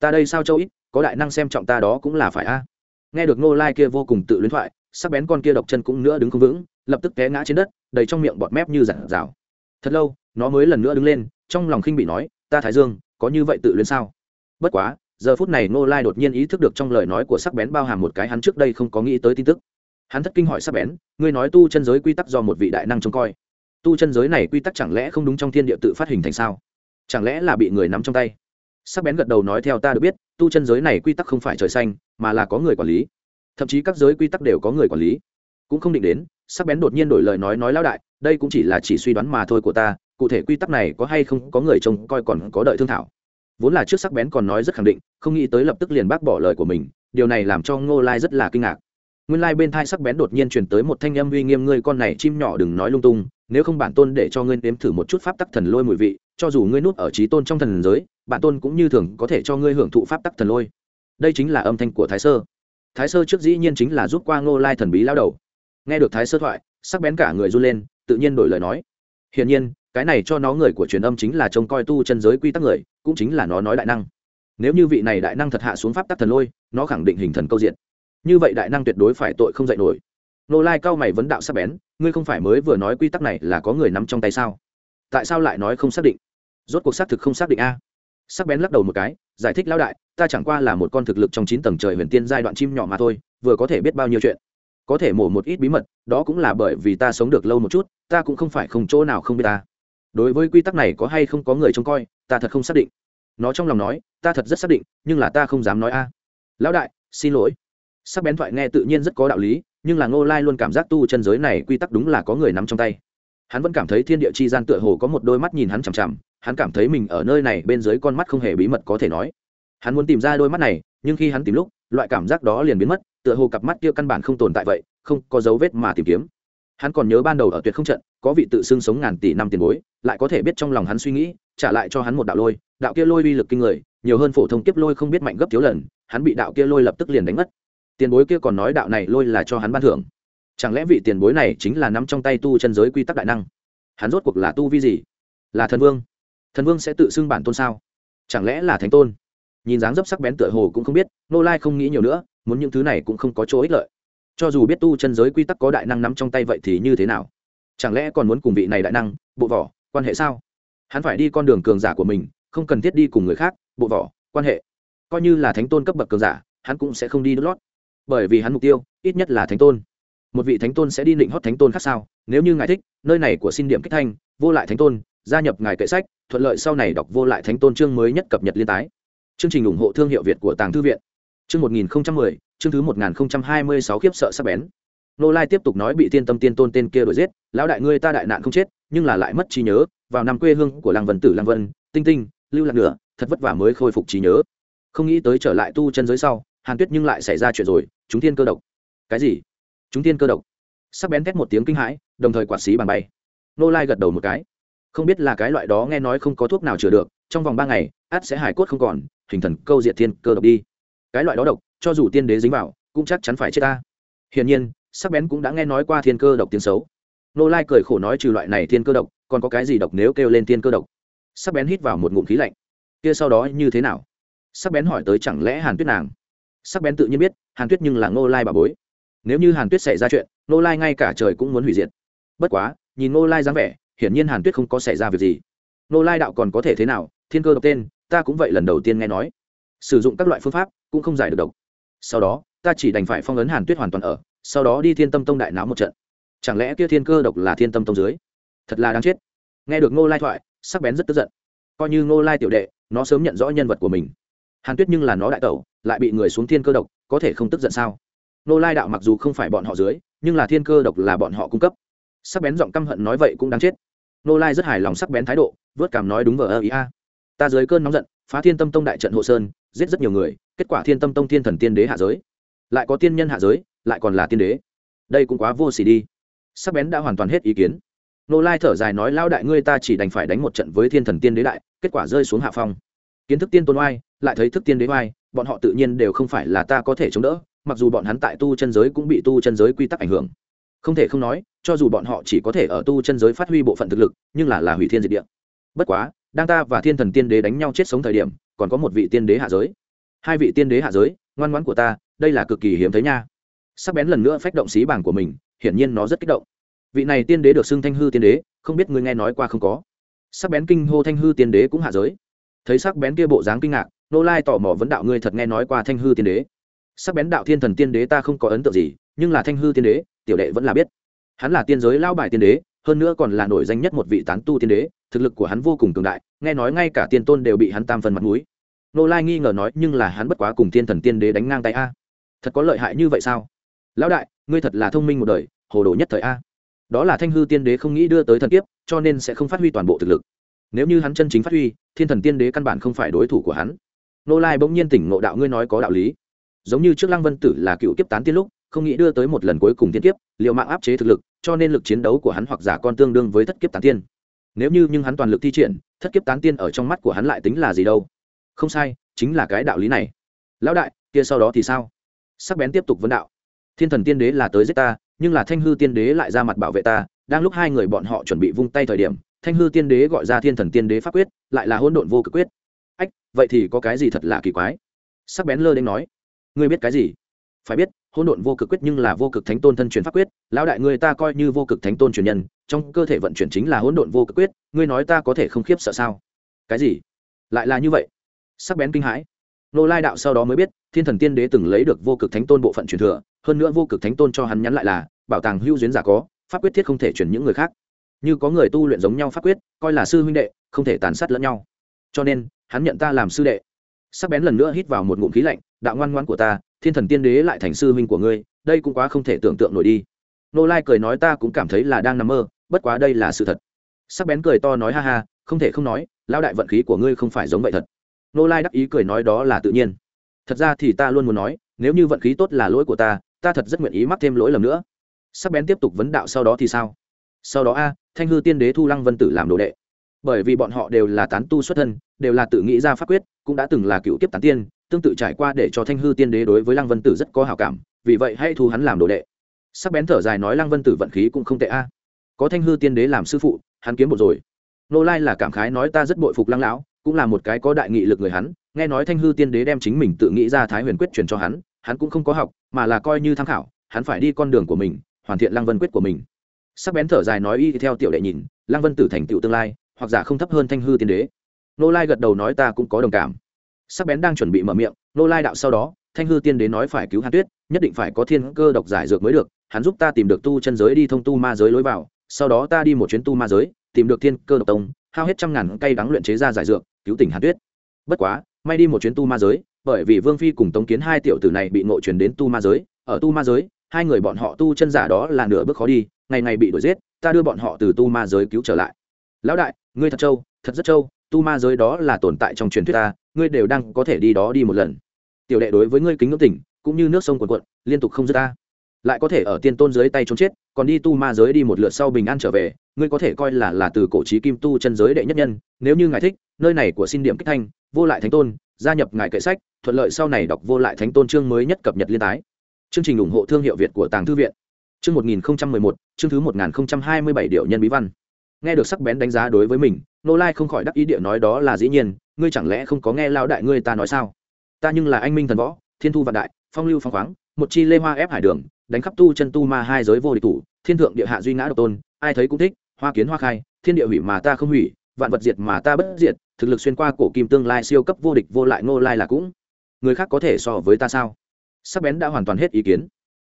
Ta đây sao châu ít có đại năng xem trọng ta đó cũng là phải a. Nghe được Nô lai kia vô cùng tự luyến thoại, sắc bén con kia độc chân cũng nữa đứng không vững, lập tức té ngã trên đất, đầy trong miệng bọt mép như giản rào thật lâu, nó mới lần nữa đứng lên, trong lòng khinh bị nói, ta thái dương, có như vậy tự luyến sao? Bất quá, giờ phút này Nô lai đột nhiên ý thức được trong lời nói của sắc bén bao hàm một cái hắn trước đây không có nghĩ tới tin tức. Hắn thất kinh hỏi sắc bén, ngươi nói tu chân giới quy tắc do một vị đại năng trông coi. Tu chân giới này quy tắc chẳng lẽ không đúng trong thiên địa tự phát hình thành sao? Chẳng lẽ là bị người nắm trong tay? Sắc bén gật đầu nói theo ta được biết, tu chân giới này quy tắc không phải trời xanh, mà là có người quản lý. Thậm chí các giới quy tắc đều có người quản lý. Cũng không định đến, sắc bén đột nhiên đổi lời nói nói lão đại, đây cũng chỉ là chỉ suy đoán mà thôi của ta, cụ thể quy tắc này có hay không, có người trông coi còn có đợi thương thảo. Vốn là trước sắc bén còn nói rất khẳng định, không nghĩ tới lập tức liền bác bỏ lời của mình, điều này làm cho ngô lai rất là kinh ngạc. Nguyên lai bên thai sắc bén đột nhiên truyền tới một thanh âm uy nghiêm, ngươi con này chim nhỏ đừng nói lung tung, nếu không bản tôn để cho ngươi nếm thử một chút pháp tắc thần lôi mùi vị, cho dù ngươi nuốt ở trí tôn trong thần giới bản tôn cũng như thường có thể cho ngươi hưởng thụ pháp tắc thần lôi. Đây chính là âm thanh của thái sơ. Thái sơ trước dĩ nhiên chính là giúp qua ngô lai thần bí lao đầu. Nghe được thái sơ thoại, sắc bén cả người run lên, tự nhiên đổi lời nói. Hiển nhiên, cái này cho nó người của truyền âm chính là trông coi tu chân giới quy tắc người, cũng chính là nó nói đại năng. Nếu như vị này đại năng thật hạ xuống pháp tắc thần lôi, nó khẳng định hình thần câu diện. Như vậy đại năng tuyệt đối phải tội không dạy nổi. Nô lai cao mày vấn đạo sắc bén, ngươi không phải mới vừa nói quy tắc này là có người nắm trong tay sao? Tại sao lại nói không xác định? Rốt cuộc xác thực không xác định a sắc bén lắc đầu một cái, giải thích lão đại, ta chẳng qua là một con thực lực trong chín tầng trời huyền tiên giai đoạn chim nhỏ mà thôi, vừa có thể biết bao nhiêu chuyện. Có thể mổ một ít bí mật, đó cũng là bởi vì ta sống được lâu một chút, ta cũng không phải không chỗ nào không biết ta. Đối với quy tắc này có hay không có người trông coi, ta thật không xác định. Nó trong lòng nói, ta thật rất xác định, nhưng là ta không dám nói a. Lão đại, xin lỗi. Sắc bén thoại nghe tự nhiên rất có đạo lý, nhưng là ngô lai luôn cảm giác tu chân giới này quy tắc đúng là có người nắm trong tay hắn vẫn cảm thấy thiên địa chi gian tựa hồ có một đôi mắt nhìn hắn chằm chằm, hắn cảm thấy mình ở nơi này bên dưới con mắt không hề bí mật có thể nói. Hắn muốn tìm ra đôi mắt này, nhưng khi hắn tìm lúc, loại cảm giác đó liền biến mất, tựa hồ cặp mắt kia căn bản không tồn tại vậy, không có dấu vết mà tìm kiếm. Hắn còn nhớ ban đầu ở tuyệt không trận, có vị tự xưng sống ngàn tỷ năm tiền bối, lại có thể biết trong lòng hắn suy nghĩ, trả lại cho hắn một đạo lôi, đạo kia lôi uy lực kinh người, nhiều hơn phổ thông kiếp lôi không biết mạnh gấp thiếu lần, hắn bị đạo kia lôi lập tức liền đánh mất. Tiền bối kia còn nói đạo này lôi là cho hắn ban thưởng chẳng lẽ vị tiền bối này chính là nắm trong tay tu chân giới quy tắc đại năng? Hắn rốt cuộc là tu vi gì? Là thần vương. Thần vương sẽ tự xưng bản tôn sao? Chẳng lẽ là thánh tôn? Nhìn dáng dấp sắc bén tựa hồ cũng không biết nô lai không nghĩ nhiều nữa, muốn những thứ này cũng không có chỗ ích lợi. Cho dù biết tu chân giới quy tắc có đại năng nắm trong tay vậy thì như thế nào? Chẳng lẽ còn muốn cùng vị này đại năng, bộ vỏ, quan hệ sao? Hắn phải đi con đường cường giả của mình, không cần thiết đi cùng người khác, bộ vỏ, quan hệ. Coi như là thánh tôn cấp bậc cường giả, hắn cũng sẽ không đi đốt lót. Bởi vì hắn mục tiêu, ít nhất là thánh tôn một vị thánh tôn sẽ đi định hót thánh tôn khác sao? Nếu như ngài thích, nơi này của xin điểm kích thanh, vô lại thánh tôn, gia nhập ngài kệ sách, thuận lợi sau này đọc vô lại thánh tôn chương mới nhất cập nhật liên tái. Chương trình ủng hộ thương hiệu việt của tàng thư viện. Chương một nghìn không trăm mười, chương thứ một nghìn không trăm hai mươi sáu khiếp sợ sắc bén. Nô lai tiếp tục nói bị tiên tâm tiên tôn tên kia đuổi giết, lão đại ngươi ta đại nạn không chết, nhưng là lại mất trí nhớ, vào năm quê hương của làng vân tử làng vân, tinh tinh, lưu lạc nửa, thật vất vả mới khôi phục trí nhớ. Không nghĩ tới trở lại tu chân giới sau, hàn tuyết nhưng lại xảy ra chuyện rồi, chúng thiên cơ độc. Cái gì? Chúng thiên cơ độc. Sắc bén thét một tiếng kinh hãi, đồng thời quạt xí bàn bay. Nô lai gật đầu một cái. Không biết là cái loại đó nghe nói không có thuốc nào chữa được, trong vòng ba ngày, át sẽ hải cốt không còn, hình thần câu diệt thiên cơ độc đi. Cái loại đó độc, cho dù tiên đế dính vào, cũng chắc chắn phải chết ta. Hiển nhiên, sắc bén cũng đã nghe nói qua thiên cơ độc tiếng xấu. Nô lai cười khổ nói trừ loại này thiên cơ độc, còn có cái gì độc nếu kêu lên thiên cơ độc? Sắc bén hít vào một ngụm khí lạnh. Kia sau đó như thế nào? Sắc bén hỏi tới chẳng lẽ hàn tuyết nàng? Sắc bén tự nhiên biết, hàn tuyết nhưng là ngô lai bà bối nếu như hàn tuyết xảy ra chuyện, ngô lai ngay cả trời cũng muốn hủy diệt. Bất quá, nhìn ngô lai dáng vẻ, hiển nhiên hàn tuyết không có xảy ra việc gì. Ngô lai đạo còn có thể thế nào? Thiên cơ độc tên, ta cũng vậy lần đầu tiên nghe nói. Sử dụng các loại phương pháp cũng không giải được độc. Sau đó, ta chỉ đành phải phong ấn hàn tuyết hoàn toàn ở, sau đó đi thiên tâm tông đại náo một trận. Chẳng lẽ kia thiên cơ độc là thiên tâm tông dưới? Thật là đáng chết. Nghe được ngô lai thoại, sắc bén rất tức giận. Coi như ngô lai tiểu đệ, nó sớm nhận rõ nhân vật của mình. Hàn tuyết nhưng là nó đại tẩu, lại bị người xuống thiên cơ độc, có thể không tức giận sao? Nô lai đạo mặc dù không phải bọn họ dưới, nhưng là thiên cơ độc là bọn họ cung cấp. Sắc bén giọng căm hận nói vậy cũng đáng chết. Nô lai rất hài lòng sắc bén thái độ, vớt cảm nói đúng vờ ơ ý a. Ta dưới cơn nóng giận, phá thiên tâm tông đại trận hộ sơn, giết rất nhiều người, kết quả thiên tâm tông thiên thần tiên đế hạ giới. Lại có tiên nhân hạ giới, lại còn là tiên đế. Đây cũng quá vô xỉ đi. Sắc bén đã hoàn toàn hết ý kiến. Nô lai thở dài nói lao đại ngươi ta chỉ đành phải đánh một trận với thiên thần tiên đế đại, kết quả rơi xuống hạ phong. Kiến thức tiên tôn oai, lại thấy thức tiên đế oai, bọn họ tự nhiên đều không phải là ta có thể chống đỡ mặc dù bọn hắn tại tu chân giới cũng bị tu chân giới quy tắc ảnh hưởng. Không thể không nói, cho dù bọn họ chỉ có thể ở tu chân giới phát huy bộ phận thực lực, nhưng là là hủy thiên diệt địa. Bất quá, đang ta và thiên thần tiên đế đánh nhau chết sống thời điểm, còn có một vị tiên đế hạ giới. Hai vị tiên đế hạ giới, ngoan ngoãn của ta, đây là cực kỳ hiếm thấy nha. Sắc bén lần nữa phách động xí bảng của mình, hiển nhiên nó rất kích động. Vị này tiên đế được xưng thanh hư tiên đế, không biết ngươi nghe nói qua không có? Sắc bén kinh hô thanh hư tiên đế cũng hạ giới. Thấy sắc bén kia bộ dáng kinh ngạc, nô lai tò mò vấn đạo ngươi thật nghe nói qua thanh hư tiên đế sắc bén đạo thiên thần tiên đế ta không có ấn tượng gì, nhưng là thanh hư tiên đế, tiểu đệ vẫn là biết. Hắn là tiên giới lao bài tiên đế, hơn nữa còn là nổi danh nhất một vị tán tu tiên đế, thực lực của hắn vô cùng cường đại, nghe nói ngay cả tiên tôn đều bị hắn tam phần mặt mũi. Nô lai nghi ngờ nói, nhưng là hắn bất quá cùng thiên thần tiên đế đánh ngang tay a. Thật có lợi hại như vậy sao? Lão đại, ngươi thật là thông minh một đời, hồ đồ nhất thời a. Đó là thanh hư tiên đế không nghĩ đưa tới thần kiếp, cho nên sẽ không phát huy toàn bộ thực lực. Nếu như hắn chân chính phát huy, thiên thần tiên đế căn bản không phải đối thủ của hắn. Nô lai bỗng nhiên tỉnh ngộ đạo, ngươi nói có đạo lý giống như trước lăng vân tử là cựu kiếp tán tiên lúc, không nghĩ đưa tới một lần cuối cùng tiên kiếp liệu mạng áp chế thực lực, cho nên lực chiến đấu của hắn hoặc giả con tương đương với thất kiếp tán tiên. Nếu như nhưng hắn toàn lực thi triển, thất kiếp tán tiên ở trong mắt của hắn lại tính là gì đâu? Không sai, chính là cái đạo lý này. Lão đại, kia sau đó thì sao? Sắc bén tiếp tục vấn đạo. Thiên thần tiên đế là tới giết ta, nhưng là thanh hư tiên đế lại ra mặt bảo vệ ta. Đang lúc hai người bọn họ chuẩn bị vung tay thời điểm, thanh hư tiên đế gọi ra thiên thần tiên đế pháp quyết, lại là hỗn độn vô cực quyết. Ách, vậy thì có cái gì thật là kỳ quái? Sắc bén lơ đến nói ngươi biết cái gì? Phải biết, hỗn độn vô cực quyết nhưng là vô cực thánh tôn thân truyền pháp quyết, lão đại người ta coi như vô cực thánh tôn truyền nhân, trong cơ thể vận chuyển chính là hỗn độn vô cực quyết, ngươi nói ta có thể không khiếp sợ sao? Cái gì? Lại là như vậy. Sắc bén kinh hãi. Nô lai đạo sau đó mới biết, thiên thần tiên đế từng lấy được vô cực thánh tôn bộ phận truyền thừa, hơn nữa vô cực thánh tôn cho hắn nhắn lại là, bảo tàng hưu duyên giả có, pháp quyết thiết không thể chuyển những người khác. Như có người tu luyện giống nhau pháp quyết, coi là sư huynh đệ, không thể tàn sát lẫn nhau. Cho nên, hắn nhận ta làm sư đệ. Sắc bén lần nữa hít vào một ngụm khí lạnh đạo ngoan ngoãn của ta, thiên thần tiên đế lại thành sư huynh của ngươi, đây cũng quá không thể tưởng tượng nổi đi. Nô lai cười nói ta cũng cảm thấy là đang nằm mơ, bất quá đây là sự thật. Sắc bén cười to nói ha ha, không thể không nói lao đại vận khí của ngươi không phải giống vậy thật. Nô lai đắc ý cười nói đó là tự nhiên. Thật ra thì ta luôn muốn nói, nếu như vận khí tốt là lỗi của ta ta thật rất nguyện ý mắc thêm lỗi lầm nữa. Sắc bén tiếp tục vấn đạo sau đó thì sao? Sau đó a, thanh hư tiên đế thu lăng vân tử làm đồ đệ. Bởi vì bọn họ đều là tán tu xuất thân, đều là tự nghĩ ra pháp quyết, cũng đã từng là cựu kiếp tán tiên tương tự trải qua để cho thanh hư tiên đế đối với lăng vân tử rất có hảo cảm, vì vậy hãy thu hắn làm đồ đệ. Sắc bén thở dài nói lăng vân tử vận khí cũng không tệ a. Có thanh hư tiên đế làm sư phụ, hắn kiếm một rồi. Nô lai là cảm khái nói ta rất bội phục lăng lão, cũng là một cái có đại nghị lực người hắn, nghe nói thanh hư tiên đế đem chính mình tự nghĩ ra thái huyền quyết truyền cho hắn hắn cũng không có học, mà là coi như tham khảo, hắn phải đi con đường của mình, hoàn thiện lăng vân quyết của mình. Sắc bén thở dài nói y theo tiểu đệ nhìn, lăng vân tử thành tựu tương lai, hoặc giả không thấp hơn thanh hư tiên đế. Nô lai gật đầu nói ta cũng có đồng cảm sắc bén đang chuẩn bị mở miệng nô lai đạo sau đó, thanh hư tiên đến nói phải cứu hàn tuyết, nhất định phải có thiên cơ độc giải dược mới được, hắn giúp ta tìm được tu chân giới đi thông tu ma giới lối vào, sau đó ta đi một chuyến tu ma giới, tìm được thiên cơ độc tông, hao hết trăm ngàn cây đắng luyện chế ra giải dược, cứu tỉnh hàn tuyết. Bất quá, may đi một chuyến tu ma giới, bởi vì vương phi cùng tống kiến hai tiểu tử này bị ngộ truyền đến tu ma giới, ở tu ma giới, hai người bọn họ tu chân giả đó là nửa bước khó đi, ngày ngày bị đuổi giết, ta đưa bọn họ từ tu ma giới cứu trở lại. Lão đại, ngươi thật trâu, thật rất trâu tu ma giới đó là tồn tại trong truyền thuyết ta, ngươi đều đang có thể đi đó đi một lần. Tiểu đệ đối với ngươi kính ngưỡng tỉnh cũng như nước sông quần quận liên tục không dứt ta. Lại có thể ở tiên tôn giới tay trốn chết, còn đi tu ma giới đi một lượt sau bình an trở về, ngươi có thể coi là là từ cổ trí kim tu chân giới đệ nhất nhân, nếu như ngài thích, nơi này của xin điểm kích thanh, vô lại thánh tôn, gia nhập ngài kệ sách, thuận lợi sau này đọc vô lại thánh tôn chương mới nhất cập nhật liên tái. Chương trình ủng hộ thương hiệu việt của tàng thư viện. Chương một nghìn một, chương thứ một nghìn hai mươi bảy điệu nhân bí văn nghe được sắc bén đánh giá đối với mình nô lai không khỏi đắc ý địa nói đó là dĩ nhiên, ngươi chẳng lẽ không có nghe lao đại ngươi ta nói sao? Ta nhưng là anh minh thần võ, thiên thu vạn đại, phong lưu phong khoáng, một chi lê hoa ép hải đường, đánh khắp tu chân tu ma hai giới vô địch thủ, thiên thượng địa hạ duy ngã độc tôn, ai thấy cũng thích, hoa kiến hoa khai, thiên địa hủy mà ta không hủy, vạn vật diệt mà ta bất diệt, thực lực xuyên qua cổ kim tương lai siêu cấp vô địch vô lại ngô lai là cũng. Người khác có thể so với ta sao? Sắc bén đã hoàn toàn hết ý kiến.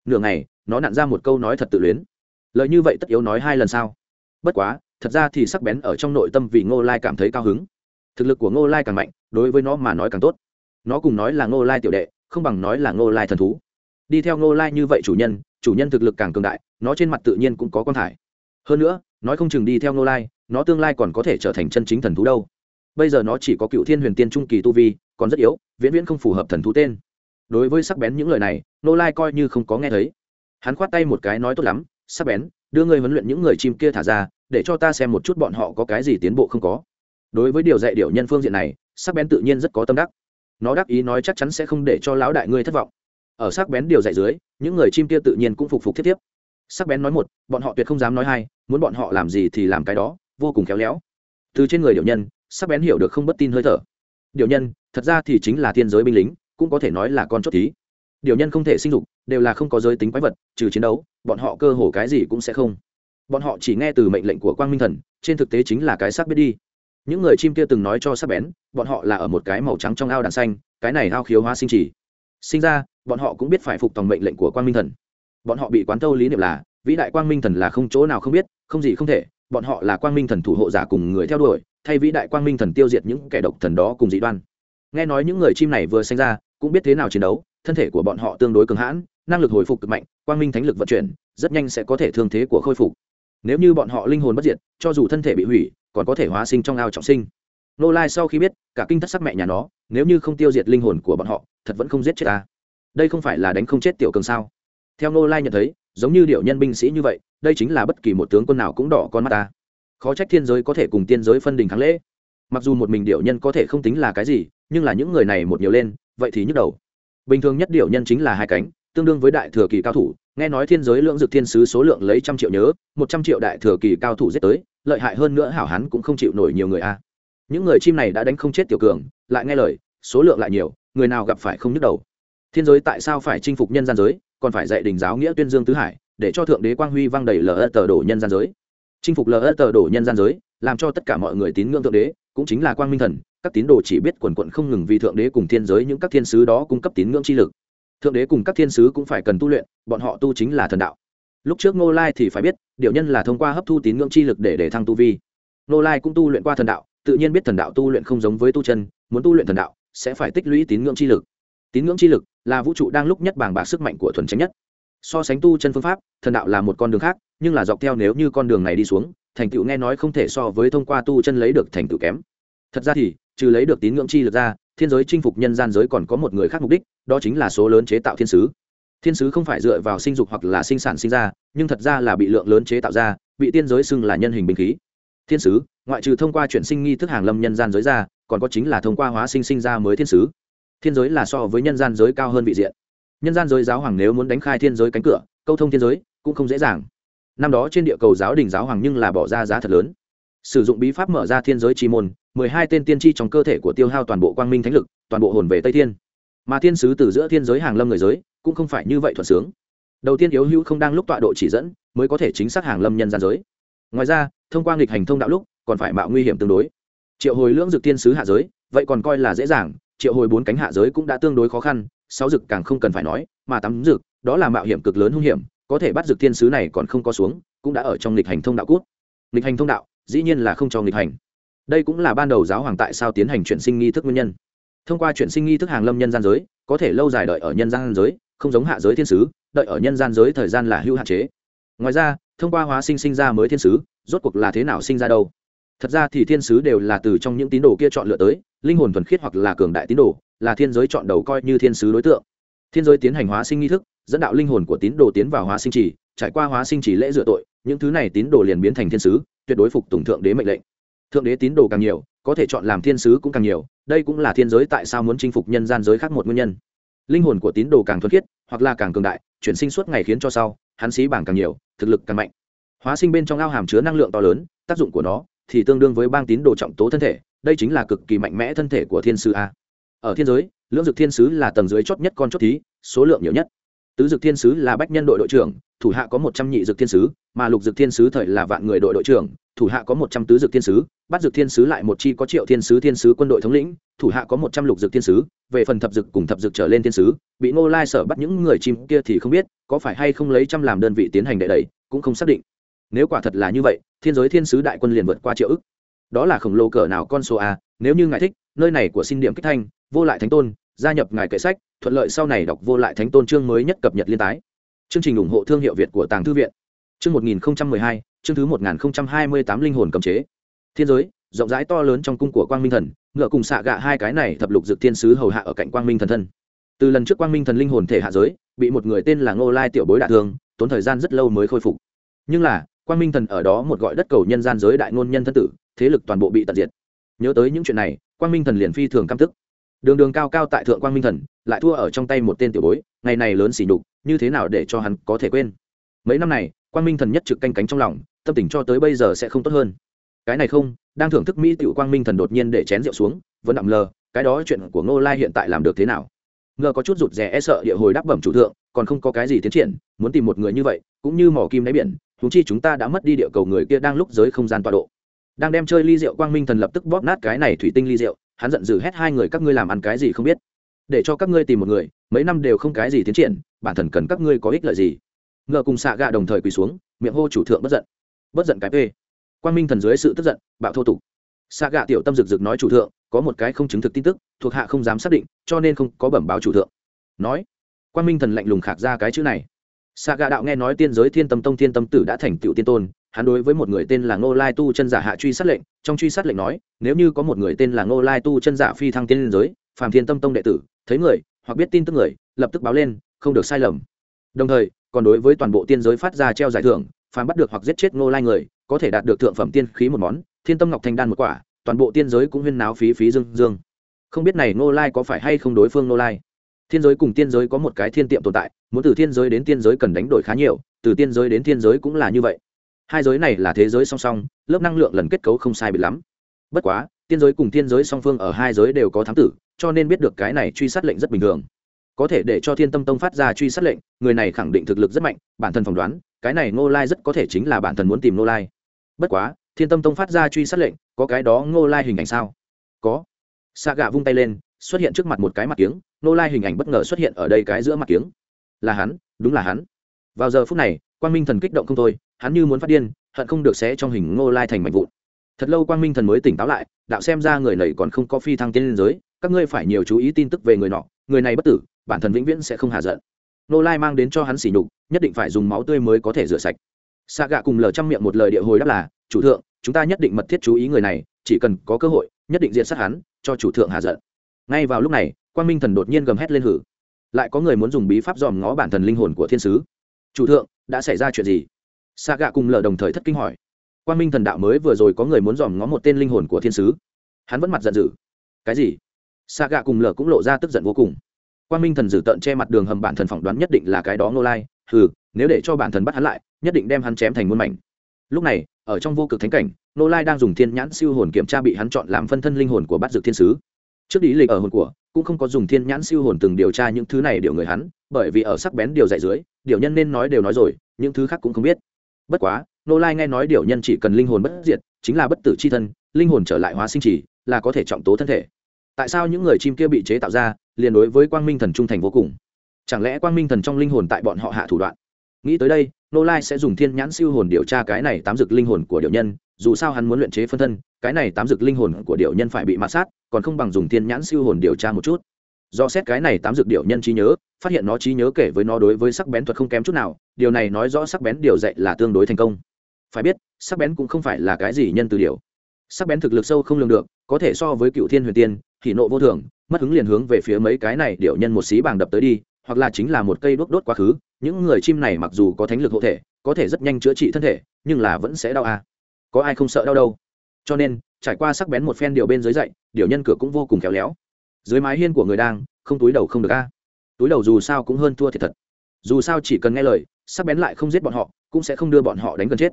Nửa ngày, nó nặn ra một câu nói thật tự luyến. Lời như vậy tất yếu nói hai lần sao? bất quá thật ra thì sắc bén ở trong nội tâm vì ngô lai cảm thấy cao hứng. Thực lực của ngô lai càng mạnh, đối với nó mà nói càng tốt. Nó cùng nói là ngô lai tiểu đệ, không bằng nói là ngô lai thần thú. Đi theo ngô lai như vậy chủ nhân chủ nhân thực lực càng cường đại, nó trên mặt tự nhiên cũng có con thải hơn nữa, nói không chừng đi theo ngô lai, nó tương lai còn có thể trở thành chân chính thần thú đâu. Bây giờ nó chỉ có cựu thiên huyền tiên trung kỳ tu vi, còn rất yếu, viễn viễn không phù hợp thần thú tên. Đối với sắc bén những lời này, ngô lai coi như không có nghe thấy. Hắn khoát tay một cái nói tốt lắm, sắc bén, đưa ngươi huấn luyện những người chim kia thả ra để cho ta xem một chút bọn họ có cái gì tiến bộ không có. Đối với điều dạy điệu nhân phương diện này, sắc bén tự nhiên rất có tâm đắc. Nó đắc ý nói chắc chắn sẽ không để cho lão đại ngươi thất vọng. Ở sắc bén điều dạy dưới, những người chim kia tự nhiên cũng phục phục thiết tiếp sắc bén nói một, bọn họ tuyệt không dám nói hai, muốn bọn họ làm gì thì làm cái đó, vô cùng khéo léo. Từ trên người điệu nhân, sắc bén hiểu được không bất tin hơi thở. Điệu nhân, thật ra thì chính là thiên giới binh lính, cũng có thể nói là con chốt thí. Điều nhân không thể sinh dục, đều là không có giới tính quái vật, trừ chiến đấu, bọn họ cơ hồ cái gì cũng sẽ không bọn họ chỉ nghe từ mệnh lệnh của quang minh thần, trên thực tế chính là cái xác biết đi. Những người chim kia từng nói cho sắc bén, bọn họ là ở một cái màu trắng trong ao đàn xanh, cái này ao khiếu hóa sinh chỉ sinh ra, bọn họ cũng biết phải phục tòng mệnh lệnh của quang minh thần. Bọn họ bị quán thâu lý niệm là, vĩ đại quang minh thần là không chỗ nào không biết, không gì không thể, bọn họ là quang minh thần thủ hộ giả cùng người theo đuổi, thay vĩ đại quang minh thần tiêu diệt những kẻ độc thần đó cùng dị đoan. Nghe nói những người chim này vừa sinh ra, cũng biết thế nào chiến đấu, thân thể của bọn họ tương đối cường hãn, năng lực hồi phục cực mạnh, quang minh thánh lực vận chuyển, rất nhanh sẽ có thể thương thế của khôi phục nếu như bọn họ linh hồn bất diệt, cho dù thân thể bị hủy, còn có thể hóa sinh trong ao trọng sinh. Nô lai sau khi biết, cả kinh thất sắc mẹ nhà nó, nếu như không tiêu diệt linh hồn của bọn họ, thật vẫn không giết chết ta. Đây không phải là đánh không chết tiểu cường sao? Theo nô lai nhận thấy, giống như điệu nhân binh sĩ như vậy, đây chính là bất kỳ một tướng quân nào cũng đỏ con mắt ta. Khó trách thiên giới có thể cùng tiên giới phân đình kháng lễ. Mặc dù một mình điệu nhân có thể không tính là cái gì, nhưng là những người này một nhiều lên, vậy thì nhức đầu. Bình thường nhất điệu nhân chính là hai cánh tương đương với đại thừa kỳ cao thủ, nghe nói thiên giới lượng dực thiên sứ số lượng lấy trăm triệu nhớ, một trăm triệu đại thừa kỳ cao thủ giết tới, lợi hại hơn nữa hảo hán cũng không chịu nổi nhiều người a. Những người chim này đã đánh không chết tiểu cường, lại nghe lời, số lượng lại nhiều, người nào gặp phải không nhức đầu. Thiên giới tại sao phải chinh phục nhân gian giới, còn phải dạy đình giáo nghĩa tuyên dương tứ hải, để cho thượng đế quang huy vang đầy lờ tờ đổ nhân gian giới. Chinh phục lờ tờ đổ nhân gian giới, làm cho tất cả mọi người tín ngưỡng thượng đế, cũng chính là quang minh thần, các tín đồ chỉ biết quần quận không ngừng vì thượng đế cùng thiên giới những các thiên sứ đó cung cấp tín ngưỡng chi lực thượng đế cùng các thiên sứ cũng phải cần tu luyện, bọn họ tu chính là thần đạo. Lúc trước ngô lai thì phải biết điệu nhân là thông qua hấp thu tín ngưỡng chi lực để để thăng tu vi. Ngô lai cũng tu luyện qua thần đạo, tự nhiên biết thần đạo tu luyện không giống với tu chân, muốn tu luyện thần đạo, sẽ phải tích lũy tín ngưỡng chi lực. Tín ngưỡng chi lực là vũ trụ đang lúc nhất bàng bạc sức mạnh của thuần tránh nhất. So sánh tu chân phương pháp, thần đạo là một con đường khác, nhưng là dọc theo nếu như con đường này đi xuống, thành tựu nghe nói không thể so với thông qua tu chân lấy được thành tựu kém. Thật ra thì, trừ lấy được tín ngưỡng chi lực ra thiên giới chinh phục nhân gian giới còn có một người khác mục đích, đó chính là số lớn chế tạo thiên sứ. Thiên sứ không phải dựa vào sinh dục hoặc là sinh sản sinh ra, nhưng thật ra là bị lượng lớn chế tạo ra, bị tiên giới xưng là nhân hình binh khí. Thiên sứ, ngoại trừ thông qua chuyển sinh nghi thức hàng lâm nhân gian giới ra, còn có chính là thông qua hóa sinh sinh ra mới thiên sứ. Thiên giới là so với nhân gian giới cao hơn vị diện. Nhân gian giới giáo hoàng nếu muốn đánh khai thiên giới cánh cửa, câu thông thiên giới cũng không dễ dàng. Năm đó trên địa cầu giáo đình giáo hoàng nhưng là bỏ ra giá thật lớn sử dụng bí pháp mở ra thiên giới chi môn, mười hai tên tiên tri trong cơ thể của tiêu hao toàn bộ quang minh thánh lực, toàn bộ hồn về tây thiên. Mà thiên sứ từ giữa thiên giới hàng lâm người giới, cũng không phải như vậy thuận sướng. Đầu tiên yếu hữu không đang lúc tọa độ chỉ dẫn, mới có thể chính xác hàng lâm nhân gian giới. Ngoài ra, thông qua nghịch hành thông đạo lúc, còn phải mạo nguy hiểm tương đối. Triệu hồi lưỡng dực tiên sứ hạ giới, vậy còn coi là dễ dàng, triệu hồi bốn cánh hạ giới cũng đã tương đối khó khăn, sáu dực càng không cần phải nói, mà tắm dực, đó là mạo hiểm cực lớn hung hiểm, có thể bắt dực tiên sứ này còn không có xuống, cũng đã ở trong nghịch hành thông đạo cút. Nghịch hành thông đạo dĩ nhiên là không cho nghịch hành. Đây cũng là ban đầu giáo hoàng tại sao tiến hành chuyển sinh nghi thức nguyên nhân. Thông qua chuyển sinh nghi thức hàng lâm nhân gian giới, có thể lâu dài đợi ở nhân gian giới, không giống hạ giới thiên sứ, đợi ở nhân gian giới thời gian là hữu hạn chế. Ngoài ra, thông qua hóa sinh sinh ra mới thiên sứ, rốt cuộc là thế nào sinh ra đâu? Thật ra thì thiên sứ đều là từ trong những tín đồ kia chọn lựa tới, linh hồn thuần khiết hoặc là cường đại tín đồ, là thiên giới chọn đầu coi như thiên sứ đối tượng. Thiên giới tiến hành hóa sinh nghi thức, dẫn đạo linh hồn của tín đồ tiến vào hóa sinh trì trải qua hóa sinh chỉ lễ dựa tội, những thứ này tín đồ liền biến thành thiên sứ, tuyệt đối phục tùng thượng đế mệnh lệnh. Thượng đế tín đồ càng nhiều, có thể chọn làm thiên sứ cũng càng nhiều, đây cũng là thiên giới tại sao muốn chinh phục nhân gian giới khác một nguyên nhân. Linh hồn của tín đồ càng thuần khiết, hoặc là càng cường đại, chuyển sinh suốt ngày khiến cho sau, hắn sĩ bảng càng nhiều, thực lực càng mạnh. Hóa sinh bên trong ao hàm chứa năng lượng to lớn, tác dụng của nó thì tương đương với bang tín đồ trọng tố thân thể, đây chính là cực kỳ mạnh mẽ thân thể của thiên sứ a. Ở thiên giới, lưỡng dực thiên sứ là tầng dưới chót nhất con chót thí, số lượng nhiều nhất. Tứ dực thiên sứ là bách nhân đội đội trưởng thủ hạ có một trăm nhị dược thiên sứ, mà lục dược thiên sứ thời là vạn người đội đội trưởng, thủ hạ có một trăm tứ dược thiên sứ bắt dược thiên sứ lại một chi có triệu thiên sứ thiên sứ quân đội thống lĩnh, thủ hạ có một trăm lục dược thiên sứ, về phần thập dược cùng thập dược trở lên thiên sứ, bị ngô lai sở bắt những người chim kia thì không biết, có phải hay không lấy trăm làm đơn vị tiến hành đệ đầy cũng không xác định. Nếu quả thật là như vậy, thiên giới thiên sứ đại quân liền vượt qua triệu ức. Đó là khổng lồ cỡ nào con số a, nếu như ngài thích, nơi này của xin điểm kích thanh, vô lại thánh tôn, gia nhập ngài kệ sách, thuận lợi sau này đọc vô lại thánh tôn chương mới nhất cập nhật liên tái chương trình ủng hộ thương hiệu việt của tàng thư viện. Chương một nghìn hai, chương thứ một nghìn hai mươi tám linh hồn cấm chế. Thiên giới, rộng rãi to lớn trong cung của quang minh thần, ngựa cùng xạ gạ hai cái này thập lục dược thiên sứ hầu hạ ở cạnh quang minh thần thân. Từ lần trước quang minh thần linh hồn thể hạ giới, bị một người tên là ngô lai tiểu bối đả thương, tốn thời gian rất lâu mới khôi phục. Nhưng là, quang minh thần ở đó một gọi đất cầu nhân gian giới đại ngôn nhân thân tử, thế lực toàn bộ bị tận diệt. Nhớ tới những chuyện này, quang minh thần liền phi thường căm tức đường đường cao cao tại thượng quang minh thần, lại thua ở trong tay một tên tiểu bối, ngày này lớn xỉ nhục, như thế nào để cho hắn có thể quên? Mấy năm này, quang minh thần nhất trực canh cánh trong lòng, tâm tình cho tới bây giờ sẽ không tốt hơn. Cái này không, đang thưởng thức mỹ tiểu quang minh thần đột nhiên để chén rượu xuống, vẫn đậm lờ, cái đó chuyện của ngô lai hiện tại làm được thế nào? Ngờ có chút rụt rè e sợ địa hồi đáp bẩm chủ thượng, còn không có cái gì tiến triển, muốn tìm một người như vậy, cũng như mỏ kim đáy biển húng chi chúng ta đã mất đi địa cầu người kia đang lúc giới không gian tọa độ. Đang đem chơi ly rượu quang minh thần lập tức bóp nát cái này thủy tinh ly rượu hắn giận dữ hét hai người, các ngươi làm ăn cái gì không biết? Để cho các ngươi tìm một người, mấy năm đều không cái gì tiến triển, bản thân cần các ngươi có ích lợi gì? Ngờ cùng xạ gạ đồng thời quỳ xuống, miệng hô chủ thượng bất giận. Bất giận cái p quang minh thần dưới sự tức giận, bạo thô tục. Xạ gạ tiểu tâm rực rực nói chủ thượng, có một cái không chứng thực tin tức, thuộc hạ không dám xác định, cho nên không có bẩm báo chủ thượng. Nói, quang minh thần lạnh lùng khạc ra cái chữ này xạ Ga đạo nghe nói tiên giới thiên tâm tông thiên tâm tử đã thành tựu tiên tôn, hắn đối với một người tên là ngô lai tu chân giả hạ truy sát lệnh, trong truy sát lệnh nói, nếu như có một người tên là ngô lai tu chân giả phi thăng tiên giới, phàm thiên tâm tông đệ tử, thấy người, hoặc biết tin tức người, lập tức báo lên, không được sai lầm. Đồng thời, còn đối với toàn bộ tiên giới phát ra treo giải thưởng, phàm bắt được hoặc giết chết ngô lai người, có thể đạt được thượng phẩm tiên khí một món, thiên tâm ngọc thanh đan một quả, toàn bộ tiên giới cũng huyên náo phí phí dương dương. Không biết này ngô lai có phải hay không đối phương ngô lai? Thiên giới cùng tiên giới có một cái thiên tiệm tồn tại, muốn từ thiên giới đến tiên giới cần đánh đổi khá nhiều, từ tiên giới đến thiên giới cũng là như vậy. Hai giới này là thế giới song song, lớp năng lượng lần kết cấu không sai bị lắm. Bất quá, tiên giới cùng tiên giới song phương ở hai giới đều có thám tử, cho nên biết được cái này truy sát lệnh rất bình thường. Có thể để cho thiên tâm tông phát ra truy sát lệnh, người này khẳng định thực lực rất mạnh, bản thân phỏng đoán, cái này ngô lai rất có thể chính là bản thân muốn tìm ngô lai. Bất quá, thiên tâm tông phát ra truy sát lệnh, có cái đó ngô lai hình ảnh sao? Có. Sa Gà vung tay lên, xuất hiện trước mặt một cái mặt kiếng Nô lai hình ảnh bất ngờ xuất hiện ở đây cái giữa mặt kiếng. Là hắn, đúng là hắn. Vào giờ phút này, quang minh thần kích động không thôi, hắn như muốn phát điên, hận không được xé trong hình ngô lai thành mảnh vụn. Thật lâu quang minh thần mới tỉnh táo lại, đạo xem ra người này còn không có phi thăng tiên liên giới, các ngươi phải nhiều chú ý tin tức về người nọ, người này bất tử, bản thân vĩnh viễn sẽ không hạ giận. Nô lai mang đến cho hắn xỉ nhục, nhất định phải dùng máu tươi mới có thể rửa sạch. Xạ gạ cùng lờ trăm miệng một lời địa hồi đáp là, chủ thượng, chúng ta nhất định mật thiết chú ý người này, chỉ cần có cơ hội, nhất định diện sát hắn, cho chủ thượng hạ giận. Ngay vào lúc này quang minh thần đột nhiên gầm hét lên hử. Lại có người muốn dùng bí pháp dòm ngó bản thần linh hồn của thiên sứ. Chủ thượng đã xảy ra chuyện gì? Xạ gạ cùng lờ đồng thời thất kinh hỏi. Quang minh thần đạo mới vừa rồi có người muốn dòm ngó một tên linh hồn của thiên sứ. Hắn vẫn mặt giận dữ. Cái gì? Xạ gạ cùng lờ cũng lộ ra tức giận vô cùng. Quang minh thần dử tận che mặt đường hầm bản thần phỏng đoán nhất định là cái đó ngô lai. Hừ, nếu để cho bản thần bắt hắn lại nhất định đem hắn chém thành muôn mảnh. Lúc này ở trong vô cực thánh cảnh Nô lai đang dùng thiên nhãn siêu hồn kiểm tra bị hắn chọn làm phân thân linh hồn của bát dược thiên sứ trước đi lịch ở hồn của, cũng không có dùng thiên nhãn siêu hồn từng điều tra những thứ này điều người hắn, bởi vì ở sắc bén điều dạy dưới, điều nhân nên nói đều nói rồi, những thứ khác cũng không biết. Bất quá, nô lai nghe nói điều nhân chỉ cần linh hồn bất diệt, chính là bất tử c h i thân, linh hồn trở lại hóa sinh trì, là có thể trọng tố thân thể. Tại sao những người chim kia bị chế tạo ra, liền đối với quang minh thần trung thành vô cùng? Chẳng lẽ quang minh thần trong linh hồn tại bọn họ hạ thủ đoạn? Nghĩ tới đây, nô lai sẽ dùng thiên nhãn siêu hồn điều tra cái này tám dực linh hồn của điều nhân dù sao hắn muốn luyện chế phân thân, cái này tám dược linh hồn của điệu nhân phải bị mã sát, còn không bằng dùng thiên nhãn siêu hồn điều tra một chút. Do xét cái này tám dược điệu nhân trí nhớ, phát hiện nó trí nhớ kể với nó đối với sắc bén thuật không kém chút nào, điều này nói rõ sắc bén điều dạy là tương đối thành công. Phải biết, sắc bén cũng không phải là cái gì nhân từ điều sắc bén thực lực sâu không lường được, có thể so với cựu thiên huyền tiên, thì nộ vô thường, mất hứng liền hướng về phía mấy cái này điệu nhân một xí bàng đập tới đi, hoặc là chính là một cây đốt đốt quá khứ, những người chim này mặc dù có thánh lực hộ thể, có thể rất nhanh chữa trị thân thể, nhưng là vẫn sẽ đau à có ai không sợ đau đâu. Cho nên, trải qua sắc bén một phen điều bên dưới dậy, điều nhân cửa cũng vô cùng khéo léo. Dưới mái hiên của người đang, không túi đầu không được a. Túi đầu dù sao cũng hơn thua thiệt thật. Dù sao chỉ cần nghe lời, sắc bén lại không giết bọn họ, cũng sẽ không đưa bọn họ đánh gần chết.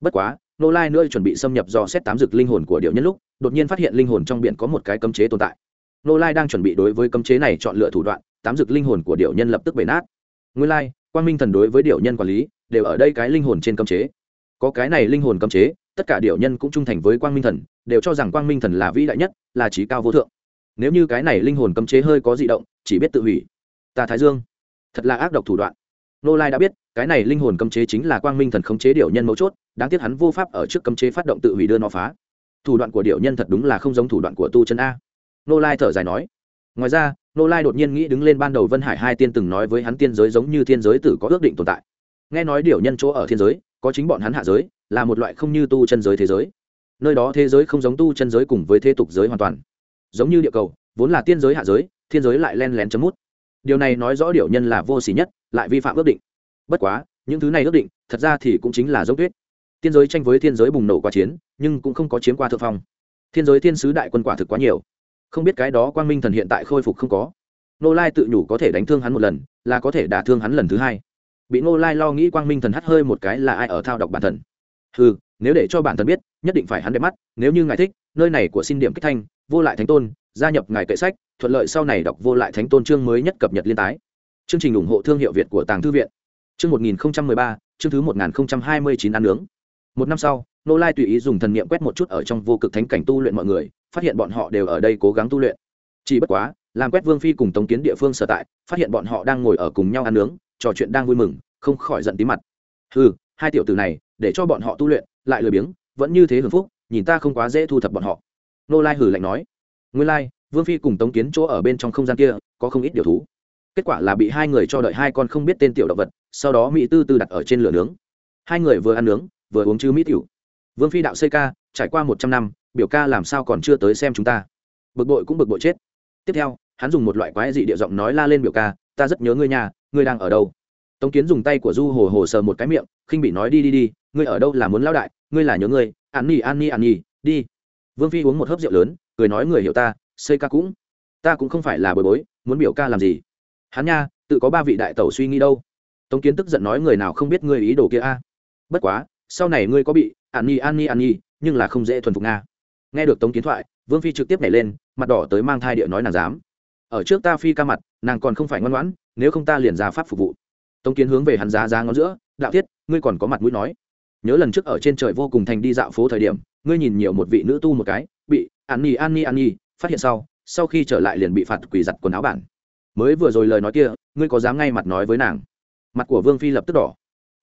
Bất quá, nô lai nữa chuẩn bị xâm nhập do xét tám dực linh hồn của điệu nhân lúc, đột nhiên phát hiện linh hồn trong biển có một cái cấm chế tồn tại. Nô lai đang chuẩn bị đối với cấm chế này chọn lựa thủ đoạn, tám dực linh hồn của điệu nhân lập tức bể nát. Nguyên lai quan minh thần đối với điệu nhân quản lý, đều ở đây cái linh hồn trên cấm chế. Có cái này linh hồn cấm chế tất cả điệu nhân cũng trung thành với quang minh thần, đều cho rằng quang minh thần là vĩ đại nhất, là trí cao vô thượng. Nếu như cái này linh hồn cấm chế hơi có di động, chỉ biết tự hủy. Ta thái dương, thật là ác độc thủ đoạn. Nô lai đã biết, cái này linh hồn cấm chế chính là quang minh thần khống chế điệu nhân mấu chốt, đáng tiếc hắn vô pháp ở trước cấm chế phát động tự hủy đưa nó phá. Thủ đoạn của điệu nhân thật đúng là không giống thủ đoạn của tu chân a. Nô lai thở dài nói. Ngoài ra, nô lai đột nhiên nghĩ đứng lên ban đầu vân hải hai tiên từng nói với hắn tiên giới giống như tiên giới tử có ước định tồn tại. Nghe nói điệu nhân chỗ ở thiên giới, có chính bọn hắn hạ giới là một loại không như tu chân giới thế giới. Nơi đó thế giới không giống tu chân giới cùng với thế tục giới hoàn toàn. Giống như địa cầu, vốn là tiên giới hạ giới, thiên giới lại len lén chấm mút. Điều này nói rõ điều nhân là vô xỉ nhất, lại vi phạm ước định. Bất quá, những thứ này ước định, thật ra thì cũng chính là dốc tuyết. Tiên giới tranh với thiên giới bùng nổ qua chiến, nhưng cũng không có chiếm qua thượng phong. Thiên giới thiên sứ đại quân quả thực quá nhiều. Không biết cái đó quang minh thần hiện tại khôi phục không có. Nô lai tự nhủ có thể đánh thương hắn một lần, là có thể đả thương hắn lần thứ hai. Bị nô lai lo nghĩ quang minh thần hắt hơi một cái là ai ở thao đọc bản thần? Ừ nếu để cho bản thân biết, nhất định phải hắn đẹp mắt, nếu như ngài thích, nơi này của xin điểm kích thanh, vô lại thánh tôn, gia nhập ngài kệ sách, thuận lợi sau này đọc vô lại thánh tôn chương mới nhất cập nhật liên tái. Chương trình ủng hộ thương hiệu việt của tàng thư viện. Chương một nghìn ba, chương thứ một nghìn hai mươi chín ăn nướng. Một năm sau, nô lai tùy ý dùng thần niệm quét một chút ở trong vô cực thánh cảnh tu luyện mọi người, phát hiện bọn họ đều ở đây cố gắng tu luyện. Chỉ bất quá, làm quét vương phi cùng tống kiến địa phương sở tại, phát hiện bọn họ đang ngồi ở cùng nhau ăn nướng, trò chuyện đang vui mừng, không khỏi giận tí mặt. Ừ hai tiểu tử này để cho bọn họ tu luyện, lại lười biếng, vẫn như thế hưởng phúc, nhìn ta không quá dễ thu thập bọn họ. Nô lai hử lạnh nói. Nguyên lai, vương phi cùng tống kiến chỗ ở bên trong không gian kia, có không ít điều thú. Kết quả là bị hai người cho đợi hai con không biết tên tiểu động vật, sau đó mỹ tư tư đặt ở trên lửa nướng. Hai người vừa ăn nướng, vừa uống chứ mỹ tiểu. Vương phi đạo xây ca, trải qua một trăm năm, biểu ca làm sao còn chưa tới xem chúng ta? Bực bội cũng bực bội chết. Tiếp theo, hắn dùng một loại quái dị địa giọng nói la lên biểu ca, ta rất nhớ ngươi nhà ngươi đang ở đâu? Tống kiến dùng tay của du hồ hồ sờ một cái miệng, khinh bị nói, đi đi đi, ngươi ở đâu là muốn lao đại, ngươi là nhớ ngươi, an nhi an nhi an nhi, đi. Vương phi uống một hớp rượu lớn, cười nói, người hiểu ta, xây ca cũng, ta cũng không phải là bồi bối, muốn biểu ca làm gì? Hắn nha, tự có ba vị đại tẩu suy nghĩ đâu. Tống kiến tức giận nói, người nào không biết ngươi ý đồ kia a? Bất quá, sau này ngươi có bị, an nhi an nhi an nhi, nhưng là không dễ thuần phục nga. Nghe được tống kiến thoại, vương phi trực tiếp nhảy lên, mặt đỏ tới mang thai địa nói, nàng dám. Ở trước ta phi ca mặt, nàng còn không phải ngoan ngoãn, nếu không ta liền ra pháp phục vụ tống kiến hướng về hắn giá giá ngón giữa, đạo thiết, ngươi còn có mặt mũi nói. Nhớ lần trước ở trên trời vô cùng thành đi dạo phố thời điểm, ngươi nhìn nhiều một vị nữ tu một cái, bị an nhi an nhi an nhi phát hiện sau sau khi trở lại liền bị phạt quỳ giặt quần áo bản. Mới vừa rồi lời nói kia, ngươi có dám ngay mặt nói với nàng? Mặt của vương phi lập tức đỏ.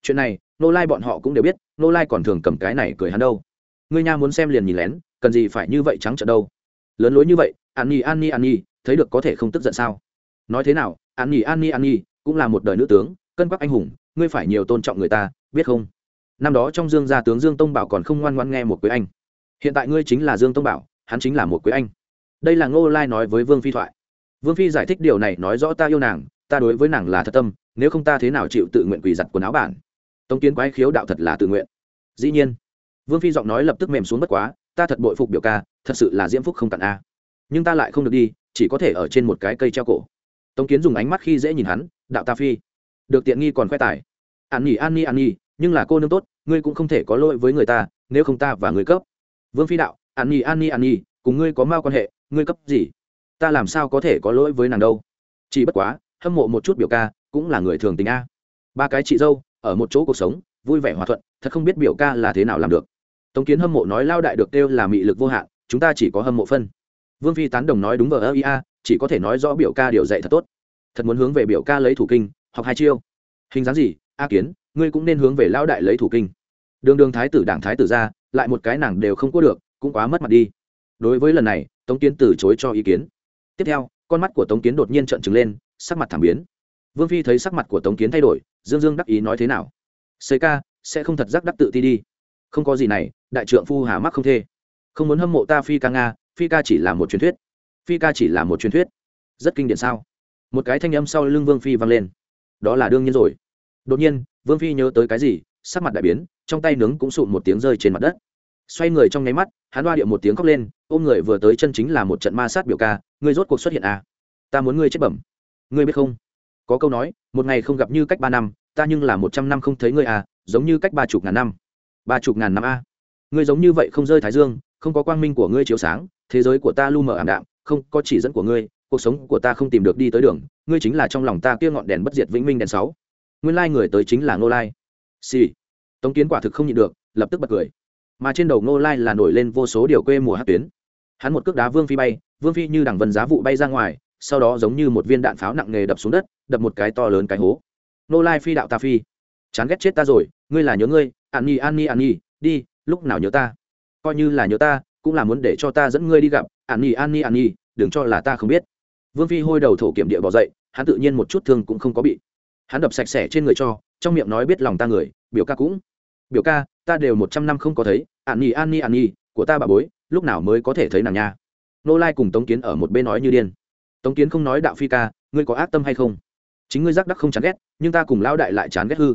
Chuyện này, nô lai bọn họ cũng đều biết, nô lai còn thường cầm cái này cười hắn đâu. Ngươi nha muốn xem liền nhìn lén, cần gì phải như vậy trắng trợn đâu. Lớn lối như vậy, an nhi an nhi an nhi, thấy được có thể không tức giận sao? Nói thế nào, an nhi an nhi an nhi cũng là một đời nữ tướng cân quắc anh hùng, ngươi phải nhiều tôn trọng người ta, biết không? Năm đó trong dương gia tướng dương tông bảo còn không ngoan ngoan nghe một quế anh. Hiện tại ngươi chính là dương tông bảo, hắn chính là một quế anh. Đây là ngô lai nói với vương phi thoại. Vương phi giải thích điều này nói rõ ta yêu nàng, ta đối với nàng là thật tâm, nếu không ta thế nào chịu tự nguyện quỳ giặt quần áo bản? Tống kiến quái khiếu đạo thật là tự nguyện. Dĩ nhiên. Vương phi giọng nói lập tức mềm xuống bất quá, ta thật bội phục biểu ca, thật sự là diễm phúc không tận a. Nhưng ta lại không được đi, chỉ có thể ở trên một cái cây treo cổ. Tống kiến dùng ánh mắt khi dễ nhìn hắn, đạo ta phi được tiện nghi còn khoe tài. An nhỉ an nhi an nhi, nhưng là cô nương tốt, ngươi cũng không thể có lỗi với người ta, nếu không ta và ngươi cấp. Vương phi đạo, an nhỉ an nhi an nhi, cùng ngươi có mao quan hệ, ngươi cấp gì? Ta làm sao có thể có lỗi với nàng đâu? Chỉ bất quá, hâm mộ một chút biểu ca, cũng là người thường tình a. Ba cái chị dâu, ở một chỗ cuộc sống, vui vẻ hòa thuận, thật không biết biểu ca là thế nào làm được. Tống kiến hâm mộ nói lao đại được kêu là mị lực vô hạn, chúng ta chỉ có hâm mộ phân. Vương phi tán đồng nói đúng vờ ơ ia chỉ có thể nói rõ biểu ca điều dạy thật tốt. Thật muốn hướng về biểu ca lấy thủ kinh học hai chiêu. Hình dáng gì? A kiến, ngươi cũng nên hướng về lão đại lấy thủ kinh. Đường đường thái tử đảng thái tử ra, lại một cái nàng đều không có được, cũng quá mất mặt đi. Đối với lần này, tống kiến từ chối cho ý kiến. Tiếp theo, con mắt của tống kiến đột nhiên trợn trừng lên, sắc mặt thảm biến. Vương phi thấy sắc mặt của tống kiến thay đổi, dương dương đắc ý nói thế nào? Xây ca, sẽ không thật giác đắc tự ti đi. Không có gì này, đại trượng phu hà mắc không thê. Không muốn hâm mộ ta phi ca nga, phi ca chỉ là một truyền thuyết. Phi ca chỉ là một truyền thuyết. Rất kinh điển sao? Một cái thanh âm sau lưng vương phi vang lên đó là đương nhiên rồi. Đột nhiên, vương phi nhớ tới cái gì, sắc mặt đại biến, trong tay nướng cũng sụn một tiếng rơi trên mặt đất. Xoay người trong nháy mắt, hắn đoa điệu một tiếng khóc lên, ôm người vừa tới chân chính là một trận ma sát biểu ca, ngươi rốt cuộc xuất hiện à? Ta muốn ngươi chết bẩm. Ngươi biết không? Có câu nói, một ngày không gặp như cách ba năm, ta nhưng là một trăm năm không thấy ngươi à giống như cách ba chục ngàn năm. Ba chục ngàn năm a? Ngươi giống như vậy không rơi thái dương, không có quang minh của ngươi chiếu sáng, thế giới của ta lu mờ ảm đạm, không có chỉ dẫn của ngươi, cuộc sống của ta không tìm được đi tới đường ngươi chính là trong lòng ta kia ngọn đèn bất diệt vĩnh minh đèn sáu. Nguyên lai người tới chính là ngô lai. Xì、sì. tống kiến quả thực không nhịn được, lập tức bật cười. Mà trên đầu ngô lai là nổi lên vô số điều quê mùa hát tuyến. Hắn một cước đá vương phi bay, vương phi như đằng vần giá vụ bay ra ngoài, sau đó giống như một viên đạn pháo nặng nề đập xuống đất, đập một cái to lớn cái hố. Ngô lai phi đạo ta phi. Chán ghét chết ta rồi, ngươi là nhớ ngươi, an nhi an nhi an nhi, đi, lúc nào nhớ ta? Coi như là nhớ ta, cũng là muốn để cho ta dẫn ngươi đi gặp, an nhi an nhi an nhi, đừng cho là ta không biết vương phi hôi đầu thổ kiểm địa bỏ dậy, hắn tự nhiên một chút thương cũng không có bị. Hắn đập sạch sẽ trên người cho, trong miệng nói biết lòng ta người, biểu ca cũng. Biểu ca, ta đều một trăm năm không có thấy ạn nhi, an nhi an nhi, của ta bà bối, lúc nào mới có thể thấy nàng nha? Nô lai cùng tống kiến ở một bên nói như điên. Tống kiến không nói đạo phi ca, ngươi có ác tâm hay không? Chính ngươi giác đắc không chán ghét, nhưng ta cùng lão đại lại chán ghét hư.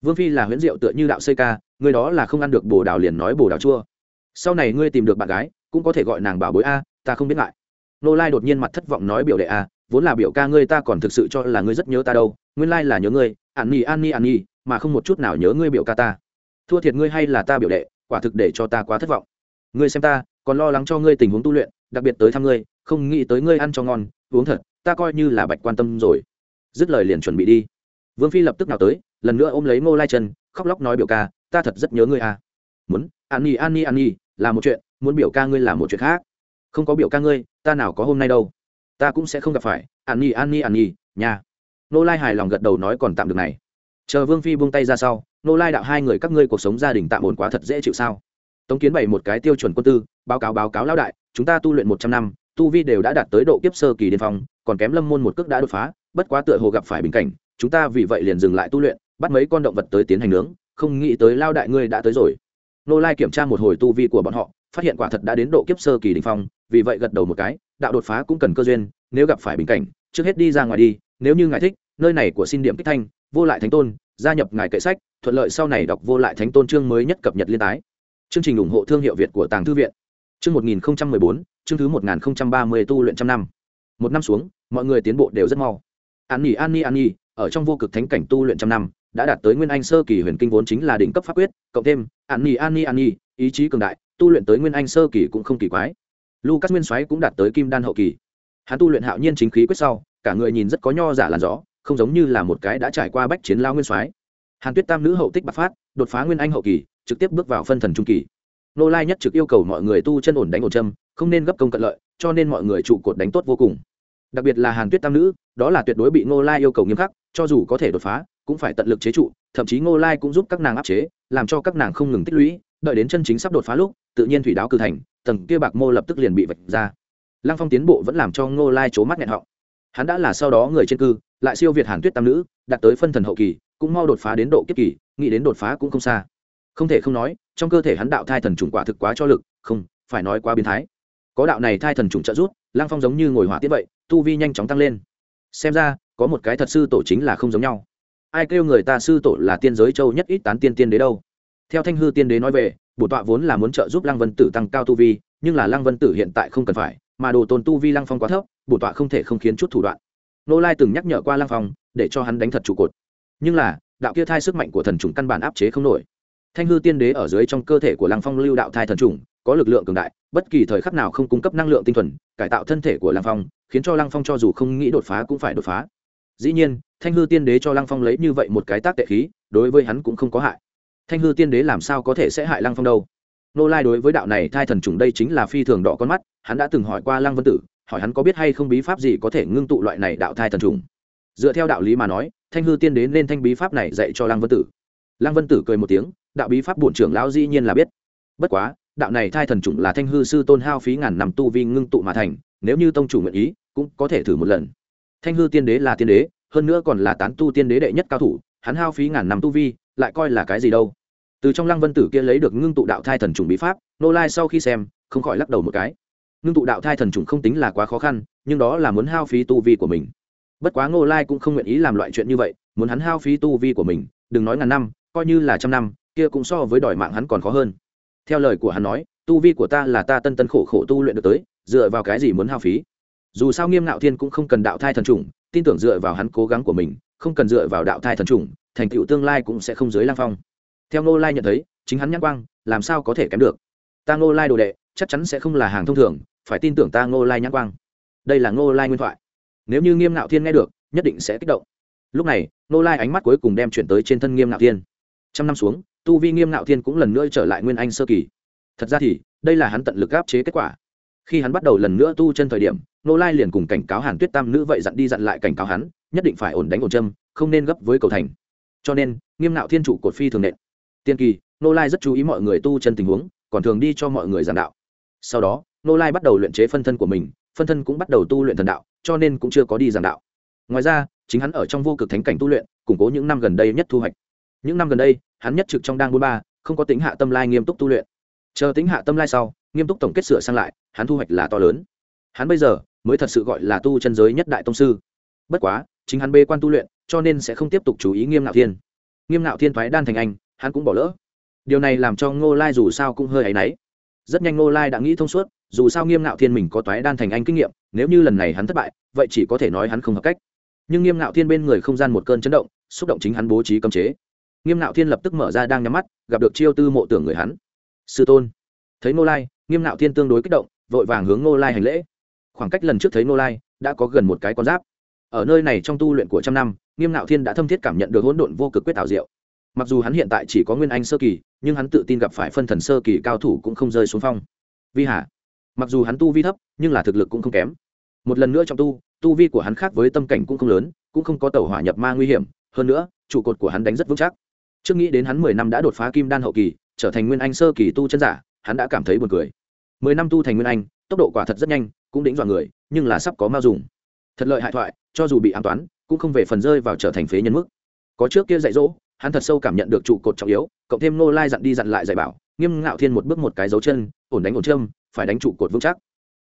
Vương phi là huyễn diệu tựa như đạo xây ca, ngươi đó là không ăn được bồ đào liền nói bồ đào chua. Sau này ngươi tìm được bạn gái, cũng có thể gọi nàng bảo bối a, ta không biết ngại nô lai đột nhiên mặt thất vọng nói biểu đệ à, vốn là biểu ca ngươi ta còn thực sự cho là ngươi rất nhớ ta đâu nguyên lai là nhớ ngươi an nhi an nhi an nhi mà không một chút nào nhớ ngươi biểu ca ta. Thua thiệt ngươi hay là ta biểu đệ quả thực để cho ta quá thất vọng. Ngươi xem ta còn lo lắng cho ngươi tình huống tu luyện đặc biệt tới thăm ngươi không nghĩ tới ngươi ăn cho ngon uống thật ta coi như là bạch quan tâm rồi. Dứt lời liền chuẩn bị đi. Vương phi lập tức nào tới lần nữa ôm lấy ngô lai chân khóc lóc nói biểu ca ta thật rất nhớ ngươi à. Muốn an nhi an nhi an nhi là một chuyện muốn biểu ca ngươi là một chuyện khác không có biểu ca ngươi, ta nào có hôm nay đâu. Ta cũng sẽ không gặp phải. An nhi an nhi an nhi nhà nô lai hài lòng gật đầu nói còn tạm được này. Chờ vương phi buông tay ra sau, nô lai đạo hai người các ngươi cuộc sống gia đình tạm ổn quá thật dễ chịu sao? Tống kiến bày một cái tiêu chuẩn quân tư, báo cáo báo cáo lão đại, chúng ta tu luyện một trăm năm, tu vi đều đã đạt tới độ kiếp sơ kỳ điên phong, còn kém lâm môn một cước đã đột phá, bất quá tựa hồ gặp phải bình cảnh, chúng ta vì vậy liền dừng lại tu luyện, bắt mấy con động vật tới tiến hành nướng, không nghĩ tới lao đại ngươi đã tới rồi. Nô lai kiểm tra một hồi tu vi của bọn họ, phát hiện quả thật đã đến độ kiếp sơ kỳ đình phong vì vậy gật đầu một cái, đạo đột phá cũng cần cơ duyên, nếu gặp phải bình cảnh, trước hết đi ra ngoài đi, nếu như ngài thích, nơi này của xin điểm kích thanh, vô lại thánh tôn, gia nhập ngài kệ sách, thuận lợi sau này đọc vô lại thánh tôn chương mới nhất cập nhật liên tái. Chương trình ủng hộ thương hiệu việt của tàng thư viện. Chương một nghìn bốn, chương thứ một nghìn ba mươi tu luyện trăm năm. Một năm xuống, mọi người tiến bộ đều rất mau. An nhi an nhi an nhi, ở trong vô cực thánh cảnh tu luyện trăm năm, đã đạt tới nguyên anh sơ kỳ huyền kinh vốn chính là đỉnh cấp pháp quyết, cộng thêm, an nhi an nhi an nhi, ý chí cường đại, tu luyện tới nguyên anh sơ kỳ cũng không kỳ quái lucas nguyên soái cũng đạt tới kim đan hậu kỳ. Hắn tu luyện hạo nhiên chính khí quyết sau, cả người nhìn rất có nho giả làn gió, không giống như là một cái đã trải qua bách chiến lao nguyên soái. Hàn tuyết tam nữ hậu tích bạc phát, đột phá nguyên anh hậu kỳ, trực tiếp bước vào phân thần trung kỳ. Nô lai nhất trực yêu cầu mọi người tu chân ổn đánh ổn châm, không nên gấp công cận lợi, cho nên mọi người trụ cột đánh tốt vô cùng. Đặc biệt là hàn tuyết tam nữ, đó là tuyệt đối bị ngô lai yêu cầu nghiêm khắc, cho dù có thể đột phá, cũng phải tận lực chế trụ, thậm chí ngô lai cũng giúp các nàng áp chế, làm cho các nàng không ngừng tích lũy đợi đến chân chính sắp đột phá lúc, tự nhiên thủy đáo cử thành, tầng kia bạc mô lập tức liền bị vạch ra. Lăng phong tiến bộ vẫn làm cho ngô lai c mắt nghẹn họng. Hắn đã là sau đó người trên cư, lại siêu việt hàn tuyết tam nữ, đạt tới phân thần hậu kỳ, cũng mau đột phá đến độ kiếp kỳ, nghĩ đến đột phá cũng không xa. Không thể không nói, trong cơ thể hắn đạo thai thần trùng quả thực quá cho lực, không, phải nói quá biến thái. Có đạo này thai thần trùng trợ rút lang phong giống như ngồi hỏa tiết vậy, tu vi nhanh chóng tăng lên. Xem ra, có một cái thật sư tổ chính là không giống nhau. Ai kêu người ta sư tổ là tiên giới châu nhất ít tán tiên tiên đế đâu? Theo thanh hư tiên đế nói về, bổ tọa vốn là muốn trợ giúp lăng vân tử tăng cao tu vi, nhưng là lăng vân tử hiện tại không cần phải, mà đồ tồn tu vi lăng phong quá thấp, bổ tọa không thể không khiến chút thủ đoạn. Nô lai từng nhắc nhở qua lăng phong, để cho hắn đánh thật trụ cột. Nhưng là, đạo kia thai sức mạnh của thần trùng căn bản áp chế không nổi. Thanh hư tiên đế ở dưới trong cơ thể của lăng phong lưu đạo thai thần trùng có lực lượng cường đại, bất kỳ thời khắc nào không cung cấp năng lượng tinh thuần, cải tạo thân thể của lăng phong, khiến cho lăng phong cho dù không nghĩ đột phá cũng phải đột phá. Dĩ nhiên, thanh hư tiên đế cho lăng phong lấy như vậy một cái tác tệ khí, đối với hắn cũng không có hại thanh hư tiên đế làm sao có thể sẽ hại lăng phong đâu? Nô lai đối với đạo này thai thần trùng đây chính là phi thường đỏ con mắt, hắn đã từng hỏi qua lăng vân tử, hỏi hắn có biết hay không bí pháp gì có thể ngưng tụ loại này đạo thai thần trùng. Dựa theo đạo lý mà nói, thanh hư tiên đế nên thanh bí pháp này dạy cho lăng vân tử. Lăng vân tử cười một tiếng, đạo bí pháp bổn trưởng lão dĩ nhiên là biết. Bất quá, đạo này thai thần trùng là thanh hư sư tôn hao phí ngàn năm tu vi ngưng tụ mà thành, nếu như tông chủ nguyện ý, cũng có thể thử một lần. Thanh hư tiên đế là tiên đế, hơn nữa còn là tán tu tiên đế đệ nhất cao thủ, hắn hao phí ngàn năm tu vi, lại coi là cái gì đâu? Từ trong lăng vân tử kia lấy được ngưng tụ đạo thai thần trùng bí pháp, nô lai sau khi xem, không khỏi lắc đầu một cái. Ngưng tụ đạo thai thần trùng không tính là quá khó khăn, nhưng đó là muốn hao phí tu vi của mình. Bất quá ngô lai cũng không nguyện ý làm loại chuyện như vậy, muốn hắn hao phí tu vi của mình, đừng nói ngàn năm, coi như là trăm năm, kia cũng so với đòi mạng hắn còn khó hơn. Theo lời của hắn nói, tu vi của ta là ta tân tân khổ khổ tu luyện được tới, dựa vào cái gì muốn hao phí? Dù sao nghiêm ngạo thiên cũng không cần đạo thai thần trùng tin tưởng dựa vào hắn cố gắng của mình, không cần dựa vào đạo thai thần trùng thành tựu tương lai cũng sẽ không dưới lang phong theo ngô lai nhận thấy, chính hắn nhãn quang, làm sao có thể kém được? Ta ngô lai đồ đệ, chắc chắn sẽ không là hàng thông thường, phải tin tưởng ta ngô lai nhãn quang. Đây là ngô lai nguyên thoại. Nếu như nghiêm ngạo thiên nghe được, nhất định sẽ kích động. Lúc này, ngô lai ánh mắt cuối cùng đem chuyển tới trên thân nghiêm ngạo thiên. Trăm năm xuống, tu vi nghiêm ngạo thiên cũng lần nữa trở lại nguyên anh sơ kỳ. Thật ra thì, đây là hắn tận lực áp chế kết quả. Khi hắn bắt đầu lần nữa tu chân thời điểm nô lai liền cùng cảnh cáo hàn tuyết tam nữ vậy dặn đi dặn lại cảnh cáo hắn, nhất định phải ổn đánh ổn châm, không nên gấp với cầu thành. Cho nên, nghiêm nạo thiên trụ cột phi thường nện tiên kỳ nô lai rất chú ý mọi người tu chân tình huống, còn thường đi cho mọi người giảng đạo. Sau đó nô lai bắt đầu luyện chế phân thân của mình, phân thân cũng bắt đầu tu luyện thần đạo, cho nên cũng chưa có đi giảng đạo. Ngoài ra, chính hắn ở trong vô cực thánh cảnh tu luyện, củng cố những năm gần đây nhất thu hoạch. Những năm gần đây, hắn nhất trực trong đang bốn ba, không có tính hạ tâm lai nghiêm túc tu luyện. Chờ tính hạ tâm lai sau, nghiêm túc tổng kết sửa sang lại, hắn thu hoạch là to lớn. Hắn bây giờ mới thật sự gọi là tu chân giới nhất đại tông sư. Bất quá, chính hắn bê quan tu luyện, cho nên sẽ không tiếp tục chú ý nghiêm ngạo thiên. Nghiêm ngạo thiên thoái đan thành anh hắn cũng bỏ lỡ. Điều này làm cho ngô lai dù sao cũng hơi áy náy. Rất nhanh ngô lai đã nghĩ thông suốt, dù sao nghiêm ngạo thiên mình có toái đan thành anh kinh nghiệm, nếu như lần này hắn thất bại, vậy chỉ có thể nói hắn không hợp cách. Nhưng nghiêm ngạo thiên bên người không gian một cơn chấn động, xúc động chính hắn bố trí cấm chế. Nghiêm ngạo thiên lập tức mở ra đang nhắm mắt, gặp được chiêu tư mộ tưởng người hắn. Sư tôn. Thấy ngô lai, nghiêm ngạo thiên tương đối kích động, vội vàng hướng ngô lai hành lễ. Khoảng cách lần trước thấy ngô lai, đã có gần một cái con giáp. Ở nơi này trong tu luyện của trăm năm, nghiêm ngạo thiên đã thâm thiết cảm nhận được hỗn độn vô cực quyết tạo diệu mặc dù hắn hiện tại chỉ có nguyên anh sơ kỳ, nhưng hắn tự tin gặp phải phân thần sơ kỳ cao thủ cũng không rơi xuống phong. Vi hà, mặc dù hắn tu vi thấp, nhưng là thực lực cũng không kém. Một lần nữa trong tu tu vi của hắn khác với tâm cảnh cũng không lớn, cũng không có tàu hỏa nhập ma nguy hiểm. Hơn nữa, trụ cột của hắn đánh rất vững chắc. Trước nghĩ đến hắn mười năm đã đột phá kim đan hậu kỳ, trở thành nguyên anh sơ kỳ tu chân giả, hắn đã cảm thấy buồn cười. Mười năm tu thành nguyên anh, tốc độ quả thật rất nhanh, cũng đỉnh dọa người, nhưng là sắp có mao dùng. Thật lợi hại thoại, cho dù bị an toán, cũng không về phần rơi vào trở thành phế nhân mức. Có trước kia dạy dỗ hắn thật sâu cảm nhận được trụ cột trọng yếu, cộng thêm nô lai dặn đi dặn lại dạy bảo, nghiêm ngạo thiên một bước một cái dấu chân, ổn đánh ổn châm, phải đánh trụ cột vững chắc.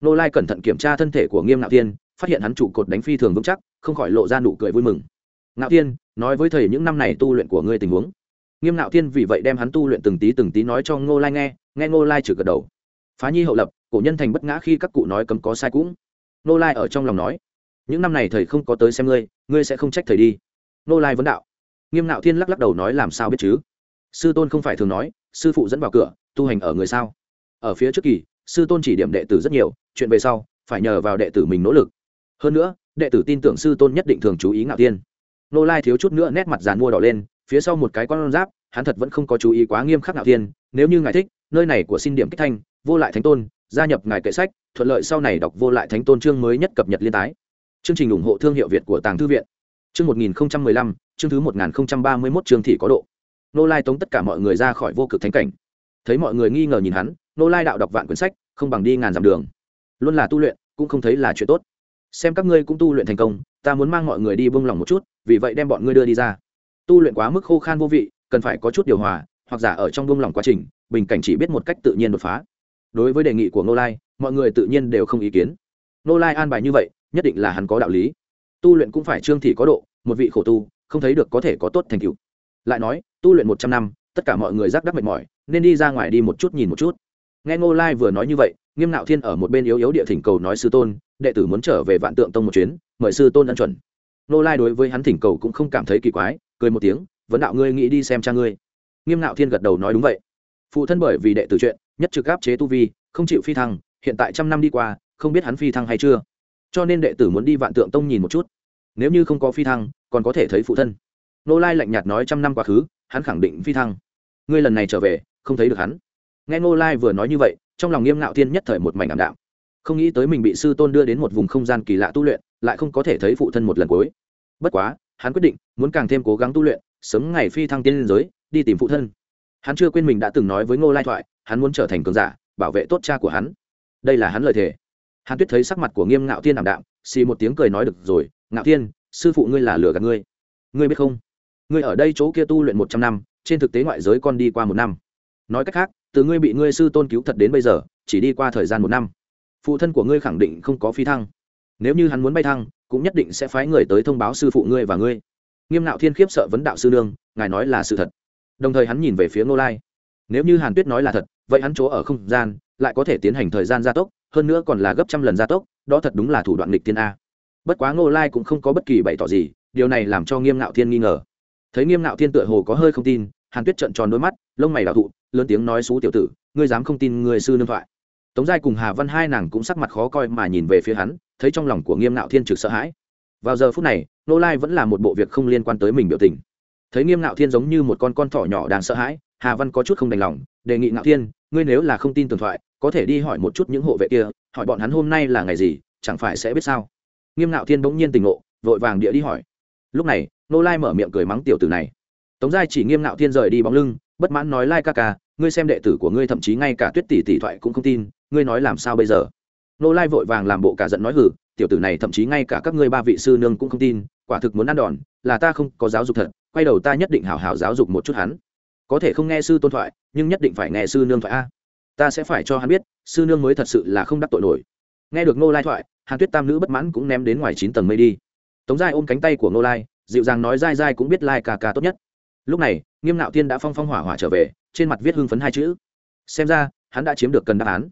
Nô lai cẩn thận kiểm tra thân thể của nghiêm ngạo thiên, phát hiện hắn trụ cột đánh phi thường vững chắc, không khỏi lộ ra nụ cười vui mừng. Ngạo thiên, nói với thầy những năm này tu luyện của ngươi tình huống. Nghiêm ngạo thiên vì vậy đem hắn tu luyện từng tí từng tí nói cho ngô lai nghe nghe ngô lai trừ gật đầu. Phá nhi hậu lập, cổ nhân thành bất ngã khi các cụ nói cấm có sai cũng. Ngô lai ở trong lòng nói, những năm này thầy không có tới xem ngươi ngươi sẽ không trách thầy đi. Ngô lai vấn đạo nghiêm Nạo thiên lắc lắc đầu nói làm sao biết chứ? Sư tôn không phải thường nói, sư phụ dẫn vào cửa, tu hành ở người sao? Ở phía trước kỳ, sư tôn chỉ điểm đệ tử rất nhiều, chuyện về sau, phải nhờ vào đệ tử mình nỗ lực. Hơn nữa, đệ tử tin tưởng sư tôn nhất định thường chú ý ngạo thiên. Nô lai thiếu chút nữa nét mặt dàn mua đỏ lên, phía sau một cái con giáp, hắn thật vẫn không có chú ý quá nghiêm khắc ngạo thiên, nếu như ngài thích, nơi này của xin điểm kích thanh, vô lại thánh tôn, gia nhập ngài kệ sách, thuận lợi sau này đọc vô lại thánh tôn chương mới nhất cập nhật liên tái. Chương trình ủng hộ thương hiệu việt của tàng thư viện. Chương một nghìn lăm chương thứ một nghìn ba mươi mốt chương thị có độ. Nô lai tống tất cả mọi người ra khỏi vô cực thánh cảnh. Thấy mọi người nghi ngờ nhìn hắn, nô lai đạo đọc vạn quyển sách, không bằng đi ngàn dặm đường. Luôn là tu luyện, cũng không thấy là chuyện tốt. Xem các ngươi cũng tu luyện thành công, ta muốn mang mọi người đi bông lòng một chút, vì vậy đem bọn ngươi đưa đi ra. Tu luyện quá mức khô khan vô vị, cần phải có chút điều hòa, hoặc giả ở trong bông lòng quá trình, bình cảnh chỉ biết một cách tự nhiên đột phá. Đối với đề nghị của nô lai, mọi người tự nhiên đều không ý kiến. Nô lai an bài như vậy, nhất định là hắn có đạo lý. Tu luyện cũng phải trương thị có độ, một vị khổ tu không thấy được có thể có tốt thành tựu. Lại nói, tu luyện một trăm năm, tất cả mọi người giác đắc mệt mỏi, nên đi ra ngoài đi một chút nhìn một chút. Nghe ngô lai vừa nói như vậy, nghiêm nạo thiên ở một bên yếu yếu địa thỉnh cầu nói sư tôn, đệ tử muốn trở về vạn tượng tông một chuyến, mời sư tôn ân chuẩn. Ngô lai đối với hắn thỉnh cầu cũng không cảm thấy kỳ quái, cười một tiếng, vấn đạo ngươi nghĩ đi xem cha ngươi. Nghiêm nạo thiên gật đầu nói đúng vậy. Phụ thân bởi vì đệ tử chuyện, nhất trực áp chế tu vi, không chịu phi thăng, hiện tại trăm năm đi qua, không biết hắn phi thăng hay chưa. Cho nên đệ tử muốn đi vạn tượng tông nhìn một chút. Nếu như không có phi thăng còn có thể thấy phụ thân. Nô lai lạnh nhạt nói trăm năm quá khứ, hắn khẳng định phi thăng. Ngươi lần này trở về, không thấy được hắn. Nghe nô lai vừa nói như vậy, trong lòng nghiêm ngạo thiên nhất thời một mảnh ảm đạm. Không nghĩ tới mình bị sư tôn đưa đến một vùng không gian kỳ lạ tu luyện, lại không có thể thấy phụ thân một lần cuối. Bất quá, hắn quyết định muốn càng thêm cố gắng tu luyện, sớm ngày phi thăng tiên liên giới, đi tìm phụ thân. Hắn chưa quên mình đã từng nói với ngô lai thoại, hắn muốn trở thành cường giả, bảo vệ tốt cha của hắn. Đây là hắn lời thề. Hàn tuyết thấy sắc mặt của nghiêm ngạo thiên ảm đạm, xì một tiếng cười nói được rồi, ngạo thiên sư phụ ngươi là lừa gạt ngươi. Ngươi biết không? Ngươi ở đây chỗ kia tu luyện một trăm năm, trên thực tế ngoại giới con đi qua một năm. Nói cách khác, từ ngươi bị ngươi sư tôn cứu thật đến bây giờ, chỉ đi qua thời gian một năm, phụ thân của ngươi khẳng định không có phi thăng. Nếu như hắn muốn bay thăng, cũng nhất định sẽ phái người tới thông báo sư phụ ngươi và ngươi. Nghiêm nạo thiên khiếp sợ vấn đạo sư nương, ngài nói là sự thật. Đồng thời hắn nhìn về phía ngô lai. Nếu như hàn tuyết nói là thật, vậy hắn chỗ ở không gian lại có thể tiến hành thời gian gia tốc, hơn nữa còn là gấp trăm lần gia tốc, đó thật đúng là thủ đoạn lịch tiên a bất quá ngô lai cũng không có bất kỳ bày tỏ gì, điều này làm cho nghiêm ngạo thiên nghi ngờ. Thấy nghiêm ngạo thiên tựa hồ có hơi không tin, hàn tuyết trận tròn đôi mắt, lông mày đạo thụ, lớn tiếng nói xú tiểu tử, ngươi dám không tin người sư nương thoại. Tống giai cùng hà văn hai nàng cũng sắc mặt khó coi mà nhìn về phía hắn, thấy trong lòng của nghiêm ngạo thiên trực sợ hãi. Vào giờ phút này nô lai vẫn là một bộ việc không liên quan tới mình biểu tình. Thấy nghiêm ngạo thiên giống như một con con thỏ nhỏ đang sợ hãi, hà văn có chút không đành lòng, đề nghị ngạo thiên, ngươi nếu là không tin tường thoại, có thể đi hỏi một chút những hộ vệ kia, hỏi bọn hắn hôm nay là ngày gì, chẳng phải sẽ biết sao? Nghiêm ngạo thiên bỗng nhiên tình ngộ, vội vàng địa đi hỏi. Lúc này, nô lai mở miệng cười mắng tiểu tử này. Tống giai chỉ nghiêm ngạo thiên rời đi bóng lưng, bất mãn nói lai ca ca, ngươi xem đệ tử của ngươi thậm chí ngay cả tuyết tỷ tỷ thoại cũng không tin, ngươi nói làm sao bây giờ? Nô lai vội vàng làm bộ cả giận nói hử tiểu tử này thậm chí ngay cả các ngươi ba vị sư nương cũng không tin, quả thực muốn ăn đòn, là ta không có giáo dục thật, quay đầu ta nhất định hảo hảo giáo dục một chút hắn. Có thể không nghe sư tôn thoại, nhưng nhất định phải nghe sư nương thoại a. Ta sẽ phải cho hắn biết, sư nương mới thật sự là không đắc tội nổi. Nghe được nô lai thoại hàn tuyết tam nữ bất mãn cũng ném đến ngoài chín tầng mây đi. Tống giai ôm cánh tay của nô lai, dịu dàng nói dai dai cũng biết lai ca ca tốt nhất. Lúc này, nghiêm nạo thiên đã phong phong hỏa hỏa trở về, trên mặt viết hưng phấn hai chữ. Xem ra, hắn đã chiếm được cần đáp án.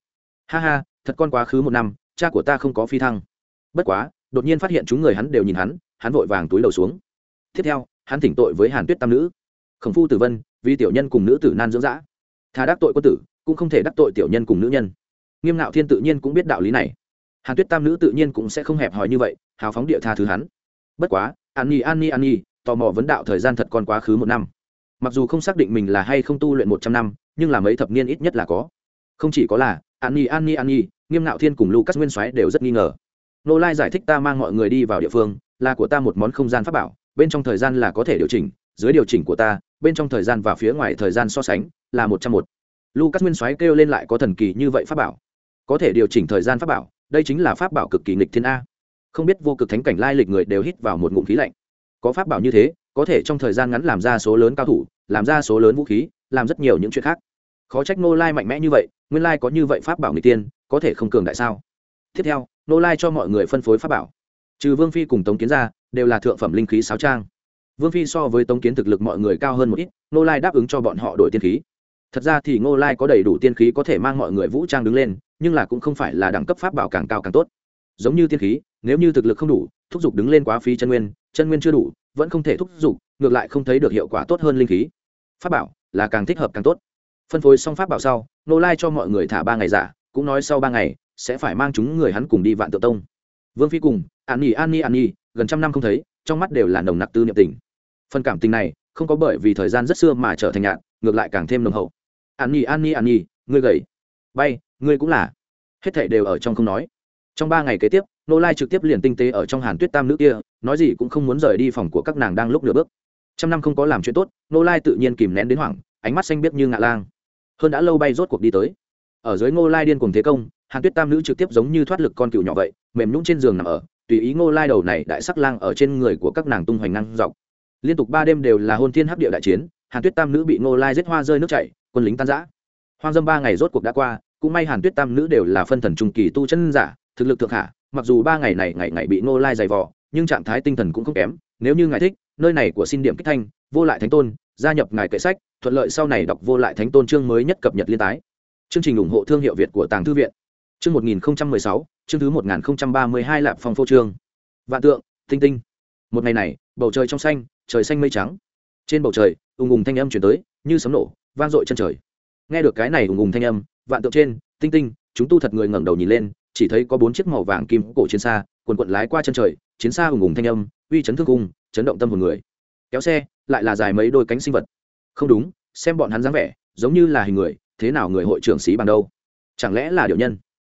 Ha ha, thật con quá khứ một năm, cha của ta không có phi thăng. Bất quá, đột nhiên phát hiện chúng người hắn đều nhìn hắn hắn vội vàng túi đầu xuống. Tiếp theo, hắn thỉnh tội với hàn tuyết tam nữ. Khổng phu tử vân, vì tiểu nhân cùng nữ tử nan dưỡng dã. Thà đắc tội quân tử, cũng không thể đắc tội tiểu nhân cùng nữ nhân. Nghiêm nạo thiên tự nhiên cũng biết đạo lý này hàn tuyết tam nữ tự nhiên cũng sẽ không hẹp hòi như vậy, hào phóng địa tha thứ hắn. Bất quá, an nhi an nhi an nhi, tò mò vấn đạo thời gian thật còn quá khứ một năm. Mặc dù không xác định mình là hay không tu luyện một trăm năm, nhưng là mấy thập niên ít nhất là có. Không chỉ có là, an nhi an nhi an nhi, nghiêm ngạo thiên cùng lucas nguyên soái đều rất nghi ngờ. Nô lai giải thích ta mang mọi người đi vào địa phương, là của ta một món không gian pháp bảo, bên trong thời gian là có thể điều chỉnh, dưới điều chỉnh của ta, bên trong thời gian và phía ngoài thời gian so sánh, là một trăm một. Lucas nguyên soái kêu lên lại có thần kỳ như vậy pháp bảo. Có thể điều chỉnh thời gian pháp bảo đây chính là pháp bảo cực kỳ nghịch thiên a. Không biết vô cực thánh cảnh lai lịch người đều hít vào một ngụm khí lạnh. Có pháp bảo như thế, có thể trong thời gian ngắn làm ra số lớn cao thủ, làm ra số lớn vũ khí, làm rất nhiều những chuyện khác. Khó trách nô lai mạnh mẽ như vậy, nguyên lai có như vậy pháp bảo người tiên có thể không cường đại sao? Tiếp theo nô lai cho mọi người phân phối pháp bảo. Trừ vương phi cùng tống kiến ra, đều là thượng phẩm linh khí sáo trang. Vương phi so với tống kiến thực lực mọi người cao hơn một ít nô lai đáp ứng cho bọn họ đổi tiên khí thật ra thì Ngô lai có đầy đủ tiên khí có thể mang mọi người vũ trang đứng lên, nhưng là cũng không phải là đẳng cấp pháp bảo càng cao càng tốt. Giống như tiên khí, nếu như thực lực không đủ, thúc giục đứng lên quá phí chân nguyên chân nguyên chưa đủ, vẫn không thể thúc giục, ngược lại không thấy được hiệu quả tốt hơn linh khí. Pháp bảo là càng thích hợp càng tốt. Phân phối xong pháp bảo sau nô lai cho mọi người thả ba ngày giả, cũng nói sau ba ngày, sẽ phải mang chúng người hắn cùng đi vạn tự tông. Vương phi cùng, an nhi an nhi an nhi, gần trăm năm không thấy, trong mắt đều là nồng nặc tư niệm tình. Phần cảm tình này, không có bởi vì thời gian rất xưa mà trở thành nhạn ngược lại càng thêm nồng hậu an nhi an nhi an nhi, ngươi gầy. Bay, ngươi cũng là. Hết thảy đều ở trong không nói. Trong ba ngày kế tiếp, nô lai trực tiếp liền tinh tế ở trong hàn tuyết tam nữ kia, nói gì cũng không muốn rời đi phòng của các nàng đang lúc nửa bước. Trăm năm không có làm chuyện tốt, nô lai tự nhiên kìm nén đến hoảng, ánh mắt xanh biết như ngạ lang. Hơn đã lâu bay rốt cuộc đi tới. Ở dưới ngô lai điên cùng thế công, hàn tuyết tam nữ trực tiếp giống như thoát lực con cựu nhỏ vậy, mềm nhũng trên giường nằm ở, tùy ý ngô lai đầu này đại sắc lang ở trên người của các nàng tung hoành năng dọc. Liên tục ba đêm đều là hôn thiên hấp địa đại chiến hàn tuyết tam nữ bị ngô lai giết hoa rơi nước chảy, quân lính tan giã hoang dâm ba ngày rốt cuộc đã qua, cũng may hàn tuyết tam nữ đều là phân thần trung kỳ tu chân giả, thực lực thượng hạ, mặc dù ba ngày này ngày ngày bị ngô lai dày vò, nhưng trạng thái tinh thần cũng không kém. Nếu như ngài thích, nơi này của xin điểm kích thanh, vô lại thánh tôn, gia nhập ngài kệ sách, thuận lợi sau này đọc vô lại thánh tôn chương mới nhất cập nhật liên tái. Chương trình ủng hộ thương hiệu việt của tàng thư viện. Chương một nghìn sáu, chương thứ một nghìn ba mươi hai lạp phong phô trương. Vạn tượng, tinh tinh. Một ngày này, bầu trời trong xanh, trời xanh mây trắng trên bầu trời, ùng ùng thanh âm chuyển tới, như sấm nổ, vang dội chân trời. Nghe được cái này ùng ùng thanh âm, vạn tượng trên, tinh tinh, chúng tu thật người ngẩng đầu nhìn lên, chỉ thấy có bốn chiếc màu vàng kim cổ chiến xa, quần quận lái qua chân trời, chiến xa ùng ùng thanh âm, uy chấn thương cung, chấn động tâm hồn người. Kéo xe, lại là dài mấy đôi cánh sinh vật. Không đúng, xem bọn hắn dáng vẻ, giống như là hình người, thế nào người hội trưởng sĩ bằng đâu? Chẳng lẽ là điệu nhân?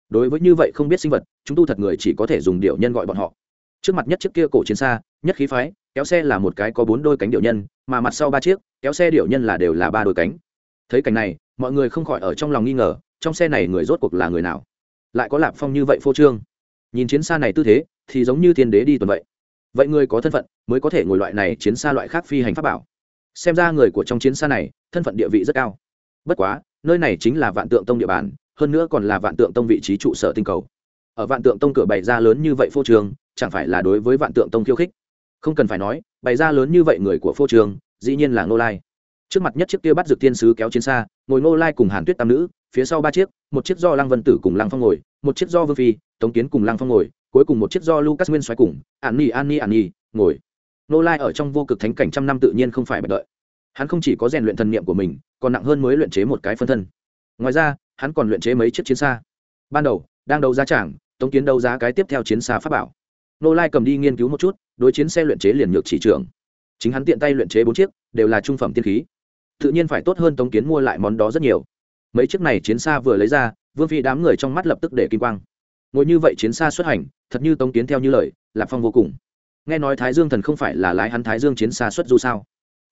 Đối với như vậy không biết sinh vật, chúng tu thật người chỉ có thể dùng điệu nhân gọi bọn họ trước mặt nhất chiếc kia cổ chiến xa, nhất khí phái, kéo xe là một cái có bốn đôi cánh điệu nhân, mà mặt sau ba chiếc, kéo xe điệu nhân là đều là ba đôi cánh. Thấy cảnh này, mọi người không khỏi ở trong lòng nghi ngờ, trong xe này người rốt cuộc là người nào? Lại có lạp phong như vậy phô trương? Nhìn chiến xa này tư thế, thì giống như thiên đế đi tuần vậy. Vậy người có thân phận, mới có thể ngồi loại này chiến xa loại khác phi hành pháp bảo. Xem ra người của trong chiến xa này, thân phận địa vị rất cao. Bất quá, nơi này chính là vạn tượng tông địa bàn, hơn nữa còn là vạn tượng tông vị trí trụ sở tinh cầu. Ở vạn tượng tông cửa bày ra lớn như vậy phô trường chẳng phải là đối với vạn tượng tông khiêu khích? Không cần phải nói, bày ra lớn như vậy người của phô trường, dĩ nhiên là ngô lai. Trước mặt nhất chiếc kia bắt dược tiên sứ kéo chiến xa, ngồi ngô lai cùng hàn tuyết tam nữ, phía sau ba chiếc, một chiếc do lăng vân tử cùng lăng phong ngồi, một chiếc do vương phi, tống kiến cùng lăng phong ngồi, cuối cùng một chiếc do lucas nguyên xoáy cùng, an ni an ni an ni, ngồi. Ngô lai ở trong vô cực thánh cảnh trăm năm tự nhiên không phải bạch đợi. Hắn không chỉ có rèn luyện thần niệm của mình, còn nặng hơn mới luyện chế một cái phân thân. Ngoài ra, hắn còn luyện chế mấy chiếc chiến xa. Ban đầu, đang đấu giá trảng tống kiến đấu giá cái tiếp theo chiến xa pháp bảo nô lai cầm đi nghiên cứu một chút, đối chiến xe luyện chế liền nhược chỉ trưởng chính hắn tiện tay luyện chế bốn chiếc, đều là trung phẩm tiên khí. Tự nhiên phải tốt hơn tống kiến mua lại món đó rất nhiều. Mấy chiếc này chiến xa vừa lấy ra, vương phi đám người trong mắt lập tức để kim quang. Ngồi như vậy chiến xa xuất hành, thật như tống kiến theo như lời, lạc phong vô cùng. Nghe nói thái dương thần không phải là lái hắn thái dương chiến xa xuất du sao?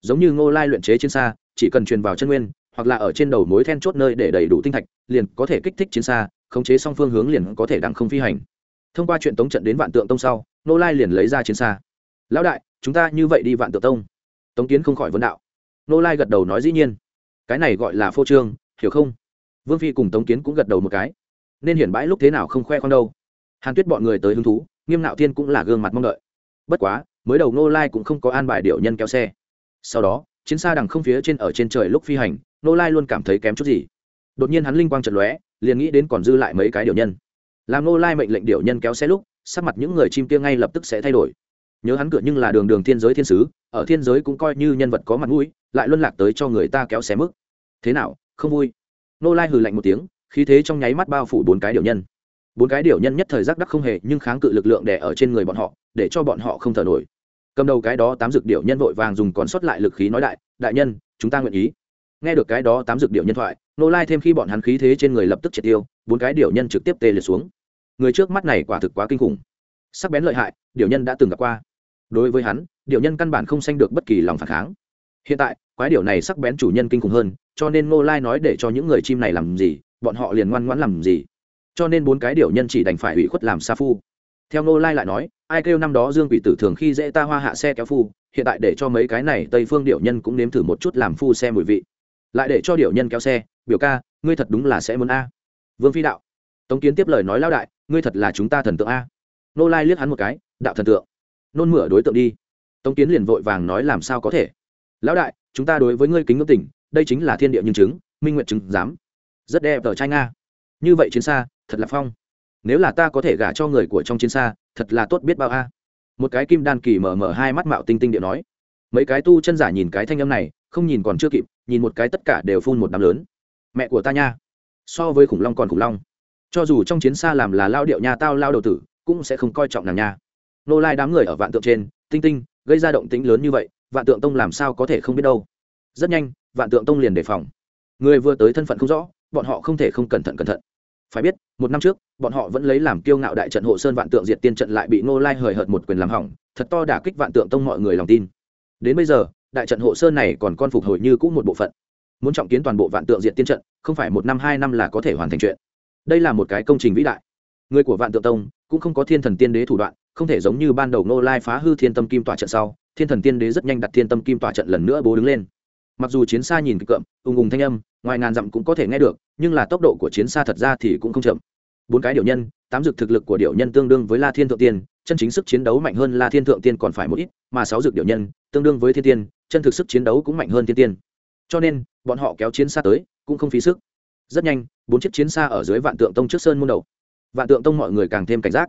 Giống như ngô lai luyện chế chiến xa, chỉ cần truyền vào chân nguyên, hoặc là ở trên đầu mối then chốt nơi để đầy đủ tinh thạch, liền có thể kích thích chiến xa, khống chế song phương hướng liền có thể đặng không phi hành thông qua chuyện tống trận đến vạn tượng tông sau, Nô lai liền lấy ra chiến xa. Lão đại, chúng ta như vậy đi vạn tượng tông. Tống kiến không khỏi vấn đạo. Nô lai gật đầu nói dĩ nhiên. Cái này gọi là phô trương, hiểu không? Vương phi cùng tống kiến cũng gật đầu một cái. Nên hiển bãi lúc thế nào không khoe con đâu. Hàn tuyết bọn người tới hứng thú, nghiêm nạo thiên cũng là gương mặt mong đợi. Bất quá, mới đầu Nô lai cũng không có an bài điệu nhân kéo xe. Sau đó, chiến xa đằng không phía trên ở trên trời lúc phi hành, nô lai luôn cảm thấy kém chút gì. Đột nhiên hắn linh quang trật lóe, liền nghĩ đến còn dư lại mấy cái điều nhân làm nô lai mệnh lệnh điều nhân kéo xe lúc, sắc mặt những người chim kia ngay lập tức sẽ thay đổi. Nhớ hắn cửa nhưng là đường đường thiên giới thiên sứ, ở thiên giới cũng coi như nhân vật có mặt mũi, lại luân lạc tới cho người ta kéo xé mức. Thế nào, không vui? Nô lai hừ lạnh một tiếng, khí thế trong nháy mắt bao phủ bốn cái điều nhân. Bốn cái điều nhân nhất thời giác đắc không hề, nhưng kháng cự lực lượng đè ở trên người bọn họ, để cho bọn họ không thở nổi. Cầm đầu cái đó tám dược điệu nhân vội vàng dùng còn sót lại lực khí nói đại đại nhân, chúng ta nguyện ý. Nghe được cái đó tám dược điệu nhân thoại nô lai thêm khi bọn hắn khí thế trên người lập tức triệt tiêu, bốn cái điệu nhân trực tiếp tê liệt xuống người trước mắt này quả thực quá kinh khủng. Sắc bén lợi hại, điều nhân đã từng gặp qua. Đối với hắn, điều nhân căn bản không sanh được bất kỳ lòng phản kháng. Hiện tại, quái điệu này sắc bén chủ nhân kinh khủng hơn, cho nên nô lai nói để cho những người chim này làm gì, bọn họ liền ngoan ngoãn làm gì. Cho nên bốn cái điều nhân chỉ đành phải ủy khuất làm sa phu. Theo nô lai lại nói, ai kêu năm đó dương quỷ tử thường khi dễ ta hoa hạ xe kéo phu, hiện tại để cho mấy cái này tây phương điệu nhân cũng nếm thử một chút làm phu xe mùi vị. Lại để cho điệu nhân kéo xe, biểu ca, ngươi thật đúng là sẽ muốn a. Vương phi đạo. Tống kiến tiếp lời nói lão đại ngươi thật là chúng ta thần tượng a. Nô lai liếc hắn một cái, đạo thần tượng. Nôn mửa đối tượng đi. Tống kiến liền vội vàng nói làm sao có thể. Lão đại, chúng ta đối với ngươi kính ngưỡng tỉnh đây chính là thiên địa nhân chứng, minh nguyện chứng giám. Rất đẹp tờ trai nga như vậy chiến xa, thật là phong. Nếu là ta có thể gả cho người của trong chiến xa, thật là tốt biết bao a. Một cái kim đan kỳ mở mở hai mắt mạo tinh tinh điện nói. Mấy cái tu chân giả nhìn cái thanh âm này, không nhìn còn chưa kịp, nhìn một cái tất cả đều phun một đám lớn. Mẹ của ta nha. So với khủng long còn khủng long cho dù trong chiến xa làm là lao điệu nha tao lao đầu tử, cũng sẽ không coi trọng nàng nha. Nô lai đám người ở vạn tượng trên, tinh tinh, gây ra động tĩnh lớn như vậy, vạn tượng tông làm sao có thể không biết đâu. Rất nhanh, vạn tượng tông liền đề phòng. Người vừa tới thân phận không rõ, bọn họ không thể không cẩn thận cẩn thận. Phải biết, một năm trước, bọn họ vẫn lấy làm kiêu ngạo đại trận hộ sơn vạn tượng diệt tiên trận lại bị Nô lai hời hợt một quyền làm hỏng, thật to đả kích vạn tượng tông mọi người lòng tin. Đến bây giờ, đại trận hộ sơn này còn con phục hồi như cũ một bộ phận. Muốn trọng kiến toàn bộ vạn tượng diệt tiên trận, không phải một năm hai năm là có thể hoàn thành chuyện đây là một cái công trình vĩ đại. Người của vạn tượng tông cũng không có thiên thần tiên đế thủ đoạn, không thể giống như ban đầu nô lai phá hư thiên tâm kim tỏa trận sau, thiên thần tiên đế rất nhanh đặt thiên tâm kim tỏa trận lần nữa bố đứng lên. Mặc dù chiến xa nhìn kịch cợm ùng ùng thanh âm, ngoài ngàn dặm cũng có thể nghe được, nhưng là tốc độ của chiến xa thật ra thì cũng không chậm. Bốn cái điệu nhân, tám dược thực lực của điệu nhân tương đương với la thiên thượng tiên, chân chính sức chiến đấu mạnh hơn la thiên thượng tiên còn phải một ít, mà sáu dược điệu nhân, tương đương với thiên tiên, chân thực sức chiến đấu cũng mạnh hơn thiên tiên. Cho nên, bọn họ kéo chiến xa tới cũng không phí sức rất nhanh, bốn chiếc chiến xa ở dưới vạn tượng tông trước sơn môn đầu. Vạn tượng tông mọi người càng thêm cảnh giác.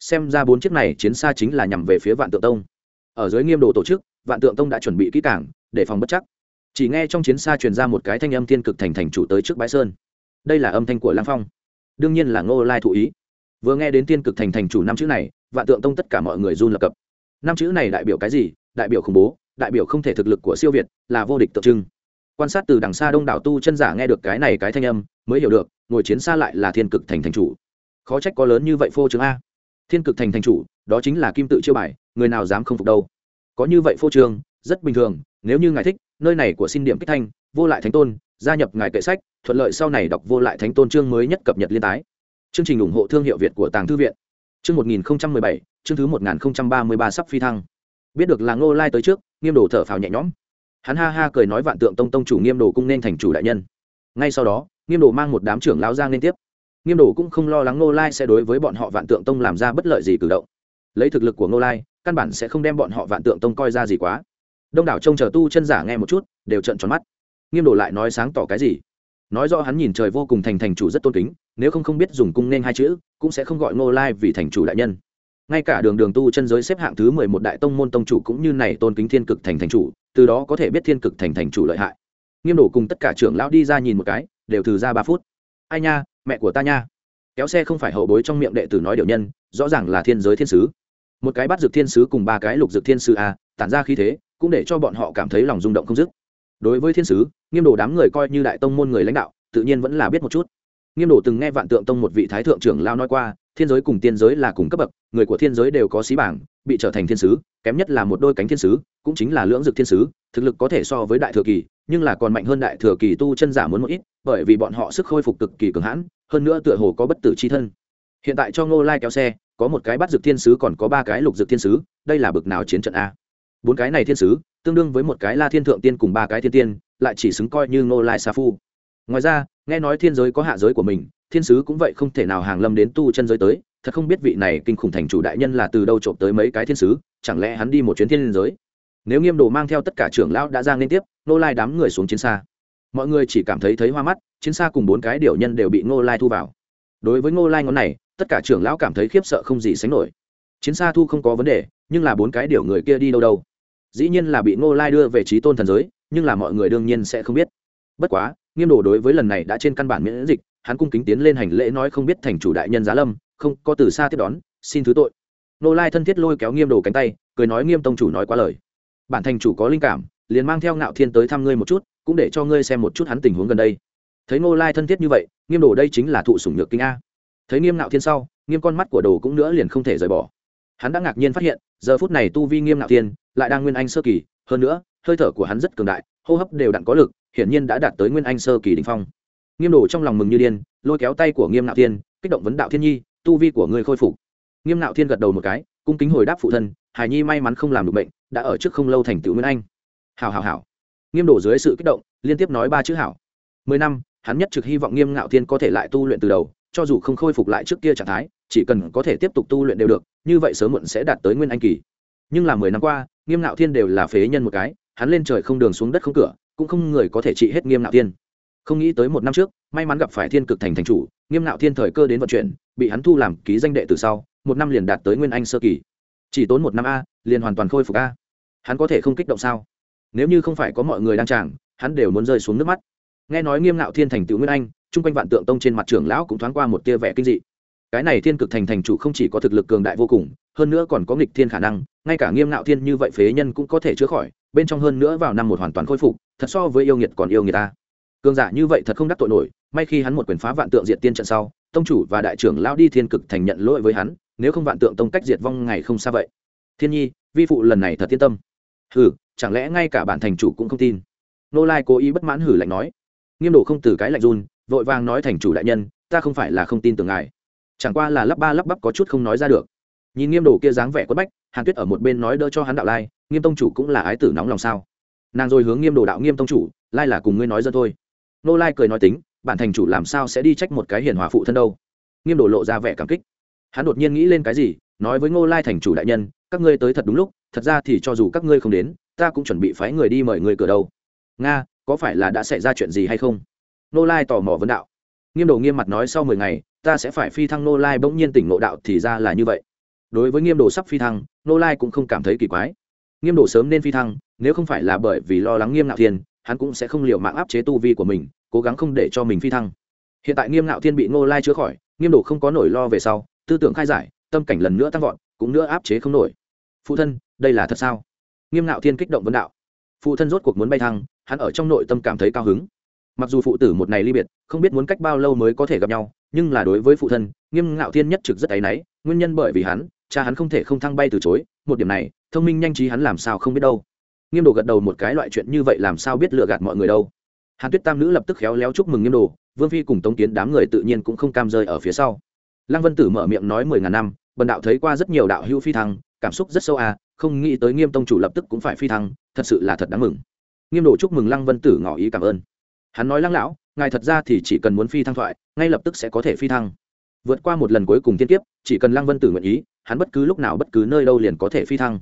Xem ra bốn chiếc này chiến xa chính là nhằm về phía vạn tượng tông. Ở dưới nghiêm đồ tổ chức, vạn tượng tông đã chuẩn bị kỹ cảng để phòng bất chắc. Chỉ nghe trong chiến xa truyền ra một cái thanh âm thiên cực thành thành chủ tới trước bãi sơn. Đây là âm thanh của lang phong. Đương nhiên là ngô lai thụ ý. Vừa nghe đến tiên cực thành thành chủ năm chữ này, vạn tượng tông tất cả mọi người run lập cập. Năm chữ này đại biểu cái gì? Đại biểu khủng bố, đại biểu không thể thực lực của siêu việt, là vô địch tượng trưng quan sát từ đằng xa đông đảo tu chân giả nghe được cái này cái thanh âm, mới hiểu được, ngồi chiến xa lại là thiên cực thành thành chủ. Khó trách có lớn như vậy phô trương a. Thiên cực thành thành chủ, đó chính là kim tự chiêu bài, người nào dám không phục đâu. Có như vậy phô trương, rất bình thường, nếu như ngài thích, nơi này của xin điểm kích thanh, vô lại thánh tôn, gia nhập ngài kệ sách, thuận lợi sau này đọc vô lại thánh tôn chương mới nhất cập nhật liên tái. Chương trình ủng hộ thương hiệu việt của tàng thư viện. Chương một nghìn bảy, chương thứ một nghìn ba mươi ba sắp phi thăng. Biết được là ngô lai tới trước, nghiêm đồ thở phào nhẹ nhõm hắn ha ha cười nói vạn tượng tông tông chủ nghiêm đồ cung nên thành chủ đại nhân. Ngay sau đó, nghiêm đồ mang một đám trưởng lão giang liên tiếp. Nghiêm đồ cũng không lo lắng ngô lai sẽ đối với bọn họ vạn tượng tông làm ra bất lợi gì cử động. Lấy thực lực của ngô lai, căn bản sẽ không đem bọn họ vạn tượng tông coi ra gì quá. Đông đảo trông chờ tu chân giả nghe một chút, đều trận tròn mắt. Nghiêm đồ lại nói sáng tỏ cái gì? Nói rõ hắn nhìn trời vô cùng thành thành chủ rất tôn kính, nếu không không biết dùng cung nên hai chữ, cũng sẽ không gọi ngô lai vì thành chủ đại nhân. Ngay cả đường đường tu chân giới xếp hạng thứ mười một đại tông môn tông chủ cũng như này tôn kính thiên cực thành thành chủ từ đó có thể biết thiên cực thành thành chủ lợi hại. Nghiêm đổ cùng tất cả trưởng lão đi ra nhìn một cái, đều thử ra ba phút. Ai nha, mẹ của ta nha. Kéo xe không phải hậu bối trong miệng đệ tử nói điều nhân, rõ ràng là thiên giới thiên sứ. Một cái bắt dược thiên sứ cùng ba cái lục dược thiên sứ a tản ra khí thế, cũng để cho bọn họ cảm thấy lòng rung động không dứt. Đối với thiên sứ, nghiêm đồ đám người coi như đại tông môn người lãnh đạo, tự nhiên vẫn là biết một chút nghiêm đồ từng nghe vạn tượng tông một vị thái thượng trưởng lao nói qua, thiên giới cùng tiên giới là cùng cấp bậc, người của thiên giới đều có xí bảng, bị trở thành thiên sứ, kém nhất là một đôi cánh thiên sứ, cũng chính là lưỡng dực thiên sứ, thực lực có thể so với đại thừa kỳ, nhưng là còn mạnh hơn đại thừa kỳ tu chân giả muốn một ít, bởi vì bọn họ sức khôi phục cực kỳ cường hãn, hơn nữa tựa hồ có bất tử c h i thân. Hiện tại cho ngô lai kéo xe, có một cái bắt dực thiên sứ còn có ba cái lục dực thiên sứ, đây là bực nào chiến trận a? Bốn cái này thiên sứ, tương đương với một cái la thiên thượng tiên cùng ba cái thiên tiên, lại chỉ xứng coi như ngô lai sa phu ngoài ra, nghe nói thiên giới có hạ giới của mình, thiên sứ cũng vậy không thể nào hàng lâm đến tu chân giới tới. Thật không biết vị này kinh khủng thành chủ đại nhân là từ đâu trộm tới mấy cái thiên sứ, chẳng lẽ hắn đi một chuyến thiên giới? Nếu nghiêm đồ mang theo tất cả trưởng lão đã giang liên tiếp nô lai đám người xuống chiến xa. Mọi người chỉ cảm thấy thấy hoa mắt, chiến xa cùng bốn cái điều nhân đều bị ngô lai thu vào. Đối với ngô lai ngón này, tất cả trưởng lão cảm thấy khiếp sợ không gì sánh nổi. Chiến xa thu không có vấn đề, nhưng là bốn cái điều người kia đi đâu đâu? Dĩ nhiên là bị ngô lai đưa về trí tôn thần giới, nhưng là mọi người đương nhiên sẽ không biết. Bất quá nghiêm đồ đối với lần này đã trên căn bản miễn dịch, hắn cung kính tiến lên hành lễ nói không biết thành chủ đại nhân giá lâm, không, có từ xa tiếp đón, xin thứ tội. Nô lai thân thiết lôi kéo nghiêm đồ cánh tay, cười nói nghiêm tông chủ nói quá lời. Bản thành chủ có linh cảm, liền mang theo ngạo thiên tới thăm ngươi một chút, cũng để cho ngươi xem một chút hắn tình huống gần đây. Thấy nô lai thân thiết như vậy, nghiêm đồ đây chính là thụ sủng nhược kinh a. Thấy nghiêm ngạo thiên sau, nghiêm con mắt của đồ cũng nữa liền không thể rời bỏ. Hắn đã ngạc nhiên phát hiện, giờ phút này tu vi nghiêm ngạo thiên lại đang nguyên anh sơ kỳ, hơn nữa, hơi thở của hắn rất cường đại, hô hấp đều đặn có lực hiển nhiên đã đạt tới nguyên anh sơ kỳ đình phong. Nghiêm đồ trong lòng mừng như điên, lôi kéo tay của nghiêm nạo thiên, kích động vấn đạo thiên nhi, tu vi của ngươi khôi phục. Nghiêm nạo thiên gật đầu một cái, cung kính hồi đáp phụ thân, hải nhi may mắn không làm được bệnh, đã ở trước không lâu thành tựu nguyên anh. Hào hào hào nghiêm đổ dưới sự kích động, liên tiếp nói ba chữ hảo. Mười năm, hắn nhất trực hy vọng nghiêm ngạo thiên có thể lại tu luyện từ đầu, cho dù không khôi phục lại trước kia trạng thái, chỉ cần có thể tiếp tục tu luyện đều được, như vậy sớm muộn sẽ đạt tới nguyên anh kỳ. Nhưng là mười năm qua, nghiêm ngạo thiên đều là phế nhân một cái, hắn lên trời không đường xuống đất không cửa cũng không người có thể trị hết nghiêm nạo thiên. Không nghĩ tới một năm trước, may mắn gặp phải thiên cực thành thành chủ, nghiêm nạo thiên thời cơ đến vận chuyển, bị hắn thu làm ký danh đệ từ sau, một năm liền đạt tới nguyên anh sơ kỳ. Chỉ tốn một năm a, liền hoàn toàn khôi phục a. Hắn có thể không kích động sao? Nếu như không phải có mọi người đang chàng hắn đều muốn rơi xuống nước mắt. Nghe nói nghiêm nạo thiên thành tựu nguyên anh, chung quanh vạn tượng tông trên mặt trưởng lão cũng thoáng qua một tia vẻ kinh dị. Cái này thiên cực thành thành chủ không chỉ có thực lực cường đại vô cùng, hơn nữa còn có nghịch thiên khả năng, ngay cả nghiêm nạo thiên như vậy phế nhân cũng có thể chữa khỏi, bên trong hơn nữa vào năm một hoàn toàn khôi phục thật so với yêu nghiệt còn yêu người ta. Cường giả như vậy thật không đắc tội nổi, may khi hắn một quyền phá vạn tượng diệt tiên trận sau, tông chủ và đại trưởng lao đi thiên cực thành nhận lỗi với hắn, nếu không vạn tượng tông cách diệt vong ngày không xa vậy. Thiên nhi, vi phụ lần này thật tiên tâm. Hừ, chẳng lẽ ngay cả bản thành chủ cũng không tin? Nô lai cố ý bất mãn hử lạnh nói. Nghiêm độ không từ cái lạnh run, vội vàng nói thành chủ đại nhân, ta không phải là không tin tưởng ngài. Chẳng qua là lắp ba lắp bắp có chút không nói ra được. Nhìn nghiêm đồ kia dáng vẻ quất bách, hàn tuyết ở một bên nói đỡ cho hắn đạo lai, nghiêm tông chủ cũng là ái tử nóng lòng sao? Nàng rồi hướng nghiêm đồ đạo nghiêm tông chủ, lai là cùng ngươi nói dân thôi. Nô lai cười nói tính, bản thành chủ làm sao sẽ đi trách một cái hiền hòa phụ thân đâu? Nghiêm đồ lộ ra vẻ cảm kích. Hắn đột nhiên nghĩ lên cái gì, nói với ngô lai thành chủ đại nhân, các ngươi tới thật đúng lúc, thật ra thì cho dù các ngươi không đến, ta cũng chuẩn bị phái người đi mời người cửa đâu. Nga, có phải là đã xảy ra chuyện gì hay không? Nô lai tò mò vấn đạo. Nghiêm đồ nghiêm mặt nói sau mười ngày, ta sẽ phải phi thăng nô lai bỗng nhiên tỉnh ngộ đạo thì ra là như vậy. Đối với nghiêm đồ sắp phi thăng nô lai cũng không cảm thấy kỳ quái nghiêm độ sớm nên phi thăng, nếu không phải là bởi vì lo lắng nghiêm ngạo thiên, hắn cũng sẽ không liều mạng áp chế tu vi của mình, cố gắng không để cho mình phi thăng. Hiện tại nghiêm ngạo thiên bị ngô lai chữa khỏi, nghiêm độ không có nổi lo về sau, tư tưởng khai giải, tâm cảnh lần nữa tăng vọt, cũng nữa áp chế không nổi. Phụ thân, đây là thật sao? Nghiêm ngạo thiên kích động vấn đạo. Phụ thân rốt cuộc muốn bay thăng, hắn ở trong nội tâm cảm thấy cao hứng. Mặc dù phụ tử một này ly biệt, không biết muốn cách bao lâu mới có thể gặp nhau, nhưng là đối với phụ thân, nghiêm ngạo thiên nhất trực rất áy náy, nguyên nhân bởi vì hắn, cha hắn không thể không thăng bay từ chối, một điểm này thông minh nhanh trí hắn làm sao không biết đâu. Nghiêm đồ gật đầu một cái loại chuyện như vậy làm sao biết lừa gạt mọi người đâu. Hàn tuyết tam nữ lập tức khéo léo chúc mừng nghiêm đồ, vương phi cùng tống kiến đám người tự nhiên cũng không cam rơi ở phía sau. Lăng vân tử mở miệng nói mười ngàn năm, bần đạo thấy qua rất nhiều đạo hữu phi thăng, cảm xúc rất sâu à không nghĩ tới nghiêm tông chủ lập tức cũng phải phi thăng, thật sự là thật đáng mừng. Nghiêm đồ chúc mừng lăng vân tử ngỏ ý cảm ơn. Hắn nói lăng lão, ngài thật ra thì chỉ cần muốn phi thăng thoại, ngay lập tức sẽ có thể phi thăng. Vượt qua một lần cuối cùng tiên kiếp, chỉ cần lăng vân tử nguyện ý, hắn bất cứ lúc nào bất cứ nơi đâu liền có thể phi thăng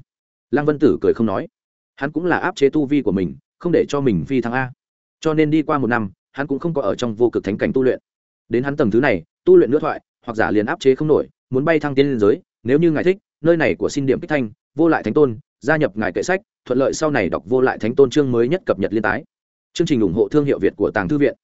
lăng vân tử cười không nói. Hắn cũng là áp chế tu vi của mình, không để cho mình phi thăng a. Cho nên đi qua một năm, hắn cũng không có ở trong vô cực thánh cảnh tu luyện. Đến hắn tầng thứ này, tu luyện nữa thoại, hoặc giả liền áp chế không nổi, muốn bay thăng tiên liên giới, nếu như ngài thích, nơi này của xin điểm kích thanh, vô lại thánh tôn, gia nhập ngài kệ sách, thuận lợi sau này đọc vô lại thánh tôn chương mới nhất cập nhật liên tái. Chương trình ủng hộ thương hiệu việt của tàng thư viện.